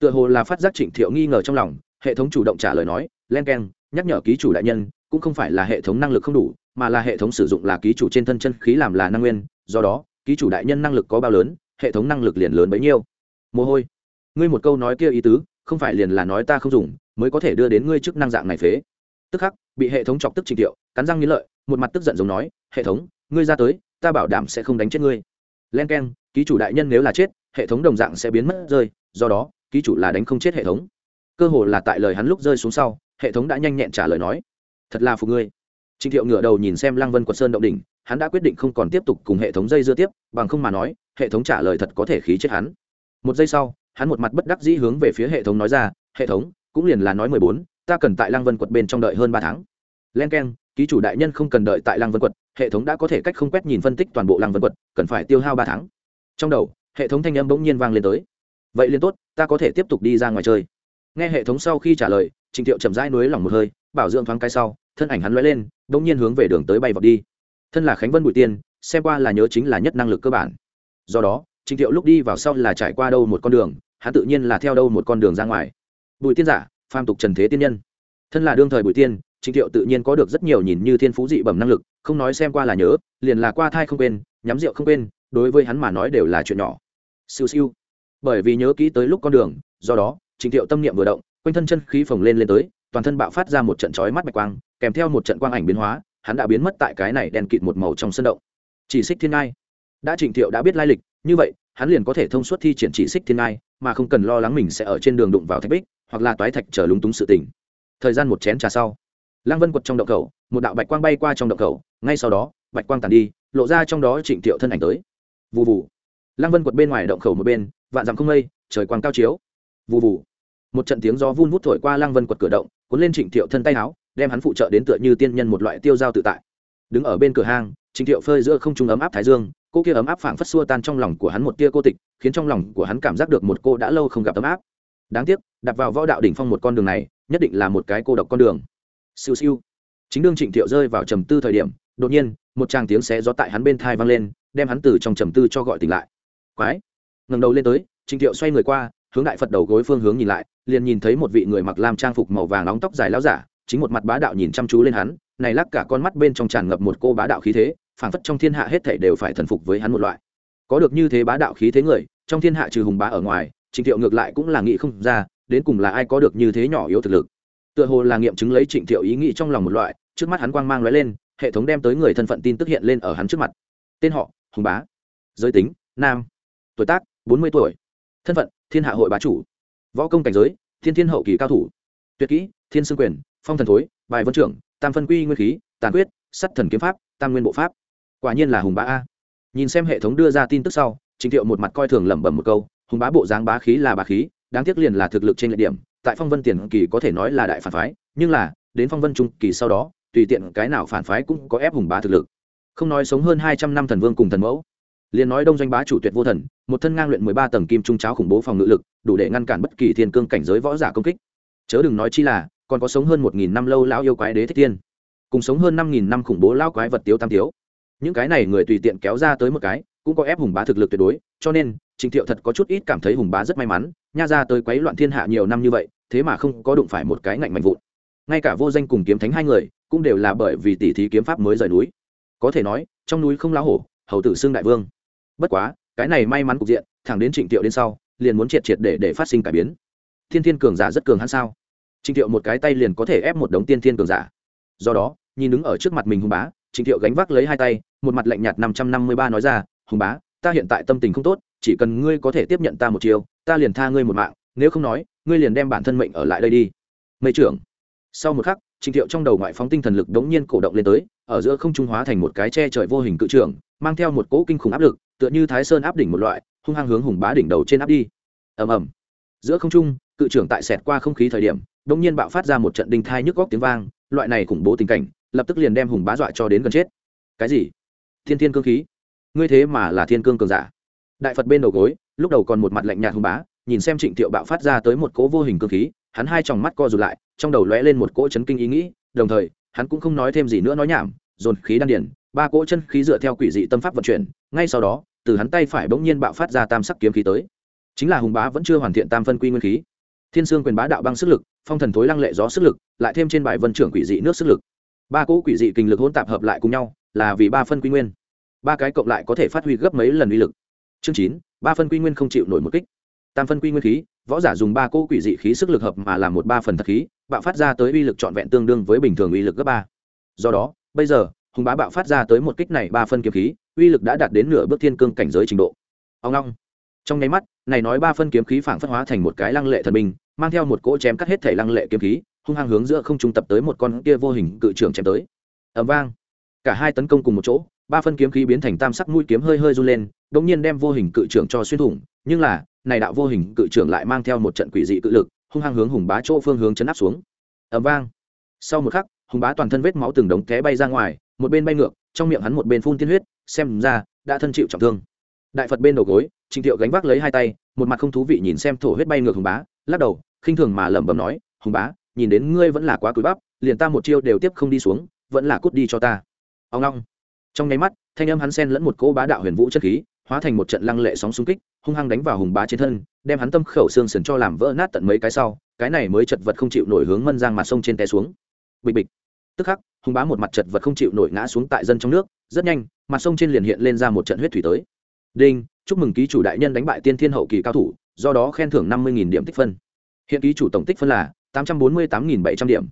Tựa hồ là phát giác trịnh thiệu nghi ngờ trong lòng hệ thống chủ động trả lời nói len keng, nhắc nhở ký chủ đại nhân cũng không phải là hệ thống năng lực không đủ mà là hệ thống sử dụng là ký chủ trên thân chân khí làm là năng nguyên do đó ký chủ đại nhân năng lực có bao lớn hệ thống năng lực liền lớn bấy nhiêu. Mồ hôi ngươi một câu nói kia ý tứ không phải liền là nói ta không dùng, mới có thể đưa đến ngươi chức năng dạng này phế. Tức khắc, bị hệ thống chọc tức trình thiệu, cắn răng nghĩ lợi, một mặt tức giận giống nói, hệ thống, ngươi ra tới, ta bảo đảm sẽ không đánh chết ngươi. Len k e n ký chủ đại nhân nếu là chết, hệ thống đồng dạng sẽ biến mất rơi, do đó, ký chủ là đánh không chết hệ thống. Cơ hồ là tại lời hắn lúc rơi xuống sau, hệ thống đã nhanh nhẹn trả lời nói, thật là phục ngươi. Trịnh thiệu ngửa đầu nhìn xem lăng vân quật sơn động đỉnh, hắn đã quyết định không còn tiếp tục cùng hệ thống dây dưa tiếp, bằng không mà nói, hệ thống trả lời thật có thể khí chết hắn. Một giây sau hắn một mặt bất đắc dĩ hướng về phía hệ thống nói ra, hệ thống, cũng liền là nói mười bốn, ta cần tại lăng vân quật bên trong đợi hơn ba tháng. Len k e n ký chủ đại nhân không cần đợi tại lăng vân quật hệ thống đã có thể cách không quét nhìn phân tích toàn bộ lăng vân quật cần phải tiêu hao ba tháng. Trong đầu, hệ thống thanh âm bỗng nhiên vang lên tới. Vậy liền tốt, ta có thể tiếp tục đi ra ngoài chơi. Nghe hệ thống sau khi trả lời, trình thiệu chậm rãi nối lỏng một hơi, bảo dưỡng thoáng cái sau, thân ảnh hắn lóe lên, bỗng nhiên hướng về đường tới bay vọt đi. Thân là khánh vân bụi tiên, xem qua là nhớ chính là nhất năng lực cơ bản. Do đó Trình thiệu lúc đi vào sau là trải qua đâu một con đường, hắn tự nhiên là theo đâu một con đường ra ngoài. Bùi tiên giả, phàm tục trần thế tiên nhân. Thân là đương thời bùi tiên, Trình thiệu tự nhiên có được rất nhiều nhìn như thiên phú dị bẩm năng lực, không nói xem qua là nhớ, liền là qua thai không quên, nhắm rượu không quên, đối với hắn mà nói đều là chuyện nhỏ. Siêu siêu. Bởi vì nhớ kỹ tới lúc con đường, do đó, Trình thiệu tâm niệm vừa động, quanh thân chân khí phồng lên lên tới, toàn thân bạo phát ra một trận chói mắt bạch quang, kèm theo một trận quang ảnh biến hóa, hắn đã biến mất tại cái này đèn kịt một màu trong sân động. Chỉ xích thiên ngai. Đã Trình thiệu đã biết lai lịch như vậy, hắn liền có thể thông suốt thi triển chỉ xích thiên ngai, mà không cần lo lắng mình sẽ ở trên đường đụng vào thạch bích, hoặc là toái thạch trở lúng túng sự tình. Thời gian một chén trà sau, lăng vân quật trong động cầu một đạo bạch quang bay qua trong động cầu ngay sau đó, bạch quang tàn đi, lộ ra trong đó trịnh thiệu thân ảnh tới. Vụ vụ lăng vân quật bên ngoài động khẩu một bên, vạn dặm không mây, trời quang cao chiếu. Vụ vụ một trận tiếng gió vun vút thổi qua lăng vân quật cửa động, cuốn lên trịnh thiệu thân tay áo, đem hắn phụ trợ đến tựa như tiên nhân một loại tiêu dao tự tại đứng ở bên cửa hang trịnh thiệu phơi giữa không trung ấm áp thái dương, cô kia ấm áp phảng phất xua tan trong lòng của hắn một tia cô tịch, khiến trong lòng của hắn cảm giác được một cô đã lâu không gặp ấm áp. Đáng tiếc, đặt vào võ đạo đỉnh phong một con đường này, nhất định là một cái cô độc con đường. Siêu siêu. Chính đương trịnh thiệu rơi vào trầm tư thời điểm, đột nhiên, một tràng tiếng xé gió tại hắn bên thai vang lên, đem hắn từ trong trầm tư cho gọi tỉnh lại. Quái. Ngẩng đầu lên tới, trịnh thiệu xoay người qua, hướng đại phật đầu gối phương hướng nhìn lại, liền nhìn thấy một vị người mặc lam trang phục màu vàng nóng tóc dài láo giả, chính một mặt bá đạo nhìn chăm chú lên hắn này lắc cả con mắt bên trong tràn ngập một cô bá đạo khí thế, phảng phất trong thiên hạ hết thảy đều phải thần phục với hắn một loại. Có được như thế bá đạo khí thế người, trong thiên hạ trừ hùng bá ở ngoài, trịnh thiệu ngược lại cũng là nghĩ không ra, đến cùng là ai có được như thế nhỏ yếu thực lực. Tựa hồ là nghiệm chứng lấy trịnh thiệu ý nghĩ trong lòng một loại, trước mắt hắn quang mang lóe lên, hệ thống đem tới người thân phận tin tức hiện lên ở hắn trước mặt. Tên họ, hùng bá. Giới tính, nam. Tuổi tác, bốn mươi tuổi. Thân phận, thiên hạ hội bá chủ. Võ công cảnh giới, thiên thiên hậu kỳ cao thủ. Tuyệt kỹ, thiên sương quyền, phong thần thối bài vân trưởng, tam phân quy nguyên khí, tàn quyết, sắt thần kiếm pháp, tam nguyên bộ pháp. Quả nhiên là hùng bá a. Nhìn xem hệ thống đưa ra tin tức sau, trình thiệu một mặt coi thường lẩm bẩm một câu, hùng bá bộ dáng bá khí là bá khí, đáng tiếc liền là thực lực trên lệ điểm, tại phong vân tiền kỳ có thể nói là đại phản phái, nhưng là, đến phong vân trung kỳ sau đó, tùy tiện cái nào phản phái cũng có ép hùng bá thực lực. Không nói sống hơn hai trăm năm thần vương cùng thần mẫu, liền nói đông doanh bá chủ tuyệt vô thần, một thân ngang luyện mười ba tầng kim trung cháo khủng bố phòng ngự lực, đủ để ngăn cản bất kỳ thiên cương cảnh giới võ giả công kích. Chớ đừng nói chi là còn có sống hơn một nghìn năm lâu lão yêu quái đế thích tiên cùng sống hơn năm nghìn năm khủng bố lão quái vật tiếu tam tiếu. Những cái này người tùy tiện kéo ra tới một cái, cũng có ép hùng bá thực lực tuyệt đối, cho nên trịnh thiệu thật có chút ít cảm thấy hùng bá rất may mắn, nha ra tới quấy loạn thiên hạ nhiều năm như vậy, thế mà không có đụng phải một cái ngạnh mạnh vụn. Ngay cả vô danh cùng kiếm thánh hai người, cũng đều là bởi vì tỷ thí kiếm pháp mới rời núi. Có thể nói, trong núi không lá hổ, hầu tử xương đại vương. Bất quá, cái này may mắn cục diện, thẳng đến trịnh thiệu đến sau, liền muốn triệt triệt để để phát sinh cải biến. Thiên thiên cường giả rất cường hắn sao? Trịnh thiệu một cái tay liền có thể ép một đống tiên thiên cường giả. Do đó, nhìn đứng ở trước mặt mình hùng bá trịnh thiệu gánh vác lấy hai tay, một mặt lạnh nhạt năm trăm năm mươi ba nói ra, hùng bá, ta hiện tại tâm tình không tốt, chỉ cần ngươi có thể tiếp nhận ta một chiều ta liền tha ngươi một mạng, nếu không nói, ngươi liền đem bản thân mệnh ở lại đây đi. Mây trưởng. Sau một khắc trịnh thiệu trong đầu ngoại phóng tinh thần lực đống nhiên cổ động lên tới, ở giữa không trung hóa thành một cái che trời vô hình cự trưởng mang theo một cỗ kinh khủng áp lực, tựa như thái sơn áp đỉnh một loại, hung hăng hướng hùng bá đỉnh đầu trên áp đi. Ầm ầm. Giữa không trung, cự trưởng tại xẹt qua không khí thời điểm đông nhiên bạo phát ra một trận đinh thai nhức góc tiếng vang, loại này khủng bố tình cảnh, lập tức liền đem hùng bá dọa cho đến gần chết. Cái gì? Thiên thiên cương khí? Ngươi thế mà là thiên cương cường giả. Đại phật bên đầu gối, lúc đầu còn một mặt lạnh nhạt hùng bá, nhìn xem trịnh thiệu bạo phát ra tới một cỗ vô hình cương khí, hắn hai tròng mắt co rụt lại, trong đầu lóe lên một cỗ chấn kinh ý nghĩ, đồng thời, hắn cũng không nói thêm gì nữa nói nhảm, dồn khí đan điển ba cỗ chân khí dựa theo quỷ dị tâm pháp vận chuyển, ngay sau đó, từ hắn tay phải bỗng nhiên bạo phát ra tam sắc kiếm khí tới. Chính là hùng bá vẫn chưa hoàn thiện tam phân quy nguyên khí. Thiên sương quyền bá đạo băng sức lực phong thần thối lăng lệ gió sức lực, lại thêm trên bài vân trưởng quỷ dị nước sức lực. Ba cỗ quỷ dị kinh lực hỗn tạp hợp lại cùng nhau, là vì ba phân quy nguyên. Ba cái cộng lại có thể phát huy gấp mấy lần uy lực. Chương chín, ba phân quy nguyên không chịu nổi một kích. Tam phân quy nguyên khí, võ giả dùng ba cỗ quỷ dị khí sức lực hợp mà làm một ba phần thật khí, bạo phát ra tới uy lực trọn vẹn tương đương với bình thường uy lực gấp ba. Do đó, bây giờ, hùng bá bạo phát ra tới một kích này ba phân kiếm khí, uy lực đã đạt đến nửa bước thiên cương cảnh giới trình độ. Ông long. Trong nháy mắt, này nói ba phân kiếm khí phảng phất hóa thành một cái lăng lệ thần binh mang theo một cỗ chém cắt hết thể lăng lệ kiếm khí, hung hăng hướng giữa không trung tập tới một con kia vô hình cự trưởng chém tới. Ầm vang. Cả hai tấn công cùng một chỗ, ba phân kiếm khí biến thành tam sắc mũi kiếm hơi hơi run lên đống nhiên đem vô hình cự trưởng cho xuyên thủng, nhưng là, này đạo vô hình cự trưởng lại mang theo một trận quỷ dị cự lực, hung hăng hướng hùng bá chỗ phương hướng chấn áp xuống. Ầm vang. Sau một khắc, hùng bá toàn thân vết máu từng đống té bay ra ngoài, một bên bay ngược, trong miệng hắn một bên phun tiên huyết, xem ra, đã thân chịu trọng thương. Đại phật bên đầu gối, trịnh thiệu gánh vác lấy hai tay, một mặt không thú vị nhìn xem thổ huyết bay ngược hùng bá lắc đầu, khinh thường mà lẩm bẩm nói, hùng bá, nhìn đến ngươi vẫn là quá cúi bắp, liền ta một chiêu đều tiếp không đi xuống, vẫn là cút đi cho ta. Ông long. Trong nháy mắt, thanh âm hắn sen lẫn một cỗ bá đạo huyền vũ chất khí, hóa thành một trận lăng lệ sóng xung kích, hung hăng đánh vào hùng bá trên thân, đem hắn tâm khẩu xương sườn cho làm vỡ nát tận mấy cái sau, cái này mới chật vật không chịu nổi hướng mân giang mặt sông trên té xuống. Bịch bịch. Tức khắc, hùng bá một mặt chật vật không chịu nổi ngã xuống tại dân trong nước, rất nhanh, mặt sông trên liền hiện lên ra một trận huyết thủy tới. Đinh, chúc mừng ký chủ đại nhân đánh bại tiên thiên hậu kỳ cao thủ do đó khen thưởng năm mươi điểm tích phân. Hiện ký chủ tổng tích phân là tám trăm bốn mươi tám bảy trăm điểm.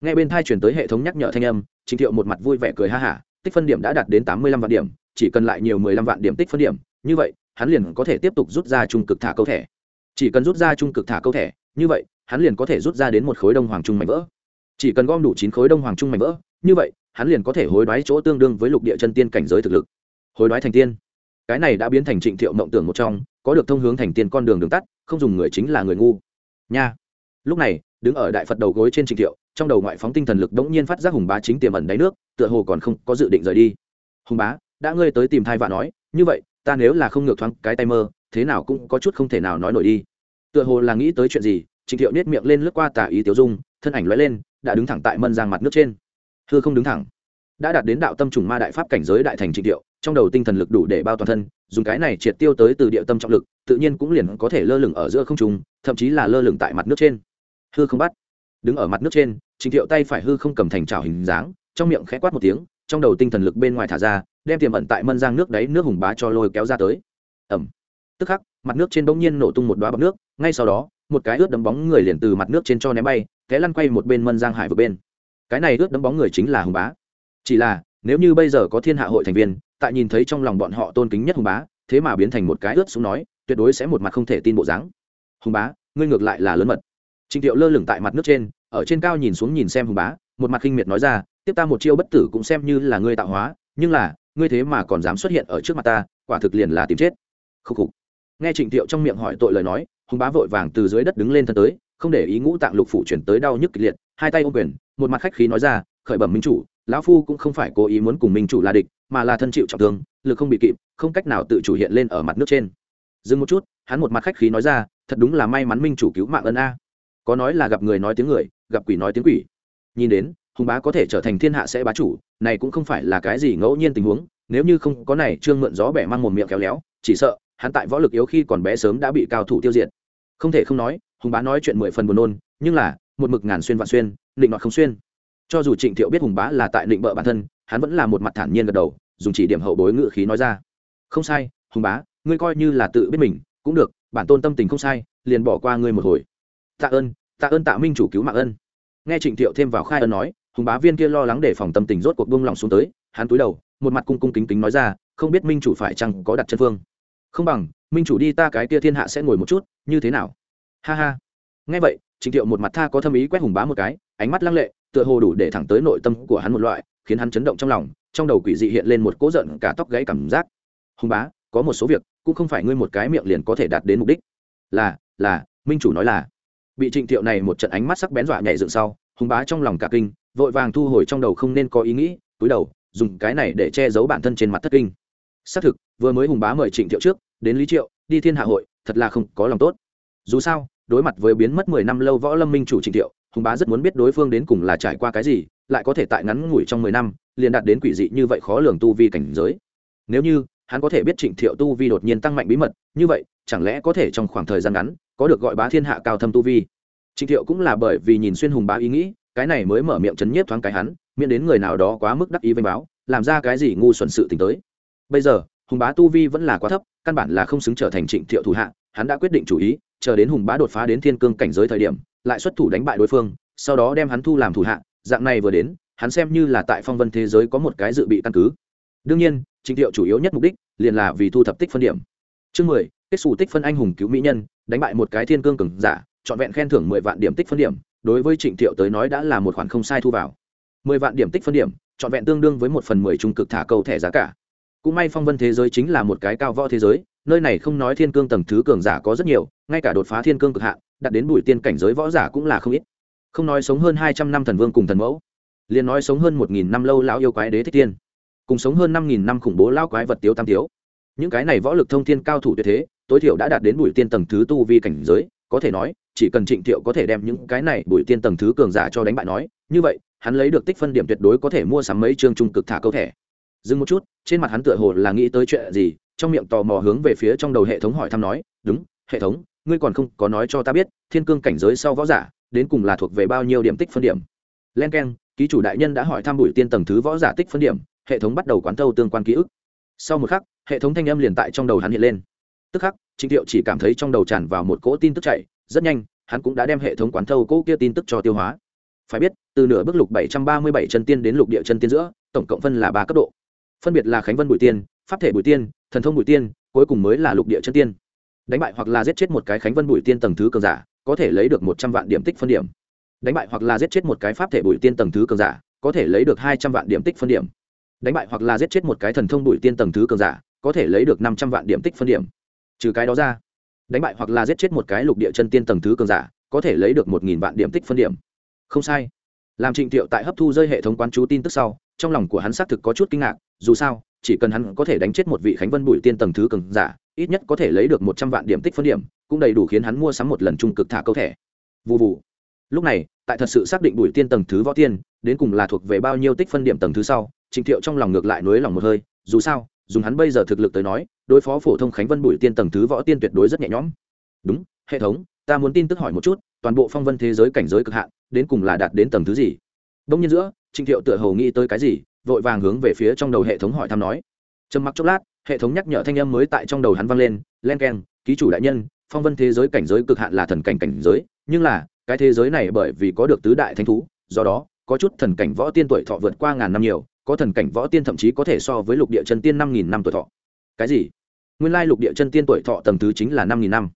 Nghe bên thai chuyển tới hệ thống nhắc nhở thanh âm, trình thiệu một mặt vui vẻ cười ha ha tích phân điểm đã đạt đến tám mươi lăm vạn điểm, chỉ cần lại nhiều mười lăm vạn điểm tích phân điểm, như vậy, hắn liền có thể tiếp tục rút ra trung cực thả câu thẻ. Chỉ cần rút ra trung cực thả câu thẻ, như vậy, hắn liền có thể rút ra đến một khối đông hoàng trung mảnh vỡ. Chỉ cần gom đủ chín khối đông hoàng trung mảnh vỡ, như vậy, hắn liền có thể hối đoái chỗ tương đương với lục địa chân tiên cảnh giới thực lực. Hối đoái thành tiên. Cái này đã biến thành trịnh thiệu mộng tưởng một trong có được thông hướng thành tiên con đường đường tắt, không dùng người chính là người ngu. Nha. Lúc này, đứng ở đại phật đầu gối trên trình thiệu, trong đầu ngoại phóng tinh thần lực đống nhiên phát giác hùng bá chính tiềm ẩn đáy nước, tựa hồ còn không có dự định rời đi. Hùng bá, đã ngươi tới tìm thai vạ nói, như vậy, ta nếu là không ngược thoáng cái tay mơ, thế nào cũng có chút không thể nào nói nổi đi. Tựa hồ là nghĩ tới chuyện gì trình thiệu nết miệng lên lướt qua tả ý tiểu dung, thân ảnh lóe lên, đã đứng thẳng tại mân giang mặt nước trên. Hư không đứng thẳng đã đạt đến đạo tâm trùng ma đại pháp cảnh giới đại thành trịnh thiệu trong đầu tinh thần lực đủ để bao toàn thân, dùng cái này triệt tiêu tới từ địa tâm trọng lực, tự nhiên cũng liền có thể lơ lửng ở giữa không trùng thậm chí là lơ lửng tại mặt nước trên. Hư không bắt. Đứng ở mặt nước trên, trịnh thiệu tay phải hư không cầm thành trào hình dáng, trong miệng khẽ quát một tiếng, trong đầu tinh thần lực bên ngoài thả ra, đem tiềm ẩn tại mân giang nước đáy nước hùng bá cho lôi kéo ra tới. Ẩm tức khắc, mặt nước trên bỗng nhiên nổ tung một đoá bọc nước, ngay sau đó, một cái ướt đấm bóng người liền từ mặt nước trên cho ném bay, té lăn quay một bên mân giang hải vừa bên. Cái này ướt đấm bóng người chính là hùng bá chỉ là, nếu như bây giờ có thiên hạ hội thành viên, tại nhìn thấy trong lòng bọn họ tôn kính nhất hùng bá, thế mà biến thành một cái ướt xuống nói, tuyệt đối sẽ một mặt không thể tin bộ dáng. Hùng bá, ngươi ngược lại là lớn mật. Trịnh thiệu lơ lửng tại mặt nước trên, ở trên cao nhìn xuống nhìn xem hùng bá, một mặt khinh miệt nói ra, tiếp ta một chiêu bất tử cũng xem như là ngươi tạo hóa, nhưng là, ngươi thế mà còn dám xuất hiện ở trước mặt ta, quả thực liền là tìm chết. Khúc khục. Nghe trịnh thiệu trong miệng hỏi tội lời nói, hùng bá vội vàng từ dưới đất đứng lên thân tới, không để ý ngũ tạng lục phủ chuyển tới đau nhức kịch liệt, hai tay ôm quyền, một mặt khách khí nói ra, khởi bẩm minh chủ lão phu cũng không phải cố ý muốn cùng minh chủ là địch, mà là thân chịu trọng thương, lực không bị kịp, không cách nào tự chủ hiện lên ở mặt nước trên. Dừng một chút, hắn một mặt khách khí nói ra, thật đúng là may mắn minh chủ cứu mạng ân a. Có nói là gặp người nói tiếng người, gặp quỷ nói tiếng quỷ. Nhìn đến, hùng bá có thể trở thành thiên hạ sẽ bá chủ, này cũng không phải là cái gì ngẫu nhiên tình huống, nếu như không có này, trương mượn gió bẻ mang một miệng kéo léo, chỉ sợ, hắn tại võ lực yếu khi còn bé sớm đã bị cao thủ tiêu diệt. Không thể không nói, hùng bá nói chuyện mười phần buồn nôn, nhưng là, một mực ngàn xuyên vạn xuyên, định nọt không xuyên cho dù trịnh thiệu biết hùng bá là tại định bợ bản thân, hắn vẫn là một mặt thản nhiên gật đầu, dùng chỉ điểm hậu bối ngự khí nói ra. Không sai, hùng bá, ngươi coi như là tự biết mình, cũng được, bản tôn tâm tình không sai, liền bỏ qua ngươi một hồi. Tạ ơn tạ ơn tạ minh chủ cứu mạng ân. Nghe trịnh thiệu thêm vào khai ân nói, hùng bá viên kia lo lắng để phòng tâm tình rốt cuộc buông lòng xuống tới, hắn túi đầu, một mặt cung cung kính kính nói ra, không biết minh chủ phải chăng có đặt chân phương không bằng, minh chủ đi ta cái kia thiên hạ sẽ ngồi một chút, như thế nào? Ha ha. Nghe vậy trịnh thiệu một mặt tha có thâm ý quét hùng bá một cái, ánh mắt lăng lệ, tựa hồ đủ để thẳng tới nội tâm của hắn một loại, khiến hắn chấn động trong lòng, trong đầu quỷ dị hiện lên một cỗ giận cả tóc gãy cảm giác. Hùng bá, có một số việc, cũng không phải ngươi một cái miệng liền có thể đạt đến mục đích. Là là, minh chủ nói là. Bị trịnh thiệu này một trận ánh mắt sắc bén dọa nhảy dựng sau, hùng bá trong lòng cả kinh, vội vàng thu hồi trong đầu không nên có ý nghĩ, túi đầu, dùng cái này để che giấu bản thân trên mặt thất kinh. Xác thực, vừa mới hùng bá mời trịnh thiệu trước, đến lý triệu, đi thiên hạ hội, thật là không có lòng tốt. Dù sao đối mặt với biến mất mười năm lâu võ lâm minh chủ trịnh thiệu, hùng bá rất muốn biết đối phương đến cùng là trải qua cái gì, lại có thể tại ngắn ngủi trong mười năm, liền đạt đến quỷ dị như vậy khó lường tu vi cảnh giới. Nếu như hắn có thể biết trịnh thiệu tu vi đột nhiên tăng mạnh bí mật, như vậy, chẳng lẽ có thể trong khoảng thời gian ngắn, có được gọi bá thiên hạ cao thâm tu vi? Trịnh thiệu cũng là bởi vì nhìn xuyên hùng bá ý nghĩ, cái này mới mở miệng chấn nhiếp thoáng cái hắn, miễn đến người nào đó quá mức đắc ý vênh báo, làm ra cái gì ngu xuẩn sự t tới. Bây giờ, hùng bá tu vi vẫn là quá thấp, căn bản là không xứng trở thành trịnh thiệu thủ hạ, hắn đã quyết định chủ ý chờ đến hùng bá đột phá đến thiên cương cảnh giới thời điểm, lại xuất thủ đánh bại đối phương, sau đó đem hắn thu làm thủ hạ, dạng này vừa đến, hắn xem như là tại phong vân thế giới có một cái dự bị căn cứ. Đương nhiên trịnh thiệu chủ yếu nhất mục đích liền là vì thu thập tích phân điểm. Chương mười, kết xù tích phân anh hùng cứu mỹ nhân, đánh bại một cái thiên cương cường giả, trọn vẹn khen thưởng mười vạn điểm tích phân điểm, đối với trịnh thiệu tới nói đã là một khoản không sai thu vào. Mười vạn điểm tích phân điểm, trọn vẹn tương đương với một phần mười trung cực thả cầu thẻ giá cả. Cũng may phong vân thế giới chính là một cái cao võ thế giới nơi này không nói thiên cương tầng thứ cường giả có rất nhiều, ngay cả đột phá thiên cương cực hạn đạt đến bùi tiên cảnh giới võ giả cũng là không ít. Không nói sống hơn hai trăm năm thần vương cùng thần mẫu, liền nói sống hơn một nghìn năm lâu lão yêu quái đế thích tiên, cùng sống hơn năm nghìn năm khủng bố lao quái vật tiếu tam tiếu những cái này võ lực thông thiên cao thủ tuyệt thế, tối thiểu đã đạt đến bùi tiên tầng thứ tu vi cảnh giới, có thể nói, chỉ cần trịnh thiệu có thể đem những cái này bùi tiên tầng thứ cường giả cho đánh bại nói, như vậy, hắn lấy được tích phân điểm tuyệt đối có thể mua sắm mấy chương trung cực thả câu thẻ. Dừng một chút, trên mặt hắn tựa hồ là nghĩ tới chuyện gì trong miệng tò mò hướng về phía trong đầu hệ thống hỏi thăm nói, đúng, hệ thống, ngươi còn không có nói cho ta biết, thiên cương cảnh giới sau võ giả, đến cùng là thuộc về bao nhiêu điểm tích phân điểm? Len k e n ký chủ đại nhân đã hỏi thăm bùi tiên tầng thứ võ giả tích phân điểm, hệ thống bắt đầu quán thâu tương quan ký ức. Sau một khắc, hệ thống thanh âm liền tại trong đầu hắn hiện lên. Tức khắc, trịnh thiệu chỉ cảm thấy trong đầu tràn vào một cỗ tin tức chạy, rất nhanh, hắn cũng đã đem hệ thống quán thâu cỗ kia tin tức cho tiêu hóa. Phải biết, từ nửa bước lục bảy trăm ba mươi bảy chân tiên đến lục địa chân tiên giữa, tổng cộng phân là ba cấp độ. Phân biệt là khánh vân bùi tiên pháp thể bùi tiên, thần thông bùi tiên, cuối cùng mới là lục địa chân tiên. Đánh bại hoặc là giết chết một cái khánh vân bùi tiên tầng thứ cường giả, có thể lấy được một trăm vạn điểm tích phân điểm. Đánh bại hoặc là giết chết một cái pháp thể bùi tiên tầng thứ cường giả, có thể lấy được hai trăm vạn điểm tích phân điểm. Đánh bại hoặc là giết chết một cái thần thông bùi tiên tầng thứ cường giả, có thể lấy được năm trăm vạn điểm tích phân điểm. Trừ cái đó ra, đánh bại hoặc là giết chết một cái lục địa chân tiên tầng thứ cường giả, có thể lấy được một nghìn vạn điểm tích phân điểm. Không sai. Làm trịnh thiệu tại hấp thu rơi hệ thống quán chú tin tức sau, trong lòng của hắn xác thực có chút kinh ngạc, dù sao chỉ cần hắn có thể đánh chết một vị khánh vân bùi tiên tầng thứ cường giả, ít nhất có thể lấy được một trăm vạn điểm tích phân điểm, cũng đầy đủ khiến hắn mua sắm một lần trung cực thả câu thẻ. Vụ vụ lúc này, tại thật sự xác định bùi tiên tầng thứ võ tiên, đến cùng là thuộc về bao nhiêu tích phân điểm tầng thứ sau trịnh thiệu trong lòng ngược lại nối lòng một hơi, dù sao, dùng hắn bây giờ thực lực tới nói, đối phó phổ thông khánh vân bùi tiên tầng thứ võ tiên tuyệt đối rất nhẹ nhõm. Đúng, hệ thống, ta muốn tin tức hỏi một chút, toàn bộ phong vân thế giới cảnh giới cực hạn, đến cùng là đạt đến tầng thứ gì? Đông nhiên giữa trịnh thiệu tựa hồ nghĩ tới cái gì vội vàng hướng về phía trong đầu hệ thống hỏi thăm nói. Trầm mặc chốc lát, hệ thống nhắc nhở thanh âm mới tại trong đầu hắn vang lên, len k e n ký chủ đại nhân, phong vân thế giới cảnh giới cực hạn là thần cảnh cảnh giới, nhưng là, cái thế giới này bởi vì có được tứ đại thanh thú, do đó, có chút thần cảnh võ tiên tuổi thọ vượt qua ngàn năm nhiều, có thần cảnh võ tiên thậm chí có thể so với lục địa chân tiên năm nghìn năm tuổi thọ. Cái gì? Nguyên lai lục địa chân tiên tuổi thọ tầng thứ chính là năm nghìn năm.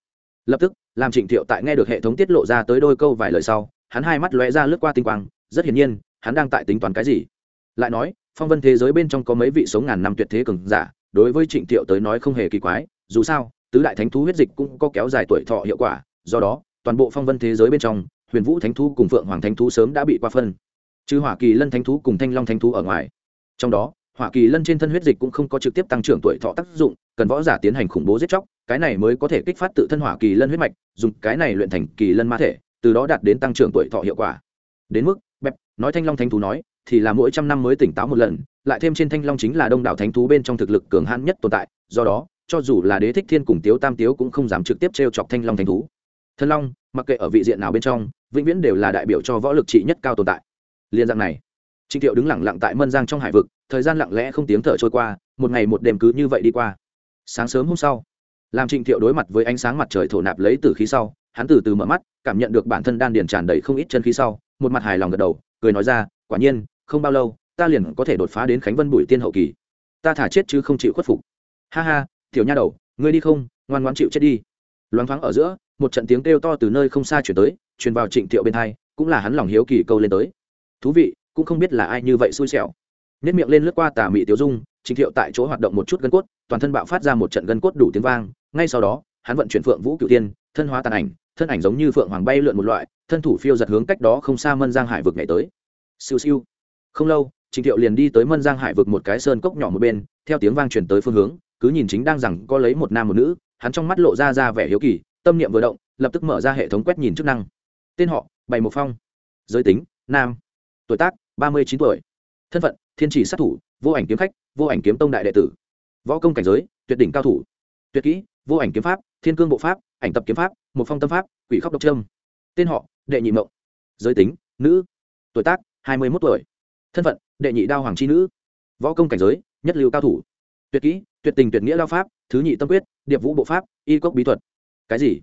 Lập tức làm trịnh thiệu tại nghe được hệ thống tiết lộ ra tới đôi câu vài lời sau, hắn hai mắt lóe ra lướt qua tinh quang, rất hiển nhiên, hắn đang tại tính toán cái gì lại nói, phong vân thế giới bên trong có mấy vị sống ngàn năm tuyệt thế cường giả, đối với trịnh thiệu tới nói không hề kỳ quái, dù sao, tứ đại thánh thú huyết dịch cũng có kéo dài tuổi thọ hiệu quả, do đó, toàn bộ phong vân thế giới bên trong, huyền vũ thánh thú cùng phượng hoàng thánh thú sớm đã bị qua phân. Trừ hỏa kỳ lân thánh thú cùng thanh long thánh thú ở ngoài. Trong đó, hỏa kỳ lân trên thân huyết dịch cũng không có trực tiếp tăng trưởng tuổi thọ tác dụng, cần võ giả tiến hành khủng bố giết chóc, cái này mới có thể kích phát tự thân hỏa kỳ lân huyết mạch, dùng cái này luyện thành kỳ lân ma thể, từ đó đạt đến tăng trưởng tuổi thọ hiệu quả. Đến mức, bẹp, nói thanh long thánh thú nói thì là mỗi trăm năm mới tỉnh táo một lần, lại thêm trên thanh long chính là đông đảo thánh thú bên trong thực lực cường hãn nhất tồn tại, do đó, cho dù là đế thích thiên cùng tiếu tam tiếu cũng không dám trực tiếp t r e o chọc thanh long thánh thú. Thân long, mặc kệ ở vị diện nào bên trong, vĩnh viễn đều là đại biểu cho võ lực trị nhất cao tồn tại. Liên dạng này, trịnh thiệu đứng lẳng lặng tại mân giang trong hải vực, thời gian lặng lẽ không tiếng thở trôi qua, một ngày một đêm cứ như vậy đi qua. Sáng sớm hôm sau, làm trịnh thiệu đối mặt với ánh sáng mặt trời thổ nạp lấy từ khí sau, hắn từ từ mở mắt, cảm nhận được bản thân đan điền tràn đầy không ít chân khí sau, một mặt hài lòng gật đầu, cười nói ra, quả nhiên không bao lâu, ta liền có thể đột phá đến khánh vân bùi tiên hậu kỳ. Ta thả chết chứ không chịu khuất phục. Ha ha, tiểu nha đầu, ngươi đi không, ngoan ngoan chịu chết đi. Loáng thoáng ở giữa, một trận tiếng kêu to từ nơi không xa chuyển tới, truyền vào trịnh thiệu bên thai cũng là hắn lòng hiếu kỳ câu lên tới. Thú vị, cũng không biết là ai như vậy xui xẻo. Nếp miệng lên lướt qua tà mị tiểu dung, trịnh thiệu tại chỗ hoạt động một chút gân cốt, toàn thân bạo phát ra một trận gân cốt đủ tiếng vang. Ngay sau đó, hắn vận chuyển phượng vũ cựu tiên, thân hóa tàn ảnh, thân ảnh giống như phượng hoàng bay lượn một loại, thân thủ phiêu giật hướng cách đó không xa mân giang hải vực ngày tới. Siêu siêu không lâu trịnh thiệu liền đi tới mân giang hải vực một cái sơn cốc nhỏ một bên, theo tiếng vang truyền tới phương hướng, cứ nhìn chính đang rằng có lấy một nam một nữ, hắn trong mắt lộ ra ra vẻ hiếu kỳ, tâm niệm vừa động, lập tức mở ra hệ thống quét nhìn chức năng. Tên họ, bày một phong. Giới tính, nam. Tuổi tác, ba mươi chín tuổi. Thân phận, thiên chỉ sát thủ, vô ảnh kiếm khách, vô ảnh kiếm tông đại đệ tử. Võ công cảnh giới, tuyệt đỉnh cao thủ. Tuyệt kỹ, vô ảnh kiếm pháp, thiên cương bộ pháp, ảnh tập kiếm pháp, một phong tâm pháp, quỷ khóc độc trâm tên họ, đệ nhị mộng. Giới tính, nữ. Tuổi tác, hai mươi một tuổi thân phận, đệ nhị đao hoàng c h i nữ, võ công cảnh giới, nhất lưu cao thủ, tuyệt kỹ, tuyệt tình tuyệt nghĩa đao pháp, thứ nhị tâm quyết, điệp vũ bộ pháp, y cốc bí thuật. Cái gì?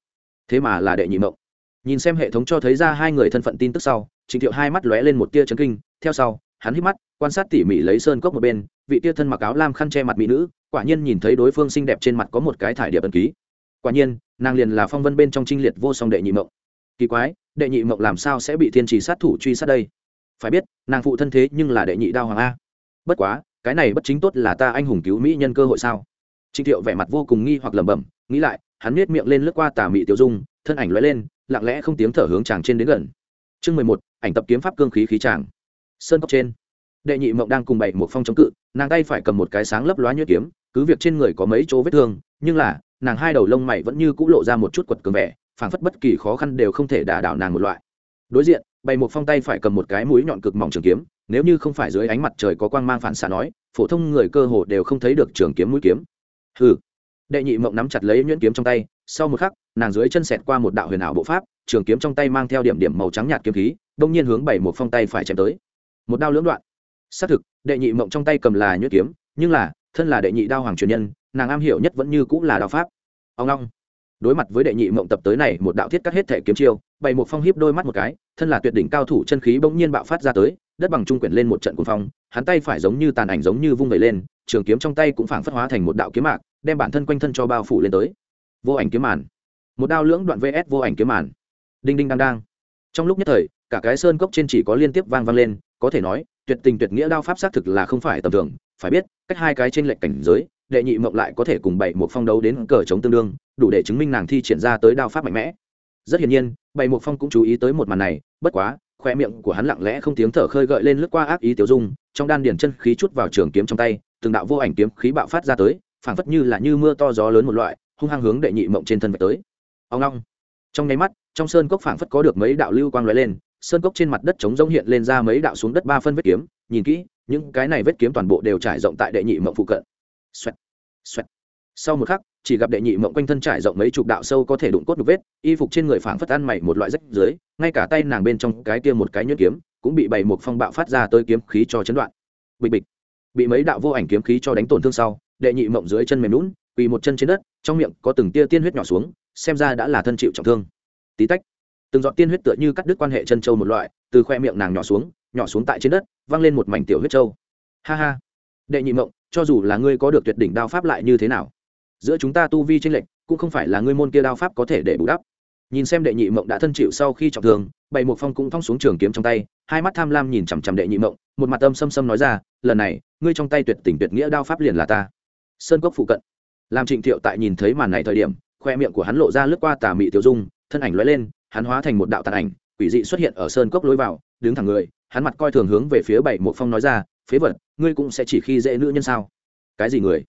Thế mà là đệ nhị mộng. Nhìn xem hệ thống cho thấy ra hai người thân phận tin tức sau trịnh thiệu hai mắt lóe lên một tia chấn kinh, theo sau, hắn hít mắt, quan sát tỉ mỉ lấy sơn cốc một bên, vị tia thân mặc áo lam khăn che mặt mỹ nữ, quả nhiên nhìn thấy đối phương xinh đẹp trên mặt có một cái thải điệp ẩn ký. Quả nhiên, nàng liền là phong vân bên trong trinh liệt vô song đệ nhị mộng. Kỳ quái, đệ nhị mộng làm sao sẽ bị thiên trì sát thủ truy sát đây? Phải biết, nàng phụ thân thế nhưng là đệ nhị đao hoàng a. Bất quá, cái này bất chính tốt là ta anh hùng cứu mỹ nhân cơ hội sao? Trịnh thiệu vẻ mặt vô cùng nghi hoặc lẩm bẩm, nghĩ lại, hắn nết miệng lên lướt qua tà mị tiêu dung, thân ảnh lóe lên, lặng lẽ không tiếng thở hướng chàng trên đến gần. Chương mười một, ảnh tập kiếm pháp cương khí khí chàng. sơn cốc trên. Đệ nhị mộng đang cùng bảy một phong chống cự, nàng tay phải cầm một cái sáng lấp loá nhuyễn kiếm, cứ việc trên người có mấy chỗ vết thương, nhưng là, nàng hai đầu lông mày vẫn như cũ lộ ra một chút quật cường vẻ, phảng phất bất kỳ khó khăn đều không thể đả đảo nàng một loại. Đối diện bày một phong tay phải cầm một cái mũi nhọn cực mỏng trường kiếm, nếu như không phải dưới ánh mặt trời có quang mang phản xạ nói, phổ thông người cơ hồ đều không thấy được trường kiếm mũi kiếm. Hừ. Đệ nhị mộng nắm chặt lấy nhuyễn kiếm trong tay, sau một khắc, nàng dưới chân xẹt qua một đạo huyền ảo bộ pháp, trường kiếm trong tay mang theo điểm điểm màu trắng nhạt kiếm khí, đông nhiên hướng bảy một phong tay phải chém tới. Một đao lưỡng đoạn. Xác thực, đệ nhị mộng trong tay cầm là nhuyễn kiếm, nhưng là, thân là đệ nhị đao hoàng truyền nhân, nàng am hiểu nhất vẫn như cũng là đao pháp. Ông long. Đối mặt với đệ nhị mộng tập tới này, một đạo thiết cắt hết thể kiếm chiêu bày một phong hiếp đôi mắt một cái thân là tuyệt đỉnh cao thủ chân khí bỗng nhiên bạo phát ra tới, đất bằng trung quyển lên một trận cuồng phong, hắn tay phải giống như tàn ảnh giống như vung vẩy lên, trường kiếm trong tay cũng phảng phất hóa thành một đạo kiếm mạc, đem bản thân quanh thân cho bao phủ lên tới. Vô ảnh kiếm màn. Một đao lưỡng đoạn vs vô ảnh kiếm màn. Đinh đinh đang đang. Trong lúc nhất thời, cả cái sơn cốc trên chỉ có liên tiếp vang vang lên, có thể nói, tuyệt tình tuyệt nghĩa đao pháp xác thực là không phải tầm thường. Phải biết, cách hai cái trên lệnh cảnh giới, đệ nhị mộng lại có thể cùng bảy một phong đấu đến cờ chống tương đương, đủ để chứng minh nàng thi triển ra tới đao pháp mạnh mẽ. Rất hiển nhiên bảy một phong cũng chú ý tới một màn này bất quá khoe miệng của hắn lặng lẽ không tiếng thở khơi gợi lên lướt qua ác ý tiểu dung trong đan điển chân khí chút vào trường kiếm trong tay từng đạo vô ảnh kiếm khí bạo phát ra tới phảng phất như là như mưa to gió lớn một loại hung hăng hướng đệ nhị mộng trên thân vạch tới. Ông long trong nháy mắt trong sơn cốc phảng phất có được mấy đạo lưu quang lóe lên sơn cốc trên mặt đất trống rỗng hiện lên ra mấy đạo xuống đất ba phân vết kiếm nhìn kỹ những cái này vết kiếm toàn bộ đều trải rộng tại đệ nhị mộng phụ cận. Xoẹt, xoẹt. sau một khắc chỉ gặp đệ nhị mộng quanh thân trải rộng mấy chục đạo sâu có thể đụng cốt đục vết, y phục trên người phảng phất ăn mày một loại rách dưới, ngay cả tay nàng bên trong cái kia một cái nhuyễn kiếm, cũng bị bảy một phong bạo phát ra tới kiếm khí cho chấn đoạn. Bịch bịch. Bị mấy đạo vô ảnh kiếm khí cho đánh tổn thương sau, đệ nhị mộng dưới chân mềm lún quỳ một chân trên đất, trong miệng có từng tia tiên huyết nhỏ xuống, xem ra đã là thân chịu trọng thương. Tí tách. Từng giọt tiên huyết tựa như cắt đứt quan hệ chân châu một loại, từ khoe miệng nàng nhỏ xuống nhỏ xuống tại trên đất, văng lên một mảnh tiểu huyết châu. Ha ha. Đệ nhị mộng, cho dù là ngươi có được tuyệt đỉnh đao pháp lại như thế nào? Giữa chúng ta tu vi tranh lệch, cũng không phải là ngươi môn kia đao pháp có thể để bù đắp. Nhìn xem đệ nhị mộng đã thân chịu sau khi trọng thương, bảy một phong cũng thong xuống trường kiếm trong tay, hai mắt tham lam nhìn chằm chằm đệ nhị mộng, một mặt âm xâm xâm nói ra, lần này, ngươi trong tay tuyệt tình tuyệt nghĩa đao pháp liền là ta. Sơn cốc phụ cận làm trịnh thiệu tại nhìn thấy màn này thời điểm, khoe miệng của hắn lộ ra lướt qua tà mị tiểu dung, thân ảnh lóe lên, hắn hóa thành một đạo tàn ảnh, quỷ dị xuất hiện ở sơn cốc lối vào, đứng thẳng người, hắn mặt coi thường hướng về phía bảy một phong nói ra, phế vật, ngươi cũng sẽ chỉ khi dễ nữ nhân sao? Cái gì người?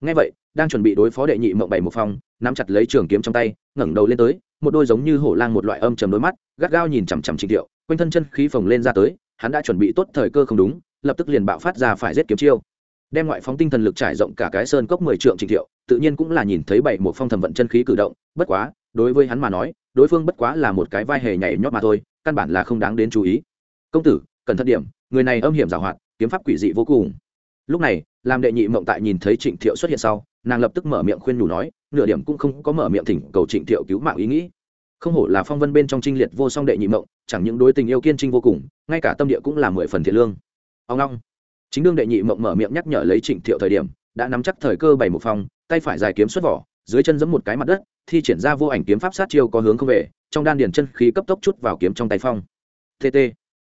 Nghe vậy, đang chuẩn bị đối phó đệ nhị mộng bảy một phong, nắm chặt lấy trường kiếm trong tay, ngẩng đầu lên tới, một đôi giống như hổ lang một loại âm trầm đôi mắt, gắt gao nhìn chằm chằm trịnh thiệu. Quanh thân chân khí phồng lên ra tới, hắn đã chuẩn bị tốt thời cơ không đúng, lập tức liền bạo phát ra phải giết kiếm chiêu. Đem ngoại phóng tinh thần lực trải rộng cả cái sơn cốc mười trượng trịnh thiệu, tự nhiên cũng là nhìn thấy bảy một phong thầm vận chân khí cử động, bất quá, đối với hắn mà nói, đối phương bất quá là một cái vai hề nhảy nhót mà thôi, căn bản là không đáng đến chú ý. Công tử, cẩn thận điểm, người này âm hiểm giảo hoạt, kiếm pháp quỷ dị vô cùng. Lúc này làm đệ nhị mộng tại nhìn thấy trịnh thiệu xuất hiện sau nàng lập tức mở miệng khuyên nhủ nói nửa điểm cũng không có mở miệng thỉnh cầu trịnh thiệu cứu mạng ý nghĩ. Không hổ là phong vân bên trong trinh liệt vô song đệ nhị mộng chẳng những đối tình yêu kiên trinh vô cùng ngay cả tâm địa cũng là mười phần thiện lương. Ông long. Chính đương đệ nhị mộng mở miệng nhắc nhở lấy trịnh thiệu thời điểm đã nắm chắc thời cơ bày một phong, tay phải dài kiếm xuất vỏ dưới chân giẫm một cái mặt đất thi triển ra vô ảnh kiếm pháp sát chiêu có hướng không về trong đan điền chân khí cấp tốc chút vào kiếm trong tay phong. Tt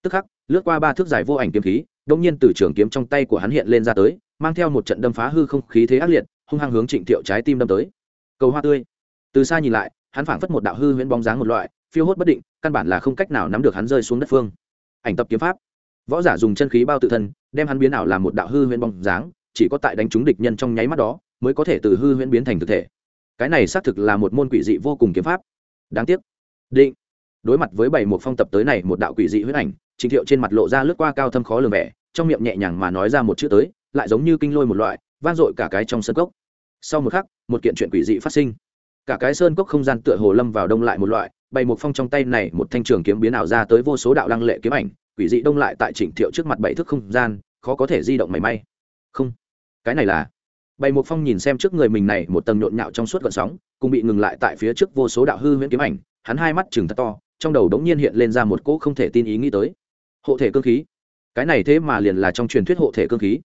tức khắc lướt qua ba thước dài vô ảnh kiếm khí đông nhiên từ trường kiếm trong tay của hắn hiện lên ra tới mang theo một trận đâm phá hư không khí thế ác liệt, hung hăng hướng trịnh thiệu trái tim đâm tới. Cầu hoa tươi. Từ xa nhìn lại, hắn phảng phất một đạo hư huyễn bóng dáng một loại, phiêu hốt bất định, căn bản là không cách nào nắm được hắn rơi xuống đất phương. Ảnh tập kiếm pháp. Võ giả dùng chân khí bao tự thân, đem hắn biến ảo làm một đạo hư huyễn bóng dáng, chỉ có tại đánh trúng địch nhân trong nháy mắt đó, mới có thể từ hư huyễn biến thành thực thể. Cái này xác thực là một môn quỷ dị vô cùng kiếm pháp. Đáng tiếc. Định. Đối mặt với bảy một phong tập tới này một đạo quỷ dị huyết ảnh trình thiệu trên mặt lộ ra lướt qua cao thâm khó lường vẻ, trong miệng nhẹ nhàng mà nói ra một chữ tới lại giống như kinh lôi một loại, vang dội cả cái trong sân cốc. Sau một khắc, một kiện chuyện quỷ dị phát sinh. Cả cái sơn cốc không gian tựa hồ lâm vào đông lại một loại, bày một phong trong tay này một thanh trường kiếm biến ảo ra tới vô số đạo lăng lệ kiếm ảnh, quỷ dị đông lại tại trịnh thiệu trước mặt bảy thước không gian, khó có thể di động mảy may. Không, cái này là bày một phong nhìn xem trước người mình này một tầng nhộn nhạo trong suốt gợn sóng, cùng bị ngừng lại tại phía trước vô số đạo hư huyễn kiếm ảnh, hắn hai mắt chừng thật to, trong đầu đống nhiên hiện lên ra một cỗ không thể tin ý nghĩ tới. Hộ thể cơ khí. Cái này thế mà liền là trong truyền thuyết hộ thể cơ khí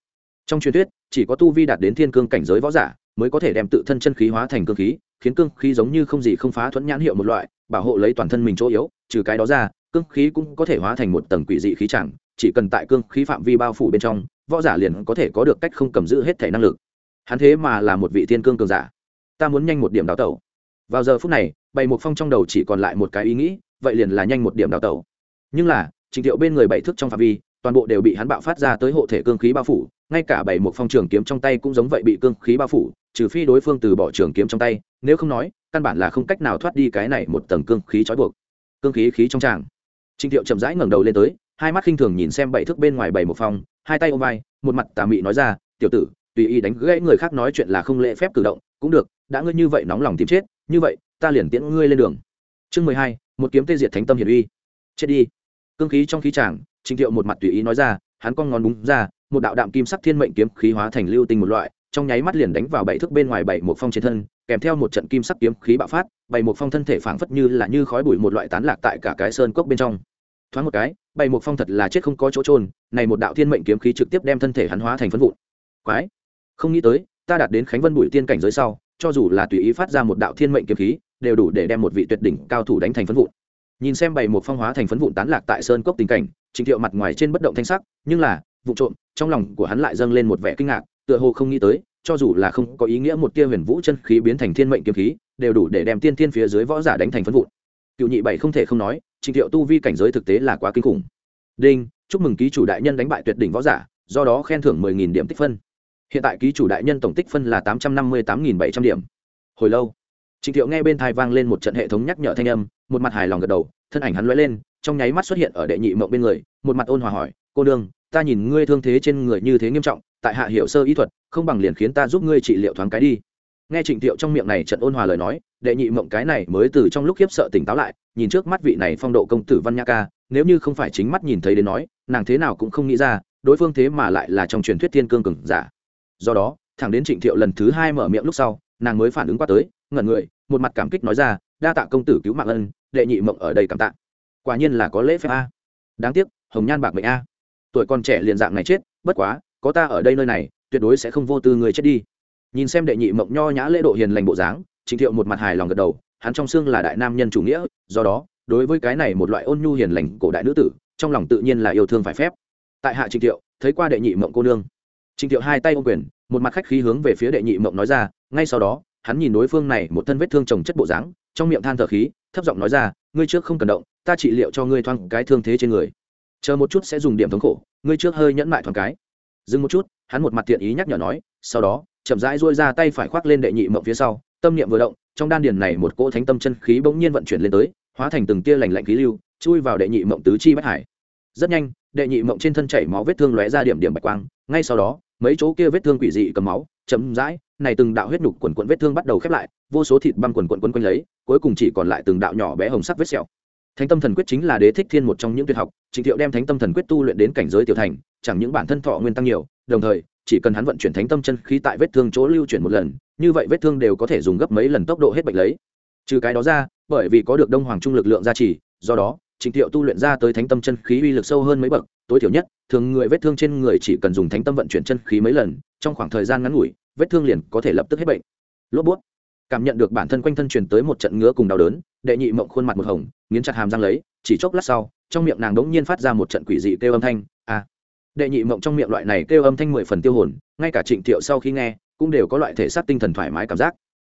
trong truyền thuyết, chỉ có tu vi đạt đến thiên cương cảnh giới võ giả mới có thể đem tự thân chân khí hóa thành cương khí, khiến cương khí giống như không gì không phá thuẫn nhãn hiệu một loại, bảo hộ lấy toàn thân mình chỗ yếu, trừ cái đó ra, cương khí cũng có thể hóa thành một tầng quỷ dị khí chẳng, chỉ cần tại cương khí phạm vi bao phủ bên trong, võ giả liền có thể có được cách không cầm giữ hết thể năng lực. Hắn thế mà là một vị thiên cương cường giả. Ta muốn nhanh một điểm đào tẩu. Vào giờ phút này, bày một phong trong đầu chỉ còn lại một cái ý nghĩ, vậy liền là nhanh một điểm đào tẩu. Nhưng là, trình thiệu bên người bảy thước trong phạm vi, toàn bộ đều bị hắn bạo phát ra tới hộ thể cương khí bao phủ ngay cả bảy một phong trường kiếm trong tay cũng giống vậy bị cương khí bao phủ, trừ phi đối phương từ bỏ trường kiếm trong tay, nếu không nói, căn bản là không cách nào thoát đi cái này một tầng cương khí trói buộc. Cương khí khí trong tràng. Trình thiệu chậm rãi ngẩng đầu lên tới, hai mắt khinh thường nhìn xem bảy thước bên ngoài bảy một phong, hai tay ôm vai, một mặt tà mị nói ra, tiểu tử, tùy ý đánh gãy người khác nói chuyện là không lễ phép cử động, cũng được, đã ngươi như vậy nóng lòng tìm chết, như vậy, ta liền tiễn ngươi lên đường. Chương mười hai, một kiếm tê diệt thánh tâm hiển uy. Chết đi. Cương khí trong khí tràng, trình thiệu một mặt tùy ý nói ra, hắn con ngón búng ra một đạo đạm kim sắc thiên mệnh kiếm khí hóa thành lưu tinh một loại, trong nháy mắt liền đánh vào bảy thước bên ngoài bảy một phong trên thân, kèm theo một trận kim sắc kiếm khí bạo phát, bảy một phong thân thể phảng phất như là như khói bụi một loại tán lạc tại cả cái sơn cốc bên trong. Thoáng một cái, bảy một phong thật là chết không có chỗ trôn này một đạo thiên mệnh kiếm khí trực tiếp đem thân thể hắn hóa thành phân vụn. Quái! Không nghĩ tới, ta đạt đến khánh vân bụi tiên cảnh giới sau, cho dù là tùy ý phát ra một đạo thiên mệnh kiếm khí, đều đủ để đem một vị tuyệt đỉnh cao thủ đánh thành phân vụn. Nhìn xem bảy một phong hóa thành phấn vụn tán lạc tại sơn cốc tình cảnh, trình thiệu mặt ngoài trên bất động thanh sắc, nhưng là vụ trộm trong lòng của hắn lại dâng lên một vẻ kinh ngạc tựa hồ không nghĩ tới cho dù là không có ý nghĩa một tia huyền vũ chân khí biến thành thiên mệnh kiếm khí đều đủ để đem tiên thiên phía dưới võ giả đánh thành phân vụn. Cựu nhị bảy không thể không nói trình thiệu tu vi cảnh giới thực tế là quá kinh khủng. Đinh chúc mừng ký chủ đại nhân đánh bại tuyệt đỉnh võ giả do đó khen thưởng mười nghìn điểm tích phân. Hiện tại ký chủ đại nhân tổng tích phân là tám trăm năm mươi tám nghìn bảy trăm điểm. Hồi lâu Trình Thiệu nghe bên tai vang lên một trận hệ thống nhắc nhở thanh âm, một mặt hài lòng gật đầu, thân ảnh hắn lóe lên, trong nháy mắt xuất hiện ở đệ nhị mộng bên người, một mặt ôn hòa hỏi, "Cô đương ta nhìn ngươi thương thế trên người như thế nghiêm trọng, tại hạ hiểu sơ y thuật, không bằng liền khiến ta giúp ngươi trị liệu thoáng cái đi." Nghe Trịnh Thiệu trong miệng này trận ôn hòa lời nói, đệ nhị mộng cái này mới từ trong lúc khiếp sợ tỉnh táo lại, nhìn trước mắt vị này phong độ công tử Văn Nhã ca, nếu như không phải chính mắt nhìn thấy đến nói, nàng thế nào cũng không nghĩ ra, đối phương thế mà lại là trong truyền thuyết thiên cương cường giả. Do đó, thẳng đến Trịnh Thiệu lần thứ hai mở miệng lúc sau, nàng mới phản ứng qua tới, ngẩn người, một mặt cảm kích nói ra đa tạ công tử cứu mạng ân đệ nhị mộng ở đây cảm tạ quả nhiên là có lễ phép a đáng tiếc hồng nhan bạc mệnh a tuổi còn trẻ liền dạng này chết, bất quá, có ta ở đây nơi này, tuyệt đối sẽ không vô tư người chết đi. Nhìn xem đệ nhị mộng nho nhã lễ độ hiền lành bộ dáng, trịnh thiệu một mặt hài lòng gật đầu, hắn trong xương là đại nam nhân chủ nghĩa, do đó, đối với cái này một loại ôn nhu hiền lành cổ đại nữ tử, trong lòng tự nhiên là yêu thương phải phép. Tại hạ trịnh thiệu, thấy qua đệ nhị mộng cô nương. Trịnh thiệu hai tay ô quyền, một mặt khách khí hướng về phía đệ nhị mộng nói ra, ngay sau đó, hắn nhìn đối phương này một thân vết thương trồng chất bộ dáng, trong miệng than thở khí, thấp giọng nói ra, ngươi trước không cần động, ta trị liệu cho ngươi thoang cái thương thế trên người chờ một chút sẽ dùng điểm thống khổ, ngươi trước hơi nhẫn mại thoáng cái. Dừng một chút, hắn một mặt thiện ý nhắc nhở nói, sau đó, chậm rãi duỗi ra tay phải khoác lên đệ nhị mộng phía sau, tâm niệm vừa động, trong đan điền này một cỗ thánh tâm chân khí bỗng nhiên vận chuyển lên tới, hóa thành từng tia lành lạnh khí lưu, chui vào đệ nhị mộng tứ chi bách hải. Rất nhanh, đệ nhị mộng trên thân chảy máu vết thương lóe ra điểm điểm bạch quang, ngay sau đó, mấy chỗ kia vết thương quỷ dị cầm máu, chậm rãi, này từng đạo huyết nhục quần quần vết thương bắt đầu khép lại, vô số thịt băm quần quần quấn quanh lấy, cuối cùng chỉ còn lại từng đạo nhỏ bé hồng sắc vết sẹo thánh tâm thần quyết chính là đế thích thiên một trong những tuyệt học, trịnh thiệu đem thánh tâm thần quyết tu luyện đến cảnh giới tiểu thành, chẳng những bản thân thọ nguyên tăng nhiều, đồng thời, chỉ cần hắn vận chuyển thánh tâm chân khí tại vết thương chỗ lưu chuyển một lần, như vậy vết thương đều có thể dùng gấp mấy lần tốc độ hết bệnh lấy. Trừ cái đó ra, bởi vì có được đông hoàng trung lực lượng gia trì, do đó, trịnh thiệu tu luyện ra tới thánh tâm chân khí uy lực sâu hơn mấy bậc, tối thiểu nhất, thường người vết thương trên người chỉ cần dùng thánh tâm vận chuyển chân khí mấy lần, trong khoảng thời gian ngắn ngủi, vết thương liền có thể lập tức hết bệnh. Lốp bút cảm nhận được bản thân quanh thân truyền tới một trận ngứa cùng đau đớn, đệ nhị mộng khuôn mặt một hồng, nghiến chặt hàm răng lấy, chỉ chốc lát sau, trong miệng nàng đống nhiên phát ra một trận quỷ dị kêu âm thanh, a! Đệ nhị mộng trong miệng loại này kêu âm thanh mười phần tiêu hồn, ngay cả trịnh thiệu sau khi nghe, cũng đều có loại thể xác tinh thần thoải mái cảm giác.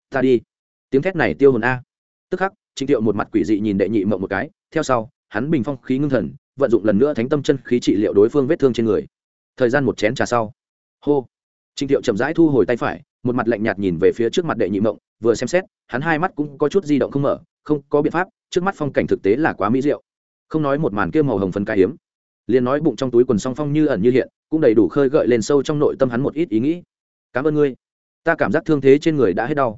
Ta đi. Tiếng thét này tiêu hồn a. Tức khắc, trịnh thiệu một mặt quỷ dị nhìn đệ nhị mộng một cái, theo sau, hắn bình phong khí ngưng thần, vận dụng lần nữa thánh tâm chân khí trị liệu đối phương vết thương trên người. Thời gian một chén trà sau. Hô. Trịnh thiệu chậm rãi thu hồi tay phải, một mặt lạnh nhạt nhìn về phía trước mặt đệ nhị mộng vừa xem xét, hắn hai mắt cũng có chút di động không mở, không có biện pháp, trước mắt phong cảnh thực tế là quá mỹ diệu. Không nói một màn kia màu hồng phấn ca hiếm. Liền nói bụng trong túi quần song phong như ẩn như hiện, cũng đầy đủ khơi gợi lên sâu trong nội tâm hắn một ít ý nghĩ. Cảm ơn ngươi. Ta cảm giác thương thế trên người đã hết đau.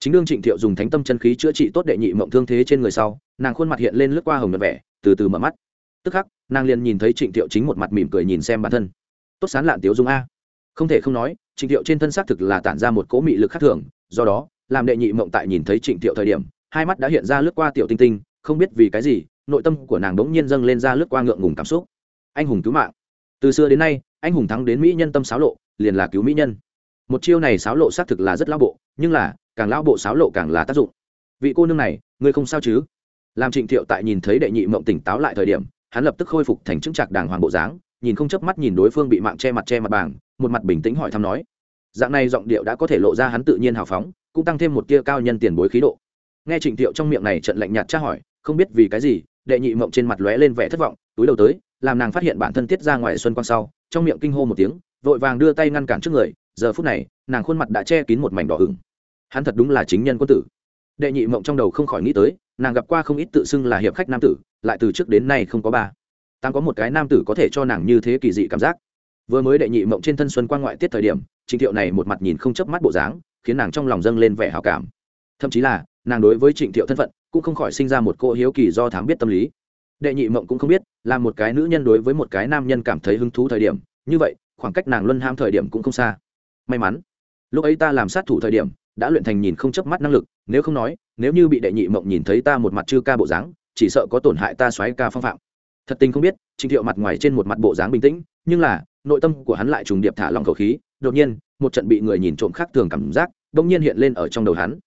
Chính đương trịnh thiệu dùng thánh tâm chân khí chữa trị tốt đệ nhị mộng thương thế trên người sau, nàng khuôn mặt hiện lên lướt qua hồng nhật vẻ, từ từ mở mắt. Tức khắc, nàng liền nhìn thấy trịnh thiệu chính một mặt mỉm cười nhìn xem bản thân. Tốt sán lạn tiếu dung a. Không thể không nói, trịnh thiệu trên thân xác thực là tản ra một cố mị lực khác thường, do đó làm đệ nhị mộng tại nhìn thấy trịnh thiệu thời điểm, hai mắt đã hiện ra lướt qua tiểu tinh tinh, không biết vì cái gì, nội tâm của nàng đống nhiên dâng lên ra lướt qua ngượng ngùng cảm xúc. Anh hùng cứu mạng. Từ xưa đến nay, anh hùng thắng đến mỹ nhân tâm xáo lộ, liền là cứu mỹ nhân. Một chiêu này xáo lộ xác thực là rất lão bộ, nhưng là, càng lão bộ xáo lộ càng là tác dụng. Vị cô nương này, ngươi không sao chứ? Làm trịnh thiệu tại nhìn thấy đệ nhị mộng tỉnh táo lại thời điểm, hắn lập tức khôi phục thành chứng trạc đàng hoàng bộ dáng, nhìn không chớp mắt nhìn đối phương bị mạng che mặt che mặt bảng, một mặt bình tĩnh hỏi thăm nói dạng này giọng điệu đã có thể lộ ra hắn tự nhiên hào phóng, cũng tăng thêm một tia cao nhân tiền bối khí độ. Nghe trịnh thiệu trong miệng này trận lạnh nhạt tra hỏi, không biết vì cái gì, đệ nhị mộng trên mặt lóe lên vẻ thất vọng, túi đầu tới, làm nàng phát hiện bản thân tiết ra ngoài xuân quang sau, trong miệng kinh hô một tiếng, vội vàng đưa tay ngăn cản trước người, giờ phút này, nàng khuôn mặt đã che kín một mảnh đỏ hừng hắn thật đúng là chính nhân quân tử. Đệ nhị mộng trong đầu không khỏi nghĩ tới, nàng gặp qua không ít tự xưng là hiệp khách nam tử, lại từ trước đến nay không có ba. Tăng có một cái nam tử có thể cho nàng như thế kỳ dị cảm giác vừa mới đệ nhị mộng trên thân xuân quang ngoại tiết thời điểm trịnh thiệu này một mặt nhìn không chớp mắt bộ dáng, khiến nàng trong lòng dâng lên vẻ hào cảm. Thậm chí là, nàng đối với trịnh thiệu thân phận, cũng không khỏi sinh ra một cô hiếu kỳ do thám biết tâm lý. Đệ nhị mộng cũng không biết, là một cái nữ nhân đối với một cái nam nhân cảm thấy hứng thú thời điểm, như vậy, khoảng cách nàng luân ham thời điểm cũng không xa. May mắn, lúc ấy ta làm sát thủ thời điểm, đã luyện thành nhìn không chớp mắt năng lực, nếu không nói, nếu như bị đệ nhị mộng nhìn thấy ta một mặt chư ca bộ dáng, chỉ sợ có tổn hại ta xoáy ca phong phạm. Thật tình không biết trịnh thiệu mặt ngoài trên một mặt bộ dáng bình tĩnh, nhưng là nội tâm của hắn lại trùng điệp thả lòng khẩu khí, đột nhiên, một trận bị người nhìn trộm khác thường cảm giác, bỗng nhiên hiện lên ở trong đầu hắn.